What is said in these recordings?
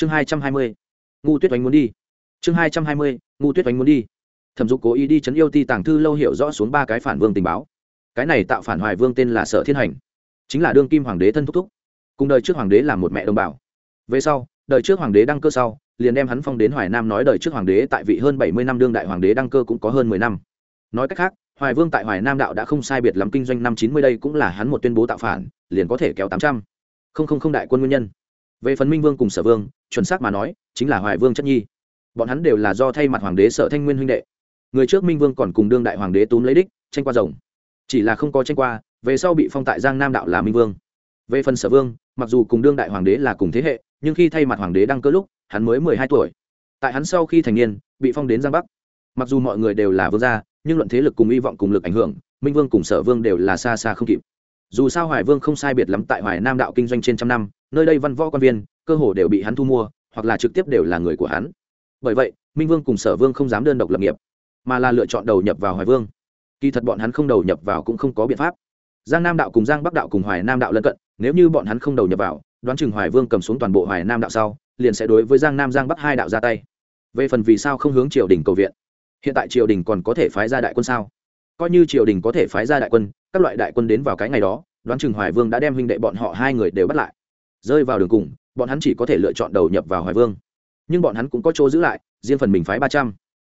chương hai trăm hai mươi. Ngu tuyết oánh muốn đi. Chương hai trăm hai mươi, ngu tuyết oánh muốn đi. Thẩm dục cố ý đi chấn yêu ti tàng thư lâu hiểu rõ xuống ba cái phản vương tình báo. Cái này tạo phản hoài vương tên là sở thiên hành. Chính là đương kim hoàng đế thân thúc thúc. Cùng đời trước hoàng đế là một mẹ đồng bào. Về sau, đời trước hoàng đế đăng cơ sau, liền đem hắn phong đến hoài nam nói đời trước hoàng đế tại vị hơn bảy mươi năm đương đại hoàng đế đăng cơ cũng có hơn mười năm. Nói cách khác, hoài vương tại hoài nam đạo đã không sai biệt lắm kinh doanh năm chín mươi đây cũng là hắn một tuyên bố tạo phản, liền có thể kéo tám trăm. Không không không đại quân nguyên nhân về phần minh vương cùng sở vương, chuẩn xác mà nói, chính là hoài vương chất nhi. Bọn hắn đều là do thay mặt hoàng đế sở thanh nguyên huynh đệ. Người trước minh vương còn cùng đương đại hoàng đế túm lấy đích, tranh qua rồng. Chỉ là không có tranh qua, về sau bị phong tại giang nam đạo là minh vương. Về phần sở vương, mặc dù cùng đương đại hoàng đế là cùng thế hệ, nhưng khi thay mặt hoàng đế đăng cơ lúc, hắn mới mười hai tuổi. Tại hắn sau khi thành niên, bị phong đến giang bắc. Mặc dù mọi người đều là vương gia, nhưng luận thế lực cùng hy vọng cùng lực ảnh hưởng, minh vương cùng sở vương đều là xa xa không kịp dù sao hoài vương không sai biệt lắm tại hoài nam đạo kinh doanh trên trăm năm, nơi đây văn võ quan viên, cơ hồ đều bị hắn thu mua, hoặc là trực tiếp đều là người của hắn. Bởi vậy, minh vương cùng sở vương không dám đơn độc lập nghiệp, mà là lựa chọn đầu nhập vào hoài vương. Kỳ thật bọn hắn không đầu nhập vào cũng không có biện pháp. Giang nam đạo cùng giang bắc đạo cùng hoài nam đạo lân cận, nếu như bọn hắn không đầu nhập vào, đoán chừng hoài vương cầm xuống toàn bộ hoài nam đạo sau, liền sẽ đối với giang nam, giang bắc hai đạo ra tay. Về phần vì sao không hướng triều đình cầu viện, hiện tại triều đình còn có thể phái ra đại quân sao? Coi như triều đình có thể phái ra đại quân các loại đại quân đến vào cái ngày đó, đoán chừng hoài vương đã đem huynh đệ bọn họ hai người đều bắt lại. Rơi vào đường cùng, bọn hắn chỉ có thể lựa chọn đầu nhập vào hoài vương. Nhưng bọn hắn cũng có chỗ giữ lại, riêng phần mình phái ba trăm.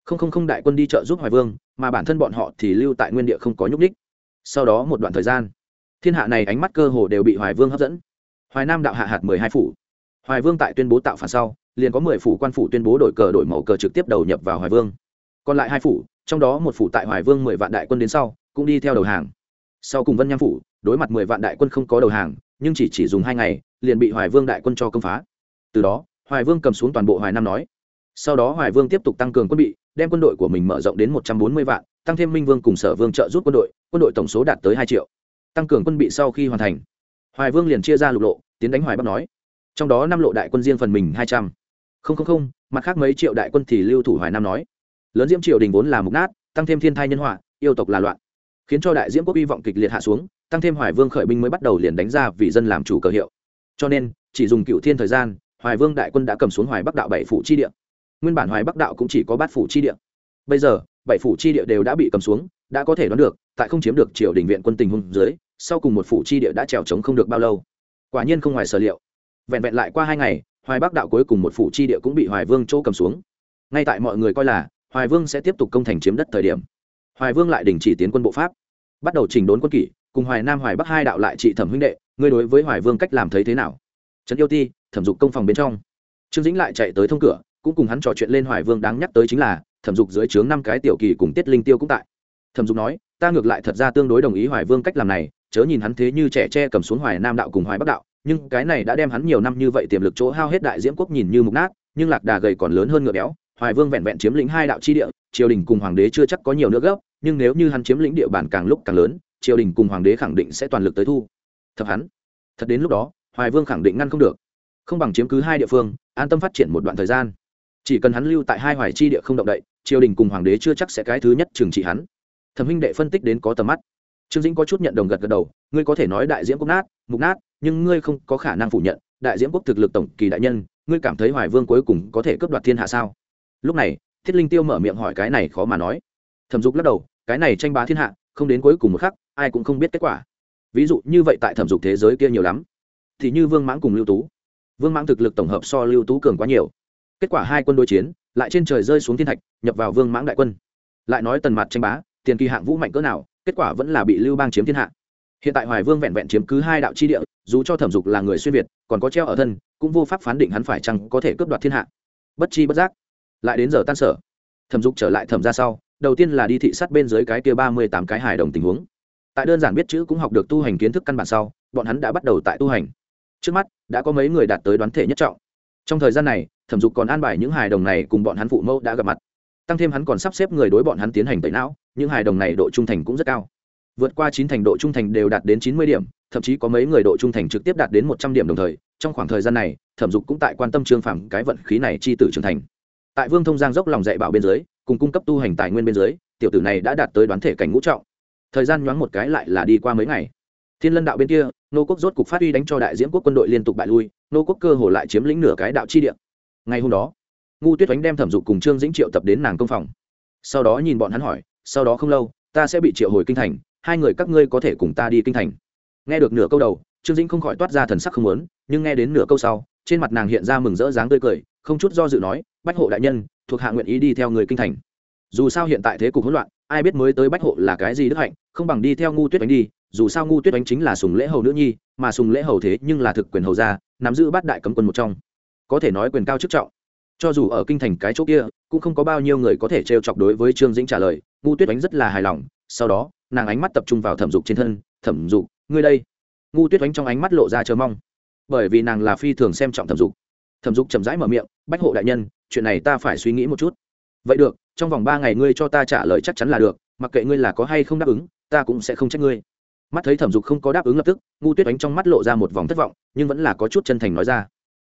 Không không không đại quân đi trợ giúp hoài vương, mà bản thân bọn họ thì lưu tại nguyên địa không có nhúc ních sau đó một đoạn thời gian, thiên hạ này ánh mắt cơ hồ đều bị hoài vương hấp dẫn. Hoài nam đạo hạ hạt mười hai phủ. Hoài vương tại tuyên bố tạo phản sau, liền có mười phủ quan phủ tuyên bố đổi cờ đổi màu cờ trực tiếp đầu nhập vào hoài vương. Còn lại hai phủ, trong đó một phủ tại hoài vương mười vạn đại quân đến sau, cũng đi theo đầu hàng sau cùng vân nham phủ, đối mặt mười vạn đại quân không có đầu hàng, nhưng chỉ chỉ dùng hai ngày, liền bị hoài vương đại quân cho công phá. Từ đó, hoài vương cầm xuống toàn bộ hoài nam nói. Sau đó hoài vương tiếp tục tăng cường quân bị, đem quân đội của mình mở rộng đến một trăm bốn mươi vạn, tăng thêm minh vương cùng sở vương trợ giúp quân đội quân đội tổng số đạt tới hai triệu. Tăng cường quân bị sau khi hoàn thành, hoài vương liền chia ra lục lộ, tiến đánh hoài bắc nói. Trong đó năm lộ đại quân riêng phần mình hai trăm. Linh mặt khác mấy triệu đại quân thì lưu thủ hoài nam nói. Lớn diễm triều đình vốn là mục nát, tăng thêm thiên thai nhân họa, yêu tộc là loạn khiến cho đại diễm quốc hy vọng kịch liệt hạ xuống, tăng thêm hoài vương khởi binh mới bắt đầu liền đánh ra vì dân làm chủ cờ hiệu. Cho nên, chỉ dùng cựu thiên thời gian, hoài vương đại quân đã cầm xuống hoài bắc đạo bảy phủ chi địa. Nguyên bản hoài bắc đạo cũng chỉ có bát phủ chi địa. Bây giờ, bảy phủ chi địa đều đã bị cầm xuống, đã có thể đoán được, tại không chiếm được triều đình viện quân tình hung dưới, sau cùng một phủ chi địa đã trèo trống không được bao lâu. Quả nhiên không ngoài sở liệu. Vẹn vẹn lại qua hai ngày, hoài bắc đạo cuối cùng một phủ chi địa cũng bị hoài vương chỗ cầm xuống. Ngay tại mọi người coi là, hoài vương sẽ tiếp tục công thành chiếm đất thời điểm hoài vương lại đình chỉ tiến quân bộ pháp. Bắt đầu chỉnh đốn quân kỷ, cùng hoài nam, hoài bắc hai đạo lại trị thẩm huynh đệ, ngươi đối với hoài vương cách làm thấy thế nào? Trấn yêu ti, thẩm dục công phòng bên trong. Trương dĩnh lại chạy tới thông cửa, cũng cùng hắn trò chuyện lên hoài vương đáng nhắc tới chính là, thẩm dục dưới trướng năm cái tiểu kỳ cùng tiết linh tiêu cũng tại. Thẩm dục nói, ta ngược lại thật ra tương đối đồng ý hoài vương cách làm này, chớ nhìn hắn thế như trẻ tre cầm xuống hoài nam đạo cùng hoài bắc đạo, nhưng cái này đã đem hắn nhiều năm như vậy tiềm lực chỗ hao hết đại diễm quốc nhìn như mục nát, nhưng lạc đà gầy còn lớn hơn ngựa béo, hoài vương vẹn vẹn chiếm lĩnh hai đạo chi địa, triều đình cùng hoàng đế chưa chắc có nhiều nữa gấp nhưng nếu như hắn chiếm lĩnh địa bàn càng lúc càng lớn, triều đình cùng hoàng đế khẳng định sẽ toàn lực tới thu. Thập hắn. Thật đến lúc đó, hoài vương khẳng định ngăn không được. Không bằng chiếm cứ hai địa phương, an tâm phát triển một đoạn thời gian. Chỉ cần hắn lưu tại hai hoài chi địa không động đậy, triều đình cùng hoàng đế chưa chắc sẽ cái thứ nhất trừng trị hắn. Thẩm huynh đệ phân tích đến có tầm mắt. Trương dĩnh có chút nhận đồng gật gật đầu, ngươi có thể nói đại diễm quốc nát, mục nát, nhưng ngươi không có khả năng phủ nhận, đại diễm quốc thực lực tổng kỳ đại nhân, ngươi cảm thấy hoài vương cuối cùng có thể cướp đoạt thiên hạ sao? Lúc này, thiết linh tiêu mở miệng hỏi cái này khó mà nói thẩm dục lắc đầu, cái này tranh bá thiên hạ, không đến cuối cùng một khắc, ai cũng không biết kết quả. Ví dụ như vậy tại thẩm dục thế giới kia nhiều lắm, thì như vương mãng cùng lưu tú. Vương mãng thực lực tổng hợp so lưu tú cường quá nhiều. Kết quả hai quân đối chiến, lại trên trời rơi xuống thiên thạch, nhập vào vương mãng đại quân. Lại nói tần mặt tranh bá, tiền kỳ hạng vũ mạnh cỡ nào, kết quả vẫn là bị lưu bang chiếm thiên hạ. Hiện tại hoài vương vẹn vẹn chiếm cứ hai đạo chi địa, dù cho thẩm dục là người xuyên việt, còn có treo ở thân, cũng vô pháp phán định hắn phải chăng có thể cướp đoạt thiên hạ. Bất chi bất giác, lại đến giờ tan sở. Thẩm dục trở lại thẩm ra sau đầu tiên là đi thị sát bên dưới cái kia ba mươi tám cái hài đồng tình huống. Tại đơn giản biết chữ cũng học được tu hành kiến thức căn bản sau, bọn hắn đã bắt đầu tại tu hành. Trước mắt, đã có mấy người đạt tới đoán thể nhất trọng. Trong thời gian này, thẩm dục còn an bài những hài đồng này cùng bọn hắn phụ mẫu đã gặp mặt. Tăng thêm hắn còn sắp xếp người đối bọn hắn tiến hành tẩy não, những hài đồng này độ trung thành cũng rất cao. Vượt qua chín thành độ trung thành đều đạt đến chín mươi điểm, thậm chí có mấy người độ trung thành trực tiếp đạt đến một trăm điểm đồng thời, trong khoảng thời gian này, thẩm dục cũng tại quan tâm trương phẳng cái vận khí này chi tử trưởng thành. Tại vương thông giang dốc lòng dạy bảo bên dưới cùng cung cấp tu hành tài nguyên bên dưới, tiểu tử này đã đạt tới đoán thể cảnh ngũ trọng. Thời gian nhoáng một cái lại là đi qua mấy ngày. Thiên lân đạo bên kia, nô quốc rốt cục phát huy đánh cho đại diễm quốc quân đội liên tục bại lui, nô quốc cơ hồ lại chiếm lĩnh nửa cái đạo chi địa. Ngày hôm đó, ngu tuyết oánh đem thẩm dục cùng trương dĩnh triệu tập đến nàng công phòng. Sau đó nhìn bọn hắn hỏi, sau đó không lâu, ta sẽ bị triệu hồi kinh thành, hai người các ngươi có thể cùng ta đi kinh thành. Nghe được nửa câu đầu, trương dĩnh không khỏi toát ra thần sắc không lớn nhưng nghe đến nửa câu sau, trên mặt nàng hiện ra mừng rỡ dáng tươi cười không chút do dự nói, bách hộ đại nhân, thuộc hạ nguyện ý đi theo người kinh thành. Dù sao hiện tại thế cục hỗn loạn, ai biết mới tới bách hộ là cái gì đức hạnh, không bằng đi theo ngu tuyết đánh đi, dù sao ngu tuyết đánh chính là sùng lễ hầu nữ nhi, mà sùng lễ hầu thế nhưng là thực quyền hầu gia, nắm giữ bát đại cấm quân một trong. Có thể nói quyền cao chức trọng. Cho dù ở kinh thành cái chỗ kia, cũng không có bao nhiêu người có thể trêu chọc đối với trương dĩnh trả lời, ngu tuyết đánh rất là hài lòng, sau đó, nàng ánh mắt tập trung vào thẩm dục trên thân, thẩm dục, ngươi đây. Ngu tuyết đánh trong ánh mắt lộ ra chờ mong, bởi vì nàng là phi thường xem trọng thẩm dục thẩm dục chậm rãi mở miệng, bách hộ đại nhân, chuyện này ta phải suy nghĩ một chút. Vậy được, trong vòng ba ngày ngươi cho ta trả lời chắc chắn là được, mặc kệ ngươi là có hay không đáp ứng, ta cũng sẽ không trách ngươi. Mắt thấy thẩm dục không có đáp ứng lập tức, ngu tuyết đánh trong mắt lộ ra một vòng thất vọng, nhưng vẫn là có chút chân thành nói ra.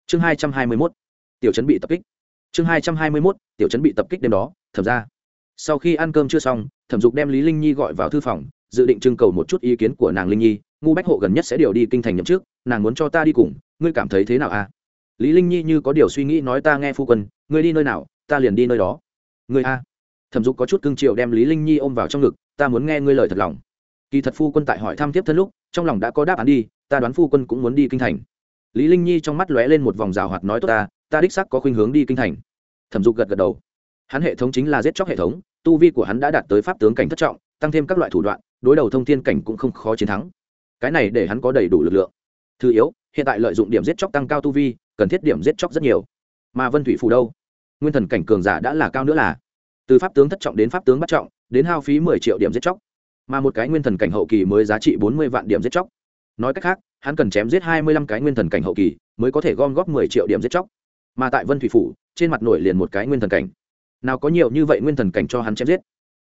Chương hai trăm hai mươi mốt, tiểu chấn bị tập kích. Chương hai trăm hai mươi mốt, tiểu chấn bị tập kích đêm đó, thẩm ra. Sau khi ăn cơm chưa xong, thẩm dục đem lý linh nhi gọi vào thư phòng, dự định trưng cầu một chút ý kiến của nàng linh nhi. Ngu bách hộ gần nhất sẽ điều đi kinh thành nhậm trước nàng muốn cho ta đi cùng, ngươi cảm thấy thế nào à? Lý linh nhi như có điều suy nghĩ nói ta nghe phu quân, ngươi đi nơi nào, ta liền đi nơi đó. Ngươi a. Thẩm dục có chút cưng chiều đem lý linh nhi ôm vào trong ngực, ta muốn nghe ngươi lời thật lòng. Kỳ thật phu quân tại hỏi thăm tiếp thân lúc, trong lòng đã có đáp án đi, ta đoán phu quân cũng muốn đi kinh thành. Lý linh nhi trong mắt lóe lên một vòng rào hoạt nói tốt ta ta đích xác có khuynh hướng đi kinh thành. Thẩm dục gật gật đầu. Hắn hệ thống chính là giết chóc hệ thống, tu vi của hắn đã đạt tới pháp tướng cảnh thất trọng, tăng thêm các loại thủ đoạn, đối đầu thông thiên cảnh cũng không khó chiến thắng. Cái này để hắn có đầy đủ lực lượng. Thứ yếu hiện tại lợi dụng điểm giết chóc tăng cao tu vi, cần thiết điểm giết chóc rất nhiều. Mà vân thủy phủ đâu? Nguyên thần cảnh cường giả đã là cao nữa là. Từ pháp tướng thất trọng đến pháp tướng bắt trọng, đến hao phí mười triệu điểm giết chóc. Mà một cái nguyên thần cảnh hậu kỳ mới giá trị bốn mươi vạn điểm giết chóc. Nói cách khác, hắn cần chém giết hai mươi lăm cái nguyên thần cảnh hậu kỳ mới có thể gom góp mười triệu điểm giết chóc. Mà tại vân thủy phủ, trên mặt nổi liền một cái nguyên thần cảnh. Nào có nhiều như vậy nguyên thần cảnh cho hắn chém giết.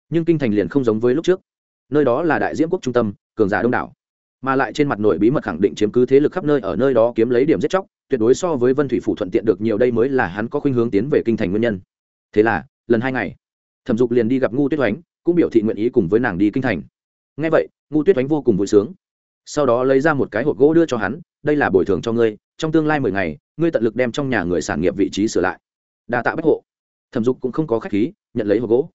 Nhưng kinh thành liền không giống với lúc trước. Nơi đó là đại diễm quốc trung tâm, cường giả đông đảo mà lại trên mặt nội bí mật khẳng định chiếm cứ thế lực khắp nơi ở nơi đó kiếm lấy điểm giết chóc, tuyệt đối so với vân thủy phủ thuận tiện được nhiều đây mới là hắn có khuynh hướng tiến về kinh thành nguyên nhân. Thế là, lần hai ngày, thẩm dục liền đi gặp ngu tuyết oánh, cũng biểu thị nguyện ý cùng với nàng đi kinh thành. Ngay vậy, ngu tuyết oánh vô cùng vui sướng. Sau đó lấy ra một cái hộp gỗ đưa cho hắn, đây là bồi thường cho ngươi, trong tương lai mười ngày, ngươi tận lực đem trong nhà người sản nghiệp vị trí sửa lại. Đa tạ bách hộ. Thẩm dục cũng không có khách khí, nhận lấy hộp gỗ.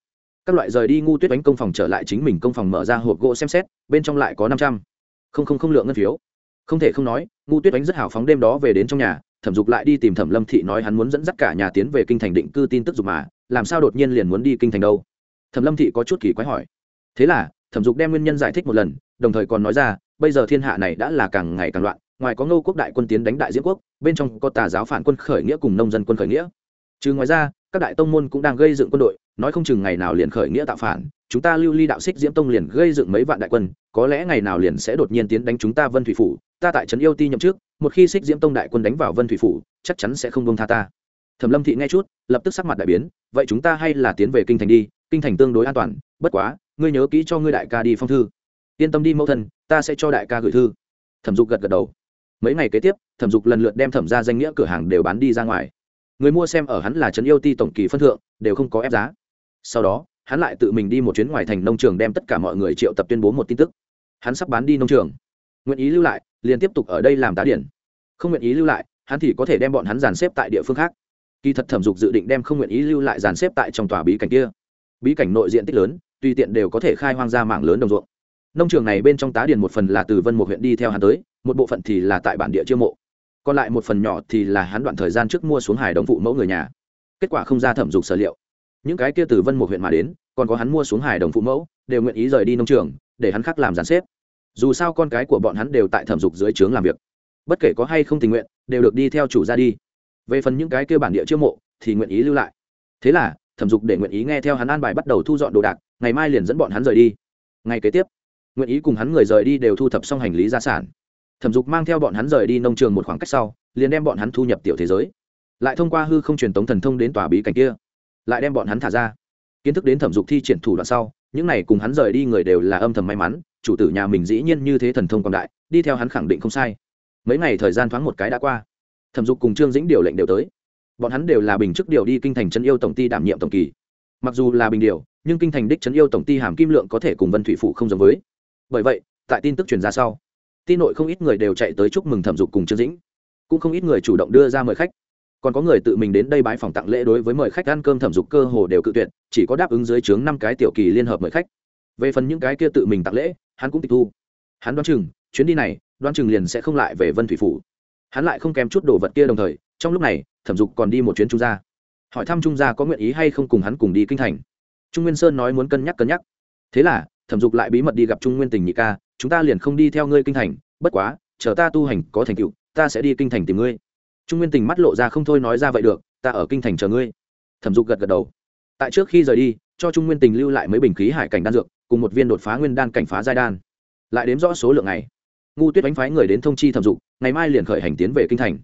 Các loại rời đi, ngu tuyết oánh công phòng trở lại chính mình công phòng mở ra hộp gỗ xem xét, bên trong lại có năm trăm không không không lượng ngân phiếu. Không thể không nói ngu tuyết đánh rất hào phóng đêm đó về đến trong nhà, thẩm dục lại đi tìm thẩm lâm thị nói hắn muốn dẫn dắt cả nhà tiến về kinh thành định cư tin tức dục mà, làm sao đột nhiên liền muốn đi kinh thành đâu? Thẩm lâm thị có chút kỳ quái hỏi. Thế là, thẩm dục đem nguyên nhân giải thích một lần, đồng thời còn nói ra, bây giờ thiên hạ này đã là càng ngày càng loạn, ngoài có ngô quốc đại quân tiến đánh đại diễn quốc, bên trong có tà giáo phản quân khởi nghĩa cùng nông dân quân khởi nghĩa. Trừ ngoài ra, các đại tông môn cũng đang gây dựng quân đội, nói không chừng ngày nào liền khởi nghĩa tạo phản chúng ta lưu ly đạo xích diễm tông liền gây dựng mấy vạn đại quân, có lẽ ngày nào liền sẽ đột nhiên tiến đánh chúng ta vân thủy phủ, ta tại trấn yêu ti nhậm trước một khi xích diễm tông đại quân đánh vào vân thủy phủ, chắc chắn sẽ không bông tha ta. Thẩm lâm thị nghe chút, lập tức sắc mặt đại biến, vậy chúng ta hay là tiến về kinh thành đi, kinh thành tương đối an toàn, bất quá, ngươi nhớ kỹ cho ngươi đại ca đi phong thư. Yên tâm đi mẫu thân, ta sẽ cho đại ca gửi thư. Thẩm dục gật gật đầu. Mấy ngày kế tiếp, thẩm dục lần lượt đem thẩm ra danh nghĩa cửa hàng đều bán đi ra ngoài. Người mua xem ở hắn là trấn yêu ti tổng kỳ phân thượng, đều không có ép giá. Sau đó hắn lại tự mình đi một chuyến ngoài thành nông trường đem tất cả mọi người triệu tập tuyên bố một tin tức. Hắn sắp bán đi nông trường. Nguyện ý lưu lại, liền tiếp tục ở đây làm tá điển. Không nguyện ý lưu lại, hắn thì có thể đem bọn hắn dàn xếp tại địa phương khác. Kỳ thật thẩm dục dự định đem không nguyện ý lưu lại dàn xếp tại trong tòa bí cảnh kia. Bí cảnh nội diện tích lớn, tùy tiện đều có thể khai hoang ra mạng lớn đồng ruộng. Nông trường này bên trong tá điền một phần là từ vân một huyện đi theo hắn tới, một bộ phận thì là tại bản địa chiêu mộ. Còn lại một phần nhỏ thì là hắn đoạn thời gian trước mua xuống hải đồng phụ mẫu người nhà. Kết quả không ra thẩm dục sở liệu những cái kia từ vân một huyện mà đến, còn có hắn mua xuống hải đồng phụ mẫu, đều nguyện ý rời đi nông trường, để hắn khác làm giàn xếp. Dù sao con cái của bọn hắn đều tại thẩm dục dưới trướng làm việc. Bất kể có hay không tình nguyện, đều được đi theo chủ ra đi. Về phần những cái kia bản địa chiêu mộ, thì nguyện ý lưu lại. Thế là, thẩm dục để nguyện ý nghe theo hắn an bài bắt đầu thu dọn đồ đạc, ngày mai liền dẫn bọn hắn rời đi. Ngày kế tiếp, nguyện ý cùng hắn người rời đi đều thu thập xong hành lý gia sản. Thẩm dục mang theo bọn hắn rời đi nông trường một khoảng cách sau, liền đem bọn hắn thu nhập tiểu thế giới. Lại thông qua hư không truyền tống thần thông đến tòa bí cảnh kia lại đem bọn hắn thả ra. Kiến thức đến thẩm dục thi triển thủ đoạn sau, những n à y cùng hắn rời đi người đều là âm thầm may mắn, chủ tử nhà mình dĩ nhiên như thế thần thông còn đại, đi theo hắn khẳng định không sai. Mấy ngày thời gian thoáng một cái đã qua, thẩm dục cùng trương dĩnh điều lệnh đều tới. Bọn hắn đều là bình chức điều đi kinh thành chân yêu tổng ty đảm nhiệm tổng kỳ. Mặc dù là bình điều, nhưng kinh thành đích chân yêu tổng ty hàm kim lượng có thể cùng vân thủy phụ không giống với. Bởi vậy, tại tin tức truyền ra sau tin nội không ít người đều chạy tới chúc mừng thẩm dục cùng trương dĩnh. Cũng không ít người chủ động đưa ra mời khách còn có người tự mình đến đây bái phòng tặng lễ đối với mời khách ăn cơm thẩm dục cơ hồ đều cự tuyệt, chỉ có đáp ứng dưới trướng năm cái tiểu kỳ liên hợp mời khách. Về phần những cái kia tự mình tặng lễ, hắn cũng tịch thu. Hắn đoán chừng, chuyến đi này, đoán chừng liền sẽ không lại về vân thủy phủ. Hắn lại không kém chút đồ vật kia đồng thời, trong lúc này, thẩm dục còn đi một chuyến trung gia. Hỏi thăm trung gia có nguyện ý hay không cùng hắn cùng đi kinh thành. Trung nguyên sơn nói muốn cân nhắc cân nhắc. Thế là, thẩm dục lại bí mật đi gặp trung nguyên tình nhị ca, chúng ta liền không đi theo ngươi kinh thành, bất quá, chờ ta tu hành có thành tựu, ta sẽ đi kinh thành tìm ngươi trung nguyên tình mắt lộ ra không thôi nói ra vậy được, ta ở kinh thành chờ ngươi. Thẩm dục gật gật đầu. Tại trước khi rời đi, cho trung nguyên tình lưu lại mấy bình khí hải cảnh đan dược, cùng một viên đột phá nguyên đan cảnh phá giai đan. Lại đếm rõ số lượng này ngu tuyết đánh phái người đến thông chi thẩm dục, ngày mai liền khởi hành tiến về kinh thành.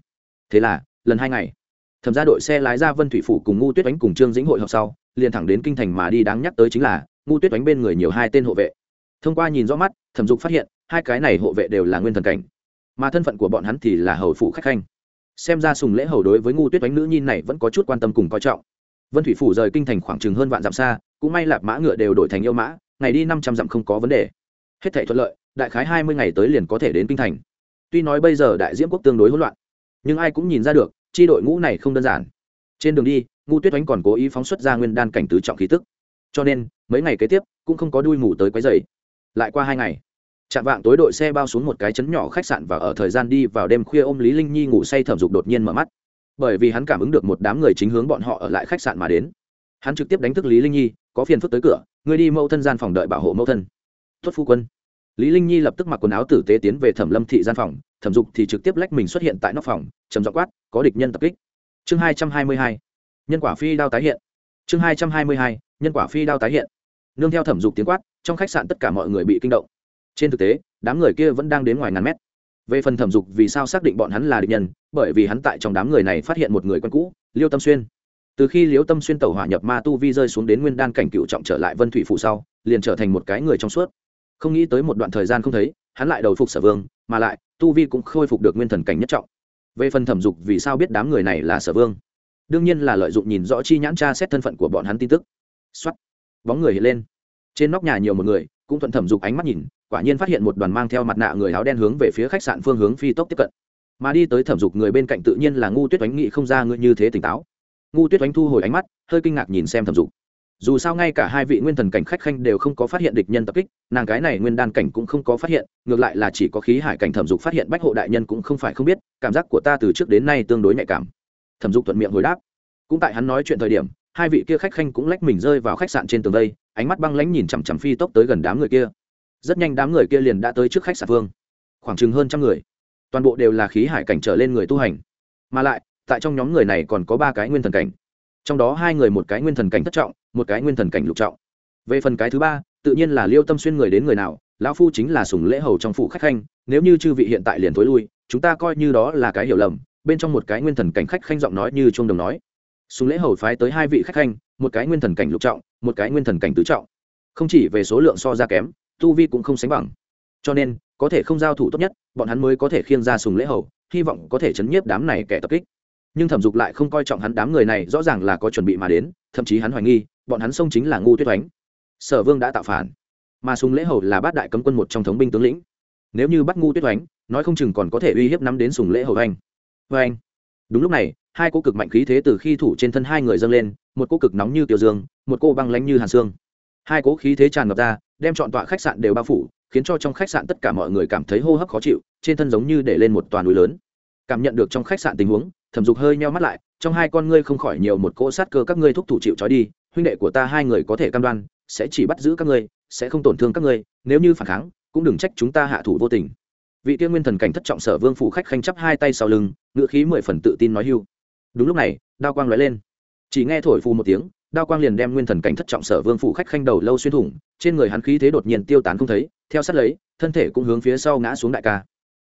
Thế là, lần hai ngày, thẩm ra đội xe lái ra vân thủy phủ cùng ngu tuyết đánh cùng trương dĩnh hội họp sau, liền thẳng đến kinh thành mà đi đáng nhắc tới chính là, ngu tuyết đánh bên người nhiều hai tên hộ vệ. Thông qua nhìn rõ mắt, thẩm dục phát hiện, hai cái này hộ vệ đều là nguyên thần cảnh. Mà thân phận của bọn hắn thì là hầu phụ khách khanh xem ra sùng lễ hầu đối với ngu tuyết đánh nữ nhi này vẫn có chút quan tâm cùng coi trọng. Vân thủy phủ rời kinh thành khoảng chừng hơn vạn dặm xa, cũng may lạp mã ngựa đều đổi thành yêu mã, ngày đi năm trăm dặm không có vấn đề. Hết thể thuận lợi, đại khái hai mươi ngày tới liền có thể đến kinh thành. Tuy nói bây giờ đại diễm quốc tương đối hỗn loạn, nhưng ai cũng nhìn ra được, chi đội ngũ này không đơn giản. Trên đường đi, ngu tuyết oánh còn cố ý phóng xuất ra nguyên đan cảnh tứ trọng khí tức. Cho nên, mấy ngày kế tiếp, cũng không có đuôi ngủ tới quấy dày lại qua hai ngày Trạm vạng tối đội xe bao xuống một cái chấn nhỏ khách sạn và ở thời gian đi vào đêm khuya ôm lý linh nhi ngủ say thẩm dục đột nhiên mở mắt. Bởi vì hắn cảm ứng được một đám người chính hướng bọn họ ở lại khách sạn mà đến. Hắn trực tiếp đánh thức lý linh nhi, có phiền phức tới cửa, ngươi đi mẫu thân gian phòng đợi bảo hộ mẫu thân. Tuất phu quân. Lý linh nhi lập tức mặc quần áo tử tế tiến về thẩm lâm thị gian phòng, thẩm dục thì trực tiếp lách mình xuất hiện tại nóc phòng, trầm giọng quát, có địch nhân tập kích. Chương hai trăm hai mươi hai. Nhân quả phi đao tái hiện. Chương hai trăm hai mươi hai. Nhân quả phi đao tái hiện. Nương theo thẩm dục tiếng quát, trong khách sạn tất cả mọi người bị kinh động trên thực tế, đám người kia vẫn đang đến ngoài ngàn mét. Về phần thẩm dục vì sao xác định bọn hắn là địch nhân, bởi vì hắn tại trong đám người này phát hiện một người quen cũ, liêu tâm xuyên. Từ khi liêu tâm xuyên tẩu hỏa nhập ma tu vi rơi xuống đến nguyên đan cảnh cựu trọng trở lại vân thủy phụ sau, liền trở thành một cái người trong suốt. Không nghĩ tới một đoạn thời gian không thấy, hắn lại đầu phục sở vương, mà lại, tu vi cũng khôi phục được nguyên thần cảnh nhất trọng. Về phần thẩm dục vì sao biết đám người này là sở vương, đương nhiên là lợi dụng nhìn rõ chi nhãn tra xét thân phận của bọn hắn tin tức. Xuất bóng người hiện lên trên nóc nhà nhiều một người, cũng thuận thẩm dục ánh mắt nhìn, quả nhiên phát hiện một đoàn mang theo mặt nạ người áo đen hướng về phía khách sạn phương hướng phi tốc tiếp cận. Mà đi tới thẩm dục người bên cạnh tự nhiên là ngu tuyết oánh nghị không ra ngươi như thế tỉnh táo. Ngu tuyết oánh thu hồi ánh mắt, hơi kinh ngạc nhìn xem thẩm dục. Dù sao ngay cả hai vị nguyên thần cảnh khách khanh đều không có phát hiện địch nhân tập kích, nàng cái này nguyên đan cảnh cũng không có phát hiện, ngược lại là chỉ có khí hải cảnh thẩm dục phát hiện bách hộ đại nhân cũng không phải không biết, cảm giác của ta từ trước đến nay tương đối nhạy cảm. Thẩm dục thuận miệng hồi đáp. Cũng tại hắn nói chuyện thời điểm, hai vị kia khách khanh cũng lách mình rơi vào khách sạn trên tường đây ánh mắt băng lãnh nhìn chằm chằm phi tốc tới gần đám người kia. Rất nhanh đám người kia liền đã tới trước khách sạn vương. Khoảng chừng hơn trăm người. Toàn bộ đều là khí hải cảnh trở lên người tu hành. Mà lại, tại trong nhóm người này còn có ba cái nguyên thần cảnh. Trong đó hai người một cái nguyên thần cảnh thất trọng, một cái nguyên thần cảnh lục trọng. Về phần cái thứ ba, tự nhiên là liêu tâm xuyên người đến người nào, lão phu chính là sùng lễ hầu trong phủ khách khanh, nếu như chư vị hiện tại liền thối lui, chúng ta coi như đó là cái hiểu lầm, bên trong một cái nguyên thần cảnh khách khanh giọng nói như chuông đồng nói sùng lễ hầu phái tới hai vị khách khanh, một cái nguyên thần cảnh lục trọng, một cái nguyên thần cảnh tứ trọng. Không chỉ về số lượng so ra kém, tu vi cũng không sánh bằng. Cho nên, có thể không giao thủ tốt nhất, bọn hắn mới có thể khiêng ra sùng lễ hầu, hy vọng có thể chấn nhiếp đám này kẻ tập kích. Nhưng thẩm dục lại không coi trọng hắn đám người này, rõ ràng là có chuẩn bị mà đến, thậm chí hắn hoài nghi, bọn hắn xông chính là ngu tuyết oánh sở vương đã tạo phản. Mà sùng lễ hầu là bát đại cấm quân một trong thống binh tướng lĩnh. Nếu như bắt ngu tuyết oánh nói không chừng còn có thể uy hiếp nắm đến sùng lễ hầu anh. Vê anh đúng lúc này hai cô cực mạnh khí thế từ khi thủ trên thân hai người dâng lên, một cô cực nóng như tiểu dương, một cô băng lánh như hàn xương. Hai cố khí thế tràn ngập ra, đem chọn tọa khách sạn đều bao phủ, khiến cho trong khách sạn tất cả mọi người cảm thấy hô hấp khó chịu, trên thân giống như để lên một toàn núi lớn. Cảm nhận được trong khách sạn tình huống, thẩm dục hơi nheo mắt lại, trong hai con ngươi không khỏi nhiều một cỗ sát cơ các ngươi thúc thủ chịu trói đi, huynh đệ của ta hai người có thể cam đoan, sẽ chỉ bắt giữ các ngươi, sẽ không tổn thương các ngươi, nếu như phản kháng, cũng đừng trách chúng ta hạ thủ vô tình. Vị tiên nguyên thần cảnh thất trọng sở vương phủ khách khanh chắp hai tay sau lưng ngựa khí mười phần tự tin nói hưu đúng lúc này, đao quang lóe lên. Chỉ nghe thổi phù một tiếng, đao quang liền đem nguyên thần cảnh thất trọng sở vương phủ khách khanh đầu lâu xuyên thủng, trên người hắn khí thế đột nhiên tiêu tán không thấy, theo sát lấy, thân thể cũng hướng phía sau ngã xuống đại ca.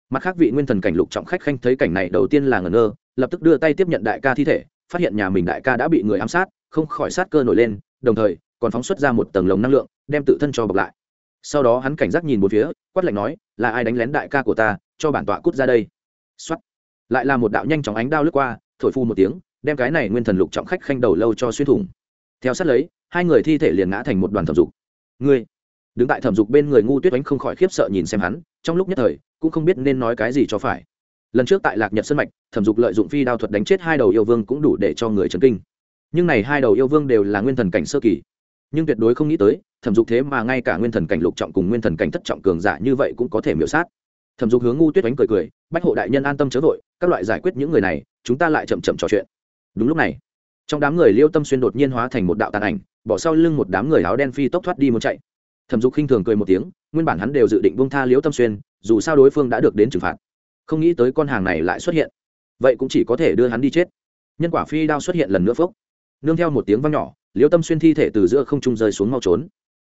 Mặt khác vị nguyên thần cảnh lục trọng khách khanh thấy cảnh này đầu tiên là ngẩn ngơ, lập tức đưa tay tiếp nhận đại ca thi thể, phát hiện nhà mình đại ca đã bị người ám sát, không khỏi sát cơ nổi lên, đồng thời, còn phóng xuất ra một tầng lồng năng lượng, đem tự thân cho bọc lại. Sau đó hắn cảnh giác nhìn một phía, quát lạnh nói, là ai đánh lén đại ca của ta, cho bản tọa cút ra đây? Xuất lại là một đạo nhanh chóng ánh đao lướt qua thổi phu một tiếng, đem cái này nguyên thần lục trọng khách khanh đầu lâu cho xuyên thủng. Theo sát lấy, hai người thi thể liền ngã thành một đoàn thẩm dục. Ngươi, đứng tại thẩm dục bên người ngu tuyết oánh không khỏi khiếp sợ nhìn xem hắn, trong lúc nhất thời, cũng không biết nên nói cái gì cho phải. Lần trước tại lạc nhật sân mạch, thẩm dục lợi dụng phi đao thuật đánh chết hai đầu yêu vương cũng đủ để cho người chấn kinh. Nhưng này hai đầu yêu vương đều là nguyên thần cảnh sơ kỳ. Nhưng tuyệt đối không nghĩ tới, thẩm dục thế mà ngay cả nguyên thần cảnh lục trọng cùng nguyên thần cảnh thất trọng cường giả như vậy cũng có thể miểu sát. Thẩm dục hướng ngu tuyết oánh cười cười, bách hộ đại nhân an tâm chớ vội, các loại giải quyết những người này chúng ta lại chậm chậm trò chuyện. Đúng lúc này, trong đám người liêu tâm xuyên đột nhiên hóa thành một đạo tàn ảnh, bỏ sau lưng một đám người áo đen phi tốc thoát đi muốn chạy. Thẩm dục khinh thường cười một tiếng, nguyên bản hắn đều dự định bông tha liêu tâm xuyên, dù sao đối phương đã được đến trừng phạt. Không nghĩ tới con hàng này lại xuất hiện. Vậy cũng chỉ có thể đưa hắn đi chết. Nhân quả phi đao xuất hiện lần nữa phốc. Nương theo một tiếng vang nhỏ, liêu tâm xuyên thi thể từ giữa không trung rơi xuống mau trốn.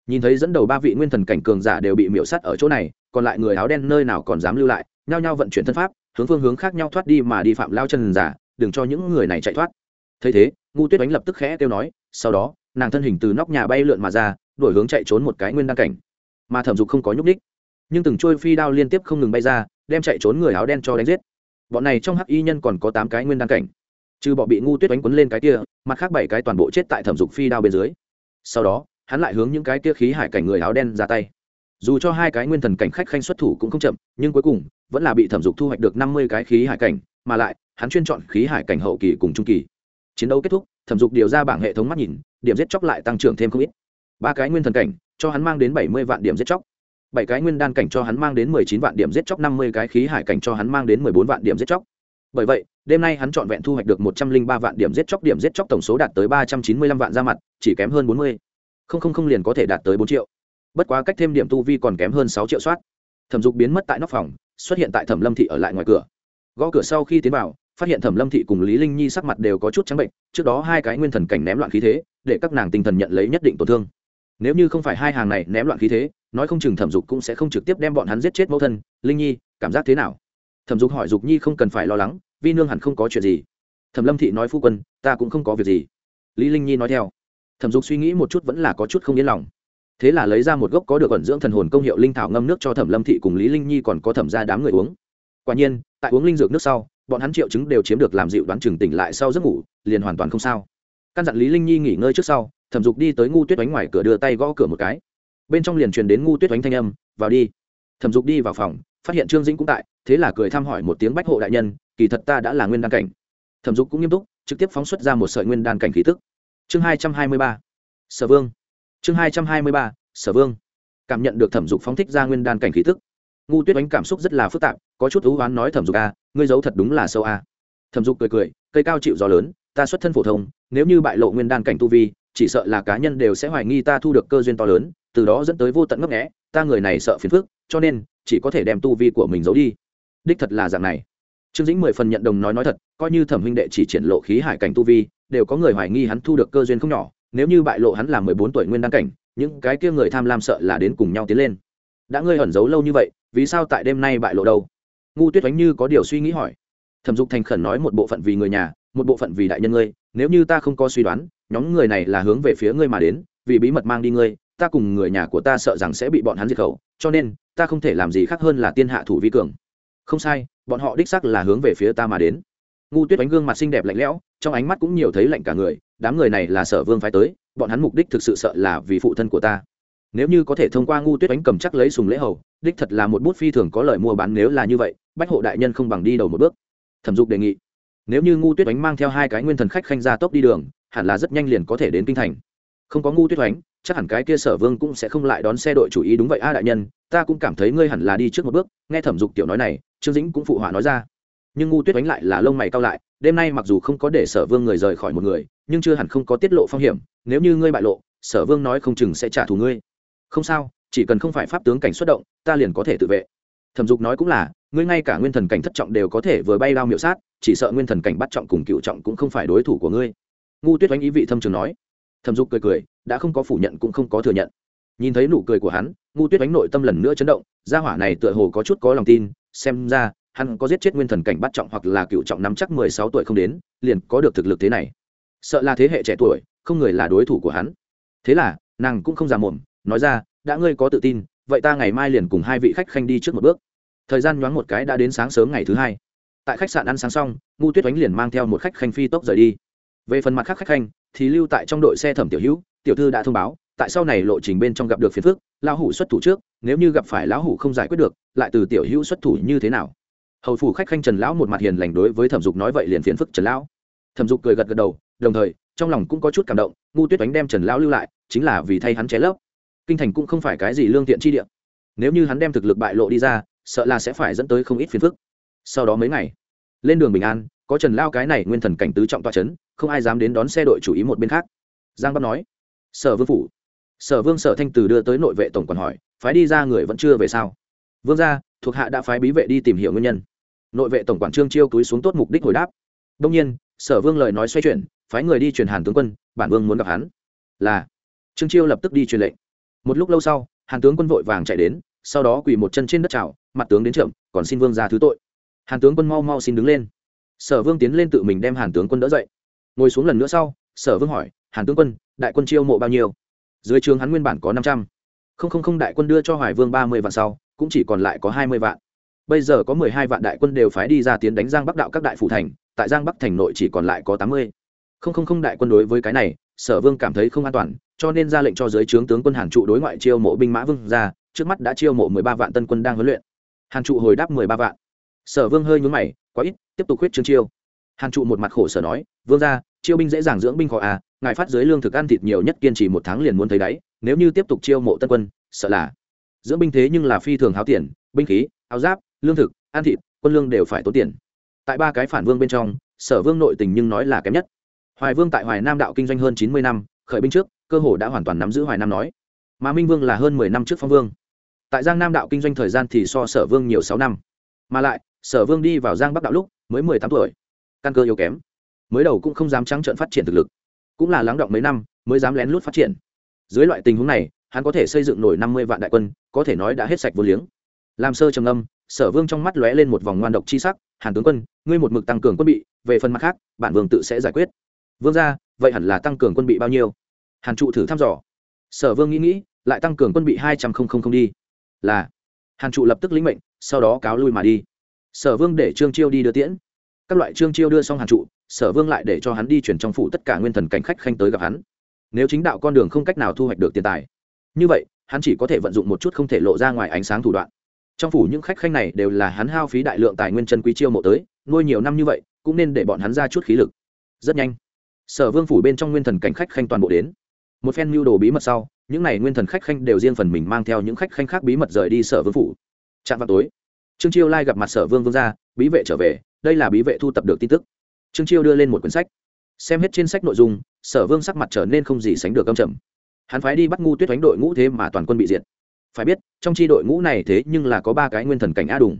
Nhìn thấy dẫn đầu ba vị nguyên thần cảnh cường giả đều bị miễu sắt ở chỗ này, còn lại người áo đen nơi nào còn dám lưu lại, nhao nhao vận chuyển thân pháp hướng phương hướng khác nhau thoát đi mà đi phạm lao chân giả, đừng cho những người này chạy thoát. Thấy thế ngu tuyết đánh lập tức khẽ kêu nói, sau đó, nàng thân hình từ nóc nhà bay lượn mà ra, đổi hướng chạy trốn một cái nguyên đăng cảnh. Mà thẩm dục không có nhúc ních nhưng từng trôi phi đao liên tiếp không ngừng bay ra, đem chạy trốn người áo đen cho đánh giết. Bọn này trong hắc y nhân còn có tám cái nguyên đăng cảnh. Trừ bọn bị ngu tuyết đánh quấn lên cái kia, mặt khác bảy cái toàn bộ chết tại thẩm dục phi đao bên dưới. Sau đó, hắn lại hướng những cái kia khí hải cảnh người áo đen ra tay dù cho hai cái nguyên thần cảnh khách khanh xuất thủ cũng không chậm, nhưng cuối cùng vẫn là bị thẩm dục thu hoạch được năm mươi cái khí hải cảnh, mà lại, hắn chuyên chọn khí hải cảnh hậu kỳ cùng trung kỳ. Chiến đấu kết thúc, thẩm dục điều ra bảng hệ thống mắt nhìn, điểm giết chóc lại tăng trưởng thêm không ít. Ba cái nguyên thần cảnh, cho hắn mang đến bảy mươi vạn điểm giết chóc. Bảy cái nguyên đan cảnh cho hắn mang đến mười chín vạn điểm giết chóc, năm mươi cái khí hải cảnh cho hắn mang đến mười bốn vạn điểm giết chóc. Bởi vậy, đêm nay hắn trọn vẹn thu hoạch được một trăm linh ba vạn điểm giết chóc, điểm giết chóc tổng số đạt tới ba trăm chín mươi lăm vạn ra mặt, chỉ kém hơn bốn mươi. Không không không liền có thể đạt tới bốn triệu bất quá cách thêm điểm tu vi còn kém hơn sáu triệu soát. Thẩm dục biến mất tại nóc phòng, xuất hiện tại thẩm lâm thị ở lại ngoài cửa. Gõ cửa sau khi tiến vào, phát hiện thẩm lâm thị cùng lý linh nhi sắc mặt đều có chút trắng bệnh, trước đó hai cái nguyên thần cảnh ném loạn khí thế, để các nàng tinh thần nhận lấy nhất định tổn thương. Nếu như không phải hai hàng này ném loạn khí thế, nói không chừng thẩm dục cũng sẽ không trực tiếp đem bọn hắn giết chết mẫu thân. Linh nhi, cảm giác thế nào? Thẩm dục hỏi dục nhi không cần phải lo lắng, vi nương hẳn không có chuyện gì. Thẩm lâm thị nói phu quân, ta cũng không có việc gì. Lý linh nhi nói theo. Thẩm dục suy nghĩ một chút vẫn là có chút không yên lòng thế là lấy ra một gốc có được ẩn dưỡng thần hồn công hiệu linh thảo ngâm nước cho thẩm lâm thị cùng lý linh nhi còn có thẩm ra đám người uống. Quả nhiên, tại uống linh dược nước sau, bọn hắn triệu chứng đều chiếm được làm dịu đoán chừng tỉnh lại sau giấc ngủ, liền hoàn toàn không sao. Căn dặn lý linh nhi nghỉ ngơi trước sau, thẩm dục đi tới ngu tuyết đánh ngoài cửa đưa tay gõ cửa một cái. Bên trong liền truyền đến ngu tuyết đánh thanh âm, vào đi. Thẩm dục đi vào phòng, phát hiện trương dĩnh cũng tại, thế là cười thăm hỏi một tiếng bách hộ đại nhân, kỳ thật ta đã là nguyên đan cảnh. Thẩm dục cũng nghiêm túc, trực tiếp phóng xuất ra một sợi nguyên đan cảnh khí tức. Chương hai trăm hai mươi ba. Sở vương chương hai trăm hai mươi ba sở vương. Cảm nhận được thẩm dục phóng thích ra nguyên đan cảnh khí tức. Ngu tuyết oánh cảm xúc rất là phức tạp có chút thú oán nói thẩm dục a à, ngươi giấu thật đúng là sâu a à. thẩm dục cười cười cây cao chịu gió lớn ta xuất thân phổ thông nếu như bại lộ nguyên đan cảnh tu vi chỉ sợ là cá nhân đều sẽ hoài nghi ta thu được cơ duyên to lớn từ đó dẫn tới vô tận ngấp nghẽ ta người này sợ phiền phức cho nên chỉ có thể đem tu vi của mình giấu đi. Đích thật là dạng này. Trương dĩnh mười phần nhận đồng nói nói thật coi như thẩm huynh đệ chỉ triển lộ khí hải cảnh tu vi đều có người hoài nghi hắn thu được cơ duyên không nhỏ nếu như bại lộ hắn là mười bốn tuổi nguyên đăng cảnh, những cái kia người tham lam sợ là đến cùng nhau tiến lên. Đã ngươi ẩn giấu lâu như vậy, vì sao tại đêm nay bại lộ đâu? Ngu tuyết oánh như có điều suy nghĩ hỏi. Thẩm dục thành khẩn nói một bộ phận vì người nhà, một bộ phận vì đại nhân ngươi, nếu như ta không có suy đoán, nhóm người này là hướng về phía ngươi mà đến, vì bí mật mang đi ngươi, ta cùng người nhà của ta sợ rằng sẽ bị bọn hắn diệt khẩu, cho nên, ta không thể làm gì khác hơn là tiên hạ thủ vi cường. Không sai, bọn họ đích sắc là hướng về phía ta mà đến. Ngu tuyết oánh gương mặt xinh đẹp lạnh lẽo, trong ánh mắt cũng nhiều thấy lạnh cả người đám người này là sở vương phái tới, bọn hắn mục đích thực sự sợ là vì phụ thân của ta. Nếu như có thể thông qua ngu tuyết đánh cầm chắc lấy sùng lễ hầu, đích thật là một bút phi thường có lời mua bán nếu là như vậy, bách hộ đại nhân không bằng đi đầu một bước. Thẩm dục đề nghị. Nếu như ngu tuyết đánh mang theo hai cái nguyên thần khách khanh ra tốc đi đường, hẳn là rất nhanh liền có thể đến kinh thành. Không có ngu tuyết đánh chắc hẳn cái kia sở vương cũng sẽ không lại đón xe đội chủ ý đúng vậy a đại nhân, ta cũng cảm thấy ngươi hẳn là đi trước một bước, nghe thẩm dục tiểu nói này, trương dĩnh cũng phụ họa nói ra nhưng ngu tuyết đánh lại là lông mày cao lại, đêm nay mặc dù không có để sở vương người rời khỏi một người, nhưng chưa hẳn không có tiết lộ phong hiểm, nếu như ngươi bại lộ, sở vương nói không chừng sẽ trả thù ngươi. Không sao, chỉ cần không phải pháp tướng cảnh xuất động, ta liền có thể tự vệ. Thẩm dục nói cũng là, ngươi ngay cả nguyên thần cảnh thất trọng đều có thể vừa bay đao miệu sát, chỉ sợ nguyên thần cảnh bắt trọng cùng cựu trọng cũng không phải đối thủ của ngươi. Ngu tuyết oanh ý vị thâm trường nói. Thẩm dục cười cười, đã không có phủ nhận cũng không có thừa nhận. Nhìn thấy nụ cười của hắn, ngu tuyết oanh nội tâm lần nữa chấn động, gia hỏa này tựa hồ có chút có lòng tin, xem ra hắn có giết chết nguyên thần cảnh bắt trọng hoặc là cựu trọng nắm chắc mười sáu tuổi không đến, liền có được thực lực thế này. Sợ là thế hệ trẻ tuổi, không người là đối thủ của hắn. Thế là, nàng cũng không già mồm nói ra, đã ngươi có tự tin, vậy ta ngày mai liền cùng hai vị khách khanh đi trước một bước. Thời gian nhoáng một cái đã đến sáng sớm ngày thứ hai. Tại khách sạn ăn sáng xong, ngu tuyết oánh liền mang theo một khách khanh phi tốc rời đi. Về phần mặt khác khách khanh, thì lưu tại trong đội xe thẩm tiểu hữu, tiểu thư đã thông báo, tại sau này lộ trình bên trong gặp được phiền phức, lão hủ xuất thủ trước, nếu như gặp phải lão hủ không giải quyết được, lại từ tiểu hữu xuất thủ như thế nào? Hầu phủ khách khanh trần lão một mặt hiền lành đối với thẩm dục nói vậy liền phiền phức trần lão. thẩm dục cười gật gật đầu, đồng thời, trong lòng cũng có chút cảm động, ngu tuyết đánh đem trần lão lưu lại, chính là vì thay hắn ché lấp. kinh thành cũng không phải cái gì lương thiện chi địa. nếu như hắn đem thực lực bại lộ đi ra, sợ là sẽ phải dẫn tới không ít phiền phức. sau đó mấy ngày, lên đường bình an, có trần lao cái này nguyên thần cảnh tứ trọng toa c h ấ n không ai dám đến đón xe đội chủ ý một bên khác. giang bắc nói, sở vương phủ, sở vương sở thanh từ đưa tới nội vệ tổng còn hỏi, phái đi ra người vẫn chưa về sao? vương ra thuộc hạ đã phái bí vệ đi tìm hiểu nguyên nhân nội vệ tổng quản trương chiêu túi xuống tốt mục đích hồi đáp. Đông nhiên, sở vương lời nói xoay chuyển, phái người đi truyền hàn tướng quân, bản vương muốn gặp hắn. Là. Trương chiêu lập tức đi truyền lệnh. Một lúc lâu sau, hàn tướng quân vội vàng chạy đến, sau đó quỳ một chân trên đất trào mặt tướng đến trượm còn xin vương ra thứ tội. Hàn tướng quân mau mau xin đứng lên. Sở vương tiến lên tự mình đem hàn tướng quân đỡ dậy. Ngồi xuống lần nữa sau, sở vương hỏi, hàn tướng quân, đại quân chiêu mộ bao nhiêu? Dưới trường hắn nguyên bản có năm trăm. Không không không, đại quân đưa cho hoài vương ba mươi vạn sau, cũng chỉ còn lại có hai mươi vạn bây giờ có mười hai vạn đại quân đều phái đi ra tiến đánh giang bắc đạo các đại phủ thành, tại giang bắc thành nội chỉ còn lại có tám mươi. Không không không đại quân đối với cái này, sở vương cảm thấy không an toàn, cho nên ra lệnh cho giới trướng tướng quân hàn trụ đối ngoại chiêu mộ binh mã vương ra, trước mắt đã chiêu mộ mười ba vạn tân quân đang huấn luyện. Hàn trụ hồi đáp mười ba vạn. Sở vương hơi nhún mày, quá ít, tiếp tục khuyết trương chiêu. Hàn trụ một mặt khổ sở nói, vương ra, chiêu binh dễ dàng dưỡng binh khó à ngài phát dưới lương thực ăn thịt nhiều nhất kiên trì một tháng liền muốn thấy đáy, nếu như tiếp tục chiêu mộ tân quân, sợ là. Dưỡng binh thế nhưng là phi thường háo tiền, binh khí, áo giáp lương thực, ăn thịt, quân lương đều phải tốn tiền. Tại ba cái phản vương bên trong, sở vương nội tình nhưng nói là kém nhất. Hoài vương tại hoài nam đạo kinh doanh hơn chín mươi năm, khởi binh trước, cơ hồ đã hoàn toàn nắm giữ hoài nam nói. Mà minh vương là hơn mười năm trước phong vương. Tại giang nam đạo kinh doanh thời gian thì so sở vương nhiều sáu năm. Mà lại, sở vương đi vào giang bắc đạo lúc, mới mười tám tuổi. Căn cơ yếu kém. Mới đầu cũng không dám trắng trợn phát triển thực lực. Cũng là lắng động mấy năm, mới dám lén lút phát triển. Dưới loại tình huống này, hắn có thể xây dựng nổi năm mươi vạn đại quân, có thể nói đã hết sạch vô liếng làm sơ trầm âm sở vương trong mắt lóe lên một vòng ngoan độc chi sắc, hàn tướng quân, ngươi một mực tăng cường quân bị, về phần mặt khác, bản vương tự sẽ giải quyết. Vương ra vậy hẳn là tăng cường quân bị bao nhiêu? Hàn trụ thử thăm dò. Sở vương nghĩ nghĩ, lại tăng cường quân bị hai trăm linh đi. Là. Hàn trụ lập tức lĩnh mệnh, sau đó cáo lui mà đi. Sở vương để trương chiêu đi đưa tiễn. Các loại trương chiêu đưa xong hàn trụ, sở vương lại để cho hắn đi chuyển trong phủ tất cả nguyên thần cảnh khách khanh tới gặp hắn. Nếu chính đạo con đường không cách nào thu hoạch được tiền tài, như vậy, hắn chỉ có thể vận dụng một chút không thể lộ ra ngoài ánh sáng thủ đoạn trong phủ những khách khanh này đều là hắn hao phí đại lượng tài nguyên chân quý chiêu mộ tới, nuôi nhiều năm như vậy, cũng nên để bọn hắn ra chút khí lực. Rất nhanh, sở vương phủ bên trong nguyên thần cảnh khách khanh toàn bộ đến. Một phen mưu đồ bí mật sau, những n à y nguyên thần khách khanh đều riêng phần mình mang theo những khách khanh khác bí mật rời đi sở vương phủ. Chạm vào tối, trương chiêu lai gặp mặt sở vương vương gia, bí vệ trở về, đây là bí vệ thu tập được tin tức. Trương chiêu đưa lên một quyển sách. Xem hết trên sách nội dung, sở vương sắc mặt trở nên không gì sánh được âm trầm. Hắn phái đi bắt ngu tuyết đánh đội ngũ thế mà toàn quân bị diệt phải biết, trong tri đội ngũ này thế nhưng là có ba cái nguyên thần cảnh a đùng.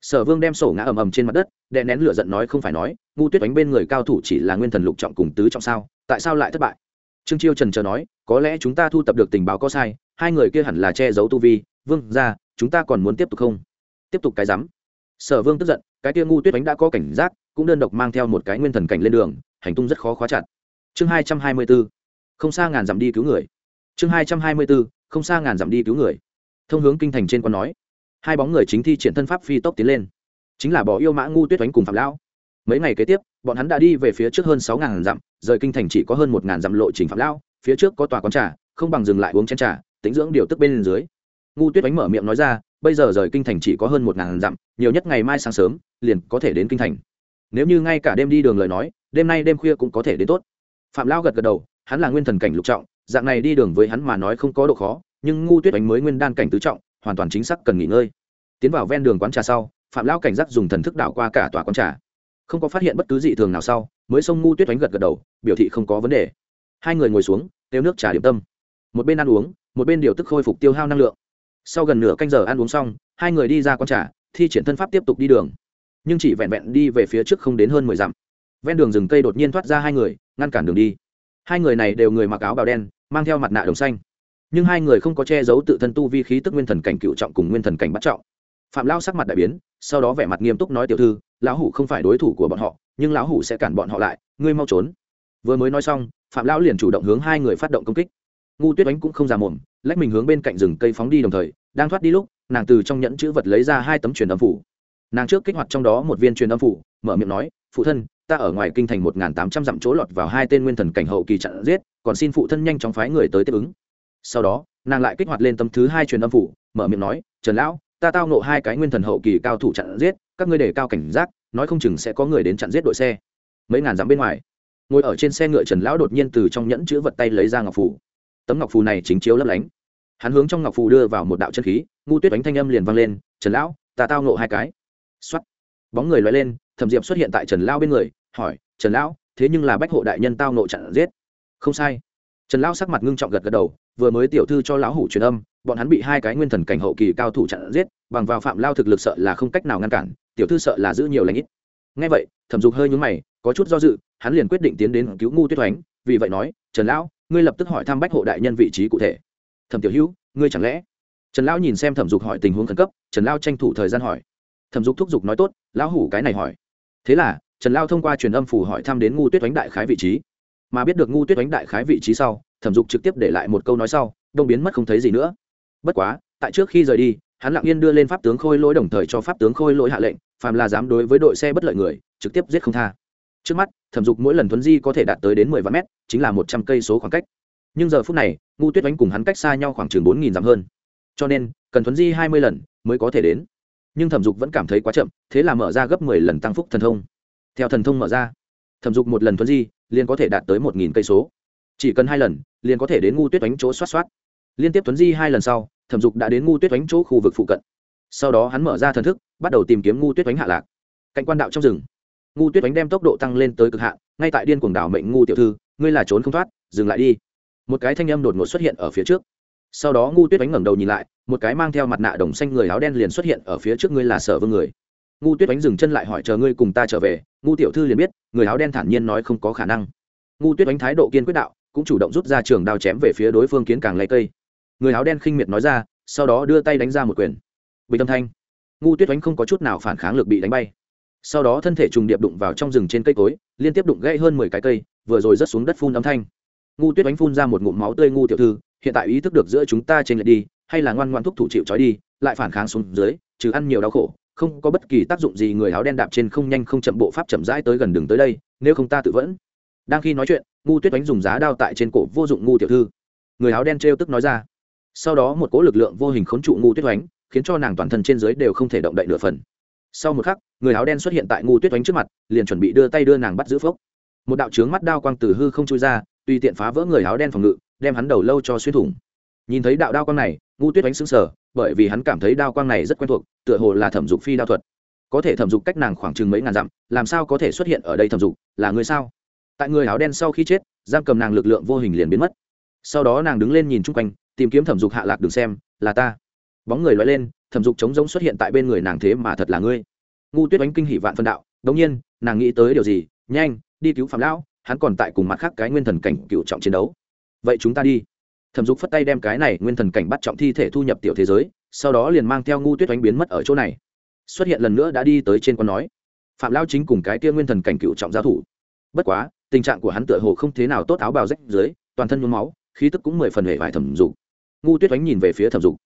Sở vương đem sổ ngã ầm ầm trên mặt đất, đè nén lửa giận nói không phải nói, ngu tuyết đánh bên người cao thủ chỉ là nguyên thần lục trọng cùng tứ trọng sao, tại sao lại thất bại? Trương chiêu trần chờ nói, có lẽ chúng ta thu tập được tình báo có sai, hai người kia hẳn là che giấu tu vi, vương ra, chúng ta còn muốn tiếp tục không? Tiếp tục cái rắm. Sở vương tức giận, cái kia ngu tuyết đánh đã có cảnh giác, cũng đơn độc mang theo một cái nguyên thần cảnh lên đường, hành tung rất khó khóa chặt. Chương hai trăm hai mươi b ố không xa ngàn dặm đi cứu người. Chương hai trăm hai mươi b ố không xa ngàn dặm đi cứu người thông hướng kinh thành trên quan nói. Hai bóng người chính thi triển thân pháp phi tốc tiến lên. Chính là bỏ yêu mã ngu tuyết oánh cùng phạm lão. Mấy ngày kế tiếp, bọn hắn đã đi về phía trước hơn sáu ngàn dặm, rời kinh thành chỉ có hơn một ngàn dặm lộ trình phạm lão. Phía trước có tòa quán trà, không bằng dừng lại uống chén trà, tính dưỡng điều tức bên dưới. Ngu tuyết oánh mở miệng nói ra, bây giờ rời kinh thành chỉ có hơn một ngàn dặm, nhiều nhất ngày mai sáng sớm, liền có thể đến kinh thành. Nếu như ngay cả đêm đi đường lời nói, đêm nay đêm khuya cũng có thể đến tốt. Phạm lão gật gật đầu, hắn là nguyên thần cảnh lục trọng, dạng này đi đường với hắn mà nói không có độ khó nhưng ngu tuyết đánh mới nguyên đan cảnh tứ trọng, hoàn toàn chính xác cần nghỉ ngơi. Tiến vào ven đường quán trà sau, phạm lão cảnh giác dùng thần thức đảo qua cả tòa quán trà. Không có phát hiện bất cứ dị thường nào sau, mới xông ngu tuyết đánh gật gật đầu, biểu thị không có vấn đề. Hai người ngồi xuống, tiêu nước trà điểm tâm. Một bên ăn uống, một bên điều tức khôi phục tiêu hao năng lượng. Sau gần nửa canh giờ ăn uống xong, hai người đi ra quán trà, thi triển thân pháp tiếp tục đi đường. Nhưng chỉ vẹn vẹn đi về phía trước không đến hơn mười dặm. Ven đường rừng cây đột nhiên thoát ra hai người, ngăn cản đường đi. Hai người này đều người mặc áo bào đen, mang theo mặt nạ đồng xanh nhưng hai người không có che giấu tự thân tu vi khí tức nguyên thần cảnh cựu trọng cùng nguyên thần cảnh bắt trọng. Phạm lao sắc mặt đại biến, sau đó vẻ mặt nghiêm túc nói tiểu thư, lão hủ không phải đối thủ của bọn họ, nhưng lão hủ sẽ cản bọn họ lại, ngươi mau trốn. Vừa mới nói xong, phạm lão liền chủ động hướng hai người phát động công kích. Ngu tuyết ánh cũng không ra mồm, lách mình hướng bên cạnh rừng cây phóng đi đồng thời, đang thoát đi lúc, nàng từ trong nhẫn chữ vật lấy ra hai tấm truyền âm phủ. Nàng trước kích hoạt trong đó một viên truyền âm phủ, mở miệng nói, phụ thân, ta ở ngoài kinh thành một n g h n tám trăm dặm chỗ lọt vào hai tên nguyên thần cảnh hậu kỳ chặn giết, còn xin phụ thân nhanh chóng phái người tới tiếp ứng sau đó, nàng lại kích hoạt lên tâm thứ hai truyền âm phủ, mở miệng nói, trần lão, ta tao nộ hai cái nguyên thần hậu kỳ cao thủ chặn giết, các ngươi để cao cảnh giác, nói không chừng sẽ có người đến chặn giết đội xe. Mấy ngàn dặm bên ngoài, ngồi ở trên xe ngựa trần lão đột nhiên từ trong nhẫn chữ vật tay lấy ra ngọc phủ tấm ngọc phù này chính chiếu lấp lánh. Hắn hướng trong ngọc phù đưa vào một đạo chân khí, ngu tuyết đánh thanh âm liền vang lên, trần lão, ta tao nộ hai cái. X bóng người loay lên, thẩm diệp xuất hiện tại trần lão bên người, hỏi, trần lão, thế nhưng là bách hộ đại nhân tao nộ chặn giết? Không sai. Trần lão sắc mặt ngưng trọng gật gật đầu vừa mới tiểu thư cho lão hủ truyền âm, bọn hắn bị hai cái nguyên thần cảnh hậu kỳ cao thủ chặn giết, bằng vào phạm lao thực lực sợ là không cách nào ngăn cản, tiểu thư sợ là giữ nhiều lãnh ít. Ngay vậy, thẩm dục hơi nhúng mày, có chút do dự, hắn liền quyết định tiến đến cứu ngu tuyết thoánh vì vậy nói, trần lão, ngươi lập tức hỏi thăm bách hộ đại nhân vị trí cụ thể. Thẩm tiểu hữu, ngươi chẳng lẽ? Trần lão nhìn xem thẩm dục hỏi tình huống khẩn cấp, trần lao tranh thủ thời gian hỏi. Thẩm dục thúc giục nói tốt, lão hủ cái này hỏi. Thế là, trần lao thông qua truyền âm phủ hỏi thăm đến ngu tuyết oánh đại khái vị trí mà biết được ngu tuyết đánh đại khái vị trí sau, thẩm dục trực tiếp để lại một câu nói sau, đông biến mất không thấy gì nữa. Bất quá, tại trước khi rời đi, hắn lặng yên đưa lên pháp tướng khôi lỗi đồng thời cho pháp tướng khôi lỗi hạ lệnh, phàm là dám đối với đội xe bất lợi người, trực tiếp giết không tha. Trước mắt, thẩm dục mỗi lần thuấn di có thể đạt tới đến mười vạn mét, chính là một trăm cây số khoảng cách. Nhưng giờ phút này, ngu tuyết đánh cùng hắn cách xa nhau khoảng chừng bốn nghìn dặm hơn. Cho nên, cần thuấn di hai mươi lần mới có thể đến. Nhưng thẩm dục vẫn cảm thấy quá chậm, thế là mở ra gấp mười lần tăng phúc thần thông. Theo thần thông mở ra, thẩm dục một lần thuấn di liền có thể đạt tới một nghìn cây số. Chỉ cần hai lần, liền có thể đến ngu tuyết đánh chỗ xoát xoát. Liên tiếp tuấn di hai lần sau, thẩm dục đã đến ngu tuyết đánh chỗ khu vực phụ cận. Sau đó hắn mở ra thần thức, bắt đầu tìm kiếm ngu tuyết đánh hạ lạc. Cạnh quan đạo trong rừng, ngu tuyết đánh đem tốc độ tăng lên tới cực hạn, ngay tại điên cuồng đảo mệnh ngu tiểu thư, ngươi là trốn không thoát, dừng lại đi. Một cái thanh âm đột ngột xuất hiện ở phía trước. Sau đó ngu tuyết đánh ngẩng đầu nhìn lại, một cái mang theo mặt nạ đồng xanh người áo đen liền xuất hiện ở phía trước ngươi là sở vương người ngu tuyết oánh dừng chân lại hỏi, chờ ngươi cùng ta trở về. Ngu tiểu thư liền biết, người áo đen thản nhiên nói không có khả năng. Ngu tuyết oánh thái độ kiên quyết đạo, cũng chủ động rút ra trường đao chém về phía đối phương kiến càng lấy cây. Người áo đen khinh miệt nói ra, sau đó đưa tay đánh ra một quyền. Bị tâm thanh. Ngu tuyết oánh không có chút nào phản kháng lực bị đánh bay. Sau đó thân thể trùng điệp đụng vào trong rừng trên cây cối, liên tiếp đụng gãy hơn mười cái cây, vừa rồi rớt xuống đất phun âm thanh. Ngu tuyết oánh phun ra một ngụm máu tươi, ngu tiểu thư, hiện tại ý thức được giữa chúng ta trên lệch đi, hay là ngoan ngoan thúc thủ chịu trói đi, lại phản kháng xuống dưới, trừ ăn nhiều đau khổ không có bất kỳ tác dụng gì người áo đen đạp trên không nhanh không chậm bộ pháp chậm rãi tới gần đường tới đây, nếu không ta tự vẫn. Đang khi nói chuyện, ngu tuyết đánh dùng giá đao tại trên cổ vô dụng ngu tiểu thư. Người áo đen trêu tức nói ra. Sau đó một cỗ lực lượng vô hình khốn trụ ngu tuyết đánh khiến cho nàng toàn thân trên dưới đều không thể động đậy nửa phần. Sau một khắc, người áo đen xuất hiện tại ngu tuyết đánh trước mặt, liền chuẩn bị đưa tay đưa nàng bắt giữ phốc. Một đạo trướng mắt đao quang từ hư không chui ra, tùy tiện phá vỡ người áo đen phòng ngự, đem hắn đầu lâu cho xuyên thủng nhìn thấy đạo đao quang này ngu tuyết đánh xứng sở bởi vì hắn cảm thấy đao quang này rất quen thuộc, tựa hồ là thẩm dục phi đao thuật. Có thể thẩm dục cách nàng khoảng chừng mấy ngàn dặm, làm sao có thể xuất hiện ở đây thẩm dục, là người sao? Tại người áo đen sau khi chết, giam cầm nàng lực lượng vô hình liền biến mất. Sau đó nàng đứng lên nhìn chung quanh, tìm kiếm thẩm dục hạ lạc đường xem, là ta. Bóng người loại lên, thẩm dục trống rỗng xuất hiện tại bên người nàng thế mà thật là ngươi. Ngu tuyết đánh kinh hỷ vạn phân đạo, đống nhiên, nàng nghĩ tới điều gì? Nhanh, đi cứu phạm lão, hắn còn tại cùng mặt khác cái nguyên thần cảnh cựu trọng chiến đấu. Vậy chúng ta đi thẩm dục phất tay đem cái này nguyên thần cảnh bắt trọng thi thể thu nhập tiểu thế giới, sau đó liền mang theo ngu tuyết đánh biến mất ở chỗ này. Xuất hiện lần nữa đã đi tới trên con nói. Phạm lao chính cùng cái kia nguyên thần cảnh cựu trọng giao thủ. Bất quá, tình trạng của hắn tựa hồ không thế nào tốt áo bào rách dưới, toàn thân nhuốm máu, khí tức cũng mười phần hề vải thẩm dục. Ngu tuyết đánh nhìn về phía thẩm dục.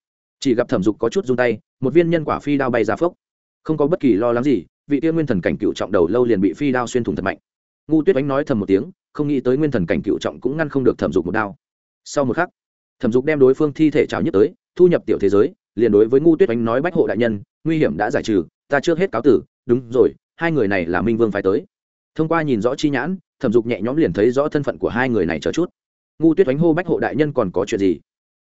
Chỉ gặp thẩm dục có chút run tay, một viên nhân quả phi đao bay ra phốc. Không có bất kỳ lo lắng gì, vị tiên nguyên thần cảnh cựu trọng đầu lâu liền bị phi đao xuyên thủng thật mạnh. Ngu tuyết đánh nói thầm một tiếng, không nghĩ tới nguyên thần cảnh cựu trọng cũng ngăn không được thẩm dục một đao sau một khắc, thẩm dục đem đối phương thi thể trào nhất tới, thu nhập tiểu thế giới, liền đối với ngu tuyết oanh nói bách hộ đại nhân, nguy hiểm đã giải trừ, ta chưa hết cáo tử, đúng rồi, hai người này là minh vương phải tới. Thông qua nhìn rõ chi nhãn, thẩm dục nhẹ nhõm liền thấy rõ thân phận của hai người này chờ chút. Ngu tuyết đánh hô bách hộ đại nhân còn có chuyện gì?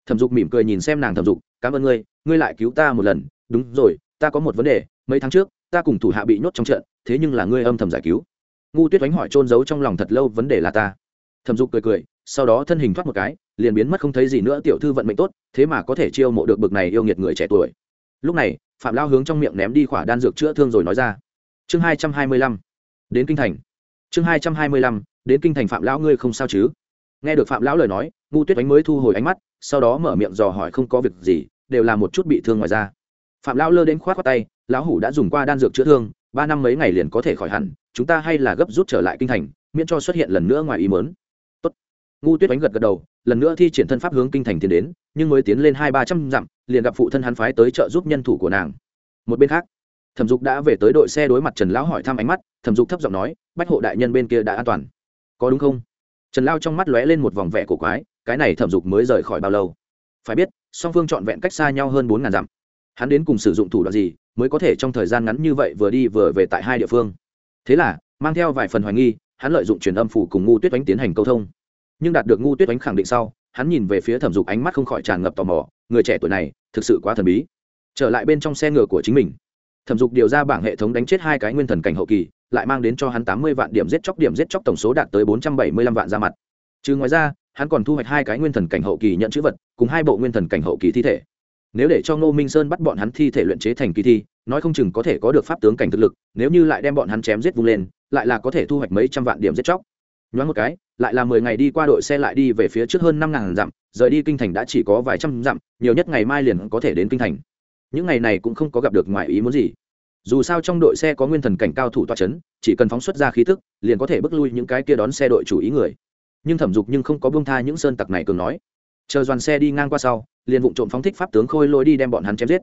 Thẩm dục mỉm cười nhìn xem nàng thẩm dục, cảm ơn ngươi ngươi lại cứu ta một lần, đúng rồi, ta có một vấn đề, mấy tháng trước, ta cùng thủ hạ bị nhốt trong trận, thế nhưng là ngươi âm thầm giải cứu. Ngu tuyết đánh hỏi trôn giấu trong lòng thật lâu, vấn đề là ta. Thẩm dục cười cười sau đó thân hình thoát một cái, liền biến mất không thấy gì nữa, tiểu thư vận mệnh tốt, thế mà có thể chiêu mộ được bực này yêu nghiệt người trẻ tuổi. Lúc này, phạm lao hướng trong miệng ném đi khỏa đan dược chữa thương rồi nói ra. Chương hai trăm hai mươi lăm, đến kinh thành. Chương hai trăm hai mươi lăm, đến kinh thành phạm lão ngươi không sao chứ? Nghe được phạm lão lời nói, ngu tuyết ánh mới thu hồi ánh mắt, sau đó mở miệng dò hỏi không có việc gì, đều là một chút bị thương ngoài ra phạm lão lơ đến khoát khoát tay, lão hủ đã dùng qua đan dược chữa thương, ba năm mấy ngày liền có thể khỏi hẳn, chúng ta hay là gấp rút trở lại kinh thành, miễn cho xuất hiện lần nữa ngoài ý mớn ngu tuyết đánh gật gật đầu, lần nữa thi triển thân pháp hướng kinh thành tiến đến, nhưng mới tiến lên hai ba trăm dặm, liền gặp phụ thân hắn phái tới trợ giúp nhân thủ của nàng. Một bên khác, thẩm dục đã về tới đội xe đối mặt trần lão hỏi thăm ánh mắt, thẩm dục thấp giọng nói, bách hộ đại nhân bên kia đã an toàn. Có đúng không? Trần lao trong mắt lóe lên một vòng vẻ cổ quái, cái này thẩm dục mới rời khỏi bao lâu? Phải biết, song phương trọn vẹn cách xa nhau hơn bốn ngàn dặm. Hắn đến cùng sử dụng thủ đoạn gì, mới có thể trong thời gian ngắn như vậy vừa đi vừa về tại hai địa phương? Thế là, mang theo vài phần hoài nghi, hắn lợi dụng truyền âm phủ cùng ngu tuyết oánh tiến hành câu thông nhưng đạt được ngu tuyết oánh khẳng định sau, hắn nhìn về phía thẩm dục ánh mắt không khỏi tràn ngập tò mò, người trẻ tuổi này, thực sự quá thần bí. Trở lại bên trong xe ngựa của chính mình, thẩm dục điều ra bảng hệ thống đánh chết hai cái nguyên thần cảnh hậu kỳ, lại mang đến cho hắn tám mươi vạn điểm giết chóc, điểm giết chóc tổng số đạt tới bốn trăm bảy mươi lăm vạn ra mặt. Chứ ngoài ra, hắn còn thu hoạch hai cái nguyên thần cảnh hậu kỳ nhận chữ vật, cùng hai bộ nguyên thần cảnh hậu kỳ thi thể. Nếu để cho ngô minh sơn bắt bọn hắn thi thể luyện chế thành kỳ thi, nói không chừng có thể có được pháp tướng cảnh thực lực, nếu như lại đem bọn hắn chém giết vung lên, lại là có thể thu hoạch mấy trăm vạn điểm giết chóc. Nhoáng một cái lại là mười ngày đi qua đội xe lại đi về phía trước hơn năm ngàn dặm, rời đi kinh thành đã chỉ có vài trăm dặm, nhiều nhất ngày mai liền có thể đến kinh thành. Những ngày này cũng không có gặp được ngoài ý muốn gì. Dù sao trong đội xe có nguyên thần cảnh cao thủ toa c h ấ n chỉ cần phóng xuất ra khí thức liền có thể bước lui những cái kia đón xe đội chủ ý người. Nhưng thẩm dục nhưng không có bông tha những sơn tặc này cường nói. Chờ đoàn xe đi ngang qua sau, liền vụ trộm phóng thích pháp tướng khôi lôi đi đem bọn hắn chém giết.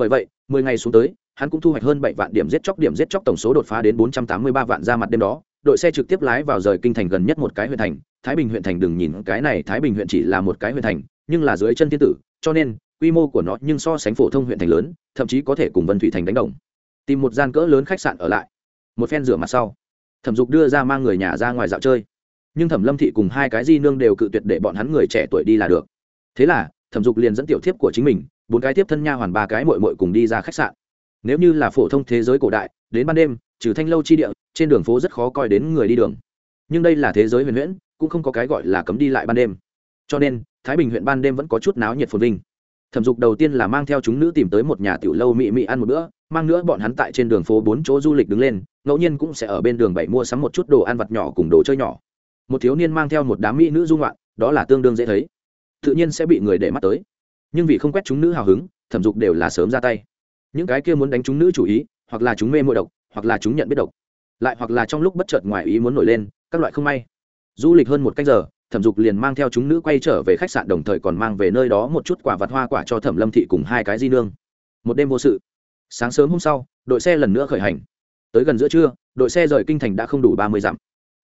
Bởi vậy, mười ngày xuống tới, hắn cũng thu hoạch hơn bảy vạn điểm giết chóc, điểm giết chóc tổng số đột phá đến bốn trăm tám mươi ba vạn ra mặt đêm đó đội xe trực tiếp lái vào rời kinh thành gần nhất một cái huyện thành. Thái bình huyện thành đừng nhìn cái này, thái bình huyện chỉ là một cái huyện thành, nhưng là dưới chân thiên tử, cho nên, quy mô của nó nhưng so sánh phổ thông huyện thành lớn, thậm chí có thể cùng vân thủy thành đánh đồng. Tìm một gian cỡ lớn khách sạn ở lại. Một phen rửa mặt sau, thẩm dục đưa ra mang người nhà ra ngoài dạo chơi. Nhưng thẩm lâm thị cùng hai cái di nương đều cự tuyệt để bọn hắn người trẻ tuổi đi là được. Thế là, thẩm dục liền dẫn tiểu thiếp của chính mình, bốn cái tiếp thân nha hoàn ba cái mội mội cùng đi ra khách sạn. Nếu như là phổ thông thế giới cổ đại, đến ban đêm trừ thanh lâu chi địa, trên đường phố rất khó coi đến người đi đường. Nhưng đây là thế giới huyền huyễn, cũng không có cái gọi là cấm đi lại ban đêm. Cho nên, thái bình huyện ban đêm vẫn có chút náo nhiệt phồn vinh. Thẩm dục đầu tiên là mang theo chúng nữ tìm tới một nhà tiểu lâu mị mị ăn một bữa, mang nữa bọn hắn tại trên đường phố bốn chỗ du lịch đứng lên, ngẫu nhiên cũng sẽ ở bên đường bảy mua sắm một chút đồ ăn vặt nhỏ cùng đồ chơi nhỏ. Một thiếu niên mang theo một đám mỹ nữ dung loạn đó là tương đương dễ thấy. Tự nhiên sẽ bị người để mắt tới. Nhưng vì không quét chúng nữ hào hứng, thẩm dục đều là sớm ra tay. Những cái kia muốn đánh chúng nữ chủ ý, hoặc là chúng mê mội độc hoặc là chúng nhận biết độc, lại hoặc là trong lúc bất chợt ngoài ý muốn nổi lên, các loại không may. Du lịch hơn một cách giờ, thẩm dục liền mang theo chúng nữ quay trở về khách sạn, đồng thời còn mang về nơi đó một chút quả vặt hoa quả cho thẩm lâm thị cùng hai cái di nương. Một đêm vô sự. Sáng sớm hôm sau, đội xe lần nữa khởi hành. Tới gần giữa trưa, đội xe rời kinh thành đã không đủ ba mươi dặm.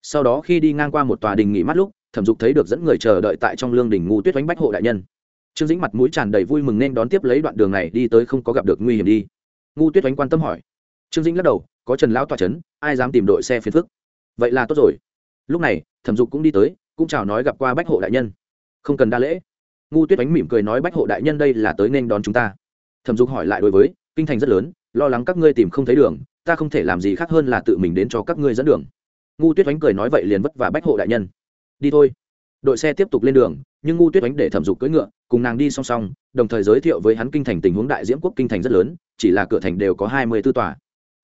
Sau đó khi đi ngang qua một tòa đình nghỉ mát lúc, thẩm dục thấy được dẫn người chờ đợi tại trong lương đình ngu tuyết oánh bách hộ đại nhân. Trương dĩnh mặt mũi tràn đầy vui mừng nên đón tiếp lấy đoạn đường này đi tới không có gặp được nguy hiểm đi. Ngu tuyết oánh quan tâm hỏi. Trương dĩnh lắc đầu có trần lão tòa c h ấ n ai dám tìm đội xe phiền phức? Vậy là tốt rồi. Lúc này, thẩm dục cũng đi tới, cũng chào nói gặp qua bách hộ đại nhân. Không cần đa lễ. Ngu tuyết oánh mỉm cười nói bách hộ đại nhân đây là tới nên đón chúng ta. Thẩm dục hỏi lại đối với, kinh thành rất lớn, lo lắng các ngươi tìm không thấy đường, ta không thể làm gì khác hơn là tự mình đến cho các ngươi dẫn đường. Ngu tuyết oánh cười nói vậy liền vất vả bách hộ đại nhân. Đi thôi. Đội xe tiếp tục lên đường, nhưng ngu tuyết oánh để thẩm dục cưỡi ngựa, cùng nàng đi song song, đồng thời giới thiệu với hắn kinh thành tình huống đại diễm quốc kinh thành rất lớn, chỉ là cửa thành đều có hai mươi b ố tòa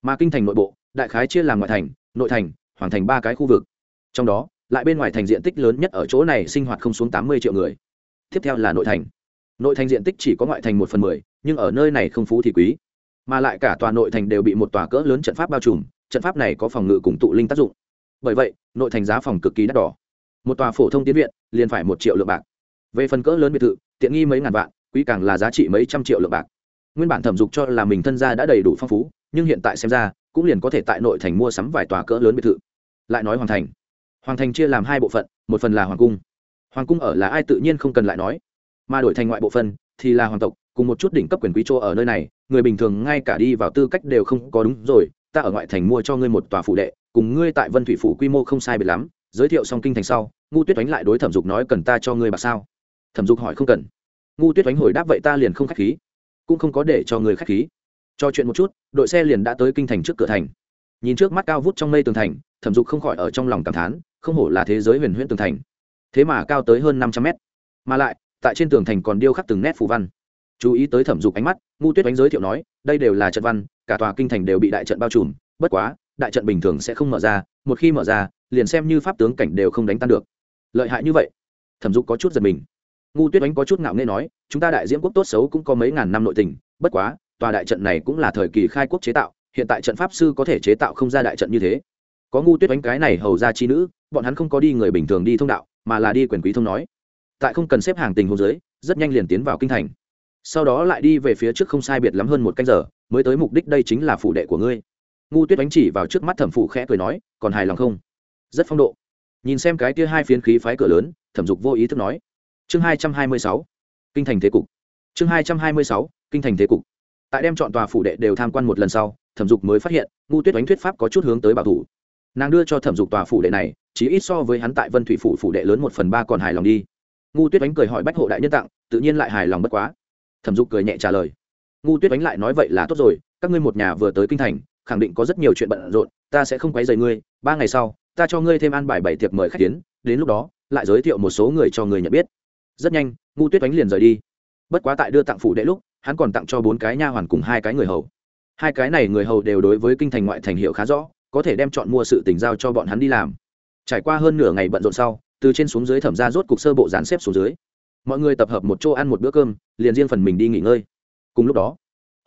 mà kinh thành nội bộ, đại khái chia làm ngoại thành, nội thành, hoàng thành ba cái khu vực. Trong đó, lại bên ngoài thành diện tích lớn nhất ở chỗ này sinh hoạt không xuống tám mươi triệu người. Tiếp theo là nội thành. Nội thành diện tích chỉ có ngoại thành một phần mười, nhưng ở nơi này không phú thì quý. Mà lại cả tòa nội thành đều bị một tòa cỡ lớn trận pháp bao trùm, trận pháp này có phòng ngự cùng tụ linh tác dụng. Bởi vậy, nội thành giá phòng cực kỳ đắt đỏ. Một tòa phổ thông tiến viện, liền phải một triệu lượng bạc. Về phần cỡ lớn biệt thự, tiện nghi mấy ngàn vạn, quý càng là giá trị mấy trăm triệu lượng bạc. Nguyên bản thẩm dục cho là mình thân gia đã đầy đủ phong phú nhưng hiện tại xem ra, cũng liền có thể tại nội thành mua sắm vài tòa cỡ lớn biệt thự. Lại nói hoàng thành. Hoàng thành chia làm hai bộ phận, một phần là hoàng cung. Hoàng cung ở là ai tự nhiên không cần lại nói. Mà đổi thành ngoại bộ phận, thì là hoàng tộc, cùng một chút đỉnh cấp quyền quý chỗ ở nơi này, người bình thường ngay cả đi vào tư cách đều không có đúng rồi, ta ở ngoại thành mua cho ngươi một tòa phủ đệ, cùng ngươi tại vân thủy phủ quy mô không sai biệt lắm, giới thiệu xong kinh thành sau, ngu tuyết đánh lại đối thẩm dục nói cần ta cho ngươi bạc sao? Thẩm dục hỏi không cần. Ngu tuyết đánh hồi đáp vậy ta liền không khách khí, cũng không có để cho người khách khí cho chuyện một chút, đội xe liền đã tới kinh thành trước cửa thành. Nhìn trước mắt cao vút trong mây tường thành, thẩm dục không khỏi ở trong lòng cảm thán, không hổ là thế giới huyền huyễn tường thành. Thế mà cao tới hơn năm trăm mét. Mà lại, tại trên tường thành còn điêu khắc từng nét phù văn. Chú ý tới thẩm dục ánh mắt, ngu tuyết đánh giới thiệu nói, đây đều là trận văn, cả tòa kinh thành đều bị đại trận bao trùm, bất quá, đại trận bình thường sẽ không mở ra, một khi mở ra, liền xem như pháp tướng cảnh đều không đánh tan được. Lợi hại như vậy? Thẩm dục có chút giật mình. Ngu tuyết đánh có chút ngạo nghê nói, chúng ta đại diễm quốc tốt xấu cũng có mấy ngàn năm nội tình, bất quá tòa đại trận này cũng là thời kỳ khai quốc chế tạo, hiện tại trận pháp sư có thể chế tạo không ra đại trận như thế. Có ngu tuyết đánh cái này hầu ra chi nữ, bọn hắn không có đi người bình thường đi thông đạo, mà là đi quyền quý thông nói. Tại không cần xếp hàng tình hồ dưới, rất nhanh liền tiến vào kinh thành. Sau đó lại đi về phía trước không sai biệt lắm hơn một canh giờ, mới tới mục đích đây chính là phủ đệ của ngươi. Ngu tuyết đánh chỉ vào trước mắt thẩm phụ khẽ cười nói, còn hài lòng không? Rất phong độ. Nhìn xem cái kia hai phiến khí phái cửa lớn, thẩm dục vô ý thức nói. Chương hai trăm hai mươi sáu, kinh thành thế cục. Chương hai trăm hai mươi sáu, kinh thành thế cục tại đem chọn tòa phủ đệ đều tham quan một lần sau, thẩm dục mới phát hiện, ngu tuyết oánh thuyết pháp có chút hướng tới bảo thủ. Nàng đưa cho thẩm dục tòa phủ đệ này, chỉ ít so với hắn tại vân thủy phủ phủ đệ lớn một phần ba còn hài lòng đi. Ngu tuyết oánh cười hỏi bách hộ đại nhân tặng, tự nhiên lại hài lòng bất quá. Thẩm dục cười nhẹ trả lời. Ngu tuyết oánh lại nói vậy là tốt rồi, các ngươi một nhà vừa tới kinh thành, khẳng định có rất nhiều chuyện bận rộn, ta sẽ không quấy rầy ngươi, ba ngày sau, ta cho ngươi thêm ăn bài bảy tiệc mời khách tiến đến lúc đó, lại giới thiệu một số người cho người nhận biết. Rất nhanh, ngu tuyết oánh liền rời đi. Bất quá tại đưa tặng phủ đệ lúc hắn còn tặng cho bốn cái nha hoàn cùng hai cái người hầu. Hai cái này người hầu đều đối với kinh thành ngoại thành hiệu khá rõ, có thể đem chọn mua sự tình giao cho bọn hắn đi làm. Trải qua hơn nửa ngày bận rộn sau, từ trên xuống dưới thẩm ra rốt cục sơ bộ dàn xếp xuống dưới. Mọi người tập hợp một chỗ ăn một bữa cơm, liền riêng phần mình đi nghỉ ngơi. Cùng lúc đó,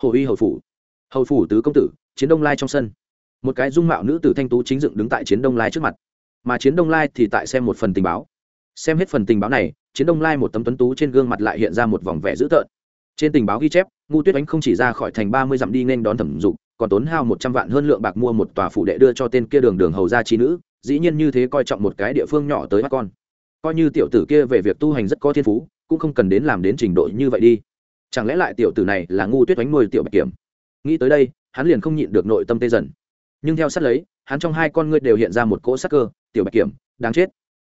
hồ uy hầu phủ hầu phủ tứ công tử, chiến đông lai trong sân. Một cái dung mạo nữ tử thanh tú chính dựng đứng tại chiến đông lai trước mặt. Mà chiến đông lai thì tại xem một phần tình báo. Xem hết phần tình báo này, chiến đông lai một tấm tuấn tú trên gương mặt lại hiện ra một vòng vẻ dữ tợn trên tình báo ghi chép ngu tuyết ánh không chỉ ra khỏi thành ba mươi dặm đi nên đón thẩm dục, còn tốn hao một trăm vạn hơn lượng bạc mua một tòa phủ đệ đưa cho tên kia đường đường hầu gia trí nữ, dĩ nhiên như thế coi trọng một cái địa phương nhỏ tới mắt con. Coi như tiểu tử kia về việc tu hành rất có thiên phú, cũng không cần đến làm đến trình độ như vậy đi. Chẳng lẽ lại tiểu tử này là ngu tuyết đánh nuôi tiểu bạch kiểm? Nghĩ tới đây, hắn liền không nhịn được nội tâm tê dần. Nhưng theo sát lấy, hắn trong hai con ngươi đều hiện ra một cỗ sắc cơ, tiểu bạch kiểm, đáng chết.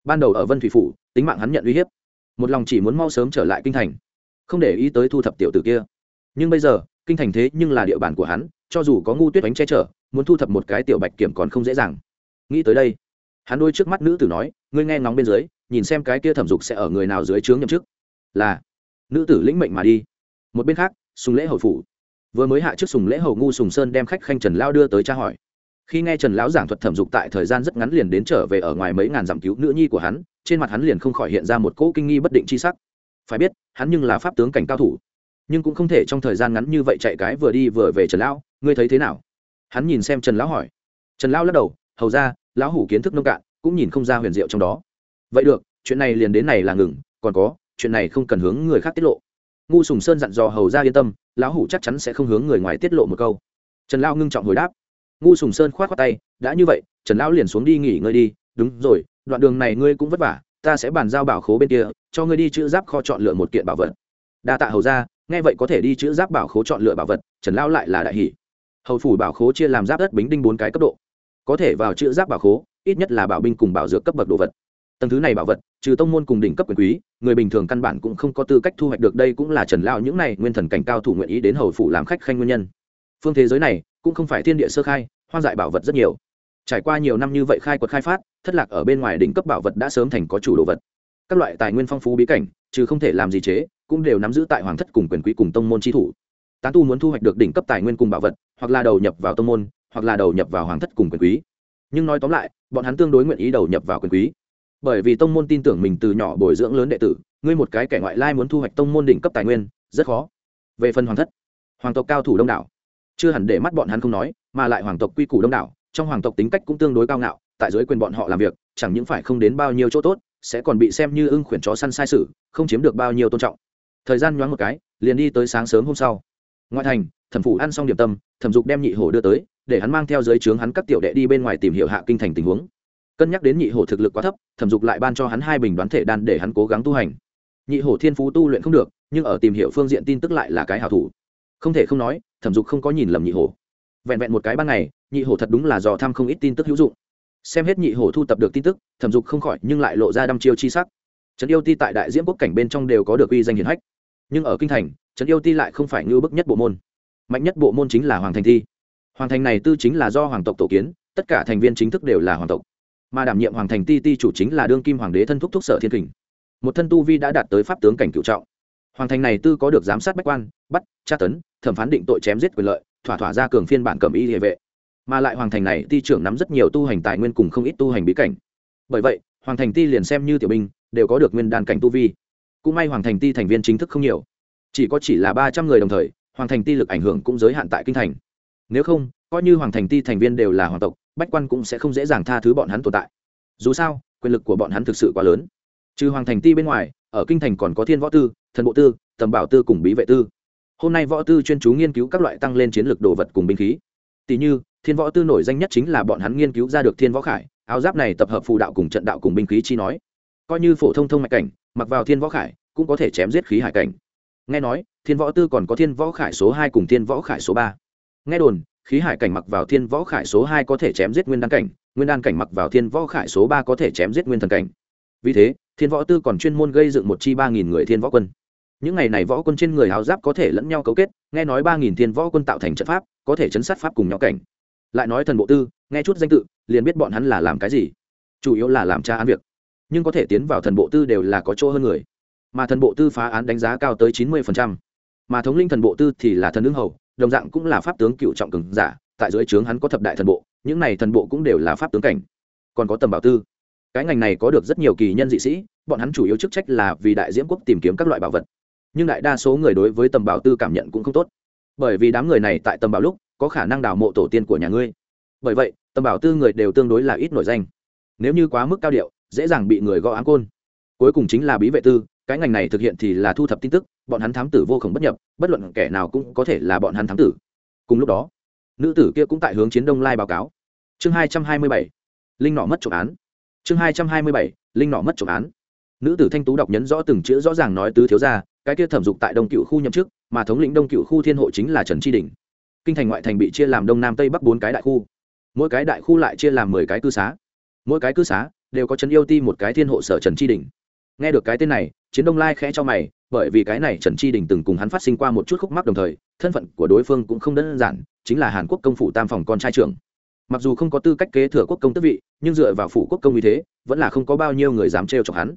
Ban đầu ở vân thủy phủ, tính mạng hắn nhận uy hiếp. Một lòng chỉ muốn mau sớm trở lại kinh thành không để ý tới thu thập tiểu tử kia. Nhưng bây giờ, kinh thành thế nhưng là địa bàn của hắn, cho dù có ngu tuyết đánh che chở, muốn thu thập một cái tiểu bạch kiểm còn không dễ dàng. Nghĩ tới đây, hắn đôi trước mắt nữ tử nói, ngươi nghe ngóng bên dưới, nhìn xem cái kia thẩm dục sẽ ở người nào dưới trướng nhậm chức. Là, nữ tử lĩnh mệnh mà đi. Một bên khác, sùng lễ hầu phủ. Vừa mới hạ trước sùng lễ hầu ngu sùng sơn đem khách khanh trần lao đưa tới tra hỏi. Khi nghe trần lão giảng thuật thẩm dục tại thời gian rất ngắn liền đến trở về ở ngoài mấy ngàn dặm cứu nữ nhi của hắn, trên mặt hắn liền không khỏi hiện ra một cỗ kinh nghi bất định c h i sắc phải biết, hắn nhưng là pháp tướng cảnh cao thủ. Nhưng cũng không thể trong thời gian ngắn như vậy chạy cái vừa đi vừa về trần lão. Ngươi thấy thế nào? Hắn nhìn xem trần lão hỏi. Trần lão lắc đầu, hầu ra, lão hủ kiến thức nông cạn, cũng nhìn không ra huyền diệu trong đó. Vậy được, chuyện này liền đến này là ngừng, còn có, chuyện này không cần hướng người khác tiết lộ. Ngu sùng sơn dặn dò hầu ra yên tâm, lão hủ chắc chắn sẽ không hướng người ngoài tiết lộ một câu. Trần lão ngưng trọng hồi đáp. Ngu sùng sơn k h o á t khoác tay, đã như vậy, trần lão liền xuống đi nghỉ ngơi đi. Đúng rồi, đoạn đường này ngươi cũng vất vả ta sẽ bàn giao bảo khố bên kia, cho ngươi đi chữ giáp kho chọn lựa một kiện bảo vật. Đa tạ hầu ra nghe vậy có thể đi chữ giáp bảo khố chọn lựa bảo vật, trần lão lại là đại hỷ hầu phủ bảo khố chia làm giáp đất bính đinh bốn cái cấp độ. Có thể vào chữ giáp bảo khố, ít nhất là bảo binh cùng bảo dược cấp bậc đồ vật. Tầng thứ này bảo vật, trừ tông môn cùng đỉnh cấp quyền quý, người bình thường căn bản cũng không có tư cách thu hoạch được, đây cũng là trần lao những này nguyên thần cảnh cao thủ nguyện ý đến hầu phủ làm khách khanh nguyên nhân. Phương thế giới này, cũng không phải thiên địa sơ khai, hoang dại bảo vật rất nhiều trải qua nhiều năm như vậy khai quật khai phát, thất lạc ở bên ngoài đỉnh cấp bảo vật đã sớm thành có chủ đồ vật. Các loại tài nguyên phong phú bí cảnh, trừ không thể làm gì chế, cũng đều nắm giữ tại hoàng thất cùng quyền quý cùng tông môn tri thủ. Tán tu muốn thu hoạch được đỉnh cấp tài nguyên cùng bảo vật, hoặc là đầu nhập vào tông môn, hoặc là đầu nhập vào hoàng thất cùng quyền quý. Nhưng nói tóm lại, bọn hắn tương đối nguyện ý đầu nhập vào quyền quý. Bởi vì tông môn tin tưởng mình từ nhỏ bồi dưỡng lớn đệ tử, ngươi một cái kẻ ngoại lai muốn thu hoạch tông môn đỉnh cấp tài nguyên, rất khó. Về phần hoàng thất, hoàng tộc cao thủ đông đảo. Chưa hẳn để mắt bọn hắn không nói, mà lại hoàng tộc quy củ đông đảo trong hoàng tộc tính cách cũng tương đối cao ngạo, tại dưới quyền bọn họ làm việc, chẳng những phải không đến bao nhiêu chỗ tốt, sẽ còn bị xem như ưng khuyển chó săn sai sự, không chiếm được bao nhiêu tôn trọng. Thời gian nhoáng một cái, liền đi tới sáng sớm hôm sau. Ngoại thành, thẩm phủ ăn xong điểm tâm, thẩm dục đem nhị hổ đưa tới, để hắn mang theo dưới trướng hắn các tiểu đệ đi bên ngoài tìm hiểu hạ kinh thành tình huống. Cân nhắc đến nhị hổ thực lực quá thấp, thẩm dục lại ban cho hắn hai bình đoán thể đan để hắn cố gắng tu hành. Nhị hổ thiên phú tu luyện không được, nhưng ở tìm hiểu phương diện tin tức lại là cái hảo thủ. Không thể không nói, thẩm dục không có nhìn lầm nhị hổ vẹn vẹn một cái ban ngày, nhị hổ thật đúng là dò thăm không ít tin tức hữu dụng. Xem hết nhị hổ thu tập được tin tức, thẩm dục không khỏi nhưng lại lộ ra đăm chiêu chi sắc. Trấn yêu ti tại đại diễm quốc cảnh bên trong đều có được uy danh hiển hách. Nhưng ở kinh thành, trấn yêu ti lại không phải ngưu bức nhất bộ môn. Mạnh nhất bộ môn chính là hoàng thành thi. Hoàng thành này tư chính là do hoàng tộc tổ kiến, tất cả thành viên chính thức đều là hoàng tộc. Mà đảm nhiệm hoàng thành ti ti chủ chính là đương kim hoàng đế thân thúc thúc sở thiên kình. Một thân tu vi đã đạt tới pháp tướng cảnh cựu trọng. Hoàng thành này tư có được giám sát bách quan, bắt, tra tấn, thẩm phán định tội chém giết quyền lợi thỏa thỏa ra cường phiên bản cầm y địa vệ. Mà lại hoàng thành này, ti trưởng nắm rất nhiều tu hành tài nguyên cùng không ít tu hành bí cảnh. Bởi vậy, hoàng thành ti liền xem như tiểu binh, đều có được nguyên đàn cảnh tu vi. Cũng may hoàng thành ti thành viên chính thức không nhiều. Chỉ có chỉ là ba trăm người đồng thời, hoàng thành ti lực ảnh hưởng cũng giới hạn tại kinh thành. Nếu không, coi như hoàng thành ti thành viên đều là hoàng tộc, bách quan cũng sẽ không dễ dàng tha thứ bọn hắn tồn tại. Dù sao, quyền lực của bọn hắn thực sự quá lớn. Trừ hoàng thành ti bên ngoài, ở kinh thành còn có thiên võ tư, thần bộ tư, tầm bảo tư cùng bí vệ tư hôm nay võ tư chuyên chú nghiên cứu các loại tăng lên chiến lược đồ vật cùng binh khí tỷ như thiên võ tư nổi danh nhất chính là bọn hắn nghiên cứu ra được thiên võ khải áo giáp này tập hợp phù đạo cùng trận đạo cùng binh khí chi nói coi như phổ thông thông mạch cảnh mặc vào thiên võ khải cũng có thể chém giết khí hải cảnh nghe nói thiên võ tư còn có thiên võ khải số hai cùng thiên võ khải số ba nghe đồn khí hải cảnh mặc vào thiên võ khải số hai có thể chém giết nguyên đan cảnh nguyên đan cảnh mặc vào thiên võ khải số ba có thể chém giết nguyên thần cảnh vì thế thiên võ tư còn chuyên môn gây dựng một chi ba nghìn người thiên võ quân những ngày này võ quân trên người háo giáp có thể lẫn nhau cấu kết, nghe nói ba nghìn thiên võ quân tạo thành trận pháp, có thể chấn sát pháp cùng nhau cảnh. Lại nói thần bộ tư, nghe chút danh tự, liền biết bọn hắn là làm cái gì. Chủ yếu là làm tra án việc. Nhưng có thể tiến vào thần bộ tư đều là có chỗ hơn người. Mà thần bộ tư phá án đánh giá cao tới chín mươi mà thống linh thần bộ tư thì là thần ứng hầu, đồng dạng cũng là pháp tướng cựu trọng cường giả, tại dưới trướng hắn có thập đại thần bộ, những này thần bộ cũng đều là pháp tướng cảnh. Còn có tầm bảo tư. Cái ngành này có được rất nhiều kỳ nhân dị sĩ, bọn hắn chủ yếu chức trách là vì đại diễm quốc tìm kiếm các loại bảo vật nhưng đại đa số người đối với tầm bảo tư cảm nhận cũng không tốt. Bởi vì đám người này tại tầm bảo lúc có khả năng đào mộ tổ tiên của nhà ngươi. Bởi vậy, tầm bảo tư người đều tương đối là ít nổi danh. Nếu như quá mức cao điệu, dễ dàng bị người gõ áng côn. Cuối cùng chính là bí vệ tư, cái ngành này thực hiện thì là thu thập tin tức, bọn hắn thám tử vô khổng bất nhập, bất luận kẻ nào cũng có thể là bọn hắn thám tử. Cùng lúc đó, nữ tử kia cũng tại hướng chiến đông lai báo cáo. Chương hai trăm hai mươi bảy, linh nọ mất trộm án. Chương hai trăm hai mươi bảy, linh nọ mất trộm án. Nữ tử thanh tú đọc nhấn rõ từng chữ rõ ràng nói tứ thiếu ra cái kia thẩm dục tại đông cựu khu nhậm chức, mà thống lĩnh đông cựu khu thiên hộ chính là trần tri đình. Kinh thành ngoại thành bị chia làm đông nam tây bắc bốn cái đại khu. Mỗi cái đại khu lại chia làm mười cái cư xá. Mỗi cái cư xá đều có trần yêu ti một cái thiên hộ sở trần tri đình. Nghe được cái tên này, chiến đông lai khẽ cho mày, bởi vì cái này trần tri đình từng cùng hắn phát sinh qua một chút khúc mắc đồng thời, thân phận của đối phương cũng không đơn giản, chính là hàn quốc công phủ tam phòng con trai trưởng. Mặc dù không có tư cách kế thừa quốc công tước vị, nhưng dựa vào phủ quốc công như thế, vẫn là không có bao nhiêu người dám trêu chọc hắn.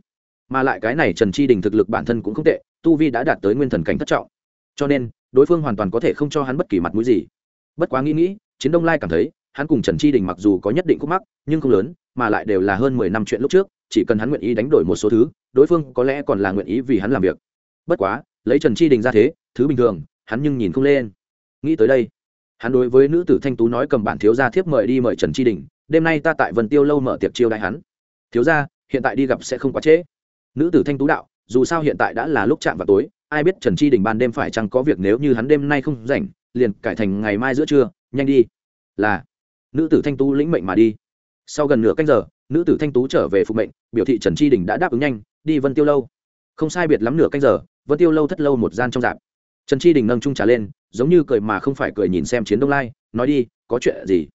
Mà lại cái này trần tri đình thực lực bản thân cũng không tệ tu vi đã đạt tới nguyên thần cảnh thất trọng. Cho nên, đối phương hoàn toàn có thể không cho hắn bất kỳ mặt mũi gì. Bất quá nghĩ nghĩ, chiến đông lai cảm thấy, hắn cùng trần tri đình mặc dù có nhất định khúc mắc, nhưng không lớn, mà lại đều là hơn mười năm chuyện lúc trước, chỉ cần hắn nguyện ý đánh đổi một số thứ, đối phương có lẽ còn là nguyện ý vì hắn làm việc. Bất quá, lấy trần tri đình ra thế, thứ bình thường, hắn nhưng nhìn không lên. Nghĩ tới đây, hắn đối với nữ tử thanh tú nói cầm bản thiếu gia thiếp mời đi mời trần tri đình, đêm nay ta tại vân tiêu lâu mở tiệc chiêu đại hắn. Thiếu gia, hiện tại đi gặp sẽ không quá trễ. Nữ tử thanh tú đạo dù sao hiện tại đã là lúc chạm vào tối, ai biết trần tri đình ban đêm phải chăng có việc nếu như hắn đêm nay không rảnh, liền cải thành ngày mai giữa trưa, nhanh đi. Là, nữ tử thanh tú lĩnh mệnh mà đi. Sau gần nửa canh giờ, nữ tử thanh tú trở về phục mệnh, biểu thị trần tri đình đã đáp ứng nhanh, đi vân tiêu lâu. Không sai biệt lắm nửa canh giờ, vân tiêu lâu thất lâu một gian trong dạp. Trần tri đình nâng trung trà lên, giống như cười mà không phải cười nhìn xem chiến đông lai, nói đi, có chuyện gì?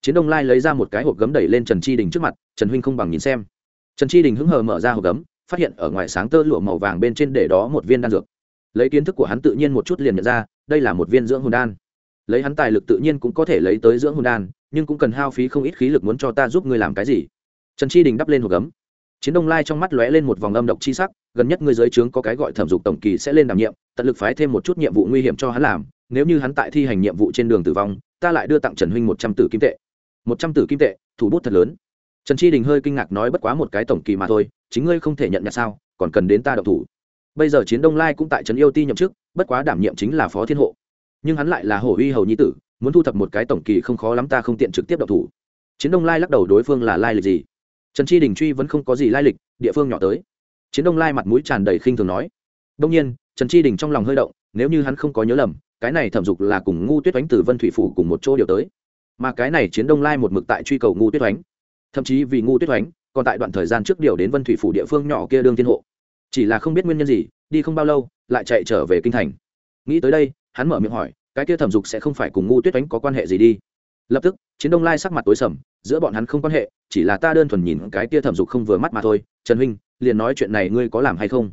Chiến đông lai lấy ra một cái hộp gấm đẩy lên trần tri đình trước mặt, trần huynh không bằng nhìn xem. Trần tri đình hứng hờ mở ra hộp gấm phát hiện ở ngoài sáng tơ lụa màu vàng bên trên để đó một viên đan dược. Lấy kiến thức của hắn tự nhiên một chút liền nhận ra, đây là một viên dưỡng hồn đan. Lấy hắn tài lực tự nhiên cũng có thể lấy tới dưỡng hồn đan, nhưng cũng cần hao phí không ít khí lực muốn cho ta giúp ngươi làm cái gì. Trần Chi đình đắp lên hộp gấm. Chiến đông lai trong mắt lóe lên một vòng âm độc chi sắc, gần nhất ngươi giới trướng có cái gọi thẩm dục tổng kỳ sẽ lên đảm nhiệm, tận lực phái thêm một chút nhiệm vụ nguy hiểm cho hắn làm, nếu như hắn tại thi hành nhiệm vụ trên đường tử vong, ta lại đưa tặng trần huynh một trăm tử kim tệ. Một trăm tử kim tệ, thủ bút thật lớn trần chi đình hơi kinh ngạc nói bất quá một cái tổng kỳ mà thôi, chính ngươi không thể nhận nhặt sao, còn cần đến ta độc thủ. Bây giờ chiến đông lai cũng tại trấn yêu ti nhậm chức, bất quá đảm nhiệm chính là phó thiên hộ. Nhưng hắn lại là hổ uy hầu nhi tử, muốn thu thập một cái tổng kỳ không khó lắm ta không tiện trực tiếp độc thủ. Chiến đông lai lắc đầu đối phương là lai lịch gì? Trần chi đình truy vẫn không có gì lai lịch, địa phương nhỏ tới. Chiến đông lai mặt mũi tràn đầy khinh thường nói. Đông nhiên, trần chi đình trong lòng hơi động, nếu như hắn không có nhớ lầm, cái này thẩm dục là cùng ngu tuyết oánh từ vân thủy phủ cùng một chỗ điều tới. Mà cái này chiến đông lai một mực tại truy cầu ngu tuyết oánh thậm chí vì ngu tuyết oánh, còn tại đoạn thời gian trước điều đến vân thủy phủ địa phương nhỏ kia đương thiên hộ. Chỉ là không biết nguyên nhân gì, đi không bao lâu, lại chạy trở về kinh thành. Nghĩ tới đây, hắn mở miệng hỏi, cái kia thẩm dục sẽ không phải cùng ngu tuyết oánh có quan hệ gì đi? Lập tức, chiến đông lai sắc mặt tối sầm, giữa bọn hắn không quan hệ, chỉ là ta đơn thuần nhìn cái kia thẩm dục không vừa mắt mà thôi. Trần huynh, liền nói chuyện này ngươi có làm hay không?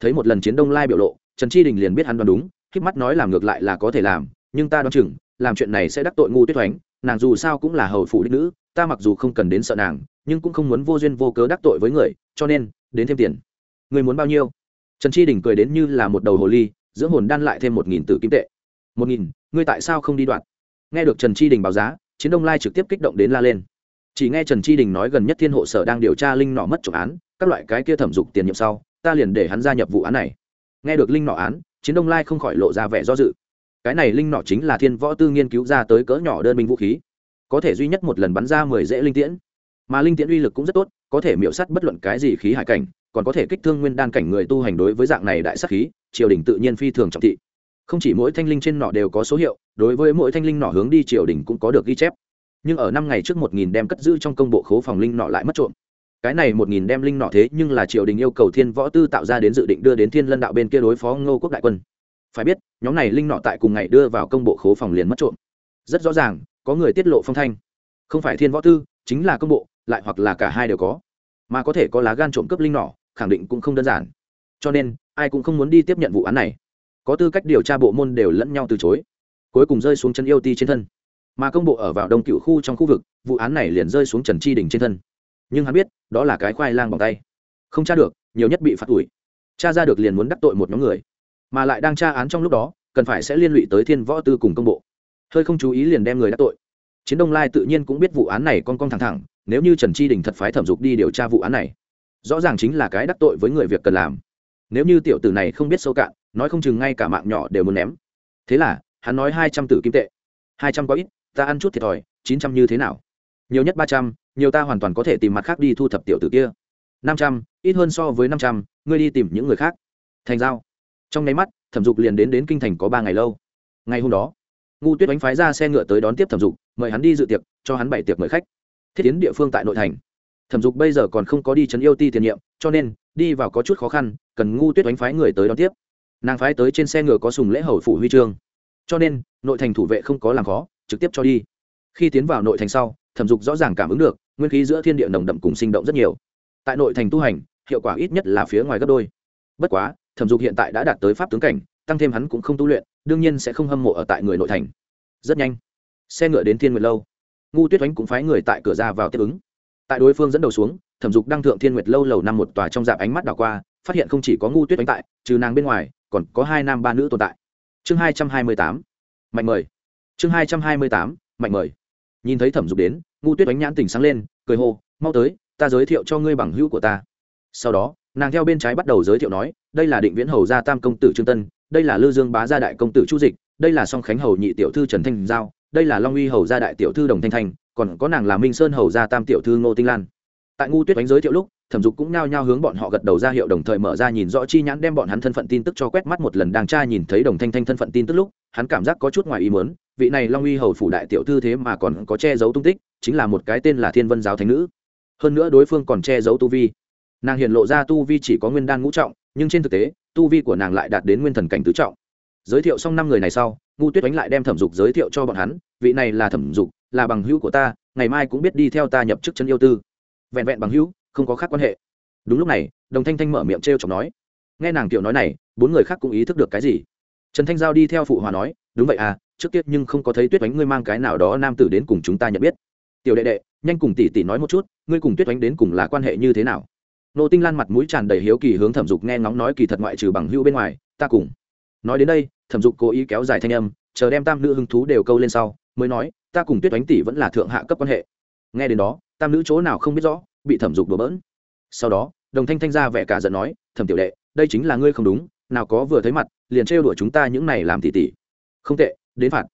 Thấy một lần chiến đông lai biểu lộ, trần chi đình liền biết hắn đoán đúng k mắt nói làm ngược lại là có thể làm, nhưng ta đoán chừng, làm chuyện này sẽ đắc tội ngu tuyết oánh, nàng dù sao cũng là hầu phụ đích nữ ta mặc dù không cần đến sợ nàng, nhưng cũng không muốn vô duyên vô cớ đắc tội với người, cho nên, đến thêm tiền. Người muốn bao nhiêu? Trần chi đình cười đến như là một đầu hồ ly, dưỡng hồn đan lại thêm một nghìn tử kim tệ. Một nghìn, ngươi tại sao không đi đoạn? Nghe được trần chi đình báo giá, chiến đông lai trực tiếp kích động đến la lên. Chỉ nghe trần chi đình nói gần nhất thiên hộ sở đang điều tra linh nọ mất trộm án, các loại cái kia thẩm dục tiền nhiệm sau, ta liền để hắn gia nhập vụ án này. Nghe được linh nọ án, chiến đông lai không khỏi lộ ra vẻ do dự. Cái này linh nọ chính là thiên võ tư nghiên cứu ra tới cỡ nhỏ đơn binh vũ khí có thể duy nhất một lần bắn ra mười dễ linh tiễn. Mà linh tiễn uy lực cũng rất tốt, có thể miễu sắt bất luận cái gì khí hải cảnh, còn có thể kích thương nguyên đan cảnh người tu hành đối với dạng này đại sắc khí, triều đình tự nhiên phi thường trọng thị. Không chỉ mỗi thanh linh trên nọ đều có số hiệu, đối với mỗi thanh linh nọ hướng đi triều đình cũng có được ghi chép. Nhưng ở năm ngày trước một nghìn đem cất giữ trong công bộ khố phòng linh nọ lại mất trộm. Cái này một nghìn đem linh nọ thế nhưng là triều đình yêu cầu thiên võ tư tạo ra đến dự định đưa đến thiên lân đạo bên kia đối phó ngô quốc đại quân. Phải biết, nhóm này linh nọ tại cùng ngày đưa vào công bộ khố phòng liền mất trộm. Rất rõ ràng có người tiết lộ phong thanh. Không phải thiên võ tư, chính là công bộ, lại hoặc là cả hai đều có. Mà có thể có lá gan trộm cướp linh nỏ, khẳng định cũng không đơn giản. Cho nên, ai cũng không muốn đi tiếp nhận vụ án này. Có tư cách điều tra bộ môn đều lẫn nhau từ chối. Cuối cùng rơi xuống chân yêu ti trên thân. Mà công bộ ở vào đông cựu khu trong khu vực, vụ án này liền rơi xuống trần tri đình trên thân. Nhưng hắn biết, đó là cái khoai lang bằng tay. Không tra được, nhiều nhất bị phạt ủi tra ra được liền muốn đắc tội một nhóm người. Mà lại đang tra án trong lúc đó, cần phải sẽ liên lụy tới thiên võ tư cùng công bộ hơi không chú ý liền đem người đắc tội. Chiến đông lai tự nhiên cũng biết vụ án này con con thẳng thẳng, nếu như trần chi đình thật phái thẩm dục đi điều tra vụ án này, rõ ràng chính là cái đắc tội với người việc cần làm. Nếu như tiểu tử này không biết sâu cạn, nói không chừng ngay cả mạng nhỏ đều muốn ném. Thế là, hắn nói hai trăm tử kim tệ. Hai trăm có ít, ta ăn chút thiệt thòi, chín trăm như thế nào? Nhiều nhất ba trăm, nhiều ta hoàn toàn có thể tìm mặt khác đi thu thập tiểu tử kia. Năm trăm, ít hơn so với năm trăm, ngươi đi tìm những người khác. Thành giao. Trong nháy mắt, thẩm dục liền đến đến kinh thành có ba ngày lâu. Ngày hôm đó ngu tuyết đánh phái ra xe ngựa tới đón tiếp thẩm dục, mời hắn đi dự tiệc, cho hắn bảy tiệc mời khách. Thiết tiến địa phương tại nội thành. Thẩm dục bây giờ còn không có đi trấn yêu ti tiền nhiệm, cho nên, đi vào có chút khó khăn, cần ngu tuyết đánh phái người tới đón tiếp. Nàng phái tới trên xe ngựa có sùng lễ hầu phủ huy chương. Cho nên, nội thành thủ vệ không có làm khó, trực tiếp cho đi. Khi tiến vào nội thành sau, thẩm dục rõ ràng cảm ứng được, nguyên khí giữa thiên địa nồng đậm cùng sinh động rất nhiều. Tại nội thành tu hành, hiệu quả ít nhất là phía ngoài gấp đôi. Bất quá, thẩm dục hiện tại đã đạt tới pháp tướng cảnh tăng thêm hắn cũng không tu luyện, đương nhiên sẽ không hâm mộ ở tại người nội thành. Rất nhanh, xe ngựa đến thiên nguyệt lâu. Ngu tuyết oánh cũng phái người tại cửa ra vào tiếp ứng. Tại đối phương dẫn đầu xuống, thẩm dục đăng thượng thiên nguyệt lâu lầu năm một tòa trong dạp ánh mắt đảo qua, phát hiện không chỉ có ngu tuyết oánh tại, trừ nàng bên ngoài, còn có hai nam ba nữ tồn tại. Chương hai trăm hai mươi tám, mạnh mời. Chương hai trăm hai mươi tám, mạnh mời. Nhìn thấy thẩm dục đến, ngu tuyết oánh nhãn tỉnh sáng lên, cười hô, mau tới, ta giới thiệu cho ngươi bằng hữu của ta. Sau đó, nàng theo bên trái bắt đầu giới thiệu nói, đây là định viễn hầu gia tam công tử trương tân đây là lư dương bá gia đại công tử chu dịch, đây là song khánh hầu nhị tiểu thư trần thanh giao, đây là long uy hầu gia đại tiểu thư đồng thanh thanh còn có nàng là minh sơn hầu gia tam tiểu thư ngô tinh lan. Tại ngu tuyết đánh giới thiệu lúc, thẩm dục cũng nao nhao hướng bọn họ gật đầu ra hiệu đồng thời mở ra nhìn rõ chi nhãn đem bọn hắn thân phận tin tức cho quét mắt một lần đang tra nhìn thấy đồng thanh thanh thân phận tin tức lúc, hắn cảm giác có chút ngoài ý muốn, vị này long uy hầu phủ đại tiểu thư thế mà còn có che giấu tung tích, chính là một cái tên là thiên vân giáo thánh nữ. Hơn nữa đối phương còn che giấu tu vi. Nàng hiện lộ ra tu vi chỉ có nguyên đan ngũ trọng, nhưng trên thực tế tu vi của nàng lại đạt đến nguyên thần cảnh tứ trọng. Giới thiệu xong năm người này sau, ngu tuyết oánh lại đem thẩm dục giới thiệu cho bọn hắn, vị này là thẩm dục, là bằng hữu của ta, ngày mai cũng biết đi theo ta nhập chức chân yêu tư. Vẹn vẹn bằng hữu, không có khác quan hệ. Đúng lúc này, đồng thanh thanh mở miệng t r e o chọc nói, nghe nàng kiểu nói này, bốn người khác cũng ý thức được cái gì? Trần thanh giao đi theo phụ hòa nói, đúng vậy à trước tiết nhưng không có thấy tuyết oánh ngươi mang cái nào đó nam tử đến cùng chúng ta nhận biết. Tiểu đệ đệ, nhanh cùng tỷ tỷ nói một chút, ngươi cùng tuyết oánh đến cùng là quan hệ như thế nào? Nô tinh lan mặt mũi tràn đầy hiếu kỳ hướng thẩm dục nghe ngóng nói kỳ thật ngoại trừ bằng hữu bên ngoài, ta cùng. Nói đến đây, thẩm dục cố ý kéo dài thanh âm, chờ đem tam nữ hứng thú đều câu lên sau, mới nói, ta cùng tuyết oánh tỷ vẫn là thượng hạ cấp quan hệ. Nghe đến đó, tam nữ chỗ nào không biết rõ, bị thẩm dục đổ bỡn. Sau đó, đồng thanh thanh ra vẻ cả giận nói, thẩm tiểu đệ, đây chính là ngươi không đúng, nào có vừa thấy mặt, liền trêu đuổi chúng ta những này làm tỷ tỷ không tệ, đến phạt.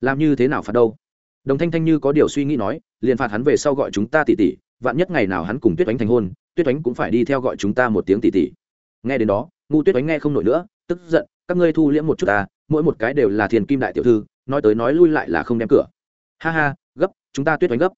Làm như thế nào phạt đâu? Đồng thanh thanh như có điều suy nghĩ nói, liền phạt hắn về sau gọi chúng ta tỷ tỷ vạn nhất ngày nào hắn cùng tuyết oánh thành hôn tuyết oánh cũng phải đi theo gọi chúng ta một tiếng tỉ tỉ. nghe đến đó, ngu tuyết oánh nghe không nổi nữa, tức giận, các ngươi thu liễm một chút ta, mỗi một cái đều là thiền kim đại tiểu thư, nói tới nói lui lại là không đem cửa. Ha ha, gấp, chúng ta tuyết oánh gấp.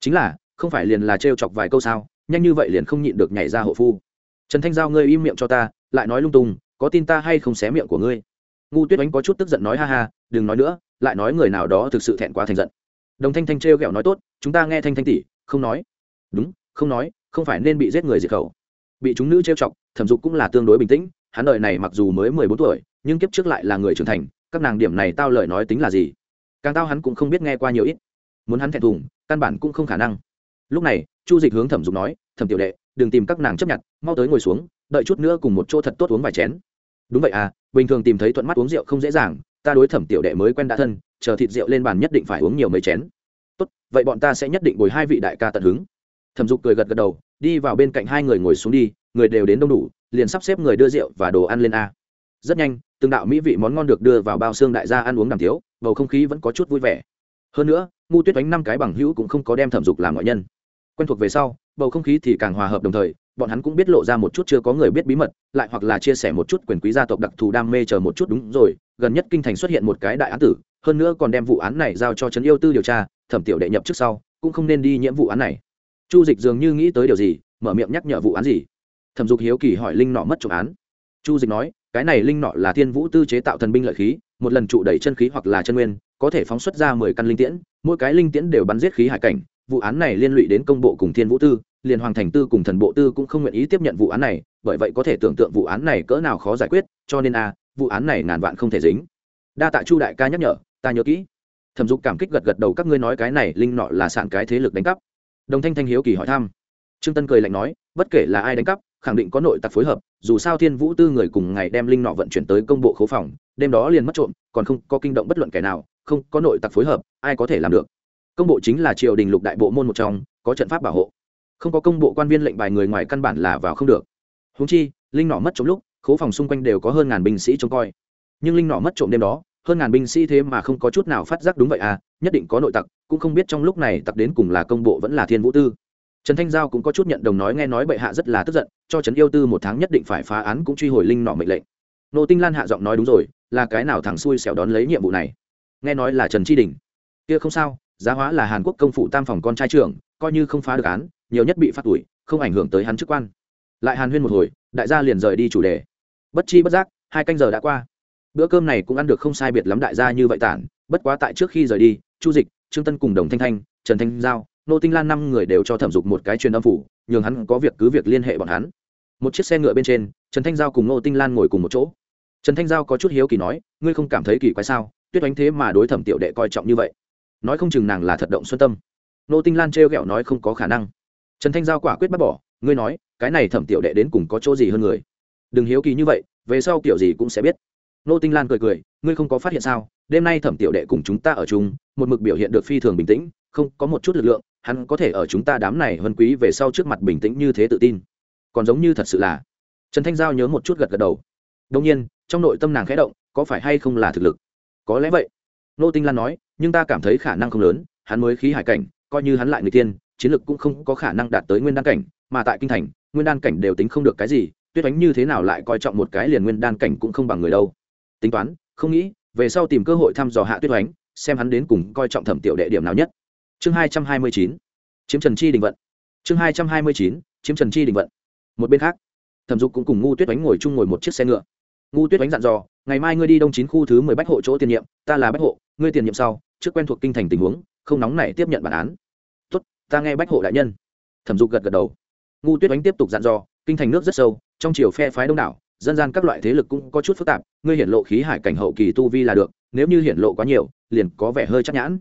Chính là, không phải liền là trêu chọc vài câu sao, nhanh như vậy liền không nhịn được nhảy ra hộ phu. Trần thanh giao ngươi im miệng cho ta, lại nói lung tung, có tin ta hay không xé miệng của ngươi? Ngu tuyết oánh có chút tức giận nói ha ha, đừng nói nữa, lại nói người nào đó thực sự thẹn quá thành giận. Đồng thanh thanh trêu ghẹo nói tốt, chúng ta nghe thanh thanh tỷ, không nói. Đúng, không nói không phải nên bị giết người diệt khẩu. Bị chúng nữ trêu chọc, thẩm dục cũng là tương đối bình tĩnh, hắn đời này mặc dù mới mười bốn tuổi, nhưng kiếp trước lại là người trưởng thành, các nàng điểm này tao lời nói tính là gì? Càng tao hắn cũng không biết nghe qua nhiều ít. Muốn hắn thẹn thùng, căn bản cũng không khả năng. Lúc này, chu dịch hướng thẩm dục nói, thẩm tiểu đệ, đừng tìm các nàng chấp nhận, mau tới ngồi xuống, đợi chút nữa cùng một chỗ thật tốt uống vài chén. Đúng vậy à bình thường tìm thấy thuận mắt uống rượu không dễ dàng, ta đối thẩm tiểu đệ mới quen đã thân, chờ thịt rượu lên bàn nhất định phải uống nhiều mấy chén. Tốt, vậy bọn ta sẽ nhất định bồi hai vị đại ca tận hứng thẩm dục cười gật gật đầu, đi vào bên cạnh hai người ngồi xuống đi, người đều đến đông đủ, liền sắp xếp người đưa rượu và đồ ăn lên a. Rất nhanh, từng đạo mỹ vị món ngon được đưa vào bao xương đại gia ăn uống đàm thiếu. bầu không khí vẫn có chút vui vẻ. Hơn nữa, ngu tuyết đánh năm cái bằng hữu cũng không có đem thẩm dục làm ngoại nhân. Quen thuộc về sau, bầu không khí thì càng hòa hợp đồng thời, bọn hắn cũng biết lộ ra một chút chưa có người biết bí mật, lại hoặc là chia sẻ một chút quyền quý gia tộc đặc thù đam mê chờ một chút đúng rồi, gần nhất kinh thành xuất hiện một cái đại án tử, hơn nữa còn đem vụ án này giao cho trấn yêu tư điều tra, thẩm tiểu đệ nhập trước sau, cũng không nên đi nhiễm vụ án này chu dịch dường như nghĩ tới điều gì, mở miệng nhắc nhở vụ án gì. Thẩm dục hiếu kỳ hỏi linh nọ mất trộm án. Chu dịch nói, cái này linh nọ là thiên vũ tư chế tạo thần binh lợi khí, một lần trụ đẩy chân khí hoặc là chân nguyên, có thể phóng xuất ra mười căn linh tiễn, mỗi cái linh tiễn đều bắn giết khí hải cảnh. Vụ án này liên lụy đến công bộ cùng thiên vũ tư, liền hoàng thành tư cùng thần bộ tư cũng không nguyện ý tiếp nhận vụ án này, bởi vậy có thể tưởng tượng vụ án này cỡ nào khó giải quyết, cho nên a, vụ án này ngàn vạn không thể dính. Đa tạ chu đại ca nhắc nhở, ta nhớ kỹ. Thẩm dục cảm kích gật gật đầu, các ngươi nói cái này linh nọ là sạn cái thế lực đánh cắp đồng thanh thanh hiếu kỳ hỏi thăm. Trương tân cười lạnh nói, bất kể là ai đánh cắp, khẳng định có nội tặc phối hợp, dù sao thiên vũ tư người cùng ngày đem linh nọ vận chuyển tới công bộ khấu phòng, đêm đó liền mất trộm, còn không có kinh động bất luận kẻ nào, không có nội tặc phối hợp, ai có thể làm được. Công bộ chính là triều đình lục đại bộ môn một trong, có trận pháp bảo hộ. Không có công bộ quan viên lệnh bài người ngoài căn bản là vào không được. Húng chi, linh nọ mất trộm lúc, khố phòng xung quanh đều có hơn ngàn binh sĩ trông coi. Nhưng linh nọ mất trộm đêm đó hơn ngàn binh sĩ thế mà không có chút nào phát giác đúng vậy à nhất định có nội tặc, cũng không biết trong lúc này tặc đến cùng là công bộ vẫn là thiên vũ tư. Trần thanh giao cũng có chút nhận đồng nói nghe nói bệ hạ rất là tức giận, cho trấn yêu tư một tháng nhất định phải phá án cũng truy hồi linh nọ mệnh lệnh. Nô tinh lan hạ giọng nói đúng rồi, là cái nào thằng xui xẻo đón lấy nhiệm vụ này? Nghe nói là trần tri đình. Kia không sao, giá hóa là hàn quốc công phụ tam phòng con trai trưởng, coi như không phá được án, nhiều nhất bị phát tuổi không ảnh hưởng tới hắn chức quan. Lại hàn huyên một hồi, đại gia liền rời đi chủ đề. Bất chi bất giác, hai canh giờ đã qua bữa cơm này cũng ăn được không sai biệt lắm đại gia như vậy tản, bất quá tại trước khi rời đi, chu dịch, trương tân cùng đồng thanh thanh, trần thanh giao, nô tinh lan năm người đều cho thẩm dục một cái truyền âm phủ, nhường hắn có việc cứ việc liên hệ bọn hắn. Một chiếc xe ngựa bên trên, trần thanh giao cùng nô tinh lan ngồi cùng một chỗ. Trần thanh giao có chút hiếu kỳ nói, ngươi không cảm thấy kỳ quái sao? Tuyết oánh thế mà đối thẩm tiểu đệ coi trọng như vậy. Nói không chừng nàng là thật động xuân tâm. Nô tinh lan trêu ghẹo nói không có khả năng. Trần thanh giao quả quyết bắt bỏ, ngươi nói, cái này thẩm tiểu đệ đến cùng có chỗ gì hơn người? Đừng hiếu kỳ như vậy, về sau kiểu gì cũng sẽ biết nô tinh lan cười cười, ngươi không có phát hiện sao? Đêm nay thẩm tiểu đệ cùng chúng ta ở chung, một mực biểu hiện được phi thường bình tĩnh, không có một chút lực lượng, hắn có thể ở chúng ta đám này hơn quý về sau trước mặt bình tĩnh như thế tự tin. Còn giống như thật sự là. Trần thanh giao nhớ một chút gật gật đầu. Đông nhiên, trong nội tâm nàng khẽ động, có phải hay không là thực lực? Có lẽ vậy. Nô tinh lan nói, nhưng ta cảm thấy khả năng không lớn, hắn mới khí hải cảnh, coi như hắn lại người tiên, chiến lực cũng không có khả năng đạt tới nguyên đan cảnh, mà tại kinh thành, nguyên đan cảnh đều tính không được cái gì, tuyết đánh như thế nào lại coi trọng một cái liền nguyên đan cảnh cũng không bằng người đâu tính toán, không nghĩ, về sau tìm cơ hội thăm dò hạ tuyết oánh, xem hắn đến cùng coi trọng thẩm tiểu đệ điểm nào nhất. Chương hai trăm hai mươi chín, chiếm trần chi đình vận. Chương hai trăm hai mươi chín, chiếm trần chi đình vận. Một bên khác, thẩm dục cũng cùng ngu tuyết oánh ngồi chung ngồi một chiếc xe ngựa. Ngu tuyết oánh dặn dò, ngày mai ngươi đi đông chín khu thứ mười bách hộ chỗ tiền nhiệm, ta là bách hộ, ngươi tiền nhiệm sau, trước quen thuộc kinh thành tình huống, không nóng này tiếp nhận bản án. Tốt, ta nghe bách hộ đại nhân. Thẩm dục gật gật đầu. Ngu tuyết oánh tiếp tục dặn dò, kinh thành nước rất sâu, trong chiều phe phái đông đảo dân gian các loại thế lực cũng có chút phức tạp, ngươi hiển lộ khí hải cảnh hậu kỳ tu vi là được, nếu như hiển lộ quá nhiều, liền có vẻ hơi chắc nhãn.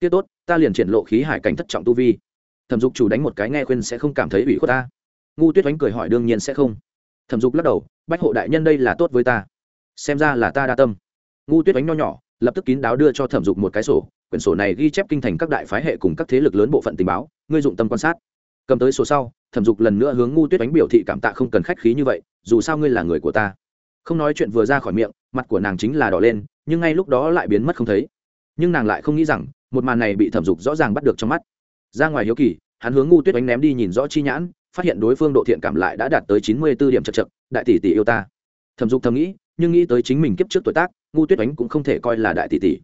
Tiết tốt, ta liền triển lộ khí hải cảnh thất trọng tu vi. Thẩm dục chủ đánh một cái nghe khuyên sẽ không cảm thấy ủy khuất ta. Ngu tuyết oánh cười hỏi đương nhiên sẽ không. Thẩm dục lắc đầu, bách hộ đại nhân đây là tốt với ta. Xem ra là ta đa tâm. Ngu tuyết oánh nho nhỏ, lập tức kín đáo đưa cho thẩm dục một cái sổ, quyển sổ này ghi chép kinh thành các đại phái hệ cùng các thế lực lớn bộ phận tình báo, ngươi dụng tâm quan sát. Cầm tới sổ sau thẩm dục lần nữa hướng ngu tuyết oánh biểu thị cảm tạ không cần khách khí như vậy, dù sao ngươi là người của ta. Không nói chuyện vừa ra khỏi miệng, mặt của nàng chính là đỏ lên, nhưng ngay lúc đó lại biến mất không thấy. Nhưng nàng lại không nghĩ rằng, một màn này bị thẩm dục rõ ràng bắt được trong mắt. Ra ngoài hiếu kỳ, hắn hướng ngu tuyết oánh ném đi nhìn rõ chi nhãn, phát hiện đối phương độ thiện cảm lại đã đạt tới chín mươi b ố điểm chật chật, đại tỷ tỷ yêu ta. Thẩm dục thầm nghĩ, nhưng nghĩ tới chính mình kiếp trước tuổi tác, ngu tuyết oánh cũng không thể coi là đại tỷ tỷ.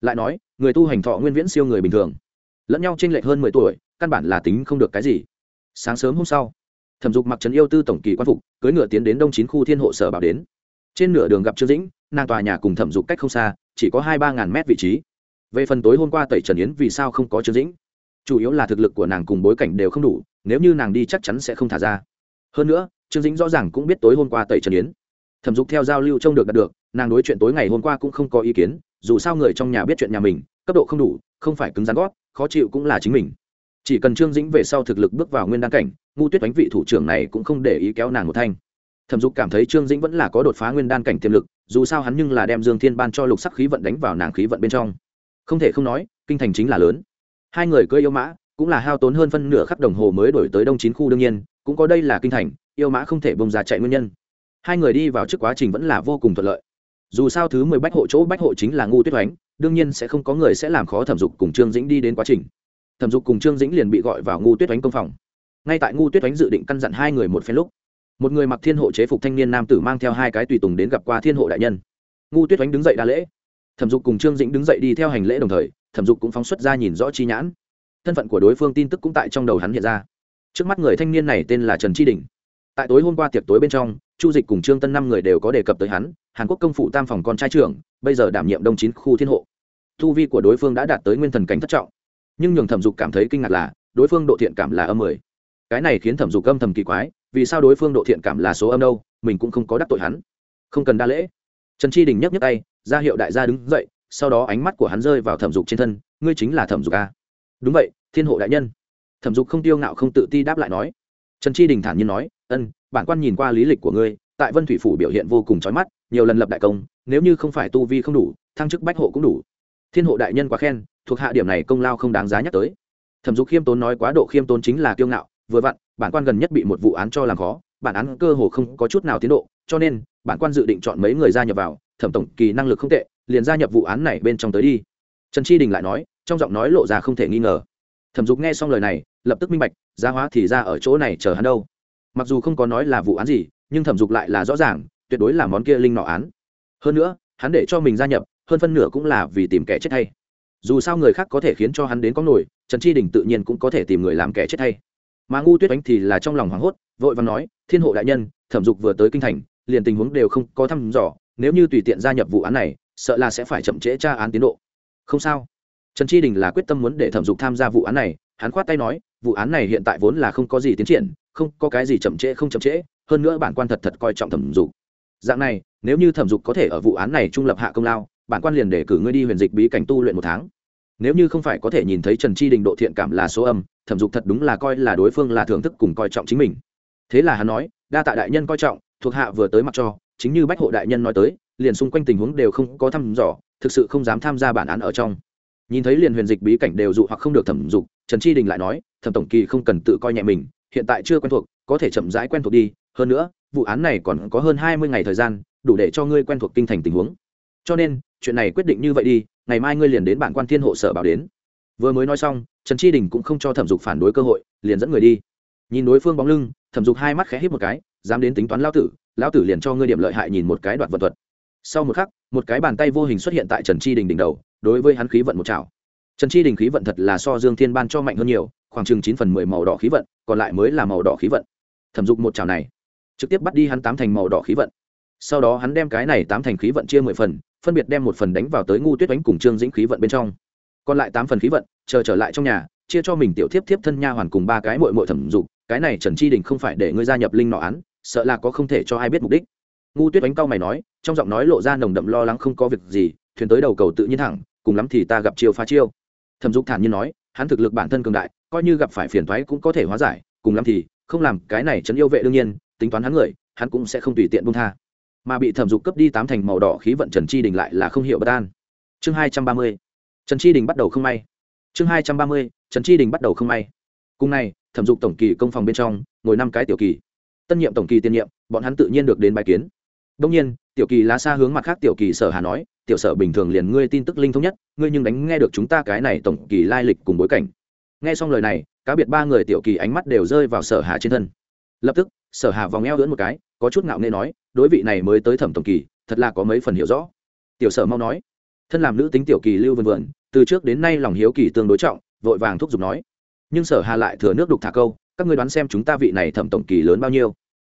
Lại nói, người tu hành thọ nguyên viễn siêu người bình thường. Lẫn nhau t r ê n lệch hơn mười tuổi, căn bản là tính không được cái gì sáng sớm hôm sau, thẩm dục mặc trấn yêu tư tổng kỳ quan phục, cưỡi ngựa tiến đến đông chín khu thiên hộ sở bảo đến. Trên nửa đường gặp trương dĩnh, nàng tòa nhà cùng thẩm dục cách không xa, chỉ có hai ba ngàn mét vị trí. Về phần tối hôm qua tẩy trần yến vì sao không có trương dĩnh? Chủ yếu là thực lực của nàng cùng bối cảnh đều không đủ, nếu như nàng đi chắc chắn sẽ không thả ra. Hơn nữa, trương dĩnh rõ ràng cũng biết tối hôm qua tẩy trần yến. Thẩm dục theo giao lưu trông được đạt được, nàng đối chuyện tối ngày hôm qua cũng không có ý kiến, dù sao người trong nhà biết chuyện nhà mình, cấp độ không đủ, không phải cứng rắn gót, khó chịu cũng là chính mình chỉ cần trương dĩnh về sau thực lực bước vào nguyên đăng cảnh ngu tuyết đánh vị thủ trưởng này cũng không để ý kéo nàng một thanh. Thẩm dục cảm thấy trương dĩnh vẫn là có đột phá nguyên đan cảnh tiềm lực, dù sao hắn nhưng là đem dương thiên ban cho lục sắc khí vận đánh vào nàng khí vận bên trong. Không thể không nói, kinh thành chính là lớn. Hai người cưỡi yêu mã, cũng là hao tốn hơn phân nửa khắp đồng hồ mới đổi tới đông chín khu đương nhiên, cũng có đây là kinh thành, yêu mã không thể bông ra chạy nguyên nhân. Hai người đi vào trước quá trình vẫn là vô cùng thuận lợi. Dù sao thứ mười bách hộ chỗ bách hộ chính là ngu tuyết oánh, đương nhiên sẽ không có người sẽ làm khó thẩm dục cùng trương dĩnh đi đến quá trình thẩm dục cùng trương dĩnh liền bị gọi vào ngu tuyết oánh công phòng. Ngay tại ngu tuyết oánh dự định căn dặn hai người một phen lúc, một người mặc thiên hộ chế phục thanh niên nam tử mang theo hai cái tùy tùng đến gặp qua thiên hộ đại nhân. Ngu tuyết oánh đứng dậy đa lễ. Thẩm dục cùng trương dĩnh đứng dậy đi theo hành lễ đồng thời, thẩm dục cũng phóng xuất ra nhìn rõ chi nhãn. Thân phận của đối phương tin tức cũng tại trong đầu hắn hiện ra. Trước mắt người thanh niên này tên là trần tri đình. Tại tối hôm qua tiệc tối bên trong, chu dịch cùng trương tân năm người đều có đề cập tới hắn, hàn quốc công phụ tam phòng con trai trưởng, bây giờ đảm nhiệm đông chín khu thiên hộ. Thu vi của đối phương đã đạt tới nguyên thần cảnh thất trọng nhưng nhường thẩm dục cảm thấy kinh ngạc là, đối phương độ thiện cảm là âm mười. Cái này khiến thẩm dục âm thầm kỳ quái, vì sao đối phương độ thiện cảm là số âm đâu, mình cũng không có đắc tội hắn. Không cần đa lễ. Trần chi đình nhấc nhấc tay, ra hiệu đại gia đứng dậy, sau đó ánh mắt của hắn rơi vào thẩm dục trên thân, ngươi chính là thẩm dục a. Đúng vậy, thiên hộ đại nhân. Thẩm dục không tiêu ngạo không tự ti đáp lại nói. Trần chi đình thản nhiên nói, ân, bản quan nhìn qua lý lịch của ngươi, tại vân thủy phủ biểu hiện vô cùng trói mắt, nhiều lần lập đại công, nếu như không phải tu vi không đủ, thăng chức bách hộ cũng đủ. Thiên hộ đại nhân quá khen thuộc hạ điểm này công lao không đáng giá nhắc tới. Thẩm dục khiêm tốn nói quá độ khiêm tốn chính là kiêu ngạo, vừa vặn, bản quan gần nhất bị một vụ án cho làm khó, bản án cơ hồ không có chút nào tiến độ, cho nên, bản quan dự định chọn mấy người gia nhập vào, thẩm tổng kỳ năng lực không tệ, liền gia nhập vụ án này bên trong tới đi. Trần chi đình lại nói, trong giọng nói lộ ra không thể nghi ngờ. Thẩm dục nghe xong lời này, lập tức minh bạch, giá hóa thì ra ở chỗ này chờ hắn đâu. Mặc dù không có nói là vụ án gì, nhưng thẩm dục lại là rõ ràng, tuyệt đối là món kia linh nọ án. Hơn nữa, hắn để cho mình gia nhập, hơn phân nửa cũng là vì tìm kẻ chết hay dù sao người khác có thể khiến cho hắn đến có nổi, trần Tri đình tự nhiên cũng có thể tìm người làm kẻ chết hay mà ngu tuyết oánh thì là trong lòng hoảng hốt, vội và nói, thiên hộ đại nhân, thẩm dục vừa tới kinh thành, liền tình huống đều không có thăm dò, nếu như tùy tiện gia nhập vụ án này, sợ là sẽ phải chậm trễ tra án tiến độ. Không sao. Trần Tri đình là quyết tâm muốn để thẩm dục tham gia vụ án này, hắn khoát tay nói, vụ án này hiện tại vốn là không có gì tiến triển, không có cái gì chậm trễ không chậm trễ, hơn nữa bản quan thật thật coi trọng thẩm dục. Dạng này, nếu như thẩm dục có thể ở vụ án này trung lập hạ công lao bản quan liền để cử ngươi đi huyền dịch bí cảnh tu luyện một tháng. Nếu như không phải có thể nhìn thấy trần chi đình độ thiện cảm là số âm, thẩm dục thật đúng là coi là đối phương là thưởng thức cùng coi trọng chính mình. Thế là hắn nói, đa tạ đại nhân coi trọng, thuộc hạ vừa tới mặt cho, chính như bách hộ đại nhân nói tới, liền xung quanh tình huống đều không có thăm dò, thực sự không dám tham gia bản án ở trong. Nhìn thấy liền huyền dịch bí cảnh đều dụ hoặc không được thẩm dục, trần chi đình lại nói, thẩm tổng kỳ không cần tự coi nhẹ mình, hiện tại chưa quen thuộc, có thể chậm rãi quen thuộc đi, hơn nữa, vụ án này còn có hơn hai mươi ngày thời gian, đủ để cho ngươi quen thuộc kinh thành tình huống cho nên, chuyện này quyết định như vậy đi, ngày mai ngươi liền đến bản quan thiên hộ sở bảo đến. Vừa mới nói xong, trần tri đình cũng không cho thẩm dục phản đối cơ hội, liền dẫn người đi. Nhìn đối phương bóng lưng, thẩm dục hai mắt khẽ hít một cái, dám đến tính toán lao tử lao tử liền cho ngươi điểm lợi hại nhìn một cái đoạt vật thuật. Sau một khắc, một cái bàn tay vô hình xuất hiện tại trần tri đình đỉnh đầu, đối với hắn khí vận một chảo trần tri đình khí vận thật là so dương thiên ban cho mạnh hơn nhiều, khoảng chừng chín phần mười màu đỏ khí vận, còn lại mới là màu đỏ khí vận. Thẩm dục một chảo này, trực tiếp bắt đi hắn tám thành màu đỏ khí vận. Sau đó hắn đem cái này tám thành khí vận chia mười phần phân biệt đem một phần đánh vào tới ngu tuyết đánh cùng trương dĩnh khí vận bên trong. Còn lại tám phần khí vận, chờ trở lại trong nhà, chia cho mình tiểu thiếp thiếp thân nha hoàn cùng ba cái mội mội thẩm dục, cái này trần chi đình không phải để ngươi gia nhập linh nọ án, sợ là có không thể cho ai biết mục đích. Ngu tuyết đánh cao mày nói, trong giọng nói lộ ra nồng đậm lo lắng không có việc gì, thuyền tới đầu cầu tự nhiên thẳng, cùng lắm thì ta gặp chiêu phá chiêu. Thẩm dục thản nhiên nói, hắn thực lực bản thân cường đại, coi như gặp phải phiền thoái cũng có thể hóa giải, cùng lắm thì, không làm cái này trấn yêu vệ đương nhiên, tính toán hắn người, hắn cũng sẽ không tùy tiện buông tha mà bị thẩm dục cấp đi tám thành màu đỏ khí vận trần chi đình lại là không hiểu bất an. Chương hai trăm ba mươi, trần chi đình bắt đầu không may. Chương hai trăm ba mươi, trần chi đình bắt đầu không may. Cùng ngày, thẩm dục tổng kỳ công phòng bên trong, ngồi năm cái tiểu kỳ. Tân nhiệm tổng kỳ tiên nhiệm, bọn hắn tự nhiên được đến bài kiến. Đông nhiên, tiểu kỳ lá xa hướng mặt khác tiểu kỳ sở hà nói, tiểu sở, bình thường liền ngươi tin tức linh thống nhất, ngươi nhưng đánh nghe được chúng ta cái này tổng kỳ lai lịch cùng bối cảnh. Nghe xong lời này, cá biệt ba người tiểu kỳ ánh mắt đều rơi vào sở hà trên thân. Lập tức, sở hà vòng eo lưỡn một cái có chút ngạo nghê nói, đối vị này mới tới thẩm tổng kỳ, thật là có mấy phần hiểu rõ. Tiểu sở mau nói, thân làm nữ tính tiểu kỳ lưu vân vườn, từ trước đến nay lòng hiếu kỳ tương đối trọng, vội vàng thúc giục nói, nhưng sở hà lại thừa nước đục thả câu, các ngươi đoán xem chúng ta vị này thẩm tổng kỳ lớn bao nhiêu?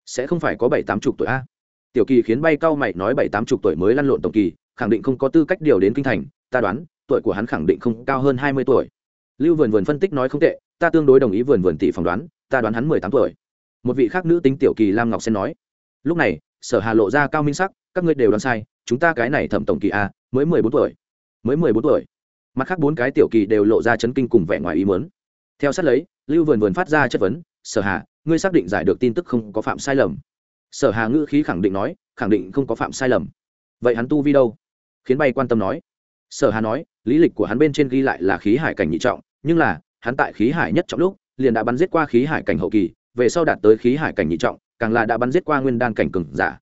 Sẽ không phải có bảy tám chục tuổi a? Tiểu kỳ khiến bay cao mày nói, bảy tám chục tuổi mới lăn lộn tổng kỳ, khẳng định không có tư cách điều đến kinh thành, ta đoán, tuổi của hắn khẳng định không cao hơn hai mươi tuổi. Lưu vườn vườn phân tích nói, không tệ, ta tương đối đồng ý vườn vườn tỷ phỏng đoán, ta đoán hắn mười tám tuổi. Một vị khác nữ tính tiểu kỳ lam ngọc sen nói lúc này, sở hà lộ ra cao minh sắc, các ngươi đều đoán sai, chúng ta cái này thẩm tổng kỳ a, mới mười bốn tuổi. Mới mười bốn tuổi. Mặt khác bốn cái tiểu kỳ đều lộ ra chấn kinh cùng vẻ ngoài ý muốn. Theo sát lấy, lưu vườn vườn phát ra chất vấn, sở hà, ngươi xác định giải được tin tức không có phạm sai lầm? Sở hà ngữ khí khẳng định nói, khẳng định không có phạm sai lầm. Vậy hắn tu vi đâu? Khiến bay quan tâm nói. Sở hà nói, lý lịch của hắn bên trên ghi lại là khí hải cảnh nhị trọng, nhưng là, hắn tại khí hải nhất trọng lúc, liền đã bắn giết qua khí hải cảnh hậu kỳ, về sau đạt tới khí hải cảnh nhị trọng càng là đã bắn giết qua nguyên đan cảnh cường giả.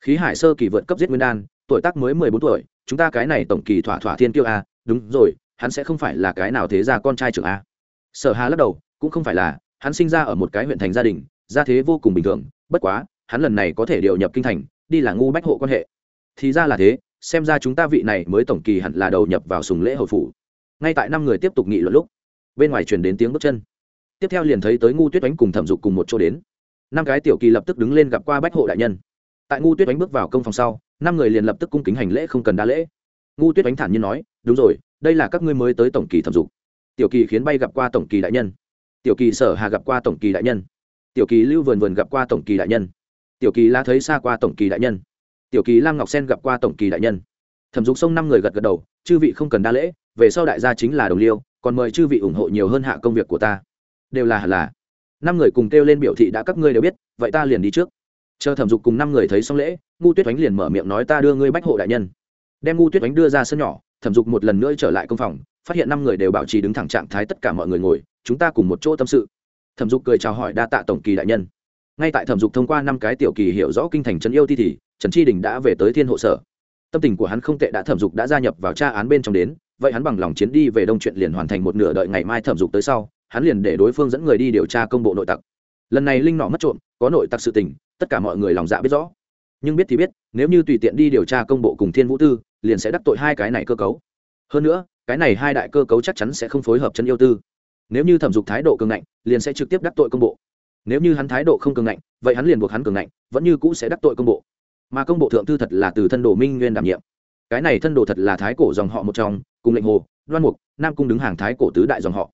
Khí hải sơ kỳ vượt cấp giết nguyên đan, tuổi tác mới mười bốn tuổi, chúng ta cái này tổng kỳ thỏa thỏa thiên kiêu a, đúng rồi, hắn sẽ không phải là cái nào thế gia con trai trưởng a. Sở hà lắc đầu, cũng không phải là, hắn sinh ra ở một cái huyện thành gia đình, gia thế vô cùng bình thường, bất quá, hắn lần này có thể điều nhập kinh thành, đi là ngu bách hộ quan hệ. Thì ra là thế, xem ra chúng ta vị này mới tổng kỳ hẳn là đầu nhập vào sùng lễ hồi phủ. Ngay tại năm người tiếp tục nghị luận lúc, bên ngoài truyền đến tiếng bước chân. Tiếp theo liền thấy tới ngu tuyết oánh cùng thẩm dục cùng một chỗ đến năm cái tiểu kỳ lập tức đứng lên gặp qua bách hộ đại nhân. Tại ngu tuyết đánh bước vào công phòng sau, năm người liền lập tức cung kính hành lễ không cần đa lễ. Ngu tuyết đánh thản nhiên nói, đúng rồi, đây là các ngươi mới tới tổng kỳ thẩm dục. Tiểu kỳ khiến bay gặp qua tổng kỳ đại nhân. Tiểu kỳ sở hà gặp qua tổng kỳ đại nhân. Tiểu kỳ lưu vườn vườn gặp qua tổng kỳ đại nhân. Tiểu kỳ la thấy xa qua tổng kỳ đại nhân. Tiểu kỳ lam ngọc sen gặp qua tổng kỳ đại nhân. Thẩm dục sông năm người gật gật đầu, chư vị không cần đa lễ, về sau đại gia chính là đồng liêu, còn mời chư vị ủng hộ nhiều hơn hạ công việc của ta. Đều là là? Năm người cùng kêu lên biểu thị đã các ngươi đều biết, vậy ta liền đi trước. Chờ thẩm dục cùng năm người thấy xong lễ, ngu tuyết oánh liền mở miệng nói ta đưa ngươi bách hộ đại nhân. Đem ngu tuyết oánh đưa ra sân nhỏ, thẩm dục một lần nữa trở lại công phòng, phát hiện năm người đều bảo trì đứng thẳng trạng thái tất cả mọi người ngồi, chúng ta cùng một chỗ tâm sự. Thẩm dục cười chào hỏi đa tạ tổng kỳ đại nhân. Ngay tại thẩm dục thông qua năm cái tiểu kỳ hiểu rõ kinh thành trấn yêu thi thì, trần tri đình đã về tới thiên hộ sở. Tâm tình của hắn không tệ đã thẩm dục đã gia nhập vào tra án bên trong đến, vậy hắn bằng lòng chiến đi về đông chuyện liền hoàn thành một nửa đợi ngày mai thẩm dục tới sau hắn liền để đối phương dẫn người đi điều tra công bộ nội tặc. Lần này linh nọ mất trộm, có nội tặc sự tình, tất cả mọi người lòng dạ biết rõ. Nhưng biết thì biết, nếu như tùy tiện đi điều tra công bộ cùng thiên vũ tư, liền sẽ đắc tội hai cái này cơ cấu. Hơn nữa, cái này hai đại cơ cấu chắc chắn sẽ không phối hợp chân yêu tư. Nếu như thẩm dục thái độ cường ngạnh, liền sẽ trực tiếp đắc tội công bộ. Nếu như hắn thái độ không cường ngạnh, vậy hắn liền buộc hắn cường ngạnh, vẫn như cũ sẽ đắc tội công bộ. Mà công bộ thượng thư thật là từ thân đồ minh nguyên đảm nhiệm. Cái này thân đồ thật là thái cổ dòng họ một trong, cùng lệnh hồ, đoan mục, nam cung đứng hàng thái cổ tứ đại dòng họ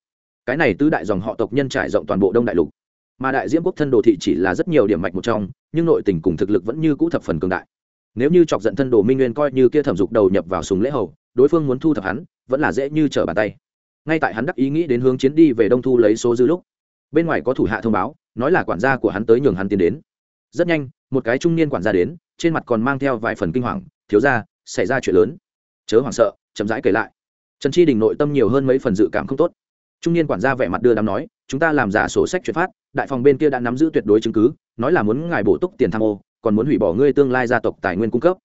cái này tứ đại dòng họ tộc nhân trải rộng toàn bộ đông đại lục. Mà đại diễm quốc thân đồ thị chỉ là rất nhiều điểm mạch một trong, nhưng nội tình cùng thực lực vẫn như cũ thập phần cường đại. Nếu như chọc giận thân đồ minh nguyên coi như kia thẩm dục đầu nhập vào súng lễ hầu, đối phương muốn thu thập hắn, vẫn là dễ như trở bàn tay. Ngay tại hắn đắc ý nghĩ đến hướng chiến đi về đông thu lấy số dư lúc, bên ngoài có thủ hạ thông báo, nói là quản gia của hắn tới nhường hắn tiến đến. Rất nhanh, một cái trung niên quản gia đến, trên mặt còn mang theo vài phần kinh hoàng, thiếu ra xảy ra chuyện lớn. Chớ hoảng sợ, chậm rãi kể lại. Trần chi đình nội tâm nhiều hơn mấy phần dự cảm không tốt trung niên quản gia vẻ mặt đưa đám nói, chúng ta làm giả sổ sách chuyển phát, đại phòng bên kia đã nắm giữ tuyệt đối chứng cứ, nói là muốn ngài bổ túc tiền tham ô, còn muốn hủy bỏ ngươi tương lai gia tộc tài nguyên cung cấp.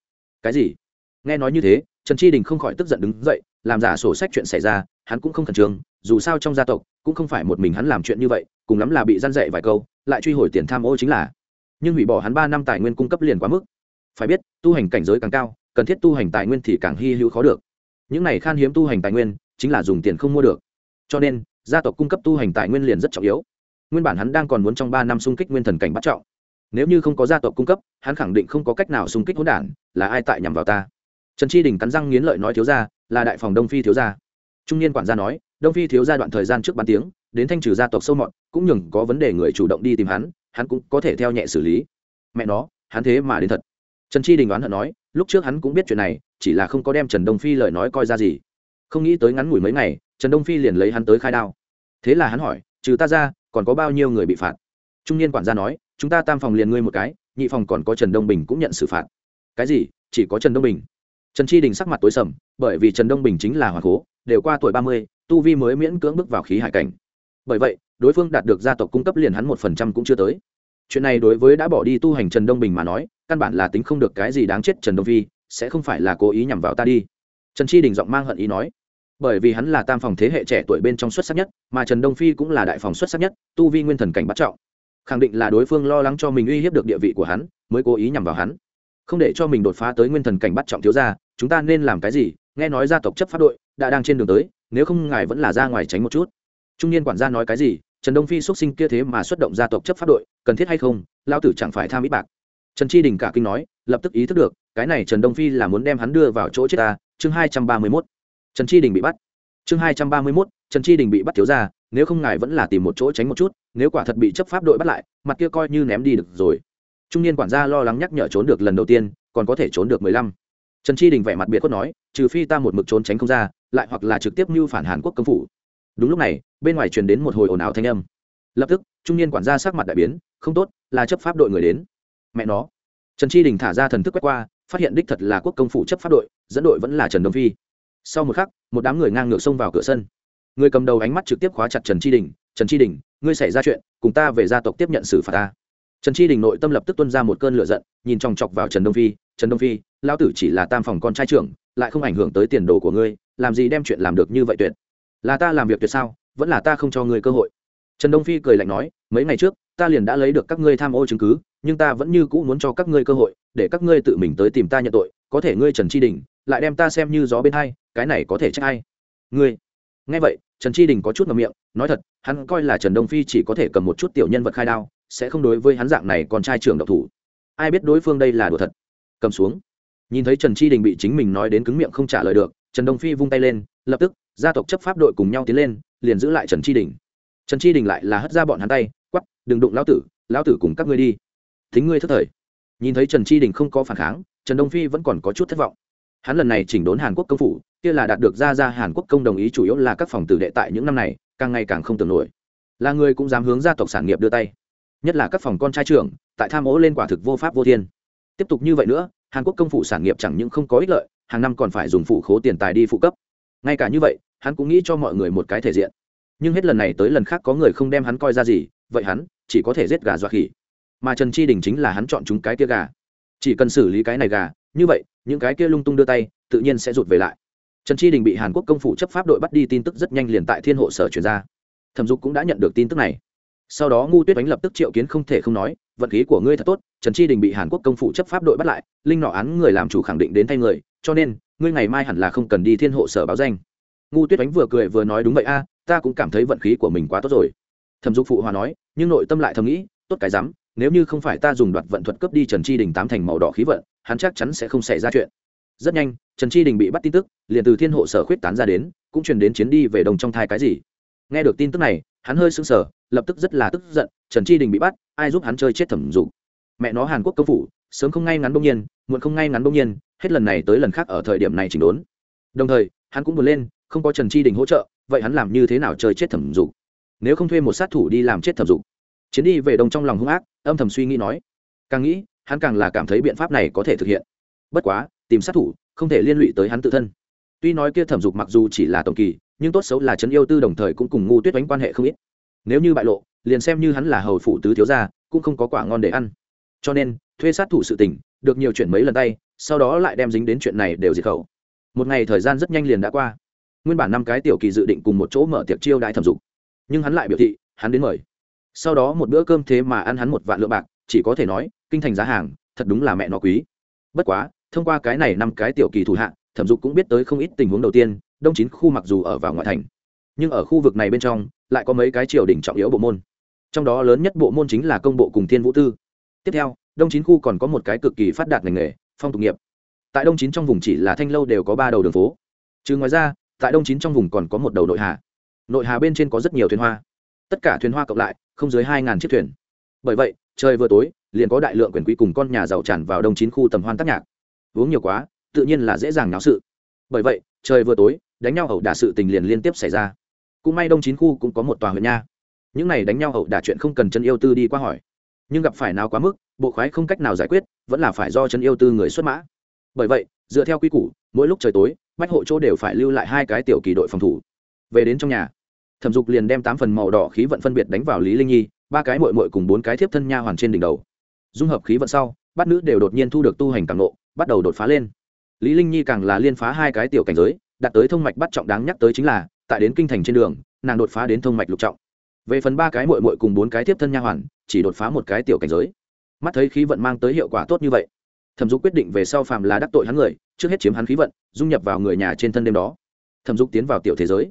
Cái gì? Nghe nói như thế, trần chi đình không khỏi tức giận đứng dậy, làm giả sổ sách chuyện xảy ra, hắn cũng không khẩn trương, dù sao trong gia tộc cũng không phải một mình hắn làm chuyện như vậy, cùng lắm là bị gian dạy vài câu, lại truy hồi tiền tham ô chính là. Nhưng hủy bỏ hắn ba năm tài nguyên cung cấp liền quá mức. Phải biết, tu hành cảnh giới càng cao, cần thiết tu hành tài nguyên thì càng hy hữu khó được. Những này khan hiếm tu hành tài nguyên, chính là dùng tiền không mua được cho nên, gia tộc cung cấp tu hành tài nguyên liền rất trọng yếu. Nguyên bản hắn đang còn muốn trong ba năm xung kích nguyên thần cảnh bắt trọng. Nếu như không có gia tộc cung cấp, hắn khẳng định không có cách nào xung kích hỗn đản, là ai tại nhằm vào ta? Trần Tri đình cắn răng nghiến lợi nói thiếu gia, là đại phòng đông phi thiếu gia. Trung niên quản gia nói, đông phi thiếu gia đoạn thời gian trước bán tiếng, đến thanh trừ gia tộc sâu mọt, cũng nhường có vấn đề người chủ động đi tìm hắn hắn cũng có thể theo nhẹ xử lý. Mẹ nó, hắn thế mà đến thật. Trần Tri đình đoán hận nói, lúc trước hắn cũng biết chuyện này, chỉ là không có đem trần đông phi lời nói coi ra gì. Không nghĩ tới ngắn ngủi mấy ngày trần đông phi liền lấy hắn tới khai đao. Thế là hắn hỏi, trừ ta ra, còn có bao nhiêu người bị phạt? Trung niên quản gia nói, chúng ta tam phòng liền ngươi một cái, nhị phòng còn có trần đông bình cũng nhận xử phạt. Cái gì? Chỉ có trần đông bình? Trần chi đình sắc mặt tối sầm, bởi vì trần đông bình chính là hoàng cố, đều qua tuổi ba mươi, tu vi mới miễn cưỡng bước vào khí hải cảnh. Bởi vậy, đối phương đạt được gia tộc cung cấp liền hắn một phần trăm cũng chưa tới. Chuyện này đối với đã bỏ đi tu hành trần đông bình mà nói, căn bản là tính không được cái gì đáng chết trần đông phi, sẽ không phải là cố ý nhằm vào ta đi. Trần chi đình giọng mang hận ý nói bởi vì hắn là tam phòng thế hệ trẻ tuổi bên trong xuất sắc nhất, mà trần đông phi cũng là đại phòng xuất sắc nhất, tu vi nguyên thần cảnh bắt trọng. Khẳng định là đối phương lo lắng cho mình uy hiếp được địa vị của hắn, mới cố ý nhằm vào hắn. Không để cho mình đột phá tới nguyên thần cảnh bắt trọng thiếu ra chúng ta nên làm cái gì? Nghe nói gia tộc chấp pháp đội đã đang trên đường tới, nếu không ngài vẫn là ra ngoài tránh một chút. Trung niên quản gia nói cái gì? Trần đông phi xuất sinh kia thế mà xuất động gia tộc chấp pháp đội, cần thiết hay không? Lao tử chẳng phải tham ít bạc. Trần chi đình cả kinh nói, lập tức ý thức được, cái này trần đông phi là muốn đem hắn đưa vào chỗ chết ta. Chương hai trăm ba mươi mốt trần chi đình bị bắt. Chương hai trăm ba mươi mốt, trần chi đình bị bắt thiếu ra nếu không ngài vẫn là tìm một chỗ tránh một chút, nếu quả thật bị chấp pháp đội bắt lại, mặt kia coi như ném đi được rồi. Trung niên quản gia lo lắng nhắc nhở trốn được lần đầu tiên, còn có thể trốn được mười lăm. Trần chi đình vẻ mặt biệt khuất nói, trừ phi ta một mực trốn tránh không ra, lại hoặc là trực tiếp mưu phản hàn quốc công phủ. Đúng lúc này, bên ngoài truyền đến một hồi ồn ào thanh âm. Lập tức, trung niên quản gia sắc mặt đại biến, không tốt, là chấp pháp đội người đến. Mẹ nó. Trần chi đình thả ra thần thức quét qua, phát hiện đích thật là quốc công phủ chấp pháp đội, dẫn đội vẫn là trần đông phi sau một khắc, một đám người ngang ngược xông vào cửa sân. Người cầm đầu ánh mắt trực tiếp khóa chặt trần chi đình, trần chi đình, ngươi xảy ra chuyện, cùng ta về gia tộc tiếp nhận xử phạt ta. Trần chi đình nội tâm lập tức tuân ra một cơn lửa giận, nhìn chòng chọc vào trần đông phi, trần đông phi lao tử chỉ là tam phòng con trai trưởng, lại không ảnh hưởng tới tiền đồ của ngươi, làm gì đem chuyện làm được như vậy tuyệt? Là ta làm việc tuyệt sao, vẫn là ta không cho ngươi cơ hội. Trần đông phi cười lạnh nói, mấy ngày trước, ta liền đã lấy được các ngươi tham ô chứng cứ, nhưng ta vẫn như cũ muốn cho các ngươi cơ hội, để các ngươi tự mình tới tìm ta nhận tội, có thể ngươi trần chi đình, lại đem ta xem như gió bên hai cái này có thể trách ai? Ngươi. Nghe vậy, trần tri đình có chút ngậm miệng, nói thật, hắn coi là trần đông phi chỉ có thể cầm một chút tiểu nhân vật khai đao, sẽ không đối với hắn dạng này con trai trưởng độc thủ. Ai biết đối phương đây là đùa thật. Cầm xuống. Nhìn thấy trần tri đình bị chính mình nói đến cứng miệng không trả lời được, trần đông phi vung tay lên, lập tức, gia tộc chấp pháp đội cùng nhau tiến lên, liền giữ lại trần tri đình. Trần tri đình lại là hất ra bọn hắn tay, quắp, đừng đụng lão tử lão tử cùng các ngươi đi. Thính ngươi thất thời. Nhìn thấy trần tri đình không có phản kháng, trần đông phi vẫn còn có chút thất vọng hắn lần này chỉnh đốn hàn quốc công phủ, kia là đạt được ra ra hàn quốc công đồng ý chủ yếu là các phòng tử đệ tại những năm này, càng ngày càng không tưởng nổi. Là người cũng dám hướng gia tộc sản nghiệp đưa tay. Nhất là các phòng con trai trưởng, tại tham ô lên quả thực vô pháp vô thiên. Tiếp tục như vậy nữa, hàn quốc công phủ sản nghiệp chẳng những không có ích lợi, hàng năm còn phải dùng phụ khố tiền tài đi phụ cấp. Ngay cả như vậy, hắn cũng nghĩ cho mọi người một cái thể diện. Nhưng hết lần này tới lần khác có người không đem hắn coi ra gì, vậy hắn chỉ có thể giết gà dọa khỉ. Mà trần chi đình chính là hắn chọn chúng cái kia gà chỉ cần xử lý cái này gà, như vậy, những cái kia lung tung đưa tay, tự nhiên sẽ rụt về lại. Trần chi đình bị hàn quốc công phủ chấp pháp đội bắt đi tin tức rất nhanh liền tại thiên hộ sở chuyển ra. Thẩm dục cũng đã nhận được tin tức này. Sau đó ngu tuyết đánh lập tức triệu kiến không thể không nói, vận khí của ngươi thật tốt, trần chi đình bị hàn quốc công phủ chấp pháp đội bắt lại, linh nọ án người làm chủ khẳng định đến thay người, cho nên, ngươi ngày mai hẳn là không cần đi thiên hộ sở báo danh. Ngu tuyết đánh vừa cười vừa nói đúng vậy a, ta cũng cảm thấy vận khí của mình quá tốt rồi. Thẩm dục phụ hòa nói, nhưng nội tâm lại thầm nghĩ, tốt cái rắm nếu như không phải ta dùng đoạt vận thuật cấp đi trần chi đình tám thành màu đỏ khí vận, hắn chắc chắn sẽ không xảy ra chuyện. Rất nhanh, trần chi đình bị bắt tin tức, liền từ thiên hộ sở khuyết tán ra đến, cũng truyền đến chiến đi về đồng trong thai cái gì. Nghe được tin tức này, hắn hơi sững sờ, lập tức rất là tức giận, trần chi đình bị bắt, ai giúp hắn chơi chết thẩm dục. Mẹ nó hàn quốc công phủ, sớm không ngay ngắn bỗng nhiên, muộn không ngay ngắn bỗng nhiên, hết lần này tới lần khác ở thời điểm này chỉnh đốn. Đồng thời, hắn cũng buồn lên, không có trần chi đình hỗ trợ, vậy hắn làm như thế nào chơi chết thẩm dục? Nếu không thuê một sát thủ đi làm chết thẩm dục chiến đi về đông trong lòng hung ác, âm thầm suy nghĩ nói, càng nghĩ, hắn càng là cảm thấy biện pháp này có thể thực hiện. Bất quá, tìm sát thủ, không thể liên lụy tới hắn tự thân. Tuy nói kia thẩm dục mặc dù chỉ là tổng kỳ, nhưng tốt xấu là trấn yêu tư đồng thời cũng cùng ngu tuyết đánh quan hệ không ít. Nếu như bại lộ, liền xem như hắn là hầu phủ tứ thiếu gia, cũng không có quả ngon để ăn. Cho nên, thuê sát thủ sự tình, được nhiều chuyện mấy lần tay, sau đó lại đem dính đến chuyện này đều diệt khẩu. Một ngày thời gian rất nhanh liền đã qua. Nguyên bản năm cái tiểu kỳ dự định cùng một chỗ mở tiệc chiêu đãi thẩm dục. Nhưng hắn lại biểu thị, hắn đến mời sau đó một bữa cơm thế mà ăn hắn một vạn lượng bạc, chỉ có thể nói, kinh thành giá hàng, thật đúng là mẹ nó quý. Bất quá, thông qua cái này năm cái tiểu kỳ thủ hạ, thẩm dục cũng biết tới không ít tình huống đầu tiên, đông chín khu mặc dù ở vào ngoại thành, nhưng ở khu vực này bên trong, lại có mấy cái triều đình trọng yếu bộ môn. Trong đó lớn nhất bộ môn chính là công bộ cùng thiên vũ tư. Tiếp theo, đông chín khu còn có một cái cực kỳ phát đạt ngành nghề, phong tục nghiệp. Tại đông chín trong vùng chỉ là thanh lâu đều có ba đầu đường phố. Chứ ngoài ra, tại đông chín trong vùng còn có một đầu nội hà. Nội hà bên trên có rất nhiều thuyền hoa. Tất cả thuyền hoa cộng lại không dưới hai ngàn chiếc thuyền. Bởi vậy, trời vừa tối, liền có đại lượng quyền quý cùng con nhà giàu tràn vào đông chín khu tầm hoan tác nhạc. Uống nhiều quá, tự nhiên là dễ dàng náo sự. Bởi vậy, trời vừa tối, đánh nhau ẩu đả sự tình liền liên tiếp xảy ra. Cũng may đông chín khu cũng có một tòa huyện nha. Những này đánh nhau ẩu đả chuyện không cần chân yêu tư đi qua hỏi. Nhưng gặp phải nào quá mức, bộ khoái không cách nào giải quyết, vẫn là phải do chân yêu tư người xuất mã. Bởi vậy, dựa theo quy củ, mỗi lúc trời tối, bách hộ chỗ đều phải lưu lại hai cái tiểu kỳ đội phòng thủ. Về đến trong nhà thẩm dục liền đem tám phần màu đỏ khí vận phân biệt đánh vào lý linh nhi, ba cái mội mội cùng bốn cái thiếp thân nha hoàn trên đỉnh đầu. Dung hợp khí vận sau, bát nữ đều đột nhiên thu được tu hành càng nộ bắt đầu đột phá lên. Lý linh nhi càng là liên phá hai cái tiểu cảnh giới, đạt tới thông mạch bắt trọng đáng nhắc tới chính là, tại đến kinh thành trên đường, nàng đột phá đến thông mạch lục trọng. Về phần ba cái mội mội cùng bốn cái tiếp thân nha hoàn, chỉ đột phá một cái tiểu cảnh giới. Mắt thấy khí vận mang tới hiệu quả tốt như vậy, thẩm dục quyết định về sau phàm là đắc tội hắn người, trước hết chiếm hắn khí vận, dung nhập vào người nhà trên thân đêm đó. Thẩm dục tiến vào tiểu thế giới.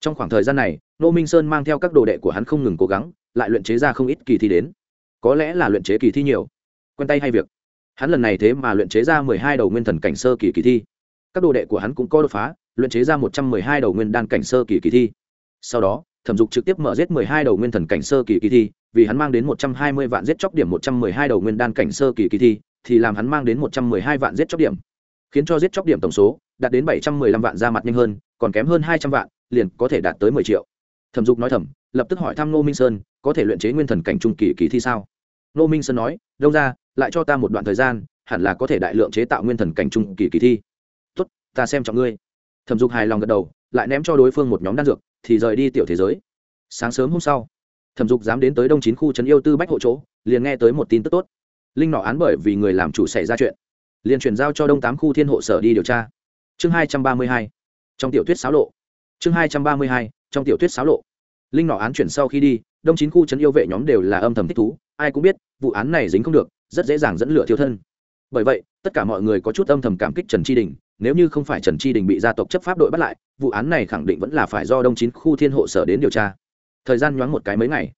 Trong khoảng thời gian này nô minh sơn mang theo các đồ đệ của hắn không ngừng cố gắng, lại luyện chế ra không ít kỳ thi đến. Có lẽ là luyện chế kỳ thi nhiều. Quen tay hay việc. Hắn lần này thế mà luyện chế ra mười hai đầu nguyên thần cảnh sơ kỳ kỳ thi. Các đồ đệ của hắn cũng có đột phá, luyện chế ra một trăm mười hai đầu nguyên đan cảnh sơ kỳ kỳ thi. Sau đó, thẩm dục trực tiếp mở giết mười hai đầu nguyên thần cảnh sơ kỳ kỳ thi, vì hắn mang đến một trăm hai mươi vạn giết chóc điểm một trăm mười hai đầu nguyên đan cảnh sơ kỳ kỳ thi, thì làm hắn mang đến một trăm mười hai vạn giết chóc điểm. Khiến cho giết chóc điểm tổng số đạt đến bảy trăm mười lăm vạn ra mặt nhanh hơn, còn kém hơn hai trăm vạn, liền có thể đạt tới mười triệu thẩm dục nói thầm lập tức hỏi thăm Nô minh sơn, có thể luyện chế nguyên thần cảnh trung kỳ kỳ thi sao? Nô minh sơn nói đâu ra lại cho ta một đoạn thời gian, hẳn là có thể đại lượng chế tạo nguyên thần cảnh trung kỳ kỳ thi. Tốt, ta xem trọng ngươi. Thẩm dục hài lòng gật đầu, lại ném cho đối phương một nhóm đan dược, thì rời đi tiểu thế giới. Sáng sớm hôm sau, thẩm dục dám đến tới đông chín khu trấn yêu tư bách hộ chỗ, liền nghe tới một tin tức tốt. Linh nọ án bởi vì người làm chủ xảy ra chuyện, liền chuyển giao cho đông tám khu thiên hộ sở đi điều tra. Chương hai trăm ba mươi hai, trong tiểu thuyết xáo lộ. Chương hai trăm ba mươi hai trong tiểu thuyết xáo lộ. Linh nọ án chuyển sau khi đi, đông chín khu trấn yêu vệ nhóm đều là âm thầm thích thú, ai cũng biết, vụ án này dính không được, rất dễ dàng dẫn lửa thiêu thân. Bởi vậy, tất cả mọi người có chút âm thầm cảm kích trần tri đình, nếu như không phải trần tri đình bị gia tộc chấp pháp đội bắt lại, vụ án này khẳng định vẫn là phải do đông chín khu thiên hộ sở đến điều tra. Thời gian nhoáng một cái mấy ngày,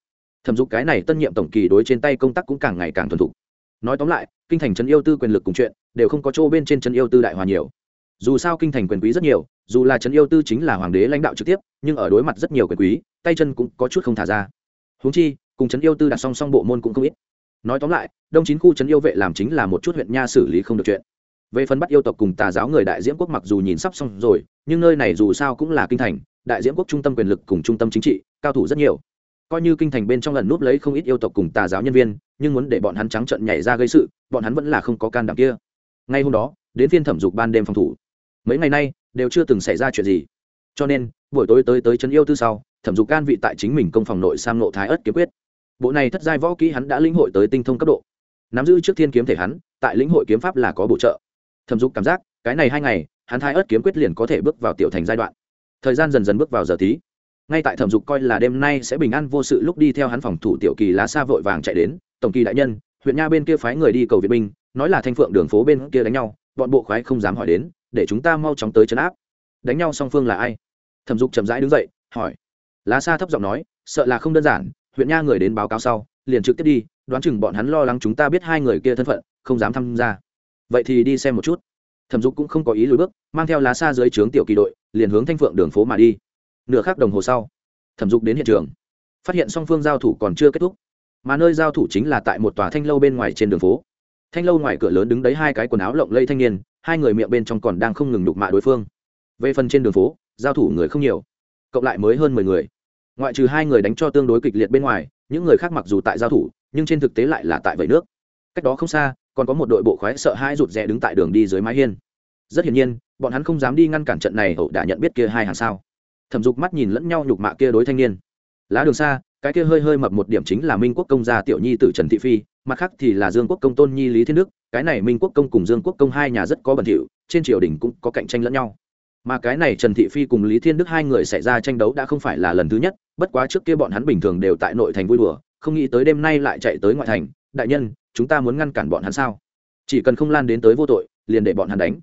thẩm dục cái này tân nhiệm tổng kỳ đối trên tay công tác cũng càng ngày càng thuần thục. Nói tóm lại, kinh thành trấn yêu tư quyền lực cùng chuyện, đều không có chỗ bên trên trấn yêu tư đại hòa nhiều. Dù sao kinh thành quyền quý rất nhiều dù là trấn yêu tư chính là hoàng đế lãnh đạo trực tiếp, nhưng ở đối mặt rất nhiều quyền quý, tay chân cũng có chút không thả ra. Huống chi, cùng trấn yêu tư đặt song song bộ môn cũng không ít. Nói tóm lại, đông chín khu trấn yêu vệ làm chính là một chút huyện nha xử lý không được chuyện. Về phần bắt yêu tộc cùng tà giáo người đại diễm quốc mặc dù nhìn sắp xong rồi, nhưng nơi này dù sao cũng là kinh thành, đại diễm quốc trung tâm quyền lực cùng trung tâm chính trị, cao thủ rất nhiều. Coi như kinh thành bên trong lần núp lấy không ít yêu tộc cùng tà giáo nhân viên, nhưng muốn để bọn hắn trắng trận nhảy ra gây sự, bọn hắn vẫn là không có can đảm kia. Ngay hôm đó, đến phiên thẩm dục ban đêm phòng thủ. Mấy ngày nay đều chưa từng xảy ra chuyện gì. Cho nên, buổi tối tới tới trấn yêu tư sau, thẩm dục can vị tại chính mình công phòng nội sang nộ thái ất kiếm quyết. Bộ này thất giai võ kỹ hắn đã lĩnh hội tới tinh thông cấp độ. Nắm giữ trước thiên kiếm thể hắn, tại lĩnh hội kiếm pháp là có bổ trợ. Thẩm dục cảm giác, cái này hai ngày, hắn thái ớt kiếm quyết liền có thể bước vào tiểu thành giai đoạn. Thời gian dần dần bước vào giờ tí ngay tại thẩm dục coi là đêm nay sẽ bình an vô sự lúc đi theo hắn phòng thủ tiểu kỳ lá xa vội vàng chạy đến, tổng kỳ đại nhân, huyện nha bên kia phái người đi cầu viện binh, nói là thanh phượng đường phố bên kia đánh nhau, bọn bộ khoái không dám hỏi đến để chúng ta mau chóng tới chấn áp. Đánh nhau song phương là ai? Thẩm dục chậm rãi đứng dậy, hỏi. Lá xa thấp giọng nói, sợ là không đơn giản, huyện nha người đến báo cáo sau, liền trực tiếp đi, đoán chừng bọn hắn lo lắng chúng ta biết hai người kia thân phận, không dám tham gia. Vậy thì đi xem một chút. Thẩm dục cũng không có ý lùi bước, mang theo lá xa dưới trướng tiểu kỳ đội, liền hướng thanh phượng đường phố mà đi. Nửa khắc đồng hồ sau, thẩm dục đến hiện trường. Phát hiện song phương giao thủ còn chưa kết thúc, mà nơi giao thủ chính là tại một tòa thanh lâu bên ngoài trên đường phố. Thanh lâu ngoài cửa lớn đứng đấy hai cái quần áo lộng lây thanh niên hai người miệng bên trong còn đang không ngừng đục mạ đối phương. Về phần trên đường phố, giao thủ người không nhiều, cộng lại mới hơn mười người. Ngoại trừ hai người đánh cho tương đối kịch liệt bên ngoài, những người khác mặc dù tại giao thủ, nhưng trên thực tế lại là tại vẫy nước. Cách đó không xa, còn có một đội bộ khoái sợ hai rụt rè đứng tại đường đi dưới mái hiên. Rất hiển nhiên, bọn hắn không dám đi ngăn cản trận này, hậu đã nhận biết kia hai hàng sao. Thẩm dục mắt nhìn lẫn nhau nhục mạ kia đối thanh niên. Lá đường xa cái kia hơi hơi mập một điểm chính là minh quốc công gia tiểu nhi tử trần thị phi, mặt khác thì là dương quốc công tôn nhi lý thiên đức, cái này minh quốc công cùng dương quốc công hai nhà rất có bẩn thỉu, trên triều đình cũng có cạnh tranh lẫn nhau. Mà cái này trần thị phi cùng lý thiên đức hai người xảy ra tranh đấu đã không phải là lần thứ nhất, bất quá trước kia bọn hắn bình thường đều tại nội thành vui đùa, không nghĩ tới đêm nay lại chạy tới ngoại thành, đại nhân, chúng ta muốn ngăn cản bọn hắn sao? Chỉ cần không lan đến tới vô tội, liền để bọn hắn đánh.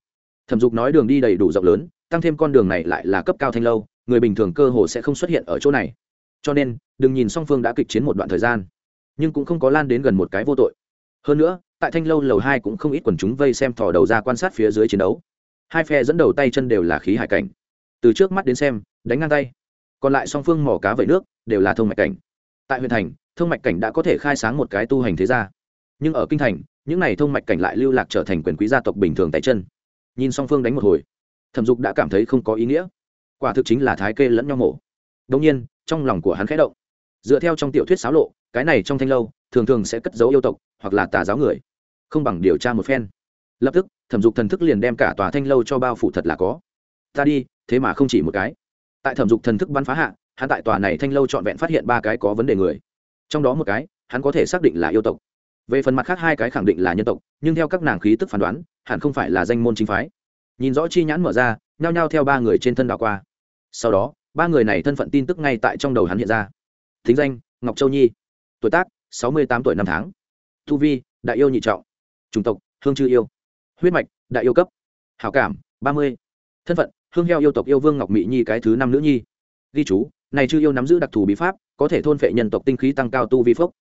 Thẩm dục nói đường đi đầy đủ rộng lớn, tăng thêm con đường này lại là cấp cao thanh lâu, người bình thường cơ hồ sẽ không xuất hiện ở chỗ này cho nên, đừng nhìn song phương đã kịch chiến một đoạn thời gian, nhưng cũng không có lan đến gần một cái vô tội. Hơn nữa, tại thanh lâu lầu hai cũng không ít quần chúng vây xem thò đầu ra quan sát phía dưới chiến đấu. Hai phe dẫn đầu tay chân đều là khí hải cảnh. Từ trước mắt đến xem, đánh ngang tay. Còn lại song phương mỏ cá vẩy nước, đều là thông mạch cảnh. Tại huyện thành, thông mạch cảnh đã có thể khai sáng một cái tu hành thế gia. Nhưng ở kinh thành, những n à y thông mạch cảnh lại lưu lạc trở thành quyền quý gia tộc bình thường tay chân. Nhìn song phương đánh một hồi, thẩm dục đã cảm thấy không có ý nghĩa. Quả thực chính là thái kê lẫn nhau mổ. Đông nhiên trong lòng của hắn khẽ động. Dựa theo trong tiểu thuyết xáo lộ, cái này trong thanh lâu, thường thường sẽ cất giấu yêu tộc, hoặc là tà giáo người. Không bằng điều tra một phen. Lập tức, thẩm dục thần thức liền đem cả tòa thanh lâu cho bao phủ thật là có. Ta đi, thế mà không chỉ một cái. Tại thẩm dục thần thức bắn phá hạ, hắn tại tòa này thanh lâu trọn vẹn phát hiện ba cái có vấn đề người. Trong đó một cái, hắn có thể xác định là yêu tộc. Về phần mặt khác hai cái khẳng định là nhân tộc, nhưng theo các nàng khí tức phán đoán, hẳn không phải là danh môn chính phái. Nhìn rõ chi nhãn mở ra, nhao nhao theo ba người trên thân đảo qua. Sau đó ba người này thân phận tin tức ngay tại trong đầu hắn hiện ra. Thính danh, ngọc châu nhi. Tuổi tác, sáu mươi tám tuổi năm tháng. Thu vi, đại yêu nhị trọng. Chủng tộc, hương chư yêu. Huyết mạch, đại yêu cấp. Hảo cảm, ba mươi. Thân phận, hương heo yêu tộc yêu vương ngọc mỹ nhi cái thứ năm nữ nhi. Ghi chú, này chư yêu nắm giữ đặc thù bí pháp, có thể thôn phệ nhân tộc tinh khí tăng cao tu vi phốc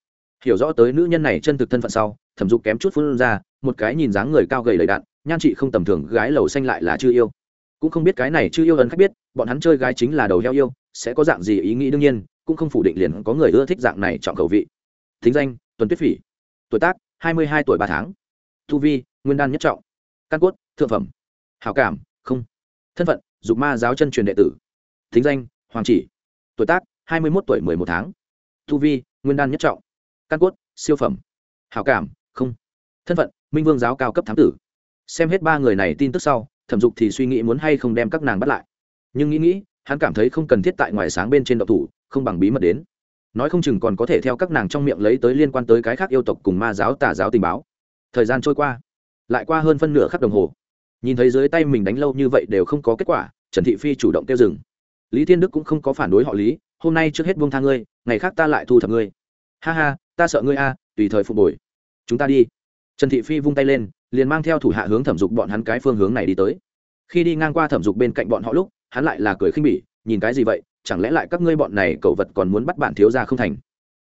hiểu rõ tới nữ nhân này chân thực thân phận sau, thẩm dục kém chút phun ra, một cái nhìn dáng người cao gầy lầy đạn nhan chị không tầm thường, gái lầu xanh lại là chư yêu cũng không biết cái này chưa yêu ấn khách biết, bọn hắn chơi gái chính là đầu heo yêu, sẽ có dạng gì ý nghĩ đương nhiên, cũng không phủ định liền có người ưa thích dạng này chọn khẩu vị. Thính danh, tuần tuyết phỉ. Tuổi tác, hai mươi hai tuổi ba tháng. Thu vi, nguyên đan nhất trọng. Căn cốt, thượng phẩm. Hảo cảm, không. Thân phận, dục ma giáo chân truyền đệ tử. Thính danh, hoàng chỉ. Tuổi tác, hai mươi một tuổi m ộ ư ơ i một tháng. Thu vi, nguyên đan nhất trọng. Căn cốt, siêu phẩm. Hảo cảm, không. Thân phận, minh vương giáo cao cấp thám tử. Xem hết ba người này tin tức sau thẩm dục thì suy nghĩ muốn hay không đem các nàng bắt lại. Nhưng nghĩ nghĩ, hắn cảm thấy không cần thiết tại ngoài sáng bên trên độc thủ, không bằng bí mật đến. Nói không chừng còn có thể theo các nàng trong miệng lấy tới liên quan tới cái khác yêu tộc cùng ma giáo tà giáo tình báo. Thời gian trôi qua, lại qua hơn phân nửa khắc đồng hồ. Nhìn thấy dưới tay mình đánh lâu như vậy đều không có kết quả, trần thị phi chủ động tiêu dừng. Lý thiên đức cũng không có phản đối họ lý, hôm nay trước hết buông tha ngươi, ngày khác ta lại thu thập ngươi. Ha ha, ta sợ ngươi a, tùy thời phục hồi. Chúng ta đi. Trần thị phi vung tay lên liền mang theo thủ hạ hướng thẩm dục bọn hắn cái phương hướng này đi tới. Khi đi ngang qua thẩm dục bên cạnh bọn họ lúc, hắn lại là cười khinh bỉ, nhìn cái gì vậy? Chẳng lẽ lại các ngươi bọn này cậu vật còn muốn bắt bạn thiếu ra không thành?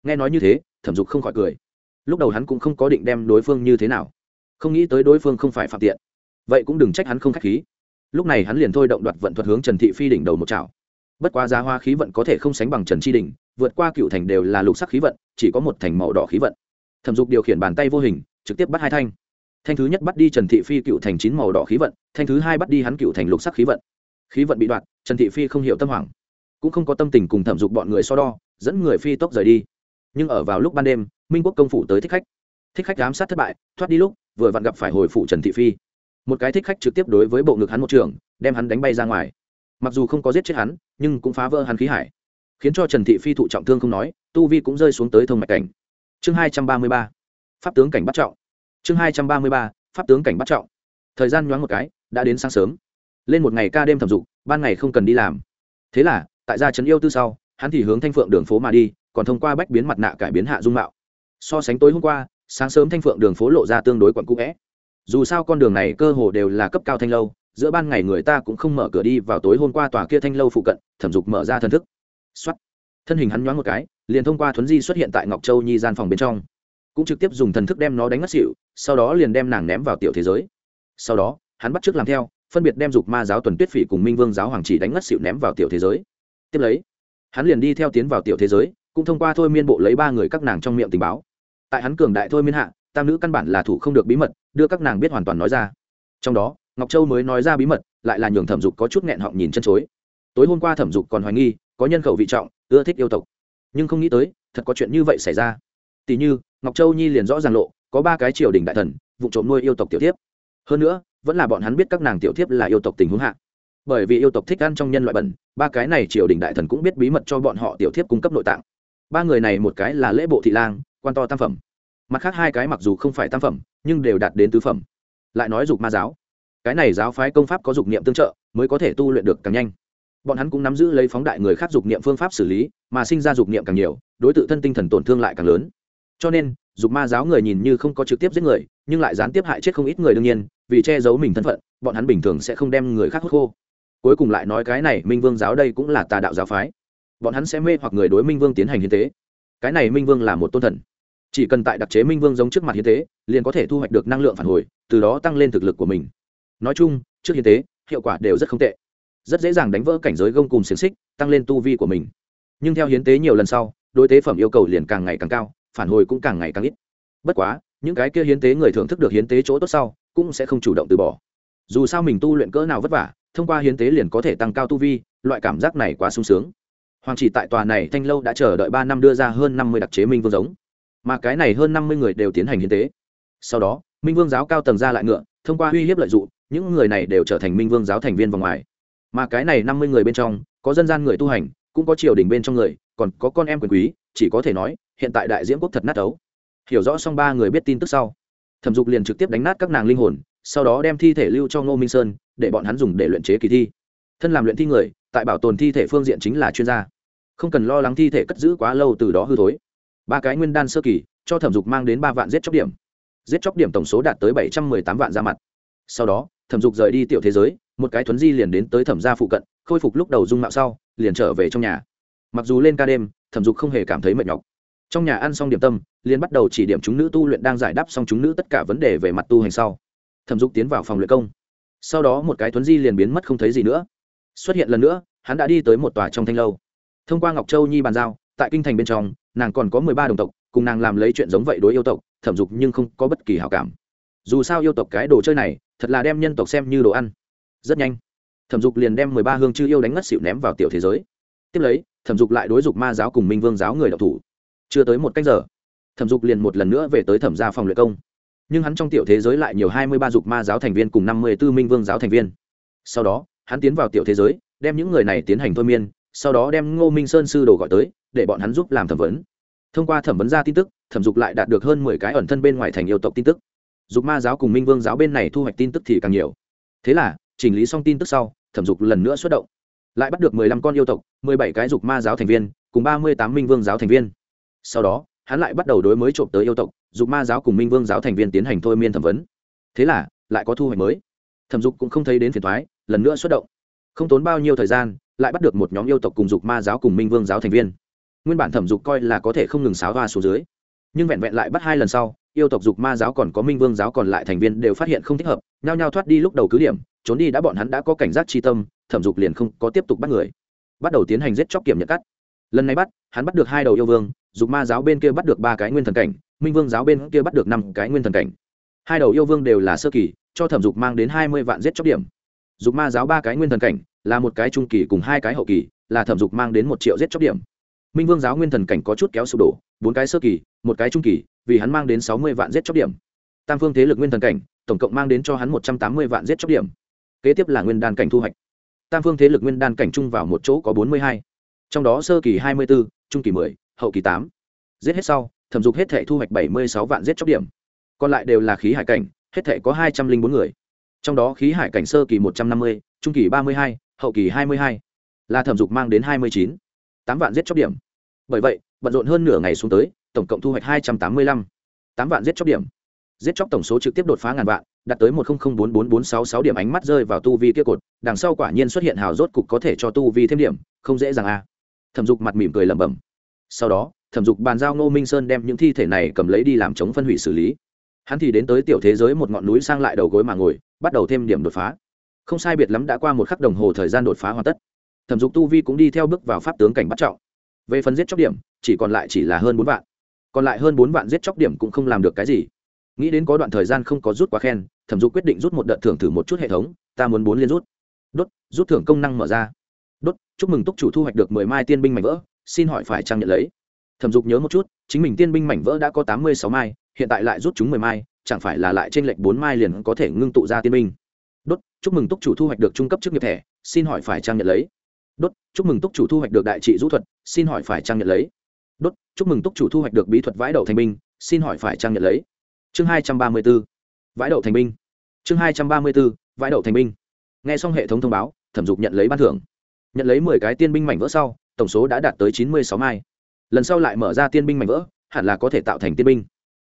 Nghe nói như thế, thẩm dục không khỏi cười. Lúc đầu hắn cũng không có định đem đối phương như thế nào, không nghĩ tới đối phương không phải phạm tiện. Vậy cũng đừng trách hắn không k h á c h khí. Lúc này hắn liền thôi động đoạt vận thuật hướng trần thị phi đỉnh đầu một chảo. Bất quá giá hoa khí vận có thể không sánh bằng trần tri đình vượt qua cựu thành đều là lục sắc khí vận, chỉ có một thành màu đỏ khí vận. Thẩm dục điều khiển bàn tay vô hình, trực tiếp bắt hai thanh thanh thứ nhất bắt đi trần thị phi cựu thành chín màu đỏ khí vận, thanh thứ hai bắt đi hắn cựu thành lục sắc khí vận. Khí vận bị đoạt, trần thị phi không hiểu tâm hoảng. Cũng không có tâm tình cùng thẩm dục bọn người so đo, dẫn người phi tốc rời đi. Nhưng ở vào lúc ban đêm, minh quốc công phủ tới thích khách. Thích khách giám sát thất bại, thoát đi lúc, vừa vặn gặp phải hồi phụ trần thị phi. Một cái thích khách trực tiếp đối với bộ ngực hắn một trường, đem hắn đánh bay ra ngoài. Mặc dù không có giết chết hắn, nhưng cũng phá vỡ hắn khí hải. Khiến cho trần thị phi thụ trọng thương không nói, tu vi cũng rơi xuống tới thông mạch cảnh. Chương hai trăm ba mươi ba. Pháp tướng cảnh bắt trọng chương hai trăm ba mươi ba, pháp tướng cảnh bắt trọng. Thời gian nhoáng một cái, đã đến sáng sớm. Lên một ngày ca đêm thẩm dục, ban ngày không cần đi làm. Thế là, tại gia trấn yêu tư sau, hắn thì hướng thanh phượng đường phố mà đi, còn thông qua bách biến mặt nạ cải biến hạ dung mạo. So sánh tối hôm qua, sáng sớm thanh phượng đường phố lộ ra tương đối quặn cũ vẽ. Dù sao con đường này cơ hồ đều là cấp cao thanh lâu, giữa ban ngày người ta cũng không mở cửa đi vào tối hôm qua tòa kia thanh lâu phụ cận, thẩm dục mở ra thần thức. X thân hình hắn nhoáng một cái, liền thông qua thuấn di xuất hiện tại ngọc châu nhi gian phòng bên trong cũng trực tiếp dùng thần thức đem nó đánh ngất xịu sau đó liền đem nàng ném vào tiểu thế giới. Sau đó, hắn bắt trước làm theo, phân biệt đem dục ma giáo tuần tuyết phỉ cùng minh vương giáo hoàng chỉ đánh ngất xịu ném vào tiểu thế giới. Tiếp lấy, hắn liền đi theo tiến vào tiểu thế giới, cũng thông qua thôi miên bộ lấy ba người các nàng trong miệng tình báo. Tại hắn cường đại thôi miên hạ, tam nữ căn bản là thủ không được bí mật, đưa các nàng biết hoàn toàn nói ra. Trong đó, ngọc châu mới nói ra bí mật, lại là nhường thẩm dục có chút nghẹn họng nhìn chân chối. Tối hôm qua thẩm dục còn hoài nghi, có nhân khẩu vị trọng, ưa thích yêu tộc. Nhưng không nghĩ tới, thật có chuyện như vậy xảy ra tỷ như, ngọc châu nhi liền rõ ràng lộ, có ba cái triều đình đại thần, vụ trộm nuôi yêu tộc tiểu thiếp. hơn nữa, vẫn là bọn hắn biết các nàng tiểu thiếp là yêu tộc tình huống hạ. Bởi vì yêu tộc thích ăn trong nhân loại bẩn, ba cái này triều đình đại thần cũng biết bí mật cho bọn họ tiểu thiếp cung cấp nội tạng. Ba người này một cái là lễ bộ thị lang, quan to tam phẩm. Mặt khác hai cái mặc dù không phải tam phẩm, nhưng đều đạt đến tứ phẩm. Lại nói dục ma giáo. Cái này giáo phái công pháp có dục niệm tương trợ, mới có thể tu luyện được càng nhanh. Bọn hắn cũng nắm giữ lấy phóng đại người khác dục niệm phương pháp xử lý, mà sinh ra dục niệm càng nhiều, đối t thân tinh thần tổn thương lại càng lớn cho nên, dục ma giáo người nhìn như không có trực tiếp giết người, nhưng lại gián tiếp hại chết không ít người đương nhiên, vì che giấu mình thân phận, bọn hắn bình thường sẽ không đem người khác hút khô. Cuối cùng lại nói cái này, minh vương giáo đây cũng là tà đạo giáo phái. Bọn hắn sẽ mê hoặc người đối minh vương tiến hành hiến tế. Cái này minh vương là một tôn thần. Chỉ cần tại đặc chế minh vương giống trước mặt hiến tế, liền có thể thu hoạch được năng lượng phản hồi, từ đó tăng lên thực lực của mình. Nói chung, trước hiến tế, hiệu quả đều rất không tệ. Rất dễ dàng đánh vỡ cảnh giới gông cùng xiềng xích, tăng lên tu vi của mình. Nhưng theo hiến tế nhiều lần sau, đối tế phẩm yêu cầu liền càng ngày càng cao phản hồi cũng càng ngày càng ít. Bất quá, những cái kia hiến tế người thưởng thức được hiến tế chỗ tốt sau, cũng sẽ không chủ động từ bỏ. Dù sao mình tu luyện cỡ nào vất vả, thông qua hiến tế liền có thể tăng cao tu vi, loại cảm giác này quá sung sướng. Hoàng chỉ tại tòa này thanh lâu đã chờ đợi ba năm đưa ra hơn năm mươi đặc chế minh vương giống. Mà cái này hơn năm mươi người đều tiến hành hiến tế. Sau đó, minh vương giáo cao tầng ra lại ngựa, thông qua uy hiếp lợi dụng, những người này đều trở thành minh vương giáo thành viên vòng ngoài. Mà cái này năm mươi người bên trong, có dân gian người tu hành, cũng có triều đình bên trong người, còn có con em quyền quý, chỉ có thể nói hiện tại đại diễm quốc thật nát ấu. Hiểu rõ xong ba người biết tin tức sau, thẩm dục liền trực tiếp đánh nát các nàng linh hồn, sau đó đem thi thể lưu cho ngô minh sơn, để bọn hắn dùng để luyện chế kỳ thi. Thân làm luyện thi người, tại bảo tồn thi thể phương diện chính là chuyên gia. Không cần lo lắng thi thể cất giữ quá lâu từ đó hư thối. Ba cái nguyên đan sơ kỳ, cho thẩm dục mang đến ba vạn giết chóc điểm. Giết chóc điểm tổng số đạt tới bảy trăm mười tám vạn ra mặt. Sau đó, thẩm dục rời đi tiểu thế giới, một cái thuấn di liền đến tới thẩm gia phụ cận, khôi phục lúc đầu dung mạo sau, liền trở về trong nhà. Mặc dù lên ca đêm, thẩm dục không hề cảm thấy mệt nhọc trong nhà ăn xong điểm tâm, liền bắt đầu chỉ điểm chúng nữ tu luyện đang giải đáp xong chúng nữ tất cả vấn đề về mặt tu hành sau. Thẩm dục tiến vào phòng luyện công. Sau đó một cái thuấn di liền biến mất không thấy gì nữa. Xuất hiện lần nữa, hắn đã đi tới một tòa trong thanh lâu. Thông qua ngọc châu nhi bàn giao, tại kinh thành bên trong, nàng còn có mười ba đồng tộc, cùng nàng làm lấy chuyện giống vậy đối yêu tộc, thẩm dục nhưng không có bất kỳ hảo cảm. Dù sao yêu tộc cái đồ chơi này, thật là đem nhân tộc xem như đồ ăn. Rất nhanh, thẩm dục liền đem mười ba hương chư yêu đánh ngất xịu ném vào tiểu thế giới. Tiếp lấy, thẩm dục lại đối dục ma giáo cùng minh vương giáo người đọc thủ chưa tới một cách giờ, thẩm dục liền một lần nữa về tới thẩm gia phòng luyện công. Nhưng hắn trong tiểu thế giới lại nhiều hai mươi ba dục ma giáo thành viên cùng năm mươi b ố minh vương giáo thành viên. Sau đó, hắn tiến vào tiểu thế giới, đem những người này tiến hành thôi miên, sau đó đem ngô minh sơn sư đồ gọi tới, để bọn hắn giúp làm thẩm vấn. Thông qua thẩm vấn ra tin tức, thẩm dục lại đạt được hơn mười cái ẩn thân bên ngoài thành yêu tộc tin tức. Dục ma giáo cùng minh vương giáo bên này thu hoạch tin tức thì càng nhiều. Thế là, chỉnh lý xong tin tức sau, thẩm dục lần nữa xuất động. Lại bắt được mười lăm con yêu tộc, mười bảy cái dục ma giáo thành viên, cùng ba mươi tám minh vương giáo thành viên sau đó, hắn lại bắt đầu đối mới trộm tới yêu tộc, dục ma giáo cùng minh vương giáo thành viên tiến hành thôi miên thẩm vấn. Thế là, lại có thu hoạch mới. Thẩm dục cũng không thấy đến phiền thoái lần nữa xuất động. Không tốn bao nhiêu thời gian, lại bắt được một nhóm yêu tộc cùng dục ma giáo cùng minh vương giáo thành viên. Nguyên bản thẩm dục coi là có thể không ngừng xáo hoa số dưới, nhưng vẹn vẹn lại bắt hai lần sau, yêu tộc dục ma giáo còn có minh vương giáo còn lại thành viên đều phát hiện không thích hợp, nhao nhao thoát đi lúc đầu cứ điểm, trốn đi đã bọn hắn đã có cảnh giác chi tâm, thẩm dục liền không có tiếp tục bắt người. Bắt đầu tiến hành giết chóc kiểm nhận cắt. Lần này bắt, hắn bắt được hai đầu yêu vương dục ma giáo bên kia bắt được ba cái nguyên thần cảnh, minh vương giáo bên kia bắt được năm cái nguyên thần cảnh. Hai đầu yêu vương đều là sơ kỳ, cho thẩm dục mang đến hai mươi vạn giết chóc điểm. Dục ma giáo ba cái nguyên thần cảnh, là một cái trung kỳ cùng hai cái hậu kỳ, là thẩm dục mang đến một triệu giết chóc điểm. Minh vương giáo nguyên thần cảnh có chút kéo sụp đổ, bốn cái sơ kỳ, một cái trung kỳ, vì hắn mang đến sáu mươi vạn giết chóc điểm. Tam phương thế lực nguyên thần cảnh, tổng cộng mang đến cho hắn một trăm tám mươi vạn giết chóc điểm. Kế tiếp là nguyên đan cảnh thu hoạch. Tam phương thế lực nguyên đan cảnh chung vào một chỗ có bốn mươi hai. Trong đó sơ kỳ hai mươi bốn trung kỳ mười hậu kỳ tám. Giết hết sau, thẩm dục hết thể thu hoạch bảy mươi sáu vạn giết chóc điểm. Còn lại đều là khí hải cảnh, hết thể có hai trăm linh bốn người. Trong đó khí hải cảnh sơ kỳ một trăm năm mươi, trung kỳ ba mươi hai, hậu kỳ hai mươi hai. Là thẩm dục mang đến hai mươi chín. Tám vạn giết chóc điểm. Bởi vậy, bận rộn hơn nửa ngày xuống tới, tổng cộng thu hoạch hai trăm tám mươi lăm. Tám vạn giết chóc điểm. Giết chóc tổng số trực tiếp đột phá ngàn vạn, đạt tới một bốn bốn bốn sáu sáu điểm ánh mắt rơi vào tu vi kia cột, đằng sau quả nhiên xuất hiện hào rốt cục có thể cho tu vi thêm điểm, không dễ dàng a. À. thẩm dục mặt mỉm cười lẩm bẩm sau đó, thẩm dục bàn giao ngô minh sơn đem những thi thể này cầm lấy đi làm chống phân hủy xử lý. Hắn thì đến tới tiểu thế giới một ngọn núi sang lại đầu gối mà ngồi, bắt đầu thêm điểm đột phá. Không sai biệt lắm đã qua một khắc đồng hồ thời gian đột phá hoàn tất. Thẩm dục tu vi cũng đi theo bước vào pháp tướng cảnh bắt trọng. Về phần giết chóc điểm, chỉ còn lại chỉ là hơn bốn vạn. Còn lại hơn bốn vạn giết chóc điểm cũng không làm được cái gì. Nghĩ đến có đoạn thời gian không có rút quá khen, thẩm dục quyết định rút một đợt thưởng thử một chút hệ thống, ta muốn bốn liên rút. Đốt, rút thưởng công năng mở ra. Đốt, chúc mừng túc chủ thu hoạch được mười mai tiên binh mảnh vỡ xin hỏi phải trang nhận lấy? Thẩm dục nhớ một chút, chính mình tiên binh mảnh vỡ đã có tám mươi sáu mai, hiện tại lại rút chúng mười mai, chẳng phải là lại trên lệnh bốn mai liền có thể ngưng tụ ra tiên binh? Đốt, chúc mừng túc chủ thu hoạch được trung cấp chức nghiệp thẻ, xin hỏi phải trang nhận lấy? Đốt, chúc mừng túc chủ thu hoạch được đại trị rũ thuật, xin hỏi phải trang nhận lấy? Đốt, chúc mừng túc chủ thu hoạch được bí thuật vãi đậu thành binh, xin hỏi phải trang nhận lấy? Chương hai trăm ba mươi b ố vãi đậu thành binh. Chương hai trăm ba mươi b ố vãi đậu thành binh. N g h e xong hệ thống thông báo, thẩm dục nhận lấy ban thưởng. Nhận lấy mười cái tiên binh mảnh vỡ sau tổng số đã đạt tới chín mươi sáu mai. Lần sau lại mở ra tiên binh mảnh vỡ, hẳn là có thể tạo thành tiên binh.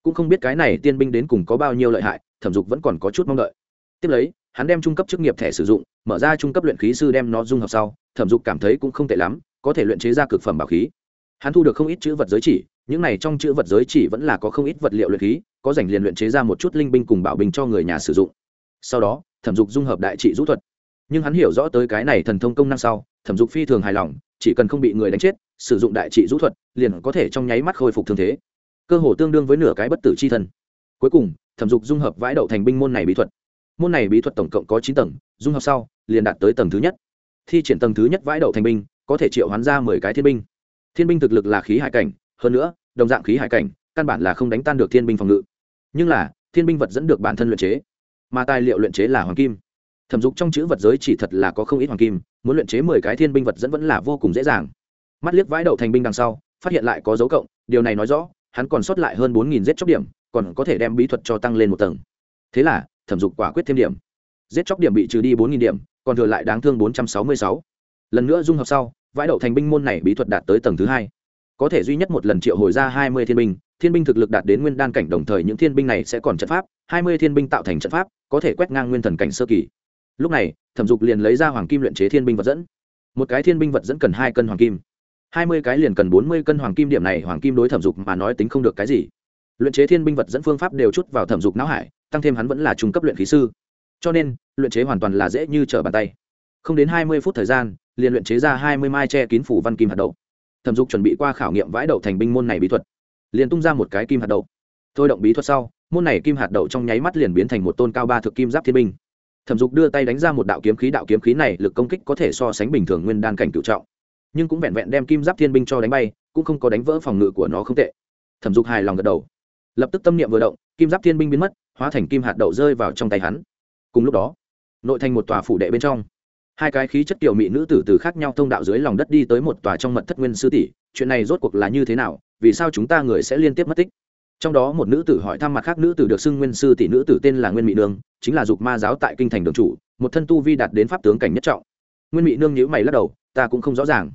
Cũng không biết cái này tiên binh đến cùng có bao nhiêu lợi hại, thẩm dục vẫn còn có chút mong đợi. Tiếp lấy, hắn đem trung cấp chức nghiệp thẻ sử dụng, mở ra trung cấp luyện khí sư đem nó dung hợp sau, thẩm dục cảm thấy cũng không tệ lắm, có thể luyện chế ra cực phẩm bảo khí. Hắn thu được không ít chữ vật giới chỉ, những này trong chữ vật giới chỉ vẫn là có không ít vật liệu luyện khí, có dành liền luyện chế ra một chút linh binh cùng bảo binh cho người nhà sử dụng. Sau đó, thẩm dục dung hợp đại trị rũ thuật. Nhưng hắn hiểu rõ tới cái này thần thông công năng sau, thẩm dục phi thường hài lòng chỉ cần không bị người đánh chết, sử dụng đại trị rũ thuật, liền có thể trong nháy mắt khôi phục thương thế. Cơ hồ tương đương với nửa cái bất tử c h i thân. Cuối cùng, thẩm dục dung hợp vãi đậu thành binh môn này bí thuật. Môn này bí thuật tổng cộng có chín tầng, dung hợp sau, liền đạt tới tầng thứ nhất. Thi triển tầng thứ nhất vãi đậu thành binh, có thể triệu hoán ra mười cái thiên binh. Thiên binh thực lực là khí hải cảnh, hơn nữa, đồng dạng khí hải cảnh, căn bản là không đánh tan được thiên binh phòng ngự. Nhưng là, thiên binh vật dẫn được bản thân luyện chế, mà tài liệu luyện chế là hoàng kim. Thẩm dục trong chữ vật giới chỉ thật là có không ít hoàng kim muốn luyện chế mười cái thiên binh vật dẫn vẫn là vô cùng dễ dàng. Mắt liếc vãi đậu thành binh đằng sau, phát hiện lại có dấu cộng, điều này nói rõ, hắn còn sót lại hơn bốn nghìn giết chóc điểm, còn có thể đem bí thuật cho tăng lên một tầng. Thế là, thẩm dục quả quyết thêm điểm. Giết chóc điểm bị trừ đi bốn nghìn điểm, còn thừa lại đáng thương bốn trăm sáu mươi sáu. Lần nữa dung hợp sau, vãi đậu thành binh môn này bí thuật đạt tới tầng thứ hai. Có thể duy nhất một lần triệu hồi ra hai mươi thiên binh thiên binh thực lực đạt đến nguyên đan cảnh đồng thời những thiên binh này sẽ còn trận pháp, hai mươi thiên binh tạo thành trận pháp, có thể quét ngang nguyên thần cảnh sơ kỳ. Lúc này thẩm dục liền lấy ra hoàng kim luyện chế thiên binh vật dẫn. Một cái thiên binh vật dẫn cần hai cân hoàng kim. Hai mươi cái liền cần bốn mươi cân hoàng kim, điểm này hoàng kim đối thẩm dục mà nói tính không được cái gì. Luyện chế thiên binh vật dẫn phương pháp đều chút vào thẩm dục não hải, tăng thêm hắn vẫn là trung cấp luyện khí sư. Cho nên, luyện chế hoàn toàn là dễ như trở bàn tay. Không đến hai mươi phút thời gian, liền luyện chế ra hai mươi mai che kín phủ văn kim hạt đậu. Thẩm dục chuẩn bị qua khảo nghiệm vãi đậu thành binh môn này bí thuật. Liền tung ra một cái kim hạt đậu. Thôi động bí thuật sau, môn này kim hạt đậu trong nháy mắt liền biến thành một tôn cao ba thực kim giáp thiên binh thẩm dục đưa tay đánh ra một đạo kiếm khí, đạo kiếm khí này lực công kích có thể so sánh bình thường nguyên đan cảnh cựu trọng. Nhưng cũng vẹn vẹn đem kim giáp thiên binh cho đánh bay, cũng không có đánh vỡ phòng ngự của nó không tệ. Thẩm dục hài lòng gật đầu. Lập tức tâm niệm vừa động, kim giáp thiên binh biến mất, hóa thành kim hạt đậu rơi vào trong tay hắn. Cùng lúc đó, nội thành một tòa phủ đệ bên trong, hai cái khí chất tiểu mỹ nữ tử từ khác nhau thông đạo dưới lòng đất đi tới một tòa trong mật thất nguyên sư tỷ. Chuyện này rốt cuộc là như thế nào? Vì sao chúng ta người sẽ liên tiếp mất tích? Trong đó một nữ tử hỏi thăm mặt khác nữ tử được xưng nguyên sư tỷ nữ tử tên là nguyên mỹ nương, chính là dục ma giáo tại kinh thành đường chủ, một thân tu vi đạt đến pháp tướng cảnh nhất trọng. Nguyên mỹ nương nhíu mày lắc đầu, ta cũng không rõ ràng.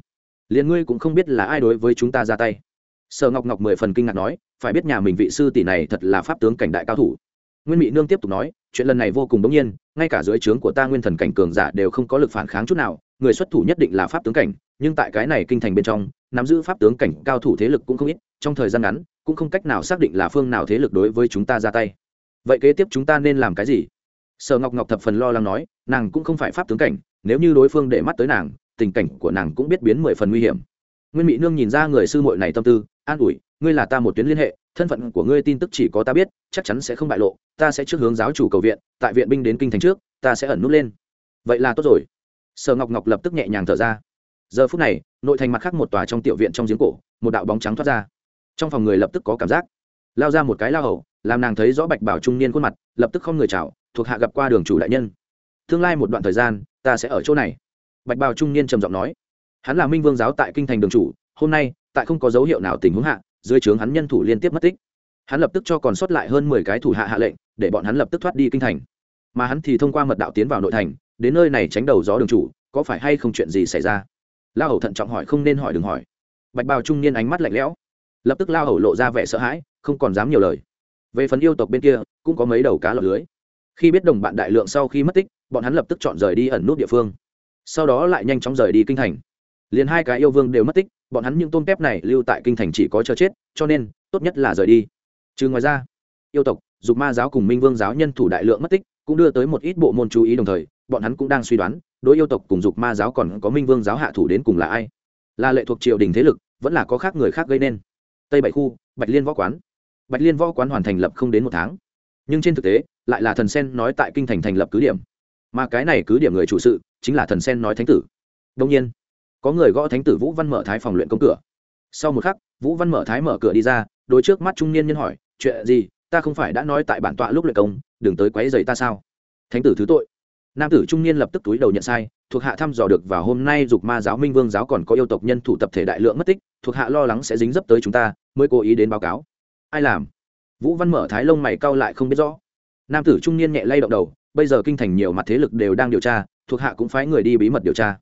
Liền ngươi cũng không biết là ai đối với chúng ta ra tay. Sở ngọc ngọc mười phần kinh ngạc nói, phải biết nhà mình vị sư tỷ này thật là pháp tướng cảnh đại cao thủ. Nguyên mỹ nương tiếp tục nói, chuyện lần này vô cùng đống nhiên, ngay cả dưới trướng của ta nguyên thần cảnh cường giả đều không có lực phản kháng chút nào, người xuất thủ nhất định là pháp tướng cảnh, nhưng tại cái này kinh thành bên trong, nắm giữ pháp tướng cảnh cao thủ thế lực cũng không ít, trong thời gian ngắn cũng không cách nào xác định là phương nào thế lực đối với chúng ta ra tay. Vậy kế tiếp chúng ta nên làm cái gì? Sở ngọc ngọc thập phần lo lắng nói, nàng cũng không phải pháp tướng cảnh, nếu như đối phương để mắt tới nàng, tình cảnh của nàng cũng biết biến mười phần nguy hiểm. Nguyên mỹ nương nhìn ra người sư muội này tâm tư, an ủi, ngươi là ta một tuyến liên hệ, thân phận của ngươi tin tức chỉ có ta biết, chắc chắn sẽ không bại lộ, ta sẽ trước hướng giáo chủ cầu viện, tại viện binh đến kinh thành trước, ta sẽ ẩn nút lên. Vậy là tốt rồi. Sở ngọc ngọc lập tức nhẹ nhàng thở ra. Giờ phút này, nội thành mặt khác một tòa trong tiểu viện trong giếng cổ, một đạo bóng trắng thoát ra trong phòng người lập tức có cảm giác. Lao ra một cái lao hầu, làm nàng thấy rõ bạch bảo trung niên khuôn mặt, lập tức không người chào, thuộc hạ gặp qua đường chủ đại nhân. Tương lai một đoạn thời gian, ta sẽ ở chỗ này. Bạch bảo trung niên trầm giọng nói. Hắn là minh vương giáo tại kinh thành đường chủ, hôm nay, tại không có dấu hiệu nào tình huống hạ, dưới trướng hắn nhân thủ liên tiếp mất tích. Hắn lập tức cho còn sót lại hơn mười cái thủ hạ hạ lệnh, để bọn hắn lập tức thoát đi kinh thành. Mà hắn thì thông qua mật đạo tiến vào nội thành, đến nơi này tránh đầu gió đường chủ, có phải hay không chuyện gì xảy ra? Lao hầu thận trọng hỏi không nên hỏi đừng hỏi. Bạch bào trung niên ánh mắt lạnh lẽo lập tức lao hầu lộ ra vẻ sợ hãi, không còn dám nhiều lời. Về phần yêu tộc bên kia, cũng có mấy đầu cá lọc lưới. Khi biết đồng bạn đại lượng sau khi mất tích, bọn hắn lập tức chọn rời đi ẩn nút địa phương. Sau đó lại nhanh chóng rời đi kinh thành. Liền hai cái yêu vương đều mất tích, bọn hắn những tôm tép này lưu tại kinh thành chỉ có chờ chết, cho nên, tốt nhất là rời đi. Trừ ngoài ra, yêu tộc, dục ma giáo cùng minh vương giáo nhân thủ đại lượng mất tích, cũng đưa tới một ít bộ môn chú ý đồng thời, bọn hắn cũng đang suy đoán, đối yêu tộc cùng dục ma giáo còn có minh vương giáo hạ thủ đến cùng là ai. Là lệ thuộc triều đình thế lực, vẫn là có khác người khác gây nên tây bảy khu, bạch liên võ quán. Bạch liên võ quán hoàn thành lập không đến một tháng. Nhưng trên thực tế, lại là thần sen nói tại kinh thành thành lập cứ điểm. Mà cái này cứ điểm người chủ sự chính là thần sen nói thánh tử. Đông nhiên, có người gõ thánh tử vũ văn mở thái phòng luyện công cửa. Sau một khắc, vũ văn mở thái mở cửa đi ra đôi trước mắt trung niên nhân hỏi, chuyện gì? Ta không phải đã nói tại bản tọa lúc luyện công, đừng tới quấy dày ta sao? Thánh tử thứ tội. Nam tử trung niên lập tức túi đầu nhận sai, thuộc hạ thăm dò được và hôm nay dục ma giáo minh vương giáo còn có yêu tộc nhân thủ tập thể đại lượng mất tích thuộc hạ lo lắng sẽ dính dấp tới chúng ta, mới cố ý đến báo cáo. Ai làm? Vũ văn mở thái lông mày cau lại không biết rõ. Nam tử trung niên nhẹ lay động đầu, bây giờ kinh thành nhiều mặt thế lực đều đang điều tra, thuộc hạ cũng phái người đi bí mật điều tra.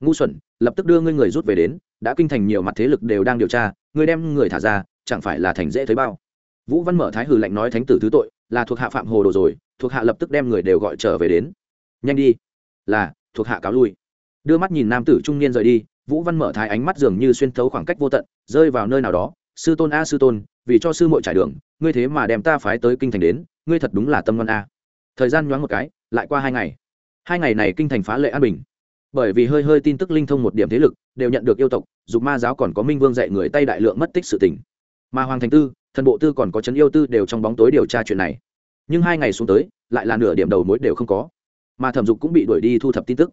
Ngu xuẩn, lập tức đưa ngươi người rút về đến, đã kinh thành nhiều mặt thế lực đều đang điều tra, ngươi đem người thả ra, chẳng phải là thành dễ thấy bao. Vũ văn mở thái hừ lạnh nói thánh tử thứ tội, là thuộc hạ phạm hồ đồ rồi, thuộc hạ lập tức đem người đều gọi trở về đến. Nhanh đi. Là, thuộc hạ cáo lui. Đưa mắt nhìn nam tử trung niên rời đi vũ văn mở thái ánh mắt dường như xuyên thấu khoảng cách vô tận rơi vào nơi nào đó. Sư tôn a sư tôn vì cho sư mội trải đường ngươi thế mà đem ta phái tới kinh thành đến ngươi thật đúng là tâm ngon a. Thời gian nhoáng một cái lại qua hai ngày. Hai ngày này kinh thành phá lệ an bình. Bởi vì hơi hơi tin tức linh thông một điểm thế lực đều nhận được yêu tộc dục ma giáo còn có minh vương dạy người tay đại lượng mất tích sự tình, mà hoàng thành tư thần bộ tư còn có trấn yêu tư đều trong bóng tối điều tra chuyện này. Nhưng hai ngày xuống tới lại là nửa điểm đầu mối đều không có. Mà thẩm dục cũng bị đuổi đi thu thập tin tức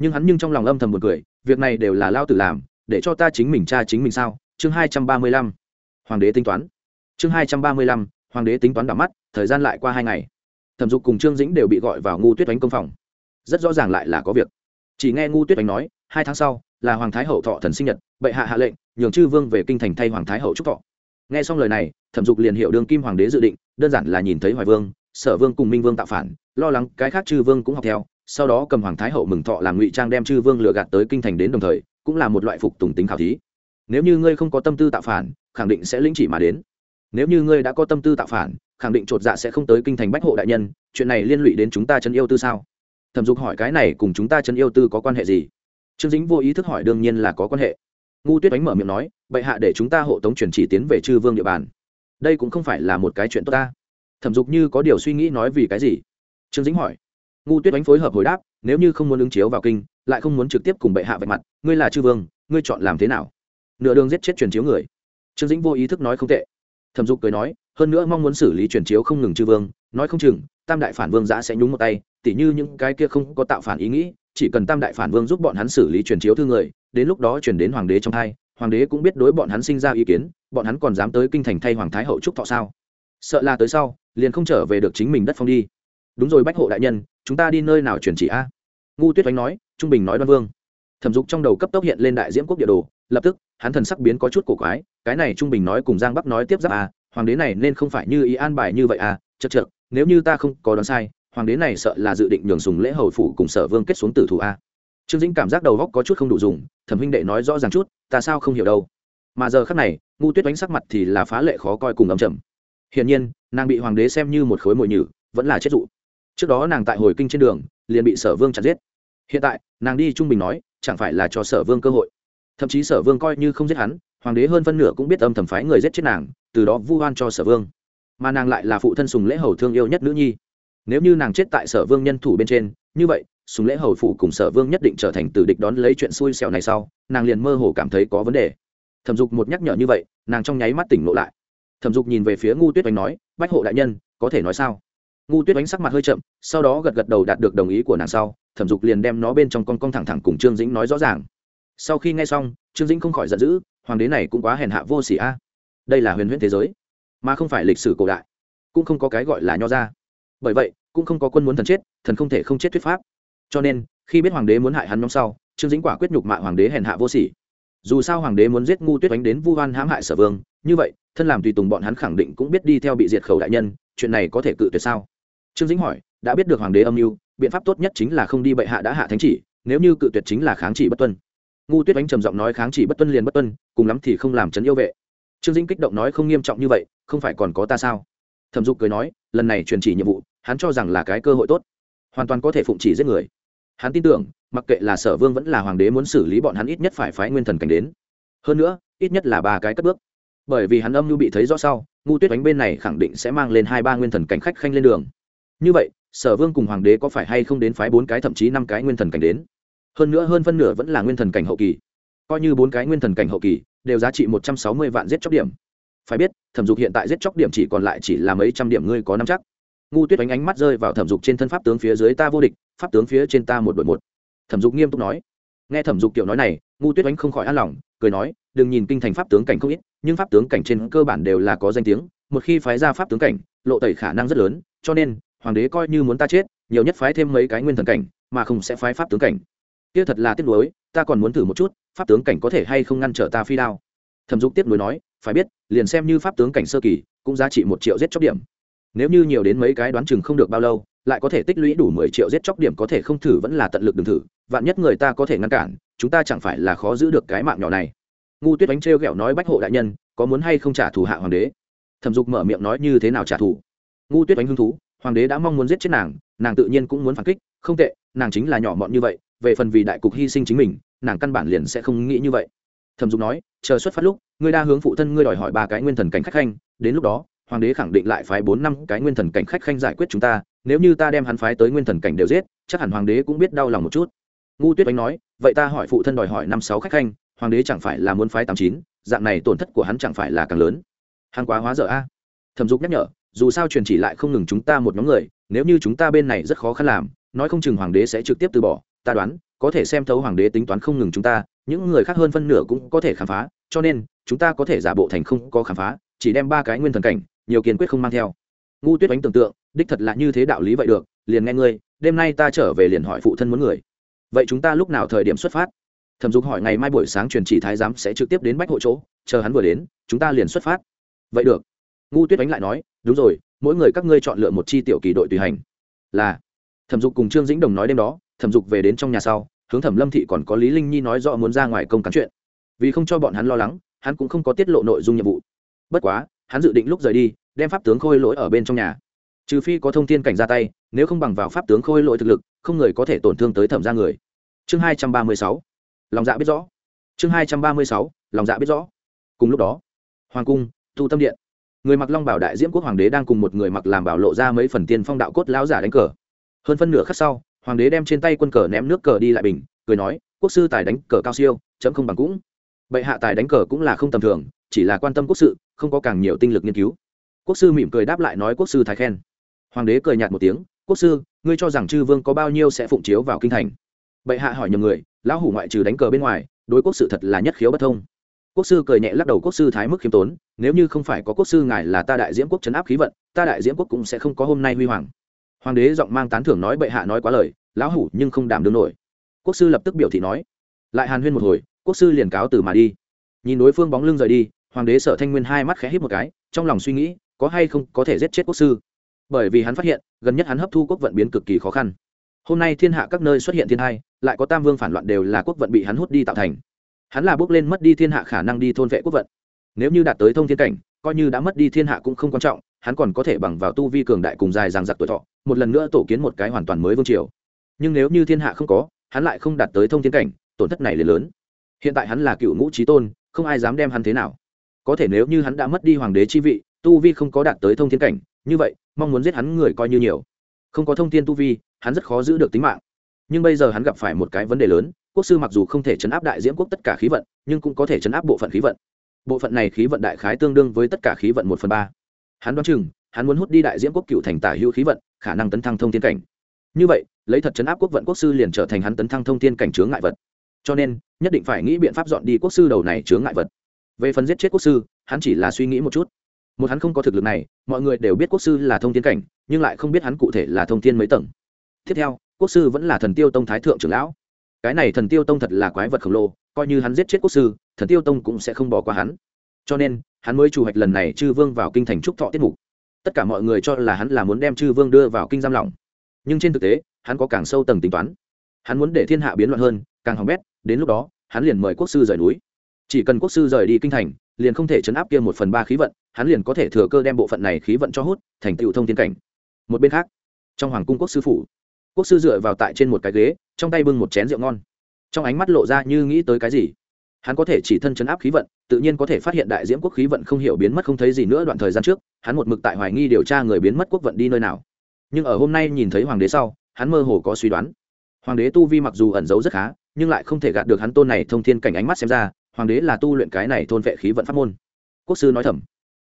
nhưng hắn nhưng trong lòng âm thầm một cười, việc này đều là lao tử làm, để cho ta chính mình cha chính mình sao? Chương hai trăm ba mươi lăm. Hoàng đế tính toán. Chương hai trăm ba mươi lăm, hoàng đế tính toán đỏ mắt, thời gian lại qua hai ngày. Thẩm dục cùng trương dĩnh đều bị gọi vào ngu tuyết đánh công phòng. Rất rõ ràng lại là có việc. Chỉ nghe ngu tuyết đánh nói, hai tháng sau, là hoàng thái hậu thọ thần sinh nhật, bệ hạ hạ lệnh, nhường chư vương về kinh thành thay hoàng thái hậu chúc thọ. Nghe xong lời này, thẩm dục liền hiệu đương kim hoàng đế dự định, đơn giản là nhìn thấy hoài vương, sở vương cùng minh vương tạo phản, lo lắng cái khác chư vương cũng học theo sau đó cầm hoàng thái hậu mừng thọ làm ngụy trang đem chư vương lừa gạt tới kinh thành đến đồng thời, cũng là một loại phục tùng tính khảo thí. Nếu như ngươi không có tâm tư tạo phản, khẳng định sẽ lĩnh chỉ mà đến. Nếu như ngươi đã có tâm tư tạo phản, khẳng định chột dạ sẽ không tới kinh thành bách hộ đại nhân, chuyện này liên lụy đến chúng ta chân yêu tư sao? Thẩm dục hỏi cái này cùng chúng ta chân yêu tư có quan hệ gì? Trương dính vô ý thức hỏi đương nhiên là có quan hệ. Ngu tuyết đánh mở miệng nói, bệ hạ để chúng ta hộ tống chuyển chỉ tiến về chư vương địa bàn. Đây cũng không phải là một cái chuyện tốt ta. Thẩm dục như có điều suy nghĩ nói vì cái gì? Trương dính hỏi ngu tuyết oánh phối hợp hồi đáp, nếu như không muốn ứng chiếu vào kinh, lại không muốn trực tiếp cùng bệ hạ vạch mặt, ngươi là chư vương, ngươi chọn làm thế nào? Nửa đường giết chết truyền chiếu người. Trương dĩnh vô ý thức nói không tệ. Thẩm dục cười nói, hơn nữa mong muốn xử lý truyền chiếu không ngừng chư vương, nói không chừng, tam đại phản vương giã sẽ nhúng một tay, tỉ như những cái kia không có tạo phản ý nghĩ, chỉ cần tam đại phản vương giúp bọn hắn xử lý truyền chiếu thư người, đến lúc đó chuyển đến hoàng đế trong thai, hoàng đế cũng biết đối bọn hắn sinh ra ý kiến, bọn hắn còn dám tới kinh thành thay hoàng thái hậu trúc thọ sao? Sợ là tới sau, liền không trở về được chính mình đất phong đi đúng rồi, bách hộ đại nhân, chúng ta đi nơi nào chuyển chỉ a? Ngu tuyết oánh nói, trung bình nói đoan vương. Thẩm dục trong đầu cấp tốc hiện lên đại diễm quốc địa đồ, lập tức, hắn thần sắc biến có chút cổ quái, cái này trung bình nói cùng giang bắc nói tiếp giáp a hoàng đế này nên không phải như ý an bài như vậy à, a chật chật nếu như ta không có đoán sai, hoàng đế này sợ là dự định nhường sùng lễ hầu phủ cùng sở vương kết xuống tử thủ a trương dĩnh cảm giác đầu góc có chút không đủ dùng, thẩm huynh đệ nói rõ ràng chút, ta sao không hiểu đâu. Mà giờ khắc này, ngu tuyết đánh sắc mặt thì là phá lệ khó coi cùng ấm chầm hiển nhiên, nàng bị hoàng đế xem như một khối mội nhử, vẫn là chết dụ trước đó nàng tại hồi kinh trên đường, liền bị sở vương chặt giết. Hiện tại, nàng đi trung bình nói, chẳng phải là cho sở vương cơ hội. Thậm chí sở vương coi như không giết hắn, hoàng đế hơn phân nửa cũng biết âm thầm phái người giết chết nàng, từ đó vu oan cho sở vương. Mà nàng lại là phụ thân sùng lễ hầu thương yêu nhất nữ nhi. Nếu như nàng chết tại sở vương nhân thủ bên trên, như vậy, sùng lễ hầu phụ cùng sở vương nhất định trở thành tử địch đón lấy chuyện xui xẻo này sau, nàng liền mơ hồ cảm thấy có vấn đề. Thẩm dục một nhắc nhở như vậy, nàng trong nháy mắt tỉnh lộ lại. Thẩm dục nhìn về phía ngu tuyết oanh nói, bách hộ đại nhân, có thể nói sao? Ngu tuyết oánh sắc mặt hơi chậm, sau đó gật gật đầu đạt được đồng ý của nàng sau, thẩm dục liền đem nó bên trong con con thẳng thẳng cùng trương dĩnh nói rõ ràng. Sau khi nghe xong, trương dĩnh không khỏi giận dữ, hoàng đế này cũng quá hèn hạ vô s ỉ a. Đây là huyền huyễn thế giới, mà không phải lịch sử cổ đại, cũng không có cái gọi là nho ra. Bởi vậy, cũng không có quân muốn thần chết, thần không thể không chết thuyết pháp. Cho nên, khi biết hoàng đế muốn hại hắn nhóm sau, trương dĩnh quả quyết nhục mạ hoàng đế hèn hạ vô sỉ. Dù sao hoàng đế muốn giết ngu tuyết đánh đến vu hoan hãm hại sở vương, như vậy, thân làm tùy tùng bọn hắn khẳng định cũng biết đi theo bị diệt khẩu đại nhân, chuyện này có thể cự tuyệt sao? Trương dĩnh hỏi, đã biết được hoàng đế âm mưu, biện pháp tốt nhất chính là không đi bệ hạ đã hạ thánh chỉ, nếu như cự tuyệt chính là kháng chỉ bất tuân. Ngu tuyết đánh trầm giọng nói, kháng chỉ bất tuân liền bất tuân, cùng lắm thì không làm trấn yêu vệ. Trương dĩnh kích động nói, không nghiêm trọng như vậy, không phải còn có ta sao? Thẩm dục cười nói, lần này truyền chỉ nhiệm vụ, hắn cho rằng là cái cơ hội tốt, hoàn toàn có thể phụng chỉ giết người. Hắn tin tưởng, mặc kệ là sở vương vẫn là hoàng đế muốn xử lý bọn hắn ít nhất phải phái nguyên thần cảnh đến. Hơn nữa, ít nhất là ba cái cất bước. Bởi vì hắn âm nhu bị thấy rõ sau ngu tuyết đánh bên này khẳng định sẽ mang lên hai ba nguyên thần cảnh khách khanh lên đường như vậy, sở vương cùng hoàng đế có phải hay không đến phái bốn cái thậm chí năm cái nguyên thần cảnh đến? Hơn nữa hơn phân nửa vẫn là nguyên thần cảnh hậu kỳ. Coi như bốn cái nguyên thần cảnh hậu kỳ, đều giá trị một trăm sáu mươi vạn giết chóc điểm. Phải biết, thẩm dục hiện tại giết chóc điểm chỉ còn lại chỉ là mấy trăm điểm ngươi có năm chắc. Ngu tuyết đánh ánh mắt rơi vào thẩm dục trên thân pháp tướng phía dưới ta vô địch, pháp tướng phía trên ta một đội một. Thẩm dục nghiêm túc nói. Nghe thẩm dục kiểu nói này, ngu tuyết đánh không khỏi an lòng, cười nói, đừng nhìn kinh thành pháp tướng cảnh không ít, nhưng pháp tướng cảnh trên cơ bản đều là có danh tiếng, một khi phái ra pháp tướng cảnh, lộ tẩy khả năng rất lớn, cho nên hoàng đế coi như muốn ta chết, nhiều nhất phái thêm mấy cái nguyên thần cảnh, mà không sẽ phái pháp tướng cảnh. Kia thật là tiếc nuối, ta còn muốn thử một chút, pháp tướng cảnh có thể hay không ngăn trở ta phi đao. Thẩm dục tiếp nối nói, phải biết, liền xem như pháp tướng cảnh sơ kỳ, cũng giá trị một triệu giết chóc điểm. Nếu như nhiều đến mấy cái đoán chừng không được bao lâu, lại có thể tích lũy đủ mười triệu giết chóc điểm có thể không thử vẫn là tận lực đừng thử, vạn nhất người ta có thể ngăn cản, chúng ta chẳng phải là khó giữ được cái mạng nhỏ này. Ngu tuyết đánh trêu ghẹo nói bách hộ đại nhân, có muốn hay không trả thù hạ hoàng đế? Thẩm dục mở miệng nói như thế nào trả thù? Ngu tuyết bánh hứng thú hoàng đế đã mong muốn giết chết nàng nàng tự nhiên cũng muốn phản kích, không tệ, nàng chính là nhỏ mọn như vậy, về phần vì đại cục hy sinh chính mình, nàng căn bản liền sẽ không nghĩ như vậy. Thẩm dục nói, chờ xuất phát lúc, ngươi đa hướng phụ thân ngươi đòi hỏi ba cái nguyên thần cảnh khách khanh, đến lúc đó, hoàng đế khẳng định lại phái bốn năm cái nguyên thần cảnh khách khanh giải quyết chúng ta, nếu như ta đem hắn phái tới nguyên thần cảnh đều giết, chắc hẳn hoàng đế cũng biết đau lòng một chút. Ngu tuyết oánh nói, vậy ta hỏi phụ thân đòi hỏi năm sáu khách khanh, hoàng đế chẳng phải là muốn phái tám chín, dạng này tổn thất của hắn chẳng phải là càng lớn. Hàng quá hóa dở a. Thẩm dục nhắc nhở dù sao truyền chỉ lại không ngừng chúng ta một nhóm người, nếu như chúng ta bên này rất khó khăn làm, nói không chừng hoàng đế sẽ trực tiếp từ bỏ. Ta đoán, có thể xem thấu hoàng đế tính toán không ngừng chúng ta, những người khác hơn phân nửa cũng có thể khám phá, cho nên, chúng ta có thể giả bộ thành không có khám phá, chỉ đem ba cái nguyên thần cảnh, nhiều kiên quyết không mang theo. Ngu tuyết đánh tưởng tượng, đích thật là như thế đạo lý vậy được, liền nghe ngươi, đêm nay ta trở về liền hỏi phụ thân muốn người. Vậy chúng ta lúc nào thời điểm xuất phát? Thẩm dục hỏi ngày mai buổi sáng truyền chỉ thái giám sẽ trực tiếp đến bách hộ chỗ, chờ hắn vừa đến, chúng ta liền xuất phát. Vậy được ngu tuyết đánh lại nói, đúng rồi, mỗi người các ngươi chọn lựa một chi tiểu kỳ đội tùy hành. Là, thẩm dục cùng trương dĩnh đồng nói đêm đó, thẩm dục về đến trong nhà sau, hướng thẩm lâm thị còn có lý linh nhi nói rõ muốn ra ngoài công cán chuyện. Vì không cho bọn hắn lo lắng, hắn cũng không có tiết lộ nội dung nhiệm vụ. Bất quá, hắn dự định lúc rời đi, đem pháp tướng khôi lỗi ở bên trong nhà. Trừ phi có thông tin cảnh ra tay, nếu không bằng vào pháp tướng khôi lỗi thực lực, không người có thể tổn thương tới thẩm ra người. Chương hai trăm ba mươi sáu, lòng dạ biết rõ. Chương hai trăm ba mươi sáu, lòng dạ biết rõ. Cùng lúc đó, hoàng cung, thu tâm điện người mặc long bảo đại diễm quốc hoàng đế đang cùng một người mặc làm bảo lộ ra mấy phần tiên phong đạo cốt lão giả đánh cờ. Hơn phân nửa khắc sau, hoàng đế đem trên tay quân cờ ném nước cờ đi lại bình, cười nói, quốc sư tài đánh cờ cao siêu, chấm không bằng cũng. Bệ hạ tài đánh cờ cũng là không tầm thường, chỉ là quan tâm quốc sự, không có càng nhiều tinh lực nghiên cứu. Quốc sư mỉm cười đáp lại nói quốc sư thái khen. Hoàng đế cười nhạt một tiếng, quốc sư, ngươi cho rằng chư vương có bao nhiêu sẽ phụng chiếu vào kinh thành? Bệ hạ hỏi nhầm người, lão hủ ngoại trừ đánh cờ bên ngoài, đối quốc sự thật là nhất khiếu bất thông quốc sư cười nhẹ lắc đầu, quốc sư thái mức khiêm tốn, nếu như không phải có quốc sư ngài là ta đại diễm quốc chấn áp khí vận, ta đại diễm quốc cũng sẽ không có hôm nay huy hoàng. Hoàng đế giọng mang tán thưởng nói bệ hạ nói quá lời, lão hủ nhưng không đảm đương nổi. Quốc sư lập tức biểu thị nói, lại hàn huyên một hồi, quốc sư liền cáo từ mà đi. Nhìn đối phương bóng lưng rời đi, hoàng đế sở thanh nguyên hai mắt khẽ hít một cái, trong lòng suy nghĩ, có hay không có thể giết chết quốc sư? Bởi vì hắn phát hiện, gần nhất hắn hấp thu quốc vận biến cực kỳ khó khăn. Hôm nay thiên hạ các nơi xuất hiện thiên hai, lại có tam vương phản loạn đều là quốc vận bị hắn hút đi tạo thành hắn là bước lên mất đi thiên hạ khả năng đi thôn vệ quốc vận. Nếu như đạt tới thông thiên cảnh, coi như đã mất đi thiên hạ cũng không quan trọng, hắn còn có thể bằng vào tu vi cường đại cùng dài rằng giặc tuổi thọ, một lần nữa tổ kiến một cái hoàn toàn mới vương triều. Nhưng nếu như thiên hạ không có, hắn lại không đạt tới thông thiên cảnh, tổn thất này liền lớn. Hiện tại hắn là cựu ngũ trí tôn, không ai dám đem hắn thế nào. Có thể nếu như hắn đã mất đi hoàng đế chi vị, tu vi không có đạt tới thông thiên cảnh, như vậy, mong muốn giết hắn người coi như nhiều. Không có thông thiên tu vi, hắn rất khó giữ được tính mạng. Nhưng bây giờ hắn gặp phải một cái vấn đề lớn quốc sư mặc dù không thể chấn áp đại diễm quốc tất cả khí vận, nhưng cũng có thể chấn áp bộ phận khí vận. Bộ phận này khí vận đại khái tương đương với tất cả khí vận một phần ba. Hắn đoán chừng, hắn muốn hút đi đại diễm quốc cựu thành tả hữu khí vận, khả năng tấn thăng thông thiên cảnh. Như vậy, lấy thật chấn áp quốc vận quốc sư liền trở thành hắn tấn thăng thông thiên cảnh chướng ngại vật. Cho nên, nhất định phải nghĩ biện pháp dọn đi quốc sư đầu này chướng ngại vật. Về phần giết chết quốc sư, hắn chỉ là suy nghĩ một chút. Một hắn không có thực lực này, mọi người đều biết quốc sư là thông thiên cảnh, nhưng lại không biết hắn cụ thể là thông thiên mấy tầng. Tiếp theo, quốc sư vẫn là thần tiêu tông thái thượng trưởng lão cái này thần tiêu tông thật là quái vật khổng lồ, coi như hắn giết chết quốc sư, thần tiêu tông cũng sẽ không bỏ qua hắn. Cho nên, hắn mới chủ hoạch lần này chư vương vào kinh thành trúc thọ tiết mục. Tất cả mọi người cho là hắn là muốn đem chư vương đưa vào kinh giam lỏng. Nhưng trên thực tế, hắn có càng sâu tầng tính toán. Hắn muốn để thiên hạ biến loạn hơn, càng hỏng bét, đến lúc đó, hắn liền mời quốc sư rời núi. Chỉ cần quốc sư rời đi kinh thành, liền không thể chấn áp kia một phần ba khí vận, hắn liền có thể thừa cơ đem bộ phận này khí vận cho hút, thành tựu thông thiên cảnh. Một bên khác, trong hoàng cung quốc sư phủ quốc sư dựa vào tại trên một cái ghế, trong tay bưng một chén rượu ngon. Trong ánh mắt lộ ra như nghĩ tới cái gì. Hắn có thể chỉ thân chấn áp khí vận, tự nhiên có thể phát hiện đại diễm quốc khí vận không hiểu biến mất không thấy gì nữa đoạn thời gian trước, hắn một mực tại hoài nghi điều tra người biến mất quốc vận đi nơi nào. Nhưng ở hôm nay nhìn thấy hoàng đế sau, hắn mơ hồ có suy đoán. Hoàng đế tu vi mặc dù ẩn giấu rất khá, nhưng lại không thể gạt được hắn tôn này thông thiên cảnh ánh mắt xem ra, hoàng đế là tu luyện cái này thôn vệ khí vận pháp môn. Quốc sư nói thầm.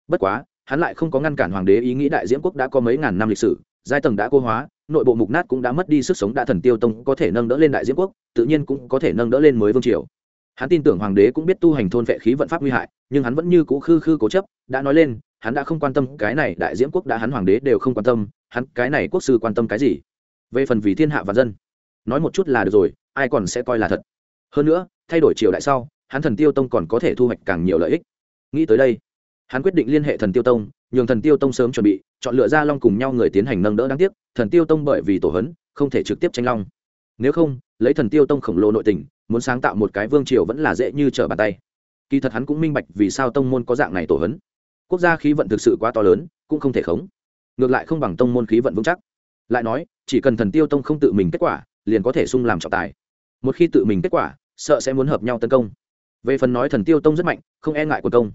Bất quá, hắn lại không có ngăn cản hoàng đế ý nghĩ đại diễm quốc đã có mấy ngàn năm lịch sử, giai tầng đã cô hóa nội bộ mục nát cũng đã mất đi sức sống, đã thần tiêu tông có thể nâng đỡ lên đại diễm quốc, tự nhiên cũng có thể nâng đỡ lên mới vương triều. Hắn tin tưởng hoàng đế cũng biết tu hành thôn vệ khí vận pháp nguy hại, nhưng hắn vẫn như cũ khư khư cố chấp, đã nói lên, hắn đã không quan tâm cái này đại diễm quốc đã hắn hoàng đế đều không quan tâm, hắn cái này quốc sư quan tâm cái gì? Về phần vì thiên hạ và dân, nói một chút là được rồi, ai còn sẽ coi là thật? Hơn nữa, thay đổi triều đại sau, hắn thần tiêu tông còn có thể thu hoạch càng nhiều lợi ích. Nghĩ tới đây, hắn quyết định liên hệ thần tiêu tông, nhường thần tiêu tông sớm chuẩn bị chọn lựa ra long cùng nhau người tiến hành nâng đỡ đáng tiếc, thần tiêu tông bởi vì tổ hấn, không thể trực tiếp tranh long. Nếu không, lấy thần tiêu tông khổng lồ nội tình, muốn sáng tạo một cái vương triều vẫn là dễ như trở bàn tay. Kỳ thật hắn cũng minh bạch vì sao tông môn có dạng này tổ hấn. Quốc gia khí vận thực sự quá to lớn, cũng không thể khống. Ngược lại không bằng tông môn khí vận vững chắc. Lại nói, chỉ cần thần tiêu tông không tự mình kết quả, liền có thể sung làm trọng tài. Một khi tự mình kết quả, sợ sẽ muốn hợp nhau tấn công. Về phần nói thần tiêu tông rất mạnh, không e ngại quân công.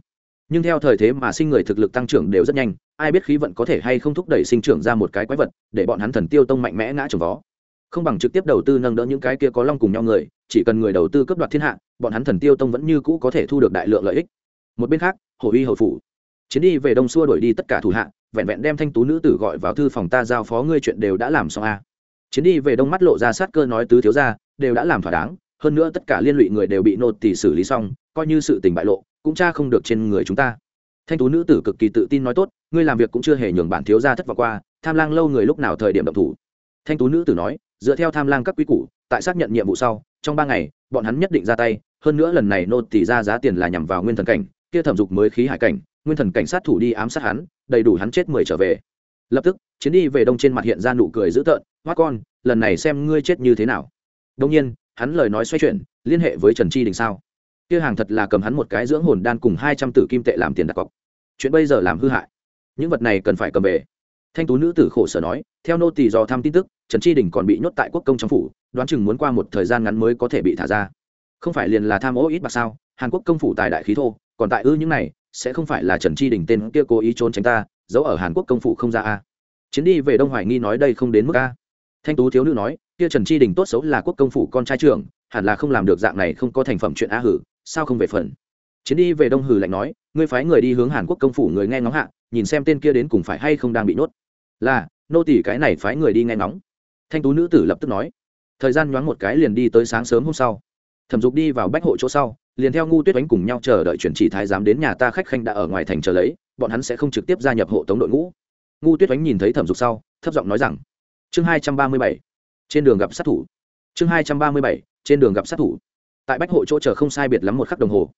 Nhưng theo thời thế mà sinh người thực lực tăng trưởng đều rất nhanh ai biết khí vận có thể hay không thúc đẩy sinh trưởng ra một cái quái vật, để bọn hắn thần tiêu tông mạnh mẽ ngã trồng vó. Không bằng trực tiếp đầu tư nâng đỡ những cái kia có long cùng nhau người, chỉ cần người đầu tư cấp đoạt thiên hạ, bọn hắn thần tiêu tông vẫn như cũ có thể thu được đại lượng lợi ích. Một bên khác, hồ uy hậu phủ. Chiến đi về đông xua đuổi đi tất cả thủ hạ, vẹn vẹn đem thanh tú nữ tử gọi vào thư phòng ta giao phó ngươi chuyện đều đã làm xong a. Chiến đi về đông mắt lộ ra sát cơ nói tứ thiếu ra đều đã làm thỏa đáng, hơn nữa tất cả liên lụy người đều bị nô tỳ xử lý xong, coi như sự tình bại lộ, cũng cha không được trên người chúng ta thanh tú nữ tử cực kỳ tự tin nói tốt, ngươi làm việc cũng chưa hề nhường bản thiếu ra thất vọng qua, tham lang lâu người lúc nào thời điểm động thủ? Thanh tú nữ tử nói, dựa theo tham lang các quy củ, tại xác nhận nhiệm vụ sau, trong ba ngày, bọn hắn nhất định ra tay, hơn nữa lần này nô tỷ ra giá tiền là nhằm vào nguyên thần cảnh, kia thẩm dục mới khí hải cảnh, nguyên thần cảnh sát thủ đi ám sát hắn, đầy đủ hắn chết mười trở về. Lập tức, chiến đi về đông trên mặt hiện ra nụ cười dữ tợn, hoa con, lần này xem ngươi chết như thế nào. Đông nhiên, hắn lời nói xoay chuyển, liên hệ với trần chi đình sao? Kia hàng thật là cầm hắn một cái dưỡng hồn đan cùng hai trăm tử kim tệ làm tiền đặt cọc. Chuyện bây giờ làm hư hại. Những vật này cần phải cầm về. Thanh tú nữ tử khổ sở nói, theo nô tỳ dò thăm tin tức, trần chi đình còn bị nhốt tại quốc công trong phủ, đoán chừng muốn qua một thời gian ngắn mới có thể bị thả ra. Không phải liền là tham ô ít bạc sao, hàn quốc công phủ tài đại khí thô, còn tại ư những này, sẽ không phải là trần chi đình tên kia cố ý trốn tránh ta, giấu ở hàn quốc công phủ không ra a. Chiến đi về đông hoài nghi nói đây không đến mức a. Thanh tú thiếu nữ nói, kia trần chi đình tốt xấu là quốc công phủ con trai trưởng, hẳn là không làm được dạng này không có thành phẩm chuyện a hử sao không về phần? Chiến đi về đông hử lạnh nói, ngươi phái người đi hướng hàn quốc công phủ người nghe ngóng hạ, nhìn xem tên kia đến cùng phải hay không đang bị nhốt. Là, nô tỷ cái này phái người đi nghe ngóng. Thanh tú nữ tử lập tức nói. Thời gian nhoáng một cái liền đi tới sáng sớm hôm sau. Thẩm dục đi vào bách hộ chỗ sau, liền theo ngu tuyết đánh cùng nhau chờ đợi chuyển chỉ thái giám đến nhà ta khách khanh đã ở ngoài thành chờ lấy, bọn hắn sẽ không trực tiếp gia nhập hộ tống đội ngũ. Ngu tuyết đánh nhìn thấy thẩm dục sau, thấp giọng nói rằng, chương hai trăm ba mươi bảy, trên đường gặp sát thủ. Chương hai trăm ba mươi bảy, trên đường gặp sát thủ tại bách hộ chỗ chờ không sai biệt lắm một khắc đồng hồ.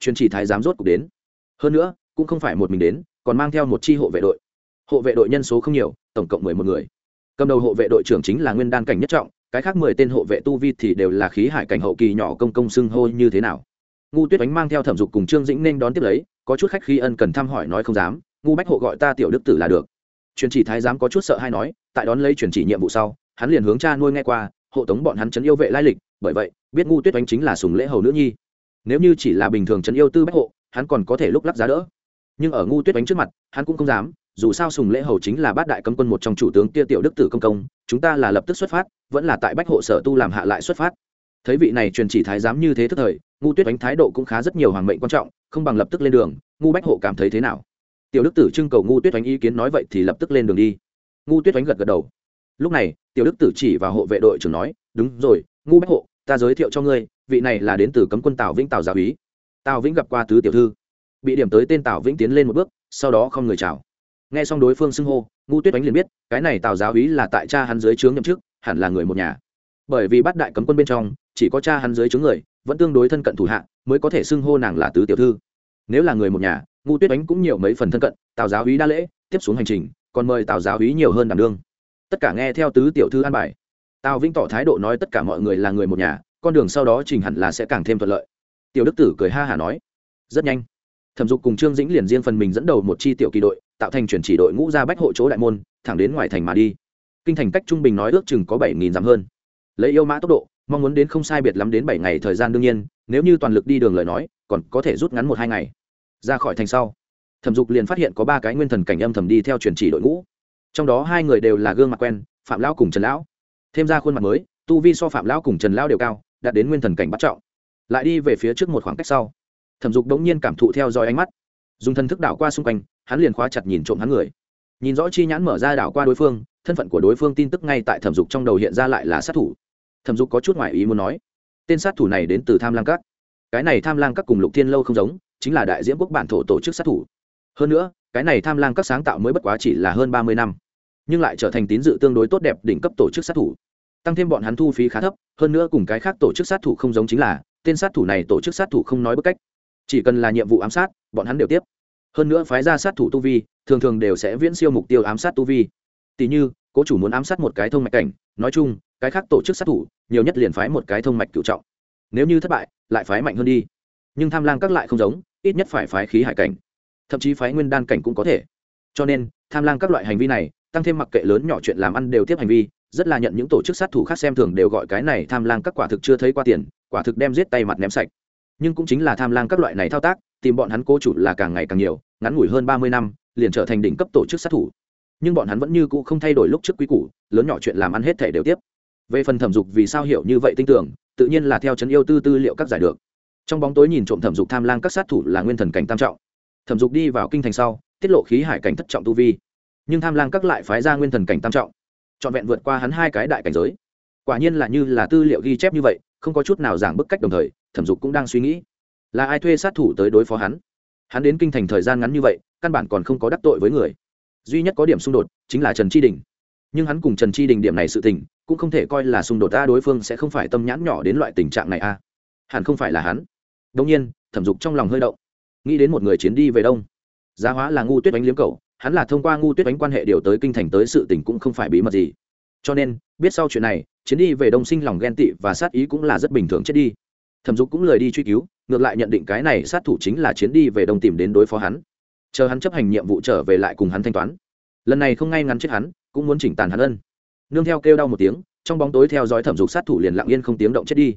Truyền chỉ thái giám rốt cục đến. Hơn nữa, cũng không phải một mình đến, còn mang theo một chi hộ vệ đội. Hộ vệ đội nhân số không nhiều, tổng cộng mười một người. Cầm đầu hộ vệ đội trưởng chính là nguyên đan cảnh nhất trọng, cái khác mười tên hộ vệ tu vi thì đều là khí hải cảnh hậu kỳ nhỏ công công xưng hô như thế nào. Ngu tuyết đánh mang theo thẩm dục cùng trương dĩnh nên đón tiếp lấy, có chút khách khi ân cần thăm hỏi nói không dám, ngu bách hộ gọi ta tiểu đức tử là được. Truyền chỉ thái giám có chút sợ hay nói, tại đón lấy truyền chỉ nhiệm vụ sau, hắn liền hướng cha nuôi nghe qua, hộ tống bọn hắn chấn yêu vệ lai lịch bởi vậy, biết ngu tuyết oánh chính là sùng lễ hầu nữ nhi. Nếu như chỉ là bình thường trấn yêu tư bách hộ, hắn còn có thể lúc lắc giá đỡ. Nhưng ở ngu tuyết đánh trước mặt, hắn cũng không dám, dù sao sùng lễ hầu chính là bát đại cấm quân một trong chủ tướng kia tiểu đức tử công công, chúng ta là lập tức xuất phát, vẫn là tại bách hộ sở tu làm hạ lại xuất phát. Thấy vị này truyền chỉ thái giám như thế thức thời, ngu tuyết đánh thái độ cũng khá rất nhiều hoàng mệnh quan trọng, không bằng lập tức lên đường, ngu bách hộ cảm thấy thế nào? Tiểu đức tử trưng cầu ngu tuyết đánh ý kiến nói vậy thì lập tức lên đường đi. Ngu tuyết đánh gật gật đầu lúc này, tiểu đức tử chỉ vào hộ vệ đội trưởng nói, đúng rồi, ngu bách hộ, ta giới thiệu cho ngươi, vị này là đến từ cấm quân tào vĩnh tào gia úy. Tào vĩnh gặp qua tứ tiểu thư, bị điểm tới tên tào vĩnh tiến lên một bước, sau đó không người chào. Nghe xong đối phương xưng hô, ngu tuyết đánh liền biết, cái này tào giáo úy là tại cha hắn dưới trướng nhậm chức, hẳn là người một nhà. Bởi vì bắt đại cấm quân bên trong, chỉ có cha hắn dưới trướng người, vẫn tương đối thân cận thủ hạ, mới có thể xưng hô nàng là tứ tiểu thư. Nếu là người một nhà, ngu tuyết đánh cũng nhiều mấy phần thân cận, tào giáo úy đa lễ, tiếp xuống hành trình, còn mời tào giáo úy nhiều hơn đảm đương tất cả nghe theo tứ tiểu thư an bài. Tào vĩnh tỏ thái độ nói tất cả mọi người là người một nhà, con đường sau đó trình hẳn là sẽ càng thêm thuận lợi. Tiểu đức tử cười ha hả nói, rất nhanh. Thẩm dục cùng trương dĩnh liền riêng phần mình dẫn đầu một chi tiểu kỳ đội, tạo thành chuyển chỉ đội ngũ ra bách hộ chỗ đại môn, thẳng đến ngoài thành mà đi. Kinh thành cách trung bình nói ước chừng có bảy nghìn dặm hơn. Lấy yêu mã tốc độ, mong muốn đến không sai biệt lắm đến bảy ngày thời gian đương nhiên, nếu như toàn lực đi đường lời nói, còn có thể rút ngắn một hai ngày. Ra khỏi thành sau, thẩm dục liền phát hiện có ba cái nguyên thần cảnh âm thầm đi theo truyền chỉ đội ngũ trong đó hai người đều là gương mặt quen, phạm lão cùng trần lão. Thêm ra khuôn mặt mới, tu vi so phạm lão cùng trần lão đều cao, đạt đến nguyên thần cảnh bắt trọng. Lại đi về phía trước một khoảng cách sau, thẩm dục đống nhiên cảm thụ theo dõi ánh mắt. Dùng thần thức đảo qua xung quanh, hắn liền khóa chặt nhìn trộm hắn người. Nhìn rõ chi nhãn mở ra đảo qua đối phương, thân phận của đối phương tin tức ngay tại thẩm dục trong đầu hiện ra lại là sát thủ. Thẩm dục có chút ngoại ý muốn nói, tên sát thủ này đến từ tham lang các. Cái này tham lang các cùng lục thiên lâu không giống, chính là đại diễn quốc bản thổ tổ chức sát thủ. Hơn nữa, cái này tham lang các sáng tạo mới bất quá chỉ là hơn ba mươi năm nhưng lại trở thành tín dự tương đối tốt đẹp đỉnh cấp tổ chức sát thủ. Tăng thêm bọn hắn thu phí khá thấp, hơn nữa cùng cái khác tổ chức sát thủ không giống chính là, tên sát thủ này tổ chức sát thủ không nói bức cách. Chỉ cần là nhiệm vụ ám sát, bọn hắn đều tiếp. Hơn nữa phái ra sát thủ tu vi, thường thường đều sẽ viễn siêu mục tiêu ám sát tu vi. Tỷ như, cố chủ muốn ám sát một cái thông mạch cảnh, nói chung, cái khác tổ chức sát thủ, nhiều nhất liền phái một cái thông mạch cựu trọng. Nếu như thất bại, lại phái mạnh hơn đi. Nhưng tham lang các lại không giống, ít nhất phải phái khí hải cảnh. Thậm chí phái nguyên đan cảnh cũng có thể. Cho nên, tham lang các loại hành vi này tăng thêm mặc kệ lớn nhỏ chuyện làm ăn đều tiếp hành vi, rất là nhận những tổ chức sát thủ khác xem thường đều gọi cái này tham lang các quả thực chưa thấy qua tiền, quả thực đem giết tay mặt ném sạch. Nhưng cũng chính là tham lang các loại này thao tác, tìm bọn hắn cố chủ là càng ngày càng nhiều, ngắn ngủi hơn ba mươi năm, liền trở thành đỉnh cấp tổ chức sát thủ. Nhưng bọn hắn vẫn như cũ không thay đổi lúc trước quý củ, lớn nhỏ chuyện làm ăn hết thể đều tiếp. Về phần thẩm dục vì sao hiểu như vậy tin tưởng, tự nhiên là theo chấn yêu tư tư liệu các giải được. Trong bóng tối nhìn trộm thẩm dục tham lang các sát thủ là nguyên thần cảnh tam trọng. Thẩm dục đi vào kinh thành sau, tiết lộ khí hải cảnh thất trọng tu vi nhưng tham lang các lại phái ra nguyên thần cảnh tam trọng, trọn vẹn vượt qua hắn hai cái đại cảnh giới. Quả nhiên là như là tư liệu ghi chép như vậy, không có chút nào giảng bức cách đồng thời, thẩm dục cũng đang suy nghĩ, là ai thuê sát thủ tới đối phó hắn? Hắn đến kinh thành thời gian ngắn như vậy, căn bản còn không có đắc tội với người. Duy nhất có điểm xung đột chính là trần tri đình. Nhưng hắn cùng trần tri đình điểm này sự tình, cũng không thể coi là xung đột ta đối phương sẽ không phải tâm nhãn nhỏ đến loại tình trạng này a hẳn không phải là hắn. Đông nhiên, thẩm dục trong lòng hơi động, nghĩ đến một người chiến đi về đông. Giá hóa là ngu tuyết đánh liếm cầu hắn là thông qua ngu tuyết đánh quan hệ điều tới kinh thành tới sự tình cũng không phải bí mật gì. Cho nên, biết sau chuyện này, chiến đi về đông sinh lòng ghen tị và sát ý cũng là rất bình thường chết đi. Thẩm dục cũng lời đi truy cứu, ngược lại nhận định cái này sát thủ chính là chiến đi về đông tìm đến đối phó hắn. Chờ hắn chấp hành nhiệm vụ trở về lại cùng hắn thanh toán. Lần này không ngay ngắn chết hắn, cũng muốn chỉnh tàn hắn ân. Nương theo kêu đau một tiếng, trong bóng tối theo dõi thẩm dục sát thủ liền lặng yên không tiếng động chết đi.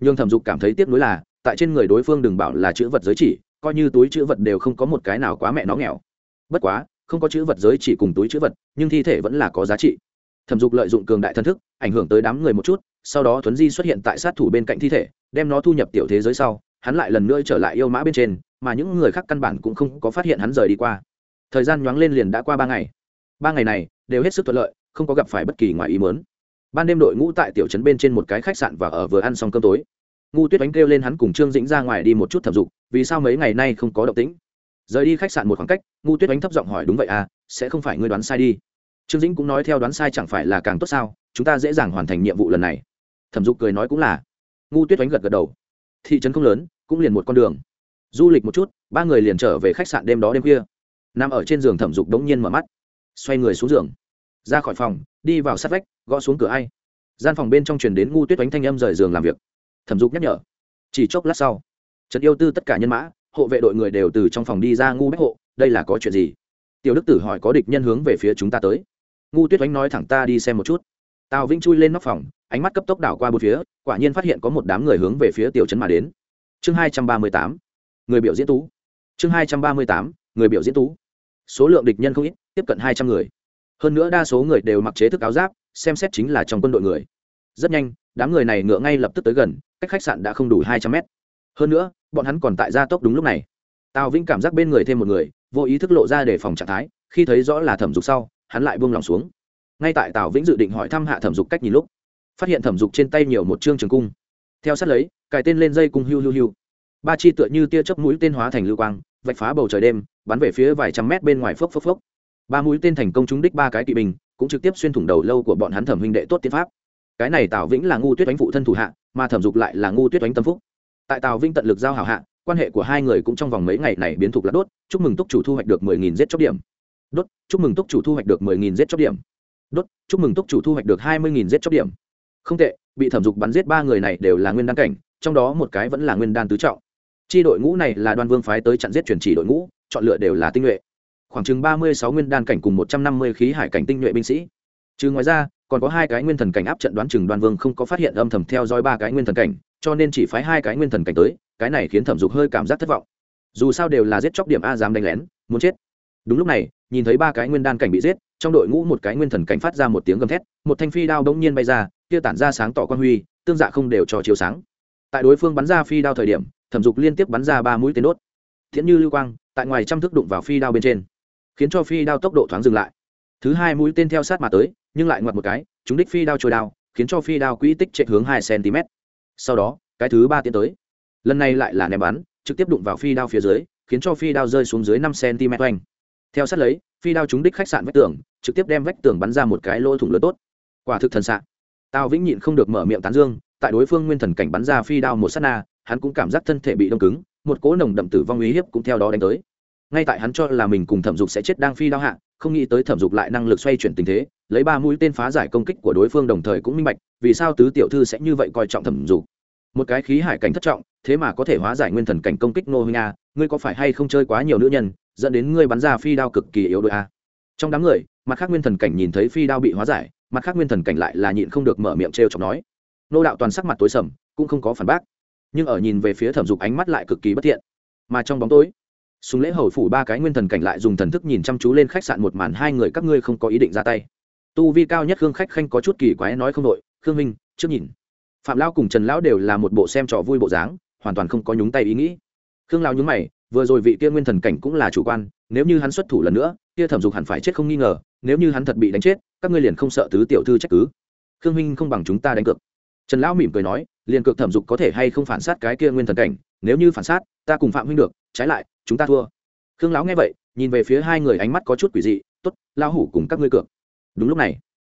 Nhưng thẩm dục cảm thấy tiếc nuối là, tại trên người đối phương đừng bảo là chữ vật giới chỉ, coi như túi chữ vật đều không có một cái nào quá mẹ nó nghèo. Bất quá không có chữ vật giới chỉ cùng túi chữ vật, nhưng thi thể vẫn là có giá trị. Thẩm dục lợi dụng cường đại thân thức, ảnh hưởng tới đám người một chút, sau đó thuấn di xuất hiện tại sát thủ bên cạnh thi thể, đem nó thu nhập tiểu thế giới sau, hắn lại lần nữa trở lại yêu mã bên trên, mà những người khác căn bản cũng không có phát hiện hắn rời đi qua. Thời gian nhoáng lên liền đã qua ba ngày. Ba ngày này, đều hết sức thuận lợi, không có gặp phải bất kỳ ngoài ý mớn ban đêm đội ngũ tại tiểu trấn bên trên một cái khách sạn và ở vừa ăn xong cơm tối. Ngu tuyết đánh kêu lên hắn cùng trương dĩnh ra ngoài đi một chút thẩm dục, vì sao mấy ngày nay không có động tĩnh? Rời đi khách sạn một khoảng cách, ngu tuyết đánh thấp giọng hỏi, đúng vậy à sẽ không phải ngươi đoán sai đi. Trương dĩnh cũng nói, theo đoán sai chẳng phải là càng tốt sao? Chúng ta dễ dàng hoàn thành nhiệm vụ lần này. Thẩm dục cười nói cũng là. Ngu tuyết đánh gật gật đầu. Thị trấn không lớn, cũng liền một con đường. Du lịch một chút, ba người liền trở về khách sạn đêm đó đêm khuya nằm ở trên giường thẩm dục đống nhiên mở mắt. Xoay người xuống giường. Ra khỏi phòng, đi vào sát vách, gõ xuống cửa ai. Gian phòng bên trong truyền đến ngu tuyết đánh thanh âm rời giường làm việc. Thẩm dục nhắc nhở. Chỉ chốc lát sau trần yêu tư tất cả nhân mã hộ vệ đội người đều từ trong phòng đi ra ngu bách hộ, đây là có chuyện gì? Tiểu đức tử hỏi có địch nhân hướng về phía chúng ta tới. Ngu tuyết oánh nói thẳng ta đi xem một chút. Tào vĩnh chui lên nóc phòng, ánh mắt cấp tốc đảo qua bốn phía, quả nhiên phát hiện có một đám người hướng về phía tiểu trấn mà đến. Chương hai trăm ba mươi tám. Người biểu diễn tú. Chương hai trăm ba mươi tám. Người biểu diễn tú. Số lượng địch nhân không ít, tiếp cận hai trăm người. Hơn nữa đa số người đều mặc chế thức áo giáp, xem xét chính là trong quân đội người. Rất nhanh, đám người này ngựa ngay lập tức tới gần, cách khách sạn đã không đủ hai trăm mét hơn nữa, bọn hắn còn tại gia tốc đúng lúc này. Tào vĩnh cảm giác bên người thêm một người, vô ý thức lộ ra để phòng trạng thái, khi thấy rõ là thẩm dục sau, hắn lại buông lòng xuống. Ngay tại tào vĩnh dự định hỏi thăm hạ thẩm dục cách nhìn lúc, phát hiện thẩm dục trên tay nhiều một chương trường cung. Theo sát lấy, cài tên lên dây cung hiu hiu hiu. Ba chi tựa như tia chớp mũi tên hóa thành lưu quang, vạch phá bầu trời đêm, bắn về phía vài trăm mét bên ngoài phốc phốc phốc. Ba mũi tên thành công trúng đích ba cái kỵ binh, cũng trực tiếp xuyên thủng đầu lâu của bọn hắn thẩm huynh đệ tốt tiến pháp. Cái này tào vĩnh là ngu tuyết đánh phụ thân thủ hạ, mà thẩm dục lại là ngu tuyết đánh tâm phúc tại tào Vinh tận lực giao hảo hạ, quan hệ của hai người cũng trong vòng mấy ngày này biến thục là đốt. Chúc mừng túc chủ thu hoạch được mười nghìn giết chóc điểm. Đốt, chúc mừng túc chủ thu hoạch được mười nghìn giết chóc điểm. Đốt, chúc mừng túc chủ thu hoạch được hai mươi nghìn giết chóc điểm. Không tệ, bị thẩm dục bắn giết ba người này đều là nguyên đan cảnh, trong đó một cái vẫn là nguyên đan tứ trọng. Chi đội ngũ này là đoan vương phái tới chặn giết truyền chỉ đội ngũ, chọn lựa đều là tinh nhuệ. Khoảng chừng ba mươi sáu nguyên đan cảnh cùng một trăm năm mươi khí hải cảnh tinh nhuệ binh sĩ. Trừ ngoài ra còn có hai cái nguyên thần cảnh áp trận đoán chừng đoan vương không có phát hiện âm thầm theo dõi ba cái nguyên thần cảnh, cho nên chỉ phái hai cái nguyên thần cảnh tới, cái này khiến thẩm dục hơi cảm giác thất vọng. Dù sao đều là giết chóc điểm a dám đánh lén, muốn chết. Đúng lúc này, nhìn thấy ba cái nguyên đan cảnh bị giết, trong đội ngũ một cái nguyên thần cảnh phát ra một tiếng gầm thét, một thanh phi đao bỗng nhiên bay ra, kia tản ra sáng tỏ quan huy, tương dạ không đều cho chiếu sáng. Tại đối phương bắn ra phi đao thời điểm, thẩm dục liên tiếp bắn ra ba mũi tên đốt. Thiện như lưu quang, tại ngoài trăm thước đụng vào phi đao bên trên, khiến cho phi đao tốc độ thoáng dừng lại. Thứ hai mũi tên theo sát mà tới nhưng lại ngoặt một cái, chúng đích phi đao trôi đao, khiến cho phi đao quỹ tích chạy hướng hai cm. Sau đó, cái thứ ba tiến tới. Lần này lại là ném bắn, trực tiếp đụng vào phi đao phía dưới, khiến cho phi đao rơi xuống dưới năm cm oanh. Theo sát lấy, phi đao trúng đích khách sạn vách tường, trực tiếp đem vách tường bắn ra một cái lỗ thủng lớn tốt. Quả thực thần sạn tào vĩnh nhịn không được mở miệng tán dương, tại đối phương nguyên thần cảnh bắn ra phi đao một s á t na, hắn cũng cảm giác thân thể bị đông cứng, một cỗ nồng đậm tử vong uy hiếp cũng theo đó đánh tới ngay tại hắn cho là mình cùng thẩm dục sẽ chết đang phi đao hạ, không nghĩ tới thẩm dục lại năng lực xoay chuyển tình thế, lấy ba mũi tên phá giải công kích của đối phương đồng thời cũng minh bạch, vì sao tứ tiểu thư sẽ như vậy coi trọng thẩm dục. Một cái khí hải cảnh thất trọng, thế mà có thể hóa giải nguyên thần cảnh công kích nô huynh a, ngươi có phải hay không chơi quá nhiều nữ nhân, dẫn đến ngươi bắn ra phi đao cực kỳ yếu đội a. Trong đám người, mặt khác nguyên thần cảnh nhìn thấy phi đao bị hóa giải, mặt khác nguyên thần cảnh lại là nhịn không được mở miệng t r e o chọc nói. Nô đạo toàn sắc mặt tối sầm, cũng không có phản bác. Nhưng ở nhìn về phía thẩm dục ánh mắt lại cực kỳ bất thiện. Mà trong bóng tối súng lễ hầu phủ ba cái nguyên thần cảnh lại dùng thần thức nhìn chăm chú lên khách sạn một màn, hai người các ngươi không có ý định ra tay. Tu vi cao nhất khương khách khanh có chút kỳ quái nói không đội, khương minh, trước nhìn. Phạm lão cùng trần lão đều là một bộ xem trò vui bộ dáng, hoàn toàn không có nhúng tay ý nghĩ. Khương lão nhúng mày, vừa rồi vị kia nguyên thần cảnh cũng là chủ quan, nếu như hắn xuất thủ lần nữa, kia thẩm dục hẳn phải chết không nghi ngờ, nếu như hắn thật bị đánh chết, các ngươi liền không sợ tứ tiểu thư trách cứ. Khương minh không bằng chúng ta đánh cược. Trần lão mỉm cười nói liền cược thẩm dục có thể hay không phản sát cái kia nguyên thần cảnh nếu như phản sát, ta cùng phạm huynh được, trái lại, chúng ta thua. Khương lão nghe vậy, nhìn về phía hai người ánh mắt có chút quỷ dị t ố t lao hủ cùng các ngươi cược. Đúng lúc này,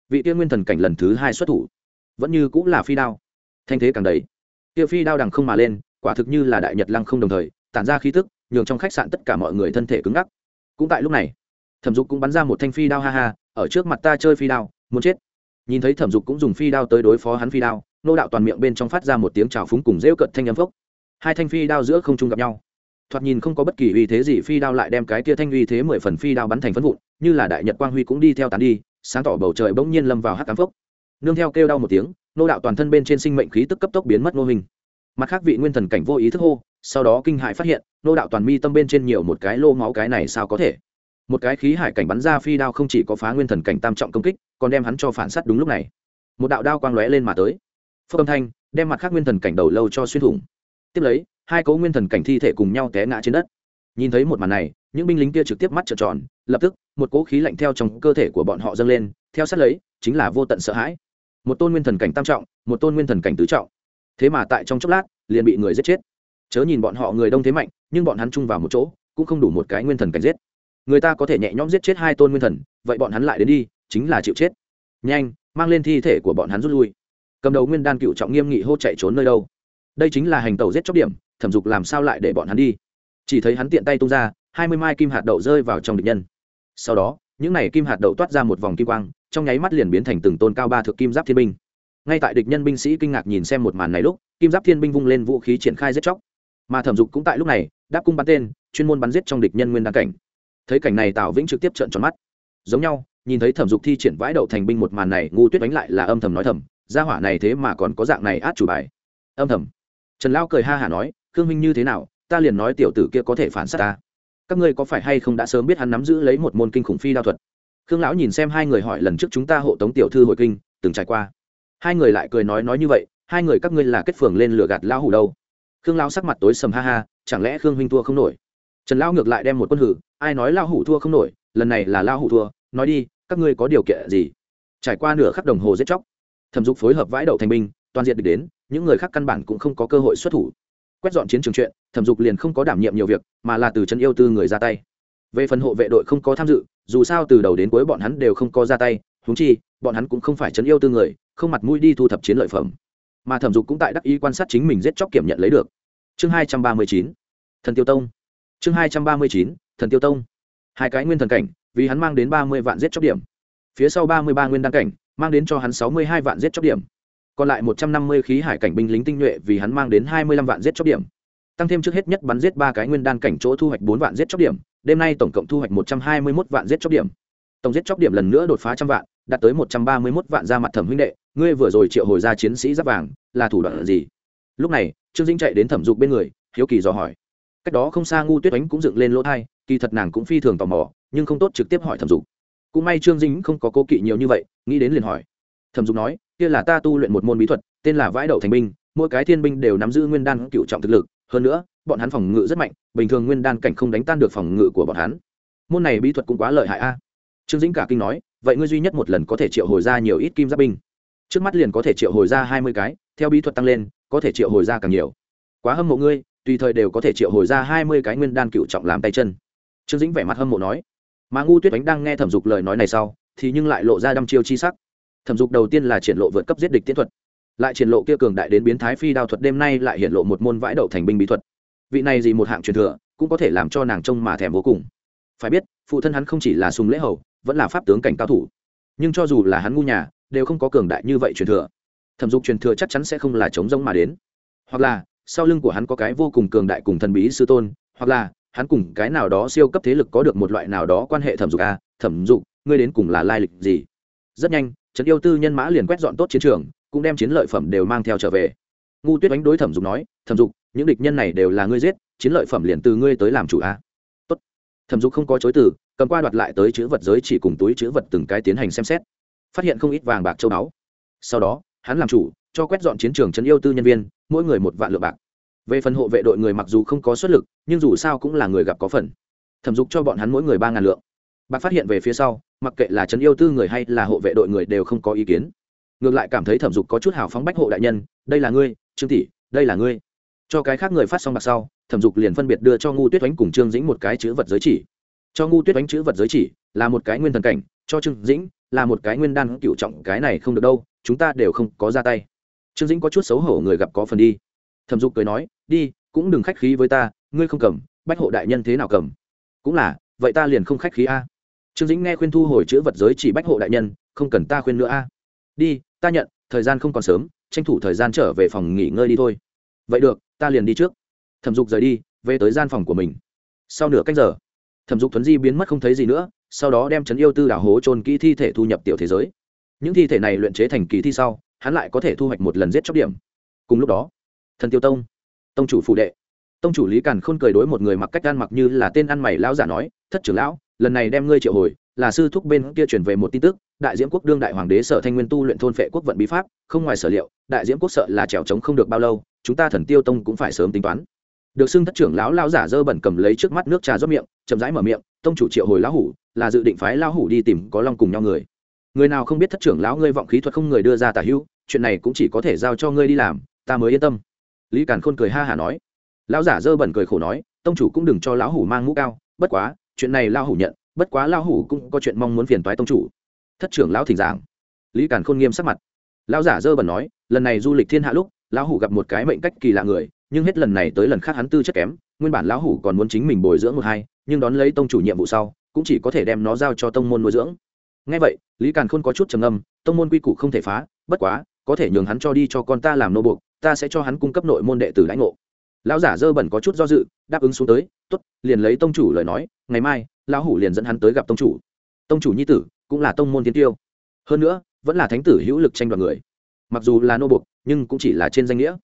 vị tiên nguyên thần cảnh lần thứ hai xuất thủ. Vẫn như cũng là phi đao. Thanh thế càng đầy. Kia phi đao đằng không mà lên, quả thực như là đại nhật lăng không đồng thời, tản ra khí tức, nhường trong khách sạn tất cả mọi người thân thể cứng ngắc. Cũng tại lúc này, thẩm dục cũng bắn ra một thanh phi đao ha ha, ở trước mặt ta chơi phi đao, muốn chết. Nhìn thấy thẩm dục cũng dùng phi đao tới đối phó hắn phi đao, nô đạo toàn miệng bên trong phát ra một tiếng trào phúng cùng rêu cận thanh âm phốc hai thanh phi đao giữa không trung gặp nhau. Thoạt nhìn không có bất kỳ uy thế gì, phi đao lại đem cái kia thanh uy thế mười phần phi đao bắn thành phân vụn, như là đại nhật quang huy cũng đi theo tán đi, sáng tỏ bầu trời bỗng nhiên lâm vào hắc cám phốc. Nương theo kêu đau một tiếng, nô đạo toàn thân bên trên sinh mệnh khí tức cấp tốc biến mất nô hình. Mặt khác vị nguyên thần cảnh vô ý thức hô, sau đó kinh hại phát hiện, nô đạo toàn mi tâm bên trên nhiều một cái lô máu cái này sao có thể? Một cái khí hải cảnh bắn ra phi đao không chỉ có phá nguyên thần cảnh tam trọng công kích, còn đem hắn cho phản s á t đúng lúc này. Một đạo đao quang lóe lên mà tới. Phước âm thanh, đem mặt khác nguyên thần cảnh đầu lâu cho xuyên thủng tiếp lấy, hai cấu nguyên thần cảnh thi thể cùng nhau té ngã trên đất. Nhìn thấy một màn này, những binh lính kia trực tiếp mắt trợn tròn, lập tức, một cỗ khí lạnh theo trong cơ thể của bọn họ dâng lên, theo sát lấy, chính là vô tận sợ hãi. Một tôn nguyên thần cảnh tam trọng, một tôn nguyên thần cảnh tứ trọng. Thế mà tại trong chốc lát, liền bị người giết chết. Chớ nhìn bọn họ người đông thế mạnh, nhưng bọn hắn chung vào một chỗ, cũng không đủ một cái nguyên thần cảnh giết. Người ta có thể nhẹ nhõm giết chết hai tôn nguyên thần, vậy bọn hắn lại đến đi, chính là chịu chết. Nhanh, mang lên thi thể của bọn hắn rút lui. Cầm đầu nguyên đan cựu trọng nghiêm nghị hô chạy trốn nơi đâu? Đây chính là hành tàu giết chóc điểm, thẩm dục làm sao lại để bọn hắn đi? Chỉ thấy hắn tiện tay tung ra, hai mươi mai kim hạt đậu rơi vào trong địch nhân. Sau đó, những n à y kim hạt đậu toát ra một vòng kim quang, trong nháy mắt liền biến thành từng tôn cao ba thực kim giáp thiên binh. Ngay tại địch nhân binh sĩ kinh ngạc nhìn xem một màn này lúc, kim giáp thiên binh vung lên vũ khí triển khai giết chóc. Mà thẩm dục cũng tại lúc này, đáp cung bắn tên, chuyên môn bắn giết trong địch nhân nguyên đăng cảnh. Thấy cảnh này tào vĩnh trực tiếp trợn tròn mắt. Giống nhau, nhìn thấy thẩm dục thi triển vãi đậu thành binh một màn này ngu tuyết đánh lại là âm thầm nói thầm, gia hỏa này thế mà còn có dạng này át chủ bài. Âm thầm trần lão cười ha hả nói, khương minh như thế nào, ta liền nói tiểu tử kia có thể phản s á t ta. Các ngươi có phải hay không đã sớm biết hắn nắm giữ lấy một môn kinh khủng phi đao thuật? Khương lão nhìn xem hai người hỏi lần trước chúng ta hộ tống tiểu thư hội kinh, từng trải qua. Hai người lại cười nói nói như vậy, hai người các ngươi là kết phường lên lửa gạt lão hủ đâu? Khương lão sắc mặt tối sầm ha ha, chẳng lẽ khương huynh thua không nổi? Trần lão ngược lại đem một quân hử, ai nói lão hủ thua không nổi, lần này là lão hủ thua, nói đi, các ngươi có điều kiện gì? Trải qua nửa khắc đồng hồ giết chóc, thẩm dục phối hợp vãi đậu thành binh, toàn diện địch đến những người khác căn bản cũng không có cơ hội xuất thủ. Quét dọn chiến trường chuyện, thẩm dục liền không có đảm nhiệm nhiều việc, mà là từ trấn yêu tư người ra tay. Về phần hộ vệ đội không có tham dự, dù sao từ đầu đến cuối bọn hắn đều không có ra tay húng chi, bọn hắn cũng không phải trấn yêu tư người, không mặt mũi đi thu thập chiến lợi phẩm. Mà thẩm dục cũng tại đắc ý quan sát chính mình giết chóc kiểm nhận lấy được. Chương hai trăm ba mươi chín, thần tiêu tông. Chương hai trăm ba mươi chín, thần tiêu tông. Hai cái nguyên thần cảnh, vì hắn mang đến ba mươi vạn giết chóc điểm. Phía sau ba mươi ba nguyên đăng cảnh, mang đến cho hắn sáu mươi hai vạn giết chóc điểm còn lại một trăm năm mươi khí hải cảnh binh lính tinh nhuệ vì hắn mang đến hai mươi lăm vạn giết chóc điểm. Tăng thêm trước hết nhất bắn giết ba cái nguyên đan cảnh chỗ thu hoạch bốn vạn giết chóc điểm, đêm nay tổng cộng thu hoạch một trăm hai mươi mốt vạn giết chóc điểm. Tổng giết chóc điểm lần nữa đột phá trăm vạn, đạt tới một trăm ba mươi mốt vạn ra mặt thẩm huynh đệ, ngươi vừa rồi triệu hồi ra chiến sĩ giáp vàng, là thủ đoạn gì? Lúc này, trương dĩnh chạy đến thẩm dục bên người, hiếu kỳ dò hỏi. Cách đó không xa ngu tuyết oánh cũng dựng lên lỗ thai, kỳ thật nàng cũng phi thường tò mò, nhưng không tốt trực tiếp hỏi thẩm dục. Cũng may trương dĩnh không có cố kỵ nhiều như vậy, nghĩ đến liền hỏi. Thẩm dục nói kia là ta tu luyện một môn bí thuật, tên là vãi đậu thành binh, mỗi cái thiên binh đều nắm giữ nguyên đan cựu trọng thực lực, hơn nữa, bọn hắn phòng ngự rất mạnh, bình thường nguyên đan cảnh không đánh tan được phòng ngự của bọn hắn. Môn này bí thuật cũng quá lợi hại a. Trương dĩnh cả kinh nói, vậy ngươi duy nhất một lần có thể triệu hồi ra nhiều ít kim giáp binh? Trước mắt liền có thể triệu hồi ra hai mươi cái, theo bí thuật tăng lên, có thể triệu hồi ra càng nhiều. Quá hâm mộ ngươi, tùy thời đều có thể triệu hồi ra hai mươi cái nguyên đan cựu trọng làm tay chân. Trương dĩnh vẻ mặt hâm mộ nói. Mà ngu tuyết ánh đang nghe thẩm dục lời nói này sau, thì nhưng lại lộ ra đăm chiêu chi sắc thẩm dục đầu tiên là triển lộ vượt cấp giết địch tiến thuật lại triển lộ kia cường đại đến biến thái phi đao thuật đêm nay lại hiện lộ một môn vãi đậu thành binh bí thuật. Vị này gì một hạng truyền thừa cũng có thể làm cho nàng trông mà thèm vô cùng. Phải biết phụ thân hắn không chỉ là sùng lễ hầu vẫn là pháp tướng cảnh cao thủ. Nhưng cho dù là hắn ngu nhà đều không có cường đại như vậy truyền thừa. Thẩm dục truyền thừa chắc chắn sẽ không là chống rông mà đến. Hoặc là sau lưng của hắn có cái vô cùng cường đại cùng thần bí sư tôn hoặc là hắn cùng cái nào đó siêu cấp thế lực có được một loại nào đó quan hệ thẩm dục a à, thẩm dục ngươi đến cùng là lai lịch gì? Rất nhanh trấn yêu tư nhân mã liền quét dọn tốt chiến trường, cũng đem chiến lợi phẩm đều mang theo trở về. Ngu tuyết đánh đối thẩm dục nói, thẩm dục, những địch nhân này đều là ngươi giết, chiến lợi phẩm liền từ ngươi tới làm chủ a tốt. Thẩm dục không có chối từ, cầm qua đoạt lại tới chữ vật giới chỉ cùng túi chữ vật từng cái tiến hành xem xét. Phát hiện không ít vàng bạc châu báu. Sau đó, hắn làm chủ, cho quét dọn chiến trường trấn yêu tư nhân viên, mỗi người một vạn lượng bạc. Về phần hộ vệ đội người mặc dù không có xuất lực, nhưng dù sao cũng là người gặp có phần. Thẩm dục cho bọn hắn mỗi người ba ngàn lượng bạc phát hiện về phía sau, mặc kệ là trấn yêu tư người hay là hộ vệ đội người đều không có ý kiến. Ngược lại cảm thấy thẩm dục có chút hào phóng bách hộ đại nhân, đây là ngươi, trương tỷ, đây là ngươi. Cho cái khác người phát xong bạc sau, thẩm dục liền phân biệt đưa cho ngu tuyết oánh cùng trương dĩnh một cái chữ vật giới chỉ. Cho ngu tuyết oánh chữ vật giới chỉ là một cái nguyên thần cảnh, cho trương dĩnh là một cái nguyên đan cựu trọng, cái này không được đâu, chúng ta đều không có ra tay. Trương dĩnh có chút xấu hổ, người gặp có phần đi. Thẩm dục cười nói, đi, cũng đừng khách khí với ta, ngươi không cầm, bách hộ đại nhân thế nào cầm? Cũng là, vậy ta liền không khách khí a trương dĩnh nghe khuyên thu hồi chữ vật giới chỉ bách hộ đại nhân, không cần ta khuyên nữa a. Đi, ta nhận, thời gian không còn sớm, tranh thủ thời gian trở về phòng nghỉ ngơi đi thôi. Vậy được, ta liền đi trước. Thẩm dục rời đi, về tới gian phòng của mình. Sau nửa cách giờ, thẩm dục thuấn di biến mất không thấy gì nữa, sau đó đem trấn yêu tư đảo hố trôn kỹ thi thể thu nhập tiểu thế giới. Những thi thể này luyện chế thành kỳ thi sau, hắn lại có thể thu hoạch một lần giết chóc điểm. Cùng lúc đó, thần tiêu tông tông chủ phụ đệ. Tông chủ lý càn khôn cười đối một người mặc cách ăn mặc như là tên ăn mày lão giả nói, thất trưởng lão lần này đem ngươi triệu hồi, là sư thúc bên kia chuyển về một tin tức, đại diễm quốc đương đại hoàng đế sở thanh nguyên tu luyện thôn phệ quốc vận bí pháp, không ngoài sở liệu, đại diễm quốc sợ là trèo trống không được bao lâu, chúng ta thần tiêu tông cũng phải sớm tính toán. Được xưng thất trưởng lão lao giả dơ bẩn cầm lấy trước mắt nước trà rót miệng, chậm rãi mở miệng, tông chủ triệu hồi lão hủ, là dự định phái lão hủ đi tìm có long cùng nhau người. Người nào không biết thất trưởng lão ngươi vọng khí thuật không người đưa ra tả hữu chuyện này cũng chỉ có thể giao cho ngươi đi làm, ta mới yên tâm. Lý càn khôn cười ha hả nói. Lão giả dơ bẩn cười khổ nói, tông chủ cũng đừng cho lão hủ mang mũ cao, bất quá chuyện này lão hủ nhận, bất quá lão hủ cũng có chuyện mong muốn phiền toái tông chủ. Thất trưởng lão thỉnh giảng. Lý càn khôn nghiêm sắc mặt. Lão giả dơ bẩn nói, lần này du lịch thiên hạ lúc, lão hủ gặp một cái mệnh cách kỳ lạ người, nhưng hết lần này tới lần khác hắn tư chất kém, nguyên bản lão hủ còn muốn chính mình bồi dưỡng một hai, nhưng đón lấy tông chủ nhiệm vụ sau, cũng chỉ có thể đem nó giao cho tông môn nuôi dưỡng. Ngay vậy, lý càn khôn có chút trầm âm tông môn quy củ không thể phá, bất quá, có thể nhường hắn cho đi cho con ta làm nô buộc, ta sẽ cho hắn cung cấp nội môn đệ tử lãnh ngộ. Lão giả dơ bẩn có chút do dự, đáp ứng xuống tới tốt, liền lấy tông chủ lời nói, ngày mai, lão hủ liền dẫn hắn tới gặp tông chủ. Tông chủ nhi tử cũng là tông môn tiến tiêu. Hơn nữa, vẫn là thánh tử hữu lực tranh đoạt người. Mặc dù là nô buộc nhưng cũng chỉ là trên danh nghĩa.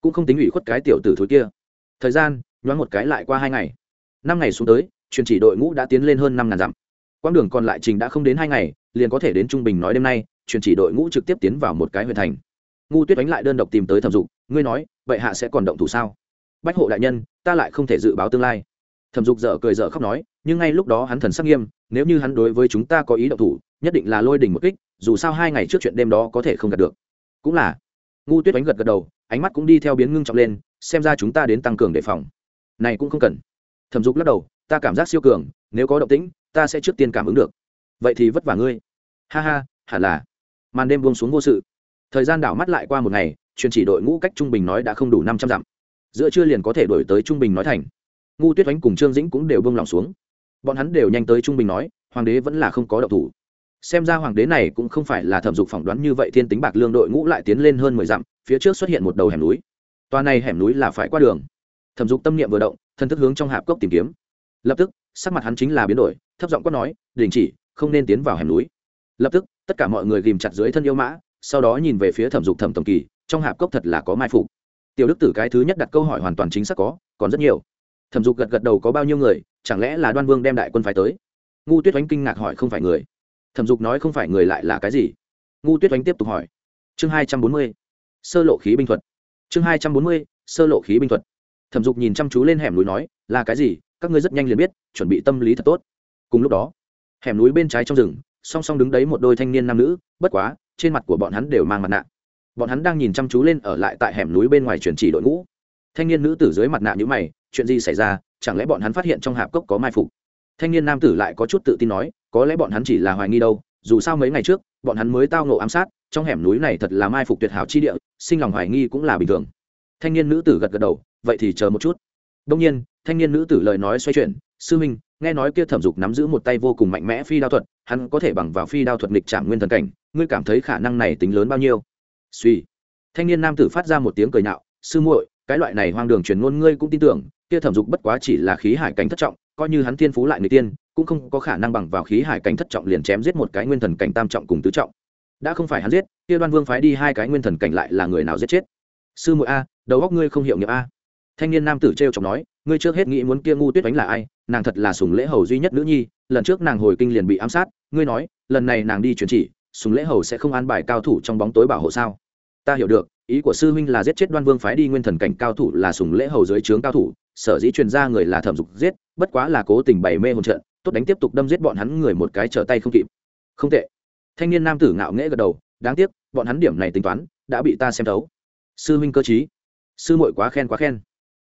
Cũng không tính ủy khuất cái tiểu tử thối kia. Thời gian, nhoáng một cái lại qua hai ngày. Năm ngày xuống tới, truyền chỉ đội ngũ đã tiến lên hơn năm ngàn dặm. Quãng đường còn lại trình đã không đến hai ngày, liền có thể đến trung bình nói đêm nay, truyền chỉ đội ngũ trực tiếp tiến vào một cái huyện thành. Ngu tuyết đánh lại đơn độc tìm tới thẩm dục, ngươi nói vậy hạ sẽ còn động thủ sao? Bách hộ đại nhân, ta lại không thể dự báo tương lai thẩm dục dở cười dở khóc nói, nhưng ngay lúc đó hắn thần sắc nghiêm, nếu như hắn đối với chúng ta có ý động thủ, nhất định là lôi đình một kích, dù sao hai ngày trước chuyện đêm đó có thể không gặp được. Cũng là. Ngu tuyết đánh gật gật đầu, ánh mắt cũng đi theo biến ngưng trọng lên, xem ra chúng ta đến tăng cường đề phòng. Này cũng không cần. Thẩm dục lắc đầu, ta cảm giác siêu cường, nếu có động tĩnh, ta sẽ trước tiên cảm ứng được. Vậy thì vất vả ngươi. Ha ha, hẳn là. Màn đêm buông xuống vô sự. Thời gian đảo mắt lại qua một ngày, truyền chỉ đội ngũ cách trung bình nói đã không đủ năm trăm dặm. Giữa trưa liền có thể đổi tới trung bình nói thành ngu tuyết oánh cùng trương dĩnh cũng đều bông lòng xuống. Bọn hắn đều nhanh tới trung bình nói, hoàng đế vẫn là không có độc thủ. Xem ra hoàng đế này cũng không phải là thẩm dục phỏng đoán như vậy thiên tính bạc lương đội ngũ lại tiến lên hơn mười dặm, phía trước xuất hiện một đầu hẻm núi. Toa này hẻm núi là phải qua đường. Thẩm dục tâm niệm vừa động, thân thức hướng trong hạp cốc tìm kiếm. Lập tức, sắc mặt hắn chính là biến đổi, thấp giọng quát nói, đình chỉ, không nên tiến vào hẻm núi. Lập tức, tất cả mọi người ghìm chặt dưới thân yêu mã, sau đó nhìn về phía thẩm dục thẩm tổng kỳ, trong hạp cốc thật là có mai phục. Tiểu đức tử cái thứ nhất đặt câu hỏi hoàn toàn chính xác có, còn rất nhiều thẩm dục gật gật đầu có bao nhiêu người, chẳng lẽ là đoan vương đem đại quân phải tới? Ngu tuyết oánh kinh ngạc hỏi không phải người. Thẩm dục nói không phải người lại là cái gì? Ngu tuyết oánh tiếp tục hỏi. Chương hai trăm bốn mươi, sơ lộ khí binh thuật. Chương hai trăm bốn mươi, sơ lộ khí binh thuật. Thẩm dục nhìn chăm chú lên hẻm núi nói, là cái gì? Các ngươi rất nhanh liền biết, chuẩn bị tâm lý thật tốt. Cùng lúc đó, hẻm núi bên trái trong rừng, song song đứng đấy một đôi thanh niên nam nữ, bất quá, trên mặt của bọn hắn đều mang mặt nạ. Bọn hắn đang nhìn chăm chú lên ở lại tại hẻm núi bên ngoài chuyển chỉ đội ngũ thanh niên nữ tử dưới mặt nạ nhữ mày, chuyện gì xảy ra? Chẳng lẽ bọn hắn phát hiện trong hạp cốc có mai phục? Thanh niên nam tử lại có chút tự tin nói, có lẽ bọn hắn chỉ là hoài nghi đâu, dù sao mấy ngày trước, bọn hắn mới tao ngộ ám sát, trong hẻm núi này thật là mai phục tuyệt hảo chi địa, sinh lòng hoài nghi cũng là bình thường. Thanh niên nữ tử gật gật đầu, vậy thì chờ một chút. Đông nhiên, thanh niên nữ tử lời nói xoay chuyển, sư minh, nghe nói kia thẩm dục nắm giữ một tay vô cùng mạnh mẽ phi đao thuật, hắn có thể bằng vào phi đao thuật nghịch trạng nguyên thần cảnh, ngươi cảm thấy khả năng này tính lớn bao nhiêu? Suy. Thanh niên nam tử phát ra một tiếng cười nhạo, sư muội cái loại này hoang đường truyền ngôn ngươi cũng tin tưởng, kia thẩm dục bất quá chỉ là khí hải cảnh thất trọng, coi như hắn thiên phú lại người tiên, cũng không có khả năng bằng vào khí hải cảnh thất trọng liền chém giết một cái nguyên thần cảnh tam trọng cùng tứ trọng. Đã không phải hắn giết, kia đoan vương phái đi hai cái nguyên thần cảnh lại là người nào giết chết? Sư muội a, đầu góc ngươi không hiểu nghiệp a. Thanh niên nam tử t r e o chọc nói, ngươi trước hết nghĩ muốn kia ngu tuyết đánh là ai, nàng thật là sùng lễ hầu duy nhất nữ nhi, lần trước nàng hồi kinh liền bị ám sát, ngươi nói, lần này nàng đi chuyển chỉ, sùng lễ hầu sẽ không an bài cao thủ trong bóng tối bảo hộ sao? Ta hiểu được ý của sư huynh là giết chết đoan vương phái đi nguyên thần cảnh cao thủ là sùng lễ hầu dưới trướng cao thủ, sở dĩ truyền ra người là thẩm dục giết, bất quá là cố tình bày mê hồn trận, tốt đánh tiếp tục đâm giết bọn hắn người một cái trở tay không kịp. Không tệ. Thanh niên nam tử ngạo nghễ gật đầu, đáng tiếc, bọn hắn điểm này tính toán, đã bị ta xem thấu. Sư huynh cơ chí sư muội quá khen quá khen.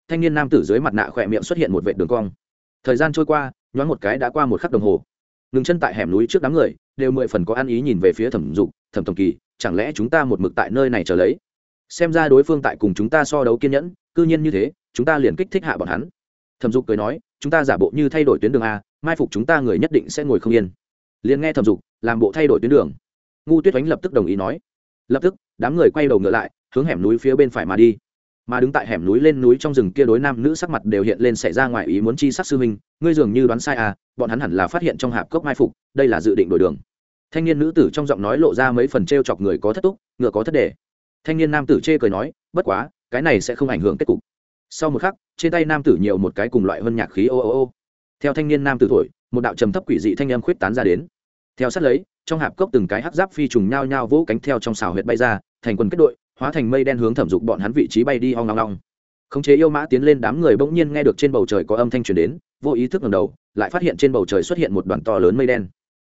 Thanh niên nam tử dưới mặt nạ khỏe miệng xuất hiện một vệ đường cong. Thời gian trôi qua, nhoáng một cái đã qua một khắc đồng hồ. Ngừng chân tại hẻm núi trước đám người, đều mười phần có ăn ý nhìn về phía thẩm dục, thẩm tổng kỳ, chẳng lẽ chúng ta một mực tại nơi này chờ lấy? Xem ra đối phương tại cùng chúng ta so đấu kiên nhẫn, cư nhiên như thế, chúng ta liền kích thích hạ bọn hắn. Thẩm dục cười nói, chúng ta giả bộ như thay đổi tuyến đường a, mai phục chúng ta người nhất định sẽ ngồi không yên. Liền nghe thẩm dục làm bộ thay đổi tuyến đường. Ngu tuyết oánh lập tức đồng ý nói. Lập tức, đám người quay đầu ngựa lại, hướng hẻm núi phía bên phải mà đi. Mà đứng tại hẻm núi lên núi trong rừng kia đối nam nữ sắc mặt đều hiện lên xảy ra ngoài ý muốn chi sắc sư minh ngươi dường như đoán sai à bọn hắn hẳn là phát hiện trong hạp cốc mai phục, đây là dự định đổi đường. Thanh niên nữ tử trong giọng nói lộ ra mấy phần t r e o chọc người có thất túc, ngựa có thất đề thanh niên nam tử chê cười nói, bất quá, cái này sẽ không ảnh hưởng kết cục. Sau một khắc, trên tay nam tử nhiều một cái cùng loại hơn nhạc khí ô ô ô. Theo thanh niên nam tử thổi, một đạo trầm thấp quỷ dị thanh âm khuyết tán ra đến. Theo sát lấy, trong hạp cốc từng cái hắc giáp phi trùng nhao nhao vỗ cánh theo trong xào huyệt bay ra, thành quân kết đội, hóa thành mây đen hướng thẩm dục bọn hắn vị trí bay đi hoang long long khống chế yêu mã tiến lên đám người bỗng nhiên nghe được trên bầu trời có âm thanh truyền đến, vô ý thức ngầm đầu, lại phát hiện trên bầu trời xuất hiện một đoàn to lớn mây đen.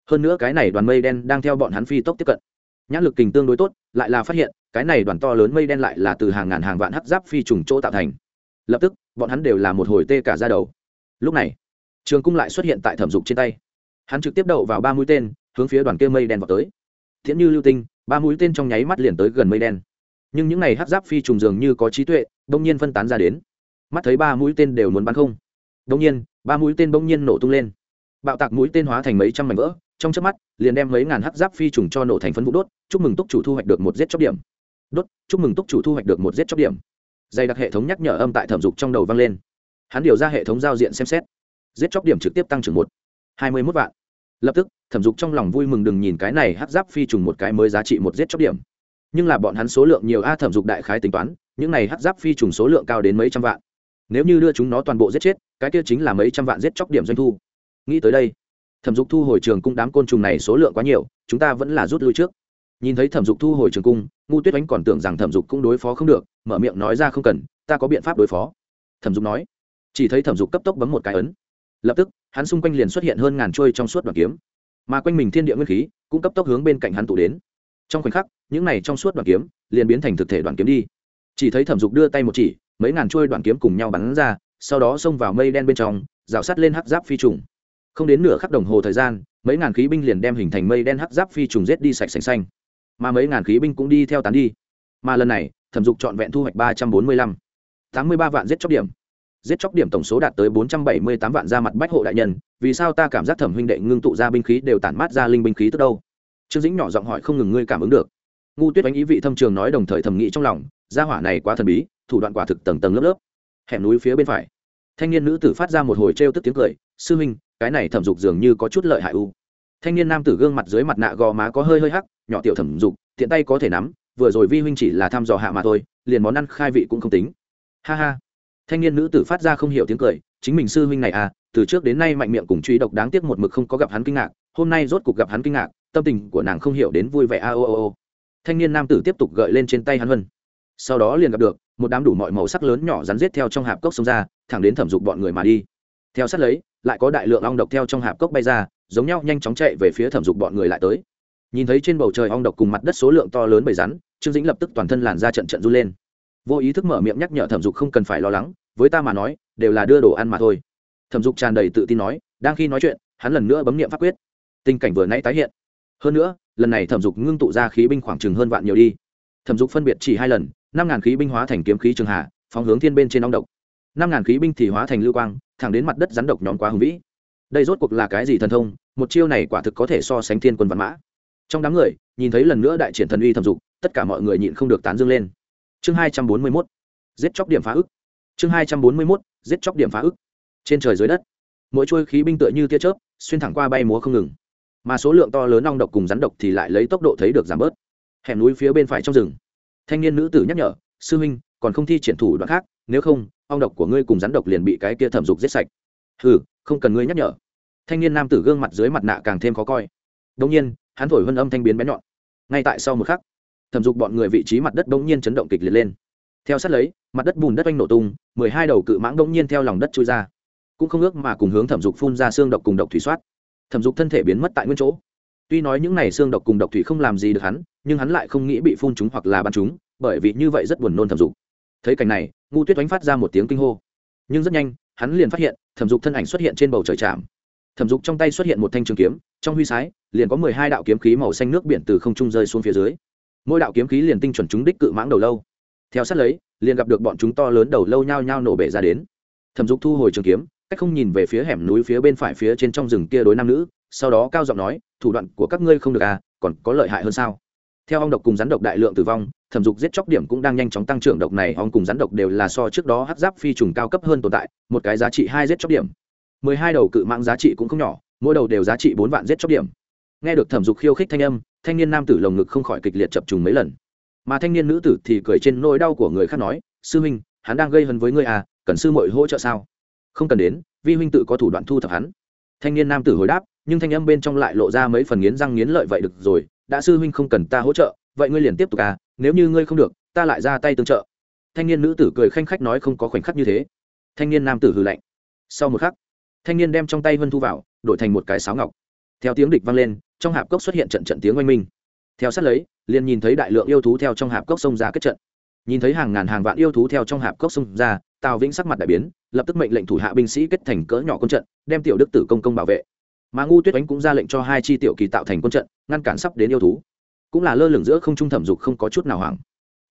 Hơn nữa cái này đoàn mây đen đang theo bọn hắn phi tốc tiếp cận nhãn lực kình tương đối tốt, lại là phát hiện, cái này đoàn to lớn mây đen lại là từ hàng ngàn hàng vạn hắc giáp phi trùng chỗ tạo thành. Lập tức, bọn hắn đều là một hồi tê cả ra đầu. Lúc này, trường cung lại xuất hiện tại thẩm dục trên tay. Hắn trực tiếp đậu vào ba mũi tên, hướng phía đoàn kia mây đen vào tới. Thiện như lưu tinh, ba mũi tên trong nháy mắt liền tới gần mây đen. Nhưng những n à y hát giáp phi trùng dường như có trí tuệ, đông nhiên phân tán ra đến. Mắt thấy ba mũi tên đều muốn bắn không. Đông nhiên, ba mũi tên bỗng nhiên nổ tung lên. Bạo tạc mũi tên hóa thành mấy trăm mảnh vỡ trong chớp mắt, liền đem mấy ngàn hắc giáp phi trùng cho nổ thành phấn vụ đốt, chúc mừng túc chủ thu hoạch được một giết chóc điểm. Đốt, chúc mừng túc chủ thu hoạch được một giết chóc điểm. Dày đặc hệ thống nhắc nhở âm tại thẩm dục trong đầu vang lên. Hắn điều ra hệ thống giao diện xem xét. Giết chóc điểm trực tiếp tăng trưởng một, hai mươi mốt vạn. Lập tức, thẩm dục trong lòng vui mừng đừng nhìn cái này hắc giáp phi trùng một cái mới giá trị một giết chóc điểm. Nhưng là bọn hắn số lượng nhiều a, thẩm dục đại khái tính toán, những này hắc giáp phi trùng số lượng cao đến mấy trăm vạn. Nếu như đưa chúng nó toàn bộ giết chết, cái kia chính là mấy trăm vạn giết chóc điểm doanh thu. Nghĩ tới đây thẩm dục thu hồi trường cung đám côn trùng này số lượng quá nhiều, chúng ta vẫn là rút lui trước. Nhìn thấy thẩm dục thu hồi trường cung, ngu tuyết oánh còn tưởng rằng thẩm dục cũng đối phó không được, mở miệng nói ra không cần, ta có biện pháp đối phó. Thẩm dục nói. Chỉ thấy thẩm dục cấp tốc bấm một cái ấn. Lập tức, hắn xung quanh liền xuất hiện hơn ngàn trôi trong suốt đoàn kiếm. Mà quanh mình thiên địa nguyên khí cũng cấp tốc hướng bên cạnh hắn tụ đến. Trong khoảnh khắc, những này trong suốt đoàn kiếm liền biến thành thực thể đoàn kiếm đi. Chỉ thấy thẩm dục đưa tay một chỉ, mấy ngàn trôi đoàn kiếm cùng nhau bắn ra, sau đó xông vào mây đen bên trong, rào sắt lên hắc giáp phi trùng không đến nửa khắc đồng hồ thời gian, mấy ngàn khí binh liền đem hình thành mây đen hắc giáp phi trùng rết đi sạch sành xanh. Mà mấy ngàn khí binh cũng đi theo tán đi. Mà lần này, thẩm dục trọn vẹn thu hoạch ba trăm bốn mươi lăm. Tám mươi ba vạn giết chóc điểm. Giết chóc điểm tổng số đạt tới bốn trăm bảy mươi tám vạn ra mặt bách hộ đại nhân, vì sao ta cảm giác thẩm huynh đệ ngưng tụ ra binh khí đều tản mát ra linh binh khí tức đâu? Trương dĩnh nhỏ giọng hỏi không ngừng ngươi cảm ứng được. Ngu tuyết đánh ý vị thâm trường nói đồng thời thầm nghĩ trong lòng, gia hỏa này quá thần bí, thủ đoạn quả thực tầng tầng lớp lớp. Hẻm núi phía bên phải. Thanh niên nữ tử phát ra một hồi trêu tức tiếng cười, sư huynh cái này thẩm dục dường như có chút lợi hại u. Thanh niên nam tử gương mặt dưới mặt nạ gò má có hơi hơi hắc, nhỏ tiểu thẩm dục, tiện tay có thể nắm, vừa rồi vi huynh chỉ là thăm dò hạ mà thôi, liền món ăn khai vị cũng không tính. Ha ha. Thanh niên nữ tử phát ra không hiểu tiếng cười, chính mình sư huynh này à từ trước đến nay mạnh miệng cùng truy độc đáng tiếc một mực không có gặp hắn kinh ngạc, hôm nay rốt cục gặp hắn kinh ngạc, tâm tình của nàng không hiểu đến vui vẻ a o o ô. Thanh niên nam tử tiếp tục gợi lên trên tay hắn vân sau đó liền gặp được, một đám đủ mọi màu sắc lớn nhỏ rắn rết theo trong hạp cốc xông ra, thẳng đến thẩm dục bọn người mà đi. Theo sát lấy lại có đại lượng ong độc theo trong hạp cốc bay ra, giống nhau nhanh chóng chạy về phía thẩm dục bọn người lại tới. Nhìn thấy trên bầu trời ong độc cùng mặt đất số lượng to lớn bầy rắn, trương dĩnh lập tức toàn thân làn ra trận trận run lên. Vô ý thức mở miệng nhắc nhở thẩm dục không cần phải lo lắng, với ta mà nói, đều là đưa đồ ăn mà thôi. Thẩm dục tràn đầy tự tin nói, đang khi nói chuyện, hắn lần nữa bấm nghiệm pháp quyết. Tình cảnh vừa nãy tái hiện. Hơn nữa, lần này thẩm dục ngưng tụ ra khí binh khoảng chừng hơn vạn nhiều đi. Thẩm dục phân biệt chỉ hai lần, năm ngàn khí binh hóa thành kiếm khí trường hạ, phóng hướng thiên bên trên ong độc. Năm ngàn khí binh thì hóa thành lưu quang thẳng đến mặt đất rắn độc nhóm quá hùng vĩ. Đây rốt cuộc là cái gì thần thông? Một chiêu này quả thực có thể so sánh thiên quân văn mã. Trong đám người, nhìn thấy lần nữa đại triển thần uy thẩm dục, tất cả mọi người nhịn không được tán dương lên. Chương hai trăm bốn mươi mốt. Giết chóc điểm phá ức. Chương hai trăm bốn mươi mốt. Giết chóc điểm phá ức. Trên trời dưới đất, mỗi chuôi khí binh tựa như tia chớp, xuyên thẳng qua bay múa không ngừng. Mà số lượng to lớn ong độc cùng rắn độc thì lại lấy tốc độ thấy được giảm bớt. Hẻm núi phía bên phải trong rừng, thanh niên nữ tử nhắc nhở, sư huynh, còn không thi triển thủ đoạn khác, nếu không ong độc của ngươi cùng rắn độc liền bị cái kia thẩm dục giết sạch. Ừ không cần ngươi nhắc nhở. Thanh niên nam tử gương mặt dưới mặt nạ càng thêm khó coi. Đông nhiên, hắn thổi vân âm thanh biến bé nhọn. Ngay tại sau một khắc, thẩm dục bọn người vị trí mặt đất đông nhiên chấn động kịch liệt lên. Theo sát lấy, mặt đất bùn đất oanh nổ tung, mười hai đầu cự mãng đông nhiên theo lòng đất trôi ra. Cũng không ước mà cùng hướng thẩm dục phun ra xương độc cùng độc thủy soát. Thẩm dục thân thể biến mất tại nguyên chỗ. Tuy nói những n à y xương độc cùng độc thủy không làm gì được hắn, nhưng hắn lại không nghĩ bị phun chúng hoặc là bắn chúng, bởi vì như vậy rất buồn nôn thẩm dục thấy cảnh này, ngu tuyết oánh phát ra một tiếng kinh hô. Nhưng rất nhanh, hắn liền phát hiện, thẩm dục thân ảnh xuất hiện trên bầu trời trạm thẩm dục trong tay xuất hiện một thanh trường kiếm, trong huy sái, liền có mười hai đạo kiếm khí màu xanh nước biển từ không trung rơi xuống phía dưới. Mỗi đạo kiếm khí liền tinh chuẩn chúng đích cự mãng đầu lâu. Theo sát lấy, liền gặp được bọn chúng to lớn đầu lâu nhao nhao nổ bể ra đến. Thẩm dục thu hồi trường kiếm, cách không nhìn về phía hẻm núi phía bên phải phía trên trong rừng kia đối nam nữ, sau đó cao giọng nói, thủ đoạn của các ngươi không được à còn có lợi hại hơn sao? Theo ong độc cùng rắn độc đại lượng tử vong, thẩm dục giết chóc điểm cũng đang nhanh chóng tăng trưởng. Độc này ong cùng rắn độc đều là so trước đó hát giáp phi trùng cao cấp hơn tồn tại, một cái giá trị hai giết chóc điểm. Mười hai đầu cự mạng giá trị cũng không nhỏ, mỗi đầu đều giá trị bốn vạn giết chóc điểm. Nghe được thẩm dục khiêu khích thanh âm, thanh niên nam tử lồng ngực không khỏi kịch liệt chập trùng mấy lần. Mà thanh niên nữ tử thì cười trên nỗi đau của người khác nói, sư huynh, hắn đang gây hấn với ngươi à cần sư mội hỗ trợ sao? Không cần đến, vi huynh tự có thủ đoạn thu thập hắn. Thanh niên nam tử hồi đáp, nhưng thanh âm bên trong lại lộ ra mấy phần nghiến răng nghiến lợi vậy được rồi đã sư huynh không cần ta hỗ trợ, vậy ngươi liền tiếp tục à nếu như ngươi không được, ta lại ra tay tương trợ. Thanh niên nữ tử cười khanh khách nói không có khoảnh khắc như thế. Thanh niên nam tử hừ lạnh. Sau một khắc, thanh niên đem trong tay vân thu vào, đổi thành một cái sáo ngọc. Theo tiếng địch vang lên, trong hạp cốc xuất hiện trận trận tiếng oanh minh. Theo sát lấy, liền nhìn thấy đại lượng yêu thú theo trong hạp cốc sông ra kết trận. Nhìn thấy hàng ngàn hàng vạn yêu thú theo trong hạp cốc sông ra, tào vĩnh sắc mặt đại biến, lập tức mệnh lệnh thủ hạ binh sĩ kết thành cỡ nhỏ công trận, đem tiểu đức tử công công bảo vệ mà ngu tuyết oánh cũng ra lệnh cho hai chi tiểu kỳ tạo thành quân trận, ngăn cản sắp đến yêu thú. Cũng là lơ lửng giữa không trung thẩm dục không có chút nào hoảng.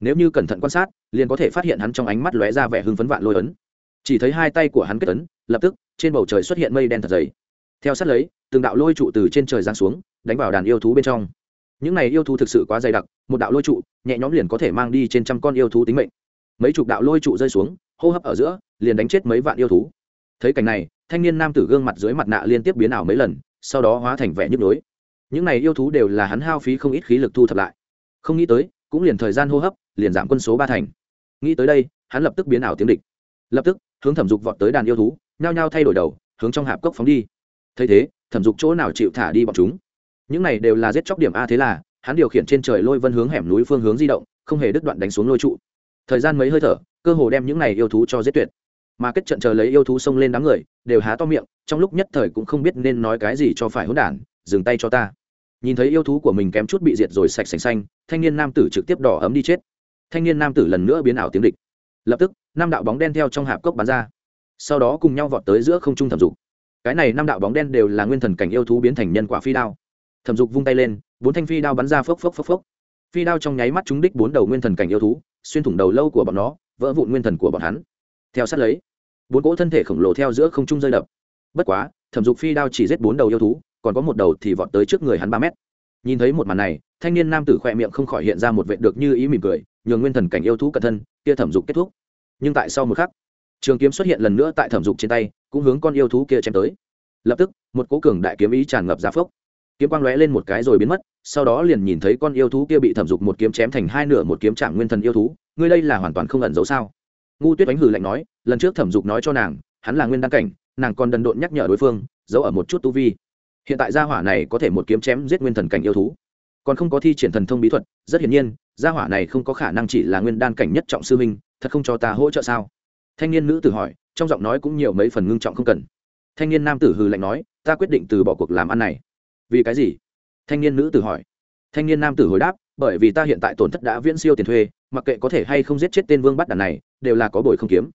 Nếu như cẩn thận quan sát, liền có thể phát hiện hắn trong ánh mắt lóe ra vẻ hưng phấn vạn lôi ấn. Chỉ thấy hai tay của hắn kết ấn, lập tức, trên bầu trời xuất hiện mây đen thật dày. Theo sát lấy, từng đạo lôi trụ từ trên trời giáng xuống, đánh vào đàn yêu thú bên trong. Những này yêu thú thực sự quá dày đặc, một đạo lôi trụ, nhẹ nhõm liền có thể mang đi trên trăm con yêu thú tính mệnh. Mấy chục đạo lôi trụ rơi xuống, hô hấp ở giữa, liền đánh chết mấy vạn yêu thú. Thấy cảnh này thanh niên nam tử gương mặt dưới mặt nạ liên tiếp biến ảo mấy lần, sau đó hóa thành vẻ nhức nhối. Những này yêu thú đều là hắn hao phí không ít khí lực thu thập lại. Không nghĩ tới, cũng liền thời gian hô hấp, liền giảm quân số ba thành. Nghĩ tới đây, hắn lập tức biến ảo tiếng địch. Lập tức, hướng thẩm dục vọt tới đàn yêu thú, nhao nhao thay đổi đầu, hướng trong hạp cốc phóng đi. Thấy thế, thẩm dục chỗ nào chịu thả đi bọn chúng? Những này đều là giết chóc điểm a thế là, hắn điều khiển trên trời lôi vân hướng hẻm núi phương hướng di động, không hề đứt đoạn đánh xuống lôi trụ. Thời gian mấy hơi thở, cơ hồ đem những này yêu thú cho giết tuyệt mà kết trận chờ lấy yêu thú xông lên đám người, đều há to miệng, trong lúc nhất thời cũng không biết nên nói cái gì cho phải hỗn đản, dừng tay cho ta. Nhìn thấy yêu thú của mình kém chút bị diệt rồi sạch sành xanh, thanh niên nam tử trực tiếp đỏ ấm đi chết. Thanh niên nam tử lần nữa biến ảo tiếng địch. Lập tức, năm đạo bóng đen theo trong hạp cốc bắn ra. Sau đó cùng nhau vọt tới giữa không trung thẩm dục. Cái này năm đạo bóng đen đều là nguyên thần cảnh yêu thú biến thành nhân quả phi đao. Thẩm dục vung tay lên, bốn thanh phi đao bắn ra phốc phốc phốc phốc. Phi đao trong nháy mắt trúng đích bốn đầu nguyên thần cảnh yêu thú, xuyên thủng đầu lâu của bọn nó, vỡ vụn nguyên thần của bọn hắn theo sát lấy. Bốn cỗ thân thể khổng lồ theo giữa không trung rơi đập. Bất quá, thẩm dục phi đao chỉ giết bốn đầu yêu thú, còn có một đầu thì vọt tới trước người hắn ba mét. Nhìn thấy một màn này, thanh niên nam tử khỏe miệng không khỏi hiện ra một vệ được như ý mỉm cười, nhường nguyên thần cảnh yêu thú cẩn thân, kia thẩm dục kết thúc. Nhưng tại sau một khắc, trường kiếm xuất hiện lần nữa tại thẩm dục trên tay, cũng hướng con yêu thú kia chém tới. Lập tức, một cố cường đại kiếm ý tràn ngập ra phốc. Kiếm quang lóe lên một cái rồi biến mất, sau đó liền nhìn thấy con yêu thú kia bị thẩm dục một kiếm chém thành hai nửa một kiếm trạng nguyên thần yêu thú. Ngươi đây là hoàn toàn không ẩn giấu sao? Ngu tuyết Ánh hử lạnh nói, lần trước thẩm dục nói cho nàng, hắn là nguyên đăng cảnh, nàng còn đần độn nhắc nhở đối phương, giấu ở một chút tu vi. Hiện tại gia hỏa này có thể một kiếm chém giết nguyên thần cảnh yêu thú. Còn không có thi triển thần thông bí thuật, rất hiển nhiên, gia hỏa này không có khả năng chỉ là nguyên đan cảnh nhất trọng sư minh thật không cho ta hỗ trợ sao? Thanh niên nữ tử hỏi, trong giọng nói cũng nhiều mấy phần ngưng trọng không cần. Thanh niên nam tử hừ lạnh nói, ta quyết định từ bỏ cuộc làm ăn này. Vì cái gì? Thanh niên nữ tử hỏi. Thanh niên nam tử hồi đáp, bởi vì ta hiện tại tổn thất đã viễn siêu tiền thuê mặc kệ có thể hay không giết chết tên vương bắt đàn này, đều là có bồi không kiếm.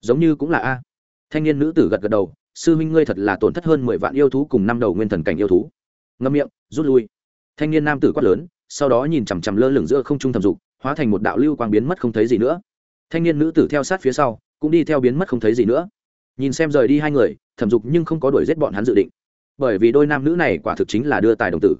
Giống như cũng là a. Thanh niên nữ tử gật gật đầu, sư huynh ngươi thật là tổn thất hơn mười vạn yêu thú cùng năm đầu nguyên thần cảnh yêu thú. Ngâm miệng, rút lui. Thanh niên nam tử quát lớn, sau đó nhìn chằm chằm lơ lửng giữa không trung thầm dục, hóa thành một đạo lưu quang biến mất không thấy gì nữa. Thanh niên nữ tử theo sát phía sau, cũng đi theo biến mất không thấy gì nữa. Nhìn xem rời đi hai người, thẩm dục nhưng không có đuổi giết bọn hắn dự định. Bởi vì đôi nam nữ này quả thực chính là đưa tài đồng tử.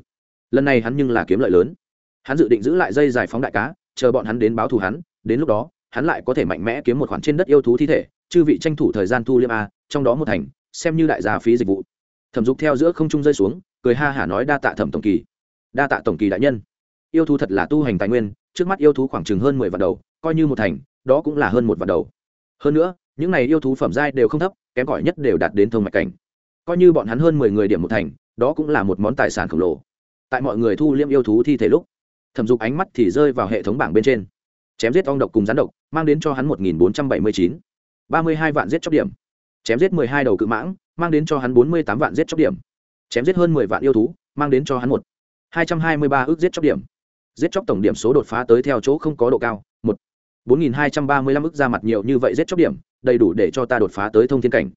Lần này hắn nhưng là kiếm lợi lớn. Hắn dự định giữ lại dây giải phóng đại cá chờ bọn hắn đến báo thù hắn, đến lúc đó, hắn lại có thể mạnh mẽ kiếm một khoản trên đất yêu thú thi thể, chư vị tranh thủ thời gian thu liêm a, trong đó một thành, xem như đại gia phí dịch vụ. Thẩm dục theo giữa không trung rơi xuống, cười ha hả nói đa tạ thẩm tổng kỳ. Đa tạ tổng kỳ đại nhân. Yêu thú thật là tu hành tài nguyên, trước mắt yêu thú khoảng chừng hơn mười vạn đầu, coi như một thành, đó cũng là hơn một vạn đầu. Hơn nữa, những này yêu thú phẩm giai đều không thấp, kém cỏi nhất đều đạt đến thông mạch cảnh. Coi như bọn hắn hơn mười người điểm một thành, đó cũng là một món tài sản khổng lồ. Tại mọi người thu liêm yêu thú thi thể lúc thẩm dục ánh mắt thì rơi vào hệ thống bảng bên trên. Chém giết ong độc cùng rắn độc, mang đến cho hắn một nghìn bốn trăm bảy mươi chín. ba mươi hai vạn giết chóc điểm. Chém giết mười hai đầu cự mãng, mang đến cho hắn bốn mươi tám vạn giết chóc điểm. Chém giết hơn mười vạn yêu thú, mang đến cho hắn một hai trăm hai mươi ba ước giết chóc điểm. Giết chóc tổng điểm số đột phá tới theo chỗ không có độ cao, một bốn nghìn hai trăm ba mươi lăm ước ra mặt nhiều như vậy giết chóc điểm, đầy đủ để cho ta đột phá tới thông thiên cảnh.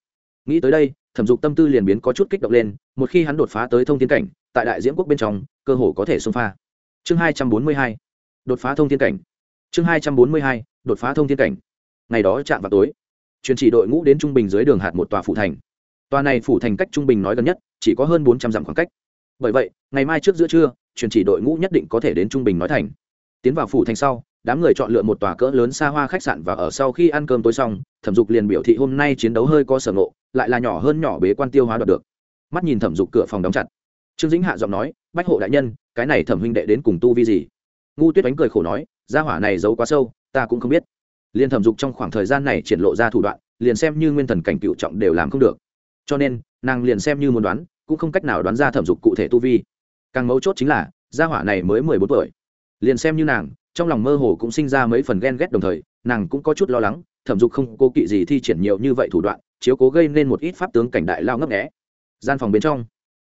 Nghĩ tới đây, thẩm dục tâm tư liền biến có chút kích động lên, một khi hắn đột phá tới thông thiên cảnh, tại đại diễm quốc bên trong, cơ hồ có thể xông pha chương hai trăm bốn mươi hai, đột phá thông thiên cảnh. Chương hai trăm bốn mươi hai, đột phá thông thiên cảnh. Ngày đó chạm vào tối truyền chỉ đội ngũ đến trung bình dưới đường hạt một tòa phủ thành. Tòa này phủ thành cách trung bình nói gần nhất, chỉ có hơn bốn trăm dặm khoảng cách. Bởi vậy, ngày mai trước giữa trưa truyền chỉ đội ngũ nhất định có thể đến trung bình nói thành. Tiến vào phủ thành sau, đám người chọn lựa một tòa cỡ lớn xa hoa khách sạn và ở sau khi ăn cơm tối xong, thẩm dục liền biểu thị hôm nay chiến đấu hơi có sở ngộ, lại là nhỏ hơn nhỏ bế quan tiêu hóa đoạt được. Mắt nhìn thẩm dục cửa phòng đóng chặt trương dĩnh hạ giọng nói, bách hộ đại nhân, cái này thẩm huynh đệ đến cùng tu vi gì? Ngu tuyết đánh cười khổ nói, gia hỏa này giấu quá sâu, ta cũng không biết. Liền thẩm dục trong khoảng thời gian này triển lộ ra thủ đoạn, liền xem như nguyên thần cảnh cựu trọng đều làm không được. Cho nên, nàng liền xem như muốn đoán, cũng không cách nào đoán ra thẩm dục cụ thể tu vi. Càng mấu chốt chính là, gia hỏa này mới mười bốn tuổi. Liền xem như nàng, trong lòng mơ hồ cũng sinh ra mấy phần ghen ghét đồng thời, nàng cũng có chút lo lắng, thẩm dục không cố kỵ gì thi triển nhiều như vậy thủ đoạn, chiếu cố gây nên một ít pháp tướng cảnh đại lao ngấp nghẽ gian phòng bên trong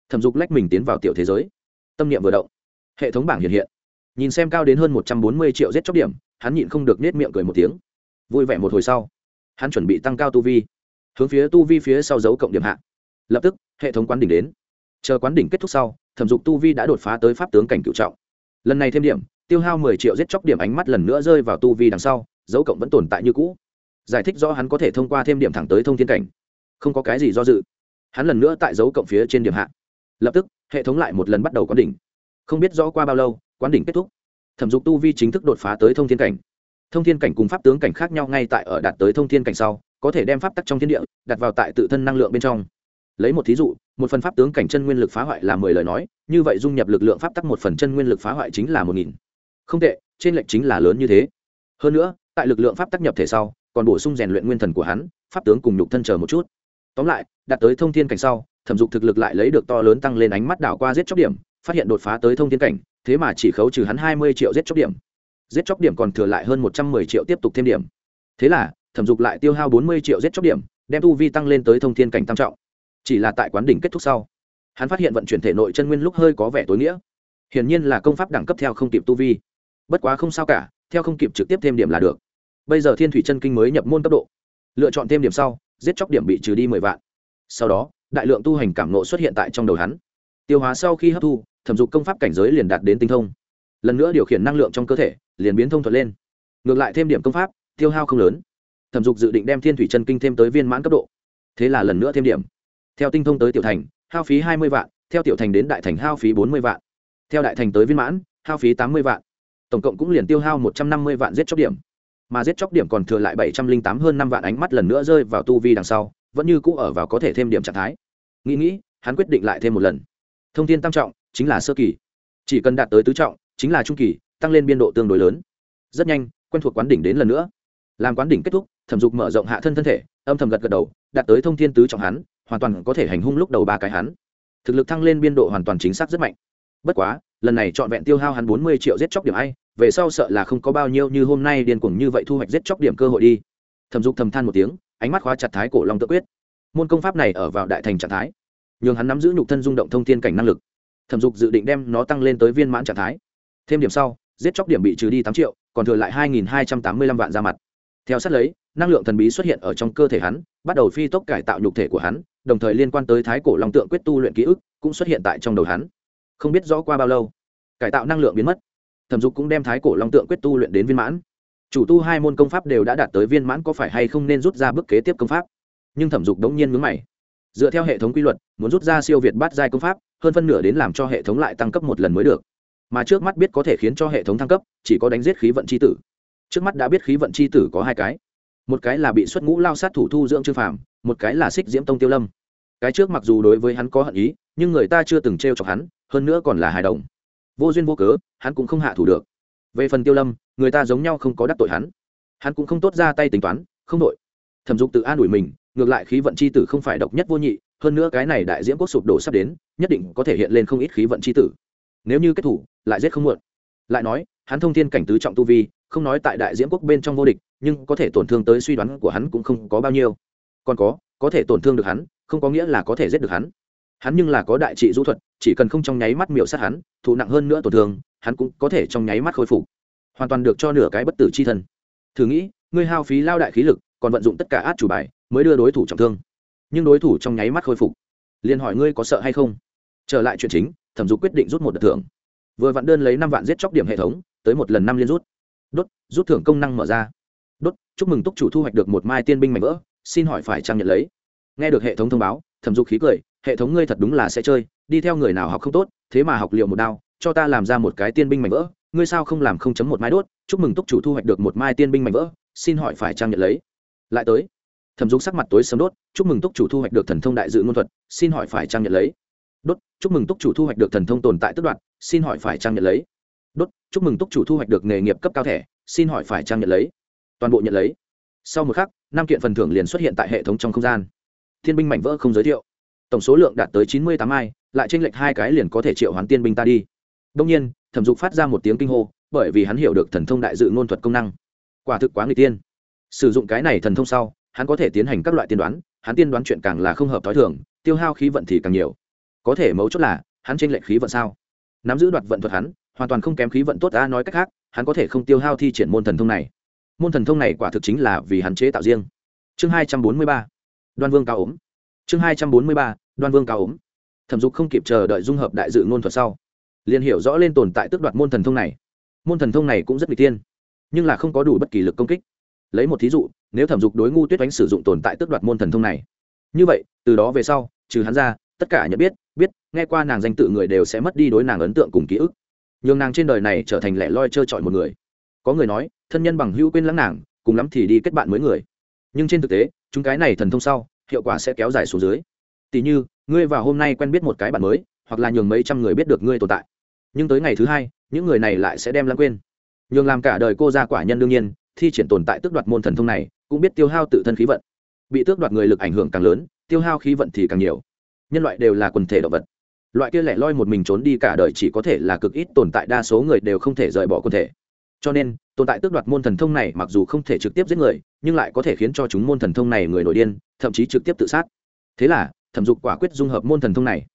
thẩm dục lách mình tiến vào tiểu thế giới. Tâm niệm vừa động, hệ thống bảng hiện hiện. Nhìn xem cao đến hơn một trăm bốn mươi triệu giết chóc điểm, hắn nhịn không được nết miệng cười một tiếng. Vui vẻ một hồi sau, hắn chuẩn bị tăng cao tu vi, hướng phía tu vi phía sau dấu cộng điểm hạ. Lập tức, hệ thống quán đỉnh đến. Chờ quán đỉnh kết thúc sau, thẩm dục tu vi đã đột phá tới pháp tướng cảnh cựu trọng. Lần này thêm điểm, tiêu hao mười triệu giết chóc điểm ánh mắt lần nữa rơi vào tu vi đằng sau, dấu cộng vẫn tồn tại như cũ. Giải thích do hắn có thể thông qua thêm điểm thẳng tới thông thiên cảnh. Không có cái gì do dự. Hắn lần nữa tại dấu cộng phía trên điểm hạ lập tức, hệ thống lại một lần bắt đầu quán đỉnh. Không biết rõ qua bao lâu, quán đỉnh kết thúc. Thẩm dục tu vi chính thức đột phá tới thông thiên cảnh. Thông thiên cảnh cùng pháp tướng cảnh khác nhau ngay tại ở đạt tới thông thiên cảnh sau, có thể đem pháp tắc trong thiên địa, đặt vào tại tự thân năng lượng bên trong. Lấy một thí dụ, một phần pháp tướng cảnh chân nguyên lực phá hoại là mười lời nói, như vậy dung nhập lực lượng pháp tắc một phần chân nguyên lực phá hoại chính là một nghìn. Không tệ, trên lệnh chính là lớn như thế. Hơn nữa, tại lực lượng pháp tắc nhập thể sau, còn bổ sung rèn luyện nguyên thần của hắn, pháp tướng cùng nhục thân chờ một chút. Tóm lại, đạt tới thông thiên cảnh sau thẩm dục thực lực lại lấy được to lớn tăng lên ánh mắt đảo qua giết chóc điểm, phát hiện đột phá tới thông thiên cảnh, thế mà chỉ khấu trừ hắn hai mươi triệu giết chóc điểm. Giết chóc điểm còn thừa lại hơn một trăm mười triệu tiếp tục thêm điểm. Thế là, thẩm dục lại tiêu hao bốn mươi triệu giết chóc điểm, đem tu vi tăng lên tới thông thiên cảnh tam trọng. Chỉ là tại quán đỉnh kết thúc sau, hắn phát hiện vận chuyển thể nội chân nguyên lúc hơi có vẻ tối nghĩa. Hiển nhiên là công pháp đẳng cấp theo không kịp tu vi. Bất quá không sao cả, theo không kịp trực tiếp thêm điểm là được. Bây giờ thiên thủy chân kinh mới nhập môn cấp độ. Lựa chọn thêm điểm sau, giết chóc điểm bị trừ đi mười vạn. Sau đó đại lượng tu hành cảm nộ xuất hiện tại trong đầu hắn. Tiêu hóa sau khi hấp thu, thẩm dục công pháp cảnh giới liền đạt đến tinh thông. Lần nữa điều khiển năng lượng trong cơ thể, liền biến thông thuận lên. Ngược lại thêm điểm công pháp, tiêu hao không lớn. Thẩm dục dự định đem thiên thủy chân kinh thêm tới viên mãn cấp độ. Thế là lần nữa thêm điểm. Theo tinh thông tới tiểu thành, hao phí hai mươi vạn, theo tiểu thành đến đại thành hao phí bốn mươi vạn. Theo đại thành tới viên mãn, hao phí tám mươi vạn. Tổng cộng cũng liền tiêu hao một trăm năm mươi vạn giết chóc điểm. Mà giết chóc điểm còn thừa lại bảy trăm linh tám hơn năm vạn ánh mắt lần nữa rơi vào tu vi đằng sau vẫn như cũ ở vào có thể thêm điểm trạng thái. Nghĩ nghĩ, hắn quyết định lại thêm một lần. Thông tin tam trọng, chính là sơ kỳ. Chỉ cần đạt tới tứ trọng, chính là trung kỳ, tăng lên biên độ tương đối lớn. Rất nhanh, quen thuộc quán đỉnh đến lần nữa. Làm quán đỉnh kết thúc, thẩm dục mở rộng hạ thân thân thể, âm thầm gật gật đầu, đạt tới thông thiên tứ trọng hắn, hoàn toàn có thể hành hung lúc đầu ba cái hắn. Thực lực thăng lên biên độ hoàn toàn chính xác rất mạnh. Bất quá, lần này trọn vẹn tiêu hao hắn bốn mươi triệu giết chóc điểm ai, về sau sợ là không có bao nhiêu như hôm nay điên cuồng như vậy thu hoạch giết chóc điểm cơ hội đi. Thẩm dục thầm than một tiếng ánh mắt khóa chặt thái cổ long tự quyết. Môn công pháp này ở vào đại thành trạng thái, nhường hắn nắm giữ nhục thân rung động thông thiên cảnh năng lực. Thẩm dục dự định đem nó tăng lên tới viên mãn trạng thái. Thêm điểm sau, giết chóc điểm bị trừ đi tám triệu, còn thừa lại hai nghìn hai trăm tám mươi lăm vạn ra mặt. Theo sát lấy, năng lượng thần bí xuất hiện ở trong cơ thể hắn, bắt đầu phi tốc cải tạo nhục thể của hắn, đồng thời liên quan tới thái cổ long tượng quyết tu luyện ký ức cũng xuất hiện tại trong đầu hắn. Không biết rõ qua bao lâu, cải tạo năng lượng biến mất. Thẩm dục cũng đem thái cổ long tượng quyết tu luyện đến viên mãn chủ tu hai môn công pháp đều đã đạt tới viên mãn có phải hay không nên rút ra bước kế tiếp công pháp? Nhưng thẩm dục đống nhiên mướn mày. Dựa theo hệ thống quy luật, muốn rút ra siêu việt bát giai công pháp, hơn phân nửa đến làm cho hệ thống lại tăng cấp một lần mới được. Mà trước mắt biết có thể khiến cho hệ thống thăng cấp, chỉ có đánh giết khí vận c h i tử. Trước mắt đã biết khí vận c h i tử có hai cái. Một cái là bị xuất ngũ lao sát thủ thu dưỡng trương phàm, một cái là xích diễm tông tiêu lâm. Cái trước mặc dù đối với hắn có hận ý, nhưng người ta chưa từng t r e o chọc hắn, hơn nữa còn là hài đồng. Vô duyên vô cớ, hắn cũng không hạ thủ được. Về phần tiêu lâm người ta giống nhau không có đắc tội hắn. Hắn cũng không tốt ra tay tính toán, không đội. Thẩm dục tự an ủi mình, ngược lại khí vận c h i tử không phải độc nhất vô nhị, hơn nữa cái này đại diễm quốc sụp đổ sắp đến, nhất định có thể hiện lên không ít khí vận c h i tử. Nếu như kết thủ, lại giết không muộn. Lại nói, hắn thông thiên cảnh tứ trọng tu vi, không nói tại đại Diễm quốc bên trong vô địch, nhưng có thể tổn thương tới suy đoán của hắn cũng không có bao nhiêu. Còn có có thể tổn thương được hắn, không có nghĩa là có thể giết được hắn. Hắn nhưng là có đại trị du thuật, chỉ cần không trong nháy mắt miểu sát hắn, thụ nặng hơn nữa tổn thương, hắn cũng có thể trong nháy mắt khôi phục hoàn toàn được cho nửa cái bất tử chi thân. Thử nghĩ, ngươi hao phí lao đại khí lực, còn vận dụng tất cả át chủ bài, mới đưa đối thủ trọng thương. Nhưng đối thủ trong nháy mắt khôi phục. Liền hỏi ngươi có sợ hay không? Trở lại chuyện chính, thẩm dục quyết định rút một đợt thưởng. Vừa vặn đơn lấy năm vạn giết chóc điểm hệ thống, tới một lần năm liên rút. Đốt, rút thưởng công năng mở ra. Đốt, chúc mừng túc chủ thu hoạch được một mai tiên binh mảnh vỡ, xin hỏi phải trang nhận lấy? Nghe được hệ thống thông báo, thẩm dục khí cười, hệ thống ngươi thật đúng là sẽ chơi, đi theo người nào học không tốt, thế mà học liệu một đao, cho ta làm ra một cái tiên binh mảnh vỡ ngươi sao không làm không chấm một mai đốt? Chúc mừng túc chủ thu hoạch được một mai tiên binh mảnh vỡ, xin hỏi phải trang nhận lấy. Lại tới. Thẩm dục sắc mặt tối sầm đốt, chúc mừng túc chủ thu hoạch được thần thông đại dự ngôn thuật, xin hỏi phải trang nhận lấy. Đốt, chúc mừng túc chủ thu hoạch được thần thông tồn tại tức đoạn, xin hỏi phải trang nhận lấy. Đốt, chúc mừng túc chủ thu hoạch được nghề nghiệp cấp cao thẻ, xin hỏi phải trang nhận lấy. Toàn bộ nhận lấy. Sau một khắc, năm kiện phần thưởng liền xuất hiện tại hệ thống trong không gian. Thiên binh mảnh vỡ không giới thiệu. Tổng số lượng đạt tới chín mươi tám ai lại tranh lệch hai cái liền có thể triệu hoán tiên binh ta đi. Đông nhiên thẩm dục phát ra một tiếng kinh hô, bởi vì hắn hiểu được thần thông đại dự ngôn thuật công năng. Quả thực quá người tiên. Sử dụng cái này thần thông sau, hắn có thể tiến hành các loại tiên đoán, hắn tiên đoán chuyện càng là không hợp t h ó i thường, tiêu hao khí vận thì càng nhiều. Có thể mấu chốt là, hắn tranh lệch khí vận sao? Nắm giữ đoạt vận thuật hắn, hoàn toàn không kém khí vận tốt đã nói cách khác, hắn có thể không tiêu hao thi triển môn thần thông này. Môn thần thông này quả thực chính là vì hắn chế tạo riêng. Chương hai trăm bốn mươi ba. Đoan vương cao ốm. Chương hai trăm bốn mươi ba. Đoan vương cao ốm. Thẩm dục không kịp chờ đợi dung hợp đại dự ngôn thuật sau liền hiểu rõ lên tồn tại tước đoạt môn thần thông này. Môn thần thông này cũng rất n tiên nhưng là không có đủ bất kỳ lực công kích. Lấy một thí dụ, nếu thẩm dục đối ngu tuyết oánh sử dụng tồn tại tước đoạt môn thần thông này, như vậy, từ đó về sau, trừ hắn ra, tất cả nhận biết biết, nghe qua nàng danh tự người đều sẽ mất đi đối nàng ấn tượng cùng ký ức. Nhường nàng trên đời này trở thành lẻ loi trơ trọi một người. Có người nói, thân nhân bằng hữu quên lãng nàng, cùng lắm thì đi kết bạn mới người. Nhưng trên thực tế, chúng cái này thần thông sau, hiệu quả sẽ kéo dài xuống dưới. Tỷ như, ngươi vào hôm nay quen biết một cái bạn mới, hoặc là nhường mấy trăm người biết được ngươi tồn tại nhưng tới ngày thứ hai, những người này lại sẽ đem lãng quên nhường làm cả đời cô ra quả nhân đương nhiên, thi triển tồn tại tước đoạt môn thần thông này, cũng biết tiêu hao tự thân khí vận. Bị tước đoạt người lực ảnh hưởng càng lớn, tiêu hao khí vận thì càng nhiều. Nhân loại đều là quần thể động vật. Loại kia lẻ loi một mình trốn đi cả đời chỉ có thể là cực ít tồn tại, đa số người đều không thể rời bỏ quần thể. Cho nên, tồn tại tước đoạt môn thần thông này mặc dù không thể trực tiếp giết người, nhưng lại có thể khiến cho chúng môn thần thông này người nổi điên, thậm chí trực tiếp tự sát. Thế là, thẩm dục quả quyết dung hợp môn thần thông này.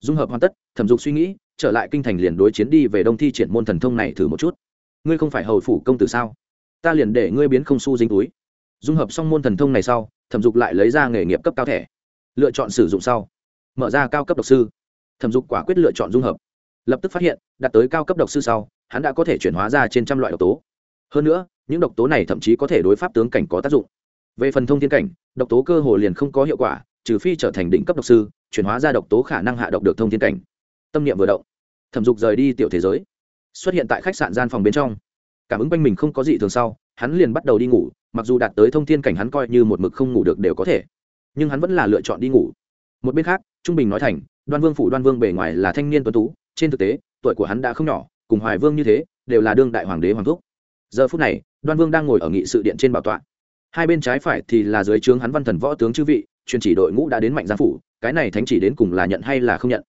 Dung hợp hoàn tất, thẩm dục suy nghĩ trở lại kinh thành liền đối chiến đi về đông thi triển môn thần thông này thử một chút. Ngươi không phải hầu phủ công tử sao? Ta liền để ngươi biến không su dính túi. Dung hợp xong môn thần thông này sau, thẩm dục lại lấy ra nghề nghiệp cấp cao thẻ. Lựa chọn sử dụng sau. Mở ra cao cấp độc sư. Thẩm dục quả quyết lựa chọn dung hợp. Lập tức phát hiện, đạt tới cao cấp độc sư sau, hắn đã có thể chuyển hóa ra trên trăm loại độc tố. Hơn nữa, những độc tố này thậm chí có thể đối pháp tướng cảnh có tác dụng. Về phần thông thiên cảnh, độc tố cơ hồ liền không có hiệu quả, trừ phi trở thành đỉnh cấp độc sư, chuyển hóa ra độc tố khả năng hạ độc được thông thiên cảnh tâm niệm vừa động, thẩm dục rời đi tiểu thế giới, xuất hiện tại khách sạn gian phòng bên trong. Cảm ứng quanh mình không có gì thường sau, hắn liền bắt đầu đi ngủ, mặc dù đạt tới thông thiên cảnh hắn coi như một mực không ngủ được đều có thể, nhưng hắn vẫn là lựa chọn đi ngủ. Một bên khác, trung bình nói thành, đoan vương phủ đoan vương bề ngoài là thanh niên tuấn tú, trên thực tế, tuổi của hắn đã không nhỏ, cùng hoài vương như thế, đều là đương đại hoàng đế hoàng thúc. Giờ phút này, đoan vương đang ngồi ở nghị sự điện trên bảo tọa. Hai bên trái phải thì là dưới trướng hắn văn thần võ tướng chư vị, truyền chỉ đội ngũ đã đến mạnh giang phủ, cái này thánh chỉ đến cùng là nhận hay là không nhận?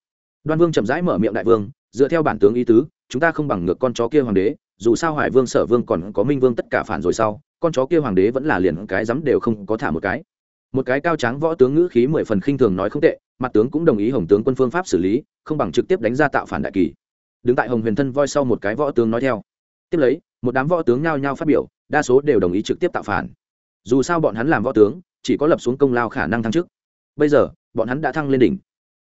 Đoan vương chậm rãi mở miệng đại vương, dựa theo bản tướng ý tứ, chúng ta không bằng ngược con chó kia hoàng đế, dù sao hoài vương, sở vương còn có minh vương tất cả phản rồi sau, con chó kia hoàng đế vẫn là liền cái dám đều không có thả một cái. Một cái cao tráng võ tướng ngữ khí mười phần khinh thường nói không tệ, mặt tướng cũng đồng ý hồng tướng quân phương pháp xử lý, không bằng trực tiếp đánh ra tạo phản đại kỳ. Đứng tại hồng huyền thân voi sau một cái võ tướng nói theo. Tiếp lấy, một đám võ tướng nhao nhao phát biểu, đa số đều đồng ý trực tiếp tạo phản. Dù sao bọn hắn làm võ tướng, chỉ có lập xuống công lao khả năng thăng chức. Bây giờ, bọn hắn đã thăng lên đỉnh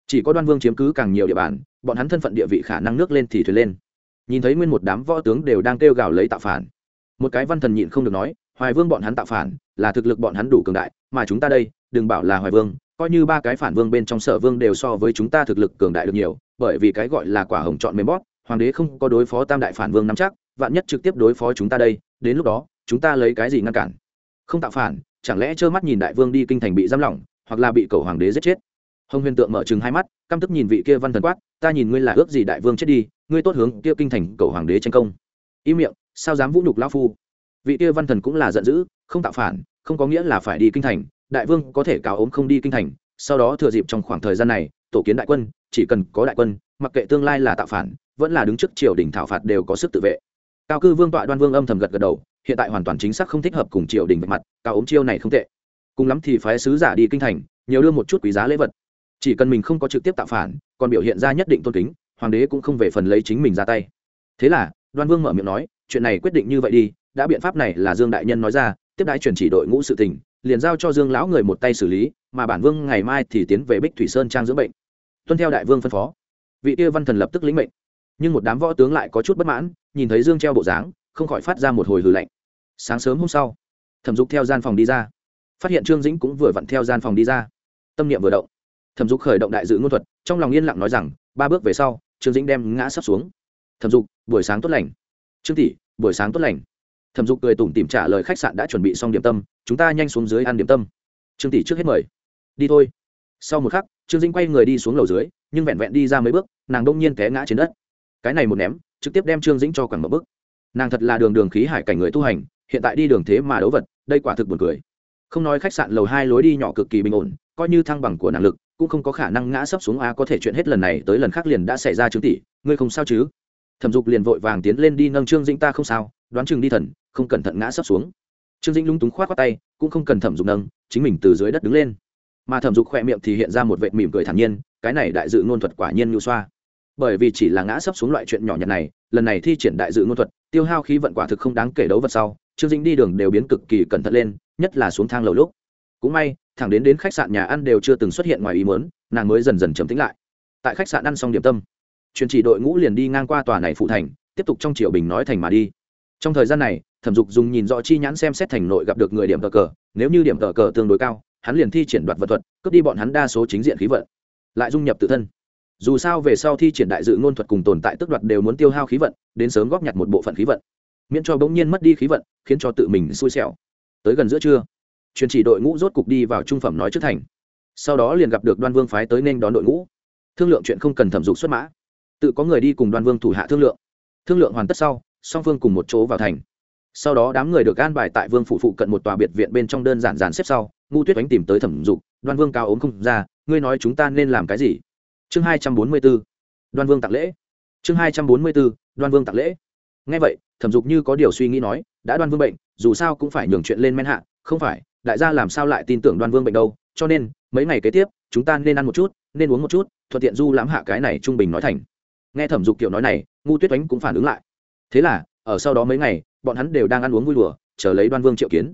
chỉ có đoan vương chiếm cứ càng nhiều địa bàn, bọn hắn thân phận địa vị khả năng nước lên thì thuyền lên. Nhìn thấy nguyên một đám võ tướng đều đang kêu gào lấy tạo phản. Một cái văn thần nhịn không được nói, hoài vương bọn hắn tạo phản, là thực lực bọn hắn đủ cường đại, mà chúng ta đây, đừng bảo là hoài vương, coi như ba cái phản vương bên trong sở vương đều so với chúng ta thực lực cường đại được nhiều, bởi vì cái gọi là quả hồng chọn mềm bót, hoàng đế không có đối phó tam đại phản vương nắm chắc, vạn nhất trực tiếp đối phó chúng ta đây, đến lúc đó, chúng ta lấy cái gì ngăn cản? Không tạo phản, chẳng lẽ trơ mắt nhìn đại vương đi kinh thành bị giam lỏng, hoặc là bị cầu hoàng đế giết chết? Hồng huyền tượng mở chừng hai mắt, căm tức nhìn vị kia văn thần quát, ta nhìn ngươi là ước gì đại vương chết đi, ngươi tốt hướng kia kinh thành cầu hoàng đế tranh công. Im miệng, sao dám vũ nhục lao phu? Vị kia văn thần cũng là giận dữ, không tạo phản, không có nghĩa là phải đi kinh thành, đại vương có thể cáo ốm không đi kinh thành, sau đó thừa dịp trong khoảng thời gian này, tổ kiến đại quân, chỉ cần có đại quân, mặc kệ tương lai là tạo phản, vẫn là đứng trước triều đình thảo phạt đều có sức tự vệ. Cao cư vương tọa đoan vương âm thầm gật gật đầu, hiện tại hoàn toàn chính xác không thích hợp cùng triều đình vạch mặt cao ốm chiêu này không tệ. Cùng lắm thì phái sứ giả đi kinh thành, nhiều đưa một chút quý giá lễ vật chỉ cần mình không có trực tiếp tạo phản, còn biểu hiện ra nhất định tôn kính, hoàng đế cũng không về phần lấy chính mình ra tay. Thế là, đoan vương mở miệng nói, chuyện này quyết định như vậy đi, đã biện pháp này là dương đại nhân nói ra, tiếp đãi truyền chỉ đội ngũ sự tình, liền giao cho dương lão người một tay xử lý, mà bản vương ngày mai thì tiến về bích thủy sơn trang dưỡng bệnh. Tuân theo đại vương phân phó. Vị kia văn thần lập tức lĩnh mệnh. Nhưng một đám võ tướng lại có chút bất mãn, nhìn thấy dương treo bộ dáng, không khỏi phát ra một hồi hừ lạnh. Sáng sớm hôm sau, thẩm dục theo gian phòng đi ra. Phát hiện trương dĩnh cũng vừa vặn theo gian phòng đi ra. Tâm niệm vừa động thẩm dục khởi động đại dự ngôn thuật, trong lòng yên lặng nói rằng, ba bước về sau, trương dĩnh đem ngã sắp xuống. Thẩm dục, buổi sáng tốt lành. Trương tỷ, buổi sáng tốt lành. Thẩm dục cười tủm tìm trả lời khách sạn đã chuẩn bị xong điểm tâm, chúng ta nhanh xuống dưới ăn điểm tâm. Trương tỷ trước hết mời. Đi thôi. Sau một khắc, trương dĩnh quay người đi xuống lầu dưới, nhưng vẹn vẹn đi ra mấy bước, nàng đông nhiên té ngã trên đất. Cái này một ném, trực tiếp đem trương dĩnh cho quẳng một bước. Nàng thật là đường đường khí hải cảnh người tu hành, hiện tại đi đường thế mà đấu vật, đây quả thực buồn cười. Không nói khách sạn lầu hai lối đi nhỏ cực kỳ bình ổn, coi như thăng bằng của năng lực cũng không có khả năng ngã sấp xuống a, có thể chuyện hết lần này tới lần khác liền đã xảy ra chứng tỷ ngươi không sao chứ? Thẩm dục liền vội vàng tiến lên đi nâng trương dĩnh, ta không sao, đoán chừng đi thần, không cẩn thận ngã sấp xuống. Trương dĩnh lung túng khoát qua tay, cũng không cần thẩm dục nâng, chính mình từ dưới đất đứng lên. Mà thẩm dục khỏe miệng thì hiện ra một vệ mỉm cười thản nhiên, cái này đại dự ngôn thuật quả nhiên nhu xoa. Bởi vì chỉ là ngã sấp xuống loại chuyện nhỏ nhặt này, lần này thi triển đại dự ngôn thuật, tiêu hao khí vận quả thực không đáng kể đấu vật sau, trương dĩnh đi đường đều biến cực kỳ cẩn thận lên, nhất là xuống thang lầu lúc. Cũng may thẳng đến đến khách sạn nhà ăn đều chưa từng xuất hiện ngoài ý muốn, nàng mới dần dần trầm tĩnh lại. Tại khách sạn ăn xong điểm tâm truyền chỉ đội ngũ liền đi ngang qua tòa này phụ thành, tiếp tục trong triều bình nói thành mà đi. Trong thời gian này, thẩm dục dùng nhìn rõ chi nhãn xem xét thành nội gặp được người điểm tờ cờ, nếu như điểm tờ cờ tương đối cao, hắn liền thi triển đoạt vật thuật, cướp đi bọn hắn đa số chính diện khí vận, lại dung nhập tự thân. Dù sao về sau thi triển đại dự ngôn thuật cùng tồn tại tức đoạt đều muốn tiêu hao khí vận, đến sớm góp nhặt một bộ phận khí vận. Miễn cho bỗng nhiên mất đi khí vận, khiến cho tự mình xui xẻo. Tới gần giữa trưa truyền chỉ đội ngũ rốt cục đi vào trung phẩm nói trước thành. Sau đó liền gặp được đoan vương phái tới nên đón đội ngũ. Thương lượng chuyện không cần thẩm dục xuất mã. Tự có người đi cùng đoan vương thủ hạ thương lượng. Thương lượng hoàn tất sau, song phương cùng một chỗ vào thành. Sau đó đám người được an bài tại vương phủ phụ cận một tòa biệt viện bên trong đơn giản dàn xếp sau, ngu tuyết oánh tìm tới thẩm dục, đoan vương cao ốm không ra, ngươi nói chúng ta nên làm cái gì? Chương hai trăm bốn mươi b ố đoan vương tặng lễ. Chương hai trăm bốn mươi b ố đoan vương tặng lễ. Ngay vậy, thẩm dục như có điều suy nghĩ nói, đã đoan vương bệnh, dù sao cũng phải nhường chuyện lên men hạ, không phải đại gia làm sao lại tin tưởng đoan vương bệnh đâu? Cho nên, mấy ngày kế tiếp, chúng ta nên ăn một chút, nên uống một chút, thuận tiện du lãm hạ cái này trung bình nói thành. Nghe thẩm dục kiểu nói này ngu tuyết oánh cũng phản ứng lại. Thế là, ở sau đó mấy ngày, bọn hắn đều đang ăn uống vui đùa, chờ lấy đoan vương triệu kiến.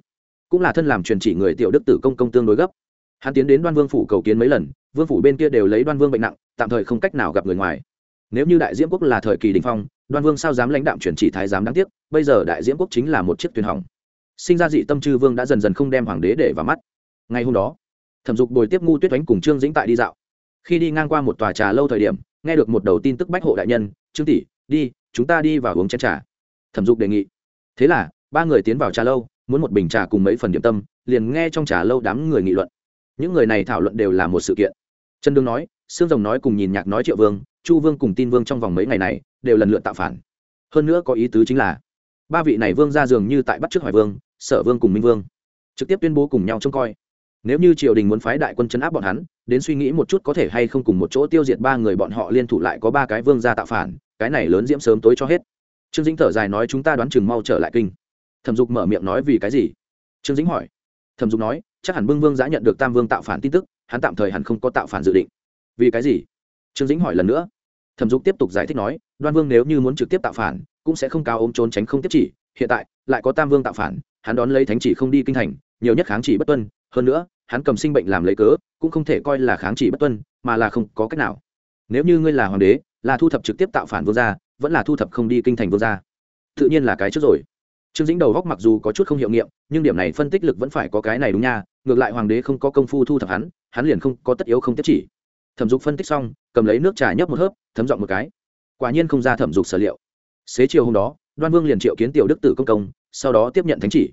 Cũng là thân làm truyền chỉ người tiểu đức tử công công tương đối gấp. Hắn tiến đến đoan vương phủ cầu kiến mấy lần, vương phủ bên kia đều lấy đoan vương bệnh nặng, tạm thời không cách nào gặp người ngoài. Nếu như đại diễm quốc là thời kỳ đình phong, đoan vương sao dám lãnh đạm chuyển chỉ thái giám đáng tiếc, bây giờ đại diễm quốc chính là một chiếc thuyền hỏng sinh ra dị tâm chư vương đã dần dần không đem hoàng đế để vào mắt. Ngày hôm đó, thẩm dục bồi tiếp ngu tuyết oánh cùng trương dĩnh tại đi dạo. Khi đi ngang qua một tòa trà lâu thời điểm, nghe được một đầu tin tức bách hộ đại nhân, trương tỷ, đi, chúng ta đi vào uống chén trà. Thẩm dục đề nghị. Thế là, ba người tiến vào trà lâu, muốn một bình trà cùng mấy phần điểm tâm, liền nghe trong trà lâu đám người nghị luận. Những người này thảo luận đều là một sự kiện. Trần đương nói, sương rồng nói cùng nhìn nhạc nói triệu vương, chu vương cùng tin vương trong vòng mấy ngày này, đều lần lượt tạo phản. Hơn nữa có ý tứ chính là, ba vị này vương ra dường như tại bắt trước hoài vương sở vương cùng minh vương, trực tiếp tuyên bố cùng nhau trông coi. Nếu như triều đình muốn phái đại quân chấn áp bọn hắn, đến suy nghĩ một chút có thể hay không cùng một chỗ tiêu diệt ba người bọn họ liên thủ lại có ba cái vương ra tạo phản, cái này lớn diễm sớm tối cho hết. Trương dĩnh thở dài nói chúng ta đoán chừng mau trở lại kinh. Thẩm dục mở miệng nói vì cái gì? Trương dĩnh hỏi. Thẩm dục nói, chắc hẳn bưng vương giã nhận được tam vương tạo phản tin tức, hắn tạm thời hẳn không có tạo phản dự định. Vì cái gì? Trương dĩnh hỏi lần nữa. Thẩm dục tiếp tục giải thích nói, đoan vương nếu như muốn trực tiếp tạo phản, cũng sẽ không cao ôm trốn tránh không tiếp chỉ, hiện tại, lại có tam vương tạo phản hắn đón lấy thánh chỉ không đi kinh thành, nhiều nhất kháng chỉ bất tuân, hơn nữa, hắn cầm sinh bệnh làm lấy cớ, cũng không thể coi là kháng chỉ bất tuân, mà là không có cách nào. Nếu như ngươi là hoàng đế, là thu thập trực tiếp tạo phản vương gia, vẫn là thu thập không đi kinh thành vương gia. Tự nhiên là cái trước rồi. Trương dĩnh đầu góc mặc dù có chút không hiệu nghiệm, nhưng điểm này phân tích lực vẫn phải có cái này đúng nha, ngược lại hoàng đế không có công phu thu thập hắn hắn liền không có tất yếu không tiếp chỉ. Thẩm dục phân tích xong, cầm lấy nước trà nhấp một hớp, thấm dọn một cái. Quả nhiên không ra thẩm dục sở liệu. Xế chiều hôm đó, đoan vương liền triệu kiến tiểu đức tử công công sau đó tiếp nhận thánh chỉ.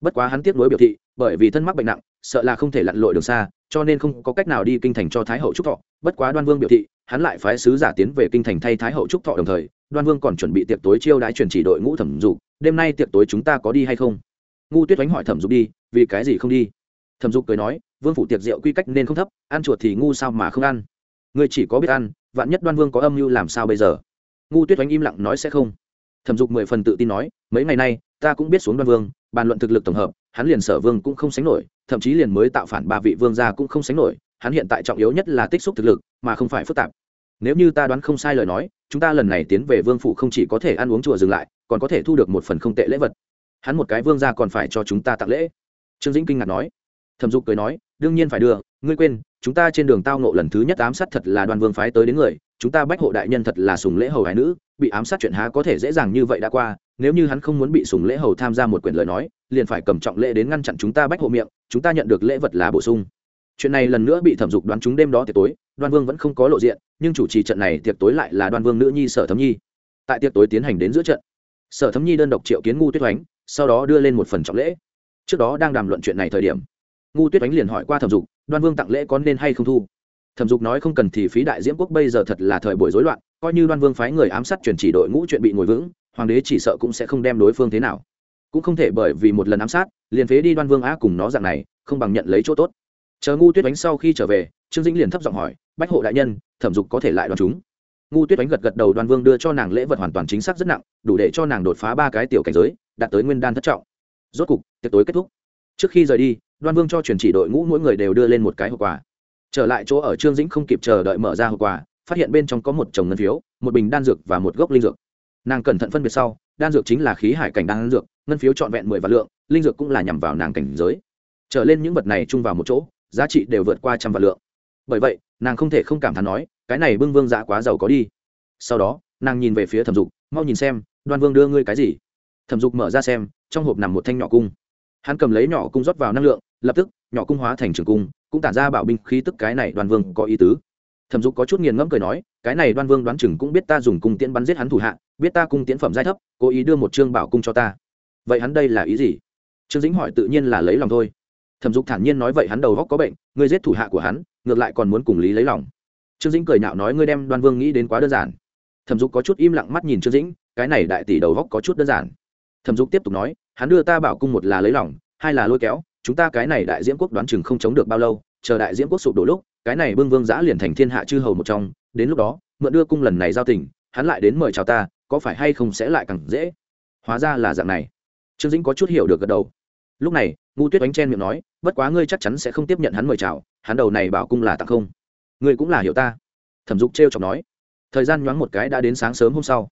Bất quá hắn tiếp nối biểu thị, bởi vì thân mắc bệnh nặng, sợ là không thể lặn lội đường xa, cho nên không có cách nào đi kinh thành cho thái hậu trúc thọ. Bất quá đoan vương biểu thị, hắn lại phái sứ giả tiến về kinh thành thay thái hậu trúc thọ đồng thời, đoan vương còn chuẩn bị tiệc tối chiêu đãi truyền chỉ đội ngũ thẩm dục, đêm nay tiệc tối chúng ta có đi hay không? Ngu tuyết oánh hỏi thẩm dục đi, vì cái gì không đi? Thẩm dục cười nói, vương phủ tiệc rượu quy cách nên không thấp, ăn chuột thì ngu sao mà không ăn? Người chỉ có biết ăn, vạn nhất đoan vương có âm mưu làm sao bây giờ? Ngu tuyết oánh im lặng nói sẽ không. Thẩm dục mười phần tự tin nói, mấy ngày nay ta cũng biết xuống đoan vương, bàn luận thực lực tổng hợp, hắn liền sở vương cũng không sánh nổi, thậm chí liền mới tạo phản ba vị vương gia cũng không sánh nổi, hắn hiện tại trọng yếu nhất là tích xúc thực lực, mà không phải phức tạp. Nếu như ta đoán không sai lời nói, chúng ta lần này tiến về vương phủ không chỉ có thể ăn uống chùa dừng lại, còn có thể thu được một phần không tệ lễ vật. Hắn một cái vương gia còn phải cho chúng ta tặng lễ. Trương dĩnh kinh ngạc nói. Thẩm dục cười nói, đương nhiên phải đưa, ngươi quên, chúng ta trên đường tao nộ lần thứ nhất ám sát thật là đoàn vương phái tới đến người, chúng ta bách hộ đại nhân thật là sùng lễ hầu hải nữ, bị ám sát chuyện há có thể dễ dàng như vậy đã qua nếu như hắn không muốn bị sùng lễ hầu tham gia một quyển lời nói, liền phải cầm trọng lễ đến ngăn chặn chúng ta bách hộ miệng, chúng ta nhận được lễ vật là bổ sung. Chuyện này lần nữa bị thẩm dục đoán chúng đêm đó tiệc tối, đoan vương vẫn không có lộ diện, nhưng chủ trì trận này tiệc tối lại là đoan vương nữ nhi sở thấm nhi. Tại tiệc tối tiến hành đến giữa trận, sở thấm nhi đơn độc triệu kiến ngu tuyết oánh, sau đó đưa lên một phần trọng lễ. Trước đó đang đàm luận chuyện này thời điểm, ngu tuyết oánh liền hỏi qua thẩm dục, đoan vương tặng lễ có nên hay không thu? Thẩm dục nói không cần thì phí đại diễm quốc bây giờ thật là thời buổi rối loạn coi như đoan vương phái người ám sát truyền chỉ đội ngũ chuyện bị ngồi vững, hoàng đế chỉ sợ cũng sẽ không đem đối phương thế nào. Cũng không thể bởi vì một lần ám sát, liền phế đi đoan vương á cùng nó dạng này, không bằng nhận lấy chỗ tốt. Chờ ngu tuyết đánh sau khi trở về, trương dĩnh liền thấp giọng hỏi, bách hộ đại nhân, thẩm dục có thể lại đoàn chúng? Ngu tuyết đánh gật gật đầu, đoan vương đưa cho nàng lễ vật hoàn toàn chính xác rất nặng, đủ để cho nàng đột phá ba cái tiểu cảnh giới, đạt tới nguyên đan thất trọng. Rốt cục, tiệc tối kết thúc. Trước khi rời đi, đoan vương cho truyền chỉ đội ngũ mỗi người đều đưa lên một cái hộp quà. Trở lại chỗ ở, trương dĩnh không kịp chờ đợi mở ra hộp quà phát hiện bên trong có một chồng ngân phiếu, một bình đan dược và một gốc linh dược. Nàng cẩn thận phân biệt sau, đan dược chính là khí hải cảnh đan dược, ngân phiếu trọn vẹn mười vạn lượng, linh dược cũng là nhằm vào nàng cảnh giới. Trở lên những vật này chung vào một chỗ, giá trị đều vượt qua trăm vạn lượng. Bởi vậy, nàng không thể không cảm thán nói, cái này bưng vương dạ quá giàu có đi. Sau đó, nàng nhìn về phía thẩm dục, mau nhìn xem, đoan vương đưa ngươi cái gì? Thẩm dục mở ra xem, trong hộp nằm một thanh nhỏ cung. Hắn cầm lấy nhỏ cung rót vào năng lượng, lập tức, nhỏ cung hóa thành trường cung, cũng tản ra bảo binh khí tức cái này đoan vương có ý tứ thẩm dục có chút nghiền ngẫm cười nói, cái này đoan vương đoán chừng cũng biết ta dùng cung tiễn bắn giết hắn thủ hạ, biết ta cung tiễn phẩm giai thấp, cố ý đưa một chương bảo cung cho ta. Vậy hắn đây là ý gì? Trương dĩnh hỏi tự nhiên là lấy lòng thôi. Thẩm dục thản nhiên nói, vậy hắn đầu góc có bệnh, ngươi giết thủ hạ của hắn, ngược lại còn muốn cùng lý lấy lòng. Trương dĩnh cười nhạo nói, ngươi đem đoan vương nghĩ đến quá đơn giản. Thẩm dục có chút im lặng mắt nhìn trương dĩnh, cái này đại tỷ đầu góc có chút đơn giản. Thẩm dục tiếp tục nói, hắn đưa ta bảo cung một là lấy lòng, hai là lôi kéo, chúng ta cái này đại diễm quốc đoán chừng không chống được bao lâu, chờ đại diễm quốc sụp đổ lúc cái này bưng vương giã liền thành thiên hạ chư hầu một trong, đến lúc đó, mượn đưa cung lần này giao tình, hắn lại đến mời chào ta, có phải hay không sẽ lại càng dễ? Hóa ra là dạng này. Trương dĩnh có chút hiểu được gật đầu. Lúc này ngu tuyết oánh chen miệng nói, bất quá ngươi chắc chắn sẽ không tiếp nhận hắn mời chào, hắn đầu này bảo cung là tặng không. Ngươi cũng là hiểu ta. Thẩm dục t r e o chọc nói. Thời gian nhoáng một cái đã đến sáng sớm hôm sau.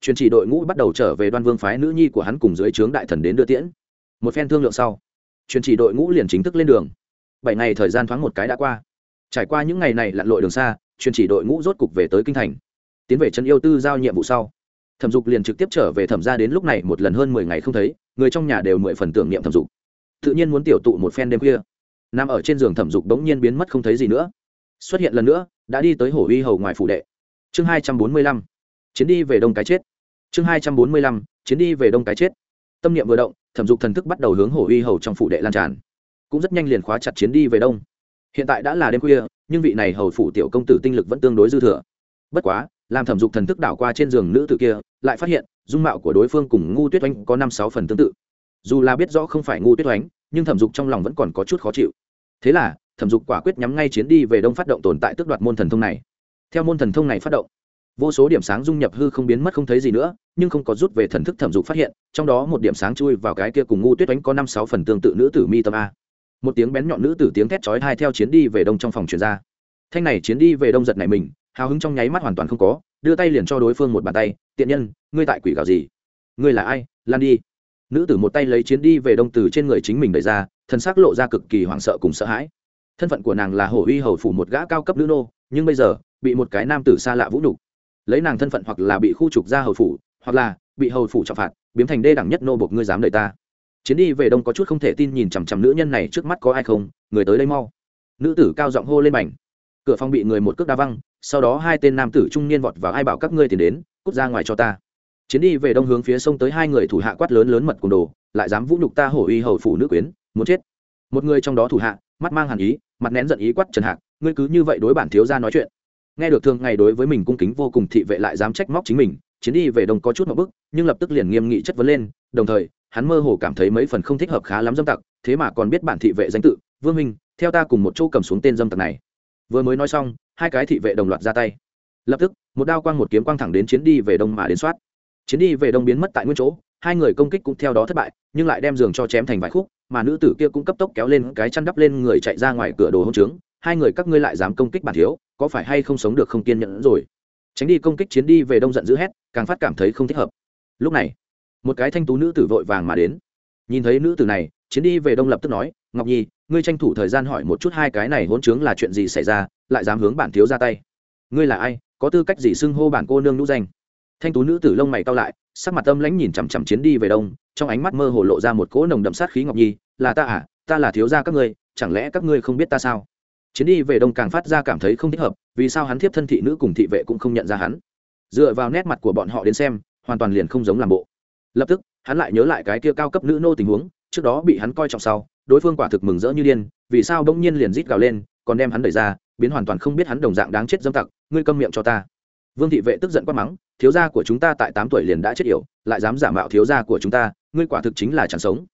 Truyền chỉ đội ngũ bắt đầu trở về đoan vương phái nữ nhi của hắn cùng dưới trướng đại thần đến đưa tiễn. Một phen thương lượng sau, truyền chỉ đội ngũ liền chính thức lên đường. Bảy ngày thời gian thoáng một cái đã qua trải qua những ngày này lặn lội đường xa truyền chỉ đội ngũ rốt cục về tới kinh thành. Tiến về trấn yêu tư giao nhiệm vụ sau. Thẩm dục liền trực tiếp trở về thẩm ra đến lúc này một lần hơn mười ngày không thấy, người trong nhà đều mười phần tưởng niệm thẩm dục. Tự nhiên muốn tiểu tụ một phen đêm khuya. Nằm ở trên giường thẩm dục bỗng nhiên biến mất không thấy gì nữa. Xuất hiện lần nữa, đã đi tới hổ uy hầu ngoài phủ đệ. Chương hai trăm bốn mươi lăm. Chiến đi về đông cái chết. Chương hai trăm bốn mươi lăm. Chiến đi về đông cái chết. Tâm niệm vừa động, thẩm dục thần thức bắt đầu hướng hổ uy hầu trong phủ đệ lan tràn. Cũng rất nhanh liền khóa chặt chiến đi về đông hiện tại đã là đêm khuya, nhưng vị này hầu phủ tiểu công tử tinh lực vẫn tương đối dư thừa. Bất quá, làm thẩm dục thần thức đảo qua trên giường nữ tử kia, lại phát hiện, dung mạo của đối phương cùng ngu tuyết oánh có năm sáu phần tương tự. Dù là biết rõ không phải ngu tuyết oánh nhưng thẩm dục trong lòng vẫn còn có chút khó chịu. Thế là, thẩm dục quả quyết nhắm ngay chiến đi về đông phát động tồn tại tước đoạt môn thần thông này. Theo môn thần thông này phát động, vô số điểm sáng dung nhập hư không biến mất không thấy gì nữa, nhưng không có rút về thần thức thẩm dục phát hiện, trong đó một điểm sáng chui vào cái kia cùng ngu tuyết oánh có năm sáu phần tương tự nữ tử mi tâm a một tiếng bén nhọn nữ tử tiếng thét chói hai theo chiến đi về đông trong phòng truyền ra. Thanh này chiến đi về đông giật này mình, hào hứng trong nháy mắt hoàn toàn không có, đưa tay liền cho đối phương một bàn tay, tiện nhân, ngươi tại quỷ gào gì? Ngươi là ai? Lan đi. Nữ tử một tay lấy chiến đi về đông từ trên người chính mình đẩy ra, thân xác lộ ra cực kỳ hoảng sợ cùng sợ hãi. Thân phận của nàng là hổ uy hầu phủ một gã cao cấp nữ nô, nhưng bây giờ, bị một cái nam tử xa lạ vũ nhục. Lấy nàng thân phận hoặc là bị khu trục ra hầu phủ, hoặc là bị hầu phủ trọng phạt, biến thành đê đẳng nhất nô buộc ngươi dám đợi ta chiến đi về đông có chút không thể tin nhìn chằm chằm nữ nhân này trước mắt có ai không, người tới đây mau. Nữ tử cao giọng hô lên mảnh cửa phòng bị người một cước đa văng, sau đó hai tên nam tử trung niên vọt vào ai bảo các ngươi tìm đến, cút ra ngoài cho ta. Chiến đi về đông hướng phía sông tới hai người thủ hạ quát lớn lớn mật cùng đồ, lại dám vũ nhục ta hổ uy hầu phủ nữ quyến, muốn chết. Một người trong đó thủ hạ, mắt mang hàn ý, mặt nén giận ý quát trần hạc, ngươi cứ như vậy đối bản thiếu ra nói chuyện. Nghe được thường ngày đối với mình cung kính vô cùng thị vệ lại dám trách móc chính mình, chiến đi về đông có chút một bức nhưng lập tức liền nghiêm nghị chất vấn lên, đồng thời hắn mơ hồ cảm thấy mấy phần không thích hợp khá lắm dâm tặc, thế mà còn biết bản thị vệ danh tự, vương minh theo ta cùng một chỗ cầm xuống tên dâm tặc này. Vừa mới nói xong, hai cái thị vệ đồng loạt ra tay. Lập tức, một đao quang một kiếm quang thẳng đến chiến đi về đông mà đến soát. Chiến đi về đông biến mất tại nguyên chỗ, hai người công kích cũng theo đó thất bại, nhưng lại đem giường cho chém thành vài khúc, mà nữ tử kia cũng cấp tốc kéo lên cái chăn đắp lên người chạy ra ngoài cửa đồ hông trướng, hai người các ngươi lại dám công kích bản thiếu, có phải hay không sống được không kiên nhẫn rồi? Tránh đi công kích chiến đi về đông giận dữ hét, càng phát cảm thấy không thích hợp. Lúc này một cái thanh tú nữ tử vội vàng mà đến. Nhìn thấy nữ tử này, chiến đi về đông lập tức nói, ngọc nhi, ngươi tranh thủ thời gian hỏi một chút hai cái này hỗn trướng là chuyện gì xảy ra, lại dám hướng bản thiếu ra tay. Ngươi là ai, có tư cách gì xưng hô bản cô nương nữ danh? Thanh tú nữ tử lông mày cao lại, sắc mặt tâm lãnh nhìn chằm chằm chiến đi về đông, trong ánh mắt mơ hồ lộ ra một cỗ nồng đậm sát khí, ngọc nhi, là ta à ta là thiếu gia các ngươi, chẳng lẽ các ngươi không biết ta sao? Chiến đi về đông càng phát ra cảm thấy không thích hợp, vì sao hắn thiếp thân thị nữ cùng thị vệ cũng không nhận ra hắn. Dựa vào nét mặt của bọn họ đến xem, hoàn toàn liền không giống làm bộ lập tức, hắn lại nhớ lại cái kia cao cấp nữ nô tình huống, trước đó bị hắn coi trọng sau, đối phương quả thực mừng rỡ như điên, vì sao bỗng nhiên liền rít gào lên, còn đem hắn đẩy ra, biến hoàn toàn không biết hắn đồng dạng đáng chết dâm tặc, ngươi câm miệng cho ta. Vương thị vệ tức giận quát mắng, thiếu gia của chúng ta tại tám tuổi liền đã chết yểu, lại dám giả mạo thiếu gia của chúng ta, ngươi quả thực chính là chẳng sống.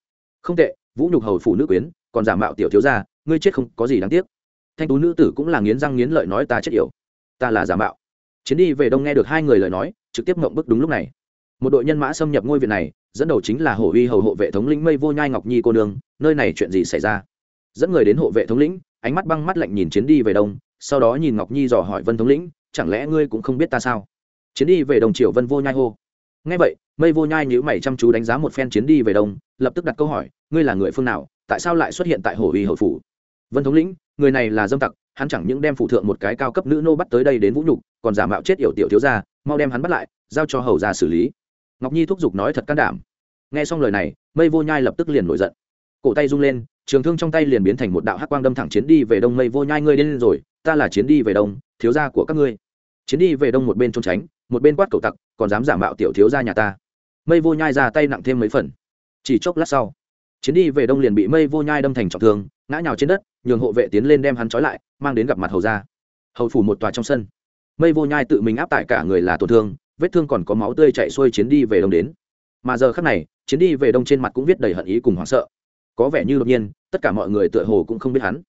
Không tệ, vũ nhục hầu phụ nữ quyến, còn giả mạo tiểu thiếu gia, ngươi chết không có gì đáng tiếc. Thanh tú nữ tử cũng là nghiến răng nghiến lợi nói ta chết yểu, ta là giả mạo. Chiến đi về đông nghe được hai người lời nói, trực tiếp mộng bức đúng lúc này một đội nhân mã xâm nhập ngôi viện này, dẫn đầu chính là hổ uy hầu hộ vệ thống lĩnh mây vô nhai ngọc nhi cô nương, nơi này chuyện gì xảy ra? Dẫn người đến hộ vệ thống lĩnh, ánh mắt băng mắt lạnh nhìn chiến đi về đông, sau đó nhìn ngọc nhi dò hỏi vân thống lĩnh, chẳng lẽ ngươi cũng không biết ta sao? Chiến đi về đồng triều vân vô nhai hô. Ngay vậy, mây vô nhai nhữ mày chăm chú đánh giá một phen chiến đi về đông, lập tức đặt câu hỏi, ngươi là người phương nào, tại sao lại xuất hiện tại hồ uy hậu phủ? Vân thống lĩnh, người này là dâm tặc, hắn chẳng những đem phụ thượng một cái cao cấp nữ nô bắt tới đây đến vũ nhục, còn giả mạo chết yểu tiểu thiếu gia, mau đem hắn bắt lại, giao cho hầu ra xử lý ngọc nhi thúc giục nói thật can đảm. Nghe xong lời này, mây vô nhai lập tức liền nổi giận. Cổ tay rung lên, trường thương trong tay liền biến thành một đạo hắc quang đâm thẳng chiến đi về đông mây vô nhai, ngươi đến rồi, ta là chiến đi về đông, thiếu gia của các ngươi. Chiến đi về đông một bên trốn tránh, một bên quát cầu tặc, còn dám giả mạo tiểu thiếu gia nhà ta. Mây vô nhai ra tay nặng thêm mấy phần. Chỉ chốc lát sau, chiến đi về đông liền bị mây vô nhai đâm thành trọng thương, ngã nhào trên đất, nhường hộ vệ tiến lên đem hắn trói lại, mang đến gặp mặt hầu gia. Hầu phủ một tòa trong sân. Mây vô nhai tự mình áp tải cả người là tổn thương vết thương còn có máu tươi chạy xuôi chiến đi về đông đến. Mà giờ khắc này, chiến đi về đông trên mặt cũng viết đầy hận ý cùng hoảng sợ. Có vẻ như đột nhiên, tất cả mọi người tựa hồ cũng không biết hắn.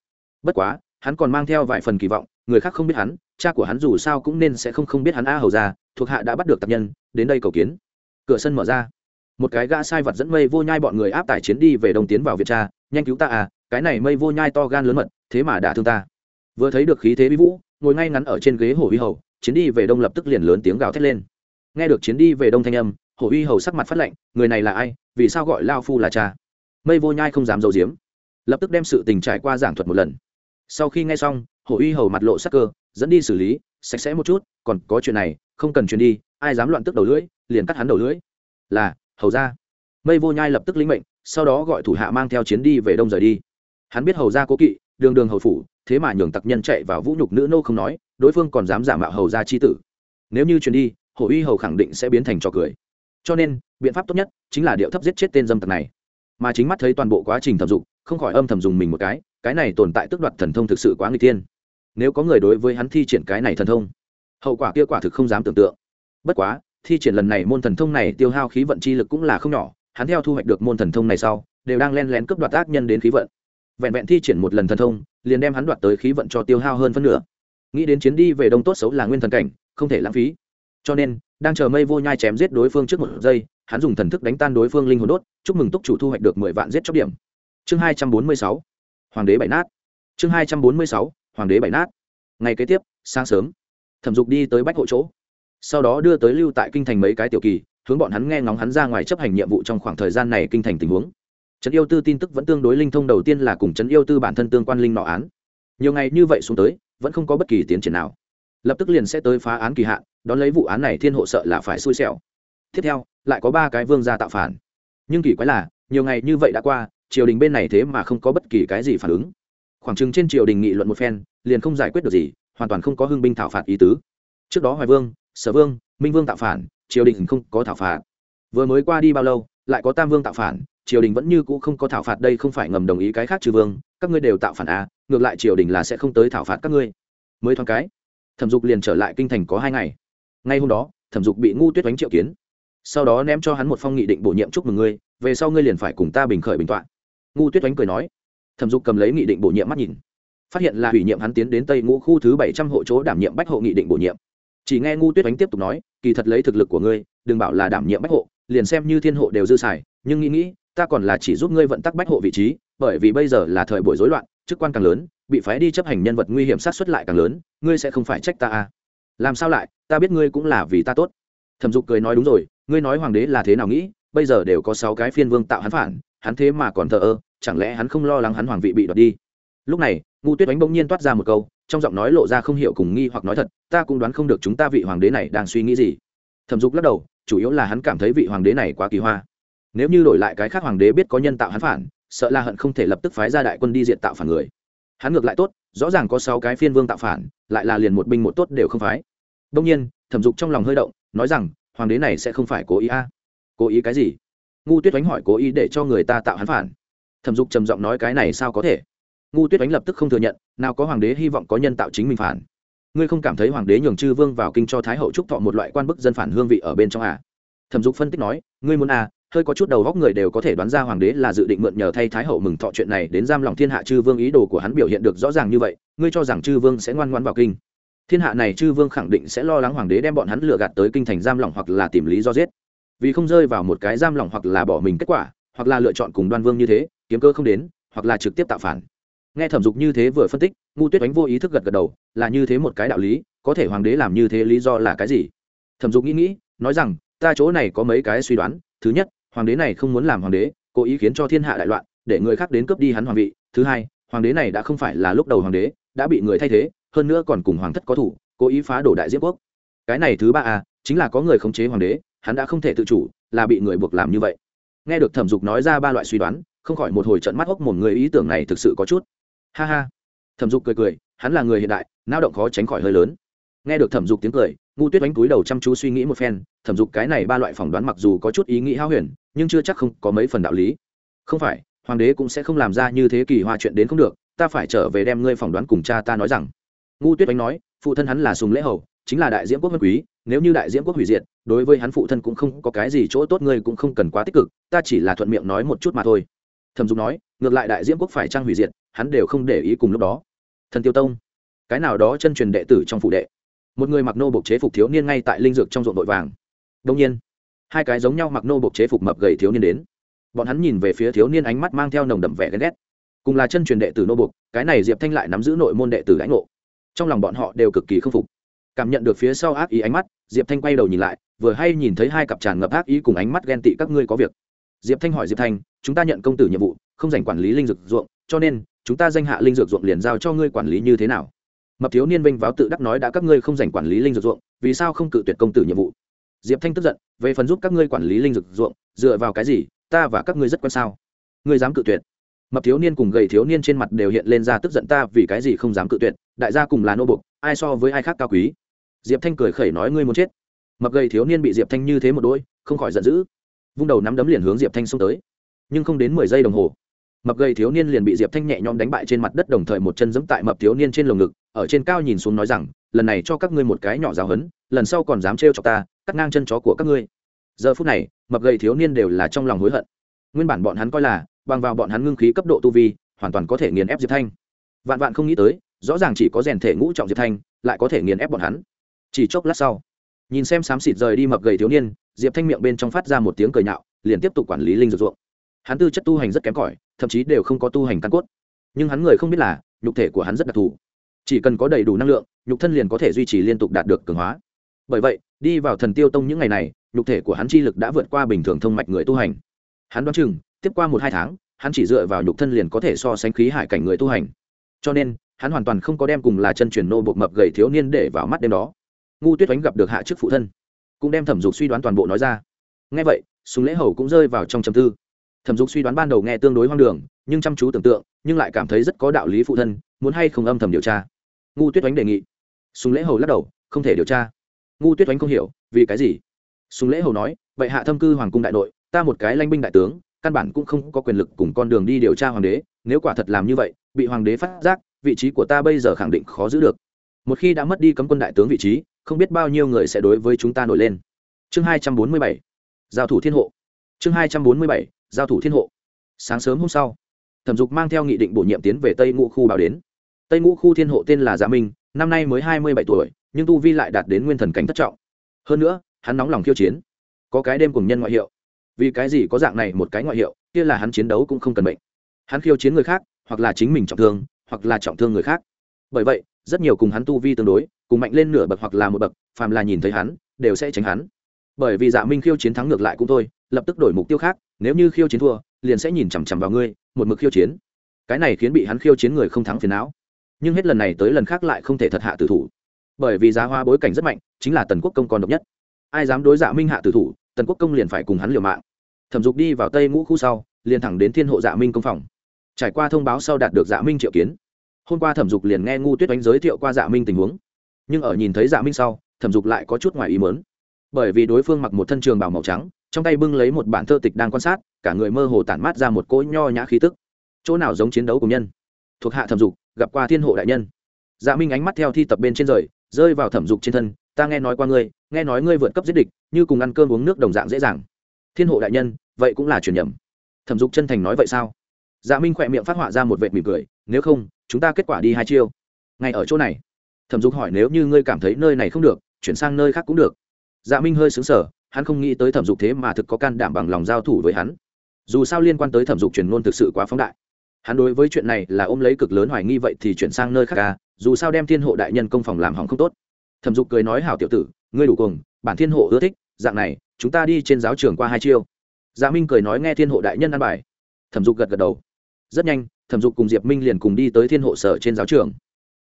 Bất quá, hắn còn mang theo vài phần kỳ vọng, người khác không biết hắn, cha của hắn dù sao cũng nên sẽ không không biết hắn a hầu ra thuộc hạ đã bắt được tập nhân, đến đây cầu kiến. Cửa sân mở ra. Một cái gã sai vật dẫn mây vô nhai bọn người áp tải chiến đi về đông tiến vào việt cha nhanh cứu ta à cái này mây vô nhai to gan lớn mật, thế mà đã thương ta. Vừa thấy được khí thế bí vũ, ngồi ngay ngắn ở trên ghế hổ uy hầu, chiến đi về đông lập tức liền lớn tiếng gào thét lên nghe được chiến đi về đông thanh âm, hổ uy hầu sắc mặt phát lệnh người này là ai, vì sao gọi lao phu là cha? Mây vô nhai không dám d i diếm lập tức đem sự tình trải qua giảng thuật một lần. Sau khi nghe xong, hổ uy hầu mặt lộ sắc cơ, dẫn đi xử lý, sạch sẽ một chút, còn có chuyện này, không cần truyền đi, ai dám loạn tức đầu lưỡi, liền cắt hắn đầu lưỡi. Là, hầu ra mây vô nhai lập tức lĩnh mệnh, sau đó gọi thủ hạ mang theo chiến đi về đông rời đi. Hắn biết hầu ra cố kỵ, đường đường hầu phủ, thế mà nhường tặc nhân chạy vào vũ nhục nữ nô không nói, đối phương còn dám giả mạo hầu ra chi tử. Nếu như truyền đi hổ uy hầu khẳng định sẽ biến thành trò cười. Cho nên, biện pháp tốt nhất chính là điệu thấp giết chết tên dâm tặc này. Mà chính mắt thấy toàn bộ quá trình thẩm dụng không khỏi âm thầm dùng mình một cái cái này tồn tại tước đoạt thần thông thực sự quá nguy tiên nếu có người đối với hắn thi triển cái này thần thông, hậu quả kia quả thực không dám tưởng tượng. Bất quá, thi triển lần này môn thần thông này tiêu hao khí vận chi lực cũng là không nhỏ, hắn theo thu hoạch được môn thần thông này sau, đều đang len lén cướp đoạt ác nhân đến khí vận. Vẹn vẹn thi triển một lần thần thông, liền đem hắn đoạt tới khí vận cho tiêu hao hơn phân nửa. Nghĩ đến chiến đi về đông tốt xấu là nguyên thần cảnh, không thể lãng phí cho nên, đang chờ mây vô nhai chém giết đối phương trước một giây, hắn dùng thần thức đánh tan đối phương linh hồn đốt, chúc mừng túc chủ thu hoạch được mười vạn giết chóc điểm. Chương hai trăm bốn mươi sáu, hoàng đế bảy nát. Chương hai trăm bốn mươi sáu, hoàng đế bảy nát. Ngày kế tiếp, sáng sớm, thẩm dục đi tới bách hộ chỗ. Sau đó đưa tới lưu tại kinh thành mấy cái tiểu kỳ, hướng bọn hắn nghe ngóng hắn ra ngoài chấp hành nhiệm vụ trong khoảng thời gian này kinh thành tình huống. Trấn yêu tư tin tức vẫn tương đối linh thông đầu tiên là cùng trấn yêu tư bản thân tương quan linh nọ án. Nhiều ngày như vậy xuống tới, vẫn không có bất kỳ tiến triển nào lập tức liền sẽ tới phá án kỳ hạn, đón lấy vụ án này thiên hộ sợ là phải xui xẻo. Tiếp theo, lại có ba cái vương gia tạo phản. Nhưng kỳ quái là, nhiều ngày như vậy đã qua, triều đình bên này thế mà không có bất kỳ cái gì phản ứng. Khoảng chừng trên triều đình nghị luận một phen, liền không giải quyết được gì, hoàn toàn không có hưng binh thảo phạt ý tứ. Trước đó hoài vương, sở vương, minh vương tạo phản, triều đình không có thảo phạt. Vừa mới qua đi bao lâu, lại có tam vương tạo phản, triều đình vẫn như cũ không có thảo phạt đây không phải ngầm đồng ý cái khác trừ vương, các ngươi đều tạo phản à ngược lại triều đình là sẽ không tới thảo phạt các ngươi. Mới thoáng cái thẩm dục liền trở lại kinh thành có hai ngày. Ngay hôm đó, thẩm dục bị ngu tuyết đánh triệu kiến. Sau đó ném cho hắn một phong nghị định bổ nhiệm chúc mừng ngươi, về sau ngươi liền phải cùng ta bình khởi bình t o ạ n ngu tuyết đánh cười nói. Thẩm dục cầm lấy nghị định bổ nhiệm mắt nhìn. Phát hiện là ủy nhiệm hắn tiến đến tây ngũ khu thứ bảy trăm hộ chỗ đảm nhiệm bách hộ nghị định bổ nhiệm. Chỉ nghe ngu tuyết đánh tiếp tục nói, kỳ thật lấy thực lực của ngươi, đừng bảo là đảm nhiệm bách hộ, liền xem như thiên hộ đều dư xài, nhưng nghĩ nghĩ, ta còn là chỉ giúp ngươi vận tắc bách hộ vị trí, bởi vì bây giờ là thời buổi rối loạn chức quan càng lớn, bị phái đi chấp hành nhân vật nguy hiểm sát xuất lại càng lớn, ngươi sẽ không phải trách ta à? Làm sao lại? Ta biết ngươi cũng là vì ta tốt. Thẩm dục cười nói đúng rồi, ngươi nói hoàng đế là thế nào nghĩ, bây giờ đều có sáu cái phiên vương tạo hắn phản, hắn thế mà còn thờ ơ, chẳng lẽ hắn không lo lắng hắn hoàng vị bị đoạt đi? Lúc này ngu tuyết đánh bỗng nhiên toát ra một câu, trong giọng nói lộ ra không hiểu cùng nghi hoặc nói thật, ta cũng đoán không được chúng ta vị hoàng đế này đang suy nghĩ gì. Thẩm dục lắc đầu, chủ yếu là hắn cảm thấy vị hoàng đế này quá kỳ hoa. Nếu như đổi lại cái khác hoàng đế biết có nhân tạo hắn phản sợ là hận không thể lập tức phái ra đại quân đi diện tạo phản người. Hắn ngược lại tốt, rõ ràng có sáu cái phiên vương tạo phản, lại là liền một binh một tốt đều không phái. Đông nhiên, thẩm dục trong lòng hơi động, nói rằng, hoàng đế này sẽ không phải cố ý a. Cố ý cái gì? Ngu tuyết oánh hỏi, cố ý để cho người ta tạo hắn phản? Thẩm dục trầm giọng nói, cái này sao có thể? Ngu tuyết oánh lập tức không thừa nhận, nào có hoàng đế hy vọng có nhân tạo chính mình phản? Ngươi không cảm thấy hoàng đế nhường chư vương vào kinh cho thái hậu trúc thọ một loại quan bức dân phản hương vị ở bên trong à? thẩm dục phân tích nói, ngươi muốn à hơi có chút đầu góc người đều có thể đoán ra hoàng đế là dự định mượn nhờ thay thái hậu mừng thọ chuyện này đến giam lòng thiên hạ chư vương ý đồ của hắn biểu hiện được rõ ràng như vậy, ngươi cho rằng chư vương sẽ ngoan ngoan vào kinh. Thiên hạ này chư vương khẳng định sẽ lo lắng hoàng đế đem bọn hắn lừa gạt tới kinh thành giam lòng hoặc là tìm lý do giết. Vì không rơi vào một cái giam lòng hoặc là bỏ mình kết quả, hoặc là lựa chọn cùng đoan vương như thế, kiếm cơ không đến, hoặc là trực tiếp tạo phản. Nghe thẩm dục như thế vừa phân tích, ngu tuyết đánh vô ý thức gật gật đầu, là như thế một cái đạo lý, có thể hoàng đế làm như thế lý do là cái gì? Thẩm dục nghĩ nghĩ, nói rằng, ta chỗ này có mấy cái suy đoán, thứ nhất hoàng đế này không muốn làm hoàng đế cố ý khiến cho thiên hạ đại loạn để người khác đến cướp đi hắn hoàng vị. Thứ hai hoàng đế này đã không phải là lúc đầu hoàng đế đã bị người thay thế hơn nữa còn cùng hoàng thất có thủ cố ý phá đổ đại diễm quốc. Cái này thứ ba à, chính là có người khống chế hoàng đế hắn đã không thể tự chủ là bị người buộc làm như vậy. Nghe được thẩm dục nói ra ba loại suy đoán không khỏi một hồi trận mắt hốc một người ý tưởng này thực sự có chút. Ha ha. Thẩm dục cười cười hắn là người hiện đại lao động khó tránh khỏi hơi lớn. Nghe được thẩm dục tiếng cười ngu tuyết đánh túi đầu chăm chú suy nghĩ một phen thẩm dục cái này ba loại phỏng đoán mặc dù có chút ý nghĩ hao huyền nhưng chưa chắc không có mấy phần đạo lý. Không phải, hoàng đế cũng sẽ không làm ra như thế kỳ hoa chuyện đến không được, ta phải trở về đem ngươi phỏng đoán cùng cha ta nói rằng. Ngu tuyết oánh nói, phụ thân hắn là sùng lễ hầu, chính là đại diễm quốc vân quý, nếu như đại diễm quốc hủy diệt, đối với hắn phụ thân cũng không có cái gì chỗ tốt, ngươi cũng không cần quá tích cực, ta chỉ là thuận miệng nói một chút mà thôi. Thẩm dục nói, ngược lại đại diễm quốc phải trang hủy diệt, hắn đều không để ý cùng lúc đó. Thần tiêu tông, cái nào đó chân truyền đệ tử trong phủ đệ, một người mặc nô bộc chế phục thiếu niên ngay tại linh dược trong ruộng vội vàng. Đông nhiên hai cái giống nhau mặc nô bộc chế phục mập gầy thiếu niên đến. Bọn hắn nhìn về phía thiếu niên ánh mắt mang theo nồng đậm vẻ ghen ghét. Cùng là chân truyền đệ tử nô bộc cái này diệp thanh lại nắm giữ nội môn đệ tử lãnh ngộ. Trong lòng bọn họ đều cực kỳ k phục. Cảm nhận được phía sau ác ý ánh mắt, diệp thanh quay đầu nhìn lại, vừa hay nhìn thấy hai cặp tràn ngập ác ý cùng ánh mắt ghen tị các ngươi có việc. Diệp thanh hỏi diệp thanh, chúng ta nhận công tử nhiệm vụ, không dành quản lý linh dược ruộng, cho nên chúng ta danh hạ linh dược ruộng liền giao cho ngươi quản lý như thế nào? Mập thiếu niên vinh váo tự đắc nói, đã các ngươi không dành quản lý linh dược ruộng, vì sao không cự tuyệt công tử nhiệm vụ? Diệp thanh tức giận, về phần giúp các ngươi quản lý linh dược ruộng, dựa vào cái gì, ta và các ngươi rất quan sao? Ngươi dám cự tuyệt. Mập thiếu niên cùng gầy thiếu niên trên mặt đều hiện lên ra tức giận ta vì cái gì không dám cự tuyệt, đại gia cùng là nô bục ai so với ai khác cao quý. Diệp thanh cười khẩy nói ngươi muốn chết. Mập gầy thiếu niên bị diệp thanh như thế một đôi, không khỏi giận dữ. Vung đầu nắm đấm liền hướng diệp thanh xông tới. Nhưng không đến mười giây đồng hồ mập gầy thiếu niên liền bị diệp thanh nhẹ nhõm đánh bại trên mặt đất đồng thời một chân giẫm tại mập thiếu niên trên lồng ngực ở trên cao nhìn xuống nói rằng lần này cho các ngươi một cái nhỏ giáo hấn lần sau còn dám trêu chọc ta cắt ngang chân chó của các ngươi giờ phút này mập gầy thiếu niên đều là trong lòng hối hận nguyên bản bọn hắn coi là bằng vào bọn hắn ngưng khí cấp độ tu vi hoàn toàn có thể nghiền ép diệp thanh vạn vạn không nghĩ tới rõ ràng chỉ có rèn thể ngũ trọng diệp thanh lại có thể nghiền ép bọn hắn chỉ chốc lát sau nhìn xem xám xịt rời đi mập gầy thiếu niên diệp thanh miệng bên trong phát ra một tiếng cười nhạo liền tiếp tục quản lý linh dược ruộng hắn tư chất tu hành rất kém cỏi, thậm chí đều không có tu hành căn cốt. Nhưng hắn người không biết là, nhục thể của hắn rất đặc thù. Chỉ cần có đầy đủ năng lượng, nhục thân liền có thể duy trì liên tục đạt được cường hóa. Bởi vậy, đi vào thần tiêu tông những ngày này, nhục thể của hắn chi lực đã vượt qua bình thường thông mạch người tu hành. Hắn đoán chừng, tiếp qua một hai tháng, hắn chỉ dựa vào nhục thân liền có thể so sánh khí hải cảnh người tu hành. Cho nên, hắn hoàn toàn không có đem cùng là chân truyền nô bột mập gầy thiếu niên để vào mắt đêm đó. Ngu tuyết oánh gặp được hạ chức phụ thân, cũng đem thẩm dục suy đoán toàn bộ nói ra. Ngay vậy súng lễ hầu cũng rơi vào trong trầm tư thẩm dục suy đoán ban đầu nghe tương đối hoang đường, nhưng chăm chú tưởng tượng, nhưng lại cảm thấy rất có đạo lý phụ thân, muốn hay không âm thầm điều tra. Ngu tuyết oánh đề nghị. Sùng lễ hầu lắc đầu, không thể điều tra. Ngu tuyết oánh không hiểu, vì cái gì? Sùng lễ hầu nói, vậy hạ thâm cư hoàng cung đại nội, ta một cái lanh binh đại tướng, căn bản cũng không có quyền lực cùng con đường đi điều tra hoàng đế, nếu quả thật làm như vậy, bị hoàng đế phát giác, vị trí của ta bây giờ khẳng định khó giữ được. Một khi đã mất đi cấm quân đại tướng vị trí, không biết bao nhiêu người sẽ đối với chúng ta nổi lên. Chương hai trăm bốn mươi bảy. Giao thủ thiên hộ. Chương hai trăm bốn mươi bảy giao thủ thiên hộ. Sáng sớm hôm sau, thẩm dục mang theo nghị định bổ nhiệm tiến về tây ngũ khu báo đến. Tây ngũ khu thiên hộ tên là dạ minh, năm nay mới hai mươi bảy tuổi, nhưng tu vi lại đạt đến nguyên thần cảnh thất trọng. Hơn nữa, hắn nóng lòng khiêu chiến. Có cái đêm cùng nhân ngoại hiệu. Vì cái gì có dạng này một cái ngoại hiệu, kia là hắn chiến đấu cũng không cần bệnh hắn khiêu chiến người khác, hoặc là chính mình trọng thương, hoặc là trọng thương người khác. Bởi vậy, rất nhiều cùng hắn tu vi tương đối, cùng mạnh lên nửa bậc hoặc là một bậc, phàm là nhìn thấy hắn, đều sẽ tránh hắn. Bởi vì dạ minh khiêu chiến thắng ngược lại cũng thôi, lập tức đổi mục tiêu khác nếu như khiêu chiến thua, liền sẽ nhìn chằm chằm vào ngươi, một mực khiêu chiến. Cái này khiến bị hắn khiêu chiến người không thắng phiền não. Nhưng hết lần này tới lần khác lại không thể thật hạ tử thủ. Bởi vì giá hoa bối cảnh rất mạnh, chính là tần quốc công còn độc nhất. Ai dám đối dạ minh hạ tử thủ, tần quốc công liền phải cùng hắn liều mạng. Thẩm dục đi vào tây ngũ khu sau, liền thẳng đến thiên hộ dạ minh công phòng. Trải qua thông báo sau đạt được dạ minh triệu kiến. Hôm qua thẩm dục liền nghe ngu tuyết đánh giới thiệu qua dạ minh tình huống. Nhưng ở nhìn thấy dạ minh sau, thẩm dục lại có chút ngoài ý mớn bởi vì đối phương mặc một thân trường bảo màu trắng trong tay bưng lấy một bản thơ tịch đang quan sát, cả người mơ hồ tản mát ra một cỗ nho nhã khí tức. Chỗ nào giống chiến đấu của nhân? Thuộc hạ thẩm dục, gặp qua thiên hộ đại nhân. Dạ minh ánh mắt theo thi tập bên trên rời, rơi vào thẩm dục trên thân, ta nghe nói qua ngươi, nghe nói ngươi vượt cấp giết địch, như cùng ăn cơm uống nước đồng dạng dễ dàng. Thiên hộ đại nhân, vậy cũng là truyền nhầm. Thẩm dục chân thành nói, vậy sao? Dạ minh khỏe miệng phát họa ra một vệt mỉm cười, nếu không, chúng ta kết quả đi hai chiêu. Ngay ở chỗ này. Thẩm dục hỏi, nếu như ngươi cảm thấy nơi này không được, chuyển sang nơi khác cũng được. Dạ minh hơi xứng sở hắn không nghĩ tới thẩm dục thế mà thực có can đảm bằng lòng giao thủ với hắn. Dù sao liên quan tới thẩm dục truyền ngôn thực sự quá phóng đại. Hắn đối với chuyện này là ôm lấy cực lớn hoài nghi vậy thì chuyển sang nơi khác ca dù sao đem thiên hộ đại nhân công phòng làm hỏng không tốt. Thẩm dục cười nói, hảo tiểu tử, ngươi đủ cùng bản thiên hộ ưa thích, dạng này, chúng ta đi trên giáo trường qua hai chiêu. Dạ minh cười nói, nghe thiên hộ đại nhân ăn bài. Thẩm dục gật gật đầu. Rất nhanh, thẩm dục cùng diệp minh liền cùng đi tới thiên hộ sở trên giáo trường.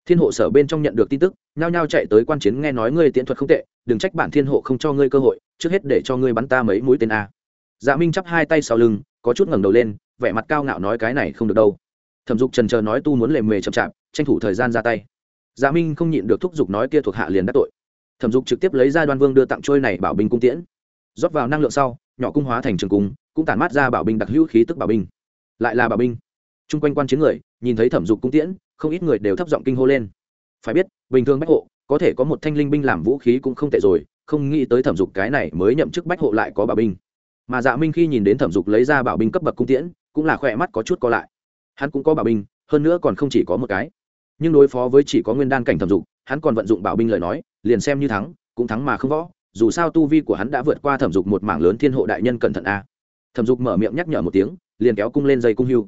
Thiên hộ sở bên trong nhận được tin tức, nhao nhao chạy tới quan chiến nghe nói ngươi tiễn thuật không tệ, đừng trách bản thiên hộ không cho ngươi cơ hội trước hết để cho ngươi bắn ta mấy mũi tên a. Dạ minh chắp hai tay sau lưng, có chút ngẩng đầu lên, vẻ mặt cao ngạo nói cái này không được đâu. Thẩm dục trần chờ nói tu muốn lề mề chậm chạp, tranh thủ thời gian ra tay. Dạ minh không nhịn được thúc giục nói kia thuộc hạ liền đắc tội. Thẩm dục trực tiếp lấy ra đoan vương đưa tặng trôi này bảo binh cung tiễn. Rót vào năng lượng sau, nhỏ cung hóa thành trường cung, cũng tản mát ra bảo binh đặc hữu khí tức bảo binh. Lại là bảo binh. Chung quanh quan chiến người, nhìn thấy thẩm dục cung tiễn, không ít người đều thấp giọng kinh hô lên. Phải biết, bình thường bách hộ, có thể có một thanh linh binh làm vũ khí cũng không tệ rồi không nghĩ tới thẩm dục cái này mới nhậm chức bách hộ lại có bảo binh. Mà dạ minh khi nhìn đến thẩm dục lấy ra bảo binh cấp bậc cung tiễn, cũng là khỏe mắt có chút co lại. Hắn cũng có bảo binh, hơn nữa còn không chỉ có một cái. Nhưng đối phó với chỉ có nguyên đan cảnh thẩm dục, hắn còn vận dụng bảo binh lời nói, liền xem như thắng, cũng thắng mà không võ, dù sao tu vi của hắn đã vượt qua thẩm dục một mảng lớn thiên hộ đại nhân cẩn thận a. Thẩm dục mở miệng nhắc nhở một tiếng, liền kéo cung lên dây cung hưu.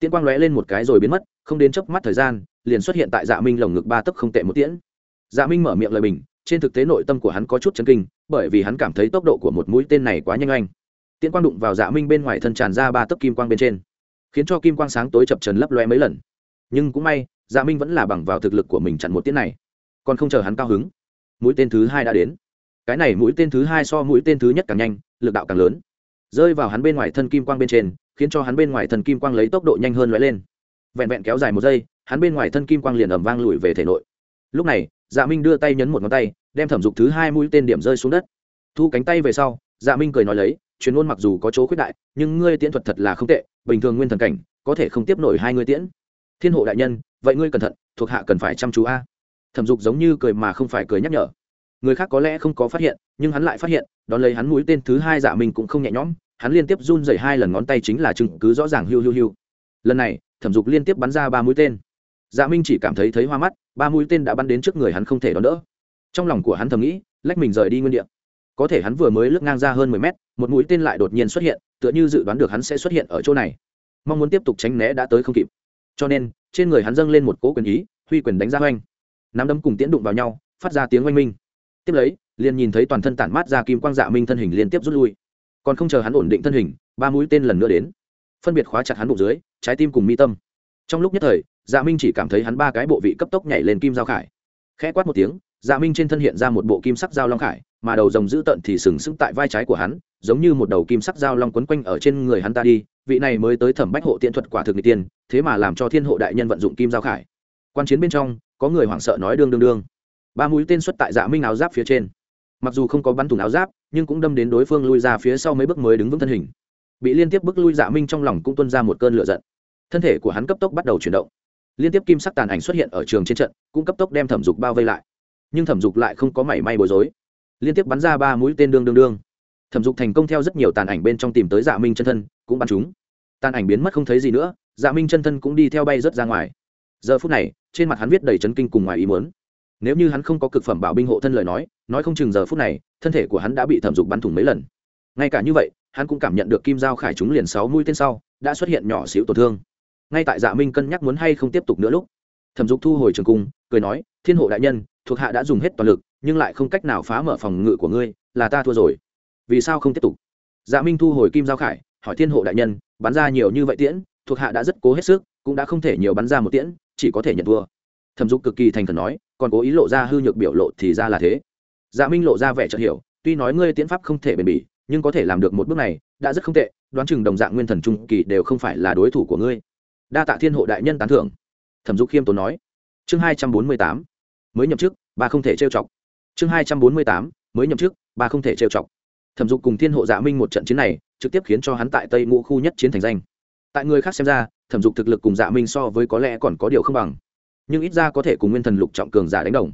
Tiên quang lóe lên một cái rồi biến mất, không đến chớp mắt thời gian, liền xuất hiện tại dạ minh lồng ngực ba tấc không tệ một tiễn. Dạ minh mở miệng lời bình trên thực tế nội tâm của hắn có chút chấn kinh, bởi vì hắn cảm thấy tốc độ của một mũi tên này quá nhanh oanh. Tiễn quang đụng vào dạ minh bên ngoài thân tràn ra ba tấc kim quang bên trên, khiến cho kim quang sáng tối chập trần lấp loe mấy lần. Nhưng cũng may dạ minh vẫn là bằng vào thực lực của mình chặn một tiễn này, còn không chờ hắn cao hứng, mũi tên thứ hai đã đến. Cái này mũi tên thứ hai so mũi tên thứ nhất càng nhanh, lực đạo càng lớn. Rơi vào hắn bên ngoài thân kim quang bên trên, khiến cho hắn bên ngoài thân kim quang lấy tốc độ nhanh hơn lóe lên. Vẹn vẹn kéo dài một giây, hắn bên ngoài thân kim quang liền ẩm vang lùi về thể nội. Lúc này dạ minh đưa tay nhấn một ngón tay, đem thẩm dục thứ hai mũi tên điểm rơi xuống đất. Thu cánh tay về sau dạ minh cười nói lấy chuyên môn mặc dù có chỗ khuyết đại, nhưng ngươi tiễn thuật thật là không tệ, bình thường nguyên thần cảnh, có thể không tiếp nổi hai ngươi tiễn. Thiên hộ đại nhân, vậy ngươi cẩn thận, thuộc hạ cần phải chăm chú a. Thẩm dục giống như cười mà không phải cười nhắc nhở. Người khác có lẽ không có phát hiện, nhưng hắn lại phát hiện, đón lấy hắn mũi tên thứ hai dạ minh cũng không nhẹ nhõm, hắn liên tiếp run dày hai lần ngón tay chính là chứng cứ rõ ràng hiu hiu hiu. Lần này, thẩm dục liên tiếp bắn ra ba mũi tên dạ minh chỉ cảm thấy thấy hoa mắt, ba mũi tên đã bắn đến trước người hắn không thể đón đỡ. Trong lòng của hắn thầm nghĩ, lách mình rời đi nguyên đ ị a có thể hắn vừa mới lướt ngang ra hơn mười mét, một mũi tên lại đột nhiên xuất hiện, tựa như dự đoán được hắn sẽ xuất hiện ở chỗ này. Mong muốn tiếp tục tránh né đã tới không kịp. Cho nên, trên người hắn dâng lên một cỗ quyền ý, huy quyền đánh ra oanh nắm đấm cùng tiễn đụng vào nhau, phát ra tiếng oanh minh. Tiếp lấy, liền nhìn thấy toàn thân tản mát ra kim quang dạ minh thân hình liên tiếp rút lui. Còn không chờ hắn ổn định thân hình, ba mũi tên lần nữa đến. Phân biệt khóa chặt hắn bụng dưới, trái tim cùng mi tâm. Trong lúc nhất thời dạ minh chỉ cảm thấy hắn ba cái bộ vị cấp tốc nhảy lên kim giao khải. Khẽ quát một tiếng dạ minh trên thân hiện ra một bộ kim sắc dao long khải, mà đầu rồng dữ tợn thì sừng sững tại vai trái của hắn, giống như một đầu kim sắc dao long quấn quanh ở trên người hắn ta đi. Vị này mới tới thẩm bách hộ tiện thuật quả thực n tiên, thế mà làm cho thiên hộ đại nhân vận dụng kim giao khải. Quan chiến bên trong, có người hoảng sợ nói đương đương đương. Ba mũi tên xuất tại dạ minh áo giáp phía trên. Mặc dù không có bắn thủng áo giáp, nhưng cũng đâm đến đối phương lui ra phía sau mấy bước mới đứng vững thân hình. Bị liên tiếp bước lui dạ minh trong lòng cũng tuân ra một cơn lửa giận. Thân thể của hắn cấp tốc bắt đầu chuyển động liên tiếp kim sắc tàn ảnh xuất hiện ở trường trên trận, cũng cấp tốc đem thẩm dục bao vây lại. Nhưng thẩm dục lại không có mảy may bối rối. Liên tiếp bắn ra ba mũi tên đương đương đương. Thẩm dục thành công theo rất nhiều tàn ảnh bên trong tìm tới dạ minh chân thân, cũng bắn chúng. Tàn ảnh biến mất không thấy gì nữa dạ minh chân thân cũng đi theo bay rớt ra ngoài. Giờ phút này, trên mặt hắn viết đầy chấn kinh cùng ngoài ý muốn. Nếu như hắn không có cực phẩm bảo binh hộ thân lời nói nói không chừng giờ phút này, thân thể của hắn đã bị thẩm dục bắn thủng mấy lần. Ngay cả như vậy, hắn cũng cảm nhận được kim dao khải trúng liền sáu mũi tên sau, đã xuất hiện nhỏ xíu tổn thương ngay tại dạ minh cân nhắc muốn hay không tiếp tục nữa lúc, thẩm dục thu hồi trường cung, cười nói, thiên hộ đại nhân, thuộc hạ đã dùng hết toàn lực, nhưng lại không cách nào phá mở phòng ngự của ngươi, là ta thua rồi. Vì sao không tiếp tục? Dạ minh thu hồi kim giao khải, hỏi thiên hộ đại nhân, bắn ra nhiều như vậy tiễn, thuộc hạ đã rất cố hết sức, cũng đã không thể nhiều bắn ra một tiễn, chỉ có thể nhận thua. Thẩm dục cực kỳ thành thần nói, còn cố ý lộ ra hư nhược biểu lộ thì ra là thế. Dạ minh lộ ra vẻ chợt hiểu, tuy nói ngươi tiễn pháp không thể bền bỉ, nhưng có thể làm được một bước này, đã rất không tệ, đoán chừng đồng dạng nguyên thần trung kỳ đều không phải là đối thủ của ngươi đa tạ thiên hộ đại nhân tán thưởng. Thẩm dục khiêm tốn nói. Chương hai trăm bốn mươi tám. Mới nhậm chức, bà không thể trêu chọc. Chương hai trăm bốn mươi tám. Mới nhậm chức, bà không thể trêu chọc. Thẩm dục cùng thiên hộ dạ minh một trận chiến này, trực tiếp khiến cho hắn tại tây ngũ khu nhất chiến thành danh. Tại người khác xem ra, thẩm dục thực lực cùng dạ minh so với có lẽ còn có điều không bằng. Nhưng ít ra có thể cùng nguyên thần lục trọng cường giả đánh đồng.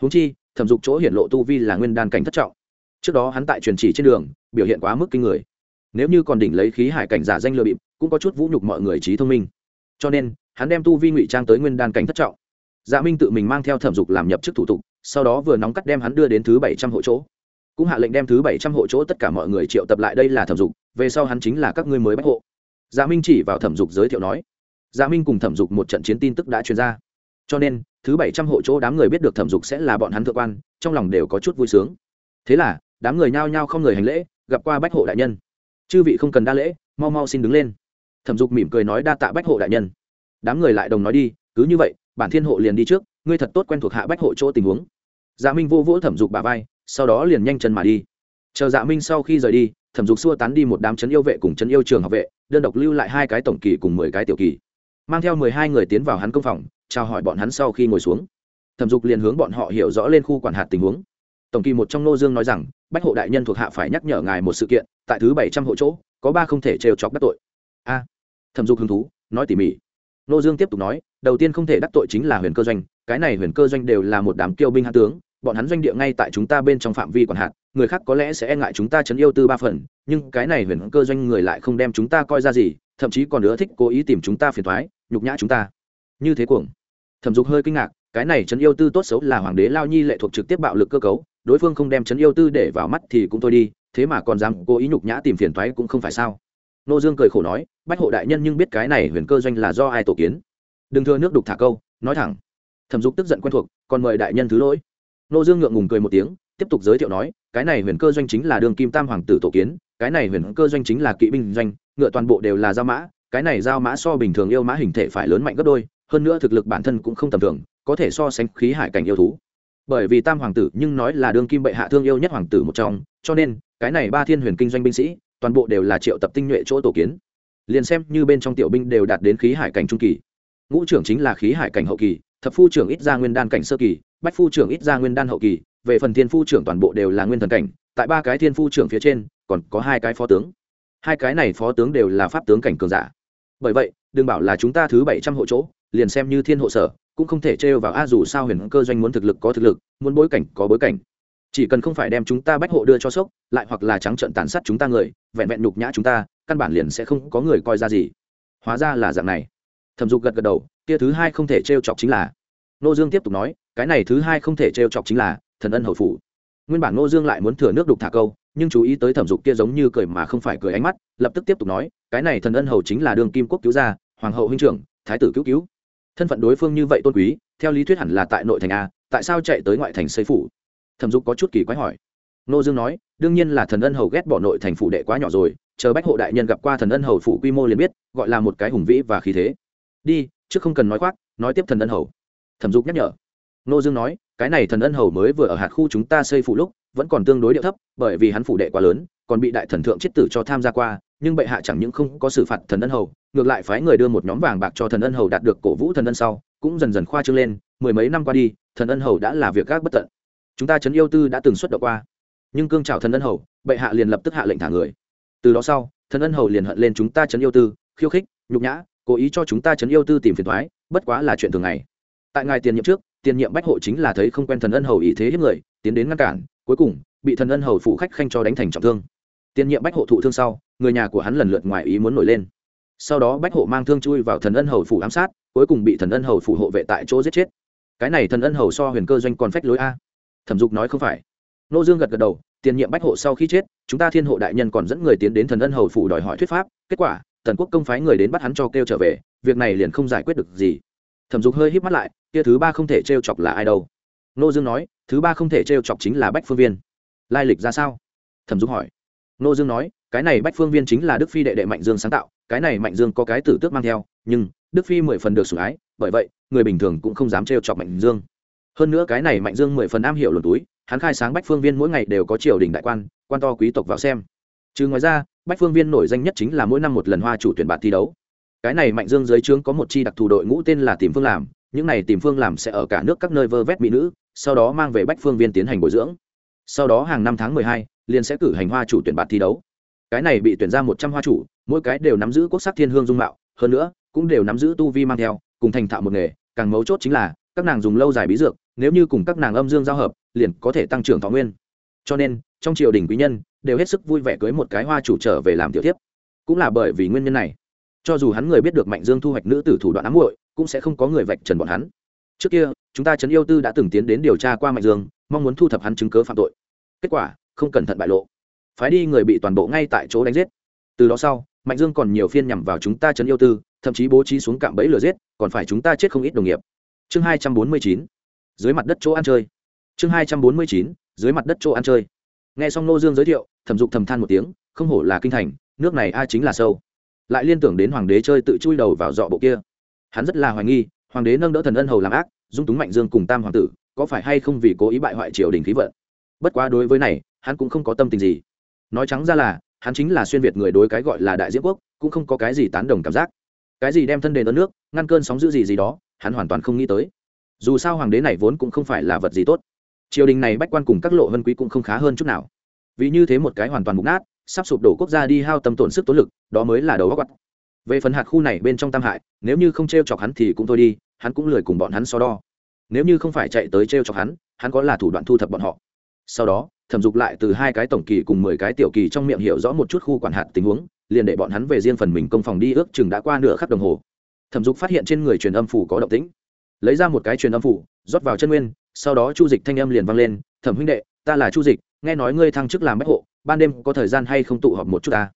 Húng chi, thẩm dục chỗ hiện lộ tu vi là nguyên đan cảnh thất trọng. Trước đó hắn tại truyền chỉ trên đường, biểu hiện quá mức kinh người. Nếu như còn đỉnh lấy khí hải cảnh giả danh lừa bịp, cũng có chút vũ nhục mọi người trí thông minh cho nên, hắn đem tu vi ngụy trang tới nguyên đan cảnh thất trọng. Dạ minh tự mình mang theo thẩm dục làm nhập chức thủ tục, sau đó vừa nóng cắt đem hắn đưa đến thứ bảy trăm hộ chỗ. Cũng hạ lệnh đem thứ bảy trăm hộ chỗ tất cả mọi người triệu tập lại đây là thẩm dục, về sau hắn chính là các ngươi mới bách hộ. Dạ minh chỉ vào thẩm dục giới thiệu nói. Dạ minh cùng thẩm dục một trận chiến tin tức đã truyền ra. Cho nên, thứ bảy trăm hộ chỗ đám người biết được thẩm dục sẽ là bọn hắn thượng quan, trong lòng đều có chút vui sướng. Thế là, đám người nhao nhao không người hành lễ, gặp qua bách hộ đại nhân. Chư vị không cần đa lễ, mau mau xin đứng lên thẩm dục mỉm cười nói, đa tạ bách hộ đại nhân. Đám người lại đồng nói đi, cứ như vậy, bản thiên hộ liền đi trước, ngươi thật tốt quen thuộc hạ bách hộ chỗ tình huống. Dạ minh vô vỗ thẩm dục bà vai, sau đó liền nhanh chân mà đi. Chờ dạ minh sau khi rời đi, thẩm dục xua tán đi một đám chấn yêu vệ cùng chấn yêu trường học vệ, đơn độc lưu lại hai cái tổng kỳ cùng mười cái tiểu kỳ. Mang theo mười hai người tiến vào hắn công phòng, chào hỏi bọn hắn sau khi ngồi xuống. Thẩm dục liền hướng bọn họ hiểu rõ lên khu quản hạt tình huống. Tổng kỳ một trong nô dương nói rằng, bách hộ đại nhân thuộc hạ phải nhắc nhở ngài một sự kiện, tại thứ bảy trăm hộ chỗ, có ba không thể trêu chọc các tội. A thẩm dục hứng thú, nói tỉ mỉ. Nô dương tiếp tục nói, đầu tiên không thể đắc tội chính là huyền cơ doanh, cái này huyền cơ doanh đều là một đám kiêu binh hạ tướng, bọn hắn doanh địa ngay tại chúng ta bên trong phạm vi quản hạt người khác có lẽ sẽ e ngại chúng ta chấn yêu tư ba phần, nhưng cái này huyền cơ doanh người lại không đem chúng ta coi ra gì, thậm chí còn nữa thích cố ý tìm chúng ta phiền thoái nhục nhã chúng ta. Như thế cuồng. Thẩm dục hơi kinh ngạc, cái này chấn yêu tư tốt xấu là hoàng đế lao nhi lệ thuộc trực tiếp bạo lực cơ cấu, đối phương không đem chấn yêu tư để vào mắt thì cũng thôi đi, thế mà còn dám cố ý nhục nhã tìm phiền thoái cũng không phải sao nô dương cười khổ nói, bách hộ đại nhân nhưng biết cái này huyền cơ doanh là do ai tổ kiến? Đừng thưa nước đục thả câu, nói thẳng. Thẩm dục tức giận quen thuộc, còn mời đại nhân thứ lỗi. Nô dương ngượng ngùng cười một tiếng, tiếp tục giới thiệu nói, cái này huyền cơ doanh chính là đường kim tam hoàng tử tổ kiến, cái này huyền cơ doanh chính là kỵ binh doanh, ngựa toàn bộ đều là giao mã, cái này giao mã so bình thường yêu mã hình thể phải lớn mạnh gấp đôi, hơn nữa thực lực bản thân cũng không tầm thường, có thể so sánh khí hải cảnh yêu thú. Bởi vì tam hoàng tử nhưng nói là đương kim bệ hạ thương yêu nhất hoàng tử một trong, cho nên, cái này ba thiên huyền kinh doanh binh sĩ toàn bộ đều là triệu tập tinh nhuệ chỗ tổ kiến. Liền xem như bên trong tiểu binh đều đạt đến khí hải cảnh trung kỳ. Ngũ trưởng chính là khí hải cảnh hậu kỳ, thập phu trưởng ít ra nguyên đan cảnh sơ kỳ, bách phu trưởng ít ra nguyên đan hậu kỳ, về phần thiên phu trưởng toàn bộ đều là nguyên thần cảnh, tại ba cái thiên phu trưởng phía trên, còn có hai cái phó tướng. Hai cái này phó tướng đều là pháp tướng cảnh cường giả. Bởi vậy, đừng bảo là chúng ta thứ bảy trăm hộ chỗ, liền xem như thiên hộ sở, cũng không thể trêu vào a dù sao huyền cơ doanh muốn thực lực có thực lực, muốn bối cảnh có bối cảnh chỉ cần không phải đem chúng ta bách hộ đưa cho sốc, lại hoặc là trắng trợn tàn sát chúng ta người, vẹn vẹn nhục nhã chúng ta, căn bản liền sẽ không có người coi ra gì. Hóa ra là dạng này. Thẩm dục gật gật đầu, kia thứ hai không thể trêu chọc chính là. Nô dương tiếp tục nói, cái này thứ hai không thể trêu chọc chính là thần ân hậu phủ. Nguyên bản nô dương lại muốn thừa nước đục thả câu, nhưng chú ý tới thẩm dục kia giống như cười mà không phải cười ánh mắt, lập tức tiếp tục nói, cái này thần ân hầu chính là đường kim quốc cứu gia, hoàng hậu huynh trưởng, thái tử cứu cứu. Thân phận đối phương như vậy tôn quý, theo lý thuyết hẳn là tại nội thành a, tại sao chạy tới ngoại thành xây phủ? Thẩm dục có chút kỳ quái hỏi. Nô dương nói, đương nhiên là thần ân hầu ghét bỏ nội thành phủ đệ quá nhỏ rồi, chờ bách hộ đại nhân gặp qua thần ân hầu phủ quy mô liền biết, gọi là một cái hùng vĩ và khí thế. Đi chứ không cần nói khoác, nói tiếp thần ân hầu. Thẩm dục nhắc nhở. Nô dương nói, cái này thần ân hầu mới vừa ở hạt khu chúng ta xây phủ lúc, vẫn còn tương đối điệu thấp, bởi vì hắn phủ đệ quá lớn, còn bị đại thần thượng chết tử cho tham gia qua, nhưng bệ hạ chẳng những không có xử phạt thần ân hầu, ngược lại phái người đưa một nhóm vàng bạc cho thần ân hầu đạt được cổ vũ thần ân sau, cũng dần dần khoa trương lên, mười mấy năm qua đi, thần ân hầu đã là việc gác bất tận chúng ta trấn yêu tư đã từng xuất động qua. Nhưng cương trào thần ân hầu, bệ hạ liền lập tức hạ lệnh thả người. Từ đó sau, thần ân hầu liền hận lên chúng ta trấn yêu tư, khiêu khích, nhục nhã, cố ý cho chúng ta trấn yêu tư tìm phiền thoái bất quá là chuyện thường ngày. Tại ngài tiền nhiệm trước, tiền nhiệm bách hộ chính là thấy không quen thần ân hầu ý thế hiếp người, tiến đến ngăn cản, cuối cùng, bị thần ân hầu phụ khách khanh cho đánh thành trọng thương. Tiền nhiệm bách hộ thụ thương sau, người nhà của hắn lần lượt ngoài ý muốn nổi lên. Sau đó bách hộ mang thương chui vào thần ân hầu phủ ám sát, cuối cùng bị thần ân hầu phủ hộ vệ tại chỗ giết chết. Cái này thần ân hầu so huyền cơ doanh còn phách lối a thẩm dục nói không phải. Nô dương gật gật đầu, tiền nhiệm bách hộ sau khi chết, chúng ta thiên hộ đại nhân còn dẫn người tiến đến thần ân hầu phủ đòi hỏi thuyết pháp, kết quả, tần quốc công phái người đến bắt hắn cho kêu trở về, việc này liền không giải quyết được gì. Thẩm dục hơi híp mắt lại, kia thứ ba không thể t chọc là ai đâu? Nô dương nói, thứ ba không thể t chọc chính là bách phương viên. Lai lịch ra sao? Thẩm dục hỏi. Nô dương nói, cái này bách phương viên chính là đức phi đệ đệ mạnh dương sáng tạo, cái này mạnh dương có cái tử tước mang theo, nhưng đức phi mười phần được sủng ái, bởi vậy, người bình thường cũng không dám trêu chọc mạnh dương hơn nữa cái này mạnh dương mười phần am hiểu luồn túi, hắn khai sáng bách phương viên mỗi ngày đều có triều đình đại quan quan to quý tộc vào xem. Chứ ngoài ra, bách phương viên nổi danh nhất chính là mỗi năm một lần hoa chủ tuyển bạn thi đấu. Cái này mạnh dương dưới trướng có một chi đặc thù đội ngũ tên là tìm phương làm, những này tìm phương làm sẽ ở cả nước các nơi vơ vét mỹ nữ, sau đó mang về bách phương viên tiến hành bồi dưỡng. Sau đó hàng năm tháng mười hai, liền sẽ cử hành hoa chủ tuyển bạn thi đấu. Cái này bị tuyển ra một trăm hoa chủ, mỗi cái đều nắm giữ quốc sắc thiên hương dung mạo, hơn nữa, cũng đều nắm giữ tu vi mang theo, cùng thành thạo một nghề, càng mấu chốt chính là các nàng dùng lâu dài bí dược, nếu như cùng các nàng âm dương giao hợp, liền có thể tăng trưởng thọ nguyên. Cho nên, trong triều đình quý nhân đều hết sức vui vẻ cưới một cái hoa chủ trở về làm tiểu tiếp cũng là bởi vì nguyên nhân này. Cho dù hắn người biết được mạnh dương thu hoạch nữ tử thủ đoạn ám muội, cũng sẽ không có người vạch trần bọn hắn. Trước kia, chúng ta trấn yêu tư đã từng tiến đến điều tra qua mạnh dương, mong muốn thu thập hắn chứng cớ phạm tội. Kết quả, không cẩn thận bại lộ. Phái đi người bị toàn bộ ngay tại chỗ đánh giết. Từ đó sau, mạnh dương còn nhiều phiên nhằm vào chúng ta trấn yêu tư, thậm chí bố trí xuống cạm bẫy lừa giết, còn phải chúng ta chết không ít đồng nghiệp chương hai trăm bốn mươi chín, dưới mặt đất chỗ ăn chơi. Chương hai trăm bốn mươi chín, dưới mặt đất chỗ ăn chơi. Nghe xong nô dương giới thiệu, thẩm dục thầm than một tiếng, không hổ là kinh thành, nước này ai chính là sâu. Lại liên tưởng đến hoàng đế chơi tự chui đầu vào dọ bộ kia. Hắn rất là hoài nghi, hoàng đế nâng đỡ thần ân hầu làm ác, dung túng mạnh dương cùng tam hoàng tử, có phải hay không vì cố ý bại hoại triều đình khí vận? Bất quá đối với này, hắn cũng không có tâm tình gì. Nói trắng ra là, hắn chính là xuyên việt người đối cái gọi là đại diễm quốc, cũng không có cái gì tán đồng cảm giác. Cái gì đem thân đền đất nước, ngăn cơn sóng giữ gì gì đó hắn hoàn toàn không nghĩ tới. Dù sao hoàng đế này vốn cũng không phải là vật gì tốt. Triều đình này bách quan cùng các lộ vân quý cũng không khá hơn chút nào. Vì như thế một cái hoàn toàn mục nát, sắp sụp đổ quốc gia đi hao tâm tổn sức tốn lực, đó mới là đầu góc quặt về phần hạt khu này bên trong tam hại, nếu như không t r e o chọc hắn thì cũng thôi đi, hắn cũng lười cùng bọn hắn so đo. Nếu như không phải chạy tới t r e o chọc hắn hắn có là thủ đoạn thu thập bọn họ. Sau đó, thẩm dục lại từ hai cái tổng kỳ cùng mười cái tiểu kỳ trong miệng hiểu rõ một chút khu quản hạt tình huống, liền để bọn hắn về riêng phần mình công phòng đi ước chừng đã qua nửa khắp đồng hồ thẩm dục phát hiện trên người truyền âm phủ có động tĩnh. Lấy ra một cái truyền âm phủ, rót vào chân nguyên, sau đó chu dịch thanh âm liền vang lên, thẩm huynh đệ, ta là chu dịch, nghe nói ngươi thăng chức làm bách hộ, ban đêm có thời gian hay không tụ họp một chút ta?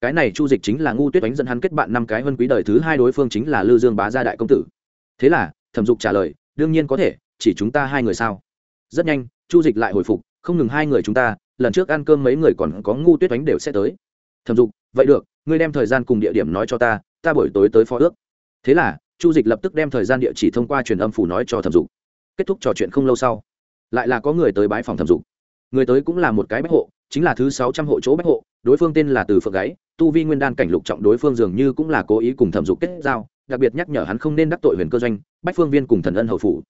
Cái này chu dịch chính là ngu tuyết đánh dẫn hắn kết bạn năm cái hơn quý đời thứ hai đối phương chính là lư dương bá gia đại công tử. Thế là, thẩm dục trả lời, đương nhiên có thể, chỉ chúng ta hai người sao? Rất nhanh, chu dịch lại hồi phục, không ngừng hai người chúng ta, lần trước ăn cơm mấy người còn có ngu tuyết đánh đều sẽ tới. Thẩm dục, vậy được, ngươi đem thời gian cùng địa điểm nói cho ta ta buổi tối tới phó ước thế là, chu dịch lập tức đem thời gian địa chỉ thông qua truyền âm phủ nói cho thẩm dục. Kết thúc trò chuyện không lâu sau, lại là có người tới bái phòng thẩm dục. Người tới cũng là một cái bách hộ, chính là thứ sáu trăm hộ chỗ bách hộ, đối phương tên là từ phượng gáy, tu vi nguyên đan cảnh lục trọng đối phương dường như cũng là cố ý cùng thẩm dục kết giao, đặc biệt nhắc nhở hắn không nên đắc tội huyền cơ doanh, bách phương viên cùng thần ân hậu phủ.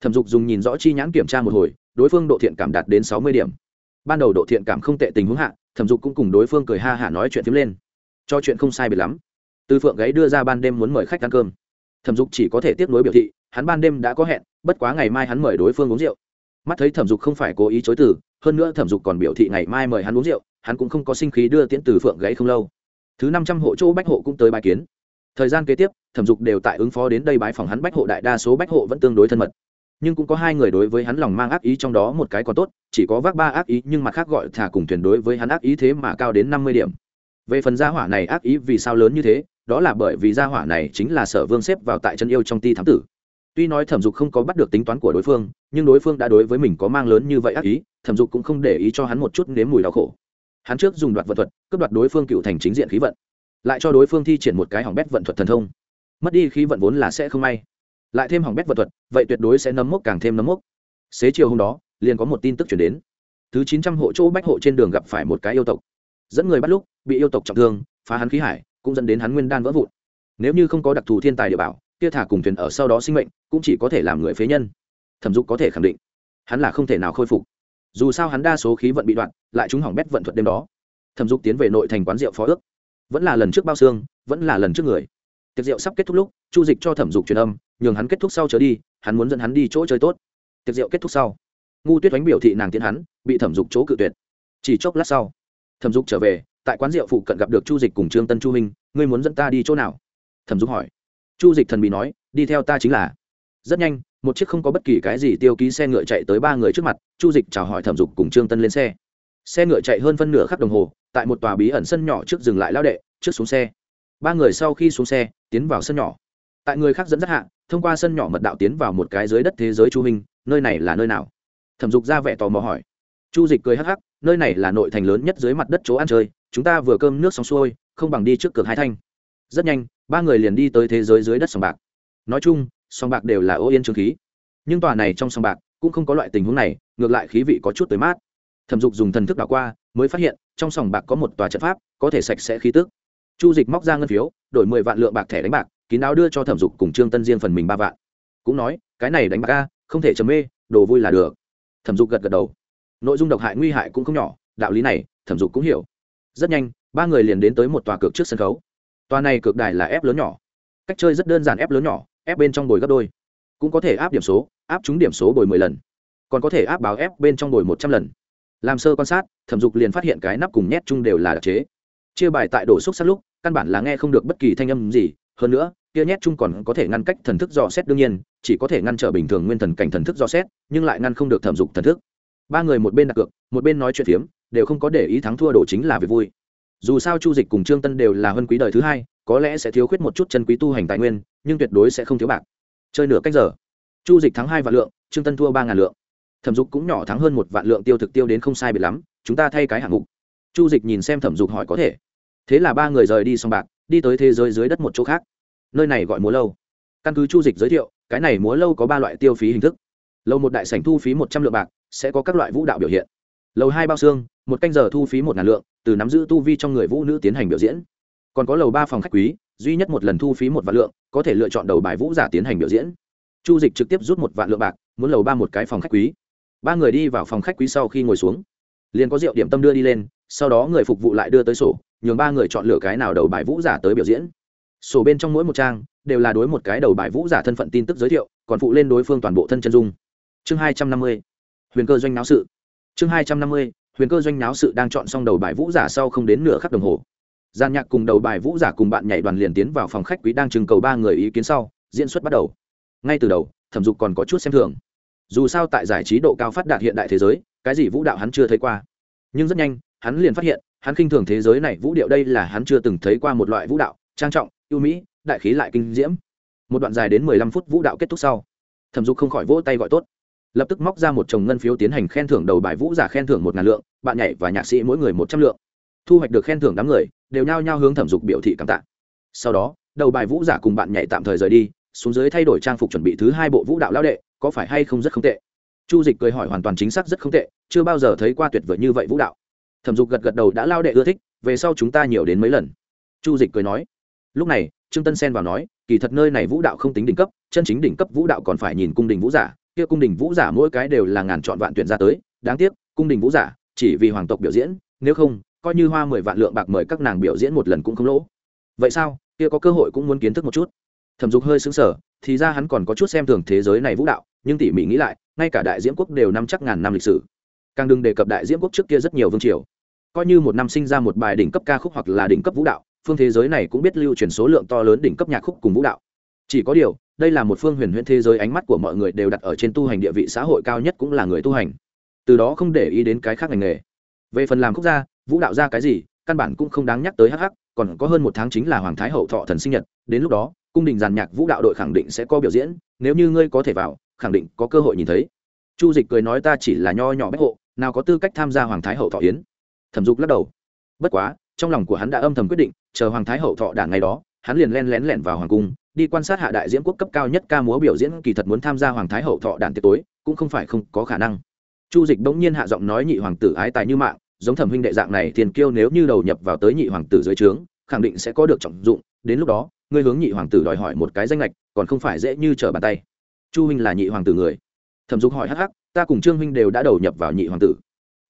Thẩm dục dùng nhìn rõ chi nhãn kiểm tra một hồi, đối phương độ thiện cảm đạt đến sáu mươi điểm. Ban đầu độ thiện cảm không tệ tình huống hạ, thẩm dục cũng cùng đối phương cười ha hả nói chuyện phím lên. Cho chuyện không sai biệt lắm từ phượng gáy đưa ra ban đêm muốn mời khách ăn cơm. Thẩm dục chỉ có thể tiếp nối biểu thị, hắn ban đêm đã có hẹn, bất quá ngày mai hắn mời đối phương uống rượu. Mắt thấy thẩm dục không phải cố ý chối từ, hơn nữa thẩm dục còn biểu thị ngày mai mời hắn uống rượu, hắn cũng không có sinh khí đưa tiễn từ phượng gáy không lâu. Thứ năm trăm hộ chỗ bách hộ cũng tới bài kiến. Thời gian kế tiếp, thẩm dục đều tại ứng phó đến đây bãi phòng hắn bách hộ đại đa số bách hộ vẫn tương đối thân mật. Nhưng cũng có hai người đối với hắn lòng mang ác ý trong đó một cái còn tốt, chỉ có vác ba ác ý nhưng mặt khác gọi thả cùng thuyền đối với hắn ác ý thế mà cao đến năm mươi điểm. Về phần gia hỏa này ác ý vì sao lớn như thế đó là bởi vì gia hỏa này chính là sở vương xếp vào tại chân yêu trong ti thám tử. Tuy nói thẩm dục không có bắt được tính toán của đối phương, nhưng đối phương đã đối với mình có mang lớn như vậy ác ý, thẩm dục cũng không để ý cho hắn một chút nếm mùi đau khổ. Hắn trước dùng đoạt vận thuật, cướp đoạt đối phương cựu thành chính diện khí vận, lại cho đối phương thi triển một cái hỏng bét vận thuật thần thông. Mất đi khí vận vốn là sẽ không may. Lại thêm hỏng bét vận thuật, vậy tuyệt đối sẽ nấm mốc càng thêm nấm mốc. Xế chiều hôm đó, liền có một tin tức chuyển đến. Thứ chín trăm hộ chỗ bách hộ trên đường gặp phải một cái yêu tộc. Dẫn người bắt lúc, bị yêu tộc trọng thương, phá hắn khí hải cũng dẫn đến hắn nguyên đan vỡ vụn. Nếu như không có đặc thù thiên tài địa bảo, kia thả cùng thuyền ở sau đó sinh mệnh, cũng chỉ có thể làm người phế nhân. Thẩm dục có thể khẳng định, hắn là không thể nào khôi phục. Dù sao hắn đa số khí vận bị đoạn, lại chúng hỏng bét vận thuật đêm đó. Thẩm dục tiến về nội thành quán rượu phó ước. Vẫn là lần trước bao xương, vẫn là lần trước người. Tiệc rượu sắp kết thúc lúc, chu dịch cho thẩm dục truyền âm, nhường hắn kết thúc sau trở đi, hắn muốn dẫn hắn đi chỗ chơi tốt. Tiệc rượu kết thúc sau, ngu tuyết đánh biểu thị nàng tiến hắn, bị thẩm dục chỗ cự tuyệt. Chỉ chốc lát sau, thẩm dục trở về tại quán rượu phụ cận gặp được chu dịch cùng trương tân chu minh, ngươi muốn dẫn ta đi chỗ nào? Thẩm dung hỏi. Chu dịch thần bị nói, đi theo ta chính là. Rất nhanh, một chiếc không có bất kỳ cái gì tiêu ký xe ngựa chạy tới ba người trước mặt, chu dịch chào hỏi thẩm dục cùng trương tân lên xe. Xe ngựa chạy hơn phân nửa khắp đồng hồ, tại một tòa bí ẩn sân nhỏ trước dừng lại lao đệ, trước xuống xe. Ba người sau khi xuống xe, tiến vào sân nhỏ. Tại người khác dẫn dắt hạ, thông qua sân nhỏ mật đạo tiến vào một cái dưới đất thế giới chu minh, nơi này là nơi nào? Thẩm dục ra vẻ tò mò hỏi. Chu dịch cười hắc hắc, nơi này là nội thành lớn nhất dưới mặt đất chỗ ăn chơi chúng ta vừa cơm nước xong xuôi, không bằng đi trước cửa hai thanh. Rất nhanh, ba người liền đi tới thế giới dưới đất sòng bạc. Nói chung, sòng bạc đều là ô yên trương khí. Nhưng tòa này trong sòng bạc cũng không có loại tình huống này, ngược lại khí vị có chút tới mát. Thẩm dục dùng thần thức đảo qua, mới phát hiện trong sòng bạc có một tòa trận pháp, có thể sạch sẽ khí tức. Chu dịch móc ra ngân phiếu, đổi mười vạn lượng bạc thẻ đánh bạc, kín đáo đưa cho thẩm dục cùng trương tân Diên phần mình ba vạn. Cũng nói, cái này đánh bạc ca không thể chấm mê, đồ vui là được. Thẩm dục gật gật đầu. Nội dung độc hại nguy hại cũng không nhỏ, đạo lý này thẩm dục cũng hiểu rất nhanh, ba người liền đến tới một tòa cược trước sân khấu. Tòa này cược đài là ép lớn nhỏ. Cách chơi rất đơn giản ép lớn nhỏ, ép bên trong bồi gấp đôi. Cũng có thể áp điểm số, áp trúng điểm số bồi mười lần. Còn có thể áp báo ép bên trong bồi một trăm lần. Làm sơ quan sát, thẩm dục liền phát hiện cái nắp cùng nhét chung đều là đặc chế. Chia bài tại đổ xúc sát lúc, căn bản là nghe không được bất kỳ thanh âm gì. Hơn nữa, kia nhét chung còn có thể ngăn cách thần thức dò xét đương nhiên, chỉ có thể ngăn trở bình thường nguyên thần cảnh thần thức dò xét, nhưng lại ngăn không được thẩm dục thần thức. Ba người một bên đặt cược, một bên nói chuyện phiếm đều không có để ý thắng thua đổ chính là việc vui. Dù sao chu dịch cùng trương tân đều là hơn quý đời thứ hai, có lẽ sẽ thiếu khuyết một chút chân quý tu hành tài nguyên, nhưng tuyệt đối sẽ không thiếu bạc. Chơi nửa cách giờ, chu dịch thắng hai vạn lượng, trương tân thua ba ngàn lượng. Thẩm dục cũng nhỏ thắng hơn một vạn lượng tiêu thực tiêu đến không sai biệt lắm, chúng ta thay cái hạng mục. Chu dịch nhìn xem thẩm dục hỏi có thể. Thế là ba người rời đi xong bạc, đi tới thế giới dưới đất một chỗ khác. Nơi này gọi múa lâu. Căn cứ chu dịch giới thiệu, cái này múa lâu có ba loại tiêu phí hình thức. Lâu một đại sảnh thu phí một trăm lượng bạc, sẽ có các loại vũ đạo biểu hiện lầu hai bao xương, một canh giờ thu phí một ngàn lượng, từ nắm giữ tu vi trong người vũ nữ tiến hành biểu diễn. Còn có lầu ba phòng khách quý, duy nhất một lần thu phí một vạn lượng, có thể lựa chọn đầu bài vũ giả tiến hành biểu diễn. Chu dịch trực tiếp rút một vạn lượng bạc, muốn lầu ba một cái phòng khách quý. Ba người đi vào phòng khách quý sau khi ngồi xuống, liền có rượu điểm tâm đưa đi lên, sau đó người phục vụ lại đưa tới sổ, nhường ba người chọn lựa cái nào đầu bài vũ giả tới biểu diễn. Sổ bên trong mỗi một trang, đều là đối một cái đầu bài vũ giả thân phận tin tức giới thiệu, còn phụ lên đối phương toàn bộ thân chân dung. Chương hai trăm năm mươi, huyền cơ doanh náo sự chương hai trăm năm mươi, huyền cơ doanh náo sự đang chọn xong đầu bài vũ giả sau không đến nửa khắc đồng hồ. Gian nhạc cùng đầu bài vũ giả cùng bạn nhảy đoàn liền tiến vào phòng khách quý đang trưng cầu ba người ý kiến sau, diễn xuất bắt đầu. Ngay từ đầu, thẩm dục còn có chút xem thường. Dù sao tại giải trí độ cao phát đạt hiện đại thế giới, cái gì vũ đạo hắn chưa thấy qua. Nhưng rất nhanh, hắn liền phát hiện, hắn khinh thường thế giới này vũ điệu đây là hắn chưa từng thấy qua một loại vũ đạo, trang trọng, ưu mỹ, đại khí lại kinh diễm. Một đoạn dài đến mười lăm phút vũ đạo kết thúc sau, thẩm dục không khỏi vỗ tay gọi tốt lập tức móc ra một chồng ngân phiếu tiến hành khen thưởng đầu bài vũ giả khen thưởng một ngàn lượng, bạn nhảy và nhạc sĩ mỗi người một trăm lượng. Thu hoạch được khen thưởng đám người, đều nhao nhao hướng thẩm dục biểu thị cảm tạ. Sau đó, đầu bài vũ giả cùng bạn nhảy tạm thời rời đi, xuống dưới thay đổi trang phục chuẩn bị thứ hai bộ vũ đạo lao đệ, có phải hay không rất không tệ? Chu dịch cười hỏi hoàn toàn chính xác rất không tệ, chưa bao giờ thấy qua tuyệt vời như vậy vũ đạo. Thẩm dục gật gật đầu đã lao đệ ưa thích, về sau chúng ta nhiều đến mấy lần. Chu dịch cười nói. Lúc này, trương tân xen vào nói, kỳ thật nơi này vũ đạo không tính đỉnh cấp, chân chính đỉnh cấp vũ đạo còn phải nhìn cung đình vũ giả kia cung đình vũ giả mỗi cái đều là ngàn chọn vạn tuyển ra tới, đáng tiếc, cung đình vũ giả, chỉ vì hoàng tộc biểu diễn, nếu không, coi như hoa mười vạn lượng bạc mời các nàng biểu diễn một lần cũng không lỗ. Vậy sao? Kia có cơ hội cũng muốn kiến thức một chút. Thẩm dục hơi xứng sở thì ra hắn còn có chút xem thường thế giới này vũ đạo, nhưng tỉ mỉ nghĩ lại, ngay cả đại diễm quốc đều năm chắc ngàn năm lịch sử. Càng đừng đề cập đại diễm quốc trước kia rất nhiều vương triều. Coi như một năm sinh ra một bài đỉnh cấp ca khúc hoặc là đỉnh cấp vũ đạo, phương thế giới này cũng biết lưu truyền số lượng to lớn đỉnh cấp nhạc khúc cùng vũ đạo. Chỉ có điều đây là một phương huyền huyễn thế giới, ánh mắt của mọi người đều đặt ở trên tu hành địa vị xã hội cao nhất cũng là người tu hành. Từ đó không để ý đến cái khác ngành nghề. Về phần làm khúc gia, vũ đạo ra cái gì, căn bản cũng không đáng nhắc tới hh còn có hơn một tháng chính là hoàng thái hậu thọ thần sinh nhật, đến lúc đó, cung đình giàn nhạc vũ đạo đội khẳng định sẽ có biểu diễn, nếu như ngươi có thể vào, khẳng định có cơ hội nhìn thấy. Chu dịch cười nói ta chỉ là nho nhỏ bách hộ, nào có tư cách tham gia hoàng thái hậu thọ yến. Thẩm dục lắc đầu. Bất quá, trong lòng của hắn đã âm thầm quyết định, chờ hoàng thái hậu thọ đảng ngày đó, hắn liền len lén lẻn vào hoàng cung đi quan sát hạ đại diễn quốc cấp cao nhất ca múa biểu diễn kỳ thật muốn tham gia hoàng thái hậu thọ đàn tiệc tối, cũng không phải không có khả năng. Chu dịch bỗng nhiên hạ giọng nói nhị hoàng tử ái tài như mạng, giống thẩm huynh đệ dạng này tiền kiêu nếu như đầu nhập vào tới nhị hoàng tử dưới trướng, khẳng định sẽ có được trọng dụng, đến lúc đó, ngươi hướng nhị hoàng tử đòi hỏi một cái danh lệch còn không phải dễ như trở bàn tay. Chu huynh là nhị hoàng tử người. Thẩm dục hỏi hắc hắc, ta cùng trương huynh đều đã đầu nhập vào nhị hoàng tử.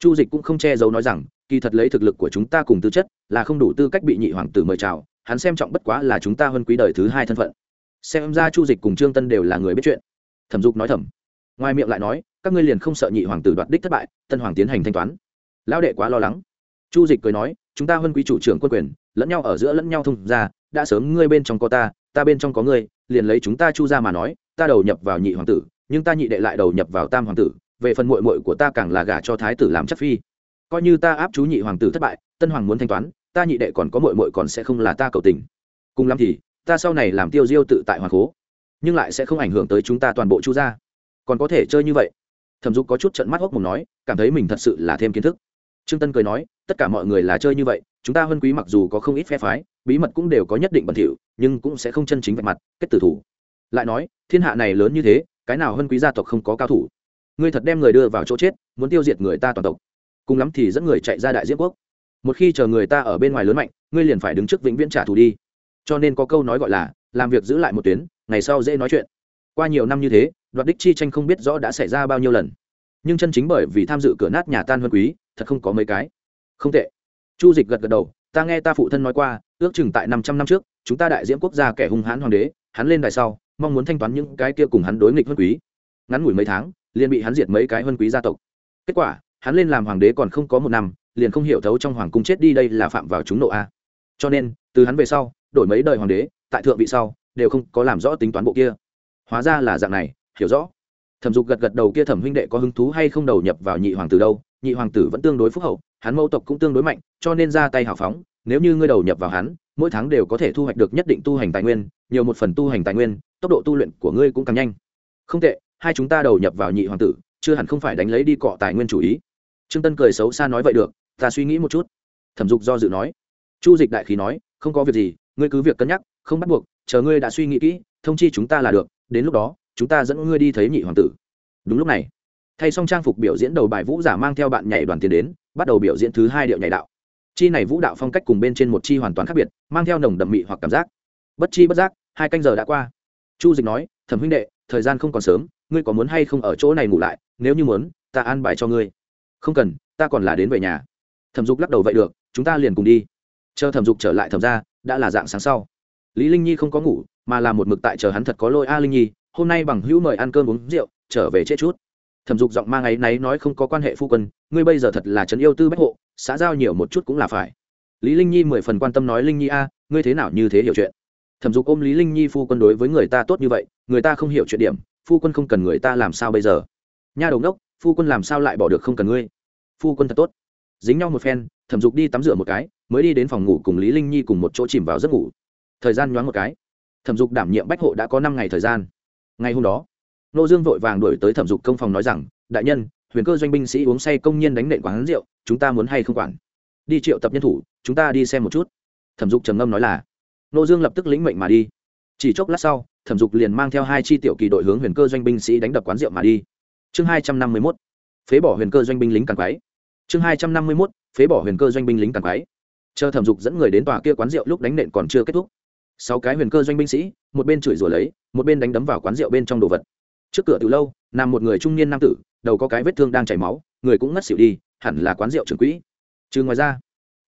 Chu dịch cũng không che giấu nói rằng, kỳ thật lấy thực lực của chúng ta cùng tư chất, là không đủ tư cách bị nhị hoàng tử mời chào hắn xem trọng bất quá là chúng ta hơn quý đời thứ hai thân phận. Xem ra chu dịch cùng trương tân đều là người biết chuyện. Thẩm dục nói thầm. Ngoài miệng lại nói, các ngươi liền không sợ nhị hoàng tử đoạt đích thất bại, tân hoàng tiến hành thanh toán. Lão đệ quá lo lắng. Chu dịch cười nói, chúng ta hơn quý chủ trưởng quân quyền, lẫn nhau ở giữa lẫn nhau thông ra, đã sớm ngươi bên trong có ta ta bên trong có ngươi, liền lấy chúng ta chu ra mà nói, ta đầu nhập vào nhị hoàng tử, nhưng ta nhị đệ lại đầu nhập vào tam hoàng tử, về phần mội mội của ta càng là gả cho thái tử làm chất phi. Coi như ta áp chú nhị hoàng tử thất bại, tân hoàng muốn thanh toán ta nhị đệ còn có mội mội còn sẽ không là ta cầu tình. Cùng lắm thì, ta sau này làm tiêu diêu tự tại hoàng cố nhưng lại sẽ không ảnh hưởng tới chúng ta toàn bộ chu gia. Còn có thể chơi như vậy? Thẩm dục có chút trận mắt hốc mồm nói, cảm thấy mình thật sự là thêm kiến thức. Trương tân cười nói, tất cả mọi người là chơi như vậy, chúng ta huân quý mặc dù có không ít phe phái, bí mật cũng đều có nhất định bẩn thỉu, nhưng cũng sẽ không chân chính vạch mặt, kết tử thủ. Lại nói, thiên hạ này lớn như thế, cái nào huân quý gia tộc không có cao thủ? Ngươi thật đem người đưa vào chỗ chết, muốn tiêu diệt người ta toàn tộc. Cùng lắm thì dẫn người chạy ra đại diễm quốc một khi chờ người ta ở bên ngoài lớn mạnh, ngươi liền phải đứng trước vĩnh viễn trả thù đi. Cho nên có câu nói gọi là, làm việc giữ lại một tuyến, ngày sau dễ nói chuyện. Qua nhiều năm như thế, đoạt đích chi tranh không biết rõ đã xảy ra bao nhiêu lần. Nhưng chân chính bởi vì tham dự cửa nát nhà tan huân quý, thật không có mấy cái. Không tệ. Chu dịch gật gật đầu, ta nghe ta phụ thân nói qua, ước chừng tại năm trăm năm trước, chúng ta đại diễm quốc gia kẻ hung hãn hoàng đế, hắn lên đài sau, mong muốn thanh toán những cái kia cùng hắn đối nghịch huân quý. Ngắn ngủi mấy tháng, liền bị hắn diệt mấy cái huân quý gia tộc. Kết quả, hắn lên làm hoàng đế còn không có một năm liền không hiểu thấu trong hoàng cung chết đi đây là phạm vào chúng nộ a. Cho nên, từ hắn về sau, đổi mấy đời hoàng đế, tại thượng vị sau, đều không có làm rõ tính toán bộ kia. Hóa ra là dạng này, hiểu rõ. Thẩm dục gật gật đầu kia thẩm huynh đệ có hứng thú hay không đầu nhập vào nhị hoàng tử đâu, nhị hoàng tử vẫn tương đối phúc hậu, hắn mẫu tộc cũng tương đối mạnh, cho nên ra tay hào phóng, nếu như ngươi đầu nhập vào hắn, mỗi tháng đều có thể thu hoạch được nhất định tu hành tài nguyên, nhiều một phần tu hành tài nguyên, tốc độ tu luyện của ngươi cũng càng nhanh. Không tệ, hai chúng ta đầu nhập vào nhị hoàng tử, chưa hẳn không phải đánh lấy đi cọ tài nguyên chủ ý. Trương tân cười xấu xa nói vậy được ta suy nghĩ một chút. Thẩm dục do dự nói. Chu dịch đại khí nói, không có việc gì, ngươi cứ việc cân nhắc, không bắt buộc, chờ ngươi đã suy nghĩ kỹ, thông chi chúng ta là được, đến lúc đó, chúng ta dẫn ngươi đi thấy nhị hoàng tử. Đúng lúc này, thay xong trang phục biểu diễn đầu bài vũ giả mang theo bạn nhảy đoàn tiền đến, bắt đầu biểu diễn thứ hai điệu nhảy đạo. Chi này vũ đạo phong cách cùng bên trên một chi hoàn toàn khác biệt, mang theo nồng đậm mị hoặc cảm giác. Bất chi bất giác, hai canh giờ đã qua. Chu dịch nói, thẩm huynh đệ, thời gian không còn sớm, ngươi có muốn hay không ở chỗ này ngủ lại? Nếu như muốn, ta an bài cho ngươi. Không cần, ta còn là đến về nhà thẩm dục lắc đầu vậy được, chúng ta liền cùng đi. Chờ thẩm dục trở lại thẩm ra đã là dạng sáng sau. Lý linh nhi không có ngủ, mà là một mực tại chờ hắn thật có lôi a linh nhi, hôm nay bằng hữu mời ăn cơm uống rượu, trở về chết chút. Thẩm dục giọng mang ấy náy nói không có quan hệ phu quân, ngươi bây giờ thật là trấn yêu tư bách hộ, xã giao nhiều một chút cũng là phải. Lý linh nhi mười phần quan tâm nói linh nhi a, ngươi thế nào như thế hiểu chuyện? Thẩm dục ôm lý linh nhi phu quân đối với người ta tốt như vậy, người ta không hiểu chuyện điểm, phu quân không cần người ta làm sao bây giờ? Nha đầu đốc phu quân làm sao lại bỏ được không cần ngươi? Phu quân thật tốt dính nhau một phen, thẩm dục đi tắm rửa một cái, mới đi đến phòng ngủ cùng lý linh nhi cùng một chỗ chìm vào giấc ngủ. Thời gian nhoáng một cái, thẩm dục đảm nhiệm bách hộ đã có năm ngày thời gian. Ngày hôm đó, nô dương vội vàng đuổi tới thẩm dục công phòng nói rằng, đại nhân, huyền cơ doanh binh sĩ uống say công nhân đánh nện quán rượu, chúng ta muốn hay không quản? Đi triệu tập nhân thủ, chúng ta đi xem một chút. Thẩm dục trầm ngâm nói là. Nô dương lập tức lĩnh mệnh mà đi. Chỉ chốc lát sau, thẩm dục liền mang theo hai chi tiểu kỳ đội hướng huyền cơ doanh binh sĩ đánh đập quán rượu mà đi. Chương hai trăm năm mươi mốt, phế bỏ huyền cơ doanh binh lính càng quái chương hai trăm năm mươi mốt, phế bỏ huyền cơ doanh binh lính tàn quái. Chờ thẩm dục dẫn người đến tòa kia quán rượu lúc đánh nện còn chưa kết thúc. Sáu cái huyền cơ doanh binh sĩ, một bên chửi rủa lấy, một bên đánh đấm vào quán rượu bên trong đồ vật. Trước cửa từ lâu, nằm một người trung niên nam tử, đầu có cái vết thương đang chảy máu, người cũng ngất xỉu đi, hẳn là quán rượu trưởng quỹ. Trừ ngoài ra,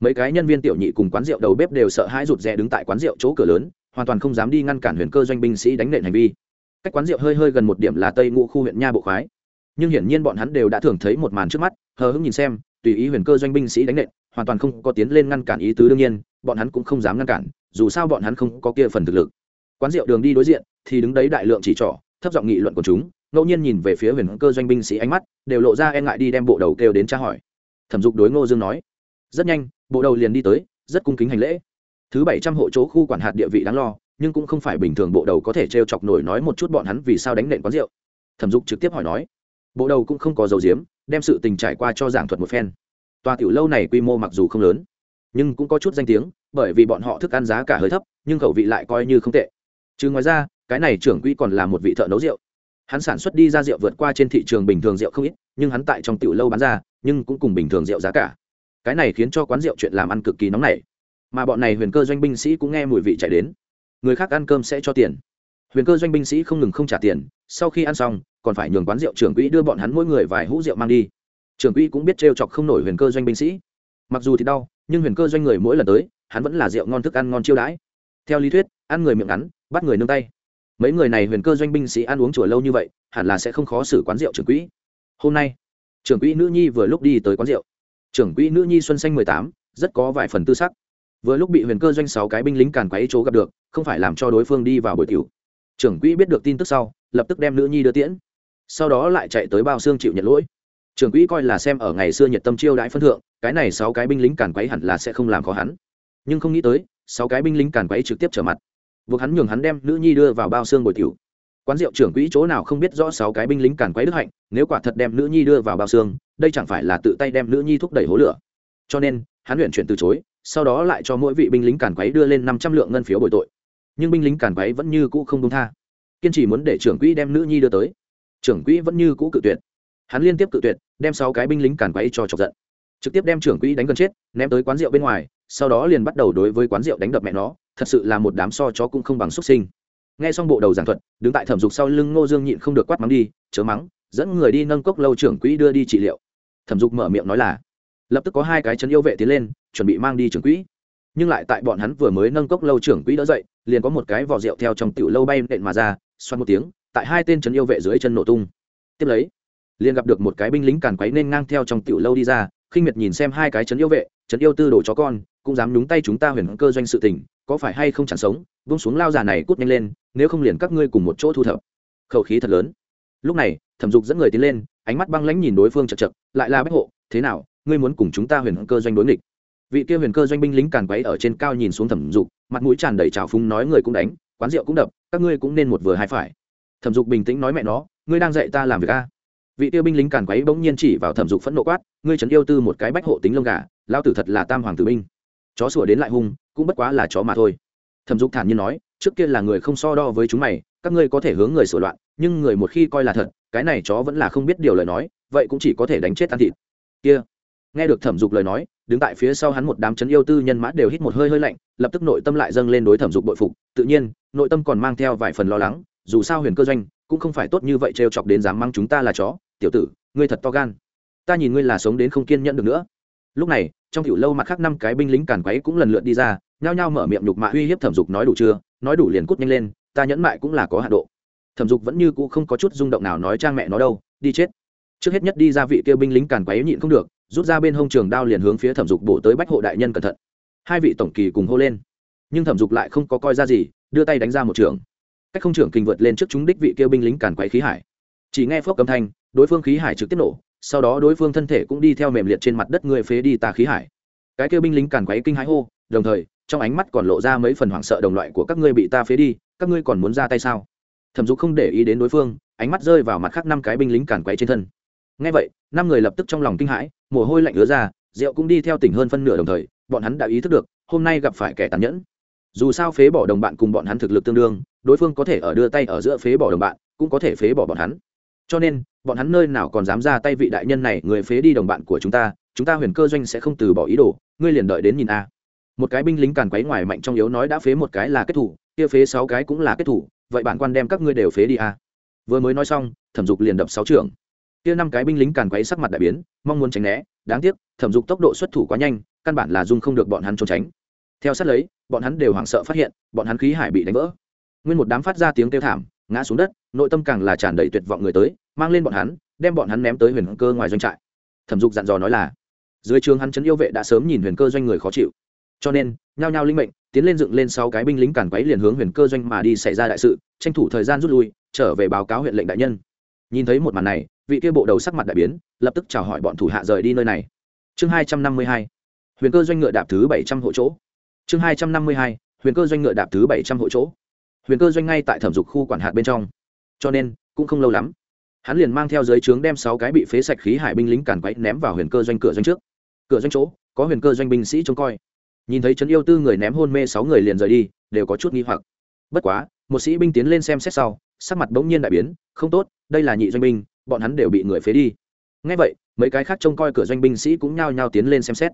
mấy cái nhân viên tiểu nhị cùng quán rượu đầu bếp đều sợ hãi rụt rè đứng tại quán rượu chỗ cửa lớn, hoàn toàn không dám đi ngăn cản huyền cơ doanh binh sĩ đánh nện hành vi. Cách quán rượu hơi hơi gần một điểm là tây ngũ khu huyện nha bộ khoái. Nhưng hiển nhiên bọn hắn đều đã thường thấy một màn trước mắt, hờ hững nhìn xem tùy ý huyền cơ doanh binh sĩ đánh nện, hoàn toàn không có tiến lên ngăn cản ý tứ đương nhiên, bọn hắn cũng không dám ngăn cản, dù sao bọn hắn không có kia phần thực lực. Quán rượu đường đi đối diện, thì đứng đấy đại lượng chỉ trỏ, thấp giọng nghị luận của chúng, ngẫu nhiên nhìn về phía huyền cơ doanh binh sĩ ánh mắt, đều lộ ra e ngại đi đem bộ đầu kêu đến tra hỏi. Thẩm dục đối ngô dương nói, rất nhanh, bộ đầu liền đi tới, rất cung kính hành lễ. Thứ bảy trăm hộ chỗ khu quản hạt địa vị đáng lo, nhưng cũng không phải bình thường bộ đầu có thể t r e o chọc nổi nói một chút bọn hắn vì sao đánh nện quán rượu. Thẩm dục trực tiếp hỏi nói bộ đầu cũng không có dầu diếm, đem sự tình trải qua cho giảng thuật một phen. Tòa tiểu lâu này quy mô mặc dù không lớn, nhưng cũng có chút danh tiếng, bởi vì bọn họ thức ăn giá cả hơi thấp, nhưng khẩu vị lại coi như không tệ. Chứ ngoài ra, cái này trưởng quỹ còn là một vị thợ nấu rượu. Hắn sản xuất đi ra rượu vượt qua trên thị trường bình thường rượu không ít, nhưng hắn tại trong tiểu lâu bán ra, nhưng cũng cùng bình thường rượu giá cả. Cái này khiến cho quán rượu chuyện làm ăn cực kỳ nóng nảy. Mà bọn này huyền cơ doanh binh sĩ cũng nghe mùi vị chạy đến. Người khác ăn cơm sẽ cho tiền. Huyền cơ doanh binh sĩ không ngừng không trả tiền, sau khi ăn xong còn phải nhường quán rượu trưởng quỹ đưa bọn hắn mỗi người vài hũ rượu mang đi. Trưởng quỹ cũng biết trêu chọc không nổi huyền cơ doanh binh sĩ. Mặc dù thì đau, nhưng huyền cơ doanh người mỗi lần tới, hắn vẫn là rượu ngon thức ăn ngon chiêu đãi. Theo lý thuyết, ăn người miệng ngắn, bắt người nương tay. Mấy người này huyền cơ doanh binh sĩ ăn uống chùa lâu như vậy, hẳn là sẽ không khó xử quán rượu trưởng quỹ. Hôm nay, trưởng quỹ nữ nhi vừa lúc đi tới quán rượu. Trưởng quỹ nữ nhi xuân xanh mười tám, rất có vài phần tư sắc. Vừa lúc bị huyền cơ doanh sáu cái binh lính càn quấy chỗ gặp được, không phải làm cho đối phương đi vào buổi tiểu. Trưởng quỹ biết được tin tức sau, lập tức đem nữ nhi đưa tiễn sau đó lại chạy tới bao xương chịu nhận lỗi. Trưởng quỹ coi là xem ở ngày xưa nhiệt tâm chiêu đãi phân thượng, cái này sáu cái binh lính càn quấy hẳn là sẽ không làm khó hắn. Nhưng không nghĩ tới, sáu cái binh lính càn quấy trực tiếp trở mặt. Buộc hắn nhường hắn đem nữ nhi đưa vào bao xương bồi tiểu. Quán rượu trưởng quỹ chỗ nào không biết rõ sáu cái binh lính càn quấy đức hạnh, nếu quả thật đem nữ nhi đưa vào bao xương, đây chẳng phải là tự tay đem nữ nhi thúc đẩy hố lửa. Cho nên, hắn luyện chuyển từ chối, sau đó lại cho mỗi vị binh lính càn quấy đưa lên năm trăm lượng ngân phiếu bồi tội. Nhưng binh lính càn quấy vẫn như cũ không công tha. Kiên trì muốn để trưởng quỹ đem nữ nhi đưa tới trưởng quỹ vẫn như cũ cự tuyệt. Hắn liên tiếp cự tuyệt, đem sáu cái binh lính càn quấy cho chọc giận. Trực tiếp đem trưởng quỹ đánh gần chết, ném tới quán rượu bên ngoài, sau đó liền bắt đầu đối với quán rượu đánh đập mẹ nó, thật sự là một đám so chó cũng không bằng xuất sinh. Nghe xong bộ đầu giảng thuật, đứng tại thẩm dục sau lưng ngô dương nhịn không được quát mắng đi, chớ mắng, dẫn người đi nâng cốc lâu trưởng quỹ đưa đi trị liệu. Thẩm dục mở miệng nói là, lập tức có hai cái chân yêu vệ tiến lên, chuẩn bị mang đi trưởng quỹ. Nhưng lại tại bọn hắn vừa mới nâng cốc lâu trưởng quỹ đỡ dậy, liền có một cái vỏ rượu theo trong tiểu lâu bay nện mà ra, xoắn một tiếng tại hai tên trấn yêu vệ dưới chân nổ tung. Tiếp lấy, liền gặp được một cái binh lính càn quấy nên ngang theo trong tiểu lâu đi ra, khinh miệt nhìn xem hai cái trấn yêu vệ, trấn yêu tư đồ chó con, cũng dám nhúng tay chúng ta huyền cơ doanh sự tình, có phải hay không chẳng sống vung xuống lao già này cút nhanh lên, nếu không liền các ngươi cùng một chỗ thu thập. Khẩu khí thật lớn. Lúc này, thẩm dục dẫn người tiến lên, ánh mắt băng lãnh nhìn đối phương chật chật, lại là bách hộ, thế nào, ngươi muốn cùng chúng ta huyền cơ doanh đối nghịch? Vị kia huyền cơ doanh binh lính càn quấy ở trên cao nhìn xuống thẩm dục, mặt mũi tràn đầy trào phúng nói người cũng đánh, quán rượu cũng đập, các ngươi cũng nên một vừa hai phải thẩm dục bình tĩnh nói mẹ nó, ngươi đang dạy ta làm việc a. Vị tiêu binh lính càn quấy bỗng nhiên chỉ vào thẩm dục phẫn nộ quát, ngươi trấn yêu tư một cái bách hộ tính lông gà lao tử thật là tam hoàng tử binh. Chó sủa đến lại hung, cũng bất quá là chó mà thôi. Thẩm dục thản nhiên nói, trước kia là người không so đo với chúng mày, các ngươi có thể hướng người sửa loạn, nhưng người một khi coi là thật, cái này chó vẫn là không biết điều lời nói, vậy cũng chỉ có thể đánh chết ăn thịt. Kia. Nghe được thẩm dục lời nói, đứng tại phía sau hắn một đám chấn yêu tư nhân mã đều hít một hơi hơi lạnh, lập tức nội tâm lại dâng lên đối thẩm dục bội phục. Tự nhiên, nội tâm còn mang theo vài phần lo lắng dù sao huyền cơ doanh cũng không phải tốt như vậy trêu chọc đến dám mang chúng ta là chó, tiểu tử, ngươi thật to gan. Ta nhìn ngươi là sống đến không kiên nhẫn được nữa. Lúc này, trong tiểu lâu mặt khác năm cái binh lính càn quấy cũng lần lượt đi ra, nhao nhao mở miệng nhục mạ uy hiếp thẩm dục nói đủ chưa, nói đủ liền cút nhanh lên, ta nhẫn mại cũng là có hạ độ. Thẩm dục vẫn như cũ không có chút rung động nào nói cha mẹ nó đâu, đi chết. Trước hết nhất đi ra vị kêu binh lính càn quấy nhịn không được, rút ra bên hông trường đao liền hướng phía thẩm dục bổ tới bách hộ đại nhân cẩn thận. Hai vị tổng kỳ cùng hô lên. Nhưng thẩm dục lại không có coi ra gì, đưa tay đánh ra một trường cách không trưởng kinh vượt lên trước chúng đích vị kêu binh lính càn quấy khí hải. Chỉ nghe phốc âm thanh, đối phương khí hải trực tiếp nổ, sau đó đối phương thân thể cũng đi theo mềm liệt trên mặt đất người phế đi tà khí hải. Cái kêu binh lính càn quấy kinh hãi hô, đồng thời, trong ánh mắt còn lộ ra mấy phần hoảng sợ đồng loại của các ngươi bị ta phế đi, các ngươi còn muốn ra tay sao? Thẩm dục không để ý đến đối phương, ánh mắt rơi vào mặt khác năm cái binh lính càn quấy trên thân. Ngay vậy, năm người lập tức trong lòng kinh hãi, mồ hôi lạnh ứa ra, rượu cũng đi theo tỉnh hơn phân nửa đồng thời, bọn hắn đã ý thức được, hôm nay gặp phải kẻ tàn nhẫn dù sao phế bỏ đồng bạn cùng bọn hắn thực lực tương đương, đối phương có thể ở đưa tay ở giữa phế bỏ đồng bạn, cũng có thể phế bỏ bọn hắn. Cho nên, bọn hắn nơi nào còn dám ra tay vị đại nhân này, người phế đi đồng bạn của chúng ta chúng ta huyền cơ doanh sẽ không từ bỏ ý đồ, ngươi liền đợi đến nhìn a. Một cái binh lính càn quấy ngoài mạnh trong yếu nói đã phế một cái là kết thủ, kia phế sáu cái cũng là kết thủ, vậy bản quan đem các ngươi đều phế đi a. Vừa mới nói xong, thẩm dục liền đập sáu trưởng. Kia năm cái binh lính càn quấy sắc mặt đại biến, mong muốn tránh né, đáng tiếc, thẩm dục tốc độ xuất thủ quá nhanh, căn bản là dung không được bọn hắn trốn tránh. Theo sát lấy bọn hắn đều hoảng sợ phát hiện, bọn hắn khí hải bị đánh vỡ. Nguyên một đám phát ra tiếng kêu thảm, ngã xuống đất, nội tâm càng là tràn đầy tuyệt vọng người tới, mang lên bọn hắn, đem bọn hắn ném tới huyền cơ ngoài doanh trại. Thẩm dục dặn dò nói là, dưới trường hắn chấn yêu vệ đã sớm nhìn huyền cơ doanh người khó chịu. Cho nên, nhao nhao linh mệnh, tiến lên dựng lên sáu cái binh lính cản quấy liền hướng huyền cơ doanh mà đi xảy ra đại sự, tranh thủ thời gian rút lui, trở về báo cáo huyện lệnh đại nhân. Nhìn thấy một màn này, vị kia bộ đầu sắc mặt đại biến, lập tức chào hỏi bọn thủ hạ rời đi nơi này. Chương hai trăm năm mươi hai, huyền cơ doanh ngựa đạp thứ bảy trăm hộ chỗ chương hai trăm năm mươi hai, huyền cơ doanh ngựa đạp thứ bảy trăm hộ chỗ. Huyền cơ doanh ngay tại thẩm dục khu quản hạt bên trong. Cho nên, cũng không lâu lắm, hắn liền mang theo giới trướng đem sáu cái bị phế sạch khí hải binh lính càn quấy ném vào huyền cơ doanh cửa doanh trước. Cửa doanh chỗ, có huyền cơ doanh binh sĩ trông coi. Nhìn thấy trấn yêu tư người ném hôn mê sáu người liền rời đi, đều có chút nghi hoặc. Bất quá, một sĩ binh tiến lên xem xét sau, sắc mặt bỗng nhiên đại biến, không tốt, đây là nhị doanh binh, bọn hắn đều bị người phế đi. Ngay vậy, mấy cái khác trông coi cửa doanh binh sĩ cũng nhao nhao tiến lên xem xét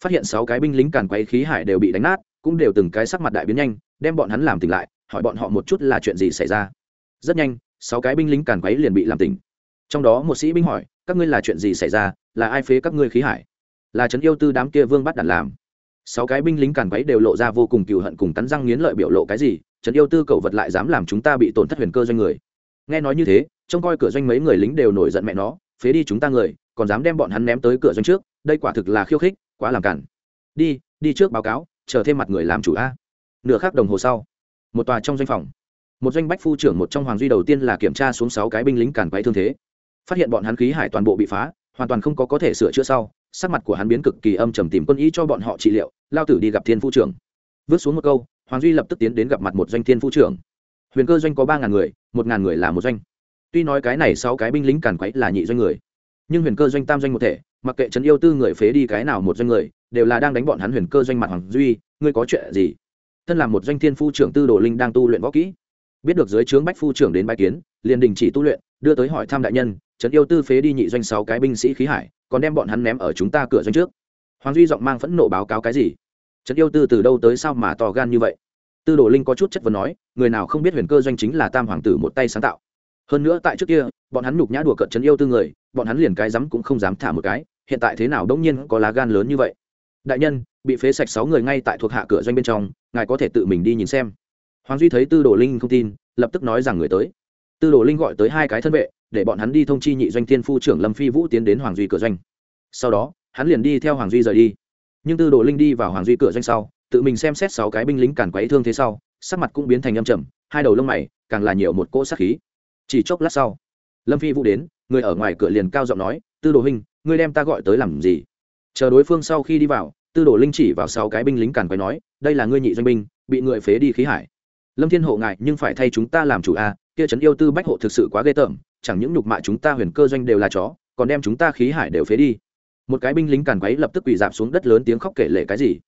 phát hiện sáu cái binh lính càn quấy khí hải đều bị đánh nát, cũng đều từng cái sắc mặt đại biến nhanh, đem bọn hắn làm tỉnh lại, hỏi bọn họ một chút là chuyện gì xảy ra. Rất nhanh, sáu cái binh lính càn quấy liền bị làm tỉnh. Trong đó một sĩ binh hỏi, các ngươi là chuyện gì xảy ra? Là ai phế các ngươi khí hải? Là trấn yêu tư đám kia vương bắt đàn làm? Sáu cái binh lính càn quấy đều lộ ra vô cùng cừu hận cùng cắn răng nghiến lợi biểu lộ cái gì, trấn yêu tư cầu vật lại dám làm chúng ta bị tổn thất huyền cơ doanh người. Nghe nói như thế, trông coi cửa doanh mấy người lính đều nổi giận mẹ nó, phế đi chúng ta người, còn dám đem bọn hắn ném tới cửa doanh trước, đây quả thực là khiêu khích quá làm cản. Đi đi trước báo cáo, chờ thêm mặt người làm chủ a. Nửa khắc đồng hồ sau, một tòa trong doanh phòng. Một doanh bách phu trưởng một trong hoàng duy đầu tiên là kiểm tra xuống sáu cái binh lính cản quấy thương thế. Phát hiện bọn hắn khí hải toàn bộ bị phá, hoàn toàn không có có thể sửa chữa sau, sắc mặt của hắn biến cực kỳ âm trầm tìm quân ý cho bọn họ trị liệu, lao tử đi gặp thiên phu trưởng. Vứt xuống một câu, hoàng duy lập tức tiến đến gặp mặt một doanh thiên phu trưởng. Huyền cơ doanh có ba ngàn người, một ngàn người là một doanh. Tuy nói cái này sáu cái binh lính càn quấy là nhị doanh người, nhưng huyền cơ doanh tam doanh một thể mặc kệ trấn yêu tư người phế đi cái nào một doanh người, đều là đang đánh bọn hắn huyền cơ doanh mặt hoàng duy, ngươi có chuyện gì? Thân là một doanh thiên phu trưởng tư đồ linh đang tu luyện võ kỹ. Biết được dưới trướng bách phu trưởng đến bài kiến, liền đình chỉ tu luyện, đưa tới hỏi thăm đại nhân, trấn yêu tư phế đi nhị doanh sáu cái binh sĩ khí hải, còn đem bọn hắn ném ở chúng ta cửa doanh trước. Hoàng duy giọng mang phẫn nộ báo cáo cái gì? Trấn yêu tư từ đâu tới sao mà to gan như vậy? Tư đồ linh có chút chất vấn nói, người nào không biết huyền cơ doanh chính là tam hoàng tử một tay sáng tạo. Hơn nữa tại trước kia, bọn hắn nhục nhã đùa cợt trấn yêu tư người, bọn hắn liền cái dám cũng không dám thả một cái hiện tại thế nào đông nhiên có lá gan lớn như vậy? Đại nhân, bị phế sạch sáu người ngay tại thuộc hạ cửa doanh bên trong, ngài có thể tự mình đi nhìn xem. Hoàng duy thấy tư đồ linh không tin, lập tức nói rằng người tới. Tư đồ linh gọi tới hai cái thân vệ, để bọn hắn đi thông chi nhị doanh thiên phu trưởng lâm phi vũ tiến đến hoàng duy cửa doanh. Sau đó, hắn liền đi theo hoàng duy rời đi. Nhưng tư đồ linh đi vào hoàng duy cửa doanh sau, tự mình xem xét sáu cái binh lính cản quấy thương thế sau, sắc mặt cũng biến thành âm trầm, hai đầu lông mày càng là nhiều một cỗ sát khí. Chỉ chốc lát sau, lâm phi vũ đến, người ở ngoài cửa liền cao giọng nói tư đồ huynh ngươi đem ta gọi tới làm gì? Chờ đối phương sau khi đi vào, tư đồ linh chỉ vào sáu cái binh lính càn quấy nói, đây là ngươi nhị doanh binh, bị người phế đi khí hải. Lâm thiên hộ ngại, nhưng phải thay chúng ta làm chủ a, kia trấn yêu tư bách hộ thực sự quá ghê tởm, chẳng những nhục mạ chúng ta huyền cơ doanh đều là chó, còn đem chúng ta khí hải đều phế đi. Một cái binh lính càn quấy lập tức quỳ dạp xuống đất lớn tiếng khóc kể lệ cái gì.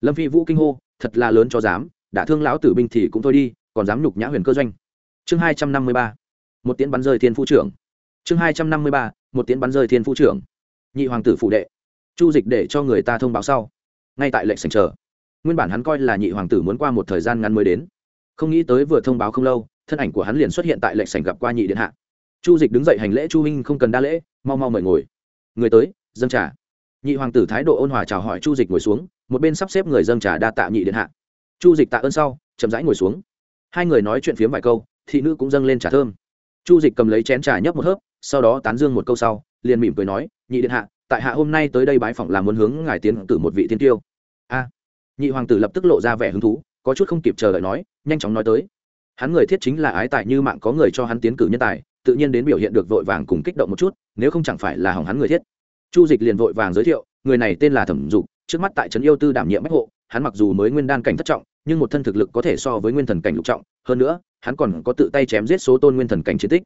Lâm phi vũ kinh hô, thật là lớn cho dám, đã thương lão tử binh thì cũng thôi đi, còn dám nhục nhã huyền cơ doanh. Chương hai trăm năm mươi ba, một tiễn bắn rơi thiên phu trưởng. Chương hai trăm năm mươi ba một tiến bắn rơi thiên phu trưởng, nhị hoàng tử phụ đệ. Chu dịch để cho người ta thông báo sau. Ngay tại lệnh sành chờ. Nguyên bản hắn coi là nhị hoàng tử muốn qua một thời gian ngắn mới đến. Không nghĩ tới vừa thông báo không lâu, thân ảnh của hắn liền xuất hiện tại lệnh sành gặp qua nhị điện hạ. Chu dịch đứng dậy hành lễ chu minh không cần đa lễ, mau mau mời ngồi. Người tới, dâng trà. Nhị hoàng tử thái độ ôn hòa chào hỏi chu dịch ngồi xuống, một bên sắp xếp người dâng trà đa tạ nhị điện hạ. Chu dịch tạ ơn sau, chậm rãi ngồi xuống. Hai người nói chuyện phiếm vài câu, thị nữ cũng dâng lên trà thơm. Chu dịch cầm lấy chén trà nhấp một hớp sau đó tán dương một câu sau, liền mỉm cười nói, nhị điện hạ, tại hạ hôm nay tới đây bái phỏng là muốn hướng ngài tiến cử một vị thiên tiêu. A. Nhị hoàng tử lập tức lộ ra vẻ hứng thú, có chút không kịp chờ đợi nói, nhanh chóng nói tới. Hắn người thiết chính là ái tài như mạng có người cho hắn tiến cử nhân tài, tự nhiên đến biểu hiện được vội vàng cùng kích động một chút, nếu không chẳng phải là hỏng hắn người thiết. Chu dịch liền vội vàng giới thiệu, người này tên là thẩm dục, trước mắt tại trấn yêu tư đảm nhiệm bách hộ, hắn mặc dù mới nguyên đan cảnh thất trọng, nhưng một thân thực lực có thể so với nguyên thần cảnh lục trọng, hơn nữa, hắn còn có tự tay chém giết số tôn nguyên thần cảnh chiến tích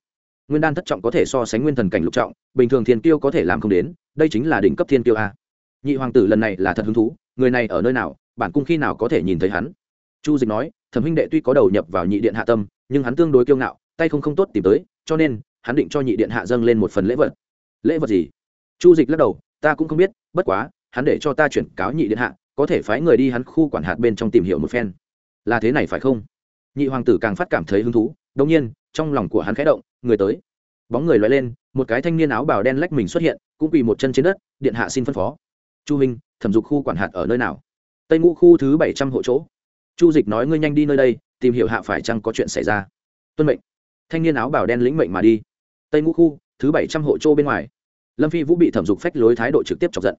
nguyên đan thất trọng có thể so sánh nguyên thần cảnh lục trọng, bình thường thiên tiêu có thể làm không đến, đây chính là đỉnh cấp thiên tiêu a. Nhị hoàng tử lần này là thật hứng thú, người này ở nơi nào, bản cung khi nào có thể nhìn thấy hắn? Chu dịch nói, thẩm huynh đệ tuy có đầu nhập vào nhị điện hạ tâm, nhưng hắn tương đối kiêu ngạo, tay không không tốt tìm tới, cho nên, hắn định cho nhị điện hạ dâng lên một phần lễ vật. Lễ vật gì? Chu dịch lắc đầu, ta cũng không biết, bất quá, hắn để cho ta chuyển cáo nhị điện hạ, có thể phái người đi hắn khu quản hạt bên trong tìm hiểu một phen. Là thế này phải không? Nhị hoàng tử càng phát cảm thấy hứng thú đông nhiên trong lòng của hắn khẽ động, người tới. Bóng người loay lên, một cái thanh niên áo bào đen lách mình xuất hiện, cũng quỳ một chân trên đất, điện hạ xin phân phó. Chu minh, thẩm dục khu quản hạt ở nơi nào? Tây ngũ khu thứ bảy trăm hộ chỗ. Chu dịch nói, ngươi nhanh đi nơi đây, tìm hiểu hạ phải chăng có chuyện xảy ra. Tuân mệnh. Thanh niên áo bào đen lĩnh mệnh mà đi. Tây ngũ khu, thứ bảy trăm hộ chỗ bên ngoài. Lâm phi vũ bị thẩm dục phách lối thái độ trực tiếp chọc giận.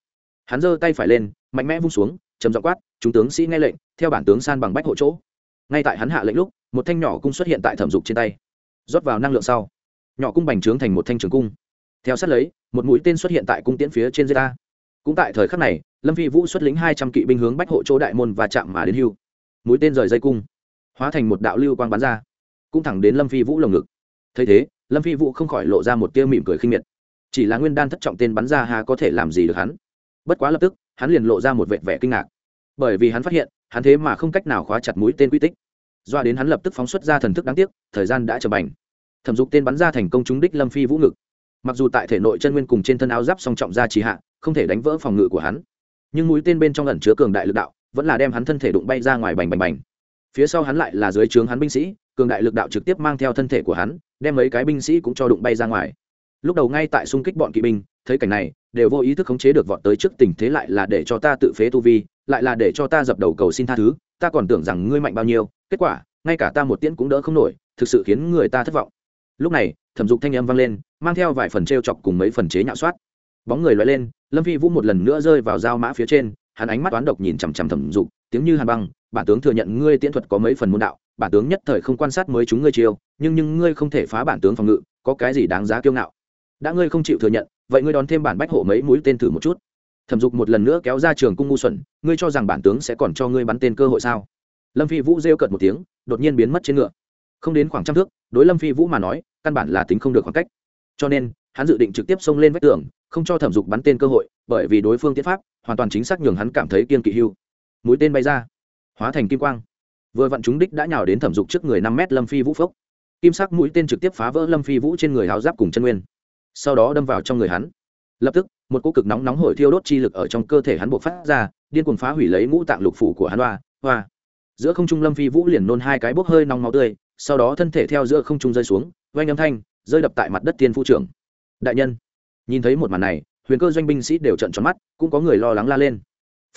Hắn giơ tay phải lên, mạnh mẽ vung xuống chấm dọ quát, chúng tướng sĩ nghe lệnh, theo bản tướng san bằng bách hộ chỗ. Ngay tại hắn hạ lệnh lúc, một thanh nhỏ cung xuất hiện tại thẩm dục trên tay rót vào năng lượng sau. Nhỏ cung bành trướng thành một thanh trường cung. Theo sát lấy, một mũi tên xuất hiện tại cung tiễn phía trên dây ta. Cũng tại thời khắc này, lâm phi vũ xuất lĩnh hai trăm kỵ binh hướng bách hộ chỗ đại môn và chạm mà đến hưu. Mũi tên rời dây cung, hóa thành một đạo lưu quang bắn ra, cũng thẳng đến lâm phi vũ lồng ngực. Thấy thế, lâm phi vũ không khỏi lộ ra một tia mỉm cười khinh miệt. Chỉ là nguyên đan thất trọng tên bắn ra hà có thể làm gì được hắn? Bất quá lập tức, hắn liền lộ ra một vẻ vẻ kinh ngạc. Bởi vì hắn phát hiện, hắn thế mà không cách nào khóa chặt mũi tên quy tích doa đến hắn lập tức phóng xuất ra thần thức đáng tiếc, thời gian đã chậm bành. Thẩm dục tên bắn ra thành công trúng đích lâm phi vũ ngực. Mặc dù tại thể nội chân nguyên cùng trên thân áo giáp song trọng ra trì hạ, không thể đánh vỡ phòng ngự của hắn, nhưng mũi tên bên trong ẩn chứa cường đại lực đạo, vẫn là đem hắn thân thể đụng bay ra ngoài bành bành bành. Phía sau hắn lại là dưới trướng hắn binh sĩ, cường đại lực đạo trực tiếp mang theo thân thể của hắn, đem mấy cái binh sĩ cũng cho đụng bay ra ngoài. Lúc đầu ngay tại xung kích bọn kỵ binh, thấy cảnh này, đều vô ý thức khống chế được vọt tới trước tình thế lại là để cho ta tự phế tu vi lại là để cho ta dập đầu cầu xin tha thứ, ta còn tưởng rằng ngươi mạnh bao nhiêu, kết quả, ngay cả ta một tiễn cũng đỡ không nổi, thực sự khiến người ta thất vọng. Lúc này, thẩm dục thanh âm vang lên, mang theo vài phần t r e o chọc cùng mấy phần chế nhạo soát. Bóng người loại lên, lâm phi vũ một lần nữa rơi vào dao mã phía trên, hắn ánh mắt toán độc nhìn chằm chằm thẩm dục, tiếng như hàn băng, bản tướng thừa nhận ngươi tiễn thuật có mấy phần môn đạo, bản tướng nhất thời không quan sát mới chúng ngươi chiêu, nhưng nhưng ngươi không thể phá bản tướng phòng ngự, có cái gì đáng giá kiêu ngạo? Đã ngươi không chịu thừa nhận, vậy ngươi đón thêm bản bách hộ mấy mũi tên thử một chút thẩm dục một lần nữa kéo ra trường cung ngu xuẩn, ngươi cho rằng bản tướng sẽ còn cho ngươi bắn tên cơ hội sao? Lâm phi vũ rêu cợt một tiếng, đột nhiên biến mất trên ngựa. Không đến khoảng trăm thước, đối lâm phi vũ mà nói, căn bản là tính không được khoảng cách. Cho nên, hắn dự định trực tiếp xông lên vách tường, không cho thẩm dục bắn tên cơ hội, bởi vì đối phương tiến pháp, hoàn toàn chính xác nhường hắn cảm thấy kiên kỵ hưu. Mũi tên bay ra, hóa thành kim quang. Vừa vặn chúng đích đã nhào đến thẩm dục trước người năm mét lâm phi vũ phốc. Kim sắc mũi tên trực tiếp phá vỡ lâm phi vũ trên người háo giáp cùng chân nguyên. Sau đó đâm vào trong người hắn. Lập tức một cỗ cực nóng nóng hổi thiêu đốt chi lực ở trong cơ thể hắn buộc phát ra, điên cuồng phá hủy lấy ngũ tạng lục phủ của hắn hoa hoa. Giữa không trung lâm phi vũ liền nôn hai cái bốc hơi nóng máu tươi, sau đó thân thể theo giữa không trung rơi xuống, oanh âm thanh, rơi đập tại mặt đất tiên phu trưởng. Đại nhân, nhìn thấy một màn này, huyền cơ doanh binh sĩ đều trận tròn mắt, cũng có người lo lắng la lên.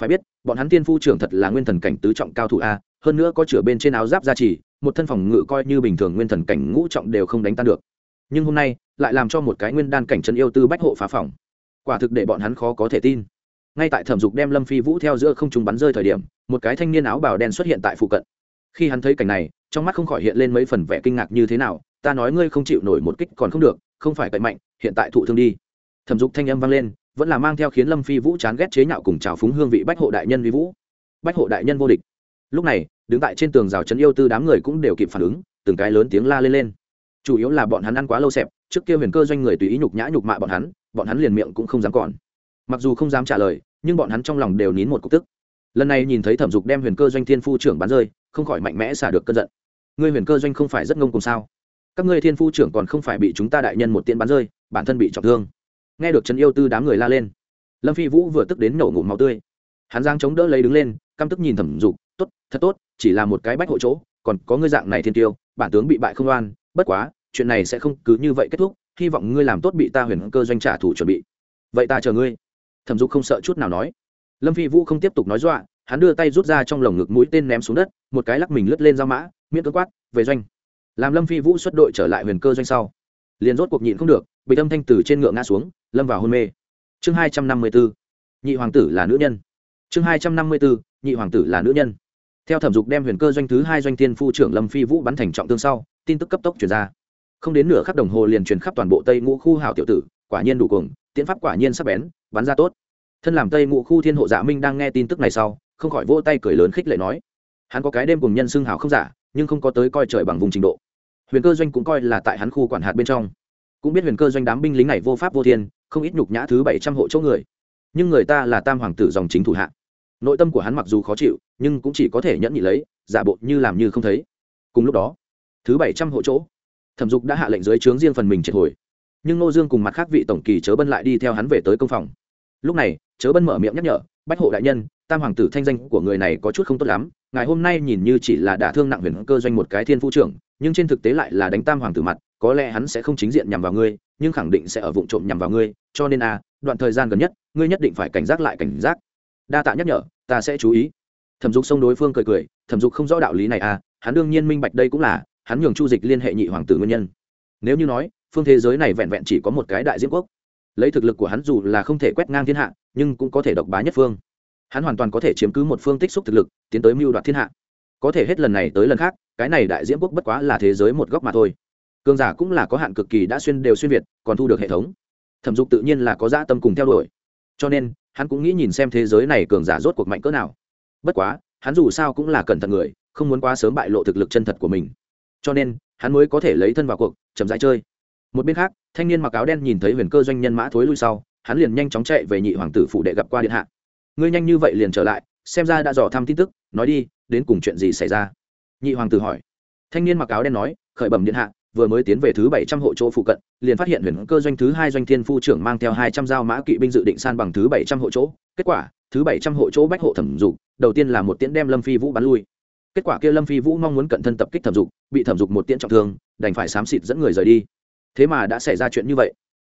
Phải biết, bọn hắn tiên phu trưởng thật là nguyên thần cảnh tứ trọng cao thủ a, hơn nữa có chửa bên trên áo giáp gia trì, một thân phòng ngự coi như bình thường nguyên thần cảnh ngũ trọng đều không đánh tan được. Nhưng hôm nay, lại làm cho một cái nguyên đan cảnh chân yêu tư bách hộ phá phòng quả thực để bọn hắn khó có thể tin. Ngay tại thẩm dục đem lâm phi vũ theo giữa không trung bắn rơi thời điểm, một cái thanh niên áo bào đen xuất hiện tại phụ cận. Khi hắn thấy cảnh này, trong mắt không khỏi hiện lên mấy phần vẻ kinh ngạc như thế nào, ta nói ngươi không chịu nổi một kích còn không được, không phải cậy mạnh, hiện tại thụ thương đi. Thẩm dục thanh âm vang lên, vẫn là mang theo khiến lâm phi vũ chán ghét chế nhạo cùng trào phúng hương vị bách hộ đại nhân vi vũ. Bách hộ đại nhân vô địch. Lúc này, đứng tại trên tường rào trấn yêu tư đám người cũng đều kịp phản ứng, từng cái lớn tiếng la lên lên chủ yếu là bọn hắn ăn quá lâu xẹp, trước kia huyền cơ doanh người tùy ý nhục nhã nhục mạ bọn hắn bọn hắn liền miệng cũng không dám còn. Mặc dù không dám trả lời, nhưng bọn hắn trong lòng đều nín một cục tức. Lần này nhìn thấy thẩm dục đem huyền cơ doanh thiên phu trưởng bắn rơi, không khỏi mạnh mẽ xả được cơn giận. Ngươi huyền cơ doanh không phải rất ngông cùng sao? Các ngươi thiên phu trưởng còn không phải bị chúng ta đại nhân một tiên bắn rơi, bản thân bị trọng thương. Nghe được trấn yêu tư đám người la lên, lâm phi vũ vừa tức đến nổ ngụm máu tươi. Hắn giang chống đỡ lấy đứng lên, căm tức nhìn thẩm dục, tốt, thật tốt, chỉ là một cái bách hộ chỗ, còn có ngươi dạng này thiên tiêu, bản tướng bị bại không oan bất quá, chuyện này sẽ không cứ như vậy kết thúc, hy vọng ngươi làm tốt bị ta huyền cơ doanh trả thù chuẩn bị. Vậy ta chờ ngươi. Thẩm dục không sợ chút nào nói. Lâm phi vũ không tiếp tục nói dọa, hắn đưa tay rút ra trong lồng ngực mũi tên ném xuống đất, một cái lắc mình lướt lên dao mã, miễn cơ quát, về doanh. Làm lâm phi vũ xuất đội trở lại huyền cơ doanh sau, liền rốt cuộc nhịn không được, bị tâm thanh từ trên ngựa ngã xuống, lâm vào hôn mê. Chương hai trăm năm mươi bốn nhị hoàng tử là nữ nhân. Chương hai trăm năm mươi bốn nhị hoàng tử là nữ nhân. Theo thẩm dục đem huyền cơ doanh thứ hai doanh tiên phu trưởng lâm phi vũ bắn thành trọng thương sau tin tức cấp tốc chuyển ra. Không đến nửa khắc đồng hồ liền truyền khắp toàn bộ tây ngũ khu hảo tiểu tử, quả nhiên đủ cuồng, tiễn pháp quả nhiên sắc bén, bắn ra tốt. Thân làm tây ngũ khu thiên hộ dạ minh đang nghe tin tức này sau, không khỏi vỗ tay cười lớn khích lệ nói, hắn có cái đêm cùng nhân xưng hảo không giả, nhưng không có tới coi trời bằng vùng trình độ. Huyền cơ doanh cũng coi là tại hắn khu quản hạt bên trong. Cũng biết huyền cơ doanh đám binh lính này vô pháp vô thiên, không ít nhục nhã thứ bảy trăm hộ chỗ người. Nhưng người ta là tam hoàng tử dòng chính thủ hạ. Nội tâm của hắn mặc dù khó chịu, nhưng cũng chỉ có thể nhẫn nhị lấy, giả bộ như làm như không thấy. Cùng lúc đó thứ bảy trăm hộ chỗ. Thẩm dục đã hạ lệnh dưới trướng riêng phần mình triệt hồi. Nhưng ngô dương cùng mặt khác vị tổng kỳ chớ bân lại đi theo hắn về tới công phòng. Lúc này, chớ bân mở miệng nhắc nhở, bách hộ đại nhân, tam hoàng tử thanh danh của người này có chút không tốt lắm, ngài hôm nay nhìn như chỉ là đả thương nặng huyền cơ doanh một cái thiên phu trưởng, nhưng trên thực tế lại là đánh tam hoàng tử mặt, có lẽ hắn sẽ không chính diện nhằm vào ngươi, nhưng khẳng định sẽ ở vụ trộm nhằm vào ngươi, cho nên a, đoạn thời gian gần nhất, ngươi nhất định phải cảnh giác lại cảnh giác. Đa tạ nhắc nhở, ta sẽ chú ý. Thẩm dục xông đối phương cười cười, thẩm dục không rõ đạo lý này à hắn đương nhiên minh bạch đây cũng là hắn nhường chu dịch liên hệ nhị hoàng tử nguyên nhân. Nếu như nói, phương thế giới này vẹn vẹn chỉ có một cái đại diễm quốc. Lấy thực lực của hắn dù là không thể quét ngang thiên hạ, nhưng cũng có thể độc bá nhất phương. Hắn hoàn toàn có thể chiếm cứ một phương tích xúc thực lực, tiến tới mưu đoạt thiên hạ. Có thể hết lần này tới lần khác, cái này đại diễm quốc bất quá là thế giới một góc mà thôi. Cường giả cũng là có hạn cực kỳ đã xuyên đều xuyên việt, còn thu được hệ thống. Thẩm dục tự nhiên là có dã tâm cùng theo đuổi. Cho nên, hắn cũng nghĩ nhìn xem thế giới này cường giả rốt cuộc mạnh cỡ nào. Bất quá, hắn dù sao cũng là cẩn thận người, không muốn quá sớm bại lộ thực lực chân thật của mình cho nên, hắn mới có thể lấy thân vào cuộc, chậm rãi chơi. Một bên khác, thanh niên mặc áo đen nhìn thấy huyền cơ doanh nhân mã thối lui sau, hắn liền nhanh chóng chạy về nhị hoàng tử phụ đệ gặp qua điện hạ. Ngươi nhanh như vậy liền trở lại, xem ra đã dò thăm tin tức, nói đi, đến cùng chuyện gì xảy ra? Nhị hoàng tử hỏi. Thanh niên mặc áo đen nói, khởi bẩm điện hạ, vừa mới tiến về thứ bảy trăm hộ chỗ phụ cận, liền phát hiện huyền cơ doanh thứ hai doanh thiên phu trưởng mang theo hai trăm dao mã kỵ binh dự định san bằng thứ bảy trăm hộ chỗ. Kết quả, thứ bảy trăm hộ chỗ bách hộ thẩm dục, đầu tiên là một tiễn đem lâm phi vũ bắn lui kết quả kia lâm phi vũ mong muốn cận thân tập kích thẩm dục, bị thẩm dục một tiễn trọng thương, đành phải xám xịt dẫn người rời đi. Thế mà đã xảy ra chuyện như vậy.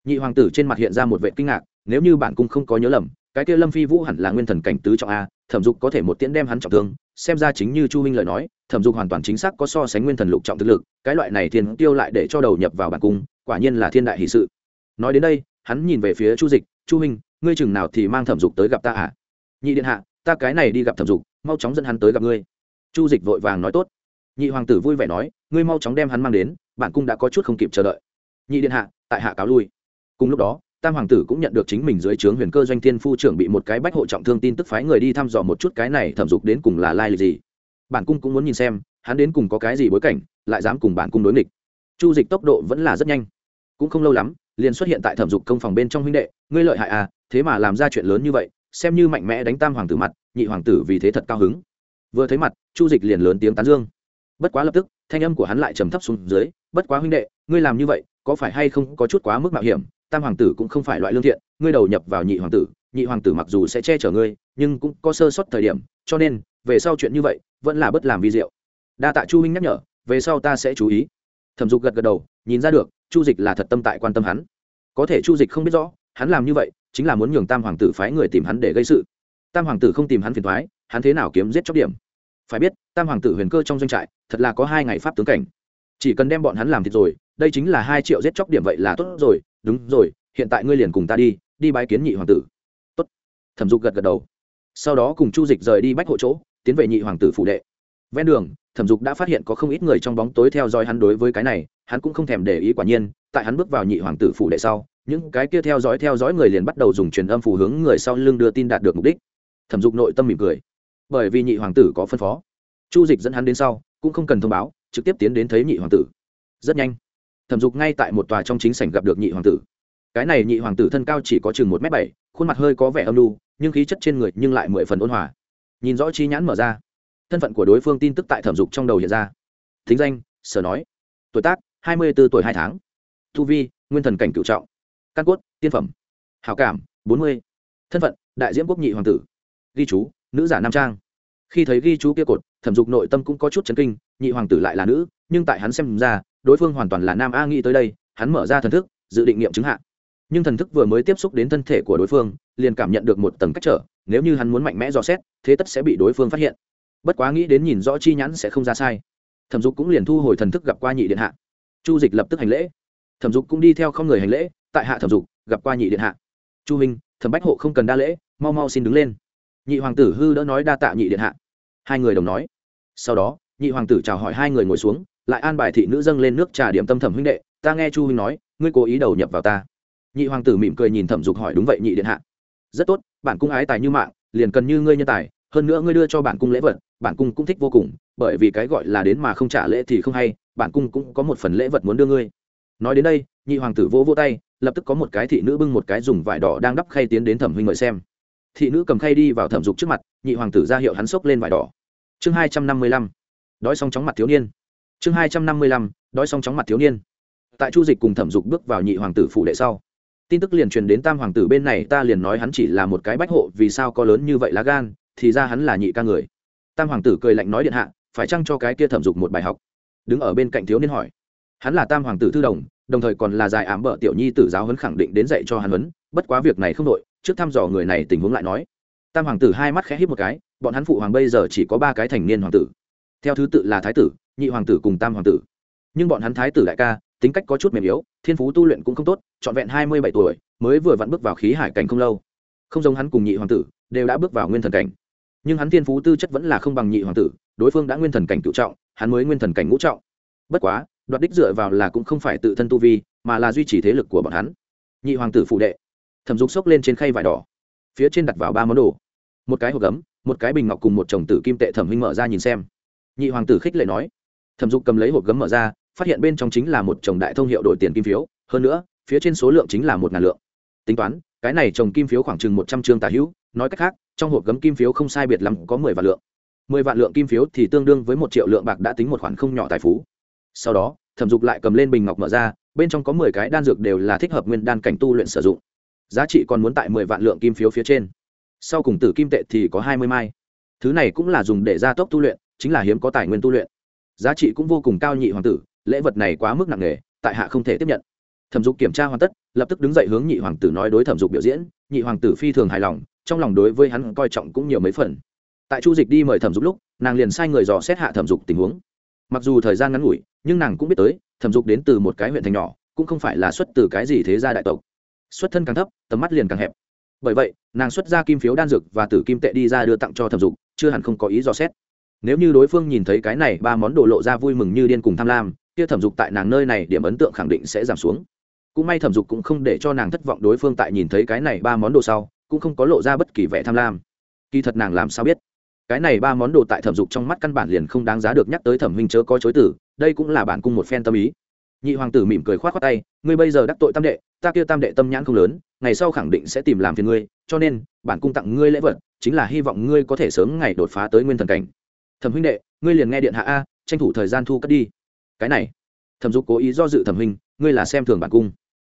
Nhị hoàng tử trên mặt hiện ra một vệ kinh ngạc, nếu như bản cung không có nhớ lầm, cái kia lâm phi vũ hẳn là nguyên thần cảnh tứ trọng a, thẩm dục có thể một tiễn đem hắn trọng thương, xem ra chính như chu minh lời nói, thẩm dục hoàn toàn chính xác có so sánh nguyên thần lục trọng thực lực, cái loại này thiên tiêu lại để cho đầu nhập vào bản cung, quả nhiên là thiên đại hỷ sự. Nói đến đây, hắn nhìn về phía chu dịch, chu minh, ngươi chừng nào thì mang thẩm dục tới gặp ta à? Nhị điện hạ, ta cái này đi gặp thẩm dục, mau chóng dẫn hắn tới gặp ngươi chu dịch vội vàng nói tốt. Nhị hoàng tử vui vẻ nói, ngươi mau chóng đem hắn mang đến, bản cung đã có chút không kịp chờ đợi. Nhị điện hạ, tại hạ cáo lui. Cùng lúc đó, tam hoàng tử cũng nhận được chính mình dưới trướng huyền cơ doanh thiên phu trưởng bị một cái bách hộ trọng thương tin tức phái người đi thăm dò một chút cái này thẩm dục đến cùng là lai lịch gì. Bản cung cũng muốn nhìn xem, hắn đến cùng có cái gì bối cảnh, lại dám cùng bản cung đối nghịch. Chu dịch tốc độ vẫn là rất nhanh. Cũng không lâu lắm, liền xuất hiện tại thẩm dục công phòng bên trong huynh đệ, ngươi lợi hại à thế mà làm ra chuyện lớn như vậy, xem như mạnh mẽ đánh tam hoàng tử mặt, nhị hoàng tử vì thế thật cao hứng vừa thấy mặt, chu dịch liền lớn tiếng tán dương. Bất quá lập tức, thanh âm của hắn lại trầm thấp xuống dưới, bất quá huynh đệ, ngươi làm như vậy, có phải hay không có chút quá mức mạo hiểm? Tam hoàng tử cũng không phải loại lương thiện, ngươi đầu nhập vào nhị hoàng tử, nhị hoàng tử mặc dù sẽ che chở ngươi, nhưng cũng có sơ suất thời điểm, cho nên, về sau chuyện như vậy, vẫn là bất làm vi diệu. Đa tạ chu huynh nhắc nhở, về sau ta sẽ chú ý. Thẩm dục gật gật đầu, nhìn ra được, chu dịch là thật tâm tại quan tâm hắn. Có thể chu dịch không biết rõ, hắn làm như vậy, chính là muốn nhường tam hoàng tử phái người tìm hắn để gây sự. Tam hoàng tử không tìm hắn phiền thoái hắn thế nào kiếm giết chóc điểm? Phải biết, tam hoàng tử huyền cơ trong doanh trại, thật là có hai ngày pháp tướng cảnh. Chỉ cần đem bọn hắn làm thịt rồi, đây chính là hai triệu giết chóc điểm vậy là tốt rồi. Đúng rồi, hiện tại ngươi liền cùng ta đi đi bái kiến nhị hoàng tử. Tốt. Thẩm dục gật gật đầu. Sau đó cùng chu dịch rời đi bách hộ chỗ, tiến về nhị hoàng tử phủ đệ. Ven đường, thẩm dục đã phát hiện có không ít người trong bóng tối theo dõi hắn đối với cái này, hắn cũng không thèm để ý quả nhiên, tại hắn bước vào nhị hoàng tử phủ đệ sau, những cái kia theo dõi theo dõi người liền bắt đầu dùng truyền âm phù hướng người sau lưng đưa tin đạt được mục đích. Thẩm dục nội tâm mỉm cười bởi vì nhị hoàng tử có phân phó. Chu dịch dẫn hắn đến sau, cũng không cần thông báo, trực tiếp tiến đến thấy nhị hoàng tử. Rất nhanh, thẩm dục ngay tại một tòa trong chính sảnh gặp được nhị hoàng tử. Cái này nhị hoàng tử thân cao chỉ có chừng một m bảy, khuôn mặt hơi có vẻ âm lu nhưng khí chất trên người nhưng lại mười phần ôn hòa. Nhìn rõ chi nhãn mở ra, thân phận của đối phương tin tức tại thẩm dục trong đầu hiện ra. Thính danh, sở nói. Tuổi tác, hai mươi b ố tuổi hai tháng. Thu vi, nguyên thần cảnh cựu trọng. Căn cốt, tiên phẩm. Hảo cảm, bốn mươi. Thân phận, đại diễm quốc nhị hoàng tử. Ghi chú nữ giả nam trang. Khi thấy ghi chú kia cột, thẩm dục nội tâm cũng có chút chấn kinh, nhị hoàng tử lại là nữ, nhưng tại hắn xem ra, đối phương hoàn toàn là nam a nghĩ tới đây, hắn mở ra thần thức, dự định nghiệm chứng hạn nhưng thần thức vừa mới tiếp xúc đến thân thể của đối phương, liền cảm nhận được một tầng cách trở, nếu như hắn muốn mạnh mẽ dò xét, thế tất sẽ bị đối phương phát hiện. Bất quá nghĩ đến nhìn rõ chi nhãn sẽ không ra sai. Thẩm dục cũng liền thu hồi thần thức gặp qua nhị điện hạ. Chu dịch lập tức hành lễ. Thẩm dục cũng đi theo không người hành lễ, tại hạ thẩm dục, gặp qua nhị điện hạ. Chu minh thẩm bách hộ không cần đa lễ, mau mau xin đứng lên nhị hoàng tử hư đỡ nói đa tạ nhị điện hạ. Hai người đồng nói. Sau đó, nhị hoàng tử chào hỏi hai người ngồi xuống, lại an bài thị nữ dâng lên nước trà điểm tâm thẩm huynh đệ, ta nghe chu huynh nói, ngươi cố ý đầu nhập vào ta. Nhị hoàng tử mỉm cười nhìn thẩm dục hỏi, đúng vậy, nhị điện hạ. Rất tốt, bản cung ái tài như mạng, liền cần như ngươi nhân tài, hơn nữa ngươi đưa cho bản cung lễ vật, bản cung cũng thích vô cùng, bởi vì cái gọi là đến mà không trả lễ thì không hay, bản cung cũng có một phần lễ vật muốn đưa ngươi. Nói đến đây, nhị hoàng tử vỗ vỗ tay, lập tức có một cái thị nữ bưng một cái dùng vải đỏ đang đắp khay tiến đến thẩm huynh mời xem thị nữ cầm khay đi vào thẩm dục trước mặt, nhị hoàng tử ra hiệu hắn xốc lên vải đỏ. Chương hai trăm năm mươi lăm, đói xong chóng mặt thiếu niên. Chương hai trăm năm mươi lăm, đói xong chóng mặt thiếu niên. Tại chu dịch cùng thẩm dục bước vào nhị hoàng tử phủ đệ sau, tin tức liền truyền đến tam hoàng tử bên này, ta liền nói hắn chỉ là một cái bách hộ, vì sao có lớn như vậy lá gan, thì ra hắn là nhị ca người. Tam hoàng tử cười lạnh nói điện hạ, phải chăng cho cái kia thẩm dục một bài học? Đứng ở bên cạnh thiếu niên hỏi. Hắn là tam hoàng tử thư đồng đồng thời còn là dài ám bợ tiểu nhi tử giáo huấn khẳng định đến dạy cho hắn huấn, bất quá việc này không đội trước thăm dò người này tình huống lại nói. Tam hoàng tử hai mắt khẽ hít một cái, bọn hắn phụ hoàng bây giờ chỉ có ba cái thành niên hoàng tử. Theo thứ tự là thái tử, nhị hoàng tử cùng tam hoàng tử. Nhưng bọn hắn thái tử đại ca, tính cách có chút mềm yếu, thiên phú tu luyện cũng không tốt, trọn vẹn hai mươi bảy tuổi, mới vừa vặn bước vào khí hải cảnh không lâu. Không giống hắn cùng nhị hoàng tử, đều đã bước vào nguyên thần cảnh. Nhưng hắn thiên phú tư chất vẫn là không bằng nhị hoàng tử, đối phương đã nguyên thần cảnh cựu trọng, hắn mới nguyên thần cảnh ngũ trọng. Bất quá, đoạt đích dựa vào là cũng không phải tự thân tu vi, mà là duy trì thế lực của bọn hắn. Nhị hoàng tử phụ đệ thẩm dục xốc lên trên khay vải đỏ. Phía trên đặt vào ba món đồ. Một cái hộp gấm, một cái bình ngọc cùng một chồng tử kim tệ thẩm huynh mở ra nhìn xem. Nhị hoàng tử khích lệ nói. Thẩm dục cầm lấy hộp gấm mở ra, phát hiện bên trong chính là một chồng đại thông hiệu đổi tiền kim phiếu, hơn nữa, phía trên số lượng chính là một ngàn lượng. Tính toán, cái này chồng kim phiếu khoảng chừng một trăm chương tà hữu, nói cách khác, trong hộp gấm kim phiếu không sai biệt lắm có mười vạn lượng. Mười vạn lượng kim phiếu thì tương đương với một triệu lượng bạc đã tính một khoản không nhỏ tài phú. Sau đó, thẩm dục lại cầm lên bình ngọc mở ra, bên trong có mười cái đan dược đều là thích hợp nguyên đan cảnh tu luyện sử dụng giá trị còn muốn tại mười vạn lượng kim phiếu phía trên. Sau cùng tử kim tệ thì có hai mươi mai. Thứ này cũng là dùng để gia tốc tu luyện, chính là hiếm có tài nguyên tu luyện. Giá trị cũng vô cùng cao nhị hoàng tử, lễ vật này quá mức nặng nề, tại hạ không thể tiếp nhận. Thẩm dục kiểm tra hoàn tất, lập tức đứng dậy hướng nhị hoàng tử nói đối thẩm dục biểu diễn. Nhị hoàng tử phi thường hài lòng, trong lòng đối với hắn coi trọng cũng nhiều mấy phần. Tại chu dịch đi mời thẩm dục lúc, nàng liền sai người dò xét hạ thẩm dục tình huống. Mặc dù thời gian ngắn ngủi, nhưng nàng cũng biết tới, thẩm dục đến từ một cái huyện thành nhỏ, cũng không phải là xuất từ cái gì thế gia đại tộc xuất thân càng thấp, tầm mắt liền càng hẹp. Bởi vậy, nàng xuất ra kim phiếu đan dược và tử kim tệ đi ra đưa tặng cho thẩm dục, chưa hẳn không có ý dò xét. Nếu như đối phương nhìn thấy cái này, ba món đồ lộ ra vui mừng như điên cùng tham lam, kia thẩm dục tại nàng nơi này điểm ấn tượng khẳng định sẽ giảm xuống. Cũng may thẩm dục cũng không để cho nàng thất vọng đối phương tại nhìn thấy cái này ba món đồ sau, cũng không có lộ ra bất kỳ vẻ tham lam. Kỳ thật nàng làm sao biết? Cái này ba món đồ tại thẩm dục trong mắt căn bản liền không đáng giá được nhắc tới thẩm huynh chớ có chối tử đây cũng là bản cung một phen tâm ý nhị hoàng tử mỉm cười k h o á t tay, ngươi bây giờ đắc tội tam đệ, ta kia tam đệ tâm nhãn không lớn, ngày sau khẳng định sẽ tìm làm phiền ngươi, cho nên, bản cung tặng ngươi lễ vật, chính là hy vọng ngươi có thể sớm ngày đột phá tới nguyên thần cảnh. Thẩm huynh đệ, ngươi liền nghe điện hạ a, tranh thủ thời gian thu cất đi. Cái này. Thẩm dục cố ý do dự thẩm huynh, ngươi là xem thường bản cung.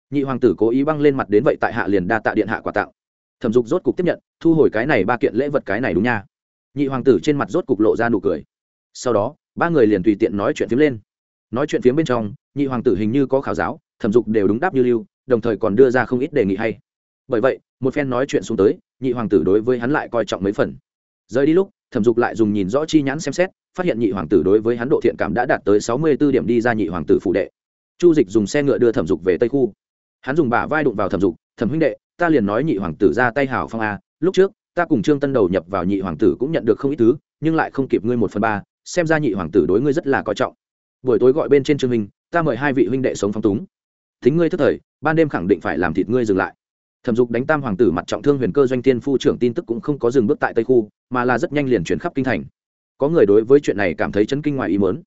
Nhị hoàng tử cố ý băng lên mặt đến vậy tại hạ liền đa tạ điện hạ quà tặng. Thẩm dục rốt cục tiếp nhận, thu hồi cái này ba kiện lễ vật cái này đúng nha. Nhị hoàng tử trên mặt rốt cục lộ ra nụ cười. Sau đó, ba người liền tùy tiện nói chuyện phiếm lên. Nói chuyện phiếm bên trong nhị hoàng tử hình như có khảo giáo, thẩm dục đều đúng đáp như lưu, đồng thời còn đưa ra không ít đề nghị hay. Bởi vậy, một phen nói chuyện xuống tới, nhị hoàng tử đối với hắn lại coi trọng mấy phần. Rời đi lúc, thẩm dục lại dùng nhìn rõ chi nhãn xem xét, phát hiện nhị hoàng tử đối với hắn độ thiện cảm đã đạt tới sáu mươi b ố điểm đi ra nhị hoàng tử phủ đệ. Chu dịch dùng xe ngựa đưa thẩm dục về tây khu. Hắn dùng bả vai đụng vào thẩm dục, thẩm huynh đệ, ta liền nói nhị hoàng tử ra tay hảo phong a, lúc trước, ta cùng trương tân đầu nhập vào nhị hoàng tử cũng nhận được không ít thứ, nhưng lại không kịp ngươi một phần ba, xem ra nhị hoàng tử đối ngươi rất là coi trọng. Buổi tối gọi bên trên trương minh ta mời hai vị huynh đệ sống phong túng. Thính ngươi thất thời, ban đêm khẳng định phải làm thịt ngươi dừng lại. Thẩm dục đánh tam hoàng tử mặt trọng thương huyền cơ doanh tiên phu trưởng tin tức cũng không có dừng bước tại tây khu, mà là rất nhanh liền chuyển khắp kinh thành. Có người đối với chuyện này cảm thấy chấn kinh ngoài ý mớn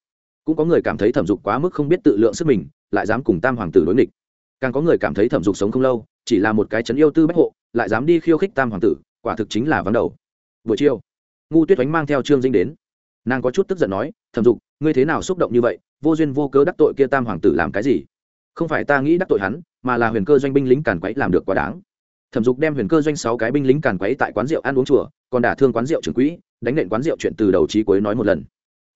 cũng có người cảm thấy thẩm dục quá mức không biết tự lượng sức mình, lại dám cùng tam hoàng tử đối nghịch. Càng có người cảm thấy thẩm dục sống không lâu, chỉ là một cái chấn yêu tư bách hộ, lại dám đi khiêu khích tam hoàng tử, quả thực chính là vắng đầu. Buổi chiều, ngu tuyết oánh mang theo trương dinh đến. Nàng có chút tức giận nói, thẩm dục, ngươi thế nào xúc động như vậy? Vô duyên vô cớ đắc tội kia tam hoàng tử làm cái gì? Không phải ta nghĩ đắc tội hắn, mà là huyền cơ doanh binh lính càn quấy làm được quá đáng. Thẩm dục đem huyền cơ doanh sáu cái binh lính càn quấy tại quán rượu ăn uống chùa, còn đả thương quán rượu trưởng quỹ, đánh nện quán rượu chuyện từ đầu trí cuối nói một lần.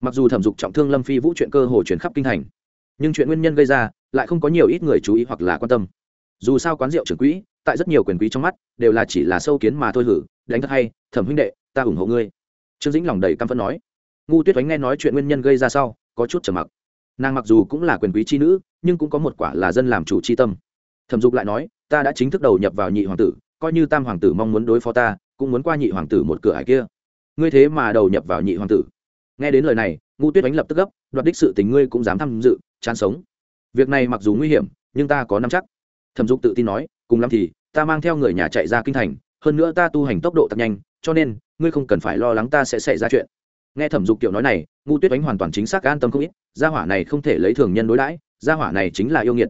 Mặc dù thẩm dục trọng thương lâm phi vũ chuyện cơ hồ chuyển khắp kinh thành, nhưng chuyện nguyên nhân gây ra lại không có nhiều ít người chú ý hoặc là quan tâm. Dù sao quán rượu trưởng quỹ, tại rất nhiều quyền quý trong mắt, đều là chỉ là sâu kiến mà thôi hử, đánh thật hay, thẩm huynh đệ, ta ủng hộ ngươi. Trương dĩnh lòng đầy căm phẫn nói. Ngu tuyết oánh nghe nói chuyện nguyên nhân gây ra sau, có chút trầm mặc nàng mặc dù cũng là quyền quý chi nữ, nhưng cũng có một quả là dân làm chủ chi tâm. Thẩm dục lại nói, ta đã chính thức đầu nhập vào nhị hoàng tử, coi như tam hoàng tử mong muốn đối phó ta, cũng muốn qua nhị hoàng tử một cửa hải kia. Ngươi thế mà đầu nhập vào nhị hoàng tử? Nghe đến lời này ngu tuyết đánh lập tức gấp, đoạt đích sự tình ngươi cũng dám tham dự, chán sống. Việc này mặc dù nguy hiểm, nhưng ta có nắm chắc. Thẩm dục tự tin nói, cùng lắm thì, ta mang theo người nhà chạy ra kinh thành, hơn nữa ta tu hành tốc độ tăng nhanh, cho nên, ngươi không cần phải lo lắng ta sẽ xảy ra chuyện nghe thẩm dục kiểu nói này ngu tuyết oánh hoàn toàn chính xác an tâm không ít, gia hỏa này không thể lấy thường nhân đối đãi, gia hỏa này chính là yêu nghiệt.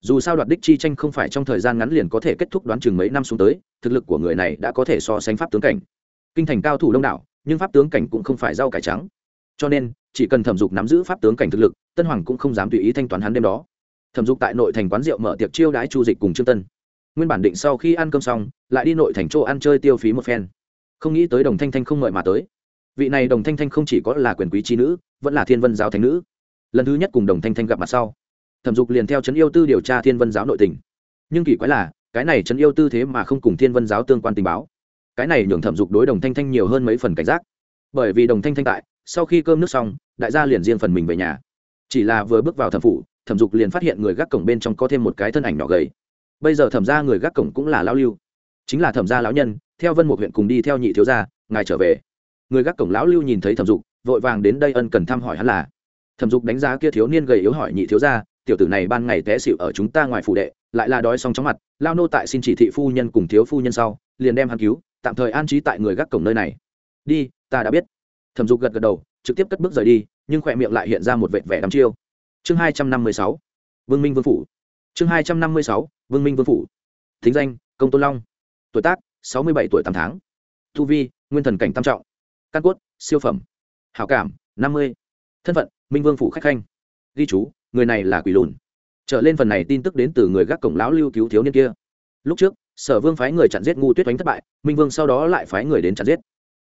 Dù sao đoạt đích chi tranh không phải trong thời gian ngắn liền có thể kết thúc đoán chừng mấy năm xuống tới, thực lực của người này đã có thể so sánh pháp tướng cảnh. Kinh thành cao thủ đông đảo, nhưng pháp tướng cảnh cũng không phải rau cải trắng. Cho nên, chỉ cần thẩm dục nắm giữ pháp tướng cảnh thực lực, tân hoàng cũng không dám tùy ý thanh toán hắn đêm đó. Thẩm dục tại nội thành quán rượu mở tiệc chiêu đãi chu dịch cùng trương tân. Nguyên bản định sau khi ăn cơm xong, lại đi nội thành chỗ ăn chơi tiêu phí một phen. Không nghĩ tới đồng thanh thanh không mời mà tới vị này đồng thanh thanh không chỉ có là quyền quý trí nữ, vẫn là thiên vân giáo thánh nữ. Lần thứ nhất cùng đồng thanh thanh gặp mặt sau, thẩm dục liền theo trấn yêu tư điều tra thiên vân giáo nội tình. Nhưng kỳ quái là, cái này trấn yêu tư thế mà không cùng thiên vân giáo tương quan tình báo. Cái này nhường thẩm dục đối đồng thanh thanh nhiều hơn mấy phần cảnh giác. Bởi vì đồng thanh thanh tại, sau khi cơm nước xong, đại gia liền riêng phần mình về nhà. Chỉ là vừa bước vào thẩm phủ, thẩm dục liền phát hiện người gác cổng bên trong có thêm một cái thân ảnh nhỏ gầy. Bây giờ thẩm ra người gác cổng cũng là lao lưu. Chính là thẩm gia lão nhân, theo vân một huyện cùng đi theo nhị thiếu gia, ngài trở về người gác cổng lão lưu nhìn thấy thẩm dục, vội vàng đến đây ân cần thăm hỏi hắn là, thẩm dục đánh giá kia thiếu niên gầy yếu hỏi nhị thiếu gia, tiểu tử này ban ngày té xịu ở chúng ta ngoài phủ đệ, lại là đói xong chóng mặt, lao nô tại xin chỉ thị phu nhân cùng thiếu phu nhân sau, liền đem hắn cứu, tạm thời an trí tại người gác cổng nơi này. Đi, ta đã biết. Thẩm dục gật gật đầu, trực tiếp cất bước rời đi, nhưng khỏe miệng lại hiện ra một vệt vẻ đắm chiêu. Chương hai trăm năm mươi sáu, vương minh vương phủ. Chương hai trăm năm mươi sáu, vương minh vương phủ. Thính danh, công tôn long. Tuổi tác, sáu mươi bảy tuổi tám tháng. Thu vi, nguyên thần cảnh tam trọng căn cốt, siêu phẩm. Hảo cảm, năm mươi. Thân phận, minh vương phủ khách khanh. Ghi chú, người này là quỷ lùn. Trở lên phần này tin tức đến từ người gác cổng lão lưu cứu thiếu niên kia. Lúc trước, sở vương phái người chặn giết ngu tuyết oánh thất bại, minh vương sau đó lại phái người đến chặn giết.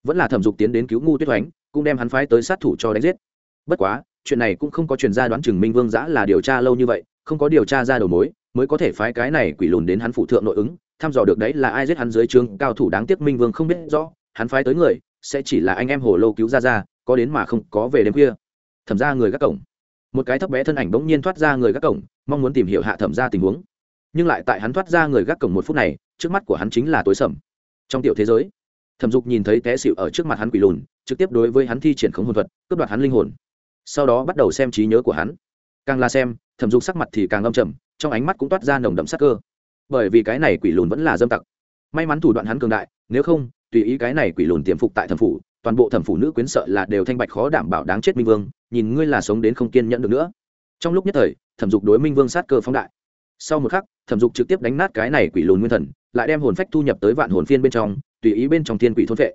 Vẫn là thẩm dục tiến đến cứu ngu tuyết oánh, cũng đem hắn phái tới sát thủ cho đánh giết. Bất quá, chuyện này cũng không có truyền ra đoán chừng minh vương giã là điều tra lâu như vậy, không có điều tra ra đầu mối, mới có thể phái cái này quỷ lùn đến hắn phụ thượng nội ứng, thăm dò được đấy là ai giết hắn dưới trường cao thủ đáng tiếc minh vương không biết rõ, hắn phái tới người sẽ chỉ là anh em hồ lô cứu ra ra, có đến mà không có về đêm khuya. Thẩm ra người gác cổng. Một cái thấp bé thân ảnh bỗng nhiên thoát ra người gác cổng, mong muốn tìm hiểu hạ thẩm ra tình huống. Nhưng lại tại hắn thoát ra người gác cổng một phút này, trước mắt của hắn chính là tối sầm. Trong tiểu thế giới, thẩm dục nhìn thấy té xịu ở trước mặt hắn quỷ lùn, trực tiếp đối với hắn thi triển khống hồn thuật, cướp đoạt hắn linh hồn. Sau đó bắt đầu xem trí nhớ của hắn. Càng là xem, thẩm dục sắc mặt thì càng âm trầm, trong ánh mắt cũng toát ra nồng đậm sắc cơ. Bởi vì cái này quỷ lùn vẫn là dâm tặc. May mắn thủ đoạn hắn cường đại, nếu không tùy ý cái này quỷ lùn tiềm phục tại thẩm phủ, toàn bộ thẩm phủ nữ quyến sợ là đều thanh bạch khó đảm bảo đáng chết minh vương, nhìn ngươi là sống đến không kiên nhẫn được nữa. Trong lúc nhất thời, thẩm dục đối minh vương sát cơ phóng đại. Sau một khắc, thẩm dục trực tiếp đánh nát cái này quỷ lùn nguyên thần, lại đem hồn phách thu nhập tới vạn hồn phiên bên trong, tùy ý bên trong thiên quỷ thôn vệ.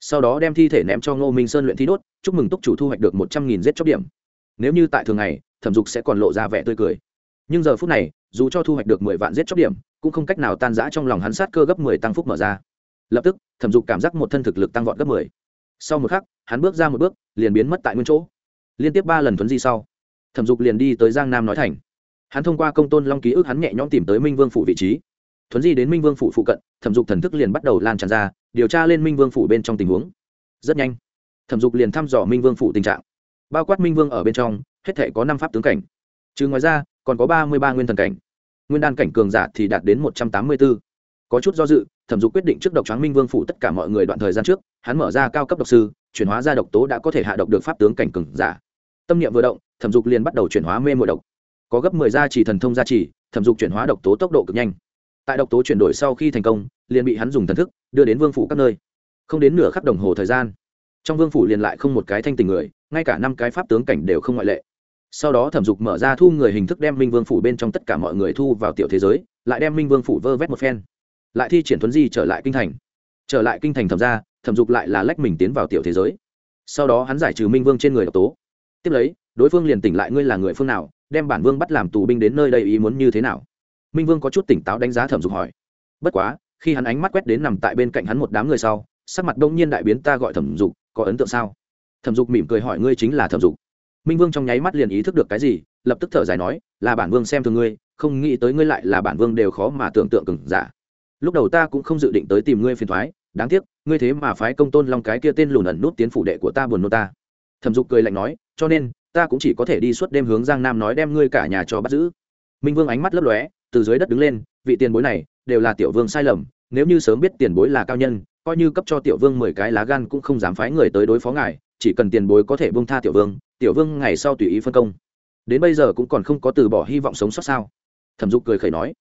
Sau đó đem thi thể ném cho ngô minh sơn luyện thi đốt, chúc mừng túc chủ thu hoạch được một trăm nghìn giết chóc điểm. Nếu như tại thường ngày, thẩm dục sẽ còn lộ ra vẻ tươi cười. Nhưng giờ phút này, dù cho thu hoạch được mười vạn giết chóc điểm, cũng không cách nào tan giã trong lòng hắn sát cơ gấp mười tăng phúc mở ra lập tức, thẩm dục cảm giác một thân thực lực tăng vọt gấp mười. Sau một khắc, hắn bước ra một bước, liền biến mất tại nguyên chỗ. Liên tiếp ba lần thuấn di sau, thẩm dục liền đi tới giang nam nói thành. Hắn thông qua công tôn long ký ức hắn nhẹ nhõm tìm tới minh vương phủ vị trí. Thuấn di đến minh vương phủ phụ cận, thẩm dục thần thức liền bắt đầu lan tràn ra, điều tra lên minh vương phủ bên trong tình huống. Rất nhanh, thẩm dục liền thăm dò minh vương phủ tình trạng. Bao quát minh vương ở bên trong, hết thể có năm pháp tướng cảnh. Chứ ngoài ra, còn có ba mươi ba nguyên thần cảnh. Nguyên đan cảnh cường giả thì đạt đến một trăm tám mươi bốn có chút do dự, thẩm dục quyết định trước độc tráng minh vương phủ tất cả mọi người đoạn thời gian trước, hắn mở ra cao cấp độc sư, chuyển hóa ra độc tố đã có thể hạ độc được pháp tướng cảnh cường giả. Tâm niệm vừa động, thẩm dục liền bắt đầu chuyển hóa mê mội độc. Có gấp mười gia trì thần thông gia trì, thẩm dục chuyển hóa độc tố tốc độ cực nhanh. Tại độc tố chuyển đổi sau khi thành công, liền bị hắn dùng thần thức đưa đến vương phủ các nơi. Không đến nửa khắc đồng hồ thời gian, trong vương phủ liền lại không một cái thanh tình người, ngay cả năm cái pháp tướng cảnh đều không ngoại lệ. Sau đó thẩm dục mở ra thu người hình thức đem minh vương phủ bên trong tất cả mọi người thu vào tiểu thế giới, lại đem minh vương phủ vơ vét một phen lại thi triển thuấn di trở lại kinh thành. Trở lại kinh thành thẩm ra thẩm dục lại là lách mình tiến vào tiểu thế giới. Sau đó hắn giải trừ minh vương trên người độc tố. Tiếp lấy, đối phương liền tỉnh lại ngươi là người phương nào, đem bản vương bắt làm tù binh đến nơi đây ý muốn như thế nào? Minh vương có chút tỉnh táo đánh giá thẩm dục hỏi. Bất quá, khi hắn ánh mắt quét đến nằm tại bên cạnh hắn một đám người sau, sắc mặt đông nhiên đại biến, ta gọi thẩm dục, có ấn tượng sao? Thẩm dục mỉm cười hỏi ngươi chính là thẩm dục. Minh vương trong nháy mắt liền ý thức được cái gì, lập tức thở dài nói, là bản vương xem thường ngươi, không nghĩ tới ngươi lại là bản vương đều khó mà tưởng tượng cừng giả lúc đầu ta cũng không dự định tới tìm ngươi phiền thoái, đáng tiếc, ngươi thế mà phái công tôn long cái kia tên lùn ẩn nút tiến phủ đệ của ta buồn nô ta. Thẩm dục cười lạnh nói, cho nên, ta cũng chỉ có thể đi suốt đêm hướng giang nam nói đem ngươi cả nhà cho bắt giữ. Minh vương ánh mắt lấp lóe, từ dưới đất đứng lên, vị tiền bối này, đều là tiểu vương sai lầm, nếu như sớm biết tiền bối là cao nhân, coi như cấp cho tiểu vương mười cái lá gan cũng không dám phái người tới đối phó ngài, chỉ cần tiền bối có thể bông tha tiểu vương tiểu vương ngày sau tùy ý phân công. Đến bây giờ cũng còn không có từ bỏ hy vọng sống sót sao? Thẩm dục cười khẩy nói.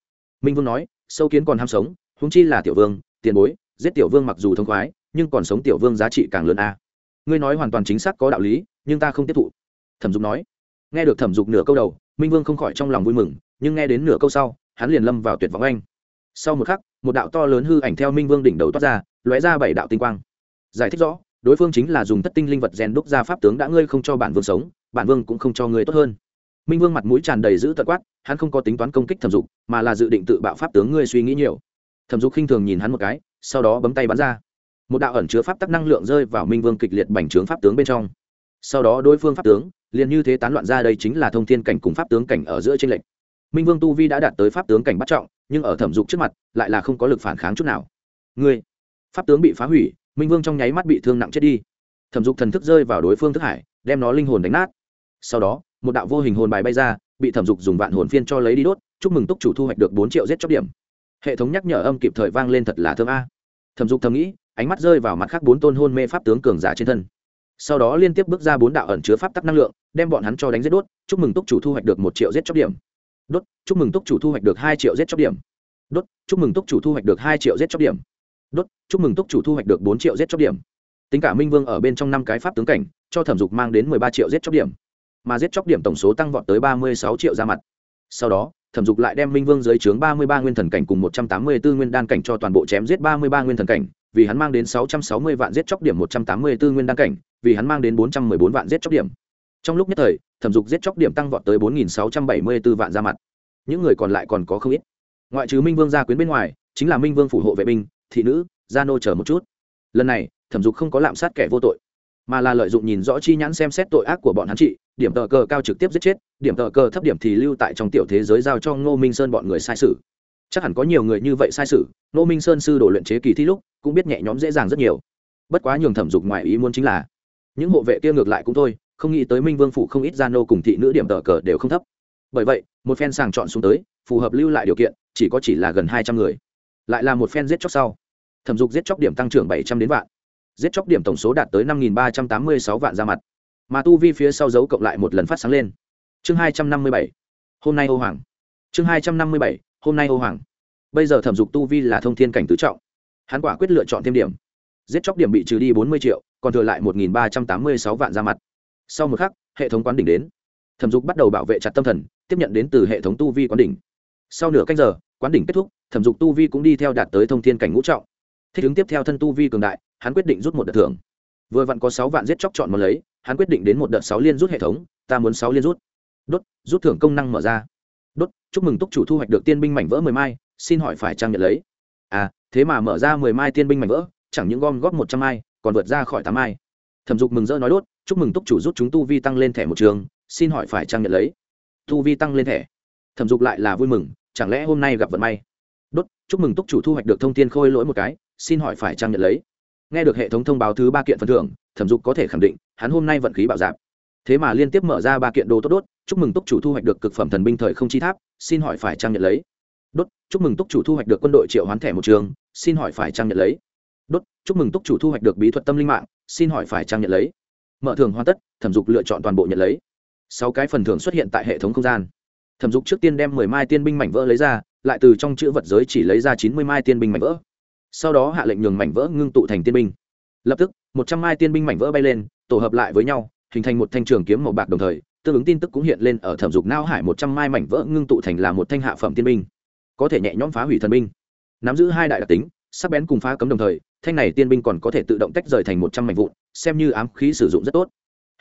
Minh vương nói, sâu kiến còn ham sống húng chi là tiểu vương, tiền bối, giết tiểu vương mặc dù thông khoái, nhưng còn sống tiểu vương giá trị càng lớn a. Ngươi nói hoàn toàn chính xác có đạo lý, nhưng ta không tiếp thụ. Thẩm dục nói. Nghe được thẩm dục nửa câu đầu, minh vương không khỏi trong lòng vui mừng, nhưng nghe đến nửa câu sau, hắn liền lâm vào tuyệt vọng anh. Sau một khắc, một đạo to lớn hư ảnh theo minh vương đỉnh đầu toát ra, lóe ra bảy đạo tinh quang. Giải thích rõ, đối phương chính là dùng thất tinh linh vật rèn đúc ra pháp tướng đã ngươi không cho bản vương sống, bản vương cũng không cho ngươi tốt hơn. Minh vương mặt mũi tràn đầy giữ tật quát, hắn không có tính toán công kích thẩm dục, mà là dự định tự bạo pháp tướng ngươi suy nghĩ nhiều thẩm dục khinh thường nhìn hắn một cái, sau đó bấm tay bắn ra. Một đạo ẩn chứa pháp tắc năng lượng rơi vào minh vương kịch liệt bành trướng pháp tướng bên trong. Sau đó đối phương pháp tướng, liền như thế tán loạn ra đây chính là thông thiên cảnh cùng pháp tướng cảnh ở giữa tranh lệch. Minh vương tu vi đã đạt tới pháp tướng cảnh bắt trọng, nhưng ở thẩm dục trước mặt, lại là không có lực phản kháng chút nào. Ngươi, pháp tướng bị phá hủy, minh vương trong nháy mắt bị thương nặng chết đi. Thẩm dục thần thức rơi vào đối phương thức hải, đem nó linh hồn đánh nát. Sau đó, một đạo vô hình hồn bài bay ra, bị thẩm dục dùng vạn hồn phiên cho lấy đi đốt, chúc mừng túc chủ thu hoạch được bốn triệu giết chóc điểm hệ thống nhắc nhở âm kịp thời vang lên thật là thơm a. Thẩm dục thầm nghĩ, ánh mắt rơi vào mặt khác bốn tôn hôn mê pháp tướng cường giả trên thân. Sau đó liên tiếp bước ra bốn đạo ẩn chứa pháp tắc năng lượng, đem bọn hắn cho đánh giết đốt, chúc mừng túc chủ thu hoạch được một triệu giết chóc điểm. Đốt, chúc mừng túc chủ thu hoạch được hai triệu giết chóc điểm. Đốt, chúc mừng túc chủ thu hoạch được hai triệu giết chóc điểm. Đốt, chúc mừng túc chủ thu hoạch được bốn triệu giết chóc điểm. Tính cả minh vương ở bên trong năm cái pháp tướng cảnh, cho thẩm dục mang đến mười ba triệu giết chóc điểm. Mà giết chóc điểm tổng số tăng vọt tới ba mươi sáu triệu ra mặt. Sau đó thẩm dục lại đem minh vương dưới trướng ba mươi ba nguyên thần cảnh cùng một trăm tám mươi bốn nguyên đan cảnh cho toàn bộ chém giết ba mươi ba nguyên thần cảnh, vì hắn mang đến sáu trăm sáu mươi vạn giết chóc điểm một trăm tám mươi bốn nguyên đan cảnh, vì hắn mang đến bốn trăm mười bốn vạn giết chóc điểm. Trong lúc nhất thời, thẩm dục giết chóc điểm tăng vọt tới bốn nghìn sáu trăm bảy mươi b ố vạn ra mặt. Những người còn lại còn có không ít. Ngoại trừ minh vương gia quyến bên ngoài, chính là minh vương phủ hộ vệ binh, thị nữ, gia nô chờ một chút. Lần này, thẩm dục không có lạm sát kẻ vô tội mà là lợi dụng nhìn rõ chi nhãn xem xét tội ác của bọn hắn trị, điểm tờ cờ cao trực tiếp giết chết, điểm tờ cờ thấp điểm thì lưu tại trong tiểu thế giới giao cho ngô minh sơn bọn người sai sự chắc hẳn có nhiều người như vậy sai sự ngô minh sơn sư đồ luyện chế kỳ thi lúc cũng biết nhẹ nhõm dễ dàng rất nhiều. Bất quá nhường thẩm dục ngoài ý muốn chính là, những hộ vệ kia ngược lại cũng thôi, không nghĩ tới minh vương phủ không ít gia nô cùng thị nữ điểm tờ cờ đều không thấp. Bởi vậy, một phen sàng chọn xuống tới, phù hợp lưu lại điều kiện, chỉ có chỉ là gần hai trăm người. Lại là một phen giết chóc sau. Thẩm dục giết chóc điểm tăng trưởng bảy trăm đến vạn giết chóc điểm tổng số đạt tới năm ba trăm tám mươi sáu vạn ra mặt. Mà tu vi phía sau dấu cộng lại một lần phát sáng lên. Chương hai trăm năm mươi bảy, hôm nay ô hoàng. Chương hai trăm năm mươi bảy, hôm nay ô hoàng. Bây giờ thẩm dục tu vi là thông thiên cảnh tứ trọng. Hắn quả quyết lựa chọn thêm điểm. Giết chóc điểm bị trừ đi bốn mươi triệu, còn thừa lại một ba trăm tám mươi sáu vạn ra mặt. Sau một khắc, hệ thống quán đỉnh đến. Thẩm dục bắt đầu bảo vệ chặt tâm thần, tiếp nhận đến từ hệ thống tu vi quán đỉnh. Sau nửa canh giờ, quán đỉnh kết thúc, thẩm dục tu vi cũng đi theo đạt tới thông thiên cảnh ngũ trọng thích ứng tiếp theo thân tu vi cường đại, hắn quyết định rút một đợt thưởng. Vừa vặn có sáu vạn giết chóc chọn một lấy, hắn quyết định đến một đợt sáu liên rút hệ thống, ta muốn sáu liên rút. Đốt, rút thưởng công năng mở ra. Đốt, chúc mừng túc chủ thu hoạch được tiên binh mảnh vỡ mười mai, xin hỏi phải trang nhận lấy. À thế mà mở ra mười mai tiên binh mảnh vỡ, chẳng những gom góp một trăm mai, còn vượt ra khỏi tám mai. Thẩm dục mừng rỡ nói đốt, chúc mừng túc chủ rút chúng tu vi tăng lên thẻ một trường, xin hỏi phải trang nhận lấy. Tu vi tăng lên thẻ. Thẩm dục lại là vui mừng, chẳng lẽ hôm nay gặp vận may? Chúc mừng túc chủ thu hoạch được thông tin khôi lỗi một cái, xin hỏi phải trang nhận lấy? Nghe được hệ thống thông báo thứ ba kiện phần thưởng, thẩm dục có thể khẳng định, hắn hôm nay vận khí bạo dạp thế mà liên tiếp mở ra ba kiện đồ tốt đốt, chúc mừng túc chủ thu hoạch được cực phẩm thần binh thời không chi tháp, xin hỏi phải trang nhận lấy? Đốt, chúc mừng túc chủ thu hoạch được quân đội triệu hoán thẻ một trường, xin hỏi phải trang nhận lấy? Đốt, chúc mừng túc chủ thu hoạch được bí thuật tâm linh mạng, xin hỏi phải trang nhận lấy? Mở thường hoàn tất, thẩm dục lựa chọn toàn bộ nhận lấy. Sáu cái phần thưởng xuất hiện tại hệ thống không gian. Thẩm dục trước tiên đem mười mai tiên binh mảnh vỡ lấy ra lại từ trong chữ vật giới chỉ lấy ra chín mươi mai tiên binh mảnh vỡ. Sau đó hạ lệnh nhường mảnh vỡ ngưng tụ thành tiên binh. Lập tức, một trăm mai tiên binh mảnh vỡ bay lên, tổ hợp lại với nhau, hình thành một thanh trường kiếm màu bạc đồng thời, tương ứng tin tức cũng hiện lên ở thẩm dục nao hải một trăm mai mảnh vỡ ngưng tụ thành là một thanh hạ phẩm tiên binh. Có thể nhẹ nhõm phá hủy thần binh. Nắm giữ hai đại đặc tính, sắc bén cùng phá cấm đồng thời, thanh này tiên binh còn có thể tự động tách rời thành một trăm mảnh vụn, xem như ám khí sử dụng rất tốt.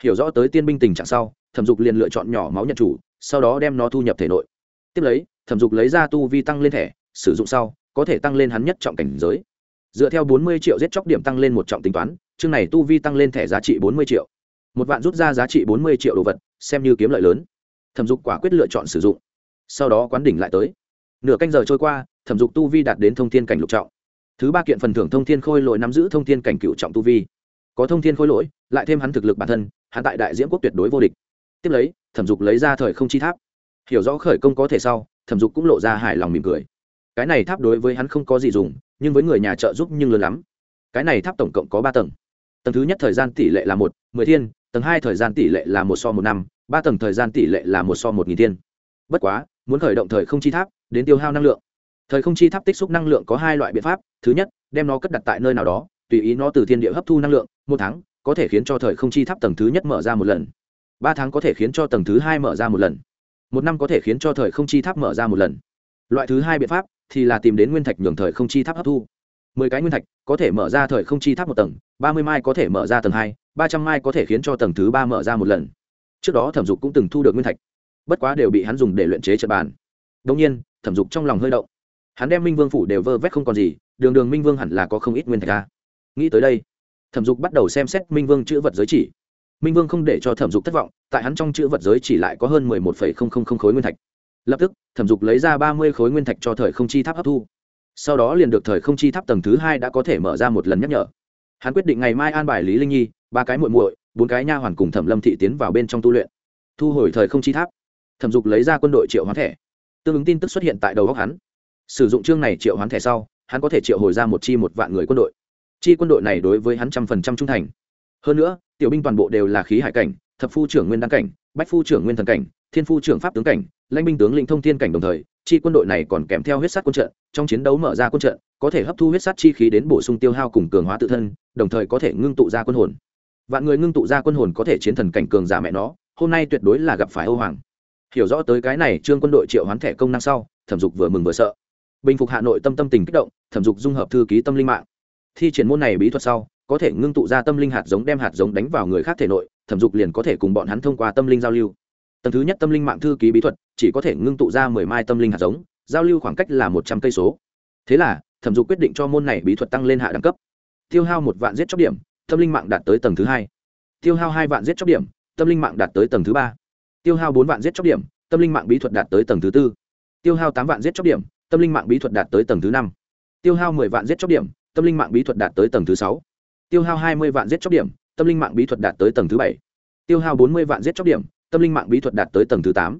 Hiểu rõ tới tiên binh tình trạng sau, thẩm dục liền lựa chọn nhỏ máu nhận chủ, sau đó đem nó thu nhập thể nội. Tiếp lấy thẩm dục lấy ra tu vi tăng lên thẻ, sử dụng sau, có thể tăng lên hắn nhất trọng cảnh giới. Dựa theo bốn mươi triệu giết chóc điểm tăng lên một trọng tính toán, chương này tu vi tăng lên thẻ giá trị bốn mươi triệu. Một vạn rút ra giá trị bốn mươi triệu đồ vật, xem như kiếm lợi lớn. Thẩm dục quả quyết lựa chọn sử dụng. Sau đó quán đỉnh lại tới. Nửa canh giờ trôi qua, thẩm dục tu vi đạt đến thông thiên cảnh lục trọng. Thứ ba kiện phần thưởng thông thiên khôi lỗi nắm giữ thông thiên cảnh cựu trọng tu vi. Có thông thiên khôi lỗi, lại thêm hắn thực lực bản thân, hắn tại đại Diễm quốc tuyệt đối vô địch. Tiếp lấy, thẩm dục lấy ra thời không chi tháp. Hiểu rõ khởi công có thể sau thẩm dục cũng lộ ra hài lòng mỉm cười. Cái này tháp đối với hắn không có gì dùng, nhưng với người nhà trợ giúp nhưng lớn lắm. Cái này tháp tổng cộng có ba tầng. Tầng thứ nhất thời gian tỷ lệ là một, mười thiên, tầng hai thời gian tỷ lệ là một so một năm, ba tầng thời gian tỷ lệ là một so một nghìn thiên. Bất quá, muốn khởi động thời không chi tháp, đến tiêu hao năng lượng. Thời không chi tháp tích xúc năng lượng có hai loại biện pháp, thứ nhất, đem nó cất đặt tại nơi nào đó, tùy ý nó từ thiên địa hấp thu năng lượng, một tháng, có thể khiến cho thời không chi tháp tầng thứ nhất mở ra một lần. Ba tháng có thể khiến cho tầng thứ hai mở ra một lần một năm có thể khiến cho thời không chi tháp mở ra một lần. Loại thứ hai biện pháp thì là tìm đến nguyên thạch nhường thời không chi tháp hấp thu. Mười cái nguyên thạch có thể mở ra thời không chi tháp một tầng, ba mươi mai có thể mở ra tầng hai, ba trăm mai có thể khiến cho tầng thứ ba mở ra một lần. Trước đó thẩm dục cũng từng thu được nguyên thạch, bất quá đều bị hắn dùng để luyện chế trận bàn. Đông nhiên, thẩm dục trong lòng hơi động. Hắn đem minh vương phủ đều vơ vét không còn gì, đường đường minh vương hẳn là có không ít nguyên thạch ra nghĩ tới đây, thẩm dục bắt đầu xem xét minh vương chữ vật giới chỉ minh vương không để cho thẩm dục thất vọng, tại hắn trong chữ vật giới chỉ lại có hơn mười một phẩy không không không khối nguyên thạch. Lập tức, thẩm dục lấy ra ba mươi khối nguyên thạch cho thời không chi tháp hấp thu. Sau đó liền được thời không chi tháp tầng thứ hai đã có thể mở ra một lần nhắc nhở. Hắn quyết định ngày mai an bài lý linh nhi, ba cái muội muội, bốn cái nha hoàn cùng thẩm lâm thị tiến vào bên trong tu luyện. Thu hồi thời không chi tháp. Thẩm dục lấy ra quân đội triệu hoán thẻ. Tương ứng tin tức xuất hiện tại đầu góc hắn. Sử dụng chương này triệu hoán thẻ sau, hắn có thể triệu hồi ra một chi một vạn người quân đội. Chi quân đội này đối với hắn trăm phần trăm trung thành hơn nữa, tiểu binh toàn bộ đều là khí hải cảnh, thập phu trưởng nguyên đăng cảnh, bách phu trưởng nguyên thần cảnh, thiên phu trưởng pháp tướng cảnh, lãnh binh tướng lĩnh thông thiên cảnh đồng thời, chi quân đội này còn kèm theo huyết sát quân trận, trong chiến đấu mở ra quân trận, có thể hấp thu huyết sát chi khí đến bổ sung tiêu hao cùng cường hóa tự thân, đồng thời có thể ngưng tụ ra quân hồn. Vạn người ngưng tụ ra quân hồn có thể chiến thần cảnh cường giả mẹ nó, hôm nay tuyệt đối là gặp phải âu hoàng. Hiểu rõ tới cái này, trương quân đội triệu hoán thẻ công năng sau, thẩm dục vừa mừng vừa sợ. Bình phục hà nội tâm tâm tình kích động, thẩm dục dung hợp thư ký tâm linh mạng. Thi triển môn này bí thuật sau có thể ngưng tụ ra tâm linh hạt giống đem hạt giống đánh vào người khác thể nội, thẩm dục liền có thể cùng bọn hắn thông qua tâm linh giao lưu. Tầng thứ nhất tâm linh mạng thư ký bí thuật, chỉ có thể ngưng tụ ra mười mai tâm linh hạt giống, giao lưu khoảng cách là một trăm cây số. Thế là, thẩm dục quyết định cho môn này bí thuật tăng lên hạ đẳng cấp. Tiêu hao một vạn giết chóc điểm, tâm linh mạng đạt tới tầng thứ hai. Tiêu hao hai vạn giết chóc điểm, tâm linh mạng đạt tới tầng thứ ba. Tiêu hao bốn vạn giết chóc điểm, tâm linh mạng bí thuật đạt tới tầng thứ tư. Tiêu hao tám vạn giết chóc điểm, tâm linh mạng bí thuật đạt tới tầng thứ năm. Tiêu hao mười vạn giết chóc điểm, tâm linh mạng bí thuật đạt tới tầng thứ sáu tiêu hao hai mươi vạn giết chóc điểm, tâm linh mạng bí thuật đạt tới tầng thứ bảy. Tiêu hao bốn mươi vạn giết chóc điểm, tâm linh mạng bí thuật đạt tới tầng thứ tám.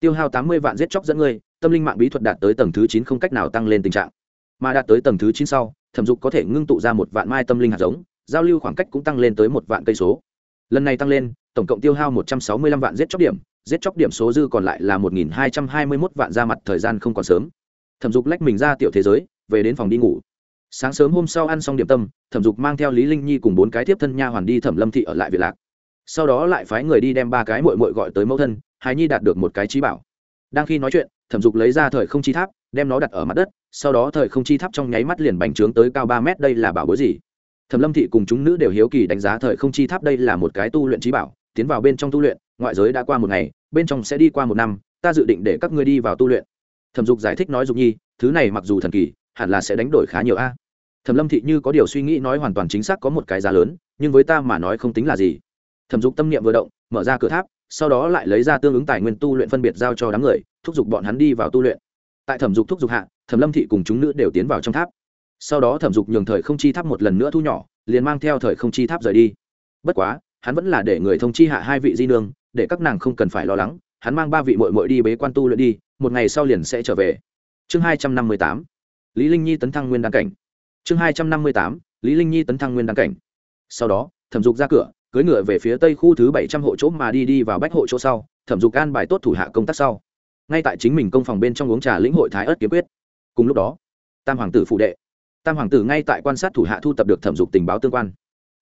Tiêu hao tám mươi vạn giết chóc dẫn ngươi, tâm linh mạng bí thuật đạt tới tầng thứ chín không cách nào tăng lên tình trạng. Mà đạt tới tầng thứ chín sau, thẩm dục có thể ngưng tụ ra một vạn mai tâm linh hạt giống, giao lưu khoảng cách cũng tăng lên tới một vạn cây số. Lần này tăng lên, tổng cộng tiêu hao một trăm sáu mươi lăm vạn giết chóc điểm, giết chóc điểm số dư còn lại là một nghìn hai trăm hai mươi mốt vạn ra mặt thời gian không còn sớm. Thẩm dục lách mình ra tiểu thế giới, về đến phòng đi ngủ sáng sớm hôm sau ăn xong điểm tâm, thẩm dục mang theo lý linh nhi cùng bốn cái tiếp thân nha hoàn đi thẩm lâm thị ở lại việt lạc. Sau đó lại phái người đi đem ba cái mội mội gọi tới mẫu thân hài nhi đạt được một cái trí bảo. Đang khi nói chuyện, thẩm dục lấy ra thời không chi tháp, đem nó đặt ở mặt đất, sau đó thời không chi tháp trong nháy mắt liền bành trướng tới cao ba mét, đây là bảo bối gì? Thẩm lâm thị cùng chúng nữ đều hiếu kỳ đánh giá thời không chi tháp đây là một cái tu luyện trí bảo, tiến vào bên trong tu luyện, ngoại giới đã qua một ngày, bên trong sẽ đi qua một năm, ta dự định để các ngươi đi vào tu luyện. Thẩm dục giải thích nói dục nhi, thứ này mặc dù thần kỳ, hẳn là sẽ đánh đổi khá nhiều a thẩm lâm thị như có điều suy nghĩ nói hoàn toàn chính xác có một cái giá lớn, nhưng với ta mà nói không tính là gì. Thẩm dục tâm niệm vừa động, mở ra cửa tháp, sau đó lại lấy ra tương ứng tài nguyên tu luyện phân biệt giao cho đám người, thúc giục bọn hắn đi vào tu luyện. Tại thẩm dục thúc giục hạ, thẩm lâm thị cùng chúng nữ đều tiến vào trong tháp. Sau đó thẩm dục nhường thời không chi tháp một lần nữa thu nhỏ, liền mang theo thời không chi tháp rời đi. Bất quá, hắn vẫn là để người thông chi hạ hai vị di nương, để các nàng không cần phải lo lắng, hắn mang ba vị mội mội đi bế quan tu luyện đi, một ngày sau liền sẽ trở về. Chương hai trăm năm mươi tám, lý linh nhi tấn thăng nguyên đan cảnh chương hai trăm năm mươi tám, lý linh nhi tấn thăng nguyên đăng cảnh. Sau đó, thẩm dục ra cửa, cưỡi ngựa về phía tây khu thứ bảy trăm hộ chỗ mà đi đi vào bách hộ chỗ sau, thẩm dục can bài tốt thủ hạ công tác sau. Ngay tại chính mình công phòng bên trong uống trà lĩnh hội thái ớt kiếm quyết. Cùng lúc đó, tam hoàng tử phụ đệ, tam hoàng tử ngay tại quan sát thủ hạ thu tập được thẩm dục tình báo tương quan.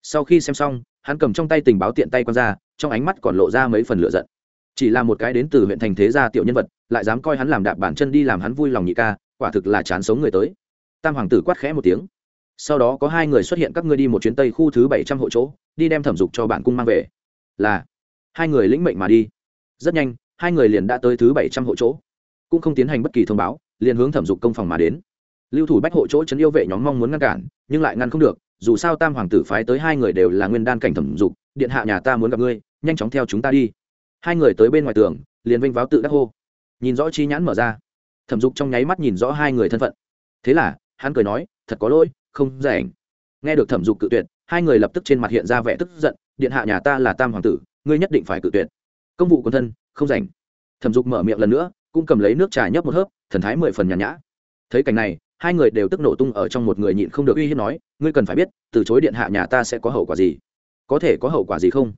Sau khi xem xong, hắn cầm trong tay tình báo tiện tay quan ra, trong ánh mắt còn lộ ra mấy phần lựa giận. Chỉ là một cái đến từ huyện thành thế gia tiểu nhân vật, lại dám coi hắn làm đạp bản chân đi làm hắn vui lòng nhị ca, quả thực là chán sống người tới tam hoàng tử quát khẽ một tiếng. Sau đó có hai người xuất hiện các ngươi đi một chuyến tây khu thứ bảy trăm hộ chỗ, đi đem thẩm dục cho bản cung mang về. Là, hai người lĩnh mệnh mà đi. Rất nhanh, hai người liền đã tới thứ bảy trăm hộ chỗ. Cũng không tiến hành bất kỳ thông báo, liền hướng thẩm dục công phòng mà đến. Lưu thủ bách hộ chỗ trấn yêu vệ nhóm mong muốn ngăn cản, nhưng lại ngăn không được, dù sao tam hoàng tử phái tới hai người đều là nguyên đan cảnh thẩm dục, điện hạ nhà ta muốn gặp ngươi, nhanh chóng theo chúng ta đi. Hai người tới bên ngoài tường, liền vinh váo tự đắc hô. Nhìn rõ chi nhãn mở ra, thẩm dục trong nháy mắt nhìn rõ hai người thân phận. Thế là hắn cười nói, thật có lỗi, không rảnh nghe được thẩm dục cự tuyệt, hai người lập tức trên mặt hiện ra vẻ tức giận, điện hạ nhà ta là tam hoàng tử, ngươi nhất định phải cự tuyệt. Công vụ quân thân, không rảnh thẩm dục mở miệng lần nữa, cũng cầm lấy nước trà nhấp một hớp, thần thái mười phần nhàn nhã. Thấy cảnh này, hai người đều tức nổ tung ở trong một người nhịn không được uy hiếp nói, ngươi cần phải biết, từ chối điện hạ nhà ta sẽ có hậu quả gì? Có thể có hậu quả gì không?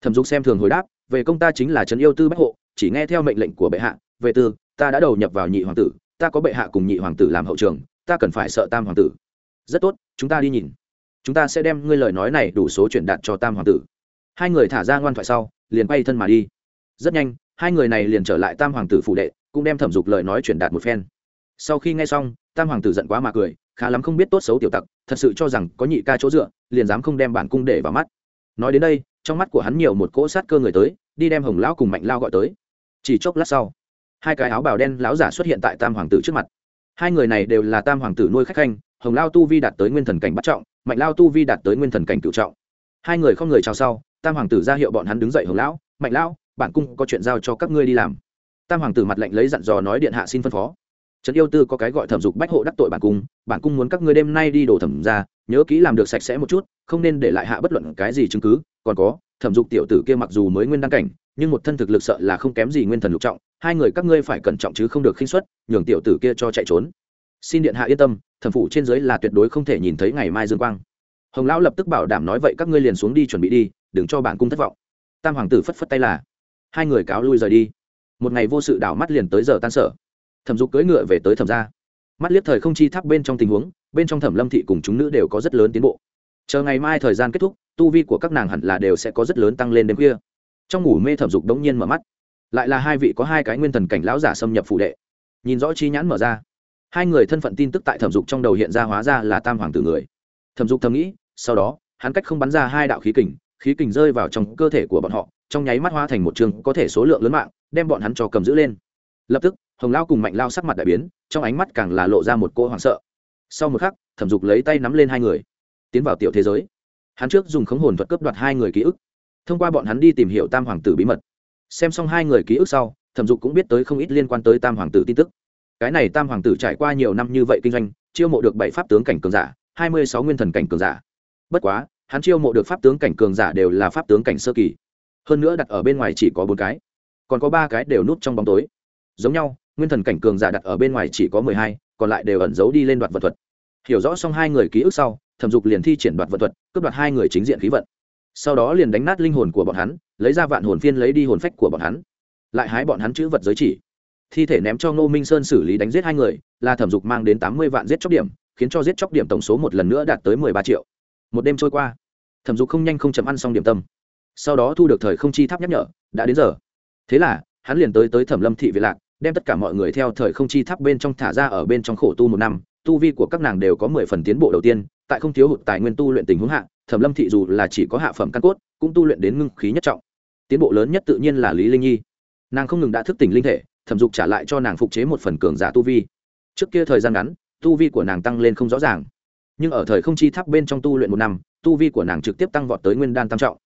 Thẩm dục xem thường hồi đáp, về công ta chính là trấn yêu tư bách hộ, chỉ nghe theo mệnh lệnh của bệ hạ, về tư, ta đã đầu nhập vào nhị hoàng tử, ta có bệ hạ cùng nhị hoàng tử làm hậu trường ta cần phải sợ tam hoàng tử. Rất tốt, chúng ta đi nhìn. Chúng ta sẽ đem ngươi lời nói này đủ số chuyển đạt cho tam hoàng tử. Hai người thả ra ngoan thoại sau, liền bay thân mà đi. Rất nhanh, hai người này liền trở lại tam hoàng tử phụ đệ, cũng đem thẩm dục lời nói chuyển đạt một phen. Sau khi nghe xong, tam hoàng tử giận quá mà cười, khá lắm không biết tốt xấu tiểu tặc, thật sự cho rằng có nhị ca chỗ dựa, liền dám không đem bản cung để vào mắt. Nói đến đây, trong mắt của hắn nhiều một cỗ sát cơ người tới, đi đem hồng lão cùng mạnh lao gọi tới. Chỉ chốc lát sau, hai cái áo bào đen lão giả xuất hiện tại tam hoàng tử trước mặt hai người này đều là tam hoàng tử nuôi khách khanh, hồng lao tu vi đạt tới nguyên thần cảnh bắt trọng, mạnh lao tu vi đạt tới nguyên thần cảnh cựu trọng. Hai người không người chào sau, tam hoàng tử ra hiệu bọn hắn đứng dậy hồng lão, mạnh lão, bản cung có chuyện giao cho các ngươi đi làm. Tam hoàng tử mặt lệnh lấy dặn dò nói điện hạ xin phân phó. Trấn yêu tư có cái gọi thẩm dục bách hộ đắc tội bản cung bản cung muốn các ngươi đêm nay đi đổ thẩm ra, nhớ kỹ làm được sạch sẽ một chút, không nên để lại hạ bất luận cái gì chứng cứ. Còn có, thẩm dục tiểu tử kia mặc dù mới nguyên đăng cảnh nhưng một thân thực lực sợ là không kém gì nguyên thần lục trọng, hai người các ngươi phải cẩn trọng chứ không được khinh xuất nhường tiểu tử kia cho chạy trốn. Xin điện hạ yên tâm thần phụ trên dưới là tuyệt đối không thể nhìn thấy ngày mai dương quang. Hồng lão lập tức bảo đảm nói vậy các ngươi liền xuống đi chuẩn bị đi, đừng cho bản cung thất vọng. Tam hoàng tử phất phất tay là, hai người cáo lui rời đi. Một ngày vô sự đảo mắt liền tới giờ tan sở. Thẩm dục cưỡi ngựa về tới thẩm gia. Mắt liếc thời không chi thác bên trong tình huống, bên trong thẩm lâm thị cùng chúng nữ đều có rất lớn tiến bộ. Chờ ngày mai thời gian kết thúc, tu vi của các nàng hẳn là đều sẽ có rất lớn tăng lên đêm khuya trong ngủ mê thẩm dục đống nhiên mở mắt. Lại là hai vị có hai cái nguyên thần cảnh lão giả xâm nhập phụ đệ. Nhìn rõ chi nhãn mở ra. Hai người thân phận tin tức tại thẩm dục trong đầu hiện ra hóa ra là tam hoàng tử người. Thẩm dục thầm nghĩ, sau đó, hắn cách không bắn ra hai đạo khí kình khí kình rơi vào trong cơ thể của bọn họ, trong nháy mắt hóa thành một trường có thể số lượng lớn mạng, đem bọn hắn cho cầm giữ lên. Lập tức, hồng lao cùng mạnh lao sắc mặt đại biến, trong ánh mắt càng là lộ ra một cô hoảng sợ. Sau một khắc, thẩm dục lấy tay nắm lên hai người, tiến vào tiểu thế giới. Hắn trước dùng khống hồn thuật cướp đoạt hai người ký ức thông qua bọn hắn đi tìm hiểu tam hoàng tử bí mật. Xem xong hai người ký ức sau, thẩm dục cũng biết tới không ít liên quan tới tam hoàng tử tin tức. Cái này tam hoàng tử trải qua nhiều năm như vậy kinh doanh, chiêu mộ được bảy pháp tướng cảnh cường giả, hai mươi sáu nguyên thần cảnh cường giả. Bất quá, hắn chiêu mộ được pháp tướng cảnh cường giả đều là pháp tướng cảnh sơ kỳ. Hơn nữa đặt ở bên ngoài chỉ có bốn cái, còn có ba cái đều núp trong bóng tối. Giống nhau, nguyên thần cảnh cường giả đặt ở bên ngoài chỉ có mười hai, còn lại đều ẩn giấu đi lên đoạt vật thuật. Hiểu rõ xong hai người ký ức sau, thẩm dục liền thi triển đoạt vật thuật, cướp đoạt hai người chính diện khí vận sau đó liền đánh nát linh hồn của bọn hắn, lấy ra vạn hồn phiên lấy đi hồn phách của bọn hắn. Lại hái bọn hắn chữ vật giới chỉ. Thi thể ném cho ngô minh sơn xử lý đánh giết hai người, là thẩm dục mang đến tám mươi vạn giết chóc điểm, khiến cho giết chóc điểm tổng số một lần nữa đạt tới mười ba triệu. Một đêm trôi qua, thẩm dục không nhanh không chậm ăn xong điểm tâm. Sau đó thu được thời không chi tháp nhắc nhở, đã đến giờ. Thế là, hắn liền tới tới thẩm lâm thị việt lạc, đem tất cả mọi người theo thời không chi tháp bên trong thả ra ở bên trong khổ tu một năm, tu vi của các nàng đều có mười phần tiến bộ đầu tiên, tại không thiếu hụt tài nguyên tu luyện tình huống hạ thẩm lâm thị dù là chỉ có hạ phẩm căn cốt, cũng tu luyện đến ngưng khí nhất trọng. Tiến bộ lớn nhất tự nhiên là lý linh nhi. Nàng không ngừng đã thức tỉnh linh thể, thẩm dục trả lại cho nàng phục chế một phần cường giả tu vi. Trước kia thời gian ngắn, tu vi của nàng tăng lên không rõ ràng. Nhưng ở thời không chi tháp bên trong tu luyện một năm, tu vi của nàng trực tiếp tăng vọt tới nguyên đan tam trọng.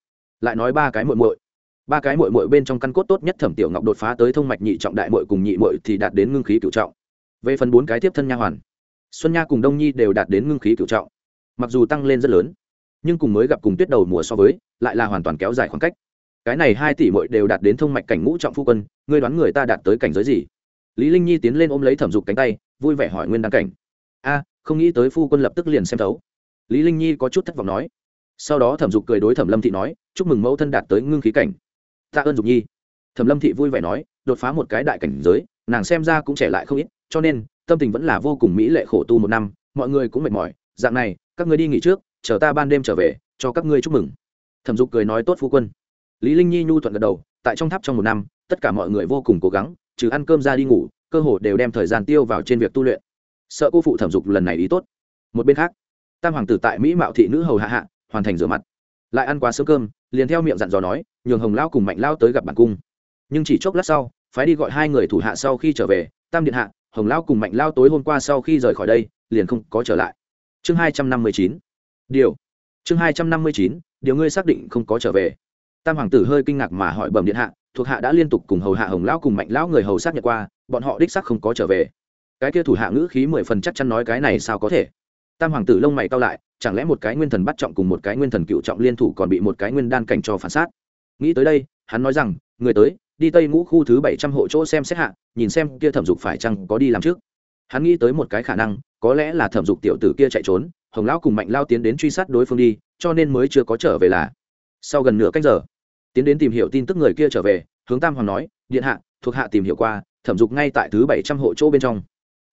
Lại nói ba cái muội muội. Ba cái muội muội bên trong căn cốt tốt nhất thẩm tiểu ngọc đột phá tới thông mạch nhị trọng đại muội cùng nhị muội thì đạt đến ngưng khí cửu trọng. Về phần bốn cái tiếp thân nha hoàn, xuân nha cùng đông nhi đều đạt đến ngưng khí cửu trọng. Mặc dù tăng lên rất lớn nhưng cùng mới gặp cùng tuyết đầu mùa so với, lại là hoàn toàn kéo dài khoảng cách. Cái này hai tỷ muội đều đạt đến thông mạch cảnh ngũ trọng phu quân, ngươi đoán người ta đạt tới cảnh giới gì? Lý linh nhi tiến lên ôm lấy thẩm dục cánh tay, vui vẻ hỏi nguyên đăng cảnh. A, không nghĩ tới phu quân lập tức liền xem thấu. Lý linh nhi có chút thất vọng nói. Sau đó thẩm dục cười đối thẩm lâm thị nói, chúc mừng mẫu thân đạt tới ngưng khí cảnh. Tạ ơn dục nhi. Thẩm lâm thị vui vẻ nói, đột phá một cái đại cảnh giới, nàng xem ra cũng trẻ lại không ít, cho nên, tâm tình vẫn là vô cùng mỹ lệ khổ tu một năm, mọi người cũng mệt mỏi. Dạng này, các ngươi đi nghỉ trước chờ ta ban đêm trở về, cho các ngươi chúc mừng. Thẩm dục cười nói, tốt phu quân. Lý linh nhi nhu thuận gật đầu, tại trong tháp trong một năm, tất cả mọi người vô cùng cố gắng, trừ ăn cơm ra đi ngủ, cơ hồ đều đem thời gian tiêu vào trên việc tu luyện. Sợ cô phụ thẩm dục lần này ý tốt. Một bên khác, tam hoàng tử tại mỹ mạo thị nữ hầu hạ hạ, hoàn thành rửa mặt. Lại ăn quá sớm cơm, liền theo miệng dặn dò nói, nhường hồng lao cùng mạnh lao tới gặp bản cung nhưng chỉ chốc lát sau, phái đi gọi hai người thủ hạ sau khi trở về, tam điện hạ, hồng lao cùng mạnh lao tối hôm qua sau khi rời khỏi đây, liền không có trở lại. Chương hai trăm năm mươi chín điều. Chương hai trăm năm mươi chín, điều ngươi xác định không có trở về. Tam hoàng tử hơi kinh ngạc mà hỏi bẩm điện hạ, thuộc hạ đã liên tục cùng hầu hạ hồng lão cùng mạnh lão người hầu xác nhận qua, bọn họ đích xác không có trở về. Cái kia thủ hạ ngữ khí mười phần chắc chắn nói cái này sao có thể? Tam hoàng tử lông mày cao lại, chẳng lẽ một cái nguyên thần bắt trọng cùng một cái nguyên thần cựu trọng liên thủ còn bị một cái nguyên đan cảnh cho phản sát? Nghĩ tới đây, hắn nói rằng, người tới, đi tây ngũ khu thứ bảy trăm hộ chỗ xem xét hạ, nhìn xem kia thẩm dục phải chăng có đi làm trước. Hắn nghĩ tới một cái khả năng, có lẽ là thẩm dục tiểu tử kia chạy trốn hồng lão cùng mạnh lao tiến đến truy sát đối phương đi, cho nên mới chưa có trở về là. Sau gần nửa cách giờ, tiến đến tìm hiểu tin tức người kia trở về, hướng tam hoàng nói, điện hạ, thuộc hạ tìm hiểu qua, thẩm dục ngay tại thứ bảy trăm hộ chỗ bên trong.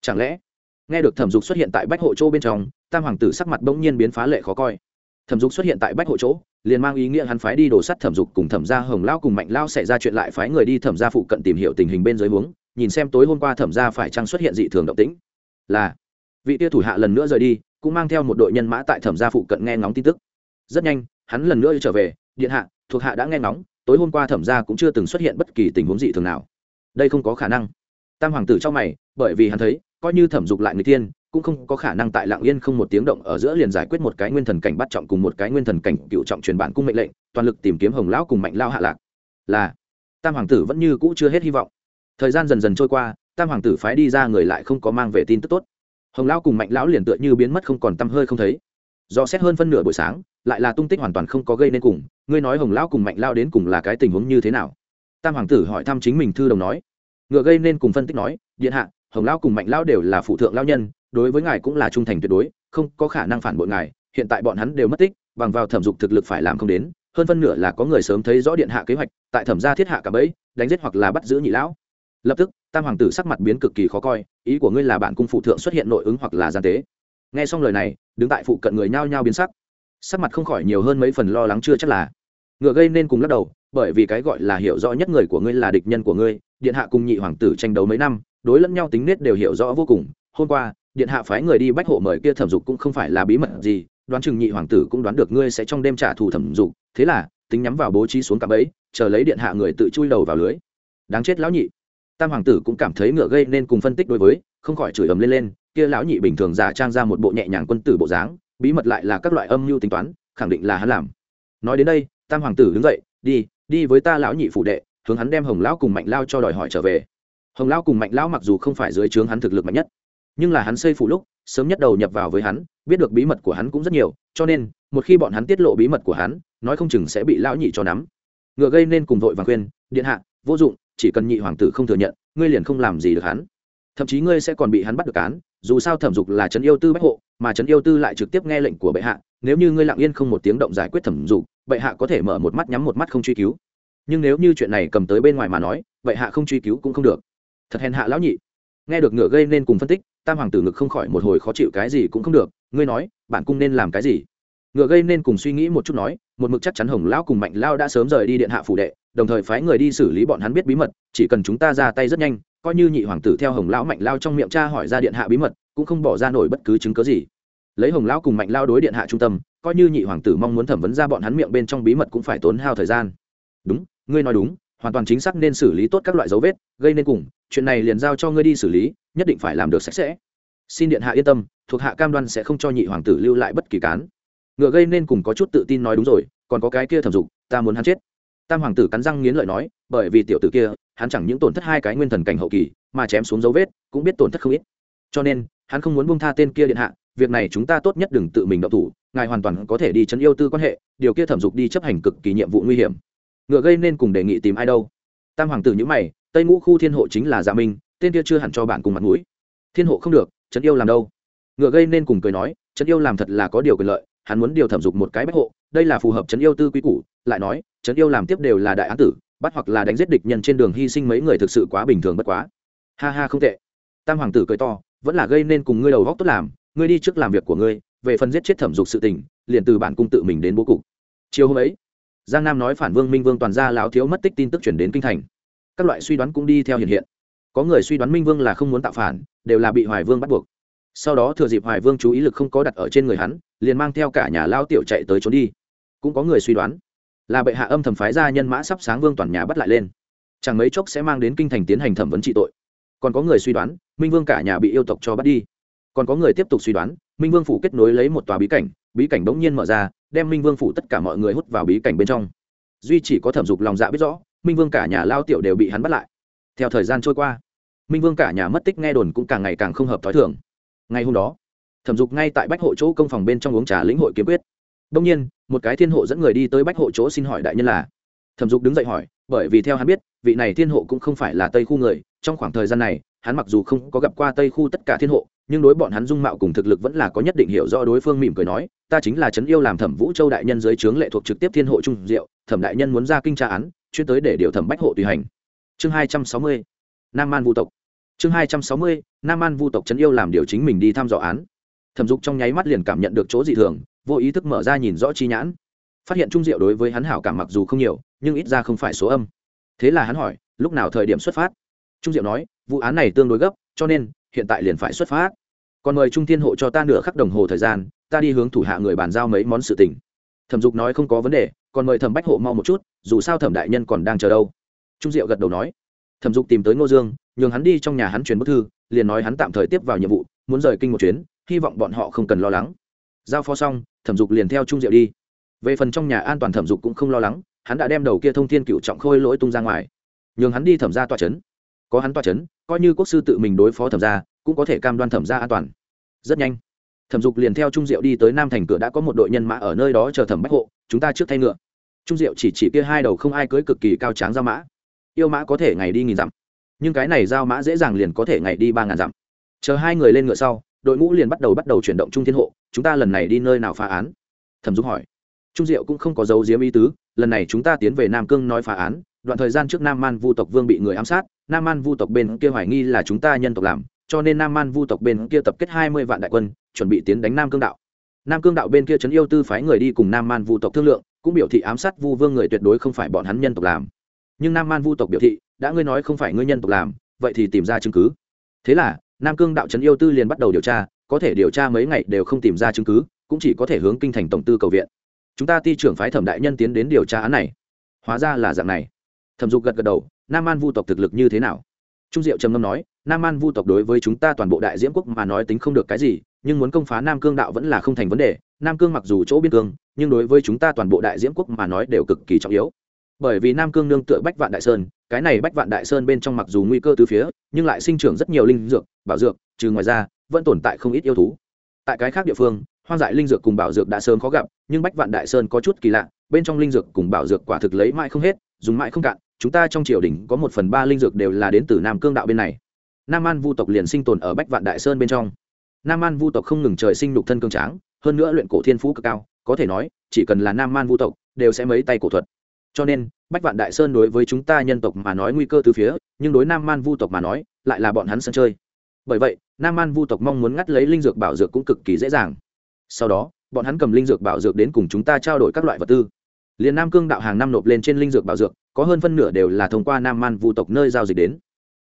Chẳng lẽ, nghe được thẩm dục xuất hiện tại bách hộ chỗ bên trong, tam hoàng tử sắc mặt bỗng nhiên biến phá lệ khó coi. Thẩm dục xuất hiện tại bách hộ chỗ, liền mang ý nghĩa hắn phái đi đổ sắt thẩm dục cùng thẩm gia hồng lao cùng mạnh lao xảy ra chuyện lại phái người đi thẩm gia phụ cận tìm hiểu tình hình bên dưới huống, nhìn xem tối hôm qua thẩm gia phải chăng xuất hiện dị thường động tĩnh. Là, vị tia thủ hạ lần nữa rời đi cũng mang theo một đội nhân mã tại thẩm gia phụ cận nghe ngóng tin tức. Rất nhanh, hắn lần nữa trở về, điện hạ, thuộc hạ đã nghe ngóng, tối hôm qua thẩm gia cũng chưa từng xuất hiện bất kỳ tình huống dị thường nào. Đây không có khả năng. Tam hoàng tử cho mày, bởi vì hắn thấy, coi như thẩm dục lại người tiên, cũng không có khả năng tại lạng yên không một tiếng động ở giữa liền giải quyết một cái nguyên thần cảnh bắt trọng cùng một cái nguyên thần cảnh cựu trọng truyền bản cung mệnh lệnh, toàn lực tìm kiếm hồng lão cùng mạnh lao hạ lạc. Là, tam hoàng tử vẫn như cũ chưa hết hy vọng. Thời gian dần dần trôi qua, tam hoàng tử phái đi ra người lại không có mang về tin tức tốt hồng lão cùng mạnh lão liền tựa như biến mất không còn t hơi không thấy. Do xét hơn phân nửa buổi sáng, lại là tung tích hoàn toàn không có gây nên cùng, ngươi nói hồng lão cùng mạnh lao đến cùng là cái tình huống như thế nào? Tam hoàng tử hỏi thăm chính mình thư đồng nói. Ngựa gây nên cùng phân tích nói, điện hạ, hồng lão cùng mạnh lao đều là phụ thượng lao nhân, đối với ngài cũng là trung thành tuyệt đối, không có khả năng phản bội ngài, hiện tại bọn hắn đều mất tích, bằng vào thẩm dục thực lực phải làm không đến, hơn phân nửa là có người sớm thấy rõ điện hạ kế hoạch, tại thẩm gia thiết hạ cả bẫy, đánh giết hoặc là bắt giữ nhị lão lập tức, tam hoàng tử sắc mặt biến cực kỳ khó coi, ý của ngươi là bạn cung phụ thượng xuất hiện nội ứng hoặc là gian tế. Nghe xong lời này, đứng tại phụ cận người nhao nhao biến sắc. Sắc mặt không khỏi nhiều hơn mấy phần lo lắng chưa chắc là. Ngựa gây nên cùng lắc đầu, bởi vì cái gọi là hiểu rõ nhất người của ngươi là địch nhân của ngươi, điện hạ cùng nhị hoàng tử tranh đấu mấy năm, đối lẫn nhau tính nết đều hiểu rõ vô cùng. Hôm qua, điện hạ phái người đi bách hộ mời kia thẩm dục cũng không phải là bí mật gì, đoán chừng nhị hoàng tử cũng đoán được ngươi sẽ trong đêm trả thù thẩm dục. Thế là, tính nhắm vào bố trí xuống cạm ấy chờ lấy điện hạ người tự chui đầu vào lưới. Đáng chết lão nhị tam hoàng tử cũng cảm thấy ngựa gây nên cùng phân tích đối với, không khỏi chửi ầm lên lên, kia lão nhị bình thường giả trang ra một bộ nhẹ nhàng quân tử bộ dáng, bí mật lại là các loại âm mưu tính toán, khẳng định là hắn làm. Nói đến đây, tam hoàng tử đứng dậy, đi đi với ta lão nhị phụ đệ, hướng hắn đem hồng lão cùng mạnh lao cho đòi hỏi trở về. Hồng lão cùng mạnh lão mặc dù không phải dưới trướng hắn thực lực mạnh nhất, nhưng là hắn xây phủ lúc, sớm nhất đầu nhập vào với hắn, biết được bí mật của hắn cũng rất nhiều, cho nên, một khi bọn hắn tiết lộ bí mật của hắn, nói không chừng sẽ bị lão nhị cho nắm. Ngựa gây nên cùng vội và khuyên, điện hạ, vô dụng chỉ cần nhị hoàng tử không thừa nhận, ngươi liền không làm gì được hắn. Thậm chí ngươi sẽ còn bị hắn bắt được án, dù sao thẩm dục là trấn yêu tư bách hộ, mà trấn yêu tư lại trực tiếp nghe lệnh của bệ hạ. Nếu như ngươi lặng yên không một tiếng động giải quyết thẩm dục, bệ hạ có thể mở một mắt nhắm một mắt không truy cứu. Nhưng nếu như chuyện này cầm tới bên ngoài mà nói, bệ hạ không truy cứu cũng không được. Thật hèn hạ lão nhị. Nghe được ngựa gây nên cùng phân tích, tam hoàng tử ngực không khỏi một hồi khó chịu cái gì cũng không được. Ngươi nói, bản cung nên làm cái gì? Ngựa gây nên cùng suy nghĩ một chút nói, một mực chắc chắn hồng lão cùng mạnh lao đã sớm rời đi điện hạ phủ đệ đồng thời phái người đi xử lý bọn hắn biết bí mật, chỉ cần chúng ta ra tay rất nhanh, coi như nhị hoàng tử theo hồng lão mạnh lao trong miệng cha hỏi ra điện hạ bí mật, cũng không bỏ ra nổi bất cứ chứng cớ gì. Lấy hồng lão cùng mạnh lao đối điện hạ trung tâm, coi như nhị hoàng tử mong muốn thẩm vấn ra bọn hắn miệng bên trong bí mật cũng phải tốn hao thời gian. Đúng, ngươi nói đúng, hoàn toàn chính xác nên xử lý tốt các loại dấu vết, gây nên cùng, chuyện này liền giao cho ngươi đi xử lý, nhất định phải làm được sạch sẽ. Xin điện hạ yên tâm, thuộc hạ cam đoan sẽ không cho nhị hoàng tử lưu lại bất kỳ cán. Ngựa gây nên cùng có chút tự tin nói đúng rồi, còn có cái kia thẩm dục, ta muốn hắn chết tam hoàng tử cắn răng nghiến lợi nói, bởi vì tiểu tử kia, hắn chẳng những tổn thất hai cái nguyên thần cảnh hậu kỳ, mà chém xuống dấu vết, cũng biết tổn thất không ít. Cho nên, hắn không muốn buông tha tên kia điện hạ, việc này chúng ta tốt nhất đừng tự mình động thủ, ngài hoàn toàn có thể đi chấn yêu tư quan hệ, điều kia thẩm dục đi chấp hành cực kỳ nhiệm vụ nguy hiểm. Ngựa gây nên cùng đề nghị tìm ai đâu. Tam hoàng tử nhữ mày, tây ngũ khu thiên hộ chính là gia minh, tên kia chưa hẳn cho bạn cùng mặt mũi. Thiên hộ không được, chấn yêu làm đâu? Ngựa gây nên cùng cười nói, chấn yêu làm thật là có điều quyền lợi, hắn muốn điều thẩm dục một cái bách hộ, đây là phù hợp chấn yêu tư quý củ lại nói, trấn yêu làm tiếp đều là đại án tử, bắt hoặc là đánh giết địch nhân trên đường hy sinh mấy người thực sự quá bình thường bất quá. Ha ha, không tệ. Tam hoàng tử cười to, vẫn là gây nên cùng ngươi đầu góc tốt làm, ngươi đi trước làm việc của ngươi, về phần giết chết thẩm dục sự tình, liền từ bản cung tự mình đến bố cục. Chiều hôm ấy, giang nam nói phản vương minh vương toàn gia láo thiếu mất tích tin tức chuyển đến kinh thành. Các loại suy đoán cũng đi theo hiện hiện. Có người suy đoán minh vương là không muốn tạo phản, đều là bị hoài vương bắt buộc. Sau đó thừa dịp hoài vương chú ý lực không có đặt ở trên người hắn, liền mang theo cả nhà lao tiểu chạy tới trốn đi. Cũng có người suy đoán là bệ hạ âm thầm phái ra nhân mã sắp sáng vương toàn nhà bắt lại lên. Chẳng mấy chốc sẽ mang đến kinh thành tiến hành thẩm vấn trị tội. Còn có người suy đoán, minh vương cả nhà bị yêu tộc cho bắt đi. Còn có người tiếp tục suy đoán, minh vương phủ kết nối lấy một tòa bí cảnh bí cảnh bỗng nhiên mở ra, đem minh vương phủ tất cả mọi người hút vào bí cảnh bên trong. Duy chỉ có thẩm dục lòng dạ biết rõ, minh vương cả nhà lao tiểu đều bị hắn bắt lại. Theo thời gian trôi qua, minh vương cả nhà mất tích nghe đồn cũng càng ngày càng không hợp t h ó i thường. Ngày hôm đó, thẩm dục ngay tại bách hộ chỗ công phòng bên trong uống trà lĩnh hội kiếm quyết đông nhiên, một cái thiên hộ dẫn người đi tới bách hộ chỗ xin hỏi đại nhân là. Thẩm dục đứng dậy hỏi, bởi vì theo hắn biết, vị này thiên hộ cũng không phải là tây khu người, trong khoảng thời gian này, hắn mặc dù không có gặp qua tây khu tất cả thiên hộ, nhưng đối bọn hắn dung mạo cùng thực lực vẫn là có nhất định hiểu rõ đối phương mỉm cười nói, ta chính là trấn yêu làm thẩm vũ châu đại nhân dưới trướng lệ thuộc trực tiếp thiên hộ trung diệu, thẩm đại nhân muốn ra kinh tra án, chuyên tới để điều thẩm bách hộ tùy hành. Chương hai trăm sáu mươi, nam man vu tộc. Chương hai trăm sáu mươi, nam man vu tộc trấn yêu làm điều chính mình đi thăm dò án thẩm dục trong nháy mắt liền cảm nhận được chỗ dị thường, vô ý thức mở ra nhìn rõ chi nhãn. Phát hiện trung diệu đối với hắn hảo cảm mặc dù không nhiều, nhưng ít ra không phải số âm. Thế là hắn hỏi, lúc nào thời điểm xuất phát? Trung diệu nói, vụ án này tương đối gấp, cho nên, hiện tại liền phải xuất phát. Còn mời trung thiên hộ cho ta nửa khắc đồng hồ thời gian, ta đi hướng thủ hạ người bàn giao mấy món sự tình. Thẩm dục nói không có vấn đề, còn mời thẩm bách hộ mau một chút, dù sao thẩm đại nhân còn đang chờ đâu. Trung diệu gật đầu nói. Thẩm dục tìm tới ngô dương, nhường hắn đi trong nhà hắn chuyển bức thư, liền nói hắn tạm thời tiếp vào nhiệm vụ, muốn rời kinh một chuyến hy vọng bọn họ không cần lo lắng. Giao phó xong, thẩm dục liền theo trung diệu đi. Về phần trong nhà an toàn thẩm dục cũng không lo lắng, hắn đã đem đầu kia thông thiên cựu trọng khôi lỗi tung ra ngoài. Nhường hắn đi thẩm ra tòa c h ấ n có hắn tòa c h ấ n coi như quốc sư tự mình đối phó thẩm ra, cũng có thể cam đoan thẩm ra an toàn. Rất nhanh, thẩm dục liền theo trung diệu đi tới nam thành cửa đã có một đội nhân mã ở nơi đó chờ thẩm bách hộ, chúng ta trước thay ngựa. Trung diệu chỉ chỉ kia hai đầu không ai cưới cực kỳ cao tráng giao mã. Yêu mã có thể ngày đi nghìn dặm, nhưng cái này giao mã dễ dàng liền có thể ngày đi ba ngàn dặm. Chờ hai người lên ngựa sau đội ngũ liền bắt đầu bắt đầu chuyển động trung thiên hộ, chúng ta lần này đi nơi nào phá án? Thẩm Dung hỏi. Trung diệu cũng không có dấu diếm ý tứ, lần này chúng ta tiến về nam cương nói phá án, đoạn thời gian trước nam man vu tộc vương bị người ám sát, nam man vu tộc bên kia hoài nghi là chúng ta nhân tộc làm, cho nên nam man vu tộc bên kia tập kết hai mươi vạn đại quân, chuẩn bị tiến đánh nam cương đạo. Nam cương đạo bên kia trấn yêu tư phái người đi cùng nam man vu tộc thương lượng, cũng biểu thị ám sát vu vương người tuyệt đối không phải bọn hắn nhân tộc làm. Nhưng nam man vu tộc biểu thị, đã ngươi nói không phải ngươi nhân tộc làm, vậy thì tìm ra chứng cứ. Thế là nam cương đạo trấn yêu tư liền bắt đầu điều tra, có thể điều tra mấy ngày đều không tìm ra chứng cứ, cũng chỉ có thể hướng kinh thành tổng tư cầu viện. Chúng ta ti trưởng phái thẩm đại nhân tiến đến điều tra án này. Hóa ra là dạng này. Thẩm dục gật gật đầu, nam an vu tộc thực lực như thế nào? Trung diệu trầm ngâm nói, nam an vu tộc đối với chúng ta toàn bộ đại diễm quốc mà nói tính không được cái gì, nhưng muốn công phá nam cương đạo vẫn là không thành vấn đề. Nam cương mặc dù chỗ biên cương, nhưng đối với chúng ta toàn bộ đại diễm quốc mà nói đều cực kỳ trọng yếu bởi vì nam cương nương tựa bách vạn đại sơn, cái này bách vạn đại sơn bên trong mặc dù nguy cơ từ phía, nhưng lại sinh trưởng rất nhiều linh dược, bảo dược, trừ ngoài ra, vẫn tồn tại không ít yêu thú. Tại cái khác địa phương, hoang dại linh dược cùng bảo dược đã sớm khó gặp, nhưng bách vạn đại sơn có chút kỳ lạ, bên trong linh dược cùng bảo dược quả thực lấy mãi không hết, dùng mãi không cạn, chúng ta trong triều đình có một phần ba linh dược đều là đến từ nam cương đạo bên này. Nam an vu tộc liền sinh tồn ở bách vạn đại sơn bên trong. Nam an vu tộc không ngừng trời sinh nhục thân cương tráng, hơn nữa luyện cổ thiên phú cực cao, có thể nói, chỉ cần là nam an vu tộc, đều sẽ mấy tay cổ thuật cho nên, bách vạn đại sơn đối với chúng ta nhân tộc mà nói nguy cơ từ phía, nhưng đối nam man vu tộc mà nói, lại là bọn hắn sân chơi. Bởi vậy, nam man vu tộc mong muốn ngắt lấy linh dược bảo dược cũng cực kỳ dễ dàng. Sau đó, bọn hắn cầm linh dược bảo dược đến cùng chúng ta trao đổi các loại vật tư. Liền nam cương đạo hàng năm nộp lên trên linh dược bảo dược, có hơn phân nửa đều là thông qua nam man vu tộc nơi giao dịch đến.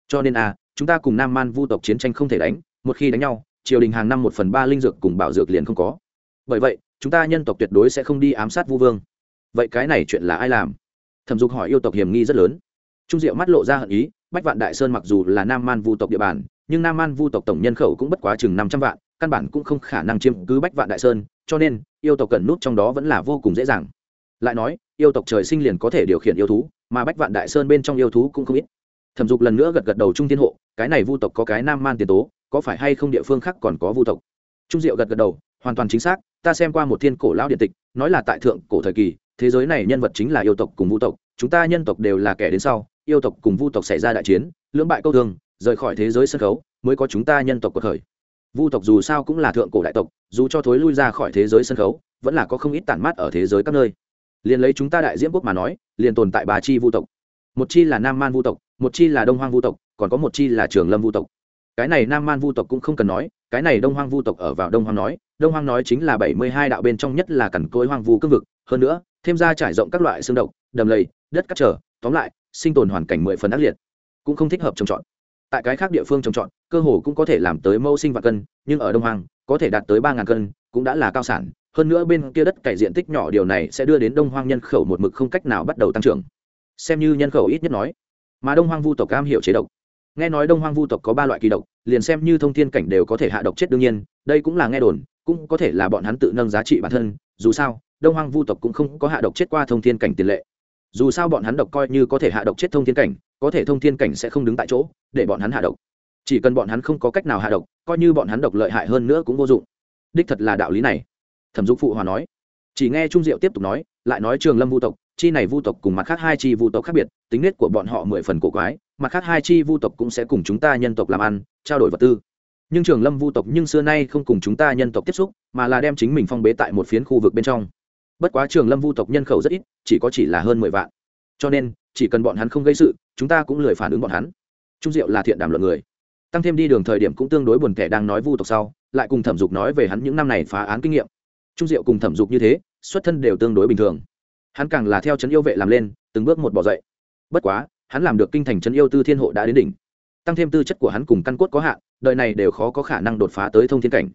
Cho nên a chúng ta cùng nam man vu tộc chiến tranh không thể đánh, một khi đánh nhau, triều đình hàng năm một phần ba linh dược cùng bảo dược liền không có. Bởi vậy, chúng ta nhân tộc tuyệt đối sẽ không đi ám sát vu vương. Vậy cái này chuyện là ai làm? Thẩm dục hỏi yêu tộc hiểm nghi rất lớn. Trung diệu mắt lộ ra hận ý, bách vạn đại sơn mặc dù là nam man vu tộc địa bàn, nhưng nam man vu tộc tổng nhân khẩu cũng bất quá chừng năm trăm vạn, căn bản cũng không khả năng chiếm cứ bách vạn đại sơn, cho nên, yêu tộc cần nút trong đó vẫn là vô cùng dễ dàng. Lại nói, yêu tộc trời sinh liền có thể điều khiển yêu thú, mà bách vạn đại sơn bên trong yêu thú cũng không ít. Thẩm dục lần nữa gật gật đầu trung thiên hộ, cái này vu tộc có cái nam man tiền tố, có phải hay không địa phương khác còn có vu tộc? Trung diệu gật gật đầu, hoàn toàn chính xác, ta xem qua một thiên cổ lão điện tịch, nói là tại thượng cổ thời kỳ thế giới này nhân vật chính là yêu tộc cùng vu tộc, chúng ta nhân tộc đều là kẻ đến sau, yêu tộc cùng vu tộc xảy ra đại chiến, lưỡng bại câu thương, rời khỏi thế giới sân khấu, mới có chúng ta nhân tộc cuộc khởi. Vu tộc dù sao cũng là thượng cổ đại tộc, dù cho thối lui ra khỏi thế giới sân khấu, vẫn là có không ít tản mát ở thế giới các nơi. Liền lấy chúng ta đại diễm quốc mà nói, liền tồn tại bà chi vu tộc. Một chi là nam man vu tộc, một chi là đông hoang vu tộc, còn có một chi là trường lâm vu tộc. Cái này nam man vu tộc cũng không cần nói, cái này đông hoang vu tộc ở vào đông hoang nói, đông hoang nói chính là bảy mươi hai đạo bên trong nhất là cằn cối hoang vu cương vực. Hơn nữa thêm ra trải rộng các loại xương độc, đầm lầy, đất cắt trở, tóm lại, sinh tồn hoàn cảnh mười phần ác liệt, cũng không thích hợp trồng trọt. Tại cái khác địa phương trồng trọt, cơ hồ cũng có thể làm tới mâu sinh và cân, nhưng ở đông hoàng có thể đạt tới ba ngàn cân cũng đã là cao sản. Hơn nữa bên kia đất cày diện tích nhỏ điều này sẽ đưa đến đông hoang nhân khẩu một mực không cách nào bắt đầu tăng trưởng. Xem như nhân khẩu ít nhất nói, mà đông hoang vu tộc cam hiểu chế độc. Nghe nói đông hoang vu tộc có ba loại kỳ độc, liền xem như thông thiên cảnh đều có thể hạ độc chết đương nhiên, đây cũng là nghe đồn, cũng có thể là bọn hắn tự nâng giá trị bản thân, dù sao đông hoang vu tộc cũng không có hạ độc chết qua thông thiên cảnh tiền lệ. Dù sao bọn hắn độc coi như có thể hạ độc chết thông thiên cảnh, có thể thông thiên cảnh sẽ không đứng tại chỗ, để bọn hắn hạ độc. Chỉ cần bọn hắn không có cách nào hạ độc, coi như bọn hắn độc lợi hại hơn nữa cũng vô dụng. Đích thật là đạo lý này. Thẩm dục phụ hòa nói. Chỉ nghe trung diệu tiếp tục nói, lại nói trường lâm vu tộc, chi này vu tộc cùng mặt khác hai chi vu tộc khác biệt, tính nết của bọn họ mười phần cổ quái, mặt khác hai chi vu tộc cũng sẽ cùng chúng ta nhân tộc làm ăn, trao đổi vật tư. Nhưng trường lâm vu tộc nhưng xưa nay không cùng chúng ta nhân tộc tiếp xúc, mà là đem chính mình phong bế tại một phiến khu vực bên trong bất quá trường lâm vu tộc nhân khẩu rất ít, chỉ có chỉ là hơn mười vạn. Cho nên, chỉ cần bọn hắn không gây sự, chúng ta cũng lười phản ứng bọn hắn. Trung diệu là thiện đàm luận người. Tăng thêm đi đường thời điểm cũng tương đối buồn tẻ đang nói vu tộc sau, lại cùng thẩm dục nói về hắn những năm này phá án kinh nghiệm. Trung diệu cùng thẩm dục như thế, xuất thân đều tương đối bình thường. Hắn càng là theo trấn yêu vệ làm lên, từng bước một bỏ dậy. Bất quá, hắn làm được kinh thành trấn yêu tư thiên hộ đã đến đỉnh. Tăng thêm tư chất của hắn cùng căn cốt có hạn, đời này đều khó có khả năng đột phá tới thông thiên cảnh.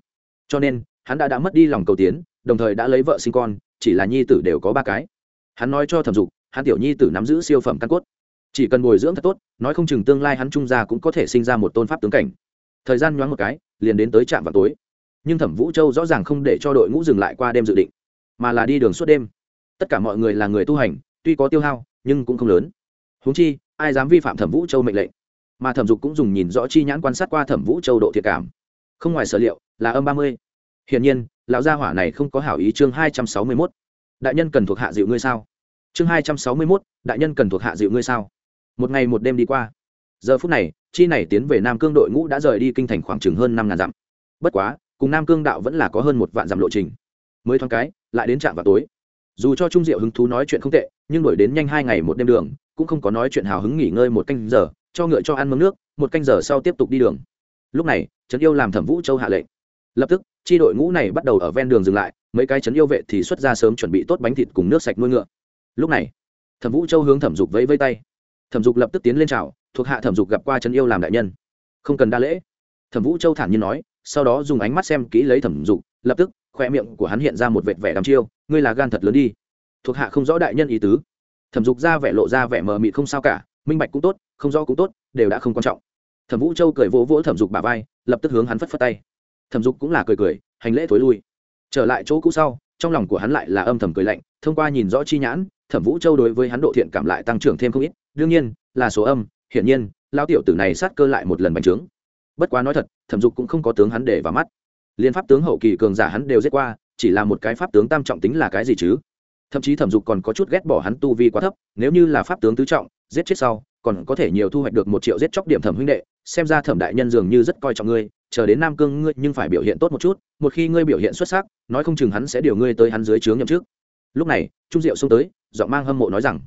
Cho nên, hắn đã đã mất đi lòng cầu tiến, đồng thời đã lấy vợ sinh con chỉ là nhi tử đều có ba cái. Hắn nói cho thẩm dục, hắn tiểu nhi tử nắm giữ siêu phẩm căn cốt. Chỉ cần bồi dưỡng thật tốt, nói không chừng tương lai hắn trung gia cũng có thể sinh ra một tôn pháp tướng cảnh. Thời gian nhoáng một cái, liền đến tới trạm vào tối. Nhưng thẩm vũ châu rõ ràng không để cho đội ngũ dừng lại qua đêm dự định, mà là đi đường suốt đêm. Tất cả mọi người là người tu hành, tuy có tiêu hao, nhưng cũng không lớn. Huống chi, ai dám vi phạm thẩm vũ châu mệnh lệnh? Mà thẩm dục cũng dùng nhìn rõ chi nhãn quan sát qua thẩm vũ châu độ thiệt cảm. Không ngoài sở liệu, là âm ba mươi. Hiển nhiên lão gia hỏa này không có hảo ý chương hai trăm sáu mươi mốt. Đại nhân cần thuộc hạ dịu ngươi sao? Chương hai trăm sáu mươi mốt, đại nhân cần thuộc hạ dịu ngươi sao? Một ngày một đêm đi qua. Giờ phút này, chi này tiến về nam cương đội ngũ đã rời đi kinh thành khoảng chừng hơn năm ngàn dặm. Bất quá, cùng nam cương đạo vẫn là có hơn một vạn dặm lộ trình. Mới thoáng cái, lại đến trạm vào tối. Dù cho trung diệu hứng thú nói chuyện không tệ, nhưng đổi đến nhanh hai ngày một đêm đường, cũng không có nói chuyện hào hứng nghỉ ngơi một canh giờ, cho ngựa cho ăn mâm nước, một canh giờ sau tiếp tục đi đường. Lúc này, trấn yêu làm thẩm vũ châu hạ lệnh lập tức, chi đội ngũ này bắt đầu ở ven đường dừng lại, mấy cái chấn yêu vệ thì xuất ra sớm chuẩn bị tốt bánh thịt cùng nước sạch nuôi ngựa. Lúc này, thẩm vũ châu hướng thẩm dục vẫy vây tay. Thẩm dục lập tức tiến lên trào thuộc hạ thẩm dục gặp qua chấn yêu làm đại nhân. Không cần đa lễ. Thẩm vũ châu thản nhiên nói, sau đó dùng ánh mắt xem kỹ lấy thẩm dục, lập tức, khoe miệng của hắn hiện ra một vệt vẻ đắm chiêu, ngươi là gan thật lớn đi. Thuộc hạ không rõ đại nhân ý tứ. Thẩm dục ra vẻ lộ ra vẻ mờ mịt không sao cả, minh bạch cũng tốt, không rõ cũng tốt, đều đã không quan trọng. Thẩm vũ châu cười vỗ vỗ thẩm dục bà vai, lập tức hướng hắn phất phất tay thẩm dục cũng là cười cười, hành lễ thối lui. Trở lại chỗ cũ sau, trong lòng của hắn lại là âm thầm cười lạnh, thông qua nhìn rõ chi nhãn, thẩm vũ châu đối với hắn độ thiện cảm lại tăng trưởng thêm không ít. Đương nhiên, là số âm, hiển nhiên lao tiểu tử này sát cơ lại một lần bành trướng. Bất quá nói thật, thẩm dục cũng không có tướng hắn để vào mắt. Liên pháp tướng hậu kỳ cường giả hắn đều giết qua, chỉ là một cái pháp tướng tam trọng tính là cái gì chứ? Thậm chí thẩm dục còn có chút ghét bỏ hắn tu vi quá thấp, nếu như là pháp tướng tứ trọng, giết chết sau, còn có thể nhiều thu hoạch được một triệu giết chóc điểm thẩm huynh đệ, xem ra thẩm đại nhân dường như rất coi trọng ngươi chờ đến nam cương ngươi nhưng phải biểu hiện tốt một chút, một khi ngươi biểu hiện xuất sắc, nói không chừng hắn sẽ điều ngươi tới hắn dưới trướng nhậm trước lúc này, trung diệu xông tới, giọng mang hâm mộ nói rằng,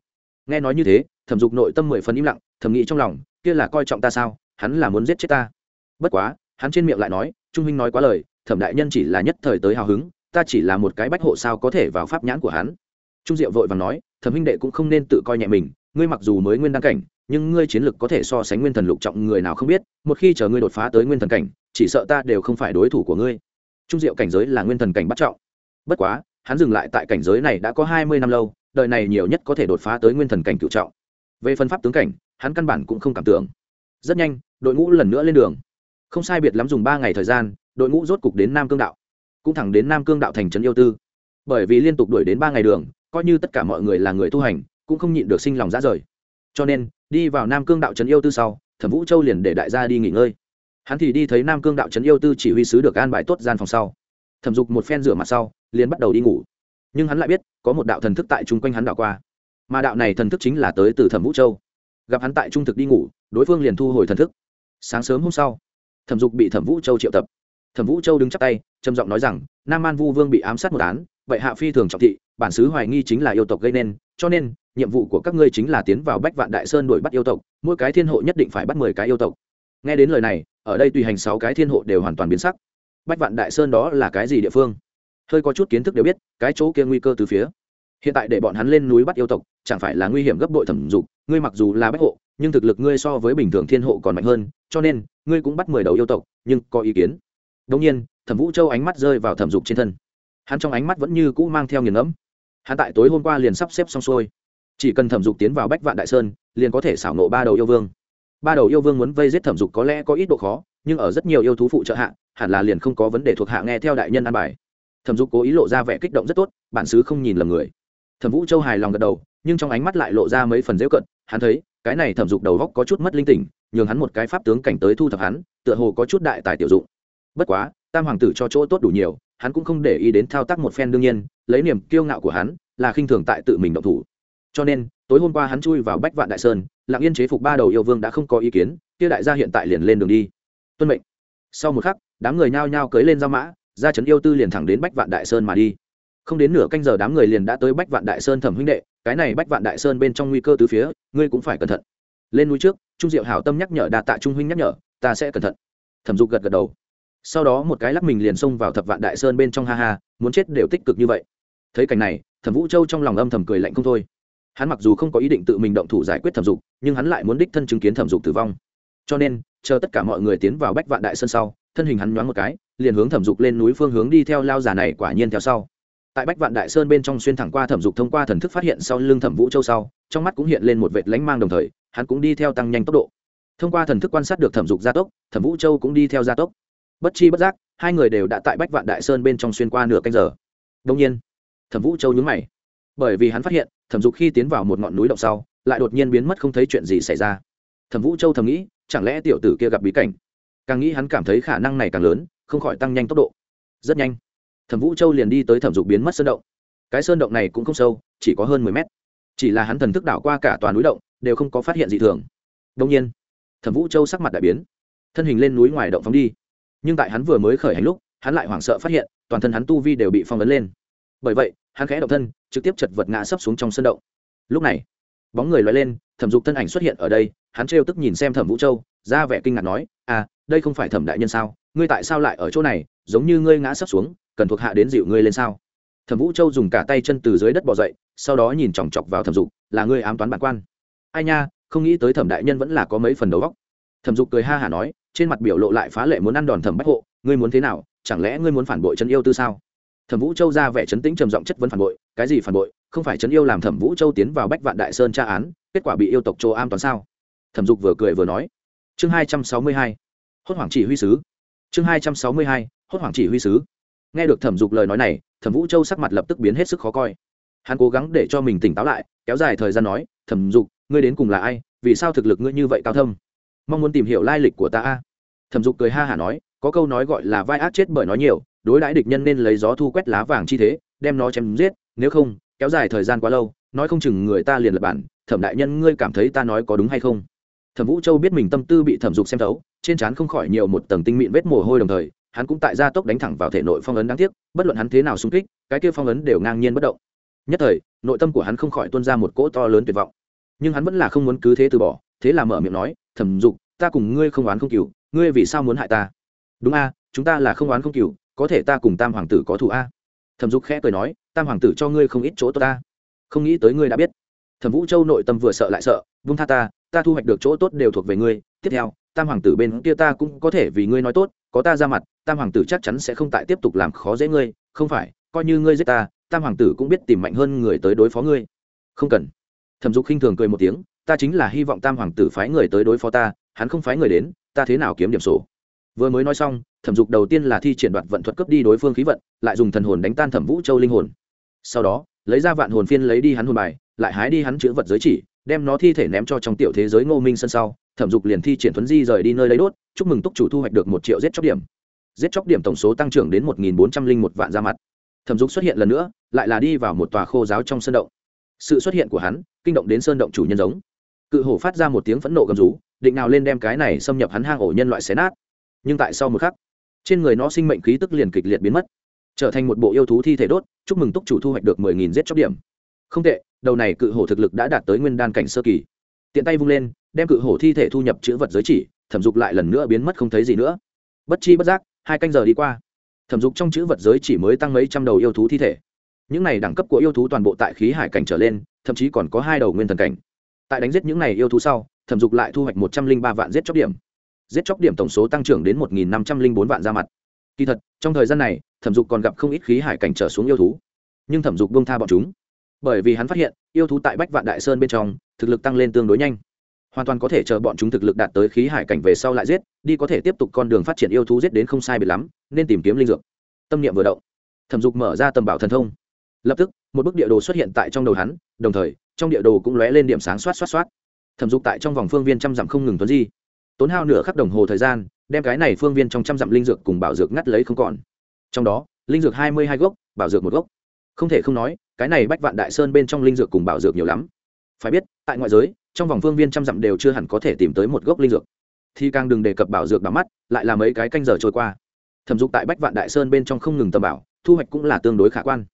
nghe nói như thế, thẩm dục nội tâm mười phần im lặng, thầm nghĩ trong lòng, kia là coi trọng ta sao, hắn là muốn giết chết ta. Bất quá, hắn trên miệng lại nói, trung huynh nói quá lời, thẩm đại nhân chỉ là nhất thời tới hào hứng, ta chỉ là một cái bách hộ sao có thể vào pháp nhãn của hắn. Trung diệu vội và nói, thẩm huynh đệ cũng không nên tự coi nhẹ mình, ngươi mặc dù mới nguyên đăng cảnh, nhưng ngươi chiến lực có thể so sánh nguyên thần lục trọng người nào không biết, một khi chờ ngươi đột phá tới nguyên thần cảnh chỉ sợ ta đều không phải đối thủ của ngươi. Trung diệu cảnh giới là nguyên thần cảnh bắt trọng. Bất quá, hắn dừng lại tại cảnh giới này đã có hai mươi năm lâu, đời này nhiều nhất có thể đột phá tới nguyên thần cảnh cựu trọng. Về phân pháp tướng cảnh, hắn căn bản cũng không cảm tưởng. Rất nhanh, đội ngũ lần nữa lên đường. Không sai biệt lắm dùng ba ngày thời gian, đội ngũ rốt cục đến nam cương đạo. Cũng thẳng đến nam cương đạo thành trấn yêu tư. Bởi vì liên tục đuổi đến ba ngày đường, coi như tất cả mọi người là người tu hành, cũng không nhịn được sinh lòng ra rời. Cho nên, đi vào nam cương đạo trấn yêu tư sau, thẩm vũ châu liền để đại gia đi nghỉ ngơi hắn thì đi thấy nam cương đạo trấn yêu tư chỉ huy sứ được an bài tốt gian phòng sau. Thẩm dục một phen rửa mặt sau, liền bắt đầu đi ngủ. Nhưng hắn lại biết, có một đạo thần thức tại chung quanh hắn đạo qua. Mà đạo này thần thức chính là tới từ thẩm vũ châu. Gặp hắn tại trung thực đi ngủ, đối phương liền thu hồi thần thức. Sáng sớm hôm sau, thẩm dục bị thẩm vũ châu triệu tập. Thẩm vũ châu đứng chắp tay, trầm giọng nói rằng, nam an vu vương bị ám sát một án, vậy hạ phi thường trọng thị, bản xứ hoài nghi chính là yêu tộc gây nên, cho nên, nhiệm vụ của các ngươi chính là tiến vào bách vạn đại sơn đuổi bắt yêu tộc, mỗi cái thiên hộ nhất định phải bắt mười cái yêu tộc. Nghe đến lời này ở đây tùy hành sáu cái thiên hộ đều hoàn toàn biến sắc. Bách vạn đại sơn đó là cái gì địa phương? Hơi có chút kiến thức đều biết, cái chỗ kia nguy cơ từ phía. Hiện tại để bọn hắn lên núi bắt yêu tộc, chẳng phải là nguy hiểm gấp bội thẩm dục, ngươi mặc dù là bách hộ, nhưng thực lực ngươi so với bình thường thiên hộ còn mạnh hơn, cho nên, ngươi cũng bắt mười đầu yêu tộc, nhưng có ý kiến. Đông nhiên, thẩm vũ châu ánh mắt rơi vào thẩm dục trên thân. Hắn trong ánh mắt vẫn như cũ mang theo nghiền ngẫm. Hắn tại tối hôm qua liền sắp xếp xong xuôi. Chỉ cần thẩm dục tiến vào bách vạn đại sơn, liền có thể xảo nộ ba đầu yêu vương ba đầu yêu vương muốn vây giết thẩm dục có lẽ có ít độ khó, nhưng ở rất nhiều yêu thú phụ trợ hạ, hẳn là liền không có vấn đề thuộc hạ nghe theo đại nhân an bài. Thẩm dục cố ý lộ ra vẻ kích động rất tốt, bản xứ không nhìn lầm người. Thẩm vũ châu hài lòng gật đầu, nhưng trong ánh mắt lại lộ ra mấy phần dễu cận hắn thấy, cái này thẩm dục đầu góc có chút mất linh tỉnh nhường hắn một cái pháp tướng cảnh tới thu thập hắn, tựa hồ có chút đại tài tiểu dụng. Bất quá, tam hoàng tử cho chỗ tốt đủ nhiều, hắn cũng không để ý đến thao tác một phen đương nhiên, lấy niềm kiêu ngạo của hắn, là khinh thường tại tự mình động thủ. Cho nên, tối hôm qua hắn chui vào bách vạn đại sơn lặng yên chế phục ba đầu yêu vương đã không có ý kiến, kia đại gia hiện tại liền lên đường đi. Tuân mệnh. Sau một khắc, đám người nhao nhao cưới lên ra mã, ra trấn yêu tư liền thẳng đến bách vạn đại sơn mà đi. Không đến nửa canh giờ đám người liền đã tới bách vạn đại sơn thẩm huynh đệ, cái này bách vạn đại sơn bên trong nguy cơ từ phía, ngươi cũng phải cẩn thận. Lên núi trước, trung diệu hảo tâm nhắc nhở đà tạ trung huynh nhắc nhở, ta sẽ cẩn thận. Thẩm dục gật gật đầu. Sau đó một cái lắc mình liền xông vào thập vạn đại sơn bên trong, ha ha, muốn chết đều tích cực như vậy. Thấy cảnh này, thẩm vũ châu trong lòng âm thầm cười lạnh không thôi hắn mặc dù không có ý định tự mình động thủ giải quyết thẩm dục, nhưng hắn lại muốn đích thân chứng kiến thẩm dục tử vong. Cho nên, chờ tất cả mọi người tiến vào bách vạn đại sơn sau, thân hình hắn nhoáng một cái, liền hướng thẩm dục lên núi phương hướng đi theo lao giả này quả nhiên theo sau. Tại bách vạn đại sơn bên trong xuyên thẳng qua thẩm dục thông qua thần thức phát hiện sau lưng thẩm vũ châu sau, trong mắt cũng hiện lên một vệt lánh mang đồng thời, hắn cũng đi theo tăng nhanh tốc độ. Thông qua thần thức quan sát được thẩm dục gia tốc, thẩm vũ châu cũng đi theo gia tốc. Bất chi bất giác, hai người đều đã tại bách vạn đại sơn bên trong xuyên qua nửa canh giờ. Đông nhiên, thẩm vũ châu nhúng mày, bởi vì hắn phát hiện thẩm dục khi tiến vào một ngọn núi động sau, lại đột nhiên biến mất không thấy chuyện gì xảy ra. Thẩm vũ châu thầm nghĩ, chẳng lẽ tiểu tử kia gặp bí cảnh? Càng nghĩ hắn cảm thấy khả năng này càng lớn, không khỏi tăng nhanh tốc độ. Rất nhanh, thẩm vũ châu liền đi tới thẩm dục biến mất sơn động. Cái sơn động này cũng không sâu, chỉ có hơn mười mét. Chỉ là hắn thần thức đảo qua cả toàn núi động, đều không có phát hiện gì thường. Đông nhiên, thẩm vũ châu sắc mặt đại biến. Thân hình lên núi ngoài động phóng đi. Nhưng tại hắn vừa mới khởi hành lúc, hắn lại hoảng sợ phát hiện, toàn thân hắn tu vi đều bị phong ấn lên. Bởi vậy hắn khẽ động thân, trực tiếp chật vật ngã sấp xuống trong sân động. Lúc này, bóng người loay lên, thẩm dục thân ảnh xuất hiện ở đây, hắn trêu tức nhìn xem thẩm vũ châu, ra vẻ kinh ngạc nói à đây không phải thẩm đại nhân sao? Ngươi tại sao lại ở chỗ này? Giống như ngươi ngã sấp xuống, cần thuộc hạ đến dịu ngươi lên sao? Thẩm vũ châu dùng cả tay chân từ dưới đất bỏ dậy, sau đó nhìn chòng chọc vào thẩm dục, là ngươi ám toán bản quan. Ai nha, không nghĩ tới thẩm đại nhân vẫn là có mấy phần đầu góc thẩm dục cười ha hả nói, trên mặt biểu lộ lại phá lệ muốn ăn đòn thẩm bách hộ, ngươi muốn thế nào? Chẳng lẽ ngươi muốn phản bội chân yêu tư sao? Thẩm vũ châu ra vẻ chấn tĩnh trầm giọng chất vấn phản bội, cái gì phản bội? Không phải trấn yêu làm thẩm vũ châu tiến vào bách vạn đại sơn tra án, kết quả bị yêu tộc châu am toàn sao? Thẩm dục vừa cười vừa nói. Chương hai trăm sáu mươi hai, hốt hoảng chỉ huy sứ. Chương hai trăm sáu mươi hai, hốt hoảng chỉ huy sứ. Nghe được thẩm dục lời nói này, thẩm vũ châu sắc mặt lập tức biến hết sức khó coi. Hắn cố gắng để cho mình tỉnh táo lại, kéo dài thời gian nói, thẩm dục, ngươi đến cùng là ai? Vì sao thực lực ngươi như vậy cao thâm? Mong muốn tìm hiểu lai lịch của ta a. Thẩm dục cười ha hả nói, có câu nói gọi là vai ác chết bởi nói nhiều đối đãi địch nhân nên lấy gió thu quét lá vàng chi thế, đem nó chém giết, nếu không, kéo dài thời gian quá lâu, nói không chừng người ta liền lập bản, thẩm đại nhân ngươi cảm thấy ta nói có đúng hay không? Thẩm vũ châu biết mình tâm tư bị thẩm dục xem thấu, trên trán không khỏi nhiều một tầng tinh mịn vết mồ hôi đồng thời, hắn cũng tại gia tốc đánh thẳng vào thể nội phong ấn đáng tiếc, bất luận hắn thế nào xung kích, cái kia phong ấn đều ngang nhiên bất động. Nhất thời, nội tâm của hắn không khỏi tuôn ra một cỗ to lớn tuyệt vọng. Nhưng hắn vẫn là không muốn cứ thế từ bỏ, thế là mở miệng nói, thẩm dục, ta cùng ngươi không oán không cừu, ngươi vì sao muốn hại ta? Đúng a, chúng ta là không oán không cừu có thể ta cùng tam hoàng tử có thù a? Thẩm dục khẽ cười nói, tam hoàng tử cho ngươi không ít chỗ tốt ta. Không nghĩ tới ngươi đã biết. Thẩm vũ châu nội tâm vừa sợ lại sợ, vung tha ta ta thu hoạch được chỗ tốt đều thuộc về ngươi. Tiếp theo, tam hoàng tử bên kia ta cũng có thể vì ngươi nói tốt, có ta ra mặt, tam hoàng tử chắc chắn sẽ không tại tiếp tục làm khó dễ ngươi. Không phải, coi như ngươi giết ta, tam hoàng tử cũng biết tìm mạnh hơn người tới đối phó ngươi. Không cần. Thẩm dục khinh thường cười một tiếng, ta chính là hy vọng tam hoàng tử phái người tới đối phó ta, hắn không phái người đến, ta thế nào kiếm điểm sổ vừa mới nói xong, thẩm dục đầu tiên là thi triển đoạt vận thuật cướp đi đối phương khí vận, lại dùng thần hồn đánh tan thẩm vũ châu linh hồn. Sau đó, lấy ra vạn hồn phiên lấy đi hắn hồn bài, lại hái đi hắn chữ vật giới chỉ, đem nó thi thể ném cho trong tiểu thế giới ngô minh sân sau, thẩm dục liền thi triển thuấn di rời đi nơi lấy đốt, chúc mừng túc chủ thu hoạch được một triệu giết chóc điểm. Giết chóc điểm tổng số tăng trưởng đến một nghìn bốn trăm linh một vạn ra mặt. Thẩm dục xuất hiện lần nữa, lại là đi vào một tòa khô giáo trong sân động. Sự xuất hiện của hắn, kinh động đến sơn động chủ nhân giống. Cự hổ phát ra một tiếng phẫn nộ gầm rú, định nào lên đem cái này xâm nhập hắn hang ổ nhân loại xé nát nhưng tại sau một khắc, trên người nó sinh mệnh khí tức liền kịch liệt biến mất, trở thành một bộ yêu thú thi thể đốt, chúc mừng túc chủ thu hoạch được mười nghìn giết chóc điểm. Không tệ, đầu này cự hổ thực lực đã đạt tới nguyên đan cảnh sơ kỳ. Tiện tay vung lên, đem cự hổ thi thể thu nhập chữ vật giới chỉ, thẩm dục lại lần nữa biến mất không thấy gì nữa. Bất chi bất giác, hai canh giờ đi qua, thẩm dục trong chữ vật giới chỉ mới tăng mấy trăm đầu yêu thú thi thể. Những này đẳng cấp của yêu thú toàn bộ tại khí hải cảnh trở lên, thậm chí còn có hai đầu nguyên thần cảnh. Tại đánh giết những này yêu thú sau, thẩm dục lại thu hoạch một trăm linh ba vạn giết chóc điểm giết chóc điểm tổng số tăng trưởng đến một nghìn năm trăm linh bốn vạn ra mặt. Kỳ thật, trong thời gian này, thẩm dục còn gặp không ít khí hải cảnh trở xuống yêu thú, nhưng thẩm dục bông tha bọn chúng. Bởi vì hắn phát hiện, yêu thú tại bách vạn đại sơn bên trong, thực lực tăng lên tương đối nhanh. Hoàn toàn có thể chờ bọn chúng thực lực đạt tới khí hải cảnh về sau lại giết, đi có thể tiếp tục con đường phát triển yêu thú giết đến không sai biệt lắm, nên tìm kiếm linh dược. Tâm niệm vừa động, thẩm dục mở ra tầm bảo thần thông. Lập tức, một bức địa đồ xuất hiện tại trong đầu hắn, đồng thời, trong địa đồ cũng lóe lên điểm sáng xoát xoát xoát. Thẩm dục tại trong vòng phương viên trăm dặm không ngừng tuấn di tốn hao nửa khắc đồng hồ thời gian, đem cái này phương viên trong trăm dặm linh dược cùng bảo dược ngắt lấy không còn. Trong đó, linh dược hai mươi hai gốc, bảo dược một gốc. Không thể không nói, cái này bách vạn đại sơn bên trong linh dược cùng bảo dược nhiều lắm. Phải biết, tại ngoại giới, trong vòng phương viên trăm dặm đều chưa hẳn có thể tìm tới một gốc linh dược. Thì càng đừng đề cập bảo dược đắm mắt, lại là mấy cái canh giờ trôi qua. Thẩm dục tại bách vạn đại sơn bên trong không ngừng tầm bảo, thu hoạch cũng là tương đối khả quan.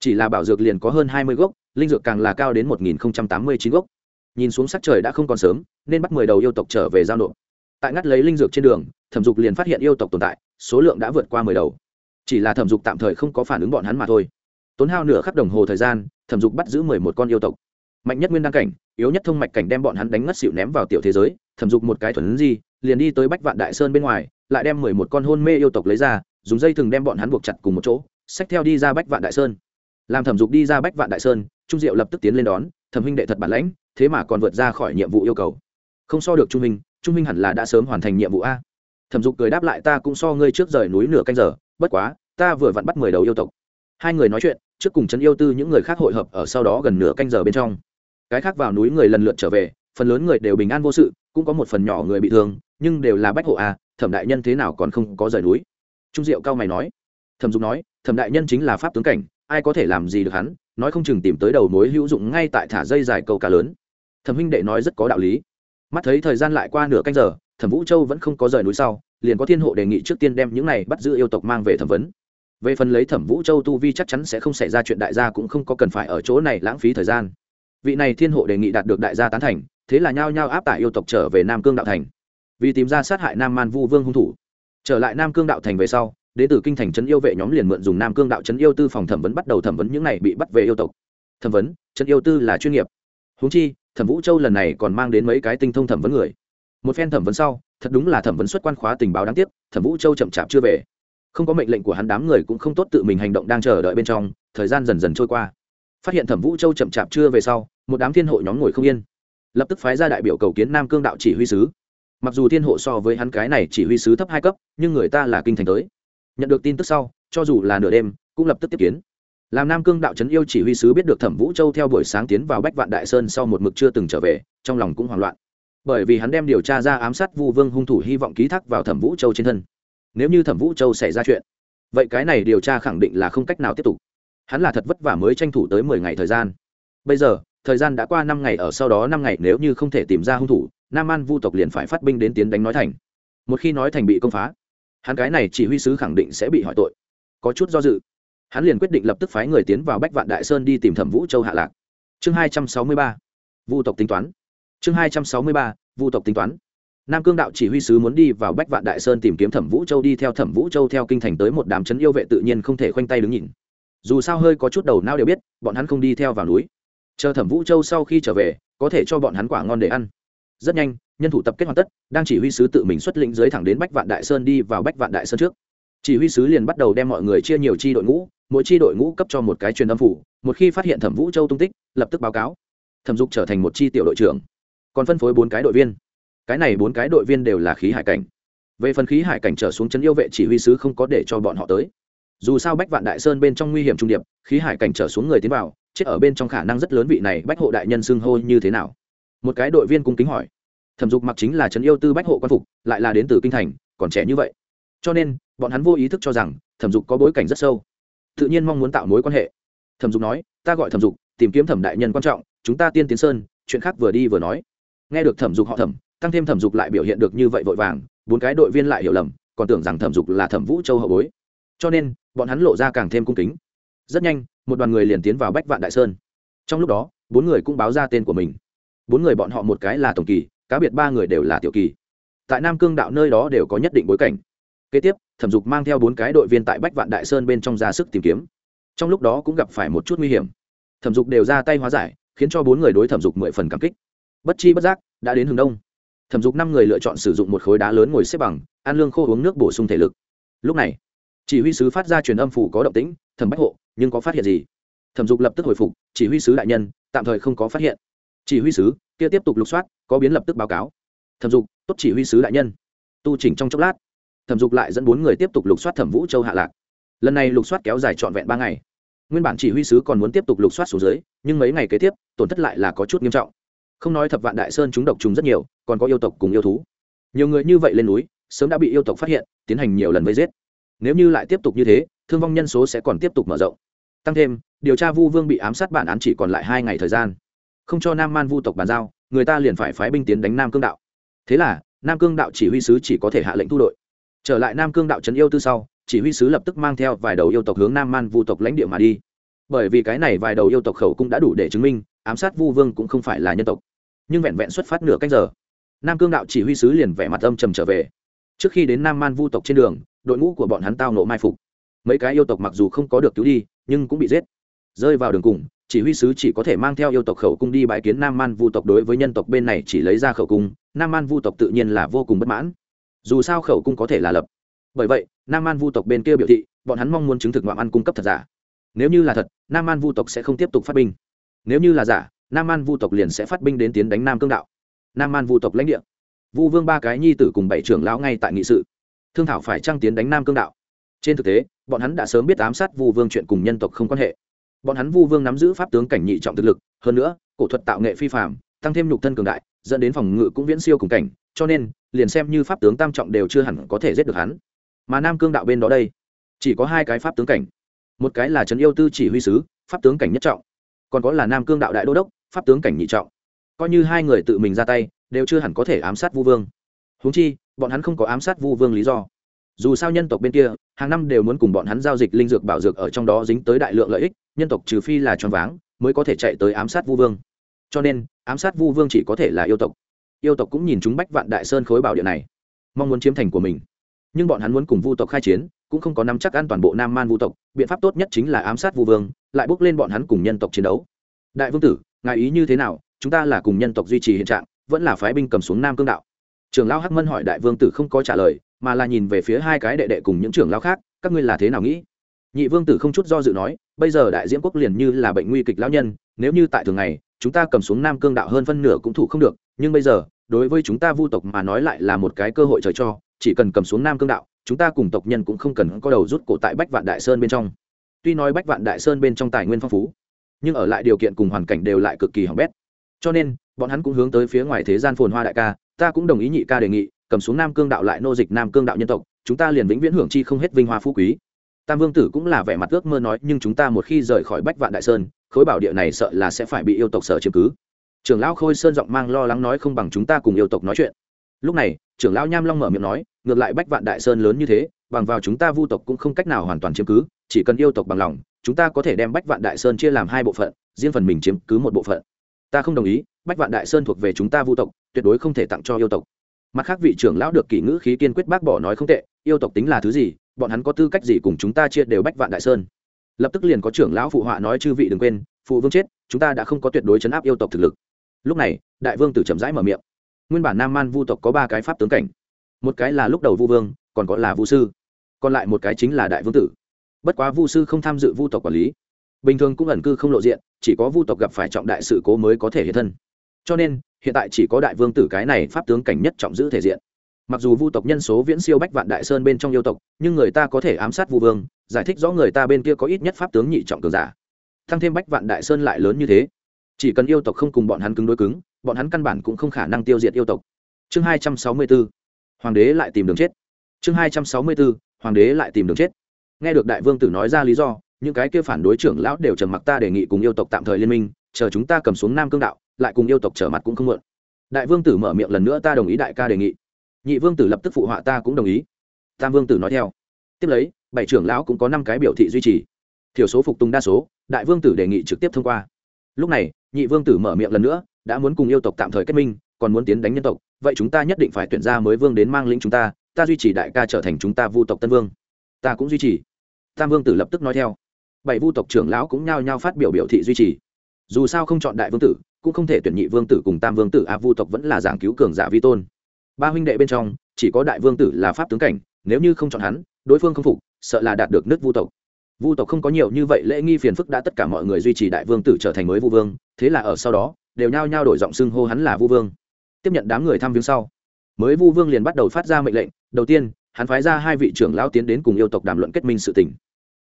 Chỉ là bảo dược liền có hơn hai mươi gốc, linh dược càng là cao đến một nghìn tám mươi chín gốc. Nhìn xuống sắc trời đã không còn sớm, nên bắt mười đầu yêu tộc trở về giao nộp tại ngắt lấy linh dược trên đường, thẩm dục liền phát hiện yêu tộc tồn tại, số lượng đã vượt qua mười đầu. Chỉ là thẩm dục tạm thời không có phản ứng bọn hắn mà thôi. Tốn hao nửa khắp đồng hồ thời gian, thẩm dục bắt giữ mười một con yêu tộc. Mạnh nhất nguyên đăng cảnh, yếu nhất thông mạch cảnh đem bọn hắn đánh ngất xịu ném vào tiểu thế giới, thẩm dục một cái thuần di, liền đi tới bách vạn đại sơn bên ngoài, lại đem mười một con hôn mê yêu tộc lấy ra, dùng dây thừng đem bọn hắn buộc chặt cùng một chỗ, xách theo đi ra bách vạn đại sơn. Làm thẩm dục đi ra bách vạn đại sơn, trung diệu lập tức tiến lên đón, thẩm huynh đệ thật bản lãnh, thế mà còn vượt ra khỏi nhiệm vụ yêu cầu. Không so được trung minh trung minh hẳn là đã sớm hoàn thành nhiệm vụ a. Thẩm dục cười đáp lại, ta cũng so ngươi trước rời núi nửa canh giờ, bất quá, ta vừa vặn bắt mười đầu yêu tộc. Hai người nói chuyện, trước cùng chấn yêu tư những người khác hội hợp ở sau đó gần nửa canh giờ bên trong. Cái khác vào núi người lần lượt trở về, phần lớn người đều bình an vô sự, cũng có một phần nhỏ người bị thương, nhưng đều là bách hộ a, thẩm đại nhân thế nào còn không có rời núi? Trung diệu cao mày nói. Thẩm dục nói, thẩm đại nhân chính là pháp tướng cảnh, ai có thể làm gì được hắn, nói không chừng tìm tới đầu mối hữu dụng ngay tại thả dây dài câu cá lớn. Thẩm huynh đệ nói rất có đạo lý mắt thấy thời gian lại qua nửa canh giờ, thẩm vũ châu vẫn không có rời núi sau, liền có thiên hộ đề nghị trước tiên đem những này bắt giữ yêu tộc mang về thẩm vấn. Về phần lấy thẩm vũ châu tu vi chắc chắn sẽ không xảy ra chuyện đại gia cũng không có cần phải ở chỗ này lãng phí thời gian. Vị này thiên hộ đề nghị đạt được đại gia tán thành, thế là nhao nhao áp tải yêu tộc trở về nam cương đạo thành. Vì tìm ra sát hại nam man vu vương hung thủ. Trở lại nam cương đạo thành về sau đ ế từ kinh thành trấn yêu vệ nhóm liền mượn dùng nam cương đạo trấn yêu tư phòng thẩm vấn bắt đầu thẩm vấn những này bị bắt về yêu tộc. Thẩm vấn, trấn yêu tư là chuyên nghiệp. Húng chi thẩm vũ châu lần này còn mang đến mấy cái tinh thông thẩm vấn người. Một phen thẩm vấn sau, thật đúng là thẩm vấn xuất quan khóa tình báo đáng tiếc, thẩm vũ châu chậm chạp chưa về. Không có mệnh lệnh của hắn đám người cũng không tốt tự mình hành động đang chờ đợi bên trong, thời gian dần dần trôi qua. Phát hiện thẩm vũ châu chậm chạp chưa về sau, một đám thiên hộ nhóm ngồi không yên. Lập tức phái ra đại biểu cầu kiến nam cương đạo chỉ huy sứ. Mặc dù thiên hộ so với hắn cái này chỉ huy sứ thấp hai cấp, nhưng người ta là kinh thành tới. Nhận được tin tức sau, cho dù là nửa đêm, cũng lập tức tiếp kiến làm nam cương đạo trấn yêu chỉ huy sứ biết được thẩm vũ châu theo buổi sáng tiến vào bách vạn đại sơn sau một mực chưa từng trở về, trong lòng cũng hoảng loạn. Bởi vì hắn đem điều tra ra ám sát vu vương hung thủ hy vọng ký thác vào thẩm vũ châu trên thân. Nếu như thẩm vũ châu xảy ra chuyện, vậy cái này điều tra khẳng định là không cách nào tiếp tục. Hắn là thật vất vả mới tranh thủ tới mười ngày thời gian. Bây giờ, thời gian đã qua năm ngày, ở sau đó năm ngày nếu như không thể tìm ra hung thủ, nam an vu tộc liền phải phát binh đến tiến đánh nói thành. Một khi nói thành bị công phá, hắn cái này chỉ huy sứ khẳng định sẽ bị hỏi tội. Có chút do dự hắn liền quyết định lập tức phái người tiến vào bách vạn đại sơn đi tìm thẩm vũ châu hạ lạc. Chương hai trăm sáu mươi ba, vu tộc tính toán. Chương hai trăm sáu mươi ba, vu tộc tính toán. Nam cương đạo chỉ huy sứ muốn đi vào bách vạn đại sơn tìm kiếm thẩm vũ châu đi theo thẩm vũ châu theo kinh thành tới một đám chấn yêu vệ tự nhiên không thể khoanh tay đứng nhìn. Dù sao hơi có chút đầu nao đều biết, bọn hắn không đi theo vào núi. Chờ thẩm vũ châu sau khi trở về, có thể cho bọn hắn quả ngon để ăn. Rất nhanh, nhân thủ tập kết hoàn tất, đang chỉ huy sứ tự mình xuất lĩnh dưới thẳng đến bách vạn đại sơn đi vào bách vạn đại sơn trước chỉ huy sứ liền bắt đầu đem mọi người chia nhiều chi đội ngũ, mỗi chi đội ngũ cấp cho một cái truyền âm phủ, một khi phát hiện thẩm vũ châu tung tích, lập tức báo cáo. Thẩm dục trở thành một chi tiểu đội trưởng, còn phân phối bốn cái đội viên. Cái này bốn cái đội viên đều là khí hải cảnh. Về phần khí hải cảnh trở xuống chấn yêu vệ chỉ huy sứ không có để cho bọn họ tới. Dù sao bách vạn đại sơn bên trong nguy hiểm trung điệp, khí hải cảnh trở xuống người tiến vào, chết ở bên trong khả năng rất lớn vị này bách hộ đại nhân xưng hô như thế nào? Một cái đội viên cung kính hỏi. Thẩm dục mặc chính là trấn yêu tư bách hộ quan phục, lại là đến từ kinh thành, còn trẻ như vậy. Cho nên bọn hắn vô ý thức cho rằng thẩm dục có bối cảnh rất sâu. Tự nhiên mong muốn tạo mối quan hệ. Thẩm dục nói, ta gọi thẩm dục, tìm kiếm thẩm đại nhân quan trọng, chúng ta tiên tiến sơn, chuyện khác vừa đi vừa nói. Nghe được thẩm dục họ thẩm, tăng thêm thẩm dục lại biểu hiện được như vậy vội vàng, bốn cái đội viên lại hiểu lầm, còn tưởng rằng thẩm dục là thẩm vũ châu hậu bối. Cho nên, bọn hắn lộ ra càng thêm cung kính. Rất nhanh, một đoàn người liền tiến vào bách vạn đại sơn. Trong lúc đó, bốn người cũng báo ra tên của mình. Bốn người bọn họ một cái là tổng kỳ, cá biệt ba người đều là tiểu kỳ. Tại nam cương đạo nơi đó đều có nhất định bối cảnh kế tiếp, thẩm dục mang theo bốn cái đội viên tại bách vạn đại sơn bên trong ra sức tìm kiếm. Trong lúc đó cũng gặp phải một chút nguy hiểm. Thẩm dục đều ra tay hóa giải, khiến cho bốn người đối thẩm dục mười phần cảm kích. Bất chi bất giác, đã đến hướng đông. Thẩm dục năm người lựa chọn sử dụng một khối đá lớn ngồi xếp bằng, ăn lương khô uống nước bổ sung thể lực. Lúc này, chỉ huy sứ phát ra truyền âm phủ có động tĩnh, thẩm bách hộ, nhưng có phát hiện gì? Thẩm dục lập tức hồi phục, chỉ huy sứ đại nhân, tạm thời không có phát hiện. Chỉ huy sứ, kia tiếp tục lục soát, có biến lập tức báo cáo. Thẩm dục, tốt chỉ huy sứ đại nhân. Tu chỉnh trong chốc lát thẩm dục lại dẫn bốn người tiếp tục lục soát thẩm vũ châu hạ lạc. Lần này lục soát kéo dài trọn vẹn ba ngày. Nguyên bản chỉ huy sứ còn muốn tiếp tục lục soát xuống dưới, nhưng mấy ngày kế tiếp, tổn thất lại là có chút nghiêm trọng. Không nói thập vạn đại sơn chúng độc trùng rất nhiều, còn có yêu tộc cùng yêu thú. Nhiều người như vậy lên núi, sớm đã bị yêu tộc phát hiện, tiến hành nhiều lần vây giết. Nếu như lại tiếp tục như thế, thương vong nhân số sẽ còn tiếp tục mở rộng. Tăng thêm, điều tra vu vương bị ám sát bản án chỉ còn lại hai ngày thời gian. Không cho nam man vu tộc bàn giao, người ta liền phải phái binh tiến đánh nam cương đạo. Thế là, nam cương đạo chỉ huy sứ chỉ có thể hạ lệnh thu đội trở lại nam cương đạo trấn yêu tư sau, chỉ huy sứ lập tức mang theo vài đầu yêu tộc hướng nam man vu tộc lãnh địa mà đi. Bởi vì cái này vài đầu yêu tộc khẩu cũng đã đủ để chứng minh, ám sát vu vương cũng không phải là nhân tộc. Nhưng vẹn vẹn xuất phát nửa cách giờ, nam cương đạo chỉ huy sứ liền vẻ mặt âm trầm trở về. Trước khi đến nam man vu tộc trên đường, đội ngũ của bọn hắn tao nộ mai phục. Mấy cái yêu tộc mặc dù không có được cứu đi, nhưng cũng bị giết. Rơi vào đường cùng, chỉ huy sứ chỉ có thể mang theo yêu tộc khẩu cung đi bãi kiến nam man vu tộc đối với nhân tộc bên này chỉ lấy ra khẩu cung, nam man vu tộc tự nhiên là vô cùng bất mãn dù sao khẩu cung có thể là lập. Bởi vậy, nam man vu tộc bên kia biểu thị, bọn hắn mong muốn chứng thực ngoạm ăn cung cấp thật giả. Nếu như là thật, nam man vu tộc sẽ không tiếp tục phát binh. Nếu như là giả, nam man vu tộc liền sẽ phát binh đến tiến đánh nam cương đạo. Nam man vu tộc lãnh địa. Vu vương ba cái nhi tử cùng bảy trưởng lão ngay tại nghị sự. Thương thảo phải trăng tiến đánh nam cương đạo? Trên thực tế, bọn hắn đã sớm biết ám sát vu vương chuyện cùng nhân tộc không quan hệ. Bọn hắn vu vương nắm giữ pháp tướng cảnh nhị trọng thực lực, hơn nữa, cổ thuật tạo nghệ phi phạm tăng thêm nhục thân cường đại dẫn đến phòng ngự cũng viễn siêu cùng cảnh, cho nên, liền xem như pháp tướng tam trọng đều chưa hẳn có thể giết được hắn. Mà nam cương đạo bên đó đây, chỉ có hai cái pháp tướng cảnh. Một cái là trấn yêu tư chỉ huy sứ, pháp tướng cảnh nhất trọng. Còn có là nam cương đạo đại đô đốc, pháp tướng cảnh nhị trọng. Coi như hai người tự mình ra tay, đều chưa hẳn có thể ám sát vu vương. Húng chi, bọn hắn không có ám sát vu vương lý do. Dù sao nhân tộc bên kia, hàng năm đều muốn cùng bọn hắn giao dịch linh dược bảo dược ở trong đó dính tới đại lượng lợi ích, nhân tộc trừ phi là choáng váng, mới có thể chạy tới ám sát vu vương cho nên, ám sát vu vương chỉ có thể là yêu tộc. Yêu tộc cũng nhìn chúng bách vạn đại sơn khối bảo địa này, mong muốn chiếm thành của mình. Nhưng bọn hắn muốn cùng vu tộc khai chiến, cũng không có nắm chắc an toàn bộ nam man vu tộc. Biện pháp tốt nhất chính là ám sát vu vương, lại bước lên bọn hắn cùng nhân tộc chiến đấu. Đại vương tử, ngài ý như thế nào? Chúng ta là cùng nhân tộc duy trì hiện trạng, vẫn là phái binh cầm xuống nam cương đạo. Trưởng lão hắc mân hỏi đại vương tử không có trả lời, mà là nhìn về phía hai cái đệ đệ cùng những trưởng lão khác, các ngươi là thế nào nghĩ? Nhị vương tử không chút do dự nói, bây giờ đại diễm quốc liền như là bệnh nguy kịch lão nhân, nếu như tại thường ngày chúng ta cầm xuống nam cương đạo hơn phân nửa cũng thủ không được, nhưng bây giờ, đối với chúng ta vu tộc mà nói lại là một cái cơ hội trời cho, chỉ cần cầm xuống nam cương đạo, chúng ta cùng tộc nhân cũng không cần có đầu rút cổ tại bách vạn đại sơn bên trong. Tuy nói bách vạn đại sơn bên trong tài nguyên phong phú, nhưng ở lại điều kiện cùng hoàn cảnh đều lại cực kỳ hỏng bét. Cho nên, bọn hắn cũng hướng tới phía ngoài thế gian phồn hoa đại ca, ta cũng đồng ý nhị ca đề nghị, cầm xuống nam cương đạo lại nô dịch nam cương đạo nhân tộc, chúng ta liền vĩnh viễn hưởng chi không hết vinh hoa phú quý. Tam vương tử cũng là vẻ mặt ước mơ nói, nhưng chúng ta một khi rời khỏi bách vạn đại sơn khối bảo địa này sợ là sẽ phải bị yêu tộc sở chiếm cứ. Trưởng lão khôi sơn giọng mang lo lắng nói không bằng chúng ta cùng yêu tộc nói chuyện. Lúc này, trưởng lão nham long mở miệng nói, ngược lại bách vạn đại sơn lớn như thế, bằng vào chúng ta vu tộc cũng không cách nào hoàn toàn chiếm cứ, chỉ cần yêu tộc bằng lòng, chúng ta có thể đem bách vạn đại sơn chia làm hai bộ phận, riêng phần mình chiếm cứ một bộ phận. Ta không đồng ý, bách vạn đại sơn thuộc về chúng ta vu tộc, tuyệt đối không thể tặng cho yêu tộc. Mặt khác vị trưởng lão được kỷ ngữ khí kiên quyết bác bỏ nói không tệ, yêu tộc tính là thứ gì, bọn hắn có tư cách gì cùng chúng ta chia đều bách vạn đại sơn? Lập tức liền có trưởng lão phụ họa nói chư vị đừng quên, phụ vương chết, chúng ta đã không có tuyệt đối chấn áp yêu tộc thực lực. Lúc này, đại vương tử chậm rãi mở miệng. Nguyên bản nam man vu tộc có ba cái pháp tướng cảnh. Một cái là lúc đầu vu vương, còn có là vu sư. Còn lại một cái chính là đại vương tử. Bất quá vu sư không tham dự vu tộc quản lý. Bình thường cũng ẩn cư không lộ diện, chỉ có vu tộc gặp phải trọng đại sự cố mới có thể hiện thân. Cho nên, hiện tại chỉ có đại vương tử cái này pháp tướng cảnh nhất trọng giữ thể diện. Mặc dù vu tộc nhân số viễn siêu bách vạn đại sơn bên trong yêu tộc, nhưng người ta có thể ám sát vu vương giải thích rõ người ta bên kia có ít nhất pháp tướng nhị trọng cường giả. Thăng thêm bách vạn đại sơn lại lớn như thế. Chỉ cần yêu tộc không cùng bọn hắn cứng đối cứng, bọn hắn căn bản cũng không khả năng tiêu diệt yêu tộc. Chương hai trăm sáu mươi b ố hoàng đế lại tìm đường chết. Chương hai trăm sáu mươi b ố hoàng đế lại tìm đường chết. Nghe được đại vương tử nói ra lý do, những cái kia phản đối trưởng lão đều trầm mặc ta đề nghị cùng yêu tộc tạm thời liên minh, chờ chúng ta cầm xuống nam cương đạo, lại cùng yêu tộc trở mặt cũng không mượn đại vương tử mở miệng lần nữa ta đồng ý đại ca đề nghị. Nhị vương tử lập tức phụ họa ta cũng đồng ý. Tam vương tử nói theo tiếp lấy, bảy trưởng lão cũng có năm cái biểu thị duy trì. Thiểu số phục tùng đa số, đại vương tử đề nghị trực tiếp thông qua. Lúc này, nhị vương tử mở miệng lần nữa, đã muốn cùng yêu tộc tạm thời kết minh, còn muốn tiến đánh nhân tộc, vậy chúng ta nhất định phải tuyển ra mới vương đến mang lĩnh chúng ta ta duy trì đại ca trở thành chúng ta vu tộc tân vương. Ta cũng duy trì. Tam vương tử lập tức nói theo. Bảy vu tộc trưởng lão cũng nhao nhao phát biểu biểu thị duy trì. Dù sao không chọn đại vương tử, cũng không thể tuyển nhị vương tử cùng tam vương tử, a, vu tộc vẫn là giảng cứu cường giả vi tôn. Ba huynh đệ bên trong, chỉ có đại vương tử là pháp tướng cảnh, nếu như không chọn hắn đối phương không phục, sợ là đạt được nước vu tộc. Vu tộc không có nhiều như vậy lễ nghi phiền phức đã tất cả mọi người duy trì đại vương tử trở thành mới vu vương, thế là ở sau đó, đều nhao nhao đổi giọng xưng hô hắn là vu vương. Tiếp nhận đám người thăm viếng sau, mới vu vương liền bắt đầu phát ra mệnh lệnh, đầu tiên, hắn phái ra hai vị trưởng lão tiến đến cùng yêu tộc đàm luận kết minh sự tình.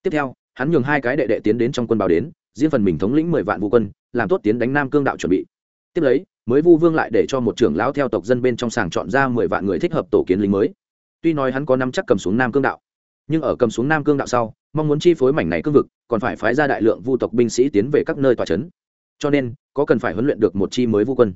tiếp theo, hắn nhường hai cái đệ đệ tiến đến trong quân báo đến, riêng phần mình thống lĩnh mười vạn vu quân, làm tốt tiến đánh nam cương đạo chuẩn bị. Tiếp lấy, mới vu vương lại để cho một trưởng lão theo tộc dân bên trong sàng chọn ra mười vạn người thích hợp tổ kiến lính mới. Tuy nói hắn có năm chắc cầm xuống nam cương đạo nhưng ở cầm xuống nam cương đạo sau, mong muốn chi phối mảnh này cương vực, còn phải phái ra đại lượng vu tộc binh sĩ tiến về các nơi tòa trấn cho nên, có cần phải huấn luyện được một chi mới vu quân.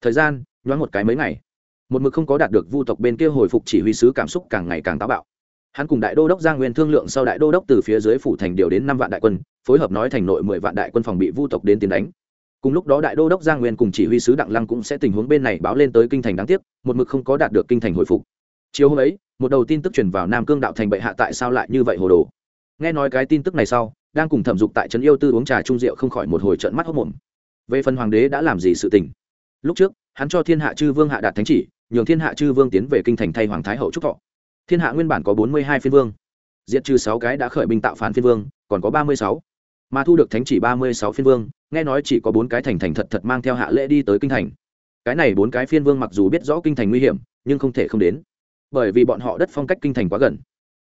Thời gian, nhoáng một cái mấy ngày. Một mực không có đạt được vu tộc bên kia hồi phục chỉ huy sứ cảm xúc càng ngày càng táo bạo. Hắn cùng đại đô đốc giang nguyên thương lượng sau đại đô đốc từ phía dưới phủ thành điều đến năm vạn đại quân, phối hợp nói thành nội mười vạn đại quân phòng bị vu tộc đến tiến đánh. Cùng lúc đó đại đô đốc giang nguyên cùng chỉ huy sứ đặng lăng cũng sẽ tình huống bên này báo lên tới kinh thành đáng tiếc, một mực không có đạt được kinh thành hồi phục. Chiều hôm ấy một đầu tin tức truyền vào nam cương đạo thành bệ hạ tại sao lại như vậy hồ đồ? Nghe nói cái tin tức này sau, đang cùng thẩm dục tại trấn yêu tư uống trà trung rượu không khỏi một hồi trận mắt hốc mồm về phần hoàng đế đã làm gì sự tình? Lúc trước, hắn cho thiên hạ chư vương hạ đạt thánh chỉ, nhường thiên hạ chư vương tiến về kinh thành thay hoàng thái hậu trúc thọ. Thiên hạ nguyên bản có bốn mươi hai phiên vương, diệt trừ sáu cái đã khởi binh tạo phản phiên vương, còn có ba mươi sáu. Mà thu được thánh chỉ ba mươi sáu phiên vương, nghe nói chỉ có bốn cái thành thành thật thật mang theo hạ lễ đi tới kinh thành. Cái này bốn cái phiên vương mặc dù biết rõ kinh thành nguy hiểm, nhưng không thể không đến bởi vì bọn họ đất phong cách kinh thành quá gần.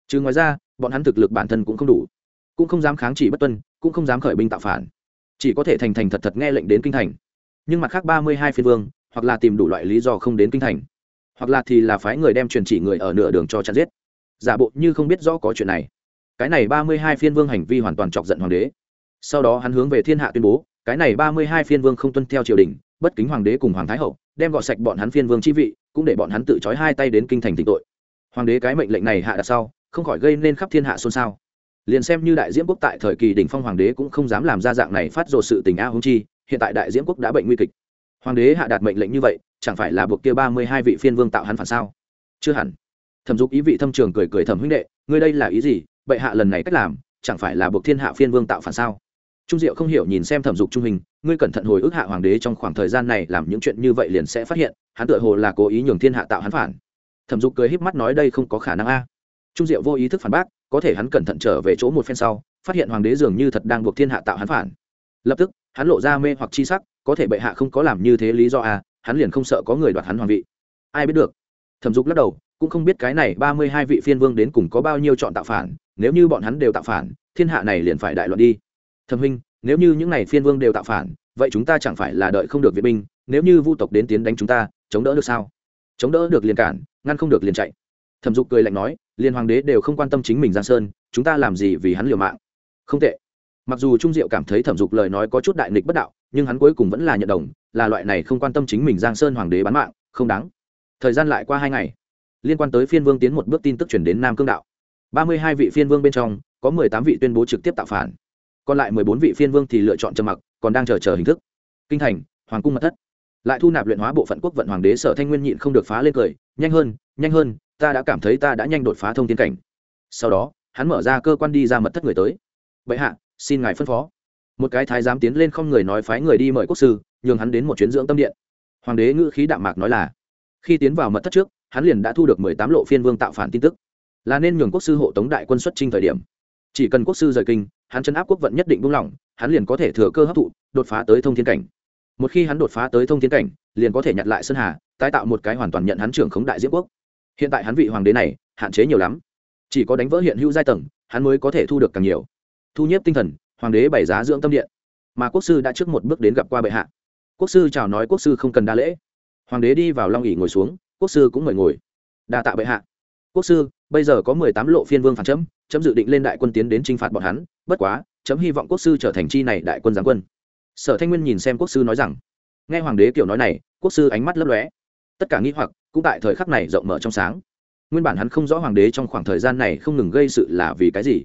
Chứ ngoài ra, bọn hắn thực lực bản thân cũng không đủ. Cũng không dám kháng chỉ bất tuân, cũng không dám khởi binh tạo phản. Chỉ có thể thành thành thật thật nghe lệnh đến kinh thành. Nhưng mặt khác ba mươi hai phiên vương, hoặc là tìm đủ loại lý do không đến kinh thành. Hoặc là thì là phái người đem truyền chỉ người ở nửa đường cho chặn giết. Giả bộ như không biết rõ có chuyện này. Cái này ba mươi hai phiên vương hành vi hoàn toàn chọc giận hoàng đế. Sau đó hắn hướng về thiên hạ tuyên bố, cái này ba mươi hai phiên vương không tuân theo triều đình, bất kính hoàng đế cùng hoàng thái hậu đem gọt sạch bọn hắn phiên vương chi vị, cũng để bọn hắn tự trói hai tay đến kinh thành tịnh tội. Hoàng đế cái mệnh lệnh này hạ đặt sau, không khỏi gây nên khắp thiên hạ xôn xao. Liền xem như đại diễm quốc tại thời kỳ đỉnh phong hoàng đế cũng không dám làm ra dạng này phát dồ sự tình a hung chi, hiện tại đại diễm quốc đã bệnh nguy kịch. Hoàng đế hạ đạt mệnh lệnh như vậy, chẳng phải là buộc kia ba mươi hai vị phiên vương tạo hắn phản sao? Chưa hẳn. Thẩm dục ý vị thâm trường cười cười thẩm huynh đệ, ngươi đây là ý gì? Bệ hạ lần này cách làm, chẳng phải là buộc thiên hạ phiên vương tạo phản sao? Trung diệu không hiểu nhìn xem thẩm dục trung hình, ngươi cẩn thận hồi ức hạ hoàng đế trong khoảng thời gian này làm những chuyện như vậy liền sẽ phát hiện, hắn tựa hồ là cố ý nhường thiên hạ tạo hắn phản. Thẩm dục cười híp mắt nói đây không có khả năng a. Trung diệu vô ý thức phản bác, có thể hắn cẩn thận trở về chỗ một phen sau, phát hiện hoàng đế dường như thật đang buộc thiên hạ tạo hắn phản. Lập tức, hắn lộ ra mê hoặc chi sắc, có thể bệ hạ không có làm như thế lý do a, hắn liền không sợ có người đoạt hắn hoàng vị. Ai biết được? Thẩm dục lắc đầu, cũng không biết cái này ba mươi hai vị phiên vương đến cùng có bao nhiêu chọn tạo phản, nếu như bọn hắn đều tạo phản, thiên hạ này liền phải đại loạn đi thẩm huynh, nếu như những n à y phiên vương đều tạo phản, vậy chúng ta chẳng phải là đợi không được viện binh, nếu như vu tộc đến tiến đánh chúng ta, chống đỡ được sao? Chống đỡ được liền cản, ngăn không được liền chạy. Thẩm dục cười lạnh nói liền hoàng đế đều không quan tâm chính mình giang sơn, chúng ta làm gì vì hắn liều mạng? Không tệ. Mặc dù trung diệu cảm thấy thẩm dục lời nói có chút đại nghịch bất đạo, nhưng hắn cuối cùng vẫn là nhận đồng, là loại này không quan tâm chính mình giang sơn hoàng đế bán mạng, không đáng. Thời gian lại qua hai ngày, liên quan tới phiên vương tiến một bước tin tức chuyển đến nam cương đạo. Ba mươi hai vị phiên vương bên trong, có mười tám vị tuyên bố trực tiếp tạo phản còn lại mười bốn vị phiên vương thì lựa chọn trầm mặc, còn đang chờ chờ hình thức. Kinh thành, hoàng cung mật thất. Lại thu nạp luyện hóa bộ phận quốc vận hoàng đế sở thanh nguyên nhịn không được phá lên cười, nhanh hơn nhanh hơn, ta đã cảm thấy ta đã nhanh đột phá thông tiến cảnh. Sau đó, hắn mở ra cơ quan đi ra mật thất người tới. Bệ hạ, xin ngài phân phó. Một cái thái giám tiến lên không người nói phái người đi mời quốc sư, nhường hắn đến một chuyến dưỡng tâm điện. Hoàng đế ngữ khí đạm mạc nói là, khi tiến vào mật thất trước, hắn liền đã thu được mười tám lộ phiên vương tạo phản tin tức. Là nên nhường quốc sư hộ tống đại quân xuất trinh thời điểm. Chỉ cần quốc sư rời kinh hắn chấn áp quốc vận nhất định buông lỏng, hắn liền có thể thừa cơ hấp thụ, đột phá tới thông thiên cảnh. Một khi hắn đột phá tới thông thiên cảnh, liền có thể nhặt lại sơn hà, tái tạo một cái hoàn toàn nhận hắn trưởng khống đại diễm quốc. Hiện tại hắn vị hoàng đế này, hạn chế nhiều lắm. Chỉ có đánh vỡ hiện hữu giai tầng, hắn mới có thể thu được càng nhiều. Thu nhếp tinh thần, hoàng đế bày giá dưỡng tâm điện. Mà quốc sư đã trước một bước đến gặp qua bệ hạ. Quốc sư chào nói quốc sư không cần đa lễ. Hoàng đế đi vào long ỉ ngồi xuống, quốc sư cũng mời ngồi. Đa tạ bệ hạ quốc sư, bây giờ có mười tám lộ phiên vương phản chấm chấm dự định lên đại quân tiến đến t r i n h phạt bọn hắn, bất quá, chấm hy vọng quốc sư trở thành chi này đại quân giáng quân. Sở thanh nguyên nhìn xem quốc sư nói rằng, nghe hoàng đế kiểu nói này, quốc sư ánh mắt lấp lóe. Tất cả nghĩ hoặc cũng tại thời khắc này rộng mở trong sáng. Nguyên bản hắn không rõ hoàng đế trong khoảng thời gian này không ngừng gây sự là vì cái gì.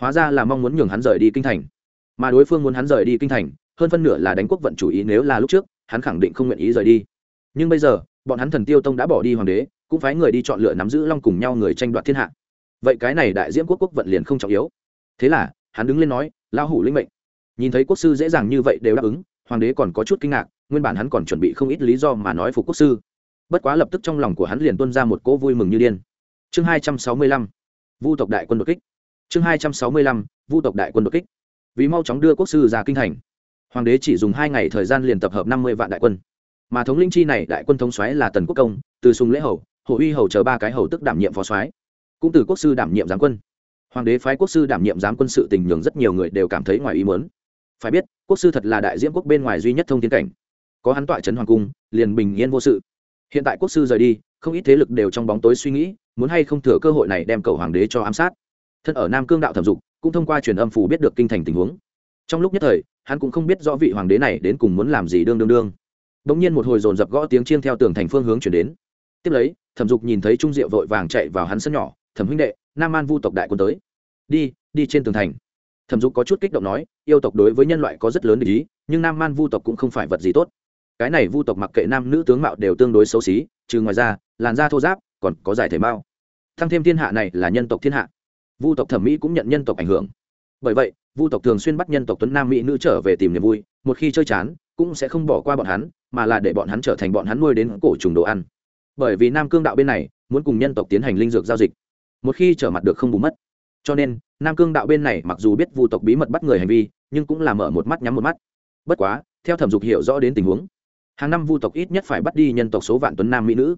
Hóa ra là mong muốn nhường hắn rời đi kinh thành. Mà đối phương muốn hắn rời đi kinh thành, hơn phân nửa là đánh quốc vận chủ ý nếu là lúc trước, hắn khẳng định không nguyện ý rời đi. Nhưng bây giờ, bọn hắn thần tiêu tông đã bỏ đi hoàng đế cũng phái người đi chọn lựa nắm giữ long cùng nhau người tranh đoạt thiên hạ. Vậy cái này đại diễm quốc quốc vận liền không trọng yếu. Thế là, hắn đứng lên nói lao hủ linh mệnh. Nhìn thấy quốc sư dễ dàng như vậy đều đáp ứng, hoàng đế còn có chút kinh ngạc, nguyên bản hắn còn chuẩn bị không ít lý do mà nói phục quốc sư. Bất quá lập tức trong lòng của hắn liền tuân ra một cỗ vui mừng như điên. Chương hai trăm sáu mươi lăm, vu tộc đại quân đột kích. Chương hai trăm sáu mươi lăm, vu tộc đại quân đột kích. Vì mau chóng đưa quốc sư ra kinh thành, hoàng đế chỉ dùng hai ngày thời gian liền tập hợp năm mươi vạn đại quân. Mà thống linh chi này đại quân thống xoáy là tần quốc công, từ sùng lễ hầu hồ uy hầu chờ ba cái hầu tức đảm nhiệm phó soái. Cũng từ quốc sư đảm nhiệm giám quân. Hoàng đế phái quốc sư đảm nhiệm giám quân sự tình nhường rất nhiều người đều cảm thấy ngoài ý muốn. Phải biết, quốc sư thật là đại diễm quốc bên ngoài duy nhất thông tiến cảnh. Có hắn tọa trấn hoàng cung, liền bình yên vô sự. Hiện tại quốc sư rời đi, không ít thế lực đều trong bóng tối suy nghĩ, muốn hay không thừa cơ hội này đem cầu hoàng đế cho ám sát. Thân ở nam cương đạo thẩm dục, cũng thông qua truyền âm phủ biết được kinh thành tình huống. Trong lúc nhất thời, hắn cũng không biết rõ vị hoàng đế này đến cùng muốn làm gì đương đương đương. Bỗng nhiên một hồi dồn dập gõ tiếng chiên theo tường thành phương hướng chuyển đến. Tiếp lấy thẩm dục nhìn thấy trung diệu vội vàng chạy vào hắn sân nhỏ, thẩm huynh đệ, nam an vu tộc đại quân tới. Đi đi trên tường thành. Thẩm dục có chút kích động nói, yêu tộc đối với nhân loại có rất lớn ý, nhưng nam man vu tộc cũng không phải vật gì tốt. Cái này vu tộc mặc kệ nam nữ tướng mạo đều tương đối xấu xí, trừ ngoài ra, làn da thô giáp còn có giải thể mao thăng thêm thiên hạ này là nhân tộc thiên hạ. Vu tộc thẩm mỹ cũng nhận nhân tộc ảnh hưởng. Bởi vậy, vu tộc thường xuyên bắt nhân tộc tuấn nam mỹ nữ trở về tìm niềm vui, một khi chơi chán, cũng sẽ không bỏ qua bọn hắn, mà là để bọn hắn trở thành bọn hắn nuôi đến cổ trùng đồ ăn bởi vì nam cương đạo bên này muốn cùng nhân tộc tiến hành linh dược giao dịch. Một khi trở mặt được không bù mất. Cho nên, nam cương đạo bên này mặc dù biết vu tộc bí mật bắt người hành vi, nhưng cũng là mở một mắt nhắm một mắt. Bất quá, theo thẩm dục hiểu rõ đến tình huống, hàng năm vu tộc ít nhất phải bắt đi nhân tộc số vạn tuấn nam mỹ nữ.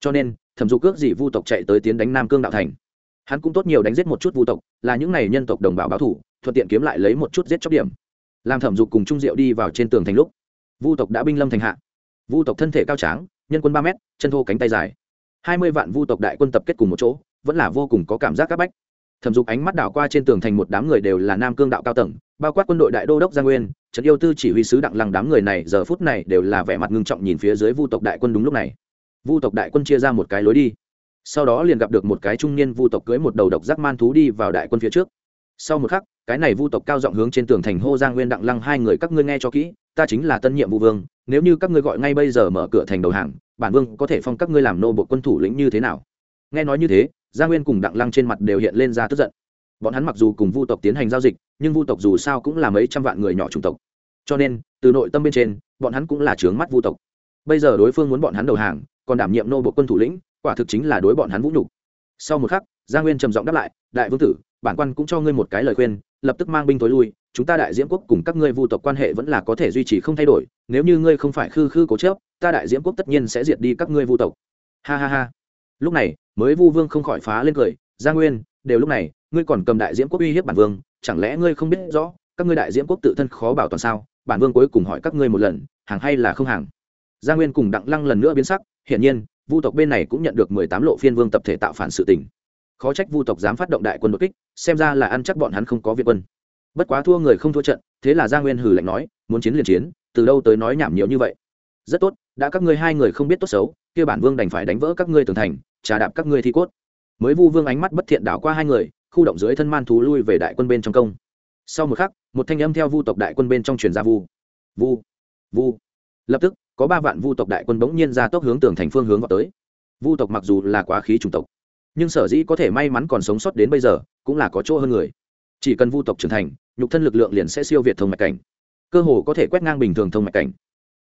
Cho nên, thẩm dục ước gì vu tộc chạy tới tiến đánh nam cương đạo thành. Hắn cũng tốt nhiều đánh giết một chút vu tộc, là những n à y nhân tộc đồng bào báo thủ, thuận tiện kiếm lại lấy một chút giết chóc điểm. Làm thẩm dục cùng trung diệu đi vào trên tường thành lúc, vu tộc đã binh lâm thành hạ. Vu tộc thân thể cao tráng nhân quân ba mét, chân thô cánh tay dài. Hai mươi vạn vu tộc đại quân tập kết cùng một chỗ, vẫn là vô cùng có cảm giác c áp bách. Thẩm dục ánh mắt đảo qua trên tường thành một đám người đều là nam cương đạo cao tầng, bao quát quân đội đại đô đốc gia nguyên trấn yêu tư chỉ huy sứ đặng lăng đám người này giờ phút này đều là vẻ mặt ngưng trọng nhìn phía dưới vu tộc đại quân đúng lúc này. Vu tộc đại quân chia ra một cái lối đi. Sau đó liền gặp được một cái trung niên vu tộc cưới một đầu độc giác man thú đi vào đại quân phía trước sau một khắc, cái này vu tộc cao giọng hướng trên tường thành hô giang nguyên đặng lăng, hai người các ngươi nghe cho kỹ, ta chính là tân nhiệm vu vương, nếu như các ngươi gọi ngay bây giờ mở cửa thành đầu hàng, bản vương có thể phong các ngươi làm nô bộ quân thủ lĩnh như thế nào? Nghe nói như thế, giang nguyên cùng đặng lăng trên mặt đều hiện lên ra tức giận. Bọn hắn mặc dù cùng vu tộc tiến hành giao dịch, nhưng vu tộc dù sao cũng là mấy trăm vạn người nhỏ chủng tộc. Cho nên, từ nội tâm bên trên, bọn hắn cũng là trướng mắt vu tộc. Bây giờ đối phương muốn bọn hắn đầu hàng, còn đảm nhiệm nô bộ quân thủ lĩnh, quả thực chính là đối bọn hắn vũ nhục. Sau một khắc gia nguyên trầm giọng đáp lại, đại vương tử bản quan cũng cho ngươi một cái lời khuyên, lập tức mang binh tối lui, chúng ta đại diễm quốc cùng các ngươi vu tộc quan hệ vẫn là có thể duy trì không thay đổi, nếu như ngươi không phải khư khư cố chớp ta đại diễm quốc tất nhiên sẽ diệt đi các ngươi vu tộc. Ha ha ha. Lúc này, mới vu vương không khỏi phá lên cười, gia nguyên, đều lúc này, ngươi còn cầm đại diễm quốc uy hiếp bản vương, chẳng lẽ ngươi không biết rõ, các ngươi đại diễm quốc tự thân khó bảo toàn sao? Bản vương cuối cùng hỏi các ngươi một lần, hàng hay là không hàng? Gia nguyên cùng đặng lăng lần nữa biến sắc, hiển nhiên, vu tộc bên này cũng nhận được mười tám lộ phiên vương tập thể tạo phản sự tình khó trách vu tộc dám phát động đại quân đột kích, xem ra là ăn chắc bọn hắn không có việt quân. Bất quá thua người không thua trận, thế là gia nguyên hử lạnh nói, muốn chiến liền chiến, từ đâu tới nói nhảm nhiều như vậy. Rất tốt, đã các ngươi hai người không biết tốt xấu, kia bản vương đành phải đánh vỡ các ngươi tường thành, trà đạp các ngươi thi cốt. Mới vu vương ánh mắt bất thiện đảo qua hai người, khu động dưới thân man thú lui về đại quân bên trong công. Sau một khắc, một thanh âm theo vu tộc đại quân bên trong truyền ra vu. Vu vu. Lập tức, có ba vạn vu tộc đại quân bỗng nhiên ra tốc hướng tường thành phương hướng vào tới. Vu tộc mặc dù là quá khí chủng tộc nhưng sở dĩ có thể may mắn còn sống sót đến bây giờ, cũng là có chỗ hơn người. Chỉ cần vu tộc trưởng thành, nhục thân lực lượng liền sẽ siêu việt thông mạch cảnh. Cơ hồ có thể quét ngang bình thường thông mạch cảnh.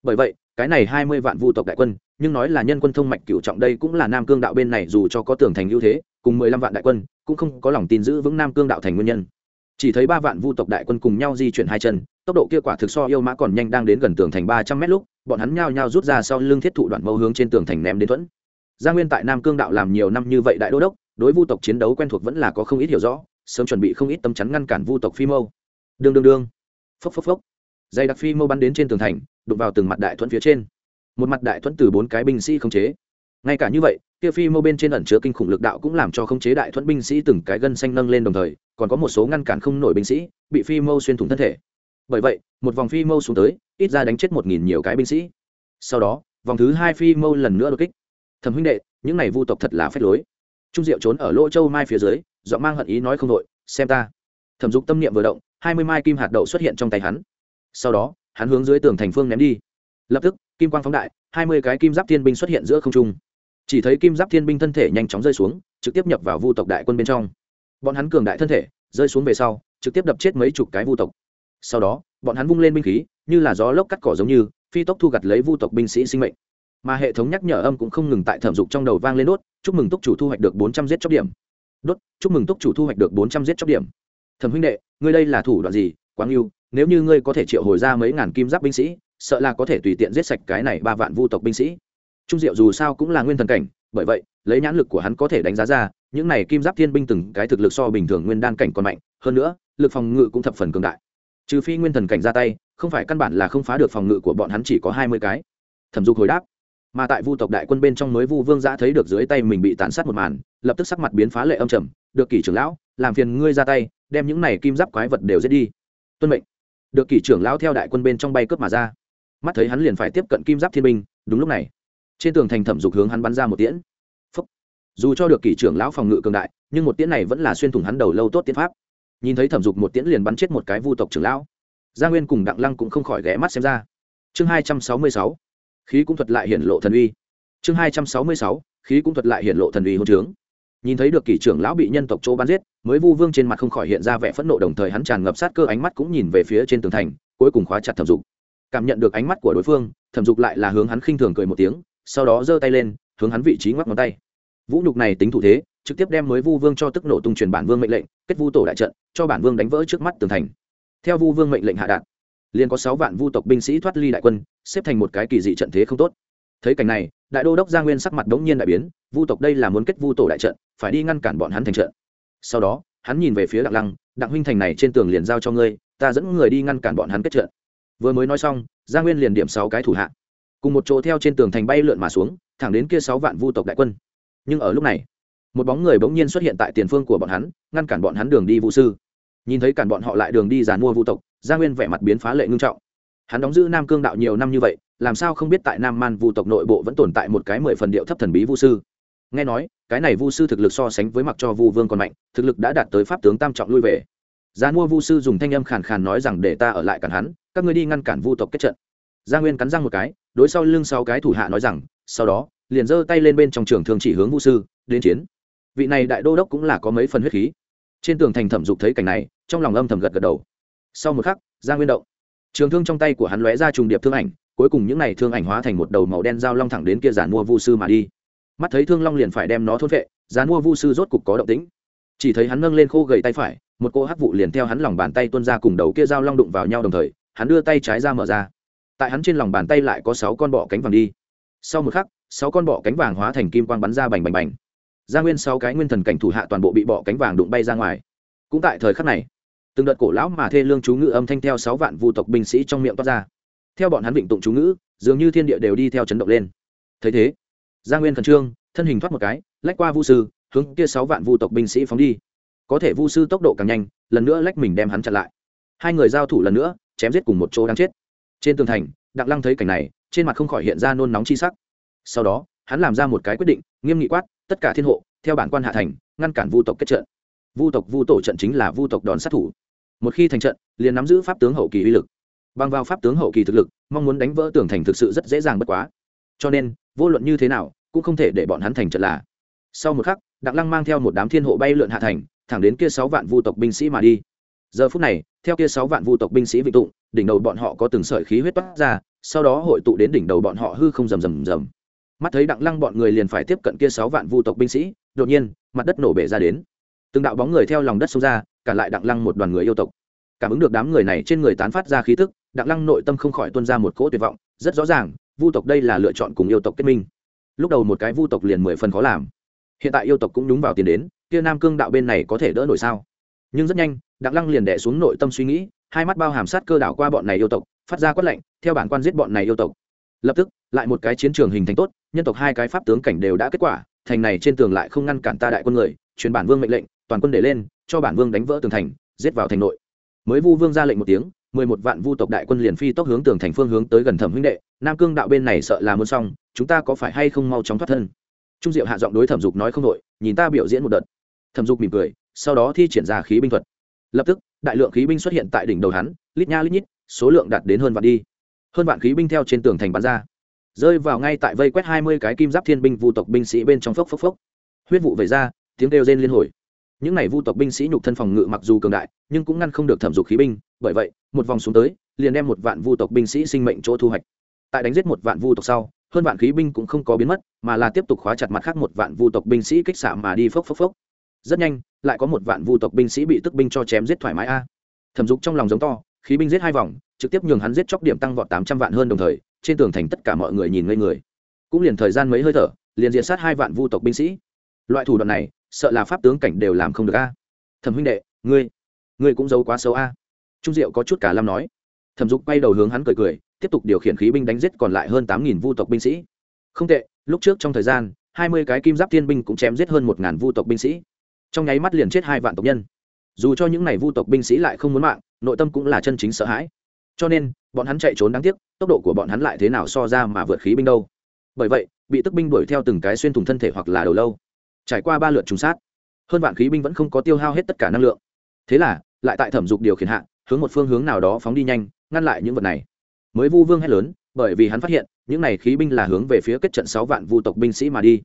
Bởi vậy, cái này hai mươi vạn vu tộc đại quân, nhưng nói là nhân quân thông mạch cựu trọng đây cũng là nam cương đạo bên này dù cho có tường thành ưu thế, cùng mười lăm vạn đại quân, cũng không có lòng tin giữ vững nam cương đạo thành nguyên nhân. Chỉ thấy ba vạn vu tộc đại quân cùng nhau di chuyển hai chân, tốc độ kia quả thực so yêu mã còn nhanh đang đến gần tường thành ba trăm mét lúc, bọn hắn nhao nhao rút ra sau lưng thiết thụ đoạn mâu hướng trên tường thành ném đến thuẫn gia nguyên tại nam cương đạo làm nhiều năm như vậy đại đô đốc, đối vu tộc chiến đấu quen thuộc vẫn là có không ít hiểu rõ, sớm chuẩn bị không ít tấm chắn ngăn cản vu tộc phi mâu. Đương đương đương. Phốc phốc phốc. Dây đặc phi mâu bắn đến trên tường thành, đụng vào từng mặt đại thuẫn phía trên. Một mặt đại thuẫn từ bốn cái binh sĩ không chế. Ngay cả như vậy, kia phi mâu bên trên ẩn chứa kinh khủng lực đạo cũng làm cho không chế đại thuẫn binh sĩ từng cái gân xanh nâng lên đồng thời, còn có một số ngăn cản không nổi binh sĩ bị phi mâu xuyên thủng thân thể. Bởi vậy, một vòng phi mâu xuống tới, ít ra đánh chết một nghìn nhiều cái binh sĩ. Sau đó, vòng thứ hai phi mâu lần nữa đột kích thẩm huynh đệ, những này vu tộc thật là phép lối. Trung diệu trốn ở lỗ châu mai phía dưới dọn mang hận ý nói không đội, xem ta. Thẩm dục tâm niệm vừa động, hai mươi mai kim hạt đậu xuất hiện trong tay hắn. Sau đó, hắn hướng dưới tường thành phương ném đi. Lập tức, kim quang phóng đại, hai mươi cái kim giáp thiên binh xuất hiện giữa không trung. Chỉ thấy kim giáp thiên binh thân thể nhanh chóng rơi xuống, trực tiếp nhập vào vu tộc đại quân bên trong. Bọn hắn cường đại thân thể, rơi xuống về sau, trực tiếp đập chết mấy chục cái vu tộc. Sau đó, bọn hắn vung lên binh khí, như là gió lốc cắt cỏ giống như, phi tốc thu gặt lấy vu tộc binh sĩ sinh mệnh mà hệ thống nhắc nhở âm cũng không ngừng tại thẩm dục trong đầu vang lên đốt, chúc mừng túc chủ thu hoạch được bốn trăm giết chóc điểm. Đốt, chúc mừng túc chủ thu hoạch được bốn trăm giết chóc điểm. Thẩm huynh đệ, ngươi đây là thủ đoạn gì? Quáng yêu, nếu như ngươi có thể triệu hồi ra mấy ngàn kim giáp binh sĩ, sợ là có thể tùy tiện giết sạch cái này ba vạn vu tộc binh sĩ. Trung diệu dù sao cũng là nguyên thần cảnh, bởi vậy, lấy nhãn lực của hắn có thể đánh giá ra, những này kim giáp thiên binh từng cái thực lực so bình thường nguyên đan cảnh còn mạnh, hơn nữa, lực phòng ngự cũng thập phần cường đại. Trừ phi nguyên thần cảnh ra tay, không phải căn bản là không phá được phòng ngự của bọn hắn chỉ có hai mươi cái. Thẩm dục hồi đáp mà tại vu tộc đại quân bên trong mới vu vương giã thấy được dưới tay mình bị tàn sát một màn, lập tức sắc mặt biến phá lệ âm trầm, được kỷ trưởng lão, làm phiền ngươi ra tay, đem những này kim giáp quái vật đều giết đi. Tuân mệnh. Được kỷ trưởng lão theo đại quân bên trong bay cướp mà ra. Mắt thấy hắn liền phải tiếp cận kim giáp thiên binh, đúng lúc này, trên tường thành thẩm dục hướng hắn bắn ra một tiễn. Phúc. dù cho được kỷ trưởng lão phòng ngự cường đại, nhưng một tiễn này vẫn là xuyên thủng hắn đầu lâu tốt tiến pháp. Nhìn thấy thẩm dục một tiễn liền bắn chết một cái vu tộc trưởng lão. Gia nguyên cùng đặng lăng cũng không khỏi ghé mắt xem ra. Chương hai trăm sáu mươi sáu khí cũng thuật lại hiển lộ thần uy. Chương hai trăm sáu mươi sáu, khí cũng thuật lại hiển lộ thần uy hôn trướng. Nhìn thấy được kỷ trưởng lão bị nhân tộc chỗ bắn giết, mới vu vương trên mặt không khỏi hiện ra vẻ phẫn nộ đồng thời hắn tràn ngập sát cơ ánh mắt cũng nhìn về phía trên tường thành, cuối cùng khóa chặt thẩm dục. Cảm nhận được ánh mắt của đối phương, thẩm dục lại là hướng hắn khinh thường cười một tiếng, sau đó giơ tay lên, hướng hắn vị trí ngoắc ngón tay. Vũ nhục này tính thủ thế, trực tiếp đem mới vu vương cho tức nổ tung truyền bản vương mệnh lệnh, kết vu tổ đại trận, cho bản vương đánh vỡ trước mắt tường thành. Theo vu vương mệnh lệnh hạ đạt liền có sáu vạn vu tộc binh sĩ thoát ly đại quân, xếp thành một cái kỳ dị trận thế không tốt. Thấy cảnh này, đại đô đốc gia nguyên sắc mặt đống nhiên đại biến, vu tộc đây là muốn kết vu tổ đại trận, phải đi ngăn cản bọn hắn thành trận. Sau đó, hắn nhìn về phía đặng lăng, đặng huynh thành này trên tường liền giao cho ngươi, ta dẫn người đi ngăn cản bọn hắn kết trận. Vừa mới nói xong gia nguyên liền điểm sáu cái thủ hạ. Cùng một chỗ theo trên tường thành bay lượn mà xuống, thẳng đến kia sáu vạn vu tộc đại quân. Nhưng ở lúc này, một bóng người bỗng nhiên xuất hiện tại tiền phương của bọn hắn, ngăn cản bọn hắn đường đi vũ sư. Nhìn thấy cản bọn họ lại đường đi giàn mua vu tộc gia nguyên vẻ mặt biến phá lệ ngưng trọng. Hắn đóng giữ nam cương đạo nhiều năm như vậy, làm sao không biết tại nam man vu tộc nội bộ vẫn tồn tại một cái mười phần điệu thấp thần bí vu sư? Nghe nói, cái này vu sư thực lực so sánh với mặc cho vu vương còn mạnh, thực lực đã đạt tới pháp tướng tam trọng lui về. Gia mua vu sư dùng thanh âm khàn khàn nói rằng để ta ở lại cản hắn, các ngươi đi ngăn cản vu tộc kết trận. Gia nguyên cắn răng một cái, đối sau lưng sáu cái thủ hạ nói rằng, sau đó, liền giơ tay lên bên trong trường thường chỉ hướng vu sư, đến chiến. Vị này đại đô đốc cũng là có mấy phần huyết khí. Trên tường thành thẩm dục thấy cảnh này, trong lòng âm thầm gật gật đầu sau một khắc, Giang nguyên động. Trường thương trong tay của hắn lóe ra trùng điệp thương ảnh, cuối cùng những n à y thương ảnh hóa thành một đầu màu đen dao long thẳng đến kia giàn mua vu sư mà đi. Mắt thấy thương long liền phải đem nó thốt vệ giàn mua vu sư rốt cục có động tĩnh. Chỉ thấy hắn nâng lên khô gầy tay phải, một cô hắc vụ liền theo hắn lòng bàn tay tuân ra cùng đầu kia dao long đụng vào nhau đồng thời, hắn đưa tay trái ra mở ra. Tại hắn trên lòng bàn tay lại có sáu con bọ cánh vàng đi. Sau một khắc, sáu con bọ cánh vàng hóa thành kim quang bắn ra bành bành bành. Ra nguyên sáu cái nguyên thần cảnh thủ hạ toàn bộ bị bọ cánh vàng đụng bay ra ngoài. Cũng tại thời khắc này từng đợt cổ lão mà thê lương chú ngữ âm thanh theo sáu vạn vu tộc binh sĩ trong miệng toát ra. Theo bọn hắn vịnh tụng chú ngữ, dường như thiên địa đều đi theo chấn động lên. Thấy thế, gia nguyên khẩn trương, thân hình thoát một cái, lách qua vu sư, hướng kia sáu vạn vu tộc binh sĩ phóng đi. Có thể vu sư tốc độ càng nhanh, lần nữa lách mình đem hắn chặn lại. Hai người giao thủ lần nữa, chém giết cùng một chỗ đang chết. Trên tường thành, đặng lăng thấy cảnh này, trên mặt không khỏi hiện ra nôn nóng chi sắc. Sau đó, hắn làm ra một cái quyết định, nghiêm nghị quát, tất cả thiên hộ, theo bản quan hạ thành, ngăn cản vu tộc kết trận. Vu tộc vu tổ trận chính là vu tộc đòn sát thủ một khi thành trận, liền nắm giữ pháp tướng hậu kỳ uy lực. Bằng vào pháp tướng hậu kỳ thực lực, mong muốn đánh vỡ tường thành thực sự rất dễ dàng bất quá. Cho nên, vô luận như thế nào, cũng không thể để bọn hắn thành trận là. Sau một khắc, đặng lăng mang theo một đám thiên hộ bay lượn hạ thành, thẳng đến kia sáu vạn vu tộc binh sĩ mà đi. Giờ phút này, theo kia sáu vạn vu tộc binh sĩ vịnh tụng đỉnh đầu bọn họ có từng sợi khí huyết toát ra, sau đó hội tụ đến đỉnh đầu bọn họ hư không rầm rầm rầm. Mắt thấy đặng lăng bọn người liền phải tiếp cận kia sáu vạn vu tộc binh sĩ, đột nhiên, mặt đất nổ bể ra đến. Từng đạo bóng người theo lòng đất xông ra cả lại đặng lăng một đoàn người yêu tộc. Cảm ứng được đám người này trên người tán phát ra khí tức, đặng lăng nội tâm không khỏi tuân ra một cỗ tuyệt vọng, rất rõ ràng, vu tộc đây là lựa chọn cùng yêu tộc kết minh. Lúc đầu một cái vu tộc liền mười phần khó làm. Hiện tại yêu tộc cũng đúng vào tiền đến, kia nam cương đạo bên này có thể đỡ nổi sao? Nhưng rất nhanh, đặng lăng liền đẻ xuống nội tâm suy nghĩ, hai mắt bao hàm sát cơ đảo qua bọn này yêu tộc, phát ra quát lệnh theo bản quan giết bọn này yêu tộc. Lập tức, lại một cái chiến trường hình thành tốt, nhân tộc hai cái pháp tướng cảnh đều đã kết quả, thành này trên tường lại không ngăn cản ta đại quân người, truyền bản vương mệnh lệnh, toàn quân để lên cho bản vương đánh vỡ tường thành, giết vào thành nội. Mới vu vương ra lệnh một tiếng, mười một vạn vu tộc đại quân liền phi tốc hướng tường thành phương hướng tới gần thẩm huynh đệ. Nam cương đạo bên này sợ là muốn xong, chúng ta có phải hay không mau chóng thoát thân? Trung diệu hạ giọng đối thẩm dục nói không đội nhìn ta biểu diễn một đợt. Thẩm dục mỉm cười, sau đó thi triển ra khí binh thuật. Lập tức, đại lượng khí binh xuất hiện tại đỉnh đầu hắn, lít nha lít nhít, số lượng đạt đến hơn vạn đi. Hơn vạn khí binh theo trên tường thành bắn ra. Rơi vào ngay tại vây quét hai mươi cái kim giáp thiên binh vu tộc binh sĩ bên trong phốc phốc phốc. Huyết vụ về ra, tiếng kêu rên liên hồi những này vu tộc binh sĩ nhục thân phòng ngự mặc dù cường đại, nhưng cũng ngăn không được thẩm dục khí binh. Bởi vậy, một vòng xuống tới, liền đem một vạn vu tộc binh sĩ sinh mệnh chỗ thu hoạch. Tại đánh giết một vạn vu tộc sau, hơn vạn khí binh cũng không có biến mất, mà là tiếp tục khóa chặt mặt khác một vạn vu tộc binh sĩ kích xạ mà đi phốc phốc phốc. Rất nhanh, lại có một vạn vu tộc binh sĩ bị tức binh cho chém giết thoải mái a. Thẩm dục trong lòng giống to, khí binh giết hai vòng, trực tiếp nhường hắn giết chóc điểm tăng vọt tám trăm vạn hơn đồng thời, trên tường thành tất cả mọi người nhìn ngây người. Cũng liền thời gian mấy hơi thở, liền diệt sát hai vạn vu tộc binh sĩ loại thủ đoạn này, sợ là pháp tướng cảnh đều làm không được a. Thẩm huynh đệ, ngươi ngươi cũng giấu quá xấu a. Trung diệu có chút cả lam nói. Thẩm dục quay đầu hướng hắn cười cười, tiếp tục điều khiển khí binh đánh giết còn lại hơn tám nghìn vu tộc binh sĩ. Không tệ, lúc trước trong thời gian, hai mươi cái kim giáp thiên binh cũng chém giết hơn một ngàn vu tộc binh sĩ. Trong nháy mắt liền chết hai vạn tộc nhân. Dù cho những n à y vu tộc binh sĩ lại không muốn mạng, nội tâm cũng là chân chính sợ hãi. Cho nên, bọn hắn chạy trốn đáng tiếc, tốc độ của bọn hắn lại thế nào so ra mà vượt khí binh đâu. Bởi vậy, bị tức binh đuổi theo từng cái xuyên thủng thân thể hoặc là đầu lâu trải qua ba lượt trùng sát, hơn vạn khí binh vẫn không có tiêu hao hết tất cả năng lượng. Thế là, lại tại thẩm dục điều khiển hạ, hướng một phương hướng nào đó phóng đi nhanh, ngăn lại những vật này. Mới vu vương hét lớn, bởi vì hắn phát hiện, những này khí binh là hướng về phía kết trận sáu vạn vu tộc binh sĩ mà đi.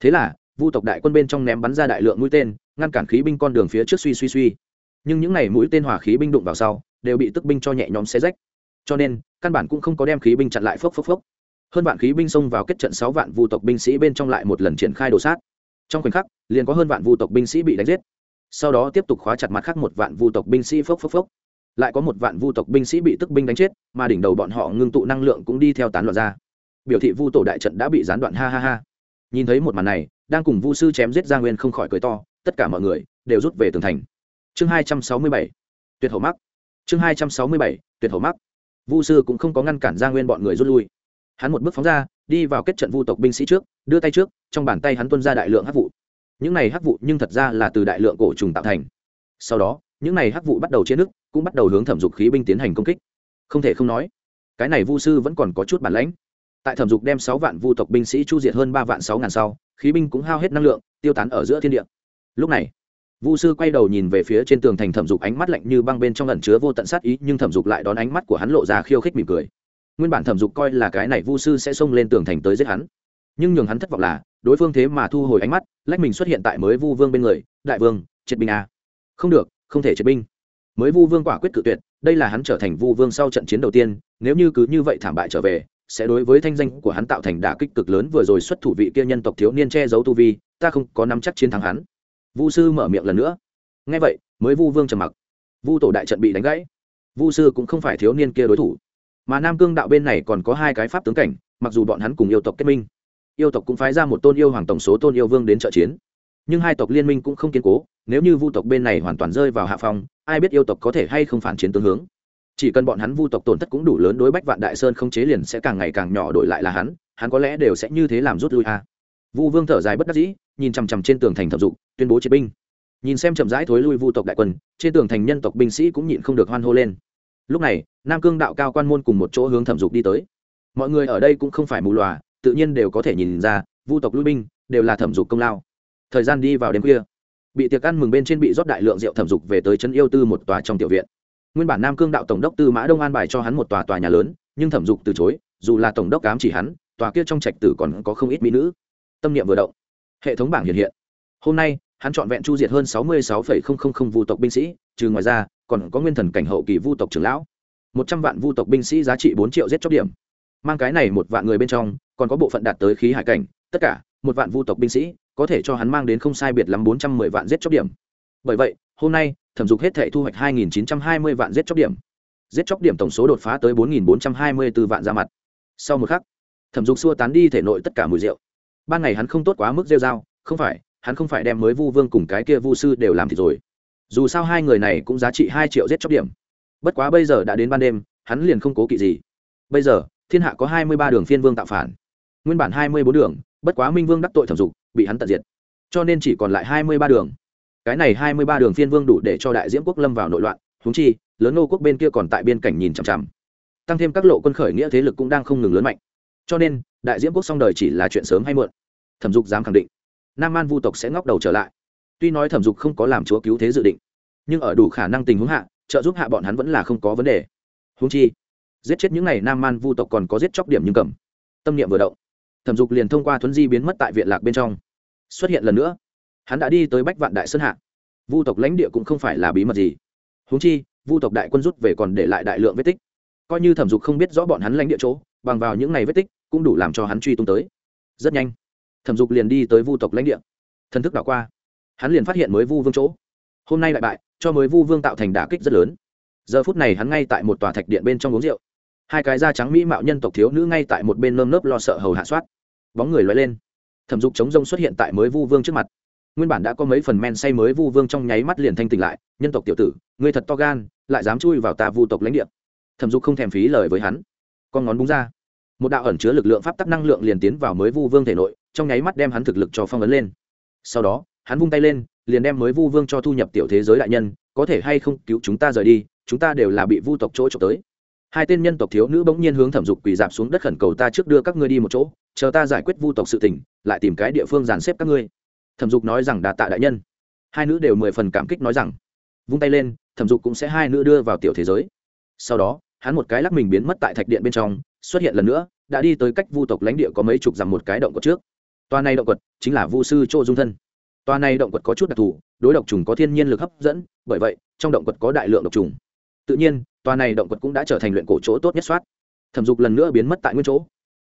Thế là, vu tộc đại quân bên trong ném bắn ra đại lượng mũi tên, ngăn cản khí binh con đường phía trước suy suy suy. Nhưng những này mũi tên hỏa khí binh đụng vào sau, đều bị tức binh cho nhẹ nhóm xé rách. Cho nên, căn bản cũng không có đem khí binh chặn lại phốc phốc phốc. Hơn vạn khí binh xông vào kết trận sáu vạn vu tộc binh sĩ bên trong lại một lần triển khai đồ sát trong khoảnh khắc, liền có hơn vạn vu tộc binh sĩ bị đánh giết. Sau đó tiếp tục khóa chặt mặt khác một vạn vu tộc binh sĩ phốc phốc phốc. Lại có một vạn vu tộc binh sĩ bị tức binh đánh chết, mà đỉnh đầu bọn họ ngưng tụ năng lượng cũng đi theo tán loạn ra. Biểu thị vu tổ đại trận đã bị gián đoạn, ha ha ha. Nhìn thấy một màn này, đang cùng vu sư chém giết gia nguyên không khỏi cười to, tất cả mọi người đều rút về tường thành. Chương hai trăm sáu mươi bảy, tuyệt hậu mắc. Chương hai trăm sáu mươi bảy, tuyệt hậu mắc. Vu sư cũng không có ngăn cản gia nguyên bọn người rút lui hắn một bước phóng ra, đi vào kết trận vu tộc binh sĩ trước, đưa tay trước, trong bàn tay hắn tuân ra đại lượng hắc vụ. Những này hắc vụ nhưng thật ra là từ đại lượng cổ trùng tạo thành. Sau đó, những này hắc vụ bắt đầu chia nước, cũng bắt đầu hướng thẩm dục khí binh tiến hành công kích. Không thể không nói, cái này vu sư vẫn còn có chút bản lãnh. Tại thẩm dục đem sáu vạn vu tộc binh sĩ chu diệt hơn ba vạn sáu ngàn sau, khí binh cũng hao hết năng lượng, tiêu tán ở giữa thiên địa. Lúc này, vu sư quay đầu nhìn về phía trên tường thành thẩm dục ánh mắt lạnh như băng bên trong lần chứa vô tận sát ý, nhưng thẩm dục lại đón ánh mắt của hắn lộ ra khiêu khích mỉm cười nguyên bản thẩm dục coi là cái này vu sư sẽ xông lên tường thành tới giết hắn. Nhưng nhường hắn thất vọng là, đối phương thế mà thu hồi ánh mắt, lách mình xuất hiện tại mới vu vương bên người, đại vương, triệt binh a không được, không thể triệt binh. Mới vu vương quả quyết cự tuyệt, đây là hắn trở thành vu vương sau trận chiến đầu tiên, nếu như cứ như vậy thảm bại trở về, sẽ đối với thanh danh của hắn tạo thành đả kích cực lớn vừa rồi xuất thủ vị kia nhân tộc thiếu niên che giấu tu vi, ta không có nắm chắc chiến thắng hắn. Vu sư mở miệng lần nữa. Ngay vậy, mới vu vương trầm mặc. Vu tổ đại trận bị đánh gãy. Vu sư cũng không phải thiếu niên kia đối thủ mà nam cương đạo bên này còn có hai cái pháp tướng cảnh, mặc dù bọn hắn cùng yêu tộc kết minh. Yêu tộc cũng phái ra một tôn yêu hoàng tổng số tôn yêu vương đến trợ chiến. Nhưng hai tộc liên minh cũng không kiên cố, nếu như vu tộc bên này hoàn toàn rơi vào hạ phong, ai biết yêu tộc có thể hay không phản chiến tương hướng. Chỉ cần bọn hắn vu tộc tổn thất cũng đủ lớn đối bách vạn đại sơn không chế liền sẽ càng ngày càng nhỏ đổi lại là hắn hắn có lẽ đều sẽ như thế làm rút lui a. Vu vương thở dài bất đắc dĩ, nhìn chằm chằm trên tường thành thập dụng tuyên bố chiến binh. Nhìn xem chậm rãi thối lui vu tộc đại quân, trên tường thành nhân tộc binh sĩ cũng nhịn không được hoan hô lên lúc này, nam cương đạo cao quan môn cùng một chỗ hướng thẩm dục đi tới. Mọi người ở đây cũng không phải mù lòa, tự nhiên đều có thể nhìn ra, vu tộc lui binh đều là thẩm dục công lao. Thời gian đi vào đêm khuya, bị tiệc ăn mừng bên trên bị rót đại lượng rượu thẩm dục về tới chân yêu tư một tòa trong tiểu viện. Nguyên bản nam cương đạo tổng đốc tư mã đông an bài cho hắn một tòa tòa nhà lớn, nhưng thẩm dục từ chối, dù là tổng đốc cám chỉ hắn, tòa kia trong trạch tử còn có không ít mỹ nữ. Tâm niệm vừa động, hệ thống bảng hiện hiện. Hôm nay, hắn chọn vẹn chu diệt hơn sáu mươi sáu vu tộc binh sĩ, trừ ngoài ra còn có nguyên thần cảnh hậu kỳ vu tộc trưởng lão. Một trăm vạn vu tộc binh sĩ giá trị bốn triệu giết chóc điểm. Mang cái này một vạn người bên trong, còn có bộ phận đạt tới khí hải cảnh, tất cả, một vạn vu tộc binh sĩ, có thể cho hắn mang đến không sai biệt lắm bốn trăm mười vạn giết chóc điểm. Bởi vậy, hôm nay, thẩm dục hết thể thu hoạch hai nghìn chín trăm hai mươi vạn giết chóc điểm. Giết chóc điểm tổng số đột phá tới bốn nghìn bốn trăm hai mươi b ố vạn ra mặt. Sau một khắc, thẩm dục xua tán đi thể nội tất cả mùi rượu. Ban ngày hắn không tốt quá mức rêu dao không phải, hắn không phải đem mới vu vương cùng cái kia vu sư đều làm thì rồi dù sao hai người này cũng giá trị hai triệu giết chóc điểm. Bất quá bây giờ đã đến ban đêm, hắn liền không cố kỵ gì. Bây giờ, thiên hạ có hai mươi ba đường phiên vương tạo phản. Nguyên bản hai mươi bốn đường, bất quá minh vương đắc tội thẩm dục, bị hắn tận diệt. Cho nên chỉ còn lại hai mươi ba đường. Cái này hai mươi ba đường phiên vương đủ để cho đại diễm quốc lâm vào nội loạn húng chi, lớn nô quốc bên kia còn tại biên cảnh nhìn chằm chằm. Tăng thêm các lộ quân khởi nghĩa thế lực cũng đang không ngừng lớn mạnh. Cho nên, đại diễm quốc xong đời chỉ là chuyện sớm hay muộn. Thẩm dục dám khẳng định, nam an vu tộc sẽ ngóc đầu trở lại tuy nói thẩm dục không có làm chúa cứu thế dự định, nhưng ở đủ khả năng tình huống hạ, trợ giúp hạ bọn hắn vẫn là không có vấn đề. Húng chi, giết chết những n à y nam man vu tộc còn có giết chóc điểm nhưng cầm. Tâm niệm vừa động, thẩm dục liền thông qua thuấn di biến mất tại viện lạc bên trong. Xuất hiện lần nữa, hắn đã đi tới bách vạn đại sơn hạ. Vu tộc lãnh địa cũng không phải là bí mật gì. Húng chi, vu tộc đại quân rút về còn để lại đại lượng vết tích. Coi như thẩm dục không biết rõ bọn hắn lãnh địa chỗ, bằng vào những ngày vết tích, cũng đủ làm cho hắn truy tung tới. Rất nhanh, thẩm dục liền đi tới vu tộc lãnh địa. Thần thức đảo qua hắn liền phát hiện mới vu vương chỗ. Hôm nay lại bại, cho mới vu vương tạo thành đả kích rất lớn. Giờ phút này hắn ngay tại một tòa thạch điện bên trong uống rượu. Hai cái da trắng mỹ mạo nhân tộc thiếu nữ ngay tại một bên nơm nớp lo sợ hầu hạ soát. Bóng người loay lên. Thẩm dục chống rông xuất hiện tại mới vu vương trước mặt. Nguyên bản đã có mấy phần men say mới vu vương trong nháy mắt liền thanh tỉnh lại, nhân tộc tiểu tử người thật to gan, lại dám chui vào ta vu tộc lãnh địa. Thẩm dục không thèm phí lời với hắn. Con ngón búng ra. Một đạo ẩn chứa lực lượng pháp tắc năng lượng liền tiến vào mới vu vương thể nội, trong nháy mắt đem hắn thực lực cho phong ấn lên. Sau đó hắn vung tay lên, liền đem mới vu vương cho thu nhập tiểu thế giới đại nhân, có thể hay không cứu chúng ta rời đi, chúng ta đều là bị vu tộc chỗ trộm tới. Hai tên nhân tộc thiếu nữ bỗng nhiên hướng thẩm dục quỳ dạp xuống đất khẩn cầu ta trước đưa các ngươi đi một chỗ, chờ ta giải quyết vu tộc sự tình, lại tìm cái địa phương dàn xếp các ngươi. Thẩm dục nói rằng đà tạ đại nhân. Hai nữ đều mười phần cảm kích nói rằng, vung tay lên, thẩm dục cũng sẽ hai nữ đưa vào tiểu thế giới. Sau đó, hắn một cái lắc mình biến mất tại thạch điện bên trong, xuất hiện lần nữa, đã đi tới cách vu tộc lãnh địa có mấy chục dặm một cái động cột trước. Toa này động quật chính là vu sư chỗ dung thân toa này động quật có chút đặc thù, đối độc trùng có thiên nhiên lực hấp dẫn, bởi vậy, trong động quật có đại lượng độc trùng. Tự nhiên toa này động quật cũng đã trở thành luyện cổ chỗ tốt nhất soát. Thẩm dục lần nữa biến mất tại nguyên chỗ.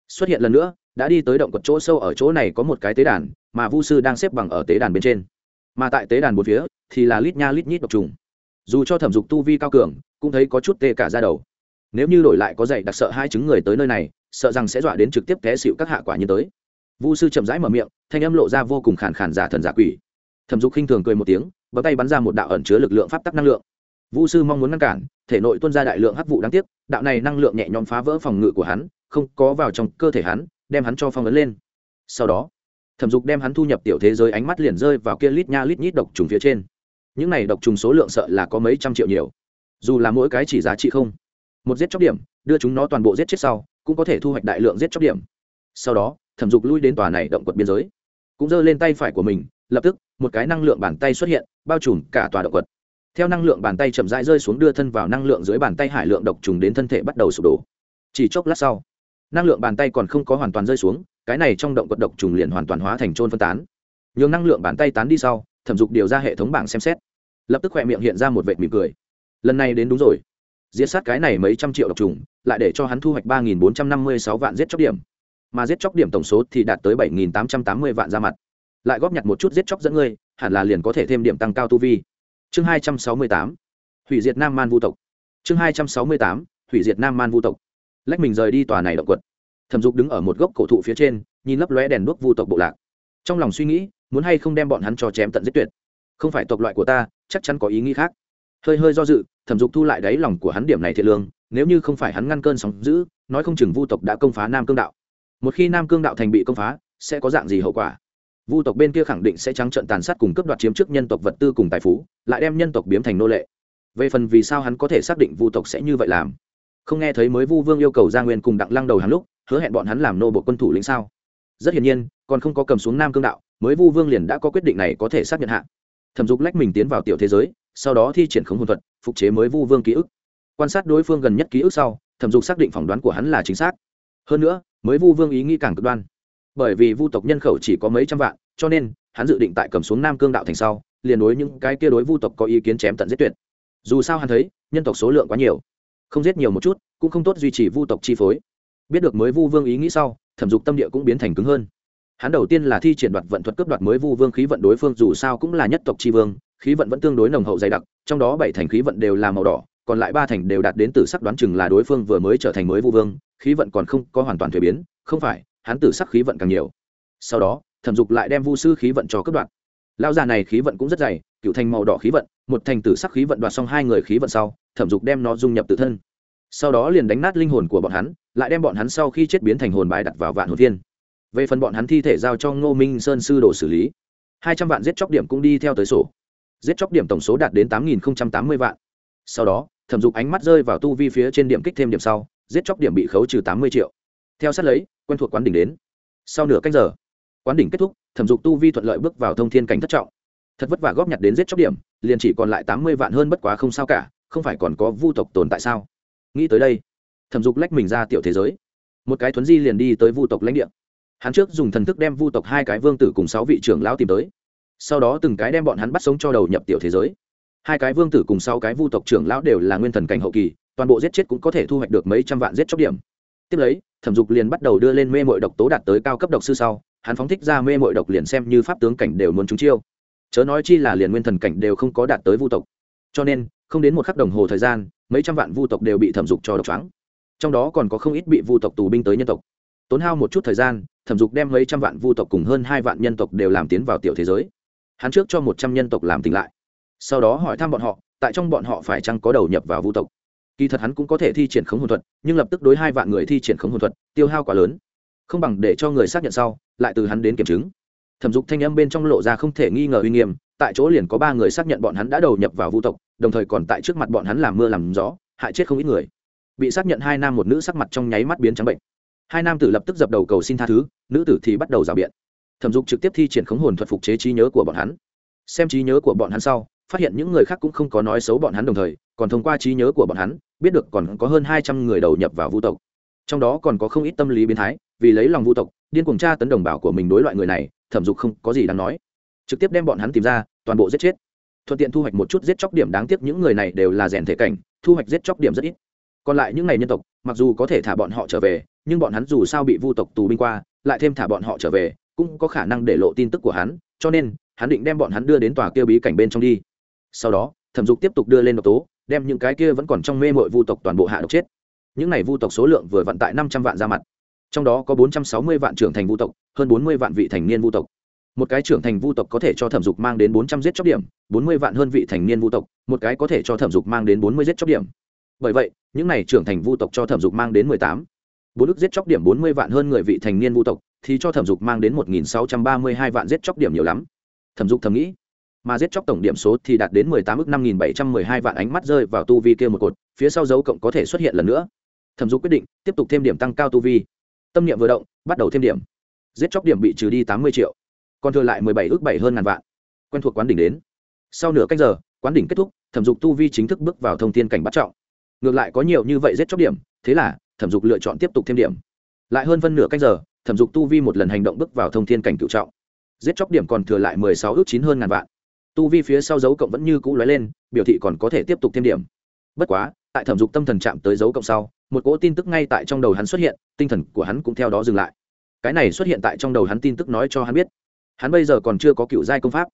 Xuất hiện lần nữa, đã đi tới động quật chỗ sâu ở chỗ này có một cái tế đàn, mà vu sư đang xếp bằng ở tế đàn bên trên. Mà tại tế đàn bốn phía, thì là lít nha lít nhít độc trùng. Dù cho thẩm dục tu vi cao cường, cũng thấy có chút tê cả da đầu. Nếu như đổi lại có dạy đặc sợ hai chứng người tới nơi này, sợ rằng sẽ dọa đến trực tiếp té xỉu các hạ quả như tới vu sư chậm rãi mở miệng, thanh âm lộ ra vô cùng khàn khàn giả thần giả quỷ. Thẩm dục khinh thường cười một tiếng, bấm tay bắn ra một đạo ẩn chứa lực lượng pháp tắc năng lượng. Vu sư mong muốn ngăn cản, thể nội tuân ra đại lượng hắc vụ đáng tiếc, đạo này năng lượng nhẹ nhõm phá vỡ phòng ngự của hắn, không có vào trong cơ thể hắn, đem hắn cho phong ấn lên. Sau đó, thẩm dục đem hắn thu nhập tiểu thế giới ánh mắt liền rơi vào kia lít nha lít nhít độc trùng phía trên. Những này độc trùng số lượng sợ là có mấy trăm triệu nhiều. Dù là mỗi cái chỉ giá trị không, một giết chóc điểm, đưa chúng nó toàn bộ giết chết sau, cũng có thể thu hoạch đại lượng giết chóc điểm. Sau đó thẩm dục lui đến tòa này động quật biên giới. Cũng giơ lên tay phải của mình, lập tức, một cái năng lượng bàn tay xuất hiện, bao trùm cả tòa động quật. Theo năng lượng bàn tay chậm rãi rơi xuống đưa thân vào năng lượng dưới bàn tay hải lượng độc trùng đến thân thể bắt đầu sụp đổ. Chỉ chốc lát sau, năng lượng bàn tay còn không có hoàn toàn rơi xuống, cái này trong động quật độc trùng liền hoàn toàn hóa thành trôn phân tán. Nhường năng lượng bàn tay tán đi sau, thẩm dục điều ra hệ thống bảng xem xét. Lập tức khỏe miệng hiện ra một vệt mỉm cười. Lần này đến đúng rồi. Giết sát cái này mấy trăm triệu độc trùng, lại để cho hắn thu hoạch ba nghìn bốn trăm năm mươi sáu vạn giết chóc điểm mà giết chóc điểm tổng số thì đạt tới bảy nghìn tám trăm tám mươi vạn ra mặt. Lại góp nhặt một chút giết chóc dẫn ngươi, hẳn là liền có thể thêm điểm tăng cao tu vi. Chương hai trăm sáu mươi tám. Hủy diệt nam man vu tộc. Chương hai trăm sáu mươi tám. Hủy diệt nam man vu tộc. Lách mình rời đi tòa này động quật. Thẩm dục đứng ở một gốc cổ thụ phía trên, nhìn lấp lóe đèn đuốc vu tộc bộ lạc. Trong lòng suy nghĩ, muốn hay không đem bọn hắn cho chém tận giết tuyệt. Không phải tộc loại của ta, chắc chắn có ý nghĩ khác. Hơi hơi do dự, thẩm dục thu lại đáy lòng của hắn điểm này thiệt lương, nếu như không phải hắn ngăn cơn sóng giữ nói không chừng vu tộc đã công phá nam cương đạo một khi nam cương đạo thành bị công phá, sẽ có dạng gì hậu quả? Vu tộc bên kia khẳng định sẽ trắng trận tàn sát cùng cấp đoạt chiếm trước nhân tộc vật tư cùng tài phú, lại đem nhân tộc biếm thành nô lệ. Về phần vì sao hắn có thể xác định vu tộc sẽ như vậy làm? Không nghe thấy mới vu vương yêu cầu gia nguyên cùng đặng lăng đầu hắn lúc, hứa hẹn bọn hắn làm nô bộ quân thủ lĩnh sao? Rất hiển nhiên, còn không có cầm xuống nam cương đạo, mới vu vương liền đã có quyết định này có thể xác nhận hạ. Thẩm dục lách mình tiến vào tiểu thế giới, sau đó thi triển khống hồn thuật, phục chế mới vu vương ký ức. Quan sát đối phương gần nhất ký ức sau, thẩm dục xác định phỏng đoán của hắn là chính xác. Hơn nữa mới vu vương ý nghĩ càng cực đoan. Bởi vì vu tộc nhân khẩu chỉ có mấy trăm vạn, cho nên, hắn dự định tại cầm xuống nam cương đạo thành sau, liền đối những cái kia đối vu tộc có ý kiến chém tận giết tuyệt. Dù sao hắn thấy, nhân tộc số lượng quá nhiều. Không giết nhiều một chút, cũng không tốt duy trì vu tộc chi phối. Biết được mới vu vương ý nghĩ sau, thẩm dục tâm địa cũng biến thành cứng hơn. Hắn đầu tiên là thi triển đoạt vận thuật cướp đoạt mới vu vương khí vận đối phương, dù sao cũng là nhất tộc tri vương, khí vận vẫn tương đối nồng hậu dày đặc, trong đó bảy thành khí vận đều là màu đỏ còn lại ba thành đều đạt đến từ sắc đoán chừng là đối phương vừa mới trở thành mới vu vương, khí vận còn không có hoàn toàn thuế biến, không phải, hắn tử sắc khí vận càng nhiều. Sau đó, thẩm dục lại đem vu sư khí vận cho cướp đoạt. Lao già này khí vận cũng rất dày, cựu thành màu đỏ khí vận, một thành tử sắc khí vận đoạt xong hai người khí vận sau, thẩm dục đem nó dung nhập tự thân. Sau đó liền đánh nát linh hồn của bọn hắn, lại đem bọn hắn sau khi chết biến thành hồn bài đặt vào vạn hồn thiên về phần bọn hắn thi thể giao cho ngô minh sơn sư đồ xử lý. Hai trăm vạn giết chóc điểm cũng đi theo tới sổ. Giết chóc điểm tổng số đạt đến tám nghìn tám mươi vạn. Sau đó thẩm dục ánh mắt rơi vào tu vi phía trên điểm kích thêm điểm sau, giết chóc điểm bị khấu trừ tám mươi triệu. Theo sát lấy, quen thuộc quán đỉnh đến. Sau nửa canh giờ, quán đỉnh kết thúc, thẩm dục tu vi thuận lợi bước vào thông thiên cảnh thất trọng. Thật vất vả góp nhặt đến giết chóc điểm, liền chỉ còn lại tám mươi vạn hơn bất quá không sao cả, không phải còn có vu tộc tồn tại sao? Nghĩ tới đây, thẩm dục lách mình ra tiểu thế giới. Một cái thuấn di liền đi tới vu tộc lãnh địa. Hắn trước dùng thần thức đem vu tộc hai cái vương tử cùng sáu vị trưởng lão tìm tới. Sau đó từng cái đem bọn hắn bắt sống cho đầu nhập tiểu thế giới hai cái vương tử cùng sáu cái vu tộc trưởng lão đều là nguyên thần cảnh hậu kỳ, toàn bộ giết chết cũng có thể thu hoạch được mấy trăm vạn giết chóc điểm. Tiếp lấy, thẩm dục liền bắt đầu đưa lên mê mội độc tố đạt tới cao cấp độc sư sau, hắn phóng thích ra mê mội độc liền xem như pháp tướng cảnh đều muốn trúng chiêu. Chớ nói chi là liền nguyên thần cảnh đều không có đạt tới vu tộc. Cho nên, không đến một khắc đồng hồ thời gian, mấy trăm vạn vu tộc đều bị thẩm dục cho độc trắng trong đó còn có không ít bị vu tộc tù binh tới nhân tộc. Tốn hao một chút thời gian, thẩm dục đem mấy trăm vạn vu tộc cùng hơn hai vạn nhân tộc đều làm tiến vào tiểu thế giới. Hắn trước cho một trăm nhân tộc làm tỉnh lại sau đó hỏi thăm bọn họ, tại trong bọn họ phải chăng có đầu nhập vào vu tộc. Kỳ thật hắn cũng có thể thi triển khống hồn thuật, nhưng lập tức đối hai vạn người thi triển khống hồn thuật, tiêu hao quá lớn. Không bằng để cho người xác nhận sau, lại từ hắn đến kiểm chứng. Thẩm dục thanh âm bên trong lộ ra không thể nghi ngờ uy nghiêm, tại chỗ liền có ba người xác nhận bọn hắn đã đầu nhập vào vu tộc, đồng thời còn tại trước mặt bọn hắn làm mưa làm gió, hại chết không ít người. Bị xác nhận hai nam một nữ sắc mặt trong nháy mắt biến trắng bệnh. Hai nam tử lập tức dập đầu cầu xin tha thứ, nữ tử thì bắt đầu rào biện. Thẩm dục trực tiếp thi triển khống hồn thuật phục chế trí nhớ của bọn hắn. Xem trí nhớ của bọn hắn sau phát hiện những người khác cũng không có nói xấu bọn hắn đồng thời, còn thông qua trí nhớ của bọn hắn, biết được còn có hơn hai trăm người đầu nhập vào vu tộc. Trong đó còn có không ít tâm lý biến thái, vì lấy lòng vu tộc, điên cuồng tra tấn đồng bào của mình đối loại người này, thẩm dục không có gì đáng nói. Trực tiếp đem bọn hắn tìm ra, toàn bộ giết chết. Thuận tiện thu hoạch một chút giết chóc điểm đáng tiếc những người này đều là rèn thể cảnh, thu hoạch giết chóc điểm rất ít. Còn lại những ngày nhân tộc, mặc dù có thể thả bọn họ trở về, nhưng bọn hắn dù sao bị vu tộc tù binh qua, lại thêm thả bọn họ trở về, cũng có khả năng để lộ tin tức của hắn, cho nên, hắn định đem bọn hắn đưa đến tòa kia bí cảnh bên trong đi sau đó, thẩm dục tiếp tục đưa lên độc tố, đem những cái kia vẫn còn trong mê mội vu tộc toàn bộ hạ độc chết. Những này vu tộc số lượng vừa vận tại năm trăm vạn ra mặt. Trong đó có bốn trăm sáu mươi vạn trưởng thành vu tộc, hơn bốn mươi vạn vị thành niên vu tộc. Một cái trưởng thành vu tộc có thể cho thẩm dục mang đến bốn trăm giết chóc điểm, bốn mươi vạn hơn vị thành niên vu tộc, một cái có thể cho thẩm dục mang đến bốn mươi giết chóc điểm. Bởi vậy, những này trưởng thành vu tộc cho thẩm dục mang đến mười tám. Bốn đức giết chóc điểm bốn mươi vạn hơn người vị thành niên vu tộc, thì cho thẩm dục mang đến một nghìn sáu trăm ba mươi hai vạn giết chóc điểm nhiều lắm. Thẩm dục thầm nghĩ mà giết chóc tổng điểm số thì đạt đến mười tám ước năm nghìn bảy trăm mười hai vạn ánh mắt rơi vào tu vi kia một cột, phía sau dấu cộng có thể xuất hiện lần nữa. Thẩm dục quyết định tiếp tục thêm điểm tăng cao tu vi. Tâm niệm vừa động, bắt đầu thêm điểm. Giết chóc điểm bị trừ đi tám mươi triệu, còn thừa lại mười bảy ước bảy hơn ngàn vạn. Quen thuộc quán đỉnh đến. Sau nửa cách giờ, quán đỉnh kết thúc, thẩm dục tu vi chính thức bước vào thông thiên cảnh bắt trọng. Ngược lại có nhiều như vậy giết chóc điểm, thế là thẩm dục lựa chọn tiếp tục thêm điểm. Lại hơn phân nửa cách giờ, thẩm dục tu vi một lần hành động bước vào thông thiên cảnh cửu trọng. Giết chóc điểm còn thừa lại mười sáu ước chín hơn ngàn vạn tu vi phía sau dấu cộng vẫn như cũ lóe lên, biểu thị còn có thể tiếp tục thêm điểm. Bất quá, tại thẩm dục tâm thần chạm tới dấu cộng sau, một cỗ tin tức ngay tại trong đầu hắn xuất hiện, tinh thần của hắn cũng theo đó dừng lại. Cái này xuất hiện tại trong đầu hắn tin tức nói cho hắn biết, hắn bây giờ còn chưa có cựu giai công pháp.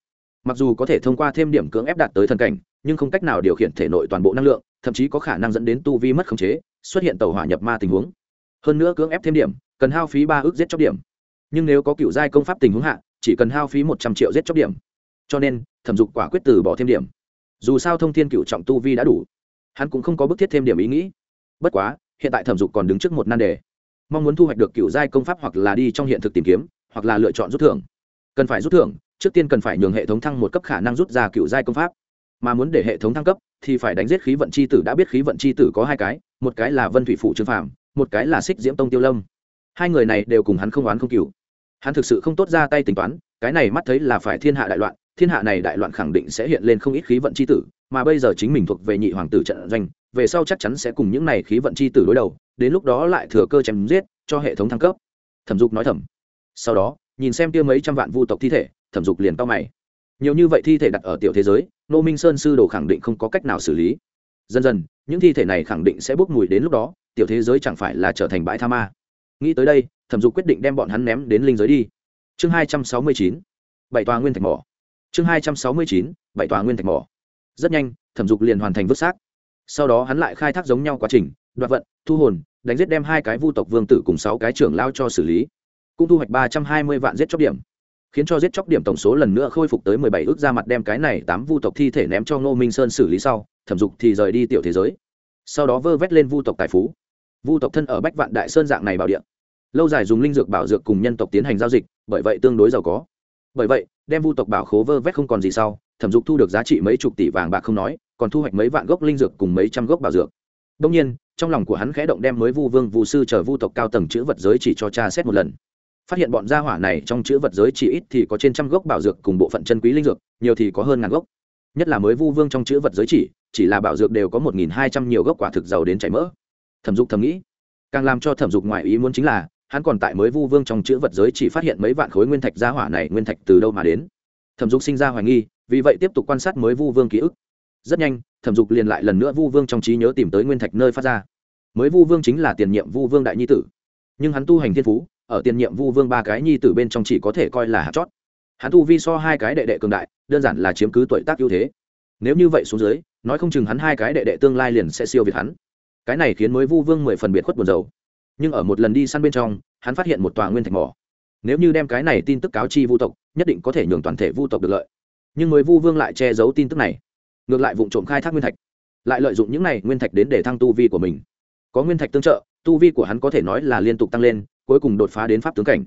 Mặc dù có thể thông qua thêm điểm cưỡng ép đạt tới thần cảnh, nhưng không cách nào điều khiển thể nội toàn bộ năng lượng, thậm chí có khả năng dẫn đến tu vi mất khống chế, xuất hiện tàu hỏa nhập ma tình huống. Hơn nữa cưỡng ép thêm điểm, cần hao phí ba ước giết chóc điểm. Nhưng nếu có cựu giai công pháp tình huống hạ, chỉ cần hao phí một trăm triệu giết chóc điểm cho nên thẩm dục quả quyết từ bỏ thêm điểm. Dù sao thông thiên cựu trọng tu vi đã đủ, hắn cũng không có bức thiết thêm điểm ý nghĩ. Bất quá, hiện tại thẩm dục còn đứng trước một nan đề. Mong muốn thu hoạch được cựu giai công pháp hoặc là đi trong hiện thực tìm kiếm, hoặc là lựa chọn rút thưởng. Cần phải rút thưởng, trước tiên cần phải nhường hệ thống thăng một cấp khả năng rút ra cựu giai công pháp. Mà muốn để hệ thống thăng cấp, thì phải đánh giết khí vận c h i tử đã biết khí vận c h i tử có hai cái, một cái là vân thủy phủ trương phạm một cái là xích diễm tông tiêu lâm. Hai người này đều cùng hắn không oán không cựu hắn thực sự không tốt ra tay tính toán, cái này mắt thấy là phải thiên hạ đại loạn thiên hạ này đại loạn khẳng định sẽ hiện lên không ít khí vận c h i tử, mà bây giờ chính mình thuộc về nhị hoàng tử trận doanh, về sau chắc chắn sẽ cùng những này khí vận c h i tử đối đầu, đến lúc đó lại thừa cơ chém giết, cho hệ thống thăng cấp. Thẩm dục nói thầm. Sau đó, nhìn xem kia mấy trăm vạn vu tộc thi thể, thẩm dục liền tao mày. Nhiều như vậy thi thể đặt ở tiểu thế giới nô minh sơn sư đồ khẳng định không có cách nào xử lý. Dần dần, những thi thể này khẳng định sẽ bốc mùi đến lúc đó, tiểu thế giới chẳng phải là trở thành bãi tha ma. Nghĩ tới đây, thẩm dục quyết định đem bọn hắn ném đến linh giới đi. Chương hai trăm sáu mươi chín, bảy tòa nguyên thạch mỏ chương hai trăm sáu mươi chín, bảy tòa nguyên thạch mỏ. Rất nhanh, thẩm dục liền hoàn thành vứt xác. Sau đó hắn lại khai thác giống nhau quá trình, đoạt vận, thu hồn, đánh giết đem hai cái vu tộc vương tử cùng sáu cái trưởng lao cho xử lý. Cũng thu hoạch ba trăm hai mươi vạn giết chóc điểm. Khiến cho giết chóc điểm tổng số lần nữa khôi phục tới mười bảy ước ra mặt đem cái này tám vu tộc thi thể ném cho ngô minh sơn xử lý sau, thẩm dục thì rời đi tiểu thế giới. Sau đó vơ vét lên vu tộc tài phú. Vu tộc thân ở bách vạn đại sơn dạng này bảo địa. Lâu dài dùng linh dược bảo dược cùng nhân tộc tiến hành giao dịch, bởi vậy tương đối giàu có bởi vậy, đem vu tộc bảo khố vơ vét không còn gì sau, thẩm dục thu được giá trị mấy chục tỷ vàng bạc không nói, còn thu hoạch mấy vạn gốc linh dược cùng mấy trăm gốc bảo dược. Đông nhiên, trong lòng của hắn khẽ động đem mới vu vương vu sư chờ vu tộc cao tầng chữ vật giới chỉ cho cha xét một lần. Phát hiện bọn gia hỏa này trong chữ vật giới chỉ ít thì có trên trăm gốc bảo dược cùng bộ phận chân quý linh dược, nhiều thì có hơn ngàn gốc. Nhất là mới vu vương trong chữ vật giới chỉ chỉ là bảo dược đều có một nghìn hai trăm nhiều gốc quả thực giàu đến chảy mỡ. Thẩm dục thầm nghĩ, càng làm cho thẩm dục ngoài ý muốn chính là hắn còn tại mới vu vương trong chữ vật giới chỉ phát hiện mấy vạn khối nguyên thạch gia hỏa này nguyên thạch từ đâu mà đến. Thẩm dục sinh ra hoài nghi, vì vậy tiếp tục quan sát mới vu vương ký ức. Rất nhanh, thẩm dục liền lại lần nữa vu vương trong trí nhớ tìm tới nguyên thạch nơi phát ra. Mới vu vương chính là tiền nhiệm vu vương đại nhi tử. Nhưng hắn tu hành thiên phú, ở tiền nhiệm vu vương ba cái nhi tử bên trong chỉ có thể coi là hạt chót. Hắn tu vi so hai cái đệ đệ cường đại, đơn giản là chiếm cứ tuổi tác ưu thế. Nếu như vậy xuống dưới, nói không chừng hắn hai cái đệ đệ tương lai liền sẽ siêu việt hắn. Cái này khiến mới vu vương mười phần biệt khuất buồn dầu nhưng ở một lần đi săn bên trong, hắn phát hiện một tòa nguyên thạch mỏ. Nếu như đem cái này tin tức cáo chi vu tộc, nhất định có thể nhường toàn thể vu tộc được lợi. Nhưng mới vu vương lại che giấu tin tức này, ngược lại vụ trộm khai thác nguyên thạch, lại lợi dụng những này nguyên thạch đến để thăng tu vi của mình. Có nguyên thạch tương trợ, tu vi của hắn có thể nói là liên tục tăng lên, cuối cùng đột phá đến pháp tướng cảnh,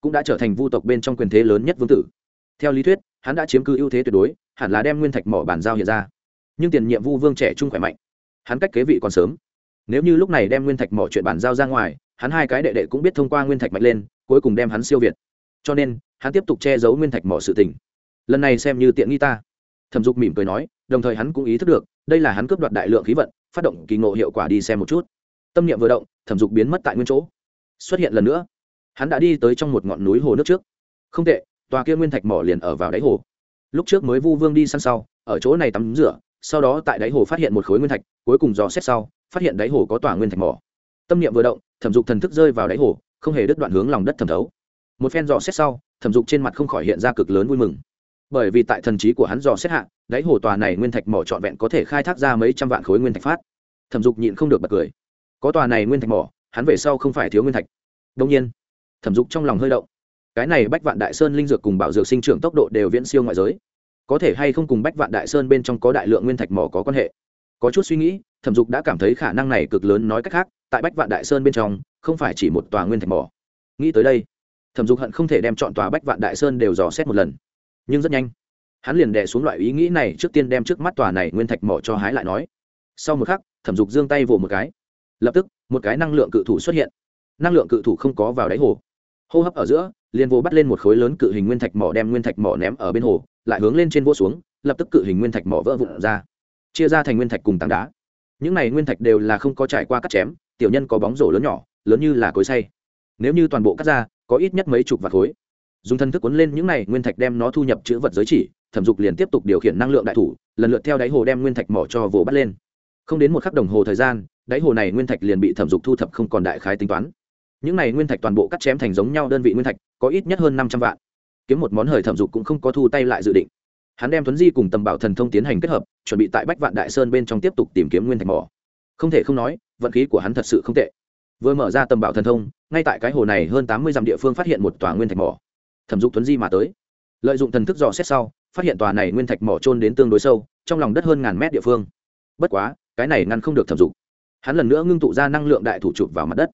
cũng đã trở thành vu tộc bên trong quyền thế lớn nhất vương tử. Theo lý thuyết, hắn đã chiếm cứ ưu thế tuyệt đối, hẳn là đem nguyên thạch mỏ bàn giao hiện ra. Nhưng tiền nhiệm vu vương trẻ trung khỏe mạnh, hắn cách kế vị còn sớm nếu như lúc này đem nguyên thạch mỏ chuyện bản giao ra ngoài, hắn hai cái đệ đệ cũng biết thông qua nguyên thạch mạnh lên, cuối cùng đem hắn siêu việt. Cho nên, hắn tiếp tục che giấu nguyên thạch mỏ sự tình. Lần này xem như tiện nghi ta. Thẩm dục mỉm cười nói, đồng thời hắn cũng ý thức được, đây là hắn cướp đoạt đại lượng khí vận, phát động kỳ ngộ hiệu quả đi xem một chút. Tâm niệm vừa động, thẩm dục biến mất tại nguyên chỗ. Xuất hiện lần nữa, hắn đã đi tới trong một ngọn núi hồ nước trước. Không tệ, tòa kia nguyên thạch mỏ liền ở vào đáy hồ. Lúc trước mới vu vương đi săn sau, ở chỗ này tắm rửa, sau đó tại đáy hồ phát hiện một khối nguyên thạch, cuối cùng dò xét sau phát hiện đáy hồ có tòa nguyên thạch mỏ. Tâm niệm vừa động, thẩm dục thần thức rơi vào đáy hồ, không hề đứt đoạn hướng lòng đất thẩm thấu. Một phen dò xét sau, thẩm dục trên mặt không khỏi hiện ra cực lớn vui mừng. Bởi vì tại thần trí của hắn dò xét hạ, đáy hồ tòa này nguyên thạch mỏ trọn vẹn có thể khai thác ra mấy trăm vạn khối nguyên thạch phát. Thẩm dục nhịn không được bật cười. Có tòa này nguyên thạch mỏ, hắn về sau không phải thiếu nguyên thạch. Đông nhiên, thẩm dục trong lòng hơi động. Cái này bách vạn đại sơn linh dược cùng bảo dược sinh trưởng tốc độ đều viễn siêu ngoại giới. Có thể hay không cùng bách vạn đại sơn bên trong có đại lượng nguyên thạch mỏ có quan hệ? Có chút suy nghĩ thẩm dục đã cảm thấy khả năng này cực lớn nói cách khác, tại bách vạn đại sơn bên trong, không phải chỉ một tòa nguyên thạch mỏ. Nghĩ tới đây, thẩm dục hận không thể đem chọn tòa bách vạn đại sơn đều dò xét một lần. Nhưng rất nhanh, hắn liền đẻ xuống loại ý nghĩ này trước tiên đem trước mắt tòa này nguyên thạch mỏ cho hái lại nói. Sau một khắc, thẩm dục giương tay vỗ một cái. Lập tức, một cái năng lượng cự thủ xuất hiện. Năng lượng cự thủ không có vào đáy hồ. Hô hấp ở giữa, liền vô bắt lên một khối lớn cự hình nguyên thạch mỏ đem nguyên thạch mỏ ném ở bên hồ, lại hướng lên trên vô xuống, lập tức cự hình nguyên thạch mỏ vỡ vụn ra. Chia ra thành nguyên thạch cùng tảng đá những này nguyên thạch đều là không có trải qua cắt chém, tiểu nhân có bóng rổ lớn nhỏ, lớn như là cối say nếu như toàn bộ cắt ra, có ít nhất mấy chục vạt khối. Dùng thân thức cuốn lên những này nguyên thạch đem nó thu nhập chữ vật giới chỉ, thẩm dục liền tiếp tục điều khiển năng lượng đại thủ, lần lượt theo đáy hồ đem nguyên thạch mỏ cho vồ bắt lên. Không đến một khắc đồng hồ thời gian, đáy hồ này nguyên thạch liền bị thẩm dục thu thập không còn đại khái tính toán. Những này nguyên thạch toàn bộ cắt chém thành giống nhau đơn vị nguyên thạch, có ít nhất hơn năm trăm vạn. Kiếm một món hời thẩm dục cũng không có thu tay lại dự định hắn đem Thuấn di cùng tầm bảo thần thông tiến hành kết hợp, chuẩn bị tại bách vạn đại sơn bên trong tiếp tục tìm kiếm nguyên thạch mỏ. Không thể không nói, vận khí của hắn thật sự không tệ. Vừa mở ra tầm bảo thần thông, ngay tại cái hồ này hơn tám mươi dặm địa phương phát hiện một tòa nguyên thạch mỏ. Thẩm dục Thuấn di mà tới. Lợi dụng thần thức dò xét sau, phát hiện tòa này nguyên thạch mỏ trôn đến tương đối sâu, trong lòng đất hơn ngàn mét địa phương. Bất quá, cái này ngăn không được thẩm dục. Hắn lần nữa ngưng tụ ra năng lượng đại thủ chụp vào mặt đất.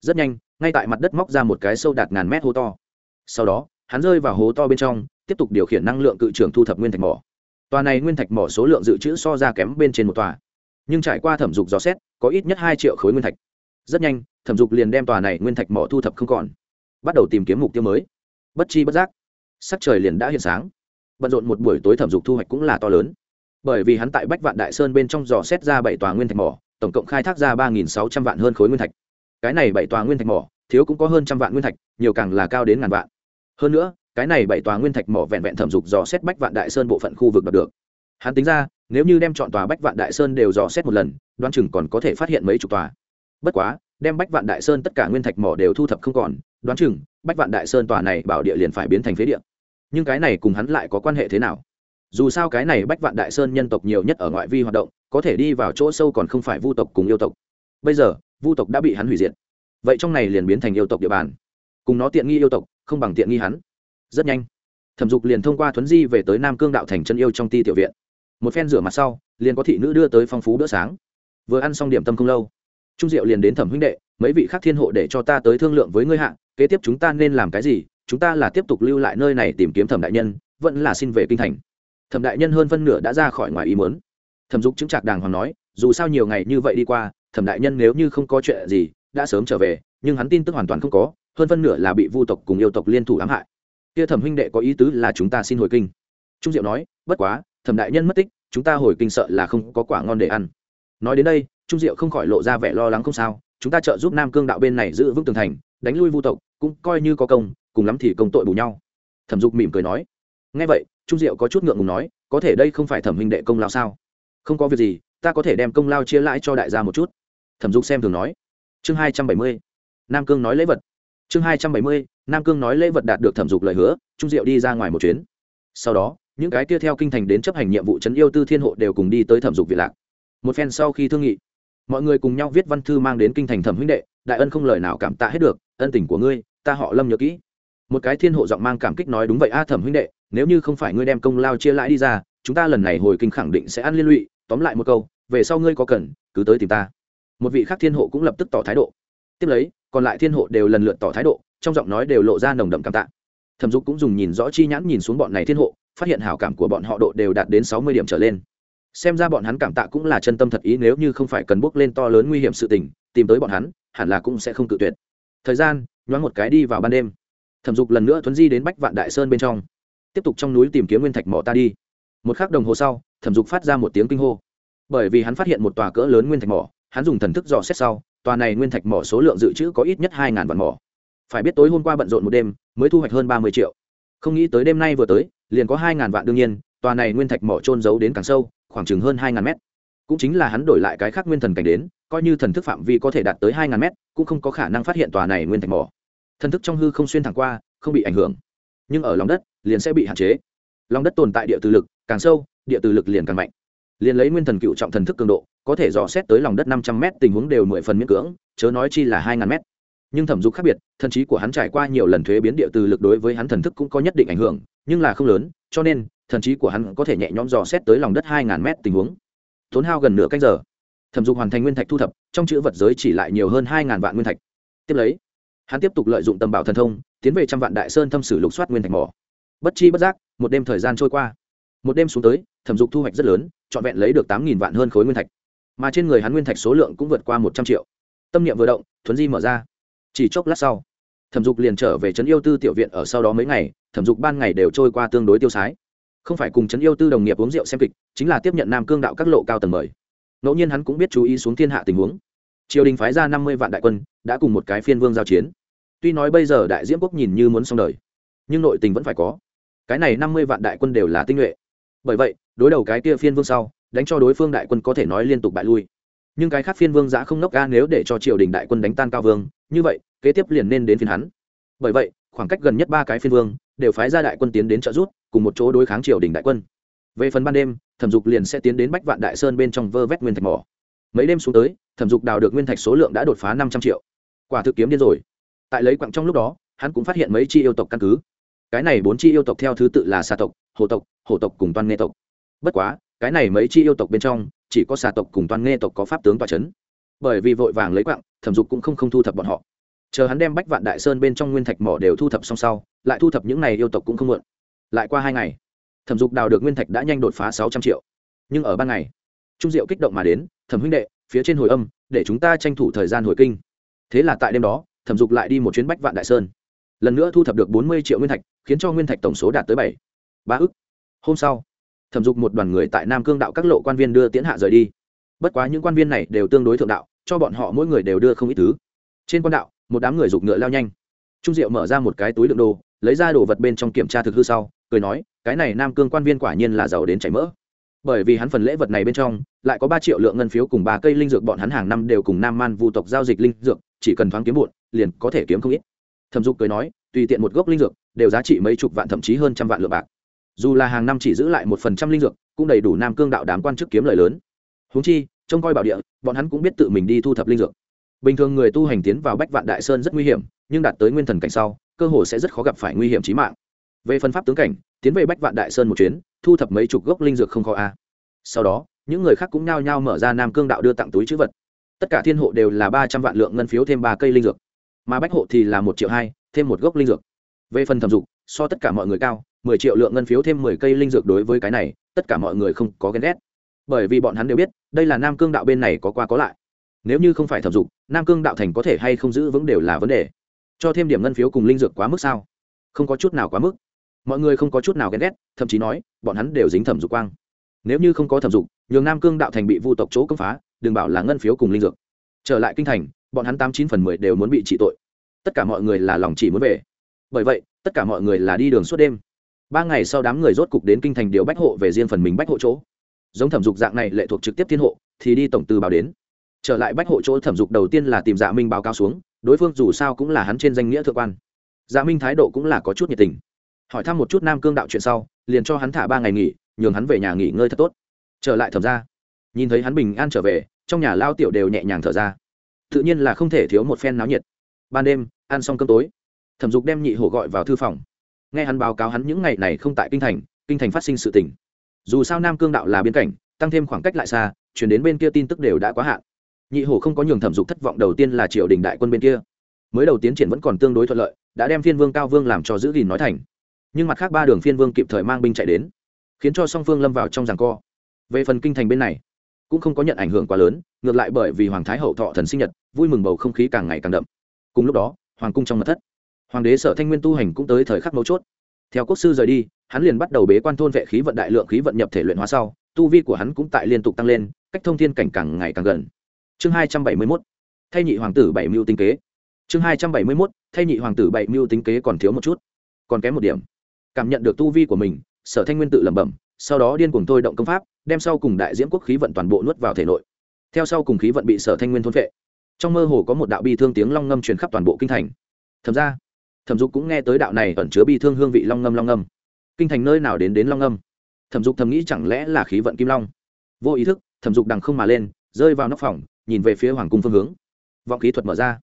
Rất nhanh, ngay tại mặt đất móc ra một cái sâu đạt ngàn mét hố to. Sau đó, hắn rơi vào hố to bên trong tiếp tục điều khiển năng lượng cự trưởng thu thập nguyên thạch mỏ. Tòa này nguyên thạch mỏ số lượng dự trữ so ra kém bên trên một tòa. Nhưng trải qua thẩm dục dò xét, có ít nhất hai triệu khối nguyên thạch. Rất nhanh, thẩm dục liền đem tòa này nguyên thạch mỏ thu thập không còn. Bắt đầu tìm kiếm mục tiêu mới. Bất chi bất giác, sắc trời liền đã hiện sáng. Bận rộn một buổi tối thẩm dục thu hoạch cũng là to lớn. Bởi vì hắn tại bách vạn đại sơn bên trong dò xét ra bảy tòa nguyên thạch mỏ, tổng cộng khai thác ra ba nghìn sáu trăm vạn hơn khối nguyên thạch. Cái này bảy tòa nguyên thạch mỏ, thiếu cũng có hơn trăm vạn nguyên thạch, nhiều càng là cao đến ngàn vạn. Hơn nữa cái này bảy tòa nguyên thạch mỏ vẹn vẹn thẩm dục dò xét bách vạn đại sơn bộ phận khu vực đạt được. Hắn tính ra, nếu như đem chọn tòa bách vạn đại sơn đều dò xét một lần đoan chừng còn có thể phát hiện mấy chục tòa. Bất quá, đem bách vạn đại sơn tất cả nguyên thạch mỏ đều thu thập không còn, đoán chừng, bách vạn đại sơn tòa này bảo địa liền phải biến thành phế địa. Nhưng cái này cùng hắn lại có quan hệ thế nào? Dù sao cái này bách vạn đại sơn nhân tộc nhiều nhất ở ngoại vi hoạt động, có thể đi vào chỗ sâu còn không phải vu tộc cùng yêu tộc. Bây giờ, vu tộc đã bị hắn hủy diệt. Vậy trong này liền biến thành yêu tộc địa bàn. Cùng nó tiện nghi yêu tộc, không bằng tiện nghi hắn rất nhanh, thẩm dục liền thông qua thuấn di về tới nam cương đạo thành chân yêu trong ti tiểu viện. Một phen rửa mặt sau, liền có thị nữ đưa tới phong phú bữa sáng. Vừa ăn xong điểm tâm không lâu, trung diệu liền đến thẩm huynh đệ, mấy vị khác thiên hộ để cho ta tới thương lượng với ngươi hạng kế tiếp chúng ta nên làm cái gì? Chúng ta là tiếp tục lưu lại nơi này tìm kiếm thẩm đại nhân, vẫn là xin về kinh thành. Thẩm đại nhân hơn phân nửa đã ra khỏi ngoài ý muốn. Thẩm dục chứng trạc đàng hoàng nói, dù sao nhiều ngày như vậy đi qua, thẩm đại nhân nếu như không có chuyện gì, đã sớm trở về, nhưng hắn tin tức hoàn toàn không có, hơn phân nửa là bị vu tộc cùng yêu tộc liên thủ ám hại kia thẩm huynh đệ có ý tứ là chúng ta xin hồi kinh. Trung diệu nói, bất quá, thẩm đại nhân mất tích, chúng ta hồi kinh sợ là không có quả ngon để ăn. Nói đến đây, trung diệu không khỏi lộ ra vẻ lo lắng không sao, chúng ta trợ giúp nam cương đạo bên này giữ vững tường thành, đánh lui vu tộc, cũng coi như có công, cùng lắm thì công tội bù nhau. Thẩm dục mỉm cười nói. Ngay vậy, trung diệu có chút ngượng ngùng nói, có thể đây không phải thẩm huynh đệ công lao sao? Không có việc gì, ta có thể đem công lao chia lãi cho đại gia một chút. Thẩm dục xem thường nói. Chương hai trăm bảy mươi, nam cương nói lễ vật chương hai trăm bảy mươi, nam cương nói lễ vật đạt được thẩm dục lời hứa trung diệu đi ra ngoài một chuyến. Sau đó, những cái kia theo kinh thành đến chấp hành nhiệm vụ trấn yêu tư thiên hộ đều cùng đi tới thẩm dục việt lạc. Một phen sau khi thương nghị, mọi người cùng nhau viết văn thư mang đến kinh thành thẩm huynh đệ, đại ân không lời nào cảm tạ hết được, ân tình của ngươi, ta họ lâm nhớ kỹ. Một cái thiên hộ giọng mang cảm kích nói đúng vậy a thẩm huynh đệ, nếu như không phải ngươi đem công lao chia lãi đi ra, chúng ta lần này hồi kinh khẳng định sẽ ăn liên lụy, tóm lại một câu, về sau ngươi có cần, cứ tới tìm ta. Một vị khác thiên hộ cũng lập tức tỏ thái độ tiếp lấy, còn lại thiên hộ đều lần lượt tỏ thái độ, trong giọng nói đều lộ ra nồng đậm cảm tạ. Thẩm dục cũng dùng nhìn rõ chi nhãn nhìn xuống bọn này thiên hộ, phát hiện hảo cảm của bọn họ độ đều đạt đến sáu mươi điểm trở lên. Xem ra bọn hắn cảm tạ cũng là chân tâm thật ý, nếu như không phải cần bước lên to lớn nguy hiểm sự tình, tìm tới bọn hắn, hẳn là cũng sẽ không cự tuyệt. Thời gian, nhoáng một cái đi vào ban đêm. Thẩm dục lần nữa thuấn di đến bách vạn đại sơn bên trong. Tiếp tục trong núi tìm kiếm nguyên thạch mỏ ta đi. Một k h ắ c đồng hồ sau, thẩm dục phát ra một tiếng kinh hô. Bởi vì hắn phát hiện một tòa cỡ lớn nguyên thạch mỏ, hắn dùng thần thức dò xét sau tòa này nguyên thạch mỏ số lượng dự trữ có ít nhất hai ngàn vạn mỏ. Phải biết tối hôm qua bận rộn một đêm, mới thu hoạch hơn ba mươi triệu. Không nghĩ tới đêm nay vừa tới, liền có hai ngàn vạn đương nhiên, tòa này nguyên thạch mỏ trôn giấu đến càng sâu, khoảng chừng hơn hai ngàn mét. Cũng chính là hắn đổi lại cái khác nguyên thần cảnh đến, coi như thần thức phạm vi có thể đạt tới hai ngàn mét, cũng không có khả năng phát hiện tòa này nguyên thạch mỏ. Thần thức trong hư không xuyên thẳng qua, không bị ảnh hưởng. Nhưng ở lòng đất, liền sẽ bị hạn chế. Lòng đất tồn tại địa từ lực, càng sâu, địa từ lực liền càng mạnh. Liền lấy nguyên thần cựu trọng thần thức cường độ có thể dò xét tới lòng đất năm trăm m tình huống đều mười phần miễn cưỡng, chớ nói chi là hai ngàn m nhưng thẩm dục khác biệt, thần trí của hắn trải qua nhiều lần thuế biến địa từ lực đối với hắn thần thức cũng có nhất định ảnh hưởng, nhưng là không lớn, cho nên, thần trí của hắn có thể nhẹ nhõm dò xét tới lòng đất hai ngàn mét tình huống. Tốn hao gần nửa canh giờ, thẩm dục hoàn thành nguyên thạch thu thập, trong chữ vật giới chỉ lại nhiều hơn hai ngàn vạn nguyên thạch. Tiếp lấy, hắn tiếp tục lợi dụng tầm bảo thần thông, tiến về trăm vạn đại sơn thâm sử lục soát nguyên thạch mỏ. Bất chi bất giác, một đêm thời gian trôi qua. Một đêm xuống tới, thẩm dục thu hoạch rất lớn, trọn vẹn lấy được tám nghìn vạn hơn khối nguyên thạch mà trên người hắn nguyên thạch số lượng cũng vượt qua một trăm triệu. Tâm niệm vừa động, thuấn di mở ra. Chỉ chốc lát sau, thẩm dục liền trở về trấn yêu tư tiểu viện ở sau đó mấy ngày, thẩm dục ban ngày đều trôi qua tương đối tiêu sái. Không phải cùng trấn yêu tư đồng nghiệp uống rượu xem kịch, chính là tiếp nhận nam cương đạo các lộ cao tầng mời. Ngẫu nhiên hắn cũng biết chú ý xuống thiên hạ tình huống. Triều đình phái ra năm mươi vạn đại quân, đã cùng một cái phiên vương giao chiến. Tuy nói bây giờ đại diễm quốc nhìn như muốn xong đời, nhưng nội tình vẫn phải có. Cái này năm mươi vạn đại quân đều là tinh nhuệ. Bởi vậy, đối đầu cái kia phiên vương sau đánh cho đối phương đại quân có thể nói liên tục bại lui. Nhưng cái khác phiên vương giã không nốc ga nếu để cho triều đình đại quân đánh tan cao vương, như vậy, kế tiếp liền nên đến phiên hắn. Bởi vậy, khoảng cách gần nhất ba cái phiên vương đều phái ra đại quân tiến đến trợ rút cùng một chỗ đối kháng triều đình đại quân. Về phần ban đêm, thẩm dục liền sẽ tiến đến bách vạn đại sơn bên trong vơ vét nguyên thạch mỏ. Mấy đêm xuống tới, thẩm dục đào được nguyên thạch số lượng đã đột phá năm trăm triệu. Quả thực kiếm điên rồi. Tại lấy quặng trong lúc đó, hắn cũng phát hiện mấy chi yêu tộc căn cứ. Cái này bốn chi yêu tộc theo thứ tự là xa tộc, hồ tộc hồ tộc cùng toàn nghe tộc. Bất quá cái này mấy chi yêu tộc bên trong, chỉ có xà tộc cùng toàn nghe tộc có pháp tướng tòa c h ấ n bởi vì vội vàng lấy quặng thẩm dục cũng không không thu thập bọn họ. Chờ hắn đem bách vạn đại sơn bên trong nguyên thạch mỏ đều thu thập xong sau, lại thu thập những này yêu tộc cũng không muộn. Lại qua hai ngày, thẩm dục đào được nguyên thạch đã nhanh đột phá sáu trăm triệu. Nhưng ở ban ngày, trung diệu kích động mà đến, thẩm huynh đệ, phía trên hồi âm, để chúng ta tranh thủ thời gian hồi kinh. Thế là tại đêm đó, thẩm dục lại đi một chuyến bách vạn đại sơn. Lần nữa thu thập được bốn mươi triệu nguyên thạch, khiến cho nguyên thạch tổng số đạt tới bảy. Ba ức. Hôm sau thẩm dục một đoàn người tại nam cương đạo các lộ quan viên đưa tiến hạ rời đi. Bất quá những quan viên này đều tương đối thượng đạo, cho bọn họ mỗi người đều đưa không ít thứ. Trên quan đạo, một đám người giục ngựa lao nhanh. Trung diệu mở ra một cái túi đựng đồ, lấy ra đồ vật bên trong kiểm tra thực hư sau, cười nói, cái này nam cương quan viên quả nhiên là giàu đến chảy mỡ. Bởi vì hắn phần lễ vật này bên trong, lại có ba triệu lượng ngân phiếu cùng ba cây linh dược bọn hắn hàng năm đều cùng nam man vu tộc giao dịch linh dược, chỉ cần thoáng kiếm bụn, liền có thể kiếm không ít. Thẩm dục cười nói, tùy tiện một gốc linh dược, đều giá trị mấy chục vạn thậm chí hơn trăm vạn lượng bạc dù là hàng năm chỉ giữ lại một phần trăm linh dược, cũng đầy đủ nam cương đạo đám quan chức kiếm lời lớn. Húng chi, trông coi bảo địa, bọn hắn cũng biết tự mình đi thu thập linh dược. Bình thường người tu hành tiến vào bách vạn đại sơn rất nguy hiểm, nhưng đạt tới nguyên thần cảnh sau, cơ hồ sẽ rất khó gặp phải nguy hiểm trí mạng. Về phân pháp tướng cảnh, tiến về bách vạn đại sơn một chuyến, thu thập mấy chục gốc linh dược không khó a. Sau đó, những người khác cũng nhao nhao mở ra nam cương đạo đưa tặng túi chữ vật. Tất cả thiên hộ đều là ba trăm vạn lượng ngân phiếu thêm ba cây linh dược. Mà bách hộ thì là một triệu hai, thêm một gốc linh dược. Về phần thẩm dục, so tất cả mọi người cao mười triệu lượng ngân phiếu thêm mười cây linh dược đối với cái này, tất cả mọi người không có ghen ghét. Bởi vì bọn hắn đều biết, đây là nam cương đạo bên này có qua có lại. Nếu như không phải thẩm dục, nam cương đạo thành có thể hay không giữ vững đều là vấn đề. Cho thêm điểm ngân phiếu cùng linh dược quá mức sao? Không có chút nào quá mức. Mọi người không có chút nào ghen ghét, thậm chí nói, bọn hắn đều dính thẩm dục quang. Nếu như không có thẩm dục, nhường nam cương đạo thành bị vu tộc chỗ cấm phá, đừng bảo là ngân phiếu cùng linh dược. Trở lại kinh thành, bọn hắn tám chín phần mười đều muốn bị trị tội. Tất cả mọi người là lòng chỉ muốn về. Bởi vậy, tất cả mọi người là đi đường suốt đêm ba ngày sau đám người rốt cục đến kinh thành điều bách hộ về riêng phần mình bách hộ chỗ. Giống thẩm dục dạng này lệ thuộc trực tiếp thiên hộ, thì đi tổng tư báo đến. Trở lại bách hộ chỗ thẩm dục đầu tiên là tìm dạ minh báo cáo xuống, đối phương dù sao cũng là hắn trên danh nghĩa thượng quan. Dạ minh thái độ cũng là có chút nhiệt tình. Hỏi thăm một chút nam cương đạo chuyện sau, liền cho hắn thả ba ngày nghỉ, nhường hắn về nhà nghỉ ngơi thật tốt. Trở lại thẩm ra nhìn thấy hắn bình an trở về, trong nhà lao tiểu đều nhẹ nhàng thở ra. Tự nhiên là không thể thiếu một phen náo nhiệt. Ban đêm, ăn xong cơm tối. Thẩm dục đem nhị hổ gọi vào thư phòng nghe hắn báo cáo hắn những ngày này không tại kinh thành kinh thành phát sinh sự tình. Dù sao nam cương đạo là biên cảnh, tăng thêm khoảng cách lại xa, chuyển đến bên kia tin tức đều đã quá hạn. Nhị hổ không có nhường thẩm dục thất vọng đầu tiên là triều đình đại quân bên kia. Mới đầu tiến triển vẫn còn tương đối thuận lợi, đã đem phiên vương cao vương làm cho giữ gìn nói thành. Nhưng mặt khác ba đường phiên vương kịp thời mang binh chạy đến, khiến cho song phương lâm vào trong giằng co. Về phần kinh thành bên này, cũng không có nhận ảnh hưởng quá lớn, ngược lại bởi vì hoàng thái hậu thọ thần sinh nhật, vui mừng bầu không khí càng ngày càng đậm. Cùng lúc đó, hoàng cung trong mật thất hoàng đế sở thanh nguyên tu hành cũng tới thời khắc mấu chốt. Theo quốc sư rời đi, hắn liền bắt đầu bế quan thôn vệ khí vận đại lượng khí vận nhập thể luyện hóa sau, tu vi của hắn cũng tại liên tục tăng lên, cách thông thiên cảnh càng ngày càng gần. Chương hai trăm bảy mươi mốt, thay nhị hoàng tử bảy mưu tinh kế. Chương hai trăm bảy mươi mốt, thay nhị hoàng tử bảy mưu tinh kế còn thiếu một chút, còn kém một điểm. Cảm nhận được tu vi của mình, sở thanh nguyên tự lẩm bẩm, sau đó điên cuồng thôi động công pháp, đem sau cùng đại diễm quốc khí vận toàn bộ nuốt vào thể nội. Theo sau cùng khí vận bị sở thanh nguyên thôn vệ trong mơ hồ có một đạo bi thương tiếng long ngâm truyền khắp toàn bộ kinh thành. Thầm ra thẩm dục cũng nghe tới đạo này ẩn chứa bi thương hương vị long ngâm long ngâm. Kinh thành nơi nào đến đến long ngâm? Thẩm dục thầm nghĩ chẳng lẽ là khí vận kim long? Vô ý thức, thẩm dục đằng không mà lên, rơi vào nóc phòng, nhìn về phía hoàng cung phương hướng. Vọng khí thuật mở ra.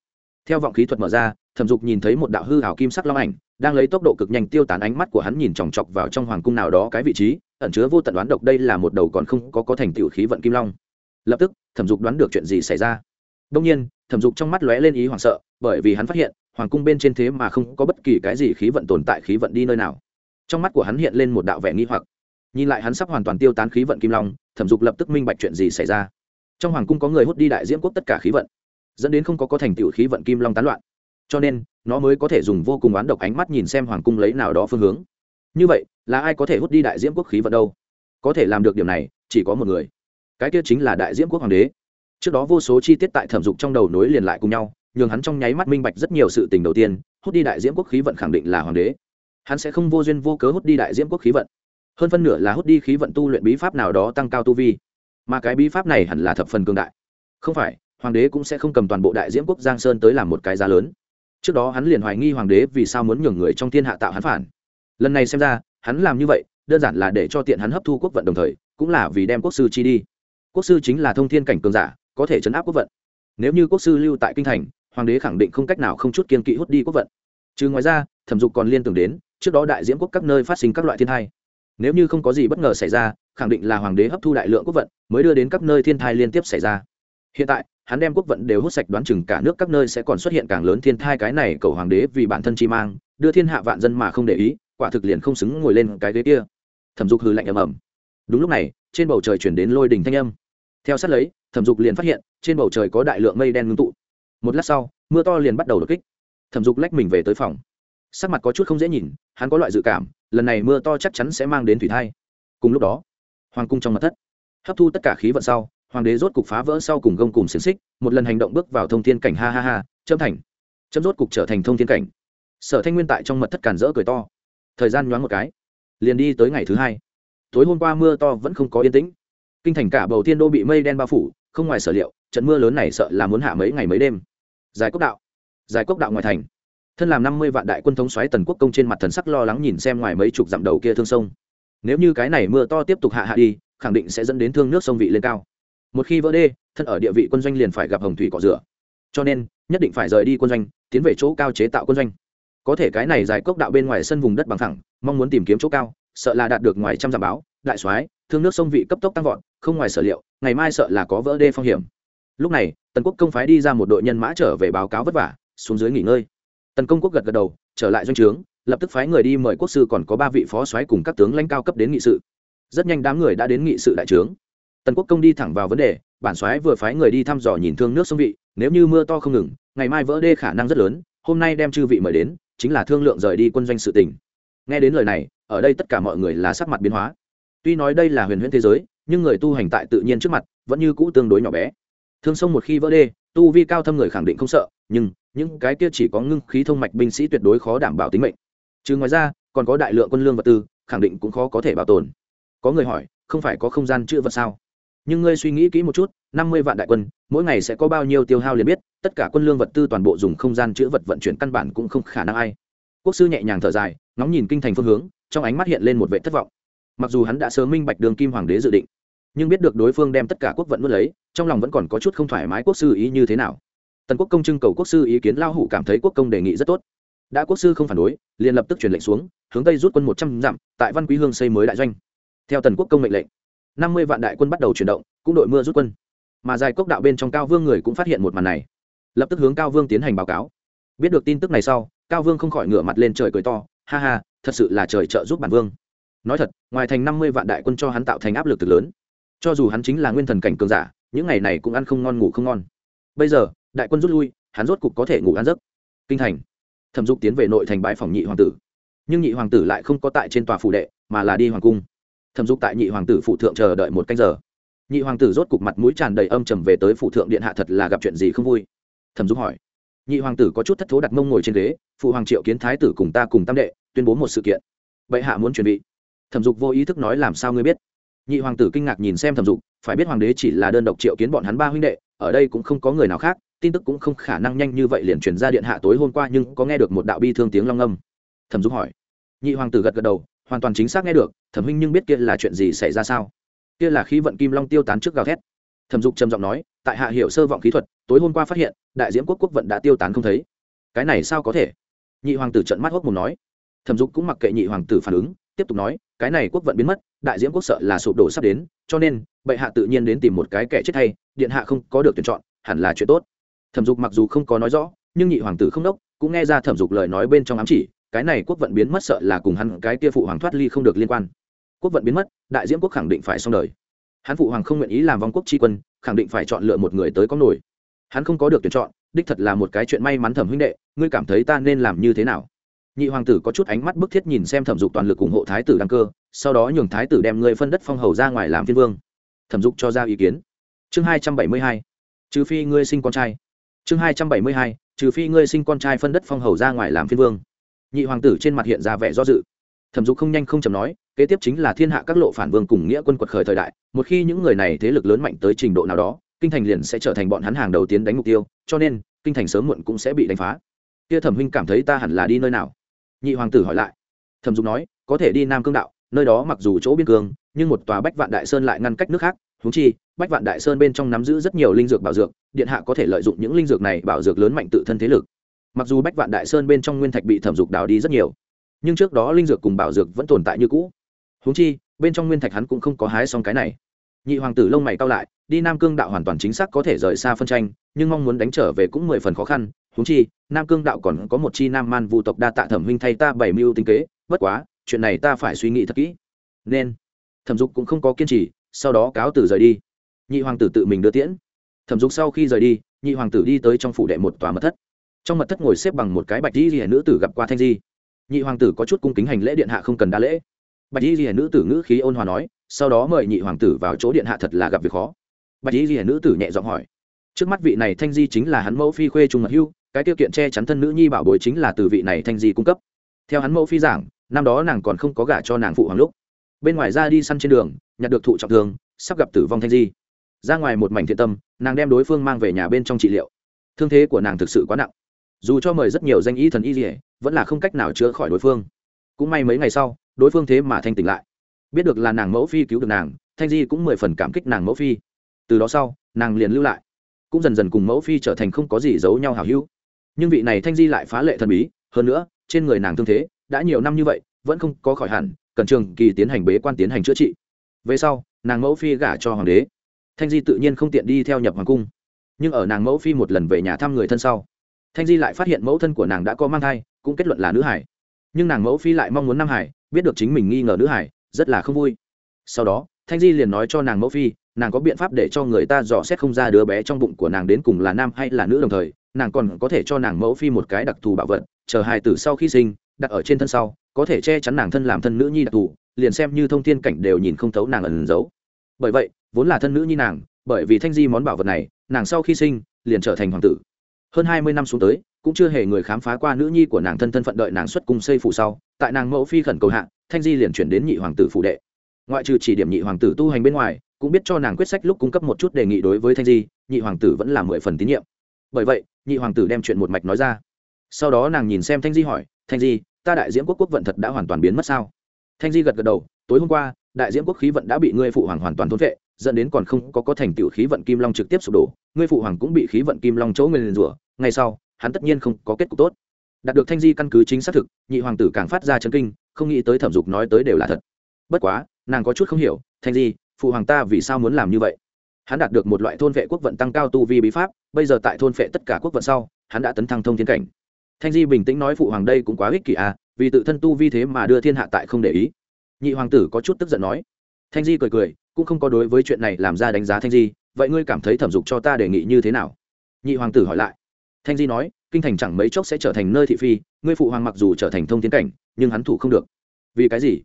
Theo vọng khí thuật mở ra, thẩm dục nhìn thấy một đạo hư hảo kim sắc long ảnh, đang lấy tốc độ cực nhanh tiêu tán ánh mắt của hắn nhìn chòng chọc vào trong hoàng cung nào đó cái vị trí, ẩn chứa vô tận đoán độc đây là một đầu còn không có có thành tựu khí vận kim long. Lập tức, thẩm dục đoán được chuyện gì xảy ra. Đông nhiên, thẩm dục trong mắt lóe lên ý hoảng sợ, bởi vì hắn phát hiện hoàng cung bên trên thế mà không có bất kỳ cái gì khí vận tồn tại, khí vận đi nơi nào. Trong mắt của hắn hiện lên một đạo vẻ nghi hoặc. Nhìn lại hắn sắp hoàn toàn tiêu tán khí vận kim long, thẩm dục lập tức minh bạch chuyện gì xảy ra. Trong hoàng cung có người hút đi đại diễm quốc tất cả khí vận, dẫn đến không có có thành tựu khí vận kim long tán loạn. Cho nên, nó mới có thể dùng vô cùng oán độc ánh mắt nhìn xem hoàng cung lấy nào đó phương hướng. Như vậy, là ai có thể hút đi đại diễm quốc khí vận đâu? Có thể làm được điểm này, chỉ có một người. Cái kia chính là đại diễm quốc hoàng đế. Trước đó vô số chi tiết tại thẩm dục trong đầu nối liền lại cùng nhau nhường hắn trong nháy mắt minh bạch rất nhiều sự tình đầu tiên, hút đi đại diễm quốc khí vận khẳng định là hoàng đế. Hắn sẽ không vô duyên vô cớ hút đi đại diễm quốc khí vận. Hơn phân nửa là hút đi khí vận tu luyện bí pháp nào đó tăng cao tu vi. Mà cái bí pháp này hẳn là thập phần cương đại. Không phải, hoàng đế cũng sẽ không cầm toàn bộ đại diễm quốc giang sơn tới làm một cái giá lớn. Trước đó hắn liền hoài nghi hoàng đế vì sao muốn nhường người trong thiên hạ tạo hắn phản. Lần này xem ra, hắn làm như vậy, đơn giản là để cho tiện hắn hấp thu quốc vận đồng thời, cũng là vì đem quốc sư chi đi. Quốc sư chính là thông thiên cảnh cường giả, có thể chấn áp quốc vận. Nếu như quốc sư lưu tại kinh thành hoàng đế khẳng định không cách nào không chút kiên kỵ hút đi quốc vận. Chứ ngoài ra, thẩm dục còn liên tưởng đến, trước đó đại diễm quốc các nơi phát sinh các loại thiên thai. Nếu như không có gì bất ngờ xảy ra, khẳng định là hoàng đế hấp thu đại lượng quốc vận, mới đưa đến các nơi thiên thai liên tiếp xảy ra. Hiện tại, hắn đem quốc vận đều hút sạch đoán chừng cả nước các nơi sẽ còn xuất hiện càng lớn thiên thai cái này cầu hoàng đế vì bản thân chi mang, đưa thiên hạ vạn dân mà không để ý, quả thực liền không xứng ngồi lên cái ghế kia. Thẩm dục hư lạnh ầm ầm. Đúng lúc này, trên bầu trời chuyển đến lôi đình thanh âm. Theo sát lấy, thẩm dục liền phát hiện, trên bầu trời có đại lượng mây đen ngưng tụ một lát sau, mưa to liền bắt đầu đột kích. Thẩm dục lách mình về tới phòng. Sắc mặt có chút không dễ nhìn, hắn có loại dự cảm, lần này mưa to chắc chắn sẽ mang đến thủy thai. Cùng lúc đó, hoàng cung trong mặt thất, hấp thu tất cả khí vận sau, hoàng đế rốt cục phá vỡ sau cùng gông cùng xiềng xích, một lần hành động bước vào thông thiên cảnh, ha ha ha, chấm thành. Chấm rốt cục trở thành thông thiên cảnh. Sở thanh nguyên tại trong mật thất càn rỡ cười to. Thời gian nhoáng một cái, liền đi tới ngày thứ hai. Tối hôm qua mưa to vẫn không có yên tĩnh. Kinh thành cả bầu thiên đô bị mây đen bao phủ, không ngoài sở liệu, trận mưa lớn này sợ là muốn hạ mấy ngày mấy đêm giải cốc đạo. Giải cốc đạo ngoài thành. Thân làm năm mươi vạn đại quân thống xoáy tần quốc công trên mặt thần sắc lo lắng nhìn xem ngoài mấy chục dặm đầu kia thương sông. Nếu như cái này mưa to tiếp tục hạ hạ đi, khẳng định sẽ dẫn đến thương nước sông vị lên cao. Một khi vỡ đê, thân ở địa vị quân doanh liền phải gặp hồng thủy cỏ rửa. Cho nên, nhất định phải rời đi quân doanh, tiến về chỗ cao chế tạo quân doanh. Có thể cái này dài cốc đạo bên ngoài sân vùng đất bằng thẳng mong muốn tìm kiếm chỗ cao, sợ là đạt được ngoài trăm giảm báo, đại soái, thương nước sông vị cấp tốc tăng vọt, không ngoài sở liệu, ngày mai sợ là có vỡ đê phong hiểm lúc này, tần quốc công phái đi ra một đội nhân mã trở về báo cáo vất vả, xuống dưới nghỉ ngơi. Tần công quốc gật gật đầu, trở lại doanh trướng, lập tức phái người đi mời quốc sư còn có ba vị phó soái cùng các tướng lãnh cao cấp đến nghị sự. Rất nhanh đám người đã đến nghị sự đại trướng. Tần quốc công đi thẳng vào vấn đề, bản soái vừa phái người đi thăm dò nhìn thương nước sông vị, nếu như mưa to không ngừng, ngày mai vỡ đê khả năng rất lớn, hôm nay đem chư vị mời đến, chính là thương lượng rời đi quân doanh sự tỉnh nghe đến lời này, ở đây tất cả mọi người là sắc mặt biến hóa. Tuy nói đây là huyền huyễn thế giới, nhưng người tu hành tại tự nhiên trước mặt, vẫn như cũ tương đối nhỏ bé thương sông một khi vỡ đê, tu vi cao thâm người khẳng định không sợ, nhưng những cái kia chỉ có ngưng khí thông mạch binh sĩ tuyệt đối khó đảm bảo tính mệnh. Chứ ngoài ra, còn có đại lượng quân lương vật tư, khẳng định cũng khó có thể bảo tồn. Có người hỏi, không phải có không gian chữ vật sao? Nhưng ngươi suy nghĩ kỹ một chút, năm mươi vạn đại quân, mỗi ngày sẽ có bao nhiêu tiêu hao liền biết, tất cả quân lương vật tư toàn bộ dùng không gian chữ vật vận chuyển căn bản cũng không khả năng ai. Quốc sư nhẹ nhàng thở dài, ngóng nhìn kinh thành phương hướng, trong ánh mắt hiện lên một vệ thất vọng. Mặc dù hắn đã sớm minh bạch đường kim hoàng đế dự định nhưng biết được đối phương đem tất cả quốc vận nuốt lấy, trong lòng vẫn còn có chút không thoải mái quốc sư ý như thế nào. Tần quốc công trưng cầu quốc sư ý kiến lao hủ cảm thấy quốc công đề nghị rất tốt. Đã quốc sư không phản đối, liền lập tức truyền lệnh xuống, hướng tây rút quân một trăm dặm, tại văn quý hương xây mới đại doanh. Theo tần quốc công mệnh lệnh, năm mươi vạn đại quân bắt đầu chuyển động, cũng đội mưa rút quân. Mà dài cốc đạo bên trong cao vương người cũng phát hiện một màn này. Lập tức hướng cao vương tiến hành báo cáo. Biết được tin tức này sau, cao vương không khỏi ngửa mặt lên trời cười to, ha ha, thật sự là trời trợ giúp bản vương. Nói thật, ngoài thành năm mươi vạn đại quân cho hắn tạo thành áp lực thực lớn cho dù hắn chính là nguyên thần cảnh cường giả, những ngày này cũng ăn không ngon, ngủ không ngon. Bây giờ, đại quân rút lui, hắn rốt cục có thể ngủ ăn giấc. Kinh thành. Thẩm dục tiến về nội thành bãi phòng nhị hoàng tử. Nhưng nhị hoàng tử lại không có tại trên tòa phủ đệ, mà là đi hoàng cung. Thẩm dục tại nhị hoàng tử phụ thượng chờ đợi một canh giờ. Nhị hoàng tử rốt cục mặt mũi tràn đầy âm trầm về tới phụ thượng điện hạ thật là gặp chuyện gì không vui. Thẩm dục hỏi. Nhị hoàng tử có chút thất thố đặt mông ngồi trên ghế, phụ hoàng triệu kiến thái tử cùng ta cùng tam đệ, tuyên bố một sự kiện. Bệ hạ muốn chuẩn bị. Thẩm dục vô ý thức nói, làm sao ngươi biết? Nhị hoàng tử kinh ngạc nhìn xem thẩm dục, phải biết hoàng đế chỉ là đơn độc triệu kiến bọn hắn ba huynh đệ, ở đây cũng không có người nào khác, tin tức cũng không khả năng nhanh như vậy liền truyền ra điện hạ tối hôm qua nhưng có nghe được một đạo bi thương tiếng long âm. Thẩm dục hỏi. Nhị hoàng tử gật gật đầu, hoàn toàn chính xác nghe được, thẩm huynh nhưng biết kia là chuyện gì xảy ra sao? Kia là khí vận kim long tiêu tán trước gào thét. Thẩm dục trầm giọng nói, tại hạ hiểu sơ vọng khí thuật, tối hôm qua phát hiện, đại diễm quốc quốc vận đã tiêu tán không thấy. Cái này sao có thể? Nhị hoàng tử trận mắt hốc mồm nói. Thẩm dục cũng mặc kệ nhị hoàng tử phản ứng, tiếp tục nói cái này quốc vận biến mất, đại diễm quốc sợ là sụp đổ sắp đến, cho nên, bệ hạ tự nhiên đến tìm một cái kẻ chết hay, điện hạ không có được tuyển chọn, hẳn là chuyện tốt. Thẩm dục mặc dù không có nói rõ, nhưng nhị hoàng tử không đốc, cũng nghe ra thẩm dục lời nói bên trong ám chỉ, cái này quốc vận biến mất sợ là cùng hắn cái kia phụ hoàng thoát ly không được liên quan. Quốc vận biến mất, đại diễm quốc khẳng định phải xong đời. Hắn phụ hoàng không nguyện ý làm vong quốc tri quân, khẳng định phải chọn lựa một người tới có nổi. Hắn không có được tuyển chọn, đích thật là một cái chuyện may mắn thẩm huynh đệ, ngươi cảm thấy ta nên làm như thế nào? Nhị hoàng tử có chút ánh mắt bức thiết nhìn xem thẩm dục toàn lực ủng hộ thái tử đăng cơ, sau đó nhường thái tử đem ngươi phân đất phong hầu ra ngoài làm phiên vương. Thẩm dục cho ra ý kiến. Chương hai trăm bảy mươi hai, trừ phi ngươi sinh con trai. Chương hai trăm bảy mươi hai, trừ phi ngươi sinh con trai phân đất phong hầu ra ngoài làm phiên vương. Nhị hoàng tử trên mặt hiện ra vẻ do dự. Thẩm dục không nhanh không chầm nói, kế tiếp chính là thiên hạ các lộ phản vương cùng nghĩa quân quật khởi thời đại, một khi những người này thế lực lớn mạnh tới trình độ nào đó, kinh thành liền sẽ trở thành bọn hắn hàng đầu tiến đánh mục tiêu, cho nên, kinh thành sớm muộn cũng sẽ bị đánh phá. Kia thẩm huynh cảm thấy ta hẳn là đi nơi nào? Nhị hoàng tử hỏi lại. Thẩm dục nói, có thể đi nam cương đạo, nơi đó mặc dù chỗ biên cương, nhưng một tòa bách vạn đại sơn lại ngăn cách nước khác. Húng chi, bách vạn đại sơn bên trong nắm giữ rất nhiều linh dược bảo dược, điện hạ có thể lợi dụng những linh dược này bảo dược lớn mạnh tự thân thế lực. Mặc dù bách vạn đại sơn bên trong nguyên thạch bị thẩm dục đào đi rất nhiều, nhưng trước đó linh dược cùng bảo dược vẫn tồn tại như cũ. Húng chi, bên trong nguyên thạch hắn cũng không có hái xong cái này. Nhị hoàng tử lông mày cao lại, đi nam cương đạo hoàn toàn chính xác có thể rời xa phân tranh, nhưng mong muốn đánh trở về cũng mười phần khó khăn huống chi, nam cương đạo còn có một chi nam man vu tộc đa tạ thẩm huynh thay ta bảy mưu tinh kế, bất quá, chuyện này ta phải suy nghĩ thật kỹ. Nên, thẩm dục cũng không có kiên trì, sau đó cáo từ rời đi. Nhị hoàng tử tự mình đưa tiễn. Thẩm dục sau khi rời đi, nhị hoàng tử đi tới trong phủ đệ một tòa mật thất. Trong mật thất ngồi xếp bằng một cái bạch di rìa nữ tử gặp qua thanh di. Nhị hoàng tử có chút cung kính hành lễ điện hạ không cần đa lễ. Bạch di rìa nữ tử ngữ khí ôn hòa nói, sau đó mời nhị hoàng tử vào chỗ điện hạ thật là gặp việc khó. Bạch di rìa nữ tử nhẹ giọng hỏi, trước mắt vị này thanh di chính là hắn mẫu phi khuê trung mật hưu cái tiêu kiện che chắn thân nữ nhi bảo bối chính là từ vị này thanh di cung cấp. Theo hắn mẫu phi giảng, năm đó nàng còn không có gả cho nàng phụ hoàng lúc. Bên ngoài ra đi săn trên đường, nhặt được thụ trọng thương, sắp gặp tử vong thanh di. Ra ngoài một mảnh thiện tâm, nàng đem đối phương mang về nhà bên trong trị liệu. Thương thế của nàng thực sự quá nặng. Dù cho mời rất nhiều danh y thần y dỉa vẫn là không cách nào chữa khỏi đối phương. Cũng may mấy ngày sau, đối phương thế mà thanh tỉnh lại. Biết được là nàng mẫu phi cứu được nàng, thanh di cũng mười phần cảm kích nàng mẫu phi. Từ đó sau, nàng liền lưu lại. Cũng dần dần cùng mẫu phi trở thành không có gì giấu nhau hào hữu nhưng vị này thanh di lại phá lệ thần bí, hơn nữa, trên người nàng thương thế, đã nhiều năm như vậy, vẫn không có khỏi hẳn, cần trường kỳ tiến hành bế quan tiến hành chữa trị. Về sau, nàng mẫu phi gả cho hoàng đế. Thanh di tự nhiên không tiện đi theo nhập hoàng cung. Nhưng ở nàng mẫu phi một lần về nhà thăm người thân sau, thanh di lại phát hiện mẫu thân của nàng đã có mang thai, cũng kết luận là nữ hải. Nhưng nàng mẫu phi lại mong muốn nam hải, biết được chính mình nghi ngờ nữ hải, rất là không vui. Sau đó, thanh di liền nói cho nàng mẫu phi nàng có biện pháp để cho người ta dò xét không ra đứa bé trong bụng của nàng đến cùng là nam hay là nữ đồng thời, nàng còn có thể cho nàng mẫu phi một cái đặc thù bảo vật, chờ hài tử sau khi sinh, đặt ở trên thân sau, có thể che chắn nàng thân làm thân nữ nhi đặc thù, liền xem như thông thiên cảnh đều nhìn không thấu nàng ẩn giấu. Bởi vậy, vốn là thân nữ nhi nàng, bởi vì thanh di món bảo vật này, nàng sau khi sinh, liền trở thành hoàng tử. Hơn hai mươi năm xuống tới, cũng chưa hề người khám phá qua nữ nhi của nàng thân thân phận đợi nàng xuất cung xây phủ sau, tại nàng mẫu phi khẩn cầu hạ, thanh di liền chuyển đến nhị hoàng tử phụ đệ. Ngoại trừ chỉ điểm nhị hoàng tử tu hành bên ngoài cũng biết cho nàng quyết sách lúc cung cấp một chút đề nghị đối với thanh di, nhị hoàng tử vẫn là mười phần tín nhiệm. Bởi vậy, nhị hoàng tử đem chuyện một mạch nói ra. Sau đó nàng nhìn xem thanh di hỏi, thanh di, ta đại diễm quốc quốc vận thật đã hoàn toàn biến mất sao? Thanh di gật gật đầu, tối hôm qua, đại diễm quốc khí vận đã bị ngươi phụ hoàng hoàn toàn thôn vệ dẫn đến còn không có có thành tựu khí vận kim long trực tiếp sụp đổ, ngươi phụ hoàng cũng bị khí vận kim long chỗ người liền rủa ngay sau, hắn tất nhiên không có kết cục tốt. Đạt được thanh di căn cứ chính xác thực, nhị hoàng tử càng phát ra chấn kinh, không nghĩ tới thẩm dục nói tới đều là thật. Bất quá, nàng có chút không hiểu, thanh di phụ hoàng ta vì sao muốn làm như vậy? Hắn đạt được một loại thôn vệ quốc vận tăng cao tu vi bí pháp, bây giờ tại thôn vệ tất cả quốc vận sau, hắn đã tấn thăng thông thiên cảnh. Thanh di bình tĩnh nói phụ hoàng đây cũng quá ích kỷ à vì tự thân tu vi thế mà đưa thiên hạ tại không để ý. Nhị hoàng tử có chút tức giận nói. Thanh di cười cười, cũng không có đối với chuyện này làm ra đánh giá thanh di, vậy ngươi cảm thấy thẩm dục cho ta đề nghị như thế nào? Nhị hoàng tử hỏi lại. Thanh di nói, kinh thành chẳng mấy chốc sẽ trở thành nơi thị phi, ngươi phụ hoàng mặc dù trở thành thông tiến cảnh, nhưng hắn thủ không được. Vì cái gì?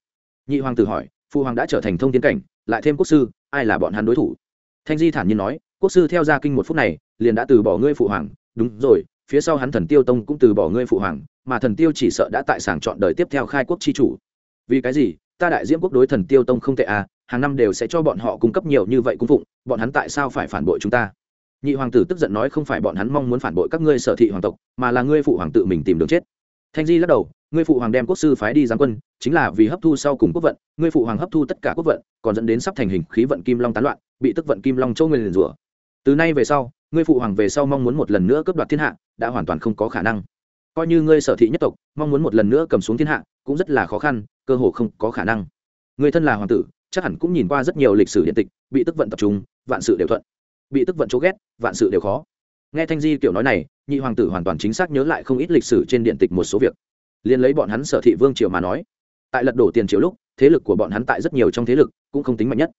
Nhị hoàng tử hỏi, phụ hoàng đã trở thành thông tiến cảnh lại thêm quốc sư, ai là bọn hắn đối thủ? Thanh di thản nhiên nói, quốc sư theo gia kinh một phút này, liền đã từ bỏ ngươi phụ hoàng. Đúng rồi, phía sau hắn thần tiêu tông cũng từ bỏ ngươi phụ hoàng, mà thần tiêu chỉ sợ đã tại sàng chọn đời tiếp theo khai quốc chi chủ. Vì cái gì? Ta đại diễm quốc đối thần tiêu tông không tệ à hàng năm đều sẽ cho bọn họ cung cấp nhiều như vậy cung phụng, bọn hắn tại sao phải phản bội chúng ta? Nhị hoàng tử tức giận nói không phải bọn hắn mong muốn phản bội các ngươi sở thị hoàng tộc, mà là ngươi phụ hoàng tự mình tìm đường chết. Thanh di lắc đầu ngươi phụ hoàng đem quốc sư phái đi giáng quân, chính là vì hấp thu sau cùng quốc vận, ngươi phụ hoàng hấp thu tất cả quốc vận, còn dẫn đến sắp thành hình khí vận kim long tán loạn, bị tức vận kim long châu nguyên liền rủa. Từ nay về sau, ngươi phụ hoàng về sau mong muốn một lần nữa cướp đoạt thiên hạ, đã hoàn toàn không có khả năng. Coi như ngươi sở thị nhất tộc, mong muốn một lần nữa cầm xuống thiên hạ, cũng rất là khó khăn, cơ hồ không có khả năng. Người thân là hoàng tử, chắc hẳn cũng nhìn qua rất nhiều lịch sử điện tịch, bị tức vận tập trung, vạn sự đều thuận. Bị tức vận chỗ ghét, vạn sự đều khó. Nghe thanh di kiểu nói này, nhị hoàng tử hoàn toàn chính xác nhớ lại không ít lịch sử trên điện tịch một số việc liền lấy bọn hắn sở thị vương triều mà nói. Tại lật đổ tiền triều lúc, thế lực của bọn hắn tại rất nhiều trong thế lực cũng không tính mạnh nhất.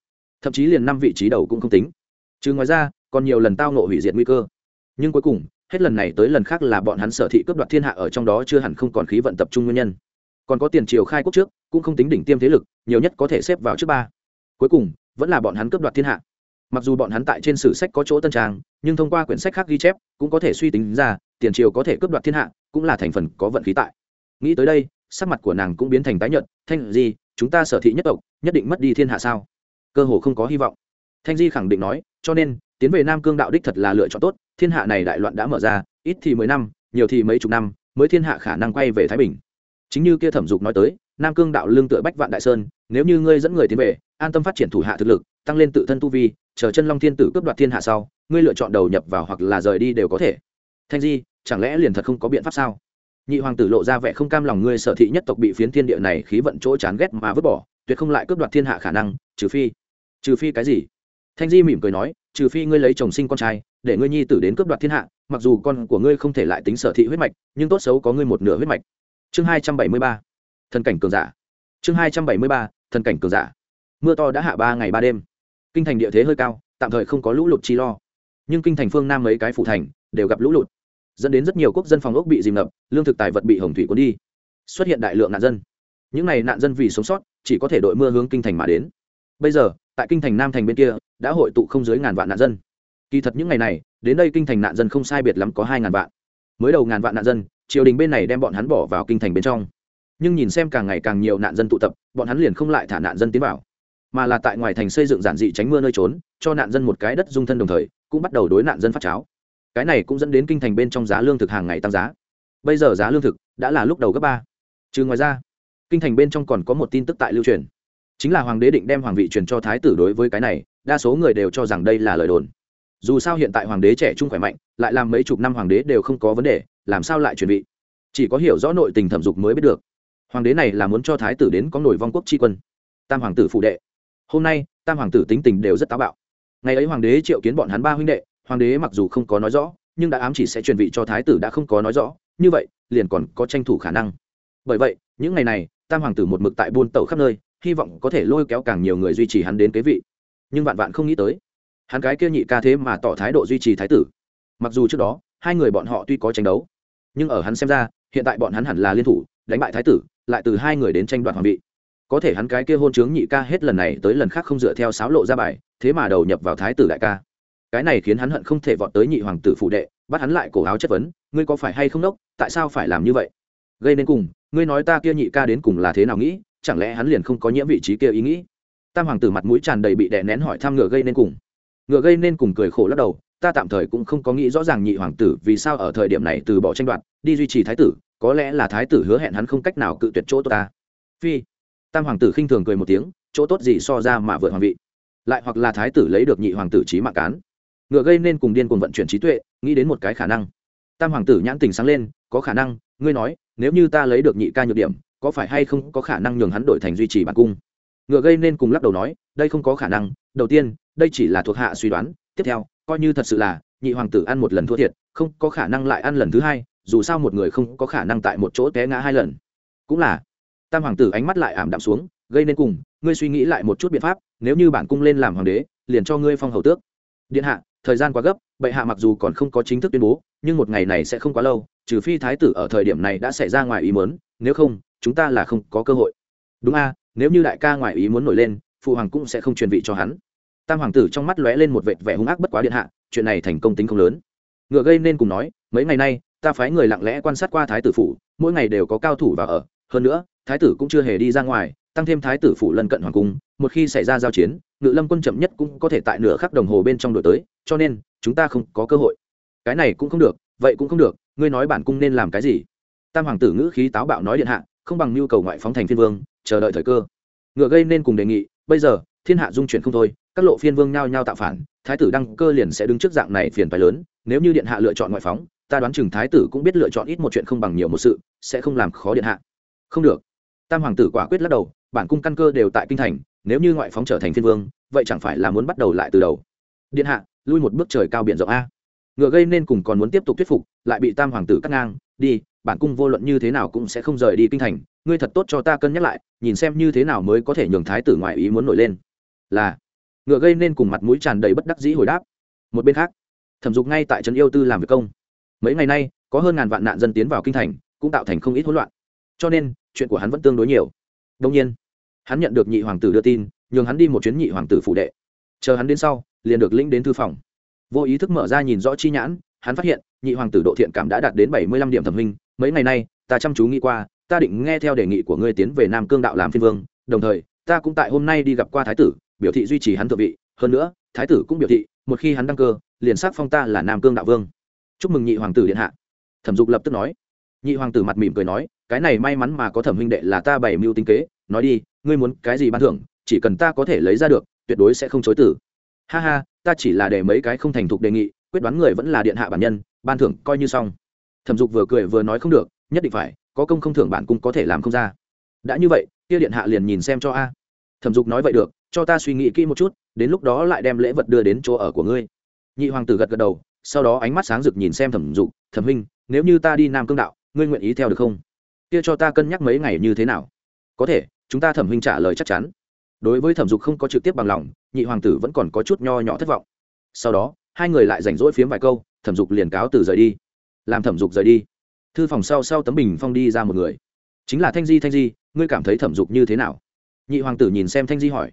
Thậm chí liền năm vị trí đầu cũng không tính. Chứ ngoài ra, còn nhiều lần tao nộ hủy diệt nguy cơ. Nhưng cuối cùng, hết lần này tới lần khác là bọn hắn sở thị cướp đoạt thiên hạ ở trong đó chưa hẳn không còn khí vận tập trung nguyên nhân. Còn có tiền triều khai quốc trước, cũng không tính đỉnh tiêm thế lực, nhiều nhất có thể xếp vào trước ba. Cuối cùng, vẫn là bọn hắn cướp đoạt thiên hạ. Mặc dù bọn hắn tại trên sử sách có chỗ tân trang, nhưng thông qua quyển sách khác ghi chép, cũng có thể suy tính ra, tiền triều có thể cướp đoạt thiên hạ, cũng là thành phần có vận khí tại nghĩ tới đây, sắc mặt của nàng cũng biến thành tái nhợt, thanh di, chúng ta sở thị nhất tộc, nhất định mất đi thiên hạ sao? Cơ hồ không có hy vọng. Thanh di khẳng định nói, cho nên, tiến về nam cương đạo đích thật là lựa chọn tốt, thiên hạ này đại loạn đã mở ra, ít thì mười năm, nhiều thì mấy chục năm, mới thiên hạ khả năng quay về thái bình. Chính như kia thẩm dục nói tới, nam cương đạo lương tựa bách vạn đại sơn, nếu như ngươi dẫn người tiến về, an tâm phát triển thủ hạ thực lực, tăng lên tự thân tu vi, chờ chân long thiên tử cướp đoạt thiên hạ sau, ngươi lựa chọn đầu nhập vào hoặc là rời đi đều có thể. Thanh di, chẳng lẽ liền thật không có biện pháp sao? Nhị hoàng tử lộ ra vẻ không cam lòng ngươi sở thị nhất tộc bị phiến thiên địa này khí vận chỗ chán ghét mà vứt bỏ, tuyệt không lại cướp đoạt thiên hạ khả năng, trừ phi trừ phi cái gì? Thanh di mỉm cười nói, trừ phi ngươi lấy chồng sinh con trai, để ngươi nhi tử đến cướp đoạt thiên hạ, mặc dù con của ngươi không thể lại tính sở thị huyết mạch, nhưng tốt xấu có ngươi một nửa huyết mạch. Chương hai trăm bảy mươi ba, thần cảnh cường giả. Chương hai trăm bảy mươi ba, thần cảnh cường giả. Mưa to đã hạ ba ngày ba đêm. Kinh thành địa thế hơi cao, tạm thời không có lũ lụt chi lo. Nhưng kinh thành phương nam mấy cái phủ thành đều gặp lũ lụt dẫn đến rất nhiều quốc dân phòng ốc bị dìm ngập, lương thực tài vật bị hồng thủy cuốn đi. Xuất hiện đại lượng nạn dân. Những n à y nạn dân vì sống sót, chỉ có thể đội mưa hướng kinh thành mà đến. Bây giờ, tại kinh thành nam thành bên kia, đã hội tụ không dưới ngàn vạn nạn dân. Kỳ thật những ngày này, đến đây kinh thành nạn dân không sai biệt lắm có hai ngàn vạn. Mới đầu ngàn vạn nạn dân, triều đình bên này đem bọn hắn bỏ vào kinh thành bên trong. Nhưng nhìn xem càng ngày càng nhiều nạn dân tụ tập, bọn hắn liền không lại thả nạn dân tiến vào, mà là tại ngoài thành xây dựng giản dị tránh mưa nơi trốn, cho nạn dân một cái đất dung thân đồng thời, cũng bắt đầu đối nạn dân phát cháo cái này cũng dẫn đến kinh thành bên trong giá lương thực hàng ngày tăng giá. Bây giờ giá lương thực đã là lúc đầu gấp ba. Trừ ngoài ra, kinh thành bên trong còn có một tin tức tại lưu truyền. Chính là hoàng đế định đem hoàng vị truyền cho thái tử đối với cái này, đa số người đều cho rằng đây là lời đồn. Dù sao hiện tại hoàng đế trẻ trung khỏe mạnh, lại làm mấy chục năm hoàng đế đều không có vấn đề, làm sao lại chuẩn bị chỉ có hiểu rõ nội tình thẩm dục mới biết được. Hoàng đế này là muốn cho thái tử đến có nổi vong quốc tri quân. Tam hoàng tử phụ đệ. Hôm nay, tam hoàng tử tính tình đều rất táo bạo. Ngày ấy hoàng đế triệu kiến bọn hắn ba huynh đệ hoàng đế mặc dù không có nói rõ, nhưng đã ám chỉ sẽ truyền vị cho thái tử đã không có nói rõ, như vậy, liền còn có tranh thủ khả năng. Bởi vậy, những ngày này, tam hoàng tử một mực tại buôn tẩu khắp nơi, hy vọng có thể lôi kéo càng nhiều người duy trì hắn đến kế vị. Nhưng vạn vạn không nghĩ tới, hắn cái kia nhị ca thế mà tỏ thái độ duy trì thái tử. Mặc dù trước đó, hai người bọn họ tuy có tranh đấu, nhưng ở hắn xem ra, hiện tại bọn hắn hẳn là liên thủ, đánh bại thái tử, lại từ hai người đến tranh đoạt hoàng vị. Có thể hắn cái kia hôn chướng nhị ca hết lần này tới lần khác không dựa theo sáo lộ ra bài, thế mà đầu nhập vào thái tử đại ca cái này khiến hắn hận không thể vọt tới nhị hoàng tử phụ đệ, bắt hắn lại cổ áo chất vấn, ngươi có phải hay không đốc, tại sao phải làm như vậy? Gây nên cùng, ngươi nói ta kia nhị ca đến cùng là thế nào nghĩ, chẳng lẽ hắn liền không có nhiễm vị trí kia ý nghĩ? Tam hoàng tử mặt mũi tràn đầy bị đè nén hỏi thăm ngựa gây nên cùng. Ngựa gây nên cùng cười khổ lắc đầu, ta tạm thời cũng không có nghĩ rõ ràng nhị hoàng tử vì sao ở thời điểm này từ bỏ tranh đoạt, đi duy trì thái tử, có lẽ là thái tử hứa hẹn hắn không cách nào cự tuyệt chỗ tốt ta. Phi. Tam hoàng tử khinh thường cười một tiếng, chỗ tốt gì so ra mà vượt hoàng vị. Lại hoặc là thái tử lấy được nhị hoàng tử trí mạng cán ngựa gây nên cùng điên cùng vận chuyển trí tuệ, nghĩ đến một cái khả năng. Tam hoàng tử nhãn tình sáng lên, có khả năng, ngươi nói, nếu như ta lấy được nhị ca nhược điểm, có phải hay không có khả năng nhường hắn đổi thành duy trì bản cung? Ngựa gây nên cùng lắc đầu nói, đây không có khả năng, đầu tiên, đây chỉ là thuộc hạ suy đoán, tiếp theo, coi như thật sự là, nhị hoàng tử ăn một lần thua thiệt, không có khả năng lại ăn lần thứ hai, dù sao một người không có khả năng tại một chỗ té ngã hai lần. Cũng là, tam hoàng tử ánh mắt lại ảm đạm xuống, gây nên cùng, ngươi suy nghĩ lại một chút biện pháp, nếu như bản cung lên làm hoàng đế, liền cho ngươi phong hầu tước. Điện hạ thời gian quá gấp, bệ hạ mặc dù còn không có chính thức tuyên bố, nhưng một ngày này sẽ không quá lâu, trừ phi thái tử ở thời điểm này đã xảy ra ngoài ý muốn, nếu không, chúng ta là không có cơ hội. Đúng a, nếu như đại ca ngoài ý muốn nổi lên, phụ hoàng cũng sẽ không truyền vị cho hắn. Tam hoàng tử trong mắt lóe lên một vệt vẻ hung ác bất quá điện hạ, chuyện này thành công tính không lớn. Ngựa gây nên cùng nói, mấy ngày nay, ta phái người lặng lẽ quan sát qua thái tử phủ, mỗi ngày đều có cao thủ vào ở. Hơn nữa, thái tử cũng chưa hề đi ra ngoài, tăng thêm thái tử phủ lân cận hoàng cung, một khi xảy ra giao chiến ngự lâm quân chậm nhất cũng có thể tại nửa khắc đồng hồ bên trong đổi tới, cho nên, chúng ta không có cơ hội. Cái này cũng không được, vậy cũng không được, ngươi nói bản cung nên làm cái gì? Tam hoàng tử ngữ khí táo bạo nói điện hạ, không bằng nhu cầu ngoại phóng thành phiên vương, chờ đợi thời cơ. Ngựa gây nên cùng đề nghị, bây giờ, thiên hạ dung chuyển không thôi, các lộ phiên vương nhao nhao tạo phản, thái tử đăng cơ liền sẽ đứng trước dạng này phiền phái lớn, nếu như điện hạ lựa chọn ngoại phóng, ta đoán chừng thái tử cũng biết lựa chọn ít một chuyện không bằng nhiều một sự, sẽ không làm khó điện hạ. Không được. Tam hoàng tử quả quyết lắc đầu, bản cung căn cơ đều tại kinh thành nếu như ngoại phóng trở thành phiên vương, vậy chẳng phải là muốn bắt đầu lại từ đầu. Điện hạ, lui một bước trời cao biển rộng a. Ngựa gây nên cùng còn muốn tiếp tục thuyết phục, lại bị tam hoàng tử cắt ngang, đi, bản cung vô luận như thế nào cũng sẽ không rời đi kinh thành, ngươi thật tốt cho ta cân nhắc lại, nhìn xem như thế nào mới có thể nhường thái tử ngoại ý muốn nổi lên. Là, ngựa gây nên cùng mặt mũi tràn đầy bất đắc dĩ hồi đáp. Một bên khác, thẩm dục ngay tại trấn yêu tư làm việc công. Mấy ngày nay, có hơn ngàn vạn nạn dân tiến vào kinh thành, cũng tạo thành không ít hỗn loạn. Cho nên, chuyện của hắn vẫn tương đối nhiều. Đông nhiên hắn nhận được nhị hoàng tử đưa tin, nhường hắn đi một chuyến nhị hoàng tử phụ đệ. Chờ hắn đến sau, liền được lĩnh đến thư phòng. Vô ý thức mở ra nhìn rõ chi nhãn, hắn phát hiện, nhị hoàng tử độ thiện cảm đã đạt đến bảy mươi lăm điểm thẩm minh. Mấy ngày nay, ta chăm chú nghĩ qua, ta định nghe theo đề nghị của ngươi tiến về nam cương đạo làm phiên vương, đồng thời, ta cũng tại hôm nay đi gặp qua thái tử, biểu thị duy trì hắn thượng vị. Hơn nữa, thái tử cũng biểu thị, một khi hắn đăng cơ, liền xác phong ta là nam cương đạo vương. Chúc mừng nhị hoàng tử điện hạ. Thẩm dục lập tức nói. Nhị hoàng tử mặt mỉm cười nói, cái này may mắn mà có thẩm huynh đệ là ta bày mưu tính kế nói đi, ngươi muốn cái gì ban thưởng, chỉ cần ta có thể lấy ra được, tuyệt đối sẽ không chối tử ha ha, ta chỉ là để mấy cái không thành thục đề nghị, quyết đoán người vẫn là điện hạ bản nhân, ban thưởng coi như xong. Thẩm dục vừa cười vừa nói không được, nhất định phải, có công không thưởng bạn cũng có thể làm không ra. Đã như vậy, kia điện hạ liền nhìn xem cho a. Thẩm dục nói vậy được, cho ta suy nghĩ kỹ một chút, đến lúc đó lại đem lễ vật đưa đến chỗ ở của ngươi. Nhị hoàng tử gật gật đầu, sau đó ánh mắt sáng rực nhìn xem thẩm dục, thẩm huynh, nếu như ta đi nam cương đạo, ngươi nguyện ý theo được không? Kia cho ta cân nhắc mấy ngày như thế nào? Có thể chúng ta thẩm huynh trả lời chắc chắn. Đối với thẩm dục không có trực tiếp bằng lòng, nhị hoàng tử vẫn còn có chút nho nhỏ thất vọng. Sau đó, hai người lại rảnh rỗi phiếm vài câu, thẩm dục liền cáo từ rời đi. Làm thẩm dục rời đi. Thư phòng sau sau tấm bình phong đi ra một người. Chính là thanh di thanh di, ngươi cảm thấy thẩm dục như thế nào? Nhị hoàng tử nhìn xem thanh di hỏi.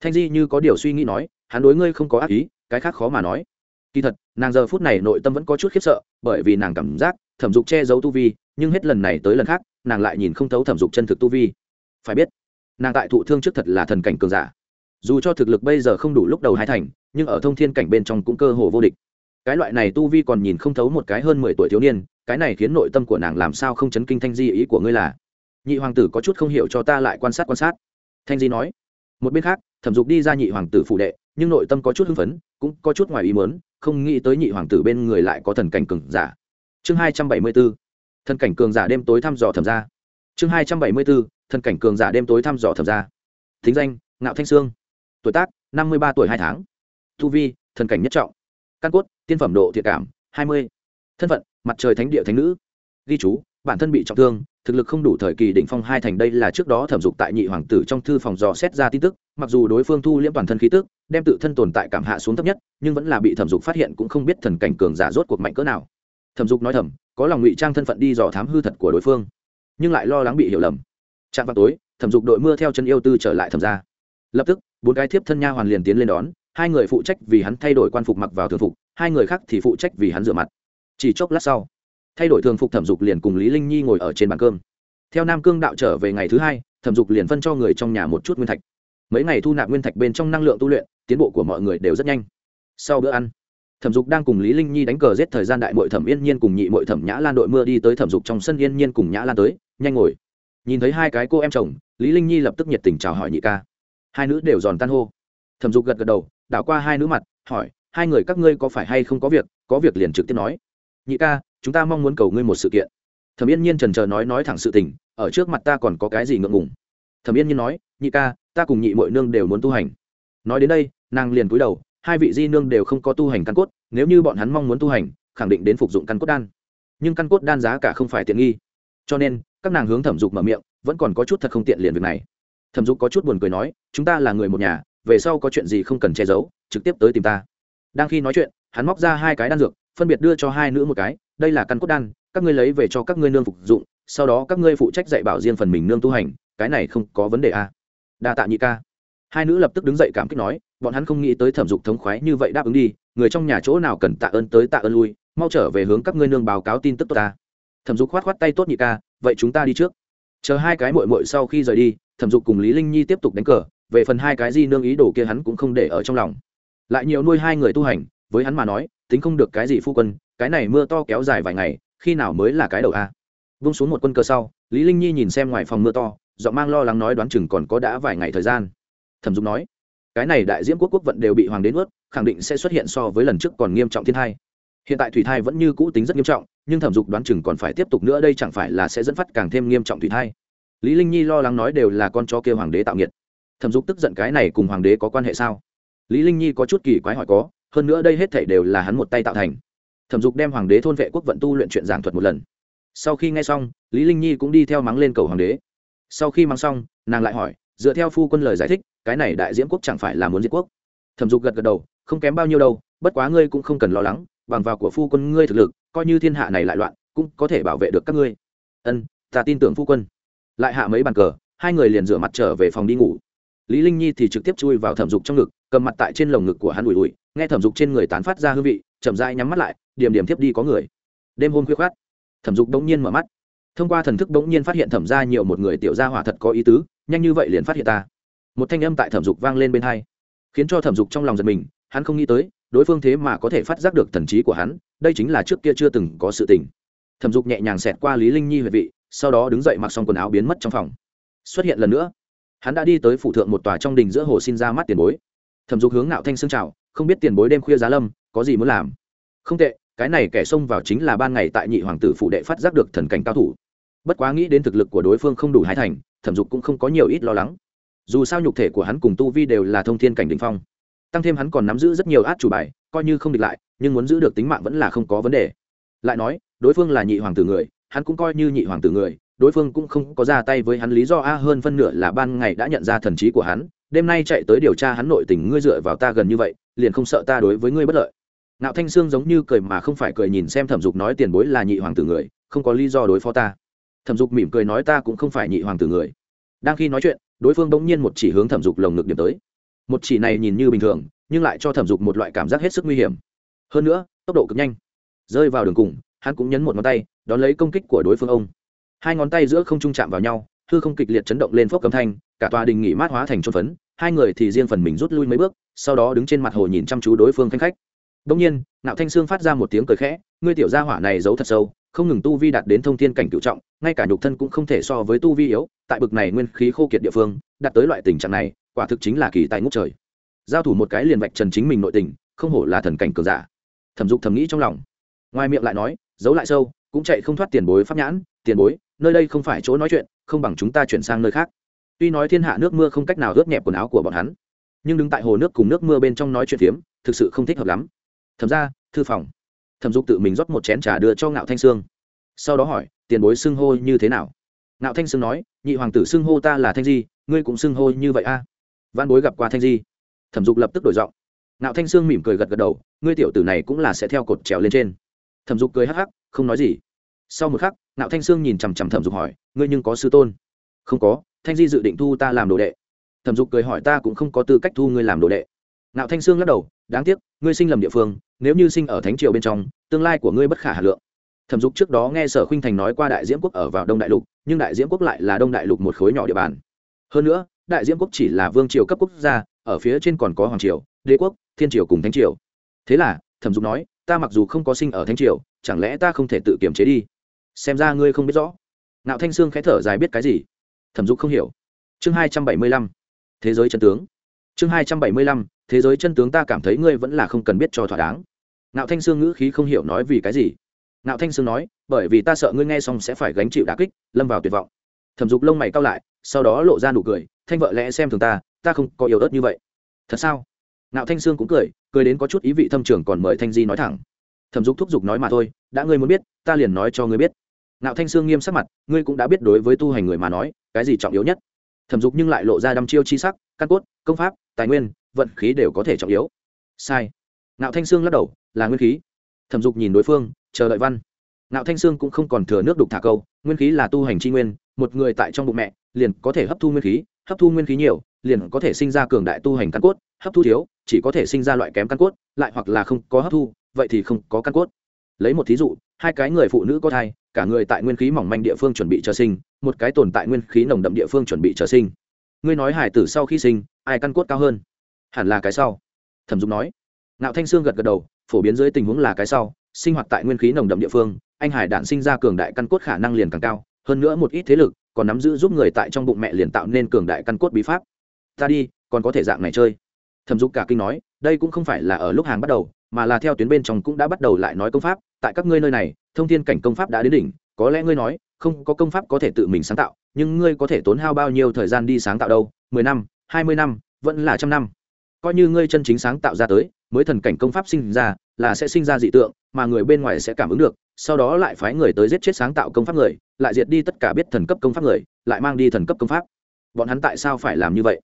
Thanh di như có điều suy nghĩ nói, hắn đối ngươi không có ác ý, cái khác khó mà nói. Kỳ thật, nàng giờ phút này nội tâm vẫn có chút khiếp sợ, bởi vì nàng cảm giác thẩm dục che giấu tu vi, nhưng hết lần này tới lần khác, nàng lại nhìn không thấu thẩm dục chân thực tu vi. Phải biết nàng tại thụ thương trước thật là thần cảnh cường giả. Dù cho thực lực bây giờ không đủ lúc đầu hai thành, nhưng ở thông thiên cảnh bên trong cũng cơ hồ vô địch. Cái loại này tu vi còn nhìn không thấu một cái hơn mười tuổi thiếu niên, cái này khiến nội tâm của nàng làm sao không chấn kinh thanh di ý của ngươi là? Nhị hoàng tử có chút không hiểu cho ta lại quan sát quan sát. Thanh di nói, một bên khác, thẩm dục đi ra nhị hoàng tử phụ đệ, nhưng nội tâm có chút hưng phấn, cũng có chút ngoài ý mớn không nghĩ tới nhị hoàng tử bên người lại có thần cảnh cường giả. Chương hai trăm bảy mươi b ố thần cảnh cường giả đêm tối thăm dò thẩm ra chương hai trăm bảy mươi b ố thần cảnh cường giả đêm tối thăm dò thẩm ra thính danh, ngạo thanh sương. Tuổi tác, năm mươi ba tuổi hai tháng. Thu vi, thần cảnh nhất trọng. Căn cốt, tiên phẩm độ thiện cảm, hai mươi. Thân phận, mặt trời thánh địa thánh nữ. Ghi chú, bản thân bị trọng thương, thực lực không đủ thời kỳ đỉnh phong hai thành đây là trước đó thẩm dục tại nhị hoàng tử trong thư phòng dò xét ra tin tức, mặc dù đối phương thu liễm toàn thân khí tức, đem tự thân tồn tại cảm hạ xuống thấp nhất, nhưng vẫn là bị thẩm dục phát hiện cũng không biết thần cảnh cường giả rốt cuộc mạnh cỡ nào. Thẩm dục nói thầm, có lòng ngụy trang thân phận đi dò thám hư thật của đối phương nhưng lại lo lắng bị hiểu lầm. Trạm vào tối, thẩm dục đội mưa theo chân yêu tư trở lại thẩm ra lập tức, bốn cái thiếp thân nha hoàn liền tiến lên đón, hai người phụ trách vì hắn thay đổi quan phục mặc vào thường phục, hai người khác thì phụ trách vì hắn rửa mặt. Chỉ chốc lát sau, thay đổi thường phục thẩm dục liền cùng lý linh nhi ngồi ở trên bàn cơm. Theo nam cương đạo trở về ngày thứ hai, thẩm dục liền phân cho người trong nhà một chút nguyên thạch. Mấy ngày thu nạp nguyên thạch bên trong năng lượng tu luyện, tiến bộ của mọi người đều rất nhanh. Sau bữa ăn, thẩm dục đang cùng lý linh nhi đánh cờ giết thời gian đại mội thẩm yên nhiên cùng nhị mội thẩm nhã lan đội mưa đi tới thẩm dục trong sân yên nhiên cùng nhã lan tới nhanh ngồi. Nhìn thấy hai cái cô em chồng, lý linh nhi lập tức nhiệt tình chào hỏi nhị ca. Hai nữ đều giòn tan hô. Thẩm dục gật gật đầu, đảo qua hai nữ mặt, hỏi, hai người các ngươi có phải hay không có việc? Có việc liền trực tiếp nói, nhị ca, chúng ta mong muốn cầu ngươi một sự kiện. Thẩm yên nhiên trần trờ nói nói thẳng sự tình, ở trước mặt ta còn có cái gì ngượng ngùng? Thẩm yên nhiên nói, nhị ca, ta cùng nhị mọi nương đều muốn tu hành. Nói đến đây, nàng liền cúi đầu, hai vị di nương đều không có tu hành căn cốt, nếu như bọn hắn mong muốn tu hành, khẳng định đến phục dụng căn cốt đan. Nhưng căn cốt đan giá cả không phải tiện nghi. Cho nên các nàng hướng thẩm dục mở miệng, vẫn còn có chút thật không tiện liền việc này. Thẩm dục có chút buồn cười nói, chúng ta là người một nhà, về sau có chuyện gì không cần che giấu, trực tiếp tới tìm ta. Đang khi nói chuyện, hắn móc ra hai cái đan dược, phân biệt đưa cho hai nữ một cái, đây là căn cốt đan, các ngươi lấy về cho các ngươi nương phục dụng, sau đó các ngươi phụ trách dạy bảo riêng phần mình nương tu hành, cái này không có vấn đề à. đa tạ nhị ca. Hai nữ lập tức đứng dậy cảm kích nói, bọn hắn không nghĩ tới thẩm dục thống khoái như vậy đáp ứng đi, người trong nhà chỗ nào cần tạ ơn tới tạ ơn lui, mau trở về hướng các ngươi nương báo cáo tin tức tốt ta. Thẩm dục khoát khoát tay tốt nhị ca vậy chúng ta đi trước. Chờ hai cái mội mội sau khi rời đi, thẩm dục cùng lý linh nhi tiếp tục đánh cờ, về phần hai cái di nương ý đồ kia hắn cũng không để ở trong lòng. Lại nhiều nuôi hai người tu hành, với hắn mà nói, tính không được cái gì phu quân, cái này mưa to kéo dài vài ngày, khi nào mới là cái đầu a? Vung xuống một quân cờ sau, lý linh nhi nhìn xem ngoài phòng mưa to, giọng mang lo lắng nói đoán chừng còn có đã vài ngày thời gian. Thẩm dục nói, cái này đại diễm quốc quốc vận đều bị hoàng đến ướt khẳng định sẽ xuất hiện so với lần trước còn nghiêm trọng thiên hai hiện tại thủy thai vẫn như cũ tính rất nghiêm trọng, nhưng thẩm dục đoán chừng còn phải tiếp tục nữa, đây chẳng phải là sẽ dẫn phát càng thêm nghiêm trọng thủy thai. Lý linh nhi lo lắng nói đều là con chó kia hoàng đế tạo nghiệt. Thẩm dục tức giận cái này cùng hoàng đế có quan hệ sao? Lý linh nhi có chút kỳ quái hỏi có, hơn nữa đây hết thảy đều là hắn một tay tạo thành. Thẩm dục đem hoàng đế thôn vệ quốc vận tu luyện chuyện giảng thuật một lần. Sau khi nghe xong, lý linh nhi cũng đi theo mắng lên cầu hoàng đế. Sau khi mắng xong, nàng lại hỏi, dựa theo phu quân lời giải thích, cái này đại diễm quốc chẳng phải là muốn diệt quốc. Thẩm dục gật gật đầu, không kém bao nhiêu đâu, bất quá ngươi cũng không cần lo lắng bằng vào của phu quân ngươi thực lực, coi như thiên hạ này lại loạn, cũng có thể bảo vệ được các ngươi. Ân, ta tin tưởng phu quân. Lại hạ mấy bàn cờ, hai người liền rửa mặt trở về phòng đi ngủ. Lý linh nhi thì trực tiếp chui vào thẩm dục trong ngực, cầm mặt tại trên lồng ngực của hắn ủi ủi, nghe thẩm dục trên người tán phát ra hương vị, chậm rãi nhắm mắt lại, điểm điểm tiếp đi có người. Đêm hôm khuya khoát thẩm dục đống nhiên mở mắt. Thông qua thần thức đống nhiên phát hiện thẩm ra nhiều một người tiểu gia hỏa thật có ý tứ, nhanh như vậy liền phát hiện ta. Một thanh âm tại thẩm dục vang lên bên hai, khiến cho thẩm dục trong lòng giật mình, hắn không nghĩ tới đối phương thế mà có thể phát giác được thần trí của hắn, đây chính là trước kia chưa từng có sự tình. Thẩm dục nhẹ nhàng xẹt qua lý linh nhi huyệt vị, sau đó đứng dậy mặc xong quần áo biến mất trong phòng. Xuất hiện lần nữa, hắn đã đi tới phủ thượng một tòa trong đình giữa hồ xin ra mắt tiền bối. Thẩm dục hướng nạo thanh xương chào, không biết tiền bối đêm khuya giá lâm, có gì muốn làm? Không tệ, cái này kẻ xông vào chính là ban ngày tại nhị hoàng tử phủ đệ phát giác được thần cảnh cao thủ. Bất quá nghĩ đến thực lực của đối phương không đủ hai thành, thẩm dục cũng không có nhiều ít lo lắng. Dù sao nhục thể của hắn cùng tu vi đều là thông thiên cảnh đ ỉ n h phong tăng thêm hắn còn nắm giữ rất nhiều át chủ bài, coi như không địch lại, nhưng muốn giữ được tính mạng vẫn là không có vấn đề. Lại nói, đối phương là nhị hoàng tử người, hắn cũng coi như nhị hoàng tử người, đối phương cũng không có ra tay với hắn, lý do a hơn phân nửa là ban ngày đã nhận ra thần trí của hắn, đêm nay chạy tới điều tra hắn nội tình, ngươi dựa vào ta gần như vậy, liền không sợ ta đối với ngươi bất lợi. Nạo thanh sương giống như cười mà không phải cười nhìn xem thẩm dục nói tiền bối là nhị hoàng tử người, không có lý do đối phó ta. Thẩm dục mỉm cười nói ta cũng không phải nhị hoàng tử người. Đang khi nói chuyện, đối phương bỗng nhiên một chỉ hướng thẩm dục lồng ngực điểm tới một chỉ này nhìn như bình thường, nhưng lại cho thẩm dục một loại cảm giác hết sức nguy hiểm. Hơn nữa, tốc độ cực nhanh. Rơi vào đường cùng, hắn cũng nhấn một ngón tay, đón lấy công kích của đối phương ông. Hai ngón tay giữa không trung chạm vào nhau, hư không kịch liệt chấn động lên phốc cấm thanh, cả tòa đình nghỉ mát hóa thành trôn phấn, hai người thì riêng phần mình rút lui mấy bước, sau đó đứng trên mặt hồ nhìn chăm chú đối phương khanh khách. Đông nhiên, nạo thanh sương phát ra một tiếng cười khẽ, ngươi tiểu gia hỏa này giấu thật sâu, không ngừng tu vi đạt đến thông thiên cảnh cựu trọng, ngay cả nhục thân cũng không thể so với tu vi yếu, tại bực này nguyên khí khô kiệt địa phương, đạt tới loại tình trạng này quả thực chính là kỳ tài ngút trời. Giao thủ một cái liền vạch trần chính mình nội tình, không hổ là thần cảnh cường giả. Thẩm dục thầm nghĩ trong lòng. Ngoài miệng lại nói, giấu lại sâu, cũng chạy không thoát tiền bối pháp nhãn, tiền bối, nơi đây không phải chỗ nói chuyện, không bằng chúng ta chuyển sang nơi khác. Tuy nói thiên hạ nước mưa không cách nào ướt nhẹp quần áo của bọn hắn, nhưng đứng tại hồ nước cùng nước mưa bên trong nói chuyện phiếm, thực sự không thích hợp lắm. Thẩm ra thư phòng. Thẩm dục tự mình rót một chén trà đưa cho ngạo thanh sương. Sau đó hỏi, tiền bối xưng hô như thế nào? Ngạo thanh sương nói, nhị hoàng tử xưng hô ta là thanh di, ngươi cũng xưng hô như vậy a? à? Văn bối gặp qua thanh di. Thẩm dục lập tức đổi giọng. Nạo thanh sương mỉm cười gật gật đầu, ngươi tiểu tử này cũng là sẽ theo cột trèo lên trên. Thẩm dục cười hắc hắc, không nói gì. Sau một khắc nạo thanh sương nhìn chằm chằm thẩm dục hỏi, ngươi nhưng có sư tôn? Không có, thanh di dự định thu ta làm đồ đệ. Thẩm dục cười hỏi, ta cũng không có tư cách thu ngươi làm đồ đệ. Nạo thanh sương lắc đầu, đáng tiếc, ngươi sinh lầm địa phương, nếu như sinh ở thánh triều bên trong, tương lai của ngươi bất khả hà lượng. Thẩm dục trước đó nghe sở khinh thành nói qua đại diễm quốc ở vào đông đại lục, nhưng đại diễm quốc lại là đông đại lục một khối nhỏ địa bàn. Hơn nữa đại diễm quốc chỉ là vương triều cấp quốc gia, ở phía trên còn có hoàng triều, đế quốc, thiên triều cùng thánh triều. Thế là, thẩm dục nói, ta mặc dù không có sinh ở thánh triều, chẳng lẽ ta không thể tự kiềm chế đi? Xem ra ngươi không biết rõ. Nạo thanh sương khẽ thở dài biết cái gì? Thẩm dục không hiểu. Chương hai trăm bảy mươi lăm, thế giới chân tướng. Chương hai trăm bảy mươi lăm, thế giới chân tướng ta cảm thấy ngươi vẫn là không cần biết cho thỏa đáng. Nạo thanh sương ngữ khí không hiểu nói vì cái gì? Nạo thanh sương nói, bởi vì ta sợ ngươi nghe xong sẽ phải gánh chịu đà kích, lâm vào tuyệt vọng. Thẩm dục lông mày cao lại, sau đó lộ ra nụ cười thanh vợ lẽ xem thường ta ta không có yếu ớt như vậy. Thật sao? Nạo thanh sương cũng cười cười đến có chút ý vị thâm trường còn mời thanh di nói thẳng. Thẩm dục thúc giục nói mà thôi, đã ngươi muốn biết, ta liền nói cho ngươi biết. Nạo thanh sương nghiêm sắc mặt, ngươi cũng đã biết đối với tu hành người mà nói, cái gì trọng yếu nhất? Thẩm dục nhưng lại lộ ra đăm chiêu chi sắc, căn cốt, công pháp, tài nguyên, vận khí đều có thể trọng yếu. Sai. Nạo thanh sương lắc đầu, là nguyên khí. Thẩm dục nhìn đối phương, chờ đợi văn. Nạo thanh sương cũng không còn thừa nước đục thả câu, nguyên khí là tu hành tri nguyên, một người tại trong bụng mẹ, liền có thể hấp thu nguyên khí hấp thu nguyên khí nhiều, liền có thể sinh ra cường đại tu hành căn cốt, hấp thu thiếu, chỉ có thể sinh ra loại kém căn cốt, lại hoặc là không có hấp thu, vậy thì không có căn cốt. Lấy một thí dụ, hai cái người phụ nữ có thai, cả người tại nguyên khí mỏng manh địa phương chuẩn bị chờ sinh, một cái tồn tại nguyên khí nồng đậm địa phương chuẩn bị chờ sinh. Ngươi nói hải tử sau khi sinh, ai căn cốt cao hơn? Hẳn là cái sau. Thẩm dung nói. Nạo thanh sương gật gật đầu, phổ biến dưới tình huống là cái sau, sinh hoạt tại nguyên khí nồng đậm địa phương, anh hải đản sinh ra cường đại căn cốt khả năng liền càng cao, hơn nữa một ít thế lực còn nắm giữ giúp người tại trong bụng mẹ liền tạo nên cường đại căn cốt bí pháp. Ta đi, còn có thể dạng này chơi. Thẩm dục cả kinh nói, đây cũng không phải là ở lúc hàng bắt đầu, mà là theo tuyến bên trong cũng đã bắt đầu lại nói công pháp. Tại các ngươi nơi này, thông thiên cảnh công pháp đã đến đỉnh, có lẽ ngươi nói, không có công pháp có thể tự mình sáng tạo, nhưng ngươi có thể tốn hao bao nhiêu thời gian đi sáng tạo đâu? Mười năm, hai mươi năm, vẫn là trăm năm. Coi như ngươi chân chính sáng tạo ra tới, mới thần cảnh công pháp sinh ra, là sẽ sinh ra dị tượng, mà người bên ngoài sẽ cảm ứng được, sau đó lại phái người tới giết chết sáng tạo công pháp người lại diệt đi tất cả biết thần cấp công pháp người, lại mang đi thần cấp công pháp. Bọn hắn tại sao phải làm như vậy?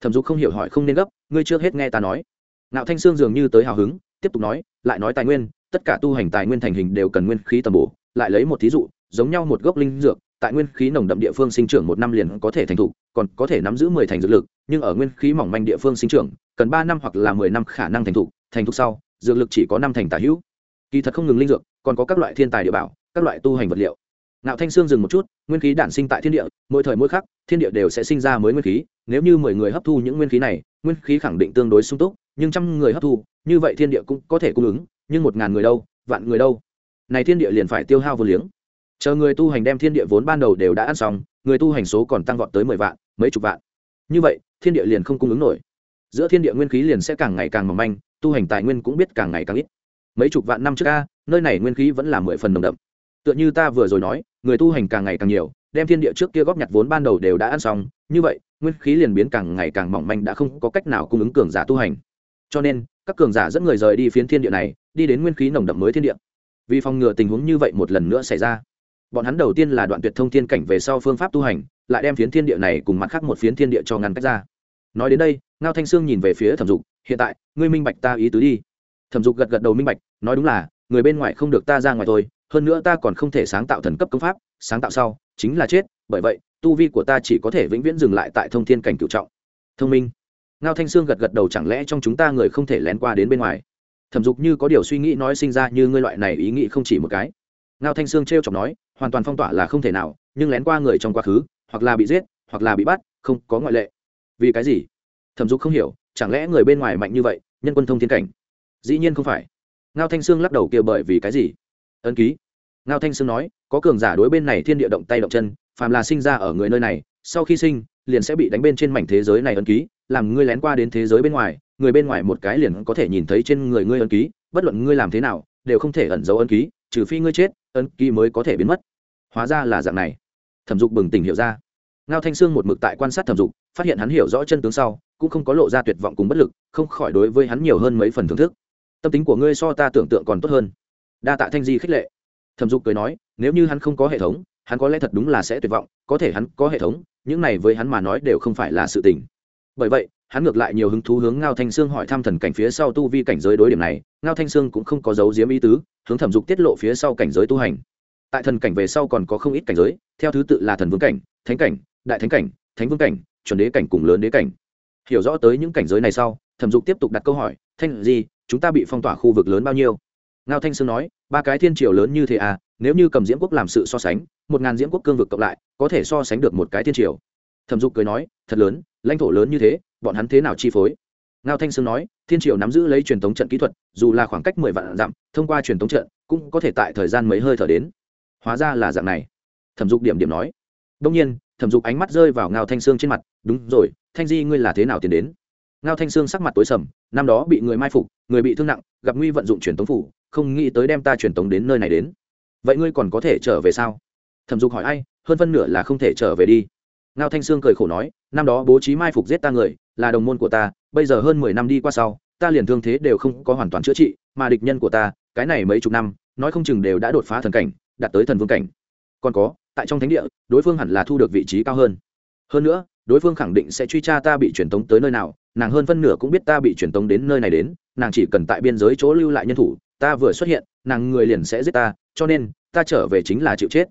Thẩm dục không hiểu hỏi không nên gấp, ngươi chưa hết nghe ta nói. Nạo thanh sương dường như tới hào hứng, tiếp tục nói, lại nói tài nguyên, tất cả tu hành tài nguyên thành hình đều cần nguyên khí tầm bổ, lại lấy một thí dụ, giống nhau một gốc linh dược, tại nguyên khí nồng đậm địa phương sinh trưởng một năm liền có thể thành thục, còn có thể nắm giữ mười thành dược lực, nhưng ở nguyên khí mỏng manh địa phương sinh trưởng, cần ba năm hoặc là mười năm khả năng thành thục thành thục sau, dược lực chỉ có năm thành tả hữu. Kỳ thật không ngừng linh dược, còn có các loại thiên tài địa bảo, các loại tu hành vật liệu. Nạo Thanh xương dừng một chút, nguyên khí đản sinh tại thiên địa, mỗi thời mỗi khắc, thiên địa đều sẽ sinh ra mới nguyên khí, nếu như mười người hấp thu những nguyên khí này, nguyên khí khẳng định tương đối sung túc, nhưng trăm người hấp thu, như vậy thiên địa cũng có thể cung ứng, nhưng một ngàn người đâu, vạn người đâu? Này thiên địa liền phải tiêu hao vô liếng. Chờ người tu hành đem thiên địa vốn ban đầu đều đã ăn xong, người tu hành số còn tăng vọt tới mười vạn, mấy chục vạn. Như vậy, thiên địa liền không cung ứng nổi. Giữa thiên địa nguyên khí liền sẽ càng ngày càng mỏng manh, tu hành tài nguyên cũng biết càng ngày càng ít. Mấy chục vạn năm trước a, nơi này nguyên khí vẫn là mười phần nồng đậm tựa như ta vừa rồi nói, người tu hành càng ngày càng nhiều, đem thiên địa trước kia góp nhặt vốn ban đầu đều đã ăn xong, như vậy, nguyên khí liền biến càng ngày càng mỏng manh đã không có cách nào cung ứng cường giả tu hành. Cho nên, các cường giả dẫn người rời đi phiến thiên địa này, đi đến nguyên khí nồng đậm mới thiên địa. Vì phòng ngừa tình huống như vậy một lần nữa xảy ra, bọn hắn đầu tiên là đoạn tuyệt thông thiên cảnh về sau phương pháp tu hành, lại đem phiến thiên địa này cùng mặt khác một phiến thiên địa cho ngăn cách ra. Nói đến đây, ngao thanh sương nhìn về phía thẩm dục, hiện tại, ngươi minh bạch ta ý tứ đi. Thẩm dục gật gật đầu minh bạch, nói đúng là, người bên ngoài không được ta ra ngoài thôi hơn nữa ta còn không thể sáng tạo thần cấp công pháp, sáng tạo sau, chính là chết, bởi vậy, tu vi của ta chỉ có thể vĩnh viễn dừng lại tại thông thiên cảnh cựu trọng. Thông minh. Ngao thanh sương gật gật đầu chẳng lẽ trong chúng ta người không thể lén qua đến bên ngoài? Thẩm dục như có điều suy nghĩ nói sinh ra như ngươi loại này ý nghĩ không chỉ một cái. Ngao thanh sương t r e o chọc nói, hoàn toàn phong tỏa là không thể nào, nhưng lén qua người trong quá khứ, hoặc là bị giết, hoặc là bị bắt, không có ngoại lệ. Vì cái gì? Thẩm dục không hiểu, chẳng lẽ người bên ngoài mạnh như vậy, nhân quân thông thiên cảnh? Dĩ nhiên không phải. Ngao thanh sương lắc đầu kia bởi vì cái gì? Ấn ký. Ngao thanh sương nói, có cường giả đối bên này thiên địa động tay động chân, phàm là sinh ra ở người nơi này, sau khi sinh, liền sẽ bị đánh bên trên mảnh thế giới này ấn ký, làm ngươi lén qua đến thế giới bên ngoài, người bên ngoài một cái liền có thể nhìn thấy trên người ngươi ấn ký, bất luận ngươi làm thế nào, đều không thể ẩn giấu ấn ký, trừ phi ngươi chết, ấn ký mới có thể biến mất. Hóa ra là dạng này. Thẩm dục bừng tỉnh hiểu ra. Ngao thanh sương một mực tại quan sát thẩm dục, phát hiện hắn hiểu rõ chân tướng sau, cũng không có lộ ra tuyệt vọng cùng bất lực, không khỏi đối với hắn nhiều hơn mấy phần thưởng thức. Tâm tính của ngươi so ta tưởng tượng còn tốt hơn đa tạ thanh di khích lệ. Thẩm dục cười nói, nếu như hắn không có hệ thống, hắn có lẽ thật đúng là sẽ tuyệt vọng, có thể hắn có hệ thống, những này với hắn mà nói đều không phải là sự tình. Bởi vậy, hắn ngược lại nhiều hứng thú hướng ngao thanh sương hỏi thăm thần cảnh phía sau tu vi cảnh giới đối điểm này, ngao thanh sương cũng không có dấu diếm ý tứ, hướng thẩm dục tiết lộ phía sau cảnh giới tu hành. Tại thần cảnh về sau còn có không ít cảnh giới, theo thứ tự là thần vương cảnh, thánh cảnh, đại thánh cảnh, thánh vương cảnh, chuẩn đế cảnh cùng lớn đế cảnh. Hiểu rõ tới những cảnh giới này sau, thẩm dục tiếp tục đặt câu hỏi, thanh gì chúng ta bị phong tỏa khu vực lớn bao nhiêu? Ngao thanh sương nói, ba cái thiên triều lớn như thế à nếu như cầm diễm quốc làm sự so sánh, một ngàn diễm quốc cương vực cộng lại, có thể so sánh được một cái thiên triều. Thẩm dục cười nói, thật lớn, lãnh thổ lớn như thế, bọn hắn thế nào chi phối? Ngao thanh sương nói, thiên triều nắm giữ lấy truyền thống trận kỹ thuật, dù là khoảng cách mười vạn dặm, thông qua truyền thống trận, cũng có thể tại thời gian mấy hơi thở đến. Hóa ra là dạng này. Thẩm dục điểm điểm nói. Đông nhiên, thẩm dục ánh mắt rơi vào ngao thanh sương trên mặt, đúng rồi, thanh di ngươi là thế nào tiến đến? Ngao thanh sương sắc mặt tối sầm, năm đó bị người mai phục, người bị thương nặng, gặp nguy vận dụng truyền tống phủ, không nghĩ tới đem ta truyền tống đến nơi này đến. Vậy ngươi còn có thể trở về sao? Thẩm dục hỏi ai, hơn phân nửa là không thể trở về đi. Ngao thanh sương cười khổ nói, năm đó bố trí mai phục giết ta người, là đồng môn của ta, bây giờ hơn mười năm đi qua sau, ta liền thương thế đều không có hoàn toàn chữa trị, mà địch nhân của ta, cái này mấy chục năm, nói không chừng đều đã đột phá thần cảnh, đạt tới thần vương cảnh. Còn có, tại trong thánh địa, đối phương hẳn là thu được vị trí cao hơn. Hơn nữa, đối phương khẳng định sẽ truy tra ta bị truyền tống tới nơi nào nàng hơn phân nửa cũng biết ta bị truyền tống đến nơi này đến, nàng chỉ cần tại biên giới chỗ lưu lại nhân thủ, ta vừa xuất hiện, nàng người liền sẽ giết ta, cho nên, ta trở về chính là chịu chết.